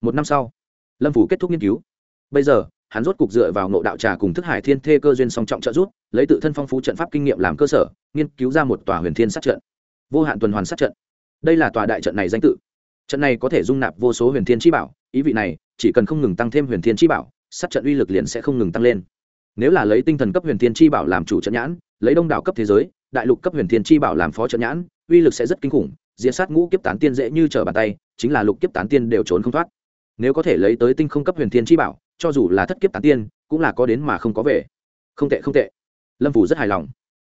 Một năm sau, lâm phủ kết thúc nghiên cứu. Bây giờ hắn rốt cục dựa vào ngộ đạo trà cùng thức hải thiên thê cơ duyên song trọng trợ giúp, lấy tự thân phong phú trận pháp kinh nghiệm làm cơ sở, nghiên cứu ra một tòa huyền thiên sát trận. Vô hạn tuần hoàn sát trận. Đây là tòa đại trận này danh tự. Trận này có thể dung nạp vô số huyền thiên chi bảo, ý vị này, chỉ cần không ngừng tăng thêm huyền thiên chi bảo, sát trận uy lực liền sẽ không ngừng tăng lên. Nếu là lấy tinh thần cấp huyền thiên chi bảo làm chủ trận nhãn, lấy đông đảo cấp thế giới, đại lục cấp huyền thiên chi bảo làm phó trận nhãn, uy lực sẽ rất kinh khủng, diệt sát ngũ kiếp tán tiên dễ như trở bàn tay, chính là lục kiếp tán tiên đều trốn không thoát. Nếu có thể lấy tới tinh không cấp huyền thiên chi bảo cho dù là thất kiếp tán tiên, cũng là có đến mà không có về. Không tệ không tệ. Lâm phủ rất hài lòng.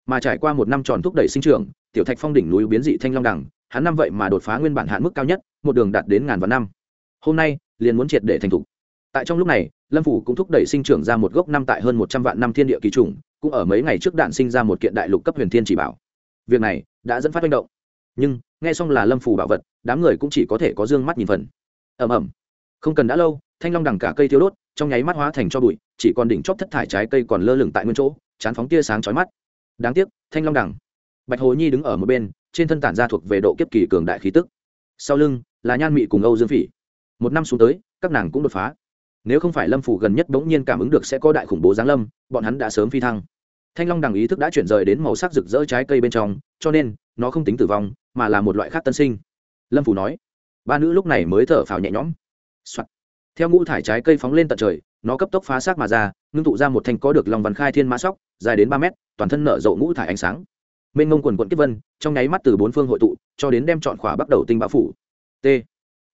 Mà trải qua một năm tròn thúc đẩy sinh trưởng, tiểu thạch phong đỉnh núi biến dị thanh long đẳng hắn năm vậy mà đột phá nguyên bản hạn mức cao nhất, một đường đạt đến ngàn vạn năm. Hôm nay, liền muốn triệt để thành thục. Tại trong lúc này, lâm phủ cũng thúc đẩy sinh trưởng ra một gốc năm tại hơn một trăm vạn năm thiên địa kỳ trùng cũng ở mấy ngày trước đạn sinh ra một kiện đại lục cấp huyền thiên chỉ bảo. Việc này đã dẫn phát manh động. Nhưng, nghe xong là lâm phủ bảo vật, đám người cũng chỉ có thể có d ư ơ n g mắt nhìn phần. Ẩm ẩm không cần đã lâu thanh long đằng cả cây thiếu đốt, trong nháy mắt hóa thành cho bụi, chỉ còn đỉnh chóp thất thải trái cây còn lơ lửng tại nguyên chỗ, chán phóng tia sáng chói mắt. Đáng tiếc, thanh long đằng. Bạch hồ nhi đứng ở một bên, trên thân tản ra thuộc về độ kiếp kỳ cường đại khí tức. Sau lưng là nhan mị cùng âu dương phỉ. Một năm xuống tới, các nàng cũng đột phá. Nếu không phải lâm phủ gần nhất bỗng nhiên cảm ứng được sẽ có đại khủng bố giáng lâm, bọn hắn đã sớm phi thăng. Thanh long đằng ý thức đã chuyển rời đến màu sắc rực rỡ trái cây bên trong, cho nên, nó không tính tử vong, mà là một loại khác tân sinh. Lâm phủ nói. Ba nữ lúc này mới thở phào nhẹ nhõm、Soạn theo ngũ thải trái cây phóng lên tận trời, nó cấp tốc phá xác mà ra, ngưng tụ ra một thanh có được lòng văn khai thiên mã sóc, dài đến ba mét, toàn thân nở rộ ngũ thải ánh sáng. Mênh ngông quần quận kiếp vân, trong nháy mắt từ bốn phương hội tụ, cho đến đem chọn khỏa bắt đầu tinh bão phủ. T.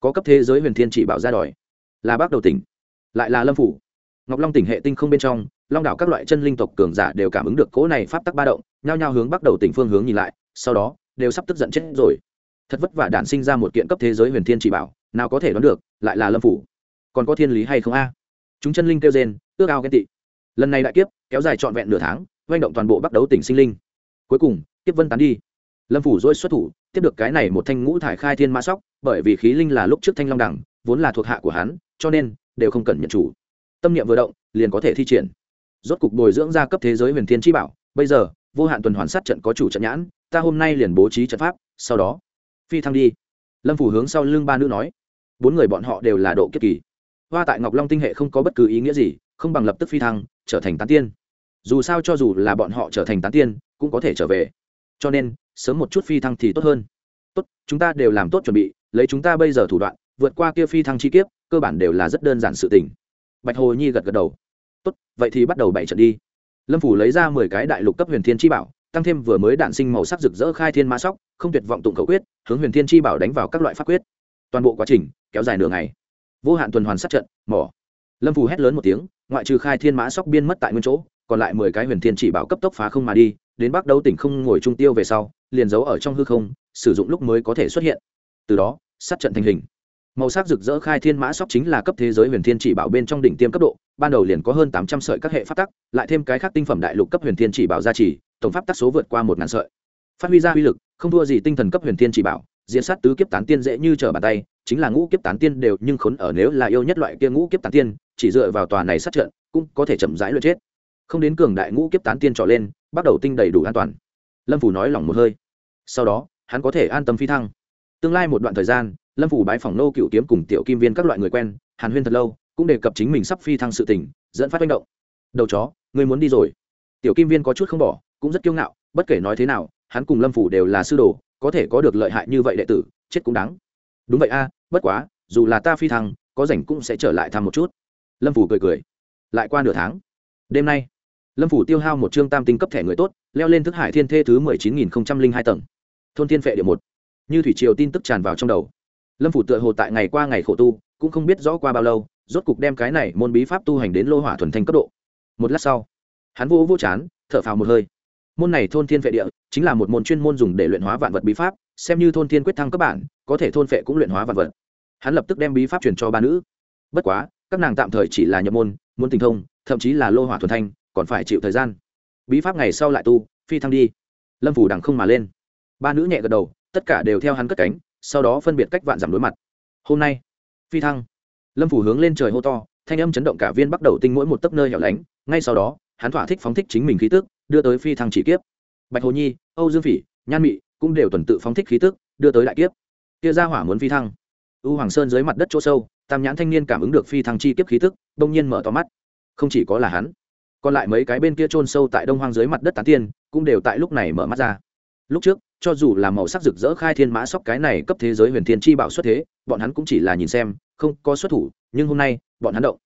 Có cấp thế giới huyền thiên chỉ bảo ra đòi. Là bắt đầu tỉnh, lại là lâm phủ. Ngọc long tỉnh hệ tinh không bên trong, long đảo các loại chân linh tộc cường giả đều cảm ứng được cỗ này pháp tắc ba động, nhao nhao hướng bắt đầu tỉnh phương hướng nhìn lại, sau đó, đều sắp tức giận chết rồi. Thật vất vả đản sinh ra một kiện cấp thế giới huyền thiên chỉ bảo, nào có thể đoán được, lại là lâm phủ còn có thiên lý hay không a? Chúng chân linh kêu rên, ước ao ghen tị. Lần này đại kiếp, kéo dài trọn vẹn nửa tháng manh động toàn bộ bắt đấu tỉnh sinh linh. Cuối cùng tiếp vân tán đi. Lâm phủ dỗi xuất thủ, tiếp được cái này một thanh ngũ thải khai thiên mã sóc, bởi vì khí linh là lúc trước thanh long đẳng, vốn là thuộc hạ của hắn, cho nên, đều không cần nhận chủ. Tâm niệm vừa động, liền có thể thi triển. Rốt cục bồi dưỡng ra cấp thế giới huyền thiên chi bảo, bây giờ, vô hạn tuần hoàn sát trận có chủ trận nhãn, ta hôm nay liền bố trí trận pháp, sau đó, phi thăng đi. Lâm phủ hướng sau lưng ba nữ nói. Bốn người bọn họ đều là độ kiếp kỳ hoa tại ngọc long tinh hệ không có bất cứ ý nghĩa gì, không bằng lập tức phi thăng, trở thành tán tiên. Dù sao cho dù là bọn họ trở thành tán tiên, cũng có thể trở về. Cho nên, sớm một chút phi thăng thì tốt hơn. Tốt, chúng ta đều làm tốt chuẩn bị, lấy chúng ta bây giờ thủ đoạn, vượt qua kia phi thăng chi kiếp, cơ bản đều là rất đơn giản sự tình. Bạch hồ nhi gật gật đầu. Tốt, vậy thì bắt đầu bảy trận đi. Lâm phủ lấy ra mười cái đại lục cấp huyền thiên chi bảo, tăng thêm vừa mới đạn sinh màu sắc rực rỡ khai thiên ma sóc, không tuyệt vọng tụng khẩu quyết, hướng huyền thiên chi bảo đánh vào các loại pháp quyết. Toàn bộ quá trình kéo dài nửa ngày vô hạn tuần hoàn sát trận, mỏ. Lâm phù hét lớn một tiếng, ngoại trừ khai thiên mã sóc biên mất tại nguyên chỗ, còn lại mười cái huyền thiên chỉ bảo cấp tốc phá không mà đi, đến bắc đấu tỉnh không ngồi trung tiêu về sau, liền giấu ở trong hư không, sử dụng lúc mới có thể xuất hiện. Từ đó, sát trận thành hình. Màu sắc rực rỡ khai thiên mã sóc chính là cấp thế giới huyền thiên chỉ bảo bên trong đỉnh tiêm cấp độ, ban đầu liền có hơn tám trăm sợi các hệ pháp tắc, lại thêm cái khác tinh phẩm đại lục cấp huyền thiên chỉ bảo gia trì, tổng pháp tắc số vượt qua một ngàn sợi. Phát huy ra uy lực, không thua gì tinh thần cấp huyền thiên chỉ bảo, diễn sát tứ kiếp tán tiên dễ như trở bàn tay chính là ngũ kiếp tán tiên đều nhưng khốn ở nếu là yêu nhất loại kia ngũ kiếp tán tiên, chỉ dựa vào tòa này sát trận, cũng có thể chậm rãi lượt chết. Không đến cường đại ngũ kiếp tán tiên trọ lên, bắt đầu tinh đầy đủ an toàn. Lâm phủ nói lỏng một hơi. Sau đó, hắn có thể an tâm phi thăng. Tương lai một đoạn thời gian, lâm phủ bái phòng nô cựu kiếm cùng tiểu kim viên các loại người quen, hàn huyên thật lâu, cũng đề cập chính mình sắp phi thăng sự tỉnh dẫn phát manh động. Đầu chó người muốn đi rồi. Tiểu kim viên có chút không bỏ, cũng rất kiêu ngạo, bất kể nói thế nào, hắn cùng lâm phủ đều là sư đồ, có thể có được lợi hại như vậy đệ tử, chết cũng đáng. Đúng vậy a bất quá, dù là ta phi thăng, có rảnh cũng sẽ trở lại thăm một chút. Lâm phủ cười cười. Lại qua nửa tháng. Đêm nay, lâm phủ tiêu hao một chương tam tinh cấp thẻ người tốt, leo lên thức hải thiên thê thứ mười chín nghìn hai tầng. Thôn thiên phệ địa một. Như thủy triều tin tức tràn vào trong đầu. Lâm phủ tựa hồ tại ngày qua ngày khổ tu, cũng không biết rõ qua bao lâu, rốt cục đem cái này môn bí pháp tu hành đến lô hỏa thuần thanh cấp độ. Một lát sau, hắn vô vô chán, thở phào một hơi. Môn này thôn thiên vệ địa chính là một môn chuyên môn dùng để luyện hóa vạn vật bí pháp, xem như thôn thiên quyết thăng các bản có thể thôn phệ cũng luyện hóa vạn vật. Hắn lập tức đem bí pháp truyền cho ba nữ. Bất quá, các nàng tạm thời chỉ là nhập môn, muốn tình thông, thậm chí là lô hỏa thuần thanh, còn phải chịu thời gian. Bí pháp ngày sau lại tu, phi thăng đi. Lâm phủ đằng không mà lên. Ba nữ nhẹ gật đầu, tất cả đều theo hắn cất cánh, sau đó phân biệt cách vạn giảm đối mặt. Hôm nay, phi thăng. Lâm phủ hướng lên trời hô to, thanh âm chấn động cả viên bắt đầu tinh mỗi một tấc nơi hẻo lánh, ngay sau đó, hắn thỏa thích phóng thích chính mình khí tức, đưa tới phi thăng chỉ kiếp. Bạch hồ nhi, âu dương phỉ, nhan mị cũng đều tuần tự phóng thích khí tức, đưa tới đại kiếp kia ra hỏa muốn phi thăng. U hoàng sơn dưới mặt đất chỗ sâu, tam nhãn thanh niên cảm ứng được phi thăng chi kiếp khí tức, đông nhiên mở to mắt. Không chỉ có là hắn, còn lại mấy cái bên kia chôn sâu tại đông hoang dưới mặt đất tán tiên, cũng đều tại lúc này mở mắt ra. Lúc trước, cho dù là màu sắc rực rỡ khai thiên mã sóc cái này cấp thế giới huyền thiên chi bảo xuất thế, bọn hắn cũng chỉ là nhìn xem, không có xuất thủ, nhưng hôm nay, bọn hắn động.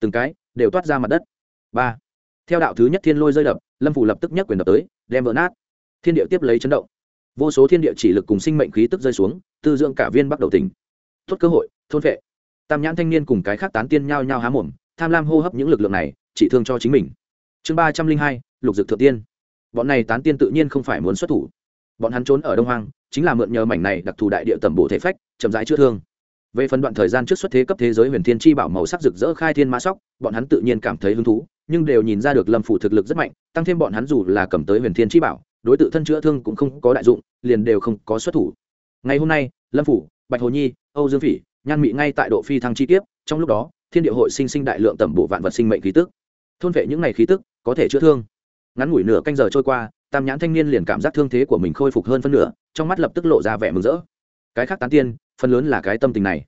Từng cái đều toát ra mặt đất. Ba. Theo đạo thứ nhất thiên lôi rơi đập, lâm phủ lập tức nhất quyền đập tới, đem vỡ nát. Thiên địa tiếp lấy chấn động vô số thiên địa chỉ lực cùng sinh mệnh khí tức rơi xuống, tư dưỡng cả viên bắt đầu tỉnh. Tốt cơ hội, thôn vệ. Tam nhãn thanh niên cùng cái khác tán tiên nhao nhao há mồm, tham lam hô hấp những lực lượng này, chỉ thương cho chính mình. Chương ba trăm linh hai, lục dực thượng tiên. Bọn này tán tiên tự nhiên không phải muốn xuất thủ. Bọn hắn trốn ở đông hoang, chính là mượn nhờ mảnh này đặc thù đại địa tẩm bổ thể phách, chậm rãi chữa thương. Về phần đoạn thời gian trước xuất thế cấp thế giới huyền thiên chi bảo màu sắc rực rỡ khai thiên mã sóc, bọn hắn tự nhiên cảm thấy hứng thú, nhưng đều nhìn ra được lâm phủ thực lực rất mạnh, tăng thêm bọn hắn dù là cầm tới huyền thiên chi bảo đối tượng thân chữa thương cũng không có đại dụng, liền đều không có xuất thủ. Ngày hôm nay, lâm phủ, bạch hồ nhi, âu dương phỉ, nhan mị ngay tại độ phi thăng chi tiết trong lúc đó, thiên địa hội sinh sinh đại lượng tẩm bổ vạn vật sinh mệnh khí tức. Thôn vệ những ngày khí tức, có thể chữa thương. Ngắn ngủi nửa canh giờ trôi qua, tam nhãn thanh niên liền cảm giác thương thế của mình khôi phục hơn phân nửa, trong mắt lập tức lộ ra vẻ mừng rỡ. Cái khác tán tiên, phần lớn là cái tâm tình này.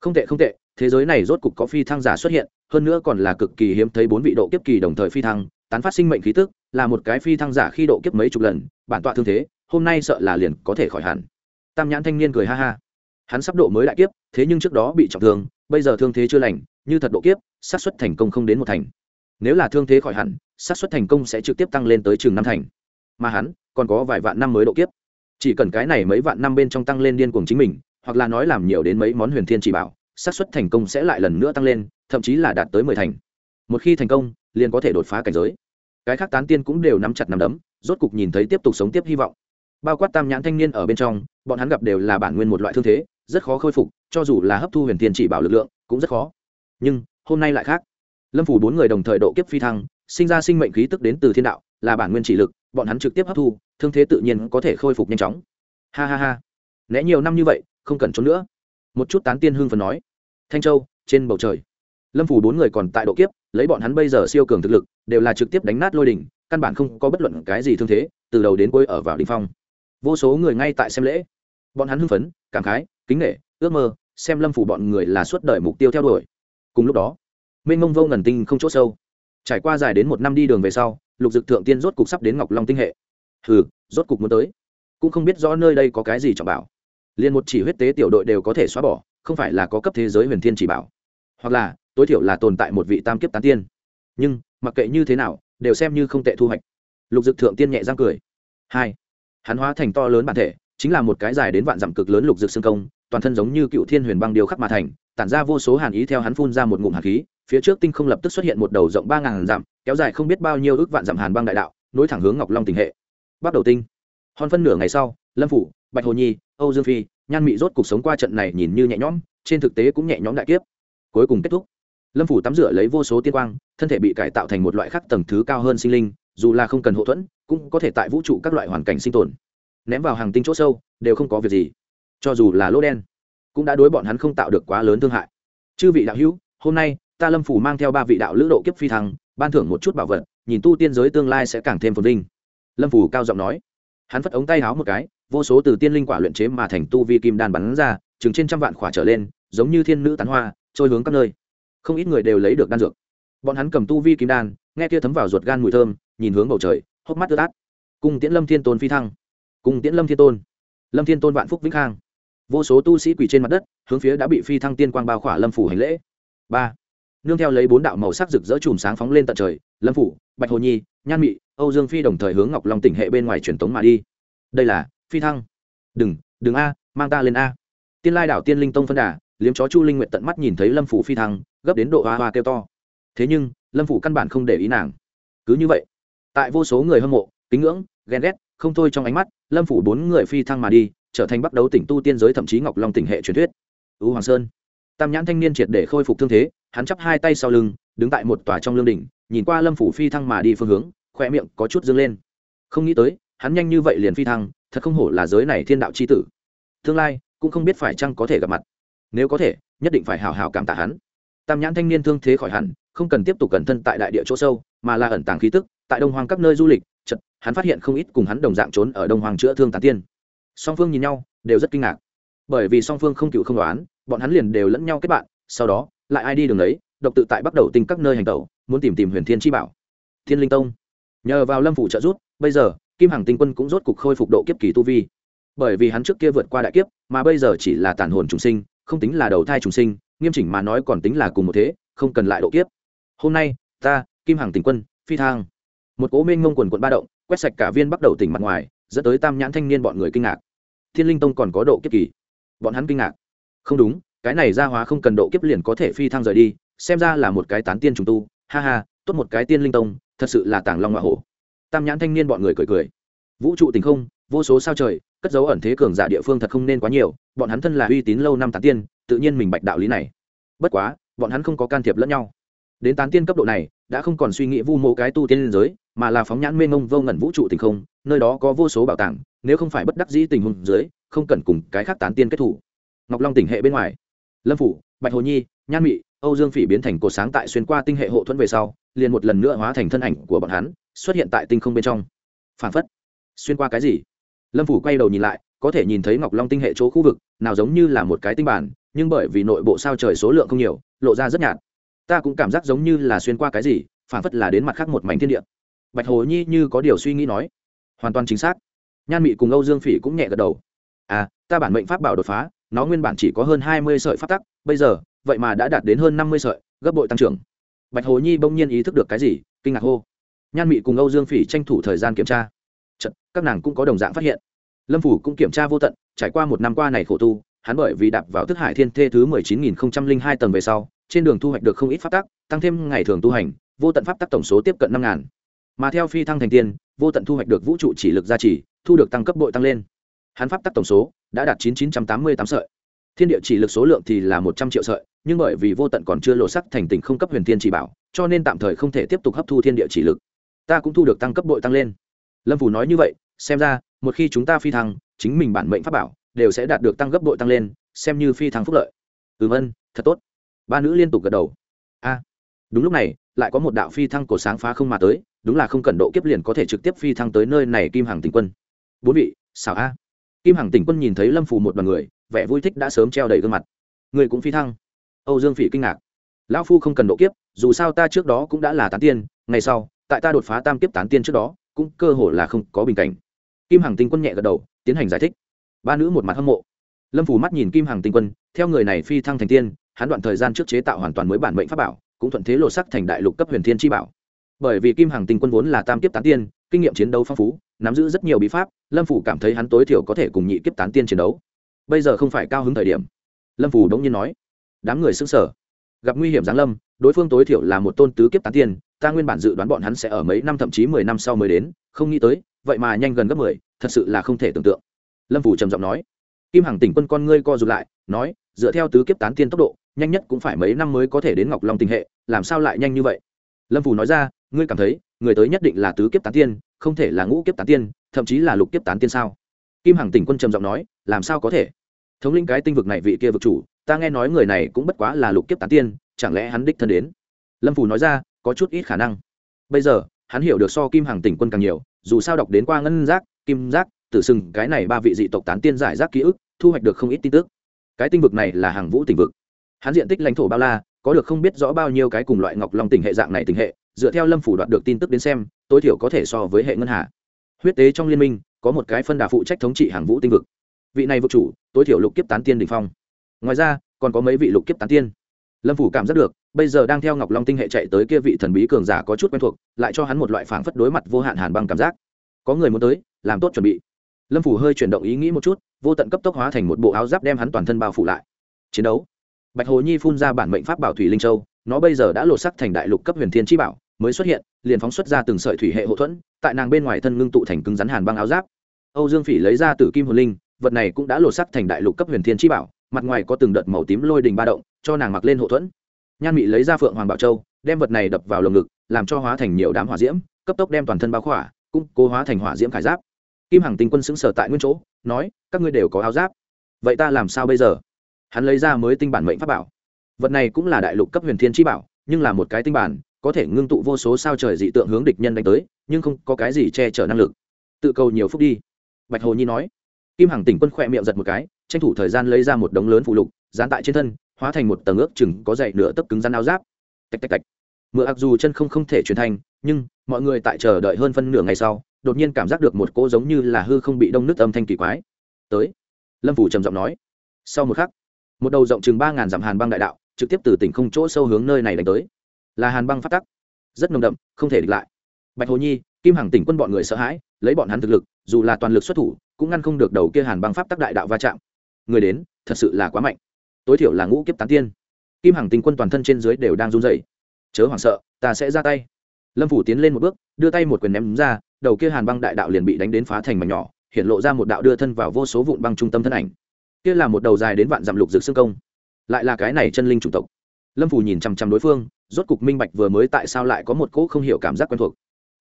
Không tệ không tệ, thế giới này rốt cục có phi thăng giả xuất hiện, hơn nữa còn là cực kỳ hiếm thấy bốn vị độ kiếp kỳ đồng thời phi thăng tán phát sinh mệnh khí tức, là một cái phi thăng giả khi độ kiếp mấy chục lần, bản tọa thương thế, hôm nay sợ là liền có thể khỏi hẳn. Tam nhãn thanh niên cười ha ha. Hắn sắp độ mới đại kiếp, thế nhưng trước đó bị trọng thương, bây giờ thương thế chưa lành, như thật độ kiếp, xác suất thành công không đến một thành. Nếu là thương thế khỏi hẳn, xác suất thành công sẽ trực tiếp tăng lên tới chừng năm thành. Mà hắn, còn có vài vạn năm mới độ kiếp. Chỉ cần cái này mấy vạn năm bên trong tăng lên điên cuồng chính mình, hoặc là nói làm nhiều đến mấy món huyền thiên chỉ bảo, xác suất thành công sẽ lại lần nữa tăng lên, thậm chí là đạt tới mười thành một khi thành công, liền có thể đột phá cảnh giới. Cái khác tán tiên cũng đều nắm chặt nắm đấm, rốt cục nhìn thấy tiếp tục sống tiếp hy vọng. Bao quát tam nhãn thanh niên ở bên trong, bọn hắn gặp đều là bản nguyên một loại thương thế, rất khó khôi phục, cho dù là hấp thu huyền tiền chỉ bảo lực lượng, cũng rất khó. Nhưng, hôm nay lại khác. Lâm phủ bốn người đồng thời độ kiếp phi thăng, sinh ra sinh mệnh khí tức đến từ thiên đạo, là bản nguyên chỉ lực, bọn hắn trực tiếp hấp thu, thương thế tự nhiên có thể khôi phục nhanh chóng. Ha ha ha. Né nhiều năm như vậy, không cần trốn nữa. Một chút tán tiên hương phần nói. Thanh châu, trên bầu trời lâm phủ bốn người còn tại độ kiếp, lấy bọn hắn bây giờ siêu cường thực lực, đều là trực tiếp đánh nát lôi đỉnh, căn bản không có bất luận cái gì thương thế, từ đầu đến cuối ở vào đ ỉ n h phong. Vô số người ngay tại xem lễ. Bọn hắn hưng phấn, cảm khái, kính nghệ ước mơ, xem lâm phủ bọn người là suốt đời mục tiêu theo đuổi. Cùng lúc đó, mênh mông vô ngần tinh không c h ỗ sâu. Trải qua dài đến một năm đi đường về sau, lục dực thượng tiên rốt cục sắp đến ngọc long tinh hệ. Hừ, rốt cục muốn tới. Cũng không biết rõ nơi đây có cái gì trọng bảo. Liền một chỉ huyết tế tiểu đội đều có thể xóa bỏ, không phải là có cấp thế giới huyền thiên chỉ bảo. Hoặc là tối thiểu là tồn tại một vị tam kiếp tán tiên. Nhưng, mặc kệ như thế nào, đều xem như không tệ thu hoạch. Lục dực thượng tiên nhẹ răng cười. Hai, hắn hóa thành to lớn bản thể, chính là một cái dài đến vạn dặm cực lớn lục dực xương công, toàn thân giống như cựu thiên huyền băng điều khắc mà thành, tản ra vô số hàn ý theo hắn phun ra một ngụm hàn khí, phía trước tinh không lập tức xuất hiện một đầu rộng ba ngàn dặm, kéo dài không biết bao nhiêu ước vạn dặm hàn băng đại đạo, nối thẳng hướng ngọc long tình hệ. Bắt đầu tinh. Hòn phân nửa ngày sau, lâm phủ, bạch hồ nhi, âu dương phi, nhan mị rốt cuộc sống qua trận này nhìn như nhẹ nhõm, trên thực tế cũng nhẹ nhõm đại kiếp. Cuối cùng kết thúc lâm phủ tắm rửa lấy vô số tiên quang, thân thể bị cải tạo thành một loại khác tầng thứ cao hơn sinh linh, dù là không cần hậu thuẫn, cũng có thể tại vũ trụ các loại hoàn cảnh sinh tồn. Ném vào hàng tinh chỗ sâu, đều không có việc gì. Cho dù là lỗ đen, cũng đã đối bọn hắn không tạo được quá lớn thương hại. Chư vị đạo hữu, hôm nay, ta lâm phủ mang theo ba vị đạo lữ độ kiếp phi thăng, ban thưởng một chút bảo vật, nhìn tu tiên giới tương lai sẽ càng thêm phồn vinh. Lâm phủ cao giọng nói. Hắn phất ống tay háo một cái, vô số từ tiên linh quả luyện chế mà thành tu vi kim đan bắn ra, chừng trên trăm vạn khỏa trở lên, giống như thiên nữ tán hoa, trôi hướng các nơi không ít người đều lấy được đan dược. Bọn hắn cầm tu vi kim đan, nghe kia thấm vào ruột gan mùi thơm, nhìn hướng bầu trời, hốc mắt ướt át. Cùng tiễn lâm thiên tôn phi thăng. Cùng tiễn lâm thiên tôn. Lâm thiên tôn vạn phúc vĩnh khang vô số tu sĩ quỳ trên mặt đất, hướng phía đã bị phi thăng tiên quang bao khỏa lâm phủ hành lễ. Ba. Nương theo lấy bốn đạo màu sắc rực rỡ chùm sáng phóng lên tận trời, lâm phủ, bạch hồ nhi, nhan mị, âu dương phi đồng thời hướng ngọc long tỉnh hệ bên ngoài truyền tống mà đi. Đây là phi thăng. Đừng đừng a, mang ta lên a. Tiên lai đảo tiên linh tông phân đà liếm chó chu linh nguyện tận mắt nhìn thấy lâm phủ phi thăng, gấp đến độ hoa hoa kêu to. Thế nhưng, lâm phủ căn bản không để ý nàng. Cứ như vậy, tại vô số người hâm mộ, kính ngưỡng, ghen ghét, không thôi trong ánh mắt, lâm phủ bốn người phi thăng mà đi, trở thành bắt đầu tỉnh tu tiên giới thậm chí ngọc long tỉnh hệ truyền thuyết. U hoàng sơn. Tam nhãn thanh niên triệt để khôi phục thương thế, hắn chắp hai tay sau lưng, đứng tại một tòa trong lương đỉnh, nhìn qua lâm phủ phi thăng mà đi phương hướng khoe miệng có chút dâng lên. Không nghĩ tới, hắn nhanh như vậy liền phi thăng, thật không hổ là giới này thiên đạo c h i tử. Tương lai, cũng không biết phải chăng có thể gặp mặt nếu có thể, nhất định phải hào hào cảm tạ hắn. Tam nhãn thanh niên thương thế khỏi hẳn, không cần tiếp tục cẩn thân tại đại địa chỗ sâu, mà là ẩn tàng khí tức, tại đông hoàng các nơi du lịch chật hắn phát hiện không ít cùng hắn đồng dạng trốn ở đông hoàng chữa thương tán tiên. Song phương nhìn nhau, đều rất kinh ngạc. Bởi vì song phương không cựu không đoán, bọn hắn liền đều lẫn nhau kết bạn, sau đó, lại ai đi đường ấy, độc tự tại bắt đầu tinh các nơi hành tẩu, muốn tìm tìm huyền thiên chi bảo. Thiên linh tông. Nhờ vào lâm phủ trợ rút bây giờ, kim hằng tinh quân cũng rốt cục khôi phục độ kiếp kỳ tu vi. Bởi vì hắn trước kia vượt qua đại kiếp, mà bây giờ chỉ là tàn hồn trùng sinh không tính là đầu thai trùng sinh, nghiêm chỉnh mà nói còn tính là cùng một thế, không cần lại độ kiếp. Hôm nay, ta, kim hằng tỉnh quân, phi thang. Một cố minh ngông quần quận ba động, quét sạch cả viên bắt đầu tỉnh mặt ngoài, dẫn tới tam nhãn thanh niên bọn người kinh ngạc. Thiên linh tông còn có độ kiếp kỳ. Bọn hắn kinh ngạc. Không đúng, cái này ra hóa không cần độ kiếp liền có thể phi thăng rời đi, xem ra là một cái tán tiên trùng tu. Ha ha, tốt một cái tiên linh tông, thật sự là tàng long hoa hổ. Tam nhãn thanh niên bọn người cười cười. Vũ trụ tình không vô số sao trời, cất dấu ẩn thế cường giả địa phương thật không nên quá nhiều, bọn hắn thân là uy tín lâu năm tán tiên, tự nhiên mình bạch đạo lý này. Bất quá, bọn hắn không có can thiệp lẫn nhau. Đến tán tiên cấp độ này, đã không còn suy nghĩ vu mô cái tu tiên liên giới, mà là phóng nhãn mênh mông vô ngẩn vũ trụ tình không, nơi đó có vô số bảo tàng, nếu không phải bất đắc dĩ tình huống dưới, không cần cùng cái khác tán tiên kết thủ. Ngọc long tỉnh hệ bên ngoài, lâm phủ, bạch hồ nhi, nhan mị, âu dương phỉ biến thành cột sáng tại xuyên qua tinh hệ hộ thuẫn về sau, liền một lần nữa hóa thành thân ảnh của bọn hắn, xuất hiện tại tinh không bên trong. Phản phất, xuyên qua cái gì? Lâm phủ quay đầu nhìn lại, có thể nhìn thấy ngọc long tinh hệ chỗ khu vực, nào giống như là một cái tinh bản, nhưng bởi vì nội bộ sao trời số lượng không nhiều, lộ ra rất nhạt. Ta cũng cảm giác giống như là xuyên qua cái gì phản phất là đến mặt khác một mảnh thiên địa. Bạch hồ nhi như có điều suy nghĩ nói. Hoàn toàn chính xác. Nhan mị cùng âu dương phỉ cũng nhẹ gật đầu. À ta bản mệnh pháp bảo đột phá, nó nguyên bản chỉ có hơn hai mươi sợi phát tắc, bây giờ, vậy mà đã đạt đến hơn năm mươi sợi, gấp bội tăng trưởng. Bạch hồ nhi bỗng nhiên ý thức được cái gì, kinh ngạc hô. Nhan mị cùng âu dương phỉ tranh thủ thời gian kiểm tra. Chật, các nàng cũng có đồng dạng phát hiện. Lâm phủ cũng kiểm tra vô tận trải qua một năm qua này khổ tu hắn bởi vì đạp vào thức hải thiên thê thứ mười chín nghìn không trăm linh hai tầng về sau trên đường thu hoạch được không ít pháp tắc tăng thêm ngày thường tu hành vô tận pháp tắc tổng số tiếp cận năm ngàn. Mà theo phi thăng thành tiên vô tận thu hoạch được vũ trụ chỉ lực gia trì thu được tăng cấp bội tăng lên. Hắn pháp tắc tổng số đã đạt chín chín trăm tám mươi tám sợi. Thiên địa chỉ lực số lượng thì là một trăm triệu sợi nhưng bởi vì vô tận còn chưa lộ sắc thành tỉnh không cấp huyền thiên chỉ bảo cho nên tạm thời không thể tiếp tục hấp thu thiên địa chỉ lực. Ta cũng thu được tăng cấp bội tăng lên lâm phủ nói như vậy, xem ra, một khi chúng ta phi thăng, chính mình bản mệnh pháp bảo đều sẽ đạt được tăng gấp đội tăng lên, xem như phi thăng phúc lợi. Ừm ân thật tốt. Ba nữ liên tục gật đầu. A, đúng lúc này, lại có một đạo phi thăng cổ sáng phá không mà tới, đúng là không cần độ kiếp liền có thể trực tiếp phi thăng tới nơi này kim hàng tỉnh quân. Bốn vị, xảo a. Kim hàng tỉnh quân nhìn thấy lâm phù một đoàn người, vẻ vui thích đã sớm treo đầy gương mặt. Người cũng phi thăng. Âu dương phỉ kinh ngạc. Lão phu không cần độ kiếp, dù sao ta trước đó cũng đã là tán tiên, ngày sau, tại ta đột phá tam kiếp tán tiên trước đó cũng cơ hồ là không có bình cảnh. Kim hằng tinh quân nhẹ gật đầu, tiến hành giải thích. Ba nữ một mặt hâm mộ. Lâm phủ mắt nhìn kim hằng tinh quân, theo người này phi thăng thành tiên, hắn đoạn thời gian trước chế tạo hoàn toàn mới bản mệnh pháp bảo, cũng thuận thế lộ sắc thành đại lục cấp huyền thiên chi bảo. Bởi vì kim hằng tinh quân vốn là tam kiếp tán tiên, kinh nghiệm chiến đấu phong phú, nắm giữ rất nhiều bí pháp, lâm phủ cảm thấy hắn tối thiểu có thể cùng nhị kiếp tán tiên chiến đấu. Bây giờ không phải cao hứng thời điểm. Lâm phủ đống nhiên nói. Đám người xứng sở gặp nguy hiểm giáng lâm, đối phương tối thiểu là một tôn tứ kiếp tán tiên, ta nguyên bản dự đoán bọn hắn sẽ ở mấy năm thậm chí mười năm sau mới đến, không nghĩ tới, vậy mà nhanh gần gấp mười, thật sự là không thể tưởng tượng. Lâm phủ trầm giọng nói. Kim hằng tỉnh quân con ngươi co rụt lại, nói, dựa theo tứ kiếp tán tiên tốc độ, nhanh nhất cũng phải mấy năm mới có thể đến ngọc long tình hệ, làm sao lại nhanh như vậy? Lâm phủ nói ra, ngươi cảm thấy, người tới nhất định là tứ kiếp tán tiên, không thể là ngũ kiếp tán tiên, thậm chí là lục kiếp tán tiên sao? Kim hằng tỉnh quân trầm giọng nói, làm sao có thể? Thống linh cái tinh vực này vị kia vực chủ ta nghe nói người này cũng bất quá là lục kiếp tán tiên, chẳng lẽ hắn đích thân đến? Lâm phủ nói ra, có chút ít khả năng. Bây giờ, hắn hiểu được so kim hàng tỉnh quân càng nhiều, dù sao đọc đến qua ngân giác, kim giác, tử sừng, cái này ba vị dị tộc tán tiên giải rác ký ức, thu hoạch được không ít tin tức. Cái tinh vực này là hàng vũ tỉnh vực. Hắn diện tích lãnh thổ bao la, có được không biết rõ bao nhiêu cái cùng loại ngọc long tỉnh hệ dạng này tỉnh hệ, dựa theo lâm phủ đoạt được tin tức đến xem, tối thiểu có thể so với hệ ngân hà. Huyết tế trong liên minh, có một cái phân đà phụ trách thống trị hàng vũ tinh vực. Vị này vực chủ, tối thiểu lục kiếp tán tiên đình phong ngoài ra, còn có mấy vị lục kiếp tán tiên. Lâm phủ cảm giác được, bây giờ đang theo ngọc long tinh hệ chạy tới kia vị thần bí cường giả có chút quen thuộc, lại cho hắn một loại phảng phất đối mặt vô hạn hàn băng cảm giác. Có người muốn tới, làm tốt chuẩn bị. Lâm phủ hơi chuyển động ý nghĩ một chút, vô tận cấp tốc hóa thành một bộ áo giáp đem hắn toàn thân bao phủ lại. Chiến đấu. Bạch hồ nhi phun ra bản mệnh pháp bảo thủy linh châu, nó bây giờ đã lột sắc thành đại lục cấp huyền thiên chi bảo, mới xuất hiện, liền phóng xuất ra từng sợi thủy hệ hậu thuẫn, tại nàng bên ngoài thân ngưng tụ thành cứng rắn hàn băng áo giáp. Âu dương phỉ lấy ra từ kim hồn linh, vật này cũng đã lột sắc thành đại lục cấp huyền thiên chi bảo mặt ngoài có từng đợt màu tím lôi đình ba động, cho nàng mặc lên hộ thuẫn. Nhan mị lấy ra phượng hoàng bảo châu, đem vật này đập vào lồng ngực, làm cho hóa thành nhiều đám hỏa diễm, cấp tốc đem toàn thân bao khỏa, cũng cố hóa thành hỏa diễm khải giáp. Kim hằng tinh quân xứng sở tại nguyên chỗ, nói, các ngươi đều có áo giáp. Vậy ta làm sao bây giờ? Hắn lấy ra mới tinh bản mệnh pháp bảo. Vật này cũng là đại lục cấp huyền thiên chi bảo, nhưng là một cái tinh bản, có thể ngưng tụ vô số sao trời dị tượng hướng địch nhân đánh tới, nhưng không có cái gì che chở năng lực. Tự cầu nhiều phúc đi. Bạch hồ nhi nói. Kim hằng tỉnh quân khỏe miệng giật một cái tranh thủ thời gian lấy ra một đống lớn phụ lục, dán tại trên thân, hóa thành một tầng ước chừng có dày nửa tấc cứng rắn áo giáp. Tạch tạch tạch. Mượn ặc dù chân không không thể truyền thành, nhưng mọi người tại chờ đợi hơn phân nửa ngày sau, đột nhiên cảm giác được một cỗ giống như là hư không bị đông nước âm thanh kỳ quái. Tới. Lâm phủ trầm giọng nói. Sau một khắc, một đầu rộng chừng ba ngàn dặm hàn băng đại đạo trực tiếp từ tỉnh không chỗ sâu hướng nơi này đánh tới. Là hàn băng phát tắc. Rất nồng đậm, không thể địch lại. Bạch hồ nhi, kim hằng tỉnh quân bọn người sợ hãi, lấy bọn hắn thực lực, dù là toàn lực xuất thủ, cũng ngăn không được đầu kia hàn băng pháp tắc đại đạo va chạm người đến, thật sự là quá mạnh. Tối thiểu là ngũ kiếp tán tiên. Kim hằng tinh quân toàn thân trên dưới đều đang run dậy chớ hoảng sợ, ta sẽ ra tay. Lâm phủ tiến lên một bước, đưa tay một quyền ném ra, đầu kia hàn băng đại đạo liền bị đánh đến phá thành mảnh nhỏ, hiện lộ ra một đạo đưa thân vào vô số vụn băng trung tâm thân ảnh. Kia là một đầu dài đến vạn dặm lục dược xương công. Lại là cái này chân linh chủng tộc. Lâm phủ nhìn chằm chằm đối phương, rốt cục minh bạch vừa mới tại sao lại có một cỗ không hiểu cảm giác quen thuộc.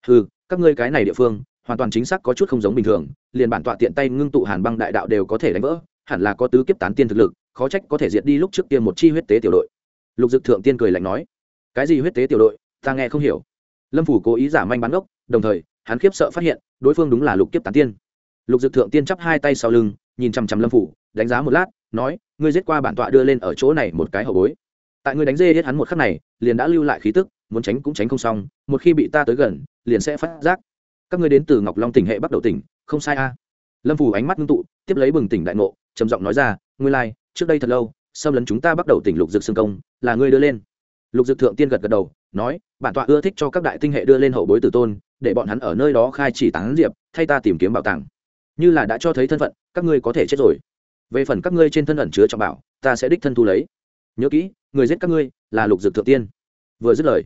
Ừ các ngươi cái này địa phương, hoàn toàn chính xác có chút không giống bình thường, liền bản tọa tiện tay ngưng tụ hàn băng đại đạo đều có thể đánh vỡ hẳn là có tứ kiếp tán tiên thực lực, khó trách có thể diệt đi lúc trước tiên một chi huyết tế tiểu đội. Lục dực thượng tiên cười lạnh nói. Cái gì huyết tế tiểu đội, ta nghe không hiểu. Lâm phủ cố ý giả manh bán gốc đồng thời, hắn khiếp sợ phát hiện, đối phương đúng là lục kiếp tán tiên. Lục dực thượng tiên chắp hai tay sau lưng, nhìn chằm chằm lâm phủ, đánh giá một lát, nói, ngươi giết qua bản tọa đưa lên ở chỗ này một cái hậu bối. Tại ngươi đánh dê hết hắn một khắc này, liền đã lưu lại khí tức, muốn tránh cũng tránh không xong, một khi bị ta tới gần, liền sẽ phát giác. Các ngươi đến từ ngọc long tỉnh hệ bắc đầu tỉnh, không sai a. Lâm phủ ánh mắt ngưng tụ, tiếp lấy bừng tỉnh đại ngộ trầm giọng nói ra ngươi lai、like, trước đây thật lâu xâm lấn chúng ta bắt đầu tỉnh lục dực xương công là ngươi đưa lên. Lục dực thượng tiên gật gật đầu nói bản tọa ưa thích cho các đại tinh hệ đưa lên hậu bối tử tôn để bọn hắn ở nơi đó khai chỉ tán diệp thay ta tìm kiếm bảo tàng. Như là đã cho thấy thân phận các ngươi có thể chết rồi. Về phần các ngươi trên thân ẩn chứa trọng bảo ta sẽ đích thân thu lấy. Nhớ kỹ người giết các ngươi là lục dực thượng tiên. Vừa dứt lời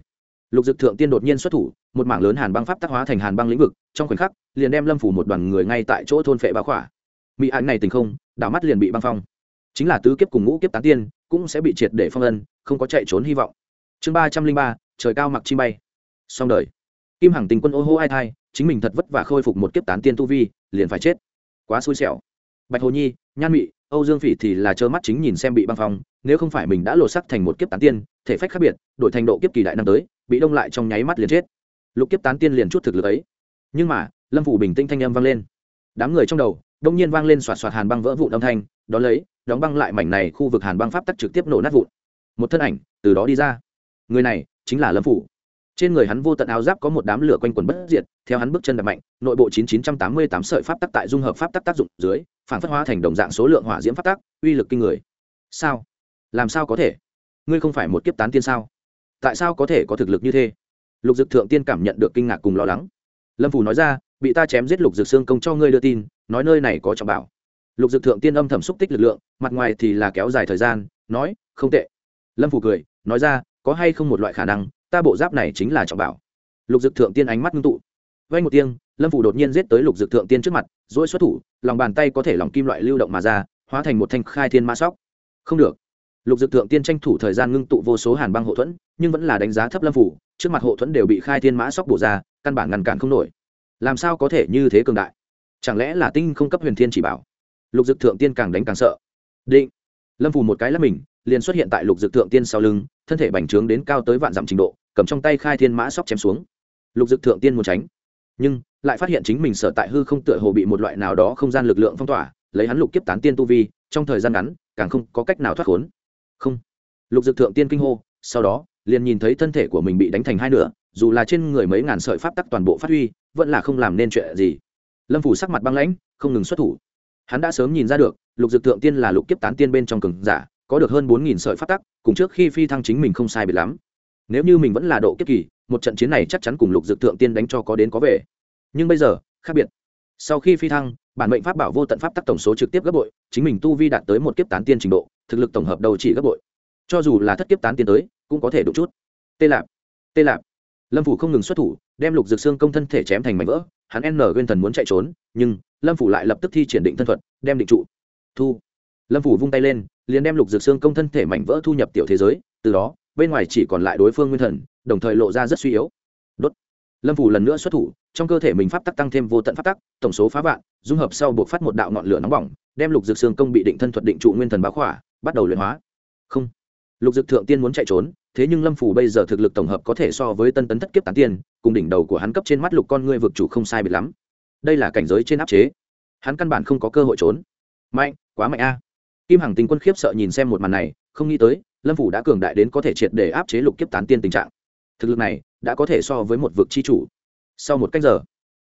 lục dực thượng tiên đột nhiên xuất thủ một mảng lớn hàn băng pháp tác hóa thành hàn băng lĩnh vực trong khoảnh khắc liền đem lâm phủ một đoàn người ngay tại chỗ thôn phệ bá khỏa. Mỹ ảnh này tình không đảo mắt liền bị băng phong. Chính là tứ kiếp cùng ngũ kiếp tán tiên, cũng sẽ bị triệt để phong ân không có chạy trốn hy vọng. Chương ba trăm linh ba, trời cao mặc chi bay. Xong đời. Kim hằng tình quân ô hô ai thai, chính mình thật vất vả khôi phục một kiếp tán tiên tu vi, liền phải chết. Quá xui xẻo. Bạch hồ nhi, nhan mị, âu dương phỉ thì là trơ mắt chính nhìn xem bị băng phong, nếu không phải mình đã lột sắc thành một kiếp tán tiên, thể phách khác biệt, đổi thành độ kiếp kỳ đại năm tới, bị đông lại trong nháy mắt liền chết. Lục kiếp tán tiên liền chút thực lực ấy. Nhưng mà, lâm phủ bình tĩnh thanh âm vang lên. Đám người trong đầu đông nhiên vang lên xoạt xoạt hàn băng vỡ vụn âm thanh đó lấy, đóng băng lại mảnh này khu vực hàn băng pháp tắc trực tiếp nổ nát vụn. Một thân ảnh, từ đó đi ra. Người này, chính là lâm phủ. Trên người hắn vô tận áo giáp có một đám lửa quanh quần bất diệt, theo hắn bước chân đập mạnh, nội bộ chín chín trăm tám mươi tám sợi pháp tắc tại dung hợp pháp tắc tác dụng dưới, phản phất hóa thành đồng dạng số lượng hỏa diễm pháp tắc, uy lực kinh người. Sao? Làm sao có thể? Ngươi không phải một kiếp tán tiên sao? Tại sao có thể có thực lực như thế? Lục dực thượng tiên cảm nhận được kinh ngạc cùng lo lắng. Lâm phủ nói ra bị ta chém giết lục dược xương công cho ngươi đưa tin, nói nơi này có trọng bảo. Lục dược thượng tiên âm thầm xúc tích lực lượng, mặt ngoài thì là kéo dài thời gian, nói, không tệ. Lâm phủ cười, nói ra, có hay không một loại khả năng, ta bộ giáp này chính là trọng bảo. Lục dược thượng tiên ánh mắt ngưng tụ. Vay một tiếng, lâm phủ đột nhiên giết tới lục dược thượng tiên trước mặt dỗi xuất thủ, lòng bàn tay có thể lòng kim loại lưu động mà ra, hóa thành một thanh khai thiên ma sóc. Không được. Lục dược thượng tiên tranh thủ thời gian ngưng tụ vô số hàn băng hộ thuẫn, nhưng vẫn là đánh giá thấp lâm phủ trước mặt hộ thuẫn đều bị khai thiên mã sóc bổ ra, căn bản ngăn cản không nổi làm sao có thể như thế cường đại? Chẳng lẽ là tinh không cấp huyền thiên chỉ bảo? Lục dực thượng tiên càng đánh càng sợ. Định. Lâm phù một cái là mình, liền xuất hiện tại lục dực thượng tiên sau lưng, thân thể bành trướng đến cao tới vạn dặm trình độ, cầm trong tay khai thiên mã sóc chém xuống. Lục dực thượng tiên muốn tránh, nhưng lại phát hiện chính mình sở tại hư không tựa hồ bị một loại nào đó không gian lực lượng phong tỏa, lấy hắn lục kiếp tán tiên tu vi, trong thời gian ngắn, càng không có cách nào thoát khốn. Không. Lục dực thượng tiên kinh hô, sau đó liền nhìn thấy thân thể của mình bị đánh thành hai nửa, dù là trên người mấy ngàn sợi pháp tắc toàn bộ phát huy, vẫn là không làm nên chuyện gì. Lâm phủ sắc mặt băng lãnh, không ngừng xuất thủ. Hắn đã sớm nhìn ra được, lục dực thượng tiên là lục kiếp tán tiên bên trong cường giả, có được hơn bốn nghìn sợi pháp tắc, cùng trước khi phi thăng chính mình không sai biệt lắm. Nếu như mình vẫn là độ kiếp kỳ, một trận chiến này chắc chắn cùng lục dực thượng tiên đánh cho có đến có về. Nhưng bây giờ, khác biệt. Sau khi phi thăng, bản mệnh pháp bảo vô tận pháp tắc tổng số trực tiếp gấp bội, chính mình tu vi đạt tới một kiếp tán tiên trình độ, thực lực tổng hợp đầu chỉ gấp bội. Cho dù là thất kiếp tán tiên tới cũng có thể đủ chút. Tê lạp tê lạp. Lâm phủ không ngừng xuất thủ, đem lục dược xương công thân thể chém thành mảnh vỡ, hắn n nguyên thần muốn chạy trốn, nhưng lâm phủ lại lập tức thi triển định thân thuật, đem định trụ. Thu. Lâm phủ vung tay lên, liền đem lục dược xương công thân thể mảnh vỡ thu nhập tiểu thế giới, từ đó, bên ngoài chỉ còn lại đối phương nguyên thần, đồng thời lộ ra rất suy yếu. Đốt. Lâm phủ lần nữa xuất thủ, trong cơ thể mình pháp tắc tăng thêm vô tận pháp tắc, tổng số phá vạn, dung hợp sau buộc phát một đạo ngọn lửa nóng bỏng, đem lục dược xương công bị định thân thuật định trụ nguyên thần báo khỏa, bắt đầu luyện hóa. Không lục dược thượng tiên muốn chạy trốn, thế nhưng lâm phủ bây giờ thực lực tổng hợp có thể so với tân tấn thất kiếp tán tiên, cùng đỉnh đầu của hắn cấp trên mắt lục con ngươi vực chủ không sai biệt lắm. Đây là cảnh giới trên áp chế. Hắn căn bản không có cơ hội trốn. Mạnh, quá mạnh a. Kim hằng tình quân khiếp sợ nhìn xem một màn này, không nghĩ tới, lâm phủ đã cường đại đến có thể triệt để áp chế lục kiếp tán tiên tình trạng. Thực lực này đã có thể so với một vực chi chủ. Sau một cách giờ,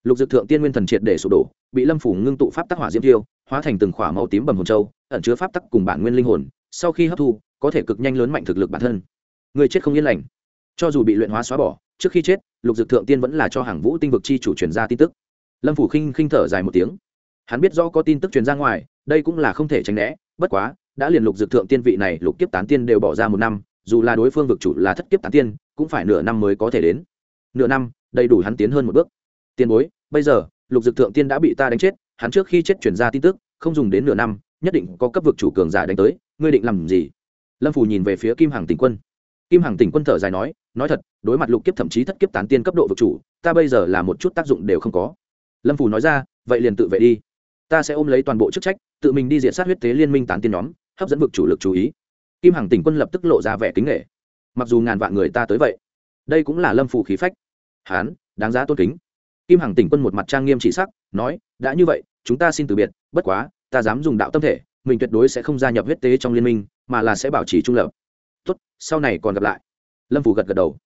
lục dược thượng tiên nguyên thần triệt để sụp đổ, bị lâm phủ ngưng tụ pháp tắc hỏa diễm tiêu hóa thành từng khỏa màu tím bầm hồn châu, ẩn chứa pháp tắc cùng bản nguyên linh hồn. Sau khi hấp thu có thể cực nhanh lớn mạnh thực lực bản thân. Người chết không yên lành. Cho dù bị luyện hóa xóa bỏ, trước khi chết, lục dược thượng tiên vẫn là cho hàng vũ tinh vực chi chủ truyền ra tin tức. Lâm phủ khinh khinh thở dài một tiếng. Hắn biết rõ có tin tức truyền ra ngoài, đây cũng là không thể tránh né, bất quá, đã liền lục dược thượng tiên vị này lục kiếp tán tiên đều bỏ ra một năm, dù là đối phương vực chủ là thất kiếp tán tiên, cũng phải nửa năm mới có thể đến. Nửa năm, đầy đủ hắn tiến hơn một bước. Tiền bối, bây giờ, lục dược thượng tiên đã bị ta đánh chết, hắn trước khi chết chuyển ra tin tức, không dùng đến nửa năm, nhất định có cấp vực chủ cường giả đánh tới, ngươi định làm gì? Lâm phủ nhìn về phía kim hằng tỉnh quân kim hằng tỉnh quân thở dài nói nói thật đối mặt lục kiếp thậm chí thất kiếp tán tiên cấp độ vực chủ ta bây giờ là một chút tác dụng đều không có lâm phủ nói ra vậy liền tự vệ đi ta sẽ ôm lấy toàn bộ chức trách tự mình đi diện sát huyết tế liên minh tán tiên nhóm hấp dẫn vực chủ lực chú ý kim hằng tỉnh quân lập tức lộ ra vẻ kính nghệ mặc dù ngàn vạn người ta tới vậy đây cũng là lâm phủ khí phách hán đáng giá tôn kính kim hằng tỉnh quân một mặt trang nghiêm chỉ sắc nói đã như vậy chúng ta xin từ biệt bất quá ta dám dùng đạo tâm thể mình tuyệt đối sẽ không gia nhập huyết tế trong liên minh, mà là sẽ bảo trì trung lập. Tốt, sau này còn gặp lại. Lâm phủ gật gật đầu.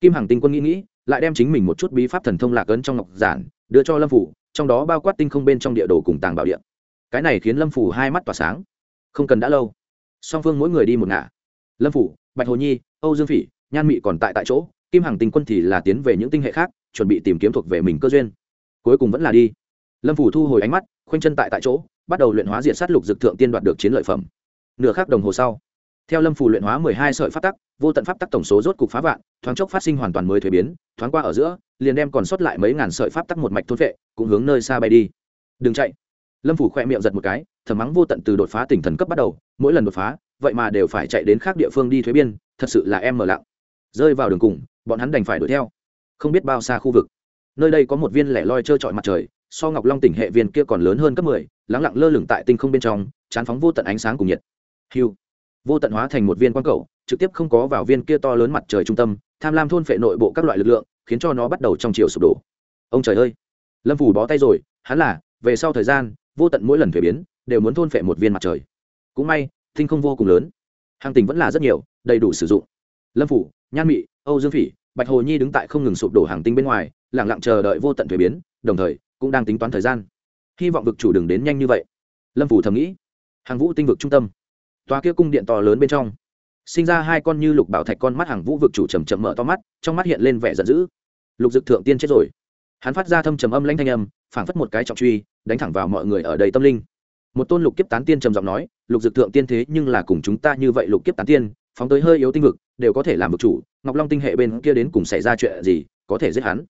Kim hằng tinh quân nghĩ nghĩ, lại đem chính mình một chút bí pháp thần thông lạc ấn trong ngọc giản, đưa cho lâm phủ trong đó bao quát tinh không bên trong địa đồ cùng tàng bảo điện. cái này khiến lâm phủ hai mắt tỏa sáng. Không cần đã lâu. Song phương mỗi người đi một ngả. Lâm phủ bạch hồ nhi, âu dương phỉ, nhan mị còn tại tại chỗ, kim hằng tinh quân thì là tiến về những tinh hệ khác, chuẩn bị tìm kiếm thuộc về mình cơ duyên. Cuối cùng vẫn là đi. Lâm phủ thu hồi ánh mắt, khoanh chân tại tại chỗ bắt đầu luyện hóa diện sát lục dược thượng tiên đoạt được chiến lợi phẩm. Nửa khắc đồng hồ sau, theo lâm phủ luyện hóa mười hai sợi pháp tắc, vô tận pháp tắc tổng số rốt cục phá vạn, thoáng chốc phát sinh hoàn toàn mới thuế biến, thoáng qua ở giữa, liền đem còn sót lại mấy ngàn sợi pháp tắc một mạch thôn vệ cũng hướng nơi xa bay đi. Đừng chạy. Lâm phủ khẽ miệng giật một cái, thầm mắng vô tận từ đột phá tỉnh thần cấp bắt đầu, mỗi lần đột phá, vậy mà đều phải chạy đến khác địa phương đi thuế biên, thật sự là em mở lặng. Rơi vào đường cùng, bọn hắn đành phải đuổi theo. Không biết bao xa khu vực. Nơi đây có một viên lẻ loi trơ trọi mặt trời so ngọc long tỉnh hệ viên kia còn lớn hơn cấp mười, lắng lặng lơ lửng tại tinh không bên trong, chán phóng vô tận ánh sáng cùng nhiệt. Hiu vô tận hóa thành một viên quang cầu, trực tiếp không có vào viên kia to lớn mặt trời trung tâm, tham lam thôn phệ nội bộ các loại lực lượng, khiến cho nó bắt đầu trong chiều sụp đổ. Ông trời ơi. Lâm phủ bó tay rồi, hắn là, về sau thời gian, vô tận mỗi lần thuế biến, đều muốn thôn phệ một viên mặt trời. Cũng may, tinh không vô cùng lớn. Hàng tình vẫn là rất nhiều, đầy đủ sử dụng. Lâm phủ nhan mị, âu dương phỉ, bạch hồ nhi đứng tại không ngừng sụp đổ hàng tinh bên ngoài lẳng lặng chờ đợi vô tận thuế biến, đồng thời cũng đang tính toán thời gian. Hy vọng vực chủ đừng đến nhanh như vậy. Lâm phủ thầm nghĩ. Hàng vũ tinh vực trung tâm. Tòa kia cung điện to lớn bên trong. Sinh ra hai con như lục bảo thạch con mắt hàng vũ vực chủ chầm chậm mở to mắt, trong mắt hiện lên vẻ giận dữ. Lục dực thượng tiên chết rồi. Hắn phát ra thâm trầm âm lãnh thanh âm, phảng phất một cái trọng truy, đánh thẳng vào mọi người ở đầy tâm linh. Một tôn lục kiếp tán tiên trầm giọng nói, lục dực thượng tiên thế nhưng là cùng chúng ta như vậy lục kiếp tán tiên, phóng tới hơi yếu tinh vực, đều có thể làm vực chủ, ngọc long tinh hệ bên kia đến cùng xảy ra chuyện gì, có thể giết hắn?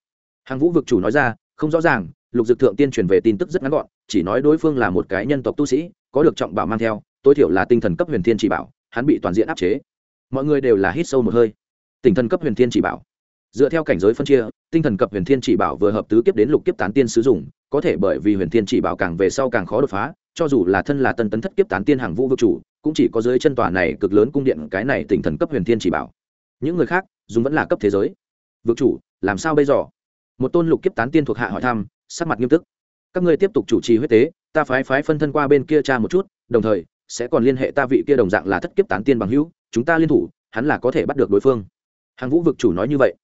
Hàng vũ vực chủ nói ra, không rõ ràng lục dực thượng tiên truyền về tin tức rất ngắn gọn, chỉ nói đối phương là một cái nhân tộc tu sĩ, có được trọng bảo mang theo, tối thiểu là tinh thần cấp huyền thiên chỉ bảo, hắn bị toàn diện áp chế. Mọi người đều là hít sâu một hơi. Tinh thần cấp huyền thiên chỉ bảo. Dựa theo cảnh giới phân chia, tinh thần cấp huyền thiên chỉ bảo vừa hợp tứ kiếp đến lục kiếp tán tiên sử dụng, có thể bởi vì huyền thiên chỉ bảo càng về sau càng khó đột phá, cho dù là thân là tân tấn thất kiếp tán tiên hàng vũ vực chủ, cũng chỉ có dưới chân tòa này cực lớn cung điện cái này tinh thần cấp huyền thiên chỉ bảo. Những người khác, dùng vẫn là cấp thế giới. Vực chủ, làm sao bây giờ? Một tôn lục kiếp tán tiên thuộc hạ hỏi thăm sắc mặt nghiêm túc. Các ngươi tiếp tục chủ trì huyết tế, ta phái phái phân thân qua bên kia tra một chút, đồng thời, sẽ còn liên hệ ta vị kia đồng dạng là thất kiếp tán tiên bằng hữu, chúng ta liên thủ, hắn là có thể bắt được đối phương. Hàng vũ vực chủ nói như vậy.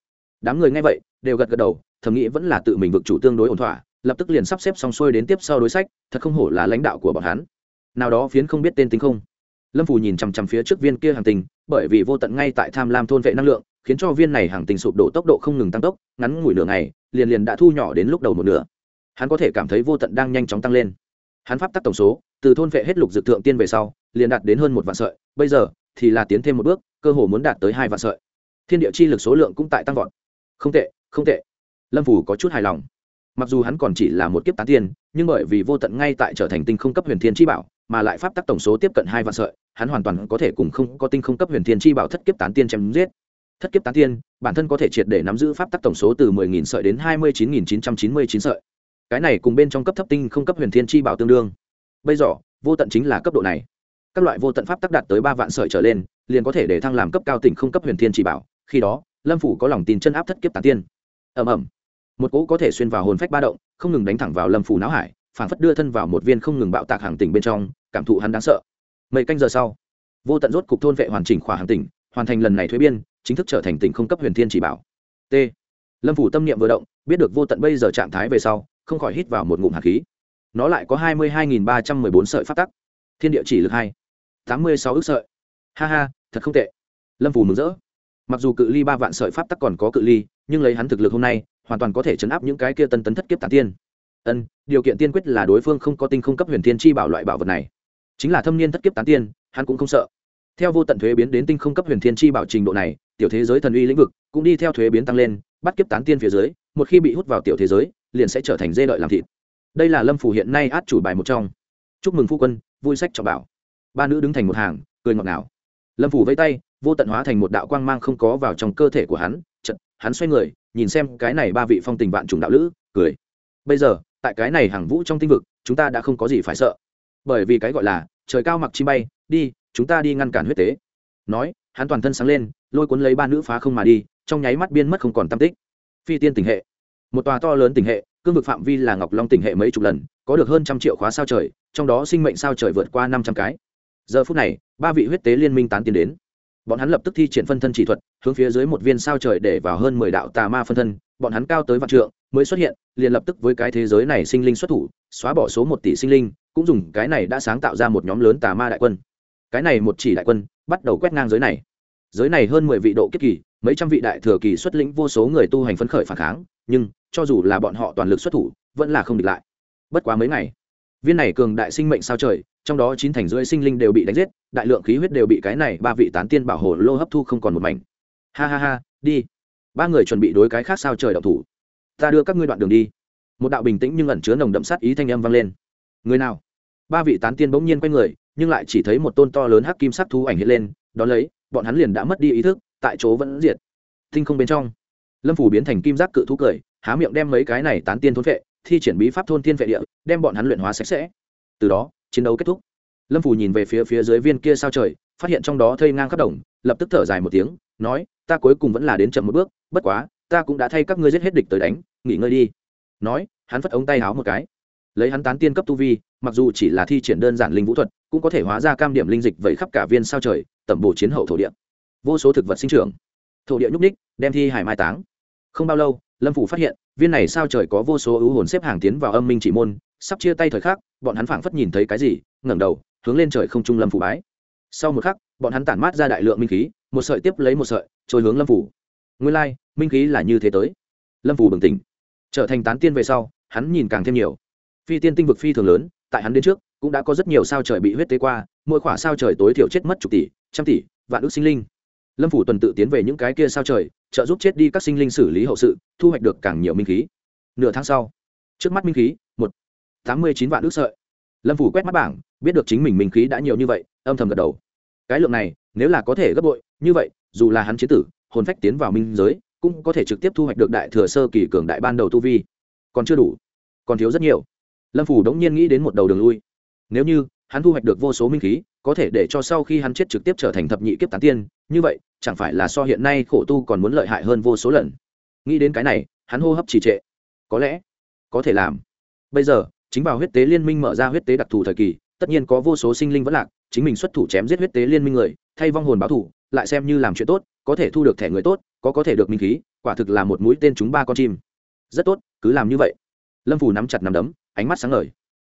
Đám người nghe vậy, đều gật gật đầu, thầm nghĩ vẫn là tự mình vực chủ tương đối ổn thỏa, lập tức liền sắp xếp xong xuôi đến tiếp sau đối sách, thật không hổ là lãnh đạo của bọn hắn. Nào đó phiến không biết tên tính không. Lâm phù nhìn chằm chằm phía trước viên kia hàng tình, bởi vì vô tận ngay tại tham lam thôn vệ năng lượng khiến cho viên này hàng tình sụp đổ tốc độ không ngừng tăng tốc, ngắn ngủi nửa ngày, liền liền đã thu nhỏ đến lúc đầu một nửa. Hắn có thể cảm thấy vô tận đang nhanh chóng tăng lên. Hắn pháp tắc tổng số, từ thôn vệ hết lục dược thượng tiên về sau, liền đạt đến hơn một vạn sợi, bây giờ thì là tiến thêm một bước, cơ hồ muốn đạt tới hai vạn sợi. Thiên địa chi lực số lượng cũng tại tăng vọt. Không tệ không tệ. Lâm phủ có chút hài lòng. Mặc dù hắn còn chỉ là một kiếp tán tiên, nhưng bởi vì vô tận ngay tại trở thành tinh không cấp huyền thiên chi bảo, mà lại pháp tắc tổng số tiếp cận hai vạn sợi, hắn hoàn toàn có thể cùng không có tinh không cấp huyền thiên chi bảo thất kiếp tán tiên chém giết thất kiếp tán tiên, bản thân có thể triệt để nắm giữ pháp tắc tổng số từ mười nghìn sợi đến hai mươi chín nghìn chín trăm chín mươi chín sợi. Cái này cùng bên trong cấp thấp tinh không cấp huyền thiên chi bảo tương đương. Bây giờ, vô tận chính là cấp độ này. Các loại vô tận pháp tắc đạt tới ba vạn sợi trở lên, liền có thể để thăng làm cấp cao tỉnh không cấp huyền thiên chi bảo. Khi đó, lâm phủ có lòng tin chân áp thất kiếp tán tiên. Ẩm ẩm một cỗ có thể xuyên vào hồn phách ba động, không ngừng đánh thẳng vào lâm phủ não hải, phản phất đưa thân vào một viên không ngừng bạo tạc hàng tỉnh bên trong, cảm thụ hắn đáng sợ. Mấy canh giờ sau, vô tận rốt cục thôn vệ hoàn chỉnh khỏa hàng tỉnh, hoàn thành lần này thuế biên chính thức trở thành tỉnh không cấp huyền thiên chỉ bảo. T. Lâm phủ tâm niệm vừa động, biết được vô tận bây giờ trạng thái về sau, không khỏi hít vào một ngụm hạt khí. Nó lại có hai mươi hai ba trăm mười bốn sợi phát tắc. Thiên địa chỉ lực hai, tám mươi sáu ước sợi. Ha ha, thật không tệ. Lâm phủ mừng rỡ. Mặc dù cự ly ba vạn sợi pháp tắc còn có cự ly, nhưng lấy hắn thực lực hôm nay, hoàn toàn có thể chấn áp những cái kia tân tấn thất kiếp tản tiên. Ân, điều kiện tiên quyết là đối phương không có tinh không cấp huyền thiên chi bảo loại bảo vật này. Chính là thâm niên thất kiếp tán tiên, hắn cũng không sợ. Theo vô tận thuế biến đến tinh không cấp huyền thiên chi bảo trình độ này tiểu thế giới thần uy lĩnh vực cũng đi theo thuế biến tăng lên, bắt kiếp tán tiên phía dưới, một khi bị hút vào tiểu thế giới, liền sẽ trở thành dê đợi làm thịt. Đây là lâm phủ hiện nay át chủ bài một trong. Chúc mừng phu quân, vui sách cho bảo. Ba nữ đứng thành một hàng, cười ngọt ngào. Lâm phủ vây tay, vô tận hóa thành một đạo quang mang không có vào trong cơ thể của hắn chật hắn xoay người, nhìn xem cái này ba vị phong tình vạn trùng đạo lữ, cười. Bây giờ, tại cái này hàng vũ trong tinh vực, chúng ta đã không có gì phải sợ. Bởi vì cái gọi là, trời cao mặc chi bay, đi, chúng ta đi ngăn cản huyết tế. Nói, hắn toàn thân sáng lên lôi cuốn lấy ba nữ phá không mà đi, trong nháy mắt biên mất không còn tam tích. Phi tiên tình hệ. Một tòa to lớn tình hệ, cương vực phạm vi là ngọc long tình hệ mấy chục lần, có được hơn trăm triệu khóa sao trời, trong đó sinh mệnh sao trời vượt qua năm trăm cái. Giờ phút này, ba vị huyết tế liên minh tán tiến đến. Bọn hắn lập tức thi triển phân thân chỉ thuật, hướng phía dưới một viên sao trời để vào hơn mười đạo tà ma phân thân, bọn hắn cao tới vạn trượng, mới xuất hiện, liền lập tức với cái thế giới này sinh linh xuất thủ, xóa bỏ số một tỷ sinh linh, cũng dùng cái này đã sáng tạo ra một nhóm lớn tà ma đại quân. Cái này một chỉ đại quân, bắt đầu quét ngang giới này giới này hơn mười vị độ kiếp kỳ, mấy trăm vị đại thừa kỳ xuất lĩnh vô số người tu hành phấn khởi phản kháng, nhưng, cho dù là bọn họ toàn lực xuất thủ, vẫn là không địch lại. Bất quá mấy ngày, viên này cường đại sinh mệnh sao trời, trong đó chín thành rưỡi sinh linh đều bị đánh giết, đại lượng khí huyết đều bị cái này ba vị tán tiên bảo hộ lô hấp thu không còn một mảnh. Ha ha ha, đi. Ba người chuẩn bị đối cái khác sao trời động thủ. Ta đưa các ngươi đoạn đường đi. Một đạo bình tĩnh nhưng ẩn chứa nồng đậm sát ý thanh âm vang lên. Người nào? Ba vị tán tiên bỗng nhiên quay người, nhưng lại chỉ thấy một tôn to lớn hắc kim sắc thú ảnh hiện lên, đón lấy bọn hắn liền đã mất đi ý thức, tại chỗ vẫn diệt. Tinh không bên trong, lâm phủ biến thành kim giác cự thú cười, há miệng đem mấy cái này tán tiên thôn vệ, thi triển bí pháp thôn tiên vệ địa, đem bọn hắn luyện hóa sạch sẽ. Từ đó, chiến đấu kết thúc. Lâm phủ nhìn về phía phía dưới viên kia sao trời, phát hiện trong đó thây ngang khắp đồng, lập tức thở dài một tiếng, nói, ta cuối cùng vẫn là đến chậm một bước, bất quá, ta cũng đã thay các ngươi giết hết địch tới đánh, nghỉ ngơi đi. Nói, hắn phất ống tay háo một cái. Lấy hắn tán tiên cấp tu vi mặc dù chỉ là thi triển đơn giản linh vũ thuật, cũng có thể hóa ra cam điểm linh dịch vẩy khắp cả viên sao trời, tẩm bổ chiến hậu thổ địa. Vô số thực vật sinh trưởng. Thổ địa nhúc ních đem thi hải mai táng. Không bao lâu, lâm phủ phát hiện, viên này sao trời có vô số ưu hồn xếp hàng tiến vào âm minh chỉ môn, sắp chia tay thời khắc, bọn hắn phảng phất nhìn thấy cái gì, ngẩng đầu, hướng lên trời không trung lâm phủ bái. Sau một khắc, bọn hắn tản mát ra đại lượng minh khí, một sợi tiếp lấy một sợi, trôi hướng lâm phủ. Nguyên lai, minh khí là như thế tới. Lâm phủ bừng tỉnh. Trở thành tán tiên về sau, hắn nhìn càng thêm nhiều. Phi tiên tinh vực phi thường lớn tại hắn đến trước, cũng đã có rất nhiều sao trời bị huyết tế qua, mỗi khỏa sao trời tối thiểu chết mất chục tỷ, trăm tỷ, vạn ước sinh linh. Lâm phủ tuần tự tiến về những cái kia sao trời, trợ giúp chết đi các sinh linh xử lý hậu sự, thu hoạch được càng nhiều minh khí. Nửa tháng sau, trước mắt minh khí, một, tám mươi chín vạn ước sợi. Lâm phủ quét mắt bảng, biết được chính mình minh khí đã nhiều như vậy, âm thầm gật đầu. Cái lượng này, nếu là có thể gấp bội, như vậy, dù là hắn chế tử, hồn phách tiến vào minh giới, cũng có thể trực tiếp thu hoạch được đại thừa sơ kỳ cường đại ban đầu tu vi. Còn chưa đủ, còn thiếu rất nhiều lâm phủ đống nhiên nghĩ đến một đầu đường lui nếu như hắn thu hoạch được vô số minh khí có thể để cho sau khi hắn chết trực tiếp trở thành thập nhị kiếp tán tiên như vậy chẳng phải là so hiện nay khổ tu còn muốn lợi hại hơn vô số lần nghĩ đến cái này hắn hô hấp trì trệ có lẽ có thể làm bây giờ chính vào huyết tế liên minh mở ra huyết tế đặc thù thời kỳ tất nhiên có vô số sinh linh vẫn lạc chính mình xuất thủ chém giết huyết tế liên minh người thay vong hồn báo thủ lại xem như làm chuyện tốt có thể thu được thẻ người tốt có có thể được minh khí quả thực là một mũi tên chúng ba con chim rất tốt cứ làm như vậy lâm phủ nắm chặt nắm đấm ánh mắt sáng ngời.